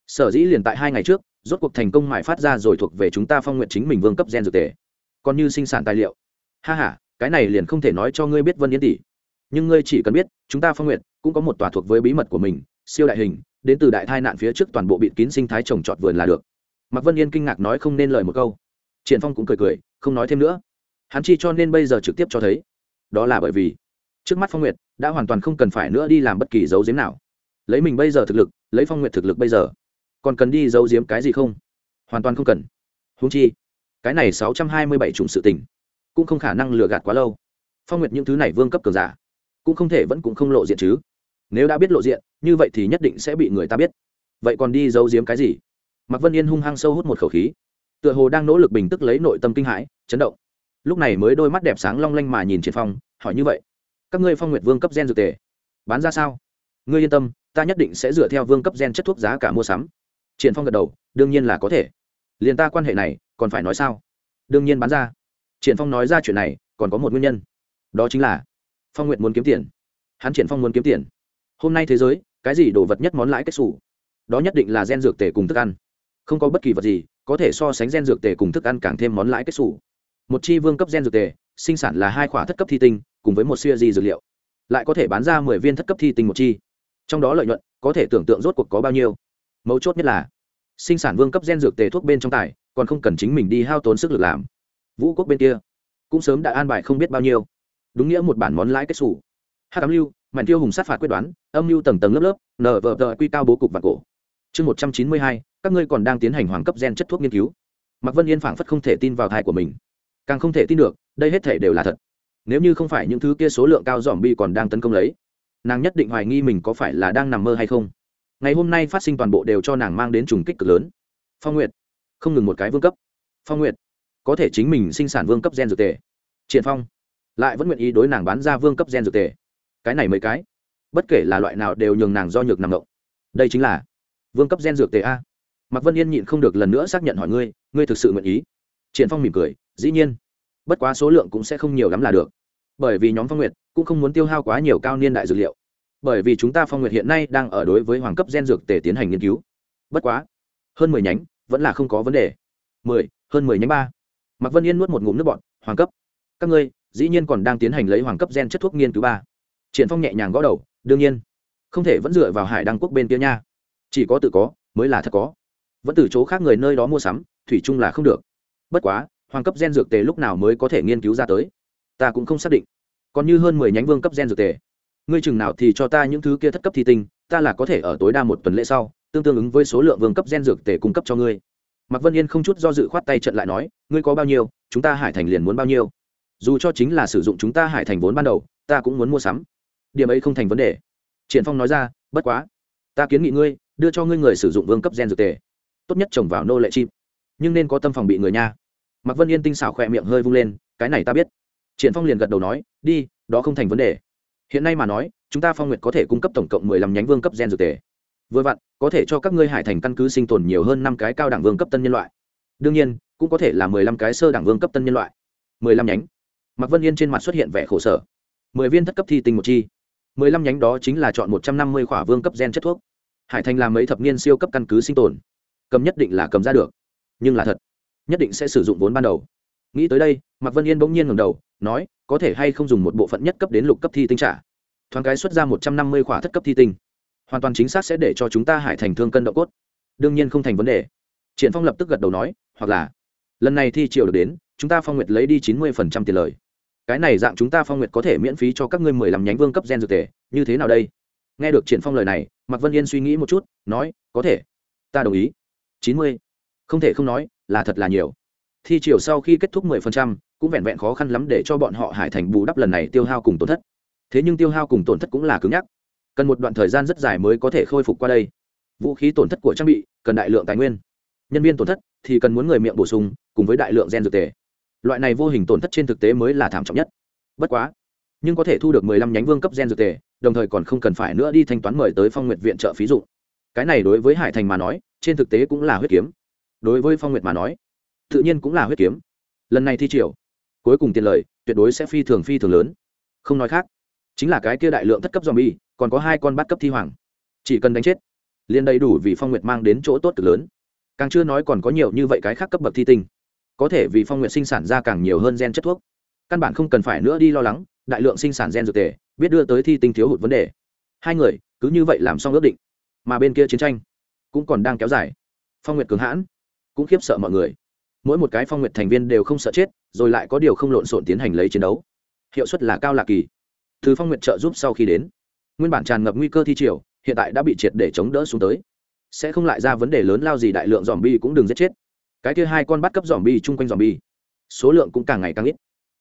Sở dĩ liền tại hai ngày trước, rốt cuộc thành công mãi phát ra rồi thuộc về chúng ta phong nguyện chính mình vương cấp gen dược tề. Còn như sinh sản tài liệu. Ha h a cái này liền không thể nói cho ngươi biết, vân yên tỷ. Nhưng ngươi chỉ cần biết, chúng ta phong nguyện cũng có một tòa thuộc với bí mật của mình, siêu đại hình, đến từ đại thai nạn phía trước toàn bộ bịt kín sinh thái trồng trọt vườn là được. Mạc vân yên kinh ngạc nói không nên lời một câu triển phong cũng cười cười, không nói thêm nữa. Hắn chi cho nên bây giờ trực tiếp cho thấy. Đó là bởi vì, trước mắt phong nguyệt đã hoàn toàn không cần phải nữa đi làm bất kỳ dấu diếm nào. Lấy mình bây giờ thực lực, lấy phong nguyệt thực lực bây giờ, còn cần đi giấu giếm cái gì không? Hoàn toàn không cần. Húng chi, cái này sáu trăm hai mươi bảy chủng sự tình, cũng không khả năng lừa gạt quá lâu. Phong nguyệt những thứ này vương cấp cường giả, cũng không thể vẫn cũng không lộ diện chứ. Nếu đã biết lộ diện, như vậy thì nhất định sẽ bị người ta biết. Vậy còn đi giấu giếm cái gì? Mạc vân yên hung hăng sâu hút một khẩu khí tựa hồ đang nỗ lực bình tức lấy nội tâm kinh hãi, chấn động. Lúc này mới đôi mắt đẹp sáng long lanh mà nhìn triển phong, hỏi như vậy, các ngươi phong nguyệt vương cấp gen dược tề, bán ra sao? Ngươi yên tâm, ta nhất định sẽ dựa theo vương cấp gen chất thuốc giá cả mua sắm. Triển phong gật đầu, đương nhiên là có thể. Liền ta quan hệ này, còn phải nói sao? Đương nhiên bán ra. Triển phong nói ra chuyện này, còn có một nguyên nhân. Đó chính là, phong nguyệt muốn kiếm tiền. Hắn triển phong muốn kiếm tiền. Hôm nay thế giới, cái gì đồ vật nhất món lãi kết xù? Đó nhất định là gen dược tề cùng thức ăn. Không có bất kỳ vật gì có thể so sánh gen dược tề cùng thức ăn càng thêm món lãi kết xù. Một chi vương cấp gen dược tề, sinh sản là hai khỏa thất cấp thi tinh, cùng với một siêu di dược liệu. Lại có thể bán ra mười viên thất cấp thi tinh một chi. Trong đó lợi nhuận có thể tưởng tượng rốt cuộc có bao nhiêu. Mấu chốt nhất là, sinh sản vương cấp gen dược tề thuốc bên trong tài, còn không cần chính mình đi hao tốn sức lực làm. Vũ quốc bên kia, cũng sớm đã an bài không biết bao nhiêu. Đúng nghĩa một bản món lãi kết xù. Lưu, mạnh tiêu hùng sát phạt quyết đoán, âm mưu tầng tầng lớp lớp nở vờ tờ quy cao bố cục và cổ chương một trăm chín mươi hai, các ngươi còn đang tiến hành hoàng cấp gen chất thuốc nghiên cứu. Mạc vân yên phảng phất không thể tin vào thai của mình. Càng không thể tin được, đây hết thể đều là thật. Nếu như không phải những thứ kia số lượng cao dòm bi còn đang tấn công lấy, nàng nhất định hoài nghi mình có phải là đang nằm mơ hay không. Ngày hôm nay phát sinh toàn bộ đều cho nàng mang đến trùng kích cực lớn. Phong nguyệt, không ngừng một cái vương cấp. Phong nguyệt, có thể chính mình sinh sản vương cấp gen dược tề. Triển phong, lại vẫn nguyện ý đối nàng bán ra vương cấp gen dược tề. Cái này mấy cái, bất kể là loại nào đều nhường nàng do nhược nằm động. Đây chính là vương cấp gen dược tề a. Mạc vân yên nhịn không được lần nữa xác nhận hỏi ngươi ngươi thực sự nguyện ý? Triển phong mỉm cười, dĩ nhiên. Bất quá số lượng cũng sẽ không nhiều lắm là được. Bởi vì nhóm phong nguyệt cũng không muốn tiêu hao quá nhiều cao niên đại dược liệu. Bởi vì chúng ta phong nguyệt hiện nay đang ở đối với hoàng cấp gen dược tề tiến hành nghiên cứu. Bất quá, hơn mười nhánh vẫn là không có vấn đề. Mười, hơn mười nhánh ba. Mạc vân yên nuốt một ngụm nước bọn hoàng cấp, các ngươi dĩ nhiên còn đang tiến hành lấy hoàng cấp gen chất thuốc nghiên cứu ba. Triển phong nhẹ nhàng gõ đầu, đương nhiên, không thể vẫn dựa vào hải đăng quốc bên kia nha chỉ có tự có, mới là thật có. Vẫn từ chỗ khác người nơi đó mua sắm, thủy chung là không được. Bất quá, hoàng cấp gen dược tề lúc nào mới có thể nghiên cứu ra tới? Ta cũng không xác định. Còn như hơn mười nhánh vương cấp gen dược tề. Ngươi chừng nào thì cho ta những thứ kia thất cấp thi tinh, ta là có thể ở tối đa một tuần lễ sau, tương tương ứng với số lượng vương cấp gen dược tề cung cấp cho ngươi. Mạc vân yên không chút do dự khoát tay trận lại nói, ngươi có bao nhiêu, chúng ta hải thành liền muốn bao nhiêu. Dù cho chính là sử dụng chúng ta hải thành vốn ban đầu, ta cũng muốn mua sắm. Điểm ấy không thành vấn đề. Triển phong nói ra, bất quá. Ta kiến nghị ngươi đưa cho ngươi người sử dụng vương cấp gen dược tề. Tốt nhất trồng vào nô lệ chim. Nhưng nên có tâm phòng bị người nha. Mạc vân yên tinh xảo khỏe miệng hơi vung lên, cái này ta biết. Triển phong liền gật đầu nói, đi, đó không thành vấn đề. Hiện nay mà nói, chúng ta phong nguyệt có thể cung cấp tổng cộng mười lăm nhánh vương cấp gen dược tề. Vừa vặn, có thể cho các ngươi hải thành căn cứ sinh tồn nhiều hơn năm cái cao đẳng vương cấp tân nhân loại. Đương nhiên, cũng có thể là mười lăm cái sơ đẳng vương cấp tân nhân loại. mười lăm nhánh. Mạc vân yên trên mặt xuất hiện vẻ khổ sở. mười viên thất cấp thi tinh một chi. mười lăm nhánh đó chính là chọn một trăm năm mươi khỏa vương cấp gen chất thuốc hải thành làm mấy thập niên siêu cấp căn cứ sinh tồn. Cầm nhất định là cầm ra được. Nhưng là thật, nhất định sẽ sử dụng vốn ban đầu. Nghĩ tới đây, mạc vân yên bỗng nhiên ngầm đầu, nói, có thể hay không dùng một bộ phận nhất cấp đến lục cấp thi tinh trả? Thoáng cái xuất ra một trăm năm mươi khỏa thất cấp thi tinh. Hoàn toàn chính xác sẽ để cho chúng ta hải thành thương cân độ cốt. Đương nhiên không thành vấn đề. Triển phong lập tức gật đầu nói, hoặc là, lần này thi triều được đến, chúng ta phong nguyệt lấy đi chín mươi phần trăm tiền lời. Cái này dạng chúng ta phong nguyệt có thể miễn phí cho các ngươi mười lăm nhánh vương cấp gen dược tề, như thế nào đây? Nghe được triển phong lời này, mạc vân yên suy nghĩ một chút, nói, có thể. Ta đồng ý. Chín mươi. Không thể không nói, là thật là nhiều. Thi chiều sau khi kết thúc mười phần trăm, cũng vẹn vẹn khó khăn lắm để cho bọn họ hải thành bù đắp lần này tiêu hao cùng tổn thất. Thế nhưng tiêu hao cùng tổn thất cũng là cứng nhắc. Cần một đoạn thời gian rất dài mới có thể khôi phục qua đây. Vũ khí tổn thất của trang bị, cần đại lượng tài nguyên. Nhân viên tổn thất thì cần muốn người miệng bổ sung, cùng với đại lượng gen dược tề. Loại này vô hình tổn thất trên thực tế mới là thảm trọng nhất. Bất quá, nhưng có thể thu được mười lăm nhánh vương cấp gen dược tề đồng thời còn không cần phải nữa đi thanh toán mời tới phong nguyệt viện trợ phí dụ cái này đối với hải thành mà nói, trên thực tế cũng là huyết kiếm. Đối với phong nguyệt mà nói, tự nhiên cũng là huyết kiếm. Lần này thi triều, cuối cùng tiền lời, tuyệt đối sẽ phi thường phi thường lớn. Không nói khác, chính là cái kia đại lượng thất cấp dòm bi còn có hai con bắt cấp thi hoàng. Chỉ cần đánh chết, liền đầy đủ vì phong nguyệt mang đến chỗ tốt cực lớn. Càng chưa nói còn có nhiều như vậy cái khác cấp bậc thi tinh. Có thể vì phong nguyệt sinh sản ra càng nhiều hơn gen chất thuốc. Căn bản không cần phải nữa đi lo lắng, đại lượng sinh sản gen dược tề biết đưa tới thi tinh thiếu hụt vấn đề. Hai người, cứ như vậy làm xong ước định. Mà bên kia chiến tranh cũng còn đang kéo dài. Phong nguyệt cường hãn, cũng khiếp sợ mọi người. Mỗi một cái phong nguyệt thành viên đều không sợ chết, rồi lại có điều không lộn xộn tiến hành lấy chiến đấu. Hiệu suất là cao lạc kỳ. Từ phong nguyệt trợ giúp sau khi đến, nguyên bản tràn ngập nguy cơ thi triều, hiện tại đã bị triệt để chống đỡ xuống tới. Sẽ không lại ra vấn đề lớn lao gì đại lượng dòm bi cũng đừng giết chết. Cái kia hai con bắt cấp dòm bi chung quanh dòm bi số lượng cũng càng ngày càng ít.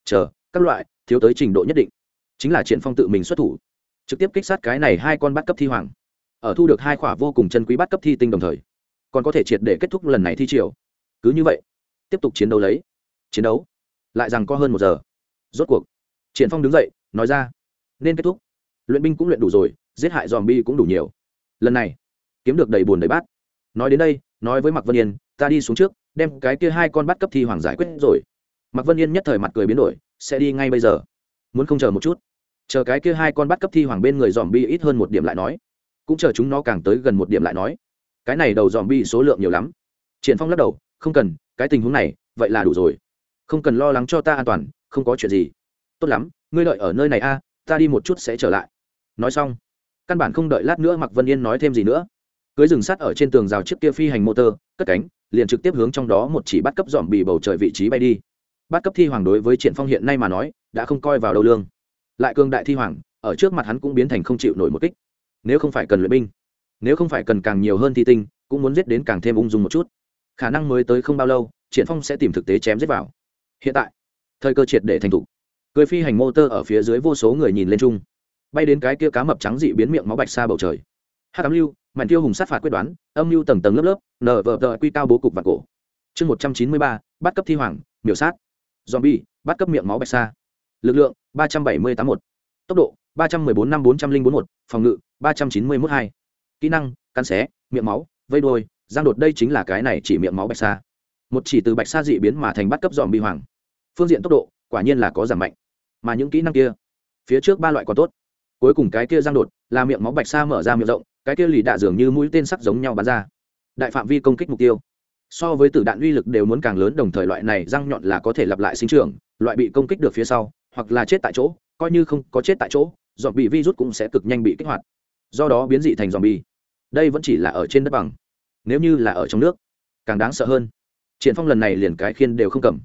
Chờ, các loại, thiếu tới trình độ nhất định chính là triển phong tự mình xuất thủ, trực tiếp kích sát cái này hai con bắt cấp thi hoàng, ở thu được hai khỏa vô cùng chân quý bắt cấp thi tinh đồng thời, còn có thể triệt để kết thúc lần này thi triều. Cứ như vậy, tiếp tục chiến đấu lấy, chiến đấu, lại rằng có hơn một giờ. Rốt cuộc, triển phong đứng dậy, nói ra, nên kết thúc. Luyện binh cũng luyện đủ rồi, giết hại dòm bi cũng đủ nhiều. Lần này, kiếm được đầy buồn đầy bát. Nói đến đây, nói với mạc vân yên, ta đi xuống trước, đem cái kia hai con bắt cấp thi hoàng giải quyết rồi. Mạc vân yên nhất thời mặt cười biến đổi, sẽ đi ngay bây giờ. Muốn không chờ một chút chờ cái kia hai con bắt cấp thi hoàng bên người dòm bi ít hơn một điểm lại nói. Cũng chờ chúng nó càng tới gần một điểm lại nói. Cái này đầu dòm bi số lượng nhiều lắm. Triển phong lắc đầu, không cần, cái tình huống này, vậy là đủ rồi. Không cần lo lắng cho ta an toàn, không có chuyện gì. Tốt lắm, ngươi đợi ở nơi này a, ta đi một chút sẽ trở lại. Nói xong, căn bản không đợi lát nữa mặc vân yên nói thêm gì nữa. Cưới rừng sắt ở trên tường rào chiếc kia phi hành motor cất cánh, liền trực tiếp hướng trong đó một chỉ bắt cấp dòm bị bầu trời vị trí bay đi. Bắt cấp thi hoàng đối với triển phong hiện nay mà nói, đã không coi vào đâu lương lại cương đại thi hoàng, ở trước mặt hắn cũng biến thành không chịu nổi một kích. Nếu không phải cần luyện binh, nếu không phải cần càng nhiều hơn thi tinh, cũng muốn giết đến càng thêm ung dung một chút. Khả năng mới tới không bao lâu, triển phong sẽ tìm thực tế chém giết vào. Hiện tại, thời cơ triệt để thành thủ cười phi hành mô tơ ở phía dưới vô số người nhìn lên chung. Bay đến cái kia cá mập trắng dị biến miệng máu bạch xa bầu trời. Hắc ám lưu mạnh tiêu hùng sát phạt quyết đoán, âm lưu tầng tầng lớp lớp nở vờ tờ quy cao bố cục và cổ. Chương một trăm chín mươi ba, bắt cấp thi hoàng, miểu sát. Zombie, bắt cấp miệng máu bạch xa lực lượng ba trăm bảy mươi tám một. Tốc độ, ba trăm mười bốn năm bốn trăm linh bốn một. Phòng ngự, ba trăm chín mươi mốt hai. Kỹ năng, cắn xé, miệng máu, vây đôi giang đột đây chính là cái này chỉ miệng máu bạch sa. Một chỉ từ bạch sa dị biến mà thành bắt cấp dòm bi hoàng. Phương diện tốc độ, quả nhiên là có giảm mạnh. Mà những kỹ năng kia, phía trước ba loại còn tốt. Cuối cùng cái kia giang đột, là miệng máu bạch sa mở ra miệng rộng, cái kia lì đạ dường như mũi tên sắc giống nhau bắn ra. Đại phạm vi công kích mục tiêu. So với tử đạn uy lực đều muốn càng lớn, đồng thời loại này răng nhọn là có thể lặp lại sinh trưởng, loại bị công kích được phía sau hoặc là chết tại chỗ, coi như không có chết tại chỗ dọn bị virus cũng sẽ cực nhanh bị kích hoạt. Do đó biến dị thành dòm bi đây vẫn chỉ là ở trên đất bằng. Nếu như là ở trong nước, càng đáng sợ hơn. Triển phong lần này liền cái khiên đều không cầm.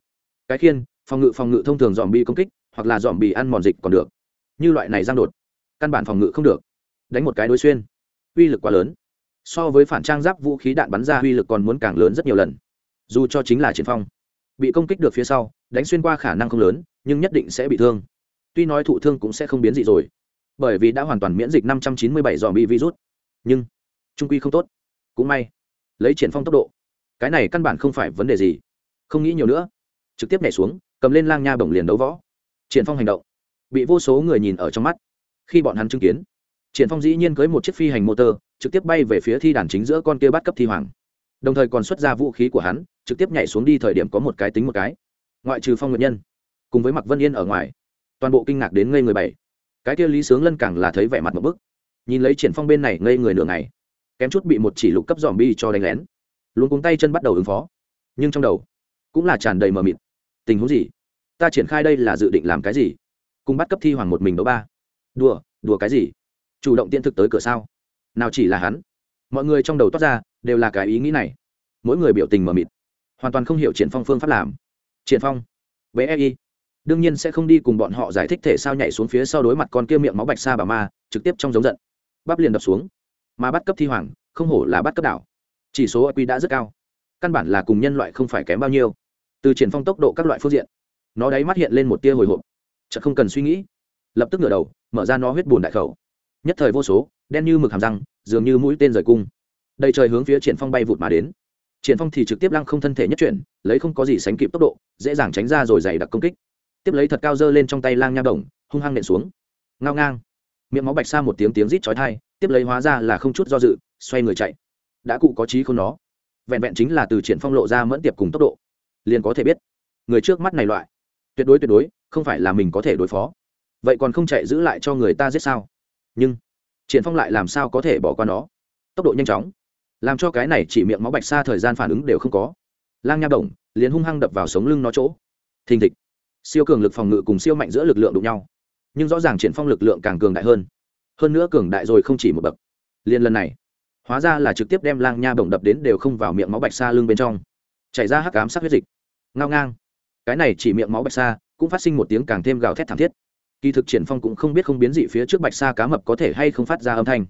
Cái khiên, phòng ngự phòng ngự thông thường dòm bi công kích, hoặc là dòm bi ăn mòn dịch còn được. Như loại này giang đột, căn bản phòng ngự không được. Đánh một cái đối xuyên, uy lực quá lớn. So với phản trang giáp vũ khí đạn bắn ra uy lực còn muốn càng lớn rất nhiều lần. Dù cho chính là triển phong, bị công kích được phía sau, đánh xuyên qua khả năng không lớn nhưng nhất định sẽ bị thương. Tuy nói thụ thương cũng sẽ không biến dị rồi, bởi vì đã hoàn toàn miễn dịch 597 dòm bị virus. Nhưng, trung quy không tốt. Cũng may, lấy triển phong tốc độ, cái này căn bản không phải vấn đề gì. Không nghĩ nhiều nữa. Trực tiếp nhảy xuống, cầm lên lang nha bổng liền đấu võ. Triển phong hành động, bị vô số người nhìn ở trong mắt. Khi bọn hắn chứng kiến, triển phong dĩ nhiên cưới một chiếc phi hành motor, trực tiếp bay về phía thi đàn chính giữa con kia bắt cấp thi hoàng. Đồng thời còn xuất ra vũ khí của hắn, trực tiếp nhảy xuống đi thời điểm có một cái tính một cái. Ngoại trừ phong nguyện nhân cùng với mặc vân yên ở ngoài. Toàn bộ kinh ngạc đến ngây người bảy. Cái kia lý sướng lân càng là thấy vẻ mặt một bức. Nhìn lấy triển phong bên này ngây người nửa ngày, kém chút bị một chỉ lục cấp dòm bi cho đánh lén. Luôn cuống tay chân bắt đầu ứng phó. Nhưng trong đầu cũng là tràn đầy mờ mịt. Tình huống gì? Ta triển khai đây là dự định làm cái gì? Cùng bắt cấp thi hoàng một mình đấu ba. Đùa đùa cái gì? Chủ động tiện thực tới cửa sao? Nào chỉ là hắn. Mọi người trong đầu toát ra, đều là cái ý nghĩ này. Mỗi người biểu tình mờ mịt. Hoàn toàn không hiểu triển phong phương pháp làm. Triển phong. Với đương nhiên sẽ không đi cùng bọn họ giải thích thể sao nhảy xuống phía sau đối mặt con kia miệng máu bạch sa bà ma, trực tiếp trong giống giận. Bắp liền đập xuống. Mà bắt cấp thi hoàng, không hổ là bắt cấp đảo. Chỉ số q đã rất cao. Căn bản là cùng nhân loại không phải kém bao nhiêu. Từ triển phong tốc độ các loại phương diện, nó đáy mắt hiện lên một tia hồi hộp. Chợt không cần suy nghĩ. Lập tức ngửa đầu, mở ra nó huyết bùn đại khẩu. Nhất thời vô số, đen như mực hàm răng, dường như mũi tên rời cung. Đầy trời hướng phía triển phong bay vụt mà đến. Triển phong thì trực tiếp lăng không thân thể nhất chuyển, lấy không có gì sánh kịp tốc độ, dễ dàng tránh ra rồi dày đặc công kích tiếp lấy thật cao dơ lên trong tay lang nha đồng, hung hăng nện xuống. Ngao ngang. Miệng máu bạch sa một tiếng tiếng rít chói tai, tiếp lấy hóa ra là không chút do dự, xoay người chạy. Đã cụ có trí không nó. Vẹn vẹn chính là từ triển phong lộ ra mẫn tiệp cùng tốc độ, liền có thể biết, người trước mắt này loại, tuyệt đối tuyệt đối, không phải là mình có thể đối phó. Vậy còn không chạy giữ lại cho người ta giết sao? Nhưng, triển phong lại làm sao có thể bỏ qua nó? Tốc độ nhanh chóng, làm cho cái này chỉ miệng máu bạch xa thời gian phản ứng đều không có. Lang nha đồng, liền hung hăng đập vào sống lưng nó chỗ. Thình thịch siêu cường lực phòng ngự cùng siêu mạnh giữa lực lượng đụng nhau. Nhưng rõ ràng triển phong lực lượng càng cường đại hơn. Hơn nữa cường đại rồi không chỉ một bậc. Liên lần này, hóa ra là trực tiếp đem lang nha bổng đập đến đều không vào miệng máu bạch sa lưng bên trong. Chảy ra hắc ám sắc huyết dịch. Ngao ngang. Cái này chỉ miệng máu bạch sa cũng phát sinh một tiếng càng thêm gào thét thảm thiết. Kỳ thực triển phong cũng không biết không biến dị phía trước bạch sa cá mập có thể hay không phát ra âm thanh.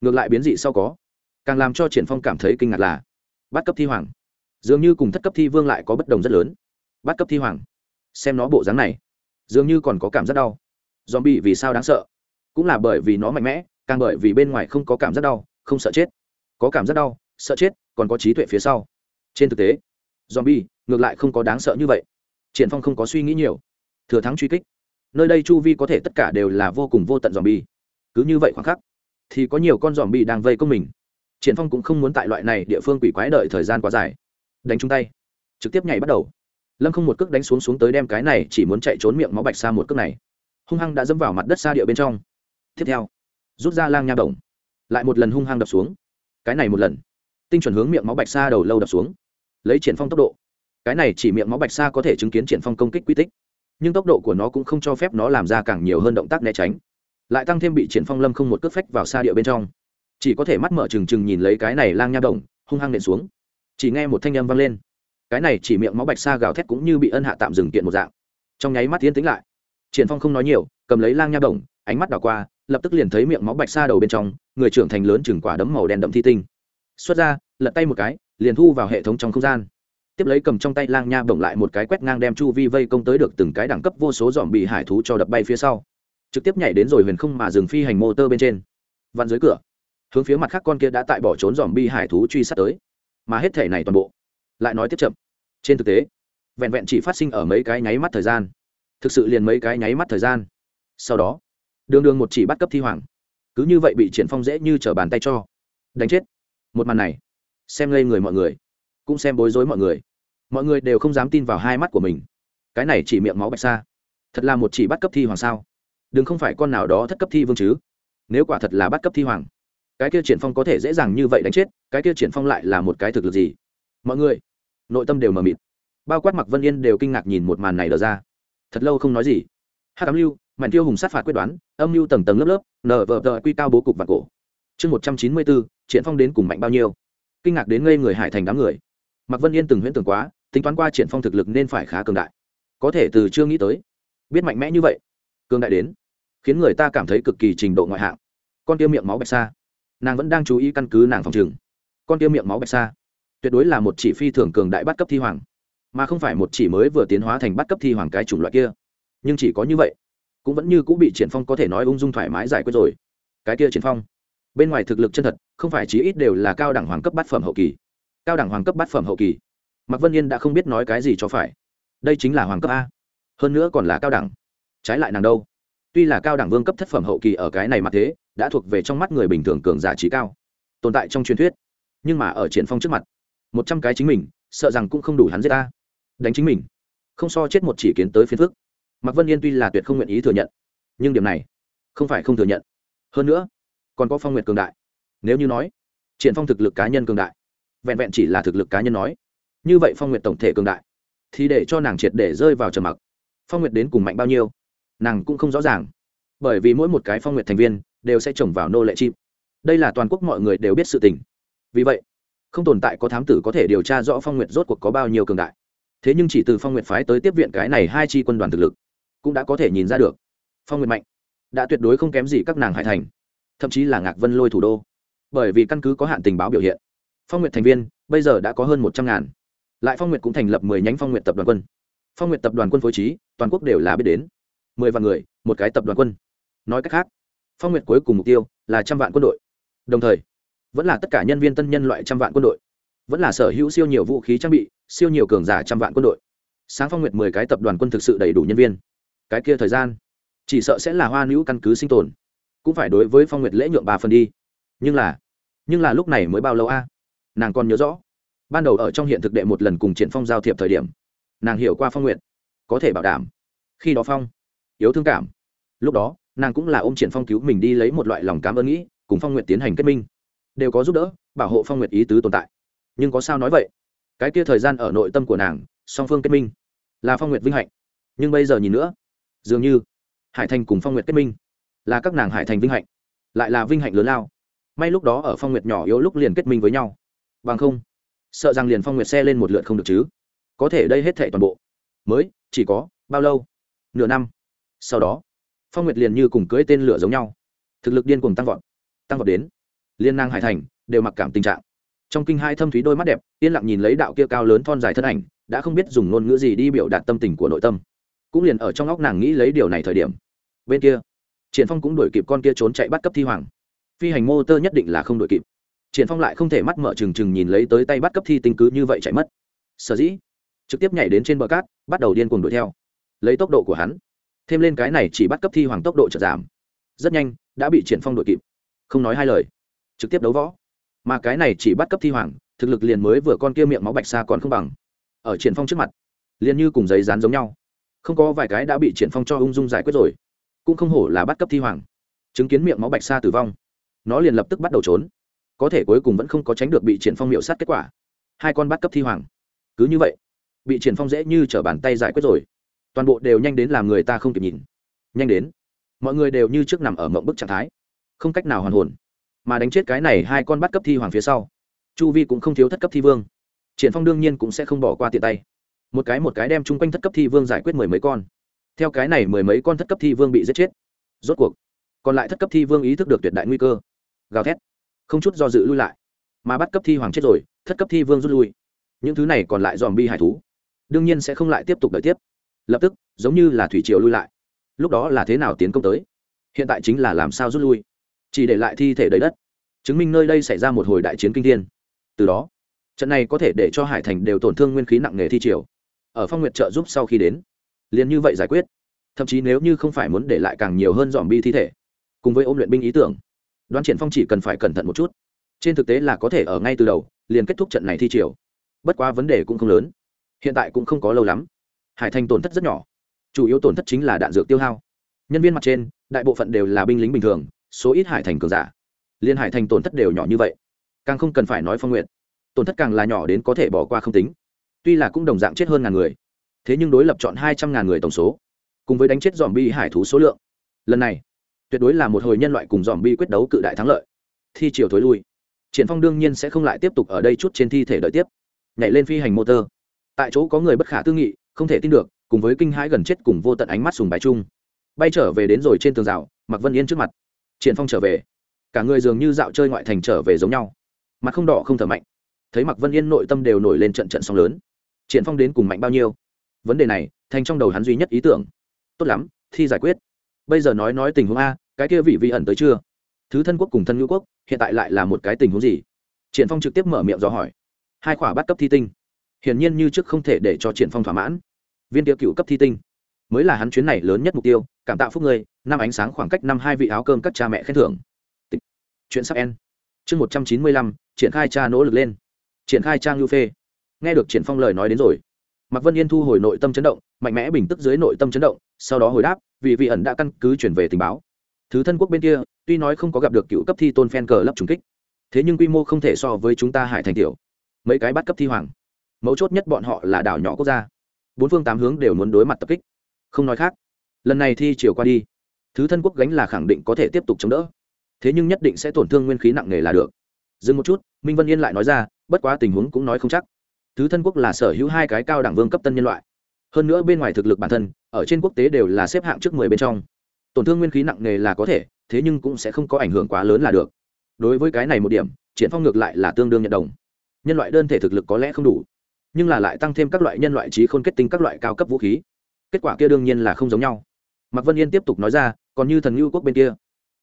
Ngược lại biến dị sau có. Càng làm cho triển phong cảm thấy kinh ngạc là, bắt cấp thi hoàng. Dường như cùng thất cấp thi vương lại có bất đồng rất lớn. Bắt cấp thi hoàng xem nó bộ dáng này, dường như còn có cảm giác đau. Zombie vì sao đáng sợ? Cũng là bởi vì nó mạnh mẽ, càng bởi vì bên ngoài không có cảm giác đau, không sợ chết. Có cảm giác đau, sợ chết, còn có trí tuệ phía sau. Trên thực tế, zombie ngược lại không có đáng sợ như vậy. Triển phong không có suy nghĩ nhiều. Thừa thắng truy kích. Nơi đây chu vi có thể tất cả đều là vô cùng vô tận zombie. Cứ như vậy khoảng khắc, thì có nhiều con zombie đang vây công mình. Triển phong cũng không muốn tại loại này địa phương quỷ quái đợi thời gian quá dài. Đánh chung tay. Trực tiếp nhảy bắt đầu lâm không một cước đánh xuống xuống tới đem cái này chỉ muốn chạy trốn miệng máu bạch xa một cước này. Hung hăng đã dẫm vào mặt đất xa địa bên trong. Tiếp theo, rút ra lang nha đồng lại một lần hung hăng đập xuống. Cái này một lần. Tinh chuẩn hướng miệng máu bạch sa đầu lâu đập xuống. Lấy triển phong tốc độ. Cái này chỉ miệng máu bạch sa có thể chứng kiến triển phong công kích quy tích. Nhưng tốc độ của nó cũng không cho phép nó làm ra càng nhiều hơn động tác né tránh. Lại tăng thêm bị triển phong lâm không một cước phách vào xa địa bên trong. Chỉ có thể mắt mở trừng trừng nhìn lấy cái này lang nha đồng hung hăng nện xuống. Chỉ nghe một thanh âm vang lên cái này chỉ miệng máu bạch sa gào thét cũng như bị ân hạ tạm dừng kiện một dạng. Trong nháy mắt tiến tĩnh lại. Triển phong không nói nhiều, cầm lấy lang nha đồng ánh mắt đảo qua, lập tức liền thấy miệng máu bạch sa đầu bên trong, người trưởng thành lớn chừng quả đấm màu đen đậm thi tinh. Xuất ra, lật tay một cái, liền thu vào hệ thống trong không gian. Tiếp lấy cầm trong tay lang nha bổng lại một cái quét ngang đem chu vi vây công tới được từng cái đẳng cấp vô số dòm bị hải thú cho đập bay phía sau. Trực tiếp nhảy đến rồi huyền không mà dừng phi hành mô tơ bên trên. Vặn dưới cửa, hướng phía mặt khác con kia đã tại bỏ trốn dòm bi hải thú truy sát tới. Mà hết thể này toàn bộ lại nói tiếp chậm. Trên thực tế, vẹn vẹn chỉ phát sinh ở mấy cái nháy mắt thời gian. Thực sự liền mấy cái nháy mắt thời gian. Sau đó, đường đường một chỉ bắt cấp thi hoàng. Cứ như vậy bị triển phong dễ như trở bàn tay cho. Đánh chết. Một màn này, xem ngây người mọi người, cũng xem bối rối mọi người. Mọi người đều không dám tin vào hai mắt của mình. Cái này chỉ miệng máu bạch sa. Thật là một chỉ bắt cấp thi hoàng sao? Đừng không phải con nào đó thất cấp thi vương chứ? Nếu quả thật là bắt cấp thi hoàng, cái kia triển phong có thể dễ dàng như vậy đánh chết, cái kia triển phong lại là một cái thực lực gì? Mọi người nội tâm đều mờ mịt. Bao quát mặc vân yên đều kinh ngạc nhìn một màn này đờ ra. Thật lâu không nói gì. H tám lưu, mạnh tiêu hùng sát phạt quyết đoán, âm lưu tầng tầng lớp lớp nở vờ vờ quy cao bố cục và cổ. Chương một trăm chín mươi bốn, triển phong đến cùng mạnh bao nhiêu? Kinh ngạc đến ngây người hải thành đám người. Mặc vân yên từng huyễn tưởng quá, tính toán qua triển phong thực lực nên phải khá cường đại. Có thể từ chưa nghĩ tới, biết mạnh mẽ như vậy, cường đại đến, khiến người ta cảm thấy cực kỳ trình độ ngoại hạng. Con tiêu miệng máu bạch sa. Nàng vẫn đang chú ý căn cứ nàng phòng trừng con tiêu miệng máu bạch sa tuyệt đối là một chỉ phi thường cường đại bắt cấp thi hoàng, mà không phải một chỉ mới vừa tiến hóa thành bắt cấp thi hoàng cái chủng loại kia. Nhưng chỉ có như vậy, cũng vẫn như cũng bị triển phong có thể nói ung dung thoải mái giải quyết rồi. Cái kia triển phong, bên ngoài thực lực chân thật, không phải chí ít đều là cao đẳng hoàng cấp bát phẩm hậu kỳ. Cao đẳng hoàng cấp bát phẩm hậu kỳ. Mạc vân yên đã không biết nói cái gì cho phải. Đây chính là hoàng cấp a. Hơn nữa còn là cao đẳng. Trái lại nàng đâu? Tuy là cao đẳng vương cấp thất phẩm hậu kỳ ở cái này mà thế, đã thuộc về trong mắt người bình thường cường giả trí cao, tồn tại trong truyền thuyết. Nhưng mà ở triển phong trước mặt một trăm cái chính mình, sợ rằng cũng không đủ hắn giết ta. Đánh chính mình. Không so chết một chỉ kiến tới phiến phức. Mạc vân yên tuy là tuyệt không nguyện ý thừa nhận, nhưng điểm này không phải không thừa nhận. Hơn nữa, còn có phong nguyện cường đại. Nếu như nói, triển phong thực lực cá nhân cường đại, vẹn vẹn chỉ là thực lực cá nhân nói, như vậy phong nguyện tổng thể cường đại, thì để cho nàng triệt để rơi vào trầm mặc. Phong nguyện đến cùng mạnh bao nhiêu, nàng cũng không rõ ràng. Bởi vì mỗi một cái phong nguyện thành viên đều sẽ trồng vào nô lệ chim. Đây là toàn quốc mọi người đều biết sự tình. Vì vậy không tồn tại có thám tử có thể điều tra rõ phong nguyện rốt cuộc có bao nhiêu cường đại. Thế nhưng chỉ từ phong nguyện phái tới tiếp viện cái này hai chi quân đoàn thực lực, cũng đã có thể nhìn ra được, phong nguyện mạnh, đã tuyệt đối không kém gì các nàng hải thành, thậm chí là ngạc vân lôi thủ đô. Bởi vì căn cứ có hạn tình báo biểu hiện, phong nguyện thành viên bây giờ đã có hơn một trăm ngàn, lại phong nguyện cũng thành lập mười nhánh phong nguyện tập đoàn quân. Phong nguyện tập đoàn quân phối trí, toàn quốc đều là biết đến, mười vạn người, một cái tập đoàn quân. Nói cách khác, phong nguyện cuối cùng mục tiêu là trăm vạn quân đội. Đồng thời vẫn là tất cả nhân viên tân nhân loại trăm vạn quân đội. Vẫn là sở hữu siêu nhiều vũ khí trang bị, siêu nhiều cường giả trăm vạn quân đội. Sáng phong nguyệt mười cái tập đoàn quân thực sự đầy đủ nhân viên. Cái kia thời gian, chỉ sợ sẽ là hoa nữ căn cứ sinh tồn. Cũng phải đối với phong nguyệt lễ nhượng ba phần đi. Nhưng là nhưng là lúc này mới bao lâu a? Nàng còn nhớ rõ, ban đầu ở trong hiện thực đệ một lần cùng triển phong giao thiệp thời điểm, nàng hiểu qua phong nguyện có thể bảo đảm. Khi đó phong, yếu thương cảm. Lúc đó, nàng cũng là ôm triển phong cứu mình đi lấy một loại lòng cảm ơn nghĩ, cùng phong nguyện tiến hành kết minh đều có giúp đỡ, bảo hộ phong nguyệt ý tứ tồn tại. Nhưng có sao nói vậy? Cái kia thời gian ở nội tâm của nàng, song phương kết minh, là phong nguyệt vinh hạnh. Nhưng bây giờ nhìn nữa, dường như hải thành cùng phong nguyệt kết minh, là các nàng hải thành vinh hạnh, lại là vinh hạnh lớn lao. May lúc đó ở phong nguyệt nhỏ yếu lúc liền kết minh với nhau. Bằng không, sợ rằng liền phong nguyệt xe lên một lượt không được chứ. Có thể đây hết thệ toàn bộ. Mới, chỉ có bao lâu? Nửa năm. Sau đó, phong nguyệt liền như cùng cưỡi tên lửa giống nhau. Thực lực điên cuồng tăng vọt tăng vọt đến liên năng hải thành, đều mặc cảm tình trạng. Trong kinh hai thâm thúy đôi mắt đẹp, yên lặng nhìn lấy đạo kia cao lớn thon dài thân ảnh, đã không biết dùng ngôn ngữ gì đi biểu đạt tâm tình của nội tâm. Cũng liền ở trong óc nàng nghĩ lấy điều này thời điểm, bên kia, triển phong cũng đuổi kịp con kia trốn chạy bắt cấp thi hoàng. Phi hành mô tơ nhất định là không đuổi kịp. Triển phong lại không thể mắt mở trừng trừng nhìn lấy tới tay bắt cấp thi tinh cứ như vậy chạy mất. Sở dĩ, trực tiếp nhảy đến trên bờ cát, bắt đầu điên cuồng đuổi theo. Lấy tốc độ của hắn, thêm lên cái này chỉ bắt cấp thi hoàng tốc độ chợt giảm. Rất nhanh, đã bị triển phong đuổi kịp. Không nói hai lời trực tiếp đấu võ. Mà cái này chỉ bắt cấp thi hoàng, thực lực liền mới vừa con kia miệng máu bạch xa còn không bằng. Ở triển phong trước mặt, liền như cùng giấy dán giống nhau. Không có vài cái đã bị triển phong cho ung dung giải quyết rồi. Cũng không hổ là bắt cấp thi hoàng. Chứng kiến miệng máu bạch xa tử vong, nó liền lập tức bắt đầu trốn. Có thể cuối cùng vẫn không có tránh được bị triển phong miệu sát kết quả. Hai con bắt cấp thi hoàng. Cứ như vậy, bị triển phong dễ như trở bàn tay giải quyết rồi. Toàn bộ đều nhanh đến làm người ta không kịp nhìn. Nhanh đến, mọi người đều như trước nằm ở mộng bức trạng thái. Không cách nào hoàn hồn mà đánh chết cái này hai con bắt cấp thi hoàng phía sau. Chu vi cũng không thiếu thất cấp thi vương. Triển phong đương nhiên cũng sẽ không bỏ qua tiện tay. Một cái một cái đem chung quanh thất cấp thi vương giải quyết mười mấy con. Theo cái này mười mấy con thất cấp thi vương bị giết chết. Rốt cuộc, còn lại thất cấp thi vương ý thức được tuyệt đại nguy cơ. Gào thét. Không chút do dự lui lại. Mà bắt cấp thi hoàng chết rồi, thất cấp thi vương rút lui. Những thứ này còn lại dòm bi hải thú, đương nhiên sẽ không lại tiếp tục đợi tiếp. Lập tức, giống như là thủy triều lui lại. Lúc đó là thế nào tiến công tới? Hiện tại chính là làm sao rút lui? Chỉ để lại thi thể đầy đất chứng minh nơi đây xảy ra một hồi đại chiến kinh thiên từ đó trận này có thể để cho hải thành đều tổn thương nguyên khí nặng nề thi triều ở phong nguyệt trợ giúp sau khi đến liền như vậy giải quyết thậm chí nếu như không phải muốn để lại càng nhiều hơn dòm bi thi thể cùng với ôm luyện binh ý tưởng đoán triển phong chỉ cần phải cẩn thận một chút trên thực tế là có thể ở ngay từ đầu liền kết thúc trận này thi triều bất quá vấn đề cũng không lớn hiện tại cũng không có lâu lắm hải thành tổn thất rất nhỏ chủ yếu tổn thất chính là đạn dược tiêu hao nhân viên mặt trên đại bộ phận đều là binh lính bình thường số ít hải thành cường giả. Liên hải thành tổn thất đều nhỏ như vậy, càng không cần phải nói phong nguyện. Tổn thất càng là nhỏ đến có thể bỏ qua không tính. Tuy là cũng đồng dạng chết hơn ngàn người, thế nhưng đối lập chọn hai trăm ngàn người tổng số, cùng với đánh chết dòm bi hải thú số lượng. Lần này, tuyệt đối là một hồi nhân loại cùng dòm bi quyết đấu cự đại thắng lợi. Thi chiều thối lui. Triển phong đương nhiên sẽ không lại tiếp tục ở đây chút trên thi thể đợi tiếp. Nhảy lên phi hành motor tại chỗ có người bất khả tư nghị, không thể tin được, cùng với kinh hãi gần chết cùng vô tận ánh mắt sùng bài chung. Bay trở về đến rồi trên tường rào mặc vân yên trước mặt triển phong trở về. Cả người dường như dạo chơi ngoại thành trở về giống nhau. Mặt không đỏ không thở mạnh. Thấy mặc vân yên nội tâm đều nổi lên trận trận sóng lớn. Triển phong đến cùng mạnh bao nhiêu? Vấn đề này, thành trong đầu hắn duy nhất ý tưởng. Tốt lắm, thi giải quyết. Bây giờ nói nói tình huống a, cái kia vị vị ẩn tới chưa? Thứ thân quốc cùng thân ngữ quốc, hiện tại lại là một cái tình huống gì? Triển phong trực tiếp mở miệng do hỏi. Hai khỏa bắt cấp thi tinh. Hiển nhiên như trước không thể để cho triển phong thỏa mãn. Viên tiêu cựu cấp thi tinh. Mới là hắn chuyến này lớn nhất mục tiêu, cảm tạ phúc người năm ánh sáng khoảng cách năm hai vị áo cơm các cha mẹ khen thưởng. Chuyện sắp en chương một trăm chín mươi lăm, triển khai cha nỗ lực lên. Triển khai trang lưu phê. Nghe được triển phong lời nói đến rồi, mạc vân yên thu hồi nội tâm chấn động, mạnh mẽ bình tức dưới nội tâm chấn động, sau đó hồi đáp, vì vị ẩn đã căn cứ chuyển về tình báo. Thứ thân quốc bên kia, tuy nói không có gặp được cựu cấp thi tôn phen cờ lấp trùng kích, thế nhưng quy mô không thể so với chúng ta hải thành tiểu. Mấy cái bắt cấp thi hoàng. Mấu chốt nhất bọn họ là đảo nhỏ quốc gia. Bốn phương tám hướng đều muốn đối mặt tập kích. Không nói khác. Lần này thi chiều qua đi thứ thân quốc gánh là khẳng định có thể tiếp tục chống đỡ. Thế nhưng nhất định sẽ tổn thương nguyên khí nặng nề là được. Dừng một chút, minh vân yên lại nói ra, bất quá tình huống cũng nói không chắc. Thứ thân quốc là sở hữu hai cái cao đẳng vương cấp tân nhân loại. Hơn nữa bên ngoài thực lực bản thân, ở trên quốc tế đều là xếp hạng trước mười bên trong. Tổn thương nguyên khí nặng nề là có thể, thế nhưng cũng sẽ không có ảnh hưởng quá lớn là được. Đối với cái này một điểm, triển phong ngược lại là tương đương nhận đồng. Nhân loại đơn thể thực lực có lẽ không đủ, nhưng là lại tăng thêm các loại nhân loại trí khôn kết tinh các loại cao cấp vũ khí. Kết quả kia đương nhiên là không giống nhau mạc vân yên tiếp tục nói ra, còn như thần ngưu quốc bên kia.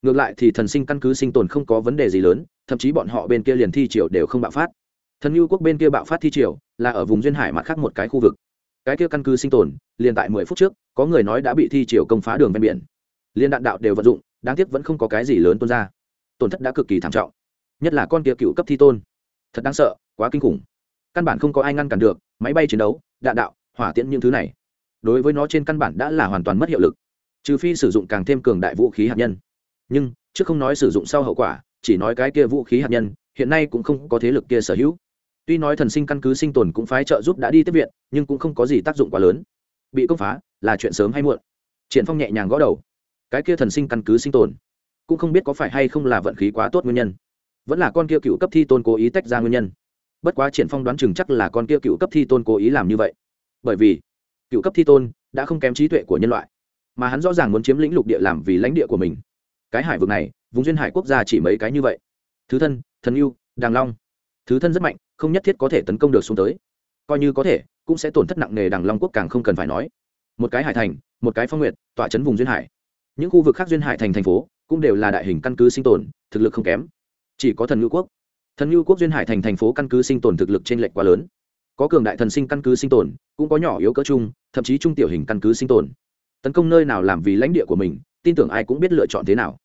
Ngược lại thì thần sinh căn cứ sinh tồn không có vấn đề gì lớn, thậm chí bọn họ bên kia liền thi triều đều không bạo phát. Thần ngưu quốc bên kia bạo phát thi triều, là ở vùng duyên hải mặt khác một cái khu vực. Cái kia căn cứ sinh tồn, liền tại mười phút trước, có người nói đã bị thi triều công phá đường ven biển. Liên đạn đạo đều vận dụng, đáng tiếc vẫn không có cái gì lớn tuôn ra. Tổn thất đã cực kỳ thảm trọng. Nhất là con kia cựu cấp thi tôn. Thật đáng sợ, quá kinh khủng. Căn bản không có ai ngăn cản được, máy bay chiến đấu, đạn đạo, hỏa tiễn những thứ này. Đối với nó trên căn bản đã là hoàn toàn mất hiệu lực trừ phi sử dụng càng thêm cường đại vũ khí hạt nhân. Nhưng trước không nói sử dụng sau hậu quả, chỉ nói cái kia vũ khí hạt nhân, hiện nay cũng không có thế lực kia sở hữu. Tuy nói thần sinh căn cứ sinh tồn cũng phái trợ giúp đã đi tiếp viện, nhưng cũng không có gì tác dụng quá lớn. Bị công phá, là chuyện sớm hay muộn. Triển phong nhẹ nhàng gõ đầu. Cái kia thần sinh căn cứ sinh tồn, cũng không biết có phải hay không là vận khí quá tốt nguyên nhân. Vẫn là con kia cựu cấp thi tôn cố ý tách ra nguyên nhân. Bất quá triển phong đoán chừng chắc là con kia cựu cấp thi tôn cố ý làm như vậy. Bởi vì, cựu cấp thi tôn đã không kém trí tuệ của nhân loại mà hắn rõ ràng muốn chiếm lĩnh lục địa làm vì lãnh địa của mình. Cái hải vực này, vùng duyên hải quốc gia chỉ mấy cái như vậy. Thứ thân, thần yêu, đàng long. Thứ thân rất mạnh, không nhất thiết có thể tấn công được xuống tới. Coi như có thể, cũng sẽ tổn thất nặng nề đằng long quốc càng không cần phải nói. Một cái hải thành, một cái phong nguyện tọa chấn vùng duyên hải. Những khu vực khác duyên hải thành thành phố cũng đều là đại hình căn cứ sinh tồn, thực lực không kém. Chỉ có thần ngư quốc. Thần ngư quốc duyên hải thành thành phố căn cứ sinh tồn thực lực trên lệch quá lớn. Có cường đại thần sinh căn cứ sinh tồn, cũng có nhỏ yếu cỡ chung, thậm chí trung tiểu hình căn cứ sinh tồn tấn công nơi nào làm vì lãnh địa của mình, tin tưởng ai cũng biết lựa chọn thế nào.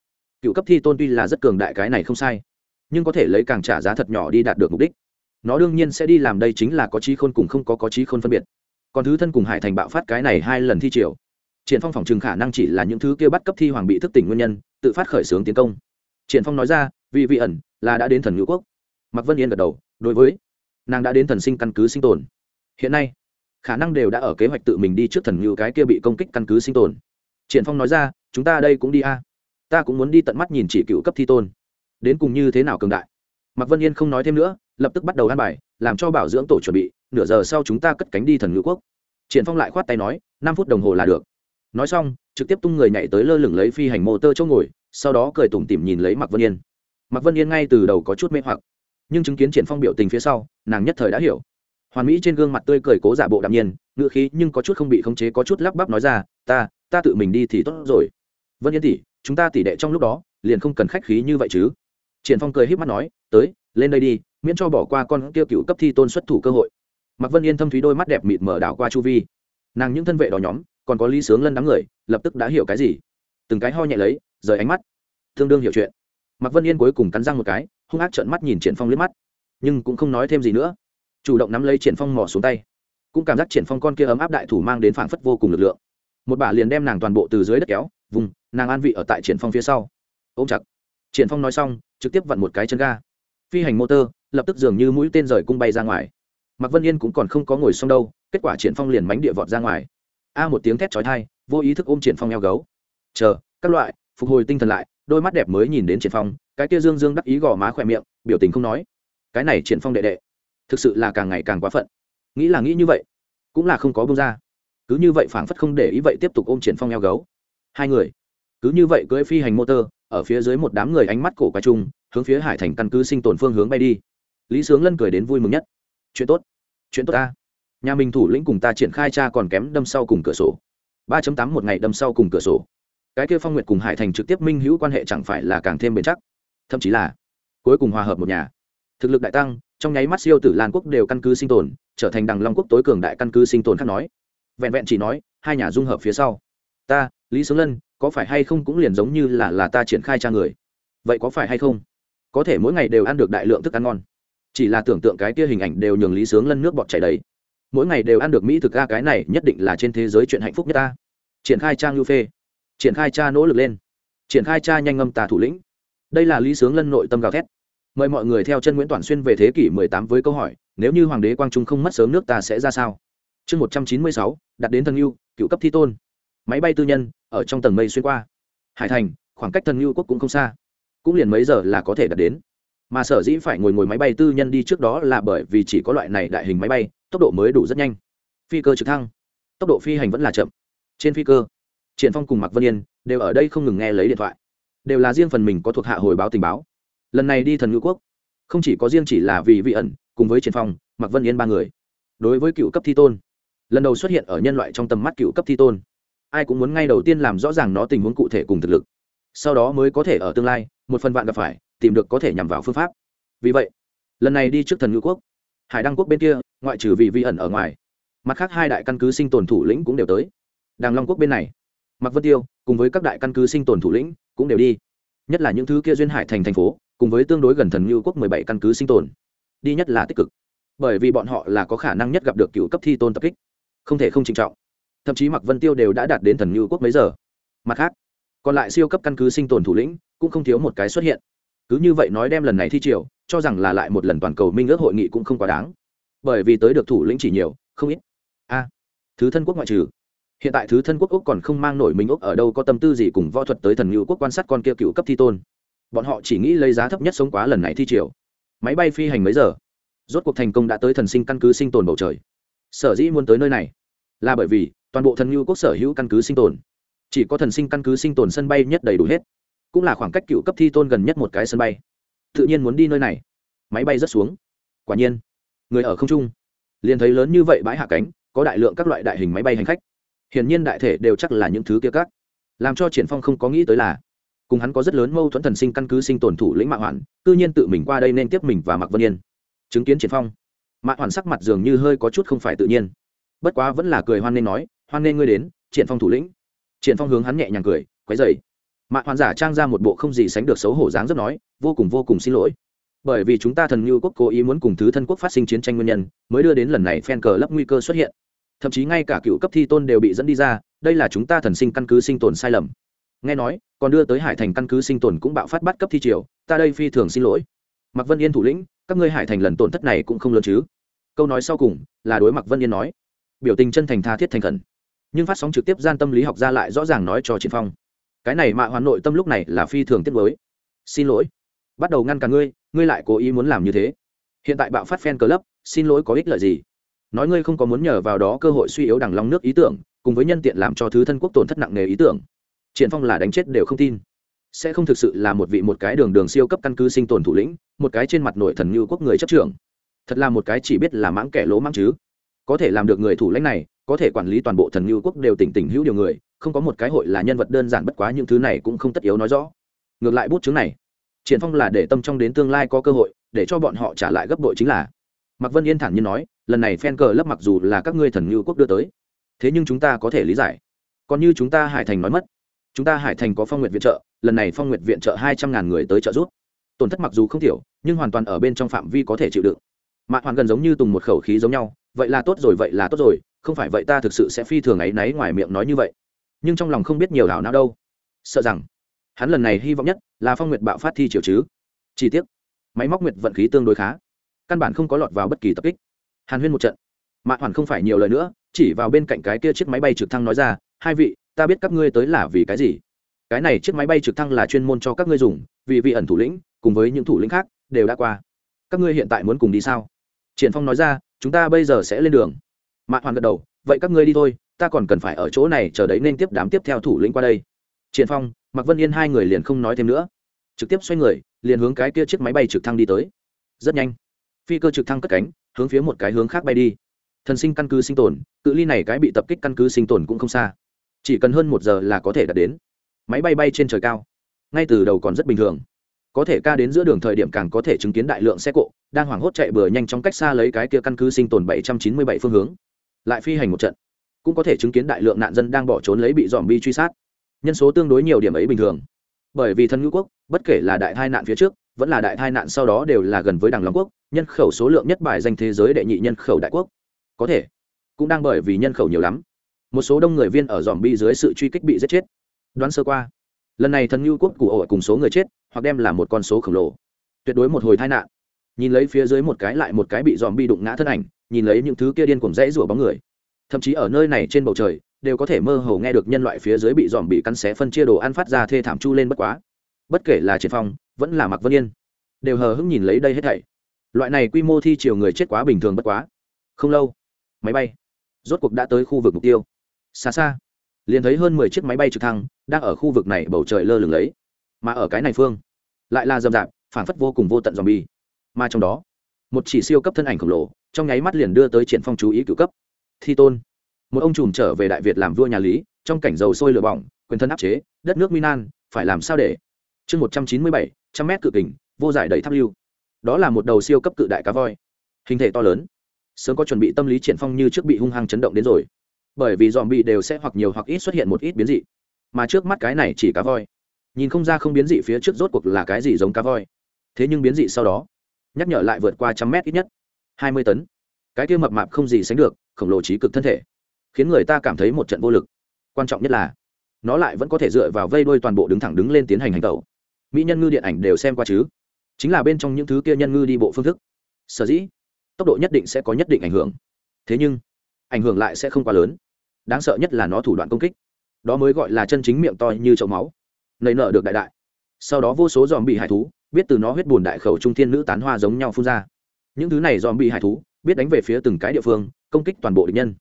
Cựu cấp thi tôn tuy là rất cường đại cái này không sai, nhưng có thể lấy càng trả giá thật nhỏ đi đạt được mục đích. Nó đương nhiên sẽ đi làm đây chính là có trí khôn cùng không có có trí khôn phân biệt. Còn thứ thân cùng hải thành bạo phát cái này hai lần thi triều. Triển phong phòng trừng khả năng chỉ là những thứ kia bắt cấp thi hoàng bị thức tỉnh nguyên nhân, tự phát khởi xướng tiến công. Triển phong nói ra, vì vị ẩn, là đã đến thần ngữ quốc. Mạc vân yên gật đầu, đối với, nàng đã đến thần sinh căn cứ sinh tồn. Hiện nay khả năng đều đã ở kế hoạch tự mình đi trước thần ngữ cái kia bị công kích căn cứ sinh tồn. Triển phong nói ra, chúng ta đây cũng đi a. Ta cũng muốn đi tận mắt nhìn chỉ cựu cấp thi tôn. Đến cùng như thế nào cường đại? Mạc vân yên không nói thêm nữa, lập tức bắt đầu ăn bài, làm cho bảo dưỡng tổ chuẩn bị, nửa giờ sau chúng ta cất cánh đi thần ngữ quốc. Triển phong lại khoát tay nói, năm phút đồng hồ là được. Nói xong, trực tiếp tung người nhảy tới lơ lửng lấy phi hành mô tơ chỗ ngồi, sau đó cười tủm tỉm nhìn lấy mạc vân yên. Mạc vân yên ngay từ đầu có chút mê hoặc, nhưng chứng kiến triển phong biểu tình phía sau, nàng nhất thời đã hiểu hoàn mỹ trên gương mặt tươi cười cố giả bộ đạm nhiên ngựa khí nhưng có chút không bị khống chế, có chút lắp bắp nói ra, ta ta tự mình đi thì tốt rồi. Vân yên tỷ, chúng ta tỷ đệ trong lúc đó, liền không cần khách khí như vậy chứ. Triển phong cười híp mắt nói, tới, lên đây đi, miễn cho bỏ qua con tiêu cựu cấp thi tôn xuất thủ cơ hội. Mặc vân yên thâm thúy đôi mắt đẹp mịt mở đảo qua chu vi. Nàng những thân vệ đó nhóm, còn có lý sướng lân đám người, lập tức đã hiểu cái gì. Từng cái ho nhẹ lấy, rời ánh mắt. Tương đương hiểu chuyện. Mặc vân yên cuối cùng cắn răng một cái, hung ác trợn mắt nhìn triển phong liếc mắt. Nhưng cũng không nói thêm gì nữa chủ động nắm lấy triển phong mò xuống tay cũng cảm giác triển phong con kia ấm áp đại thủ mang đến phảng phất vô cùng lực lượng một bà liền đem nàng toàn bộ từ dưới đất kéo vùng nàng an vị ở tại triển phong phía sau ôm chặt triển phong nói xong trực tiếp vặn một cái chân ga phi hành motor lập tức dường như mũi tên rời cung bay ra ngoài mạc vân yên cũng còn không có ngồi xong đâu kết quả triển phong liền mánh địa vọt ra ngoài a một tiếng thét chói tai, vô ý thức ôm triển phong eo gấu chờ các loại phục hồi tinh thần lại đôi mắt đẹp mới nhìn đến triển phong cái kia dương dương đắc ý gò má khỏe miệng biểu tình không nói cái này triển phong đệ đệ thực sự là càng ngày càng quá phận. Nghĩ là nghĩ như vậy, cũng là không có bông ra. Cứ như vậy phảng phất không để ý vậy tiếp tục ôm triển phong eo gấu. Hai người, cứ như vậy cưỡi phi hành motor, ở phía dưới một đám người ánh mắt cổ quái chung, hướng phía hải thành căn cứ sinh tồn phương hướng bay đi. Lý sướng lân cười đến vui mừng nhất. Chuyện tốt chuyện tốt ta. Nhà mình thủ lĩnh cùng ta triển khai cha còn kém đâm sau cùng cửa sổ. ba tám một ngày đâm sau cùng cửa sổ. Cái kia phong nguyệt cùng hải thành trực tiếp minh hữu quan hệ chẳng phải là càng thêm bền chắc. Thậm chí là cuối cùng hòa hợp một nhà thực lực đại tăng, trong nháy mắt siêu tử lan quốc đều căn cứ sinh tồn, trở thành đằng long quốc tối cường đại căn cứ sinh tồn khác nói. Vẹn vẹn chỉ nói, hai nhà dung hợp phía sau. Ta, lý sướng lân, có phải hay không cũng liền giống như là là ta triển khai cha người? Vậy có phải hay không? Có thể mỗi ngày đều ăn được đại lượng thức ăn ngon. Chỉ là tưởng tượng cái kia hình ảnh đều nhường lý sướng lân nước bọt chảy đầy. Mỗi ngày đều ăn được mỹ thực ga cái này nhất định là trên thế giới chuyện hạnh phúc nhất ta. Triển khai trang lưu phê. Triển khai cha nỗ lực lên. Triển khai cha nhanh ngâm tà thủ lĩnh. Đây là lý sướng lân nội tâm gào thét mời mọi người theo chân nguyễn toàn xuyên về thế kỷ 18 với câu hỏi nếu như hoàng đế quang trung không mất sớm nước ta sẽ ra sao? Chương 196, đặt đến thần lưu cựu cấp thi tôn. Máy bay tư nhân ở trong tầng mây xuyên qua. Hải thành khoảng cách thần lưu quốc cũng không xa. Cũng liền mấy giờ là có thể đạt đến. Mà sở dĩ phải ngồi ngồi máy bay tư nhân đi trước đó là bởi vì chỉ có loại này đại hình máy bay tốc độ mới đủ rất nhanh. Phi cơ trực thăng. Tốc độ phi hành vẫn là chậm. Trên phi cơ triển phong cùng mạc vân yên đều ở đây không ngừng nghe lấy điện thoại. Đều là riêng phần mình có thuộc hạ hồi báo tình báo lần này đi thần ngữ quốc, không chỉ có riêng chỉ là vì vị ẩn, cùng với triển phong Mặc vân yên ba người, đối với cựu cấp thi tôn, lần đầu xuất hiện ở nhân loại trong tầm mắt cựu cấp thi tôn, ai cũng muốn ngay đầu tiên làm rõ ràng nó tình huống cụ thể cùng thực lực. Sau đó mới có thể ở tương lai, một phần vạn gặp phải, tìm được có thể nhằm vào phương pháp. Vì vậy, lần này đi trước thần ngữ quốc, hải đăng quốc bên kia, ngoại trừ vị vi ẩn ở ngoài, mặt khác hai đại căn cứ sinh tồn thủ lĩnh cũng đều tới. Đàng long quốc bên này mặc vân tiêu cùng với các đại căn cứ sinh tồn thủ lĩnh cũng đều đi, nhất là những thứ kia duyên hải thành thành phố cùng với tương đối gần thần ngữ quốc mười bảy căn cứ sinh tồn. Đi nhất là tích cực, bởi vì bọn họ là có khả năng nhất gặp được cựu cấp thi tôn tập kích, không thể không trinh trọng. Thậm chí mặc vân tiêu đều đã đạt đến thần ngữ quốc mấy giờ. Mặt khác, còn lại siêu cấp căn cứ sinh tồn thủ lĩnh cũng không thiếu một cái xuất hiện. Cứ như vậy nói đem lần này thi triều, cho rằng là lại một lần toàn cầu minh ước hội nghị cũng không quá đáng. Bởi vì tới được thủ lĩnh chỉ nhiều, không ít. A, thứ thân quốc ngoại trừ. Hiện tại thứ thân quốc úc còn không mang nổi mình úc ở đâu có tâm tư gì cùng võ thuật tới thần ngữ quốc quan sát con kia cựu cấp thi tôn bọn họ chỉ nghĩ lấy giá thấp nhất sống quá lần này thi triều. Máy bay phi hành mấy giờ? Rốt cuộc thành công đã tới thần sinh căn cứ sinh tồn bầu trời. Sở dĩ muốn tới nơi này là bởi vì toàn bộ thần ngữ quốc sở hữu căn cứ sinh tồn. Chỉ có thần sinh căn cứ sinh tồn sân bay nhất đầy đủ hết, cũng là khoảng cách cựu cấp thi tôn gần nhất một cái sân bay. Tự nhiên muốn đi nơi này. Máy bay rất xuống. Quả nhiên, người ở không trung. Liền thấy lớn như vậy bãi hạ cánh, có đại lượng các loại đại hình máy bay hành khách. Hiển nhiên đại thể đều chắc là những thứ kia các. Làm cho triển phong không có nghĩ tới là cùng hắn có rất lớn mâu thuẫn thần sinh căn cứ sinh tồn thủ lĩnh mạ hoạn, cư nhiên tự mình qua đây nên tiếp mình và mặc vân yên. Chứng kiến triển phong, mạ hoạn sắc mặt dường như hơi có chút không phải tự nhiên. Bất quá vẫn là cười hoan nên nói, hoan nên ngươi đến, triển phong thủ lĩnh. Triển phong hướng hắn nhẹ nhàng cười, quấy dày mạ hoàn giả trang ra một bộ không gì sánh được xấu hổ dáng rất nói, vô cùng vô cùng xin lỗi. Bởi vì chúng ta thần như quốc cố ý muốn cùng thứ thân quốc phát sinh chiến tranh nguyên nhân, mới đưa đến lần này phen cờ lấp nguy cơ xuất hiện. Thậm chí ngay cả cựu cấp thi tôn đều bị dẫn đi ra, đây là chúng ta thần sinh căn cứ sinh tồn sai lầm nghe nói, còn đưa tới hải thành căn cứ sinh tồn cũng bạo phát bắt cấp thi triều, ta đây phi thường xin lỗi. Mặc vân yên thủ lĩnh, các ngươi hải thành lần tổn thất này cũng không lớn chứ? Câu nói sau cùng là đối mặc vân yên nói. Biểu tình chân thành tha thiết thành khẩn. Nhưng phát sóng trực tiếp gian tâm lý học ra lại rõ ràng nói cho triển phong. Cái này mạ hoàn nội tâm lúc này là phi thường tiết mới xin lỗi. Bắt đầu ngăn cả ngươi ngươi lại cố ý muốn làm như thế. Hiện tại bạo phát fan club, xin lỗi có ích lợi gì? Nói ngươi không có muốn nhờ vào đó cơ hội suy yếu đằng long nước ý tưởng, cùng với nhân tiện làm cho thứ thân quốc tổn thất nặng nề ý tưởng triển phong là đánh chết đều không tin. Sẽ không thực sự là một vị một cái đường đường siêu cấp căn cứ sinh tồn thủ lĩnh, một cái trên mặt nội thần như quốc người chấp trưởng. Thật là một cái chỉ biết là mãng kẻ lỗ mãng chứ. Có thể làm được người thủ lãnh này, có thể quản lý toàn bộ thần như quốc đều tỉnh tỉnh hữu điều người, không có một cái hội là nhân vật đơn giản bất quá những thứ này cũng không tất yếu nói rõ. Ngược lại bút chứng này, triển phong là để tâm trong đến tương lai có cơ hội, để cho bọn họ trả lại gấp bội chính là. Mạc vân yên thản nhiên nói, lần này phen cờ lấp mặc dù là các ngươi thần như quốc đưa tới, thế nhưng chúng ta có thể lý giải. Còn như chúng ta hải thành nói mất chúng ta hải thành có phong nguyện viện trợ, lần này phong nguyện viện trợ hai trăm ngàn người tới trợ giúp. Tổn thất mặc dù không thiểu, nhưng hoàn toàn ở bên trong phạm vi có thể chịu đựng. Mạ hoàn gần giống như tùng một khẩu khí giống nhau, vậy là tốt rồi, vậy là tốt rồi, không phải vậy ta thực sự sẽ phi thường ấy náy ngoài miệng nói như vậy. Nhưng trong lòng không biết nhiều đảo nào đâu. Sợ rằng, hắn lần này hy vọng nhất là phong nguyệt bạo phát thi triệu chứ. Chi tiết máy móc nguyệt vận khí tương đối khá. Căn bản không có lọt vào bất kỳ tập kích. Hàn huyên một trận. Mạ hoàn không phải nhiều lời nữa, chỉ vào bên cạnh cái kia chiếc máy bay trực thăng nói ra, hai vị ta biết các ngươi tới là vì cái gì. Cái này chiếc máy bay trực thăng là chuyên môn cho các ngươi dùng, vì vị ẩn thủ lĩnh, cùng với những thủ lĩnh khác, đều đã qua. Các ngươi hiện tại muốn cùng đi sao? Triển phong nói ra, chúng ta bây giờ sẽ lên đường. Mạ hoàn gật đầu, vậy các ngươi đi thôi, ta còn cần phải ở chỗ này chờ đấy nên tiếp đám tiếp theo thủ lĩnh qua đây. Triển phong, mạc vân yên hai người liền không nói thêm nữa. Trực tiếp xoay người, liền hướng cái kia chiếc máy bay trực thăng đi tới. Rất nhanh, phi cơ trực thăng cất cánh, hướng phía một cái hướng khác bay đi. Thần sinh căn cứ sinh tồn, cự ly này cái bị tập kích căn cứ sinh tồn cũng không xa chỉ cần hơn một giờ là có thể đạt đến. Máy bay bay trên trời cao. Ngay từ đầu còn rất bình thường. Có thể ca đến giữa đường thời điểm càng có thể chứng kiến đại lượng xe cộ, đang hoảng hốt chạy bừa nhanh chóng cách xa lấy cái kia căn cứ sinh tồn 797 phương hướng. Lại phi hành một trận. Cũng có thể chứng kiến đại lượng nạn dân đang bỏ trốn lấy bị dòm bi truy sát. Nhân số tương đối nhiều điểm ấy bình thường. Bởi vì thân ngữ quốc, bất kể là đại tai nạn phía trước, vẫn là đại tai nạn sau đó đều là gần với đảng long quốc, nhân khẩu số lượng nhất bài danh thế giới đệ nhị nhân khẩu đại quốc. Có thể. Cũng đang bởi vì nhân khẩu nhiều lắm một số đông người viên ở dòm bi dưới sự truy kích bị giết chết. Đoán sơ qua, lần này thần ngữ quốc cụ ổ cùng số người chết, hoặc đem là một con số khổng lồ. Tuyệt đối một hồi tai nạn. Nhìn lấy phía dưới một cái lại một cái bị dòm bi đụng ngã thân ảnh, nhìn lấy những thứ kia điên cuồng rẽ rủa bóng người. Thậm chí ở nơi này trên bầu trời, đều có thể mơ hồ nghe được nhân loại phía dưới bị dòm bị cắn xé phân chia đồ ăn phát ra thê thảm chu lên bất quá. Bất kể là triển phong, vẫn là mặc vân yên, đều hờ hững nhìn lấy đây hết thảy. Loại này quy mô thi chiều người chết quá bình thường bất quá. Không lâu, máy bay rốt cuộc đã tới khu vực mục tiêu xa xa, liền thấy hơn mười chiếc máy bay trực thăng đang ở khu vực này bầu trời lơ lửng lấy. Mà ở cái này phương, lại là rầm rạp phản phất vô cùng vô tận dòm bi mà trong đó, một chỉ siêu cấp thân ảnh khổng lồ, trong nháy mắt liền đưa tới triển phong chú ý cựu cấp. Thi tôn, một ông trùm trở về đại việt làm vua nhà lý, trong cảnh dầu sôi lửa bỏng, quyền thân áp chế, đất nước minan phải làm sao để? Chương một trăm chín mươi bảy, trăm mét cự kình, vô giải đầy tháp lưu. Đó là một đầu siêu cấp cự đại cá voi. Hình thể to lớn, sớm có chuẩn bị tâm lý triển phong như trước bị hung hăng chấn động đến rồi bởi vì dòm bị đều sẽ hoặc nhiều hoặc ít xuất hiện một ít biến dị. Mà trước mắt cái này chỉ cá voi. Nhìn không ra không biến dị phía trước rốt cuộc là cái gì giống cá voi. Thế nhưng biến dị sau đó, nhắc nhở lại vượt qua trăm mét ít nhất, hai mươi tấn. Cái kia mập mạp không gì sánh được, khổng lồ trí cực thân thể, khiến người ta cảm thấy một trận vô lực. Quan trọng nhất là, nó lại vẫn có thể dựa vào vây đôi toàn bộ đứng thẳng đứng lên tiến hành hành tẩu. Mỹ nhân ngư điện ảnh đều xem qua chứ? Chính là bên trong những thứ kia nhân ngư đi bộ phương thức. Sở dĩ, tốc độ nhất định sẽ có nhất định ảnh hưởng. Thế nhưng, ảnh hưởng lại sẽ không quá lớn đáng sợ nhất là nó thủ đoạn công kích. Đó mới gọi là chân chính miệng to như chậu máu. Nảy nở được đại đại. Sau đó vô số dòm bị hải thú, biết từ nó huyết bùn đại khẩu trung thiên nữ tán hoa giống nhau phun ra. Những thứ này dòm bị hải thú, biết đánh về phía từng cái địa phương, công kích toàn bộ địch nhân.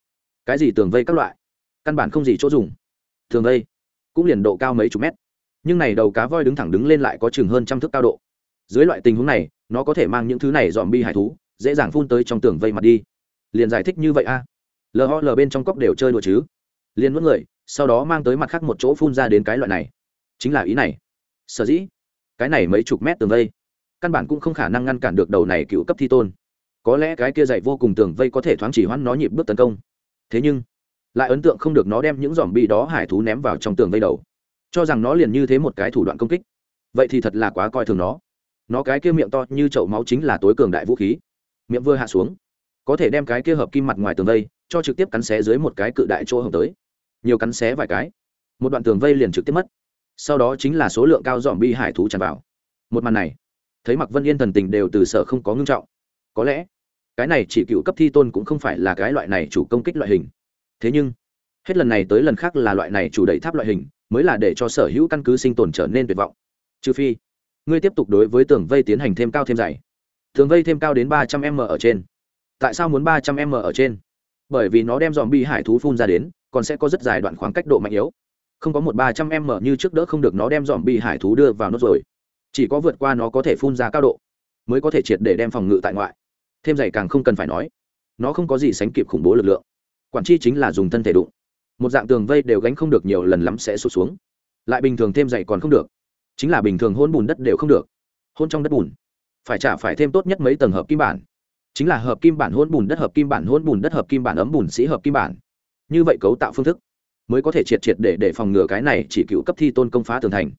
Cái gì tường vây các loại? Căn bản không gì chỗ dùng. Thường vây cũng liền độ cao mấy chục mét. Nhưng này đầu cá voi đứng thẳng đứng lên lại có chừng hơn trăm thước cao độ. Dưới loại tình huống này, nó có thể mang những thứ này dòm bi hải thú, dễ dàng phun tới trong tường vây mặt đi. Liền giải thích như vậy a. à lờ ho lờ bên trong cốc đều chơi đùa chứ? Liền mất người, sau đó mang tới mặt khác một chỗ phun ra đến cái loại này. Chính là ý này. Sở dĩ, cái này mấy chục mét tường vây, căn bản cũng không khả năng ngăn cản được đầu này cựu cấp thi tôn. Có lẽ cái kia dạy vô cùng tường vây có thể thoáng chỉ hoãn nó nhịp bước tấn công. Thế nhưng, lại ấn tượng không được nó đem những dòm bi đó hải thú ném vào trong tường vây đầu. Cho rằng nó liền như thế một cái thủ đoạn công kích. Vậy thì thật là quá coi thường nó. Nó cái kia miệng to như chậu máu chính là tối cường đại vũ khí. Miệng vừa hạ xuống có thể đem cái kia hợp kim mặt ngoài tường vây, cho trực tiếp cắn xé dưới một cái cự đại chỗ hồng tới. Nhiều cắn xé vài cái, một đoạn tường vây liền trực tiếp mất. Sau đó chính là số lượng cao dòm bi hải thú tràn vào. Một màn này, thấy mặc vân yên thần tình đều từ sở không có ngưng trọng. Có lẽ, cái này chỉ cựu cấp thi tôn cũng không phải là cái loại này chủ công kích loại hình. Thế nhưng, hết lần này tới lần khác là loại này chủ đẩy tháp loại hình, mới là để cho sở hữu căn cứ sinh tồn trở nên tuyệt vọng. Trừ phi, ngươi tiếp tục đối với tường vây tiến hành thêm cao thêm dày. Tường vây thêm cao đến ba trăm m ở trên tại sao muốn ba trăm m ở trên? Bởi vì nó đem dòm bi hải thú phun ra đến, còn sẽ có rất dài đoạn khoảng cách độ mạnh yếu. Không có một ba trăm m như trước đỡ không được nó đem dòm bi hải thú đưa vào nốt rồi. Chỉ có vượt qua nó có thể phun ra cao độ, mới có thể triệt để đem phòng ngự tại ngoại. Thêm dày càng không cần phải nói, nó không có gì sánh kịp khủng bố lực lượng. Quản chi chính là dùng thân thể đụng. Một dạng tường vây đều gánh không được nhiều lần lắm sẽ sụt xuống. Lại bình thường thêm dày còn không được. Chính là bình thường hôn bùn đất đều không được. Hôn trong đất bùn. Phải trả phải thêm tốt nhất mấy tầng hợp kim bản chính là hợp kim bản hỗn bùn đất hợp kim bản hỗn bùn đất hợp kim bản ấm bùn sĩ hợp kim bản. Như vậy cấu tạo phương thức mới có thể triệt triệt để để phòng ngừa cái này chỉ cựu cấp thi tôn công phá tường thành.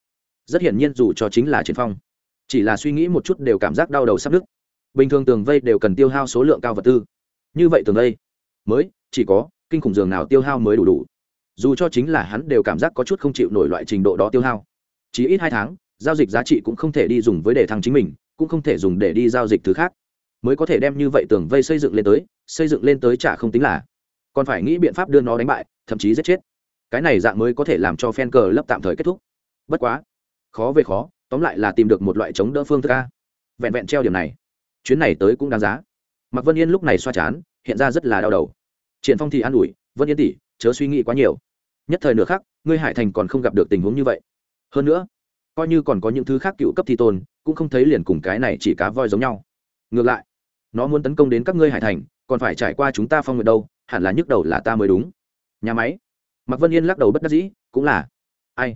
Rất hiển nhiên dù cho chính là triển phong, chỉ là suy nghĩ một chút đều cảm giác đau đầu sắp nứt. Bình thường tường vây đều cần tiêu hao số lượng cao vật tư. Như vậy tường vây mới chỉ có kinh khủng giường nào tiêu hao mới đủ đủ. Dù cho chính là hắn đều cảm giác có chút không chịu nổi loại trình độ đó tiêu hao. Chỉ ít hai tháng, giao dịch giá trị cũng không thể đi dùng với để thăng chính mình, cũng không thể dùng để đi giao dịch thứ khác mới có thể đem như vậy tường vây xây dựng lên tới, xây dựng lên tới chả không tính là. Còn phải nghĩ biện pháp đưa nó đánh bại, thậm chí giết chết. Cái này dạng mới có thể làm cho phen cờ lấp tạm thời kết thúc. Bất quá, khó về khó, tóm lại là tìm được một loại chống đỡ phương thức a. vẹn vẹn treo điểm này, chuyến này tới cũng đáng giá. Mạc vân yên lúc này xoa chán, hiện ra rất là đau đầu. Triển phong thì an ủi, vân yên tỷ, chớ suy nghĩ quá nhiều. Nhất thời nửa khác ngươi hải thành còn không gặp được tình huống như vậy. Hơn nữa, coi như còn có những thứ khác cựu cấp thi tôn, cũng không thấy liền cùng cái này chỉ cá voi giống nhau. Ngược lại nó muốn tấn công đến các ngươi hải thành, còn phải trải qua chúng ta phong nguyện đâu, hẳn là nhức đầu là ta mới đúng. Nhà máy. Mạc vân yên lắc đầu bất đắc dĩ, cũng là. Ai?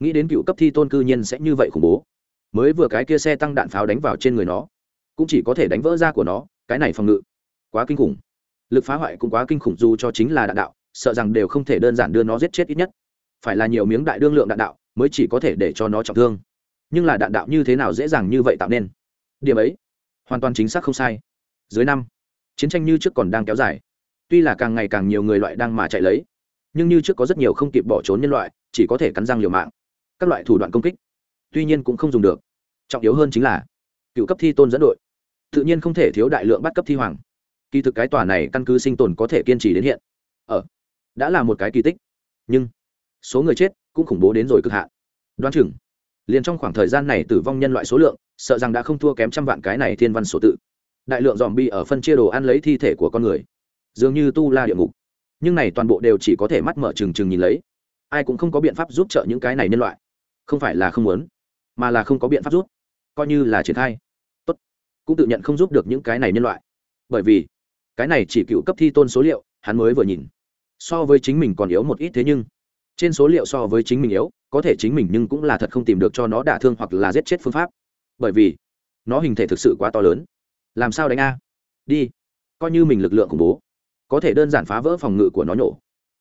Nghĩ đến cựu cấp thi tôn cư nhiên sẽ như vậy khủng bố. Mới vừa cái kia xe tăng đạn pháo đánh vào trên người nó, cũng chỉ có thể đánh vỡ da của nó, cái này phòng ngự. Quá kinh khủng. Lực phá hoại cũng quá kinh khủng dù cho chính là đạn đạo, sợ rằng đều không thể đơn giản đưa nó giết chết ít nhất. Phải là nhiều miếng đại đương lượng đạn đạo mới chỉ có thể để cho nó trọng thương. Nhưng là đạn đạo như thế nào dễ dàng như vậy tạo nên? Điểm ấy hoàn toàn chính xác không sai dưới năm, chiến tranh như trước còn đang kéo dài. Tuy là càng ngày càng nhiều người loại đang mà chạy lấy, nhưng như trước có rất nhiều không kịp bỏ trốn nhân loại, chỉ có thể cắn răng liều mạng. Các loại thủ đoạn công kích, tuy nhiên cũng không dùng được. Trọng yếu hơn chính là, cựu cấp thi tôn dẫn đội. Tự nhiên không thể thiếu đại lượng bắt cấp thi hoàng. Kỳ thực cái tòa này căn cứ sinh tồn có thể kiên trì đến hiện. Ở, đã là một cái kỳ tích. Nhưng, số người chết cũng khủng bố đến rồi cực hạn. Đoán chừng, liền trong khoảng thời gian này tử vong nhân loại số lượng, sợ rằng đã không thua kém trăm vạn cái này thiên văn sổ tự đại lượng dòm bi ở phân chia đồ ăn lấy thi thể của con người. Dường như tu la địa ngục. Nhưng này toàn bộ đều chỉ có thể mắt mở trừng trừng nhìn lấy. Ai cũng không có biện pháp giúp trợ những cái này nhân loại. Không phải là không muốn, mà là không có biện pháp giúp. Coi như là triển khai. Tốt. Cũng tự nhận không giúp được những cái này nhân loại. Bởi vì, cái này chỉ cựu cấp thi tôn số liệu, hắn mới vừa nhìn. So với chính mình còn yếu một ít thế nhưng, trên số liệu so với chính mình yếu, có thể chính mình nhưng cũng là thật không tìm được cho nó đả thương hoặc là giết chết phương pháp. Bởi vì, nó hình thể thực sự quá to lớn làm sao đánh a? Đi. Coi như mình lực lượng khủng bố, có thể đơn giản phá vỡ phòng ngự của nó nhổ.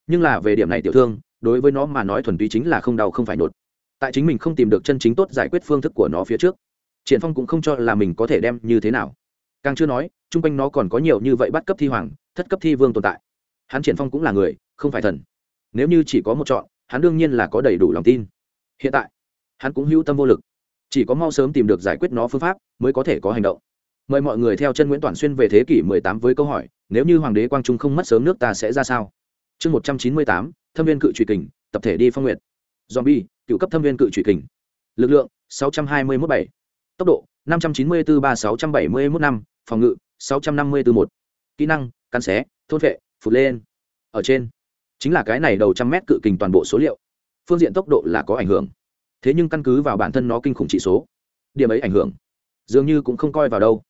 Nhưng là về điểm này tiểu thương, đối với nó mà nói thuần túy chính là không đau không phải nột. Tại chính mình không tìm được chân chính tốt giải quyết phương thức của nó phía trước, triển phong cũng không cho là mình có thể đem như thế nào. Càng chưa nói, chung quanh nó còn có nhiều như vậy bắt cấp thi hoàng, thất cấp thi vương tồn tại. Hắn triển phong cũng là người, không phải thần. Nếu như chỉ có một chọn, hắn đương nhiên là có đầy đủ lòng tin. Hiện tại, hắn cũng hữu tâm vô lực. Chỉ có mau sớm tìm được giải quyết nó phương pháp mới có thể có hành động mời mọi người theo chân nguyễn toàn xuyên về thế kỷ 18 với câu hỏi nếu như hoàng đế quang trung không mất sớm nước ta sẽ ra sao? Chương 198, thâm viên cự truy kình tập thể đi phong nguyện zombie cựu cấp thâm viên cự truy kình. Lực lượng 621 7. tốc độ 594 3 671 năm. Phòng ngự 654 1. kỹ năng cắn xé thôn vệ phụt lên. Ở trên. Chính là cái này đầu trăm mét cự kình toàn bộ số liệu. Phương diện tốc độ là có ảnh hưởng. Thế nhưng căn cứ vào bản thân nó kinh khủng trị số. Điểm ấy ảnh hưởng. Dường như cũng không coi vào đâu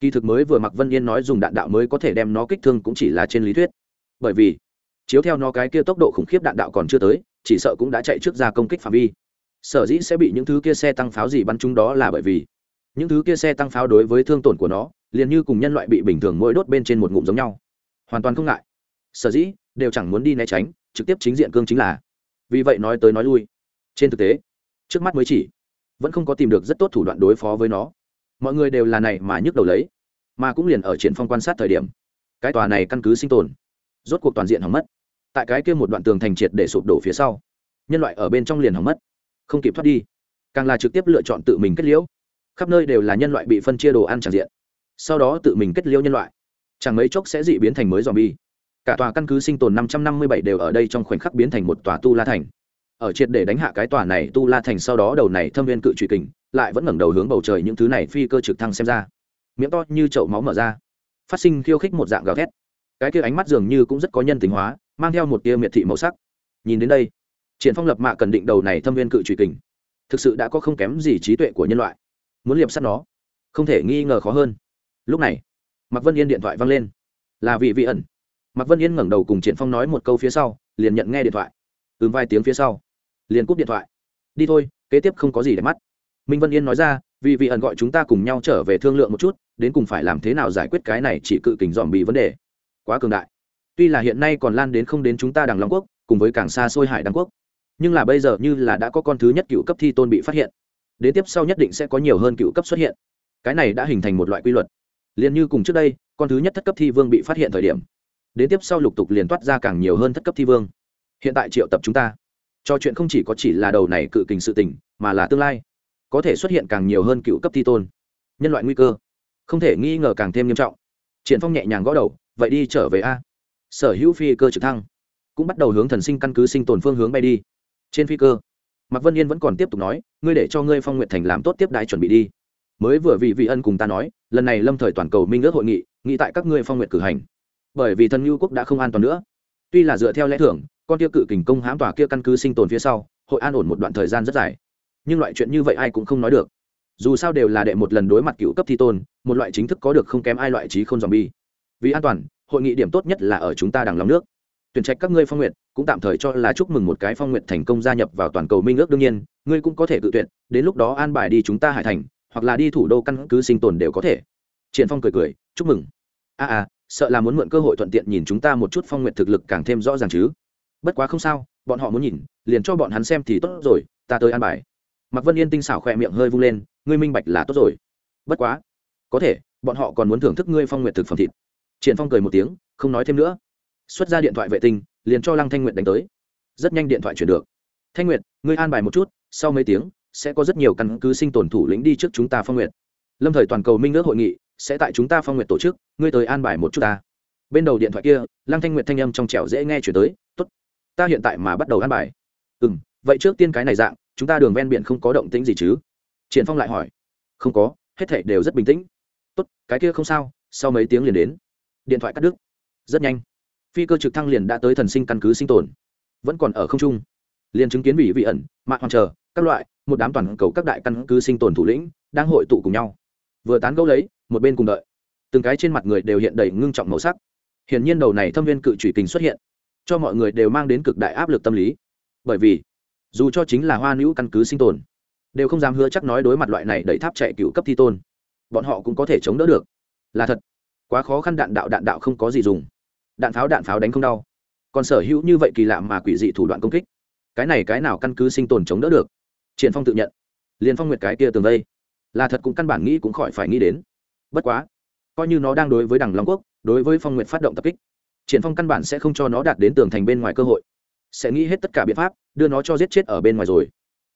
kỳ thực mới vừa mặc vân yên nói dùng đạn đạo mới có thể đem nó kích thương cũng chỉ là trên lý thuyết. Bởi vì, chiếu theo nó cái kia tốc độ khủng khiếp đạn đạo còn chưa tới, chỉ sợ cũng đã chạy trước ra công kích phạm vi. Sở dĩ sẽ bị những thứ kia xe tăng pháo gì bắn chúng đó là bởi vì, những thứ kia xe tăng pháo đối với thương tổn của nó, liền như cùng nhân loại bị bình thường mỗi đốt bên trên một ngụm giống nhau. Hoàn toàn không ngại. Sở dĩ, đều chẳng muốn đi né tránh, trực tiếp chính diện cương chính là. Vì vậy nói tới nói lui. Trên thực tế, trước mắt mới chỉ, vẫn không có tìm được rất tốt thủ đoạn đối phó với nó mọi người đều là này mà nhức đầu lấy, mà cũng liền ở triển phong quan sát thời điểm, cái tòa này căn cứ sinh tồn, rốt cuộc toàn diện hỏng mất. Tại cái kia một đoạn tường thành triệt để sụp đổ phía sau, nhân loại ở bên trong liền hỏng mất, không kịp thoát đi. Càng là trực tiếp lựa chọn tự mình kết liễu. Khắp nơi đều là nhân loại bị phân chia đồ ăn tràn diện. Sau đó tự mình kết liễu nhân loại. Chẳng mấy chốc sẽ dị biến thành mới dòm bi cả tòa căn cứ sinh tồn 557 đều ở đây trong khoảnh khắc biến thành một tòa tu la thành. Ở triệt để đánh hạ cái tòa này tu la thành sau đó đầu này thâm viên cự truy kình lại vẫn ngẩng đầu hướng bầu trời những thứ này phi cơ trực thăng xem ra. Miệng to như chậu máu mở ra. Phát sinh khiêu khích một dạng gào thét. Cái kia ánh mắt dường như cũng rất có nhân tính hóa, mang theo một tia miệt thị màu sắc. Nhìn đến đây, triển phong lập mạ cần định đầu này thâm viên cự truy kình. Thực sự đã có không kém gì trí tuệ của nhân loại. Muốn liệp sát nó, không thể nghi ngờ khó hơn. Lúc này, mạc vân yên điện thoại vang lên. Là vị vị ẩn. Mạc vân yên ngẩng đầu cùng triển phong nói một câu phía sau, liền nhận nghe điện thoại. Ừm, vài tiếng phía sau, liền cúp điện thoại. Đi thôi, kế tiếp không có gì để mắt minh vân yên nói ra, vì vị ẩn gọi chúng ta cùng nhau trở về thương lượng một chút, đến cùng phải làm thế nào giải quyết cái này chỉ cự kình dòm bị vấn đề. Quá cường đại. Tuy là hiện nay còn lan đến không đến chúng ta đằng long quốc, cùng với càng xa xôi hải đăng quốc, nhưng là bây giờ như là đã có con thứ nhất cựu cấp thi tôn bị phát hiện. Đến tiếp sau nhất định sẽ có nhiều hơn cựu cấp xuất hiện. Cái này đã hình thành một loại quy luật. Liền như cùng trước đây, con thứ nhất thất cấp thi vương bị phát hiện thời điểm, đến tiếp sau lục tục liền toát ra càng nhiều hơn thất cấp thi vương. Hiện tại triệu tập chúng ta, cho chuyện không chỉ có chỉ là đầu này cự kình sự tình, mà là tương lai có thể xuất hiện càng nhiều hơn cựu cấp thi tôn. Nhân loại nguy cơ. Không thể nghi ngờ càng thêm nghiêm trọng. Triển phong nhẹ nhàng gõ đầu, vậy đi trở về a. Sở hữu phi cơ trực thăng cũng bắt đầu hướng thần sinh căn cứ sinh tồn phương hướng bay đi. Trên phi cơ, mạc vân yên vẫn còn tiếp tục nói, ngươi để cho ngươi phong nguyện thành làm tốt tiếp đái chuẩn bị đi. Mới vừa vị vị ân cùng ta nói, lần này lâm thời toàn cầu minh ước hội nghị nghị tại các ngươi phong nguyện cử hành. Bởi vì thần ngưu quốc đã không an toàn nữa. Tuy là dựa theo lẽ thưởng, con tiêu cự kình công hãm tòa kia căn cứ sinh tồn phía sau, hội an ổn một đoạn thời gian rất dài nhưng loại chuyện như vậy ai cũng không nói được. Dù sao đều là đệ một lần đối mặt cựu cấp thi tôn một loại chính thức có được không kém ai loại trí không dòm bi. Vì an toàn hội nghị điểm tốt nhất là ở chúng ta đằng lòng nước. Tuyển trạch các ngươi phong nguyện cũng tạm thời cho là chúc mừng một cái phong nguyện thành công gia nhập vào toàn cầu minh ước đương nhiên ngươi cũng có thể tự tuyển đến lúc đó an bài đi chúng ta hải thành hoặc là đi thủ đô căn cứ sinh tồn đều có thể. Triển phong cười cười chúc mừng. A à, à sợ là muốn mượn cơ hội thuận tiện nhìn chúng ta một chút phong nguyện thực lực càng thêm rõ ràng chứ. Bất quá không sao bọn họ muốn nhìn liền cho bọn hắn xem thì tốt rồi ta tới an bài mạc vân yên tinh xảo khỏe miệng hơi vung lên, ngươi minh bạch là tốt rồi. Bất quá, có thể, bọn họ còn muốn thưởng thức ngươi phong nguyện thực phẩm thịt. Triển phong cười một tiếng, không nói thêm nữa. Xuất ra điện thoại vệ tinh, liền cho lăng thanh nguyệt đánh tới. Rất nhanh điện thoại chuyển được. Thanh nguyệt, ngươi an bài một chút, sau mấy tiếng, sẽ có rất nhiều căn cứ sinh tồn thủ lĩnh đi trước chúng ta phong nguyệt. Lâm thời toàn cầu minh nước hội nghị sẽ tại chúng ta phong nguyệt tổ chức, ngươi tới an bài một chút ta. Bên đầu điện thoại kia, lăng thanh nguyệt thanh âm trong trẻo dễ nghe chuyển tới, tốt, ta hiện tại mà bắt đầu an bài. Ừ m vậy trước tiên cái này dạng, chúng ta đường ven biển không có động tĩnh gì chứ? Triển phong lại hỏi. Không có, hết thảy đều rất bình tĩnh. Tốt, cái kia không sao, sau mấy tiếng liền đến. Điện thoại cắt đứt. Rất nhanh. Phi cơ trực thăng liền đã tới thần sinh căn cứ sinh tồn. Vẫn còn ở không trung. Liền chứng kiến vị vị ẩn mạng hoàng chờ, các loại, một đám toàn cầu các đại căn cứ sinh tồn thủ lĩnh, đang hội tụ cùng nhau. Vừa tán gẫu lấy, một bên cùng đợi. Từng cái trên mặt người đều hiện đầy ngưng trọng màu sắc. Hiển nhiên đầu này thâm viên cự trụy kình xuất hiện, cho mọi người đều mang đến cực đại áp lực tâm lý. Bởi vì dù cho chính là hoa nữ căn cứ sinh tồn, đều không dám hứa chắc nói đối mặt loại này đẩy tháp chạy cựu cấp thi tôn, bọn họ cũng có thể chống đỡ được. Là thật, quá khó khăn đạn đạo đạn đạo không có gì dùng. Đạn pháo đạn pháo đánh không đau. Còn sở hữu như vậy kỳ lạ mà quỷ dị thủ đoạn công kích, cái này cái nào căn cứ sinh tồn chống đỡ được? Triển phong tự nhận. Liền phong nguyệt cái kia tường vây là thật cũng căn bản nghĩ cũng khỏi phải nghĩ đến. Bất quá, coi như nó đang đối với đằng long quốc, đối với phong nguyệt phát động tập kích, triển phong căn bản sẽ không cho nó đạt đến tường thành bên ngoài cơ hội sẽ nghĩ hết tất cả biện pháp, đưa nó cho giết chết ở bên ngoài rồi.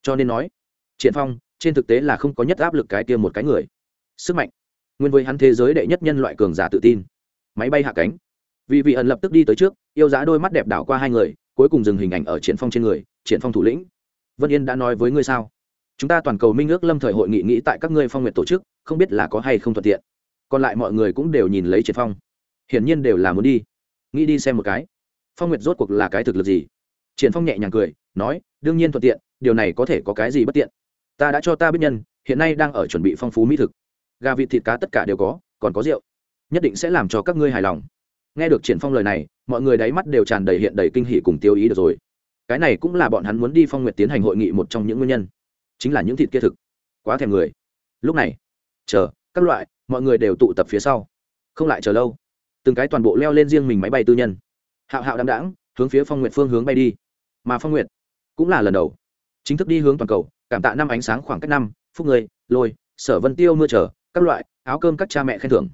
Cho nên nói, triển phong, trên thực tế là không có nhất áp lực cái kia một cái người. Sức mạnh. Nguyên với hắn thế giới đệ nhất nhân loại cường giả tự tin. Máy bay hạ cánh. Vì vị ẩn lập tức đi tới trước, yêu giá đôi mắt đẹp đảo qua hai người, cuối cùng dừng hình ảnh ở triển phong trên người, triển phong thủ lĩnh. Vân yên đã nói với ngươi sao? Chúng ta toàn cầu minh ước lâm thời hội nghị nghĩ tại các ngươi phong nguyện tổ chức, không biết là có hay không thuận tiện. Còn lại mọi người cũng đều nhìn lấy triển phong. Hiển nhiên đều là muốn đi. Nghĩ đi xem một cái. Phong nguyệt rốt cuộc là cái thực lực gì? Triển phong nhẹ nhàng cười nói đương nhiên thuận tiện điều này có thể có cái gì bất tiện? Ta đã cho ta biết nhân hiện nay đang ở chuẩn bị phong phú mỹ thực. Gà vịt thịt cá tất cả đều có còn có rượu. Nhất định sẽ làm cho các ngươi hài lòng. Nghe được triển phong lời này mọi người đáy mắt đều tràn đầy hiện đầy kinh hỉ cùng tiêu ý được rồi. Cái này cũng là bọn hắn muốn đi phong nguyệt tiến hành hội nghị một trong những nguyên nhân. Chính là những thịt kia thực. Quá thèm người. Lúc này chờ các loại mọi người đều tụ tập phía sau. Không lại chờ lâu từng cái toàn bộ leo lên riêng mình máy bay tư nhân. Hạo hạo đáng đãng, hướng phía phong nguyệt phương hướng bay đi mà phong nguyệt cũng là lần đầu chính thức đi hướng toàn cầu, cảm tạ năm ánh sáng khoảng cách năm, phúc người, lôi, sở vân tiêu mưa trở các loại, áo cơm các cha mẹ khen thưởng.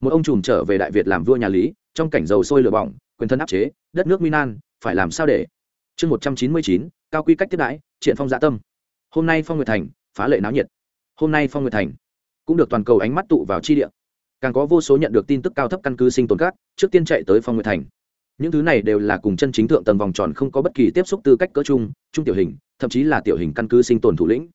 Một ông trùm trở về đại việt làm vua nhà lý, trong cảnh dầu sôi lửa bỏng, quyền thân áp chế, đất nước minan phải làm sao để? Chương một trăm chín mươi chín, cao quy cách tiếp đãi triển phong dạ tâm. Hôm nay phong nguyệt thành, phá lệ náo nhiệt. Hôm nay phong nguyệt thành cũng được toàn cầu ánh mắt tụ vào chi địa. Càng có vô số nhận được tin tức cao thấp căn cứ sinh tồn các, trước tiên chạy tới phong nguyệt thành những thứ này đều là cùng chân chính thượng tầng vòng tròn không có bất kỳ tiếp xúc tư cách cỡ chung trung tiểu hình, thậm chí là tiểu hình căn cứ sinh tồn thủ lĩnh.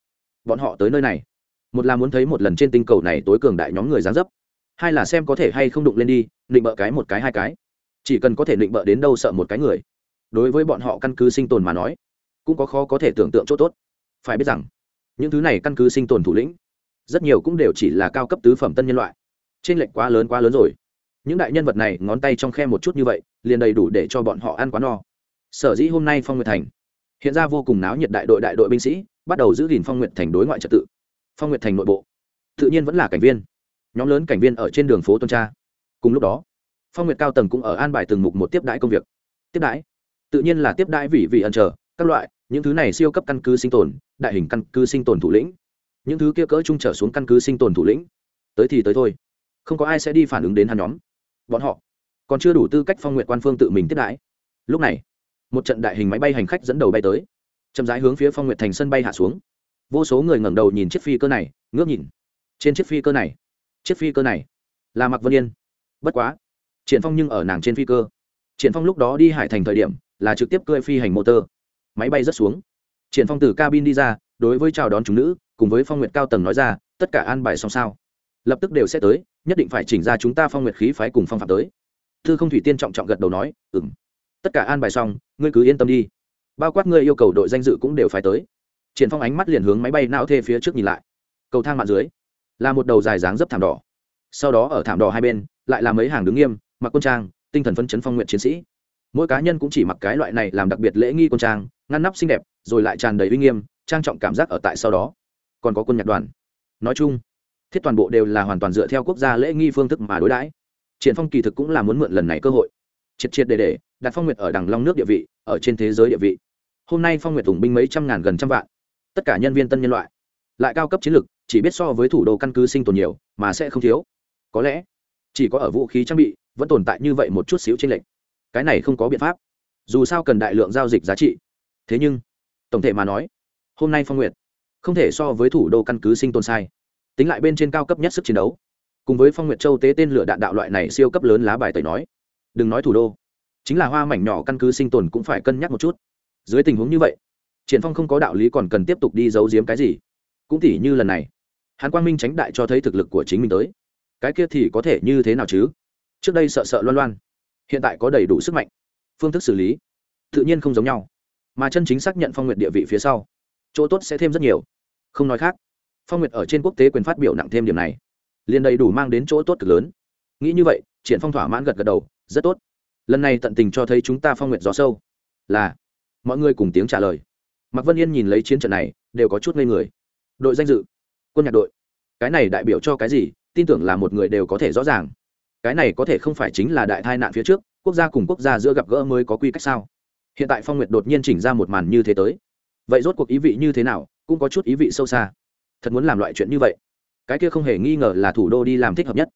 Bọn họ tới nơi này, một là muốn thấy một lần trên tinh cầu này tối cường đại nhóm người gián dấp, hai là xem có thể hay không đụng lên đi, định bợ cái một cái hai cái. Chỉ cần có thể định bợ đến đâu sợ một cái người. Đối với bọn họ căn cứ sinh tồn mà nói, cũng có khó có thể tưởng tượng chỗ tốt. Phải biết rằng, những thứ này căn cứ sinh tồn thủ lĩnh, rất nhiều cũng đều chỉ là cao cấp tứ phẩm tân nhân loại. Trên lệnh quá lớn quá lớn rồi. Những đại nhân vật này ngón tay trong khe một chút như vậy liền đầy đủ để cho bọn họ ăn quá no. Sở dĩ hôm nay phong nguyệt thành hiện ra vô cùng náo nhiệt đại đội đại đội binh sĩ, bắt đầu giữ gìn phong nguyệt thành đối ngoại trật tự. Phong nguyệt thành nội bộ tự nhiên vẫn là cảnh viên, nhóm lớn cảnh viên ở trên đường phố tuần tra. Cùng lúc đó, phong nguyệt cao tầng cũng ở an bài từng mục một tiếp đãi công việc. Tiếp đãi, tự nhiên là tiếp đãi vì vị ẩn chờ, các loại, những thứ này siêu cấp căn cứ sinh tồn, đại hình căn cứ sinh tồn thủ lĩnh. Những thứ kia cỡ trung trở xuống căn cứ sinh tồn thủ lĩnh, tới thì tới thôi, không có ai sẽ đi phản ứng đến hắn nhóm. Bọn họ còn chưa đủ tư cách phong nguyện quan phương tự mình tiếp đãi. Lúc này, một trận đại hình máy bay hành khách dẫn đầu bay tới. Chậm rãi hướng phía phong nguyện thành sân bay hạ xuống. Vô số người ngẩng đầu nhìn chiếc phi cơ này, ngước nhìn. Trên chiếc phi cơ này, chiếc phi cơ này là mặc vân yên. Bất quá, triển phong nhưng ở nàng trên phi cơ. Triển phong lúc đó đi hải thành thời điểm là trực tiếp cơi phi hành motor máy bay rất xuống. Triển phong từ cabin đi ra, đối với chào đón chúng nữ, cùng với phong nguyệt cao tầng nói ra, tất cả an bài xong sao? Lập tức đều sẽ tới, nhất định phải chỉnh ra chúng ta phong nguyệt khí phái cùng phong phạm tới thư không thủy tiên trọng trọng gật đầu nói, ừm. Tất cả an bài xong, ngươi cứ yên tâm đi. Bao quát ngươi yêu cầu đội danh dự cũng đều phải tới. Triển phong ánh mắt liền hướng máy bay não thê phía trước nhìn lại. Cầu thang mạng dưới, là một đầu dài dáng dấp thảm đỏ. Sau đó ở thảm đỏ hai bên, lại là mấy hàng đứng nghiêm, mặc quân trang, tinh thần phấn chấn phong nguyện chiến sĩ. Mỗi cá nhân cũng chỉ mặc cái loại này làm đặc biệt lễ nghi quân trang, ngăn nắp xinh đẹp, rồi lại tràn đầy uy nghiêm, trang trọng cảm giác ở tại sau đó. Còn có quân nhạc đoàn. Nói chung, thiết toàn bộ đều là hoàn toàn dựa theo quốc gia lễ nghi phương thức mà đối đãi triển phong kỳ thực cũng là muốn mượn lần này cơ hội. Triệt triệt để để, đặt phong nguyệt ở đằng long nước địa vị, ở trên thế giới địa vị. Hôm nay phong nguyệt tùng binh mấy trăm ngàn gần trăm vạn. Tất cả nhân viên tân nhân loại. Lại cao cấp chiến lược chỉ biết so với thủ đô căn cứ sinh tồn nhiều, mà sẽ không thiếu. Có lẽ, chỉ có ở vũ khí trang bị, vẫn tồn tại như vậy một chút xíu trên lệnh cái này không có biện pháp. Dù sao cần đại lượng giao dịch giá trị. Thế nhưng, tổng thể mà nói, hôm nay phong nguyệt không thể so với thủ đô căn cứ sinh tồn sai. Tính lại bên trên cao cấp nhất sức chiến đấu cùng với phong nguyệt châu tế tên lửa đạn đạo loại này siêu cấp lớn lá bài tẩy nói. Đừng nói thủ đô, chính là hoa mảnh nhỏ căn cứ sinh tồn cũng phải cân nhắc một chút. Dưới tình huống như vậy, triển phong không có đạo lý còn cần tiếp tục đi giấu giếm cái gì. Cũng tỉ như lần này hắn quang minh tránh đại cho thấy thực lực của chính mình tới. Cái kia thì có thể như thế nào chứ? Trước đây sợ sợ loan loan, hiện tại có đầy đủ sức mạnh, phương thức xử lý, tự nhiên không giống nhau. Mà chân chính xác nhận phong nguyệt địa vị phía sau, chỗ tốt sẽ thêm rất nhiều. Không nói khác, phong nguyệt ở trên quốc tế quyền phát biểu nặng thêm điểm này liền đầy đủ mang đến chỗ tốt cực lớn. Nghĩ như vậy, triển phong thỏa mãn gật gật đầu, rất tốt. Lần này tận tình cho thấy chúng ta phong nguyện gió sâu. Là. Mọi người cùng tiếng trả lời. Mạc vân yên nhìn lấy chiến trận này, đều có chút ngây người. Đội danh dự. Quân nhạc đội. Cái này đại biểu cho cái gì, tin tưởng là một người đều có thể rõ ràng. Cái này có thể không phải chính là đại tai nạn phía trước, quốc gia cùng quốc gia giữa gặp gỡ mới có quy cách sao? Hiện tại phong nguyệt đột nhiên chỉnh ra một màn như thế tới. Vậy rốt cuộc ý vị như thế nào, cũng có chút ý vị sâu xa. Thật muốn làm loại chuyện như vậy cái kia không hề nghi ngờ là thủ đô đi làm thích hợp nhất.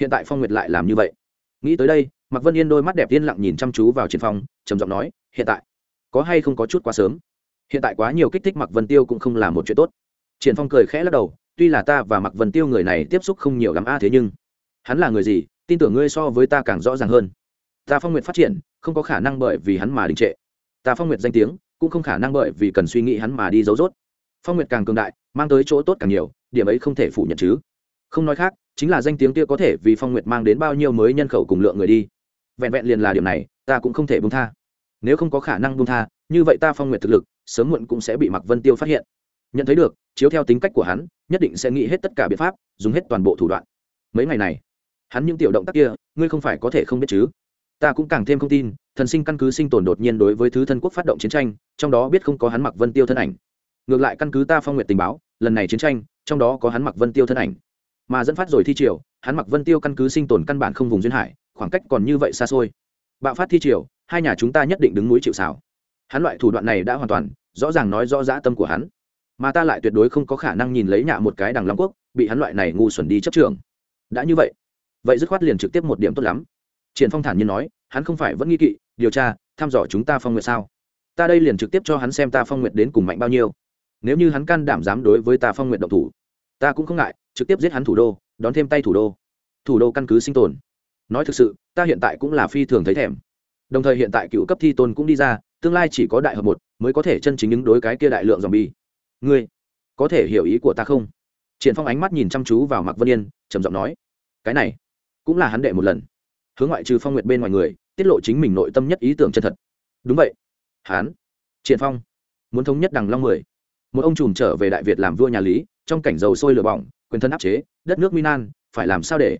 Hiện tại phong nguyệt lại làm như vậy. Nghĩ tới đây, mạc vân yên đôi mắt đẹp yên lặng nhìn chăm chú vào triển phong, trầm giọng nói, hiện tại, có hay không có chút quá sớm? Hiện tại quá nhiều kích thích mạc vân tiêu cũng không là một chuyện tốt. Triển phong cười khẽ lắc đầu, tuy là ta và mạc vân tiêu người này tiếp xúc không nhiều lắm a, thế nhưng, hắn là người gì, tin tưởng ngươi so với ta càng rõ ràng hơn. Ta phong nguyệt phát triển, không có khả năng bởi vì hắn mà đình trệ. Ta phong nguyệt danh tiếng, cũng không khả năng bởi vì cần suy nghĩ hắn mà đi giấu rốt. Phong nguyệt càng cường đại, mang tới chỗ tốt càng nhiều điểm ấy không thể phủ nhận chứ. Không nói khác, chính là danh tiếng kia có thể vì phong nguyệt mang đến bao nhiêu mới nhân khẩu cùng lượng người đi. Vẹn vẹn liền là điểm này, ta cũng không thể bung tha. Nếu không có khả năng bung tha, như vậy ta phong nguyệt thực lực, sớm muộn cũng sẽ bị mặc vân tiêu phát hiện. Nhận thấy được, chiếu theo tính cách của hắn, nhất định sẽ nghĩ hết tất cả biện pháp, dùng hết toàn bộ thủ đoạn. Mấy ngày này, hắn những tiểu động tác kia, ngươi không phải có thể không biết chứ? Ta cũng càng thêm không tin, thần sinh căn cứ sinh tồn đột nhiên đối với thứ thân quốc phát động chiến tranh, trong đó biết không có hắn mặc vân tiêu thân ảnh. Ngược lại căn cứ ta phong nguyện tình báo, lần này chiến tranh trong đó có hắn mặc vân tiêu thân ảnh. Mà dẫn phát rồi thi triều, hắn mặc vân tiêu căn cứ sinh tồn căn bản không vùng duyên hải, khoảng cách còn như vậy xa xôi. Bạo phát thi triều, hai nhà chúng ta nhất định đứng núi chịu xào hắn loại thủ đoạn này đã hoàn toàn, rõ ràng nói rõ dã tâm của hắn. Mà ta lại tuyệt đối không có khả năng nhìn lấy nhạ một cái đằng long quốc, bị hắn loại này ngu xuẩn đi chấp trường đã như vậy vậy dứt khoát liền trực tiếp một điểm tốt lắm. Triển phong thản nhiên nói, hắn không phải vẫn nghi kỵ, điều tra, thăm dò chúng ta phong nguyệt sao? Ta đây liền trực tiếp cho hắn xem ta phong nguyệt đến cùng mạnh bao nhiêu. Nếu như hắn can đảm dám đối với ta phong nguyệt động thủ ta cũng không ngại, trực tiếp giết hắn thủ đô, đón thêm tay thủ đô. Thủ đô căn cứ sinh tồn. Nói thực sự, ta hiện tại cũng là phi thường thấy thèm. Đồng thời hiện tại cựu cấp thi tôn cũng đi ra, tương lai chỉ có đại hợp một, mới có thể chân chính ứng đối cái kia đại lượng dòm bi ngươi, có thể hiểu ý của ta không? Triển phong ánh mắt nhìn chăm chú vào mạc vân yên, trầm giọng nói. Cái này, cũng là hắn đệ một lần. Hướng ngoại trừ phong nguyệt bên ngoài người, tiết lộ chính mình nội tâm nhất ý tưởng chân thật. Đúng vậy. Hắn, triển phong, muốn thống nhất đằng long mười một ông trùm trở về đại việt làm vua nhà lý, trong cảnh dầu sôi lửa bỏng, quyền thân áp chế, đất nước minan phải làm sao để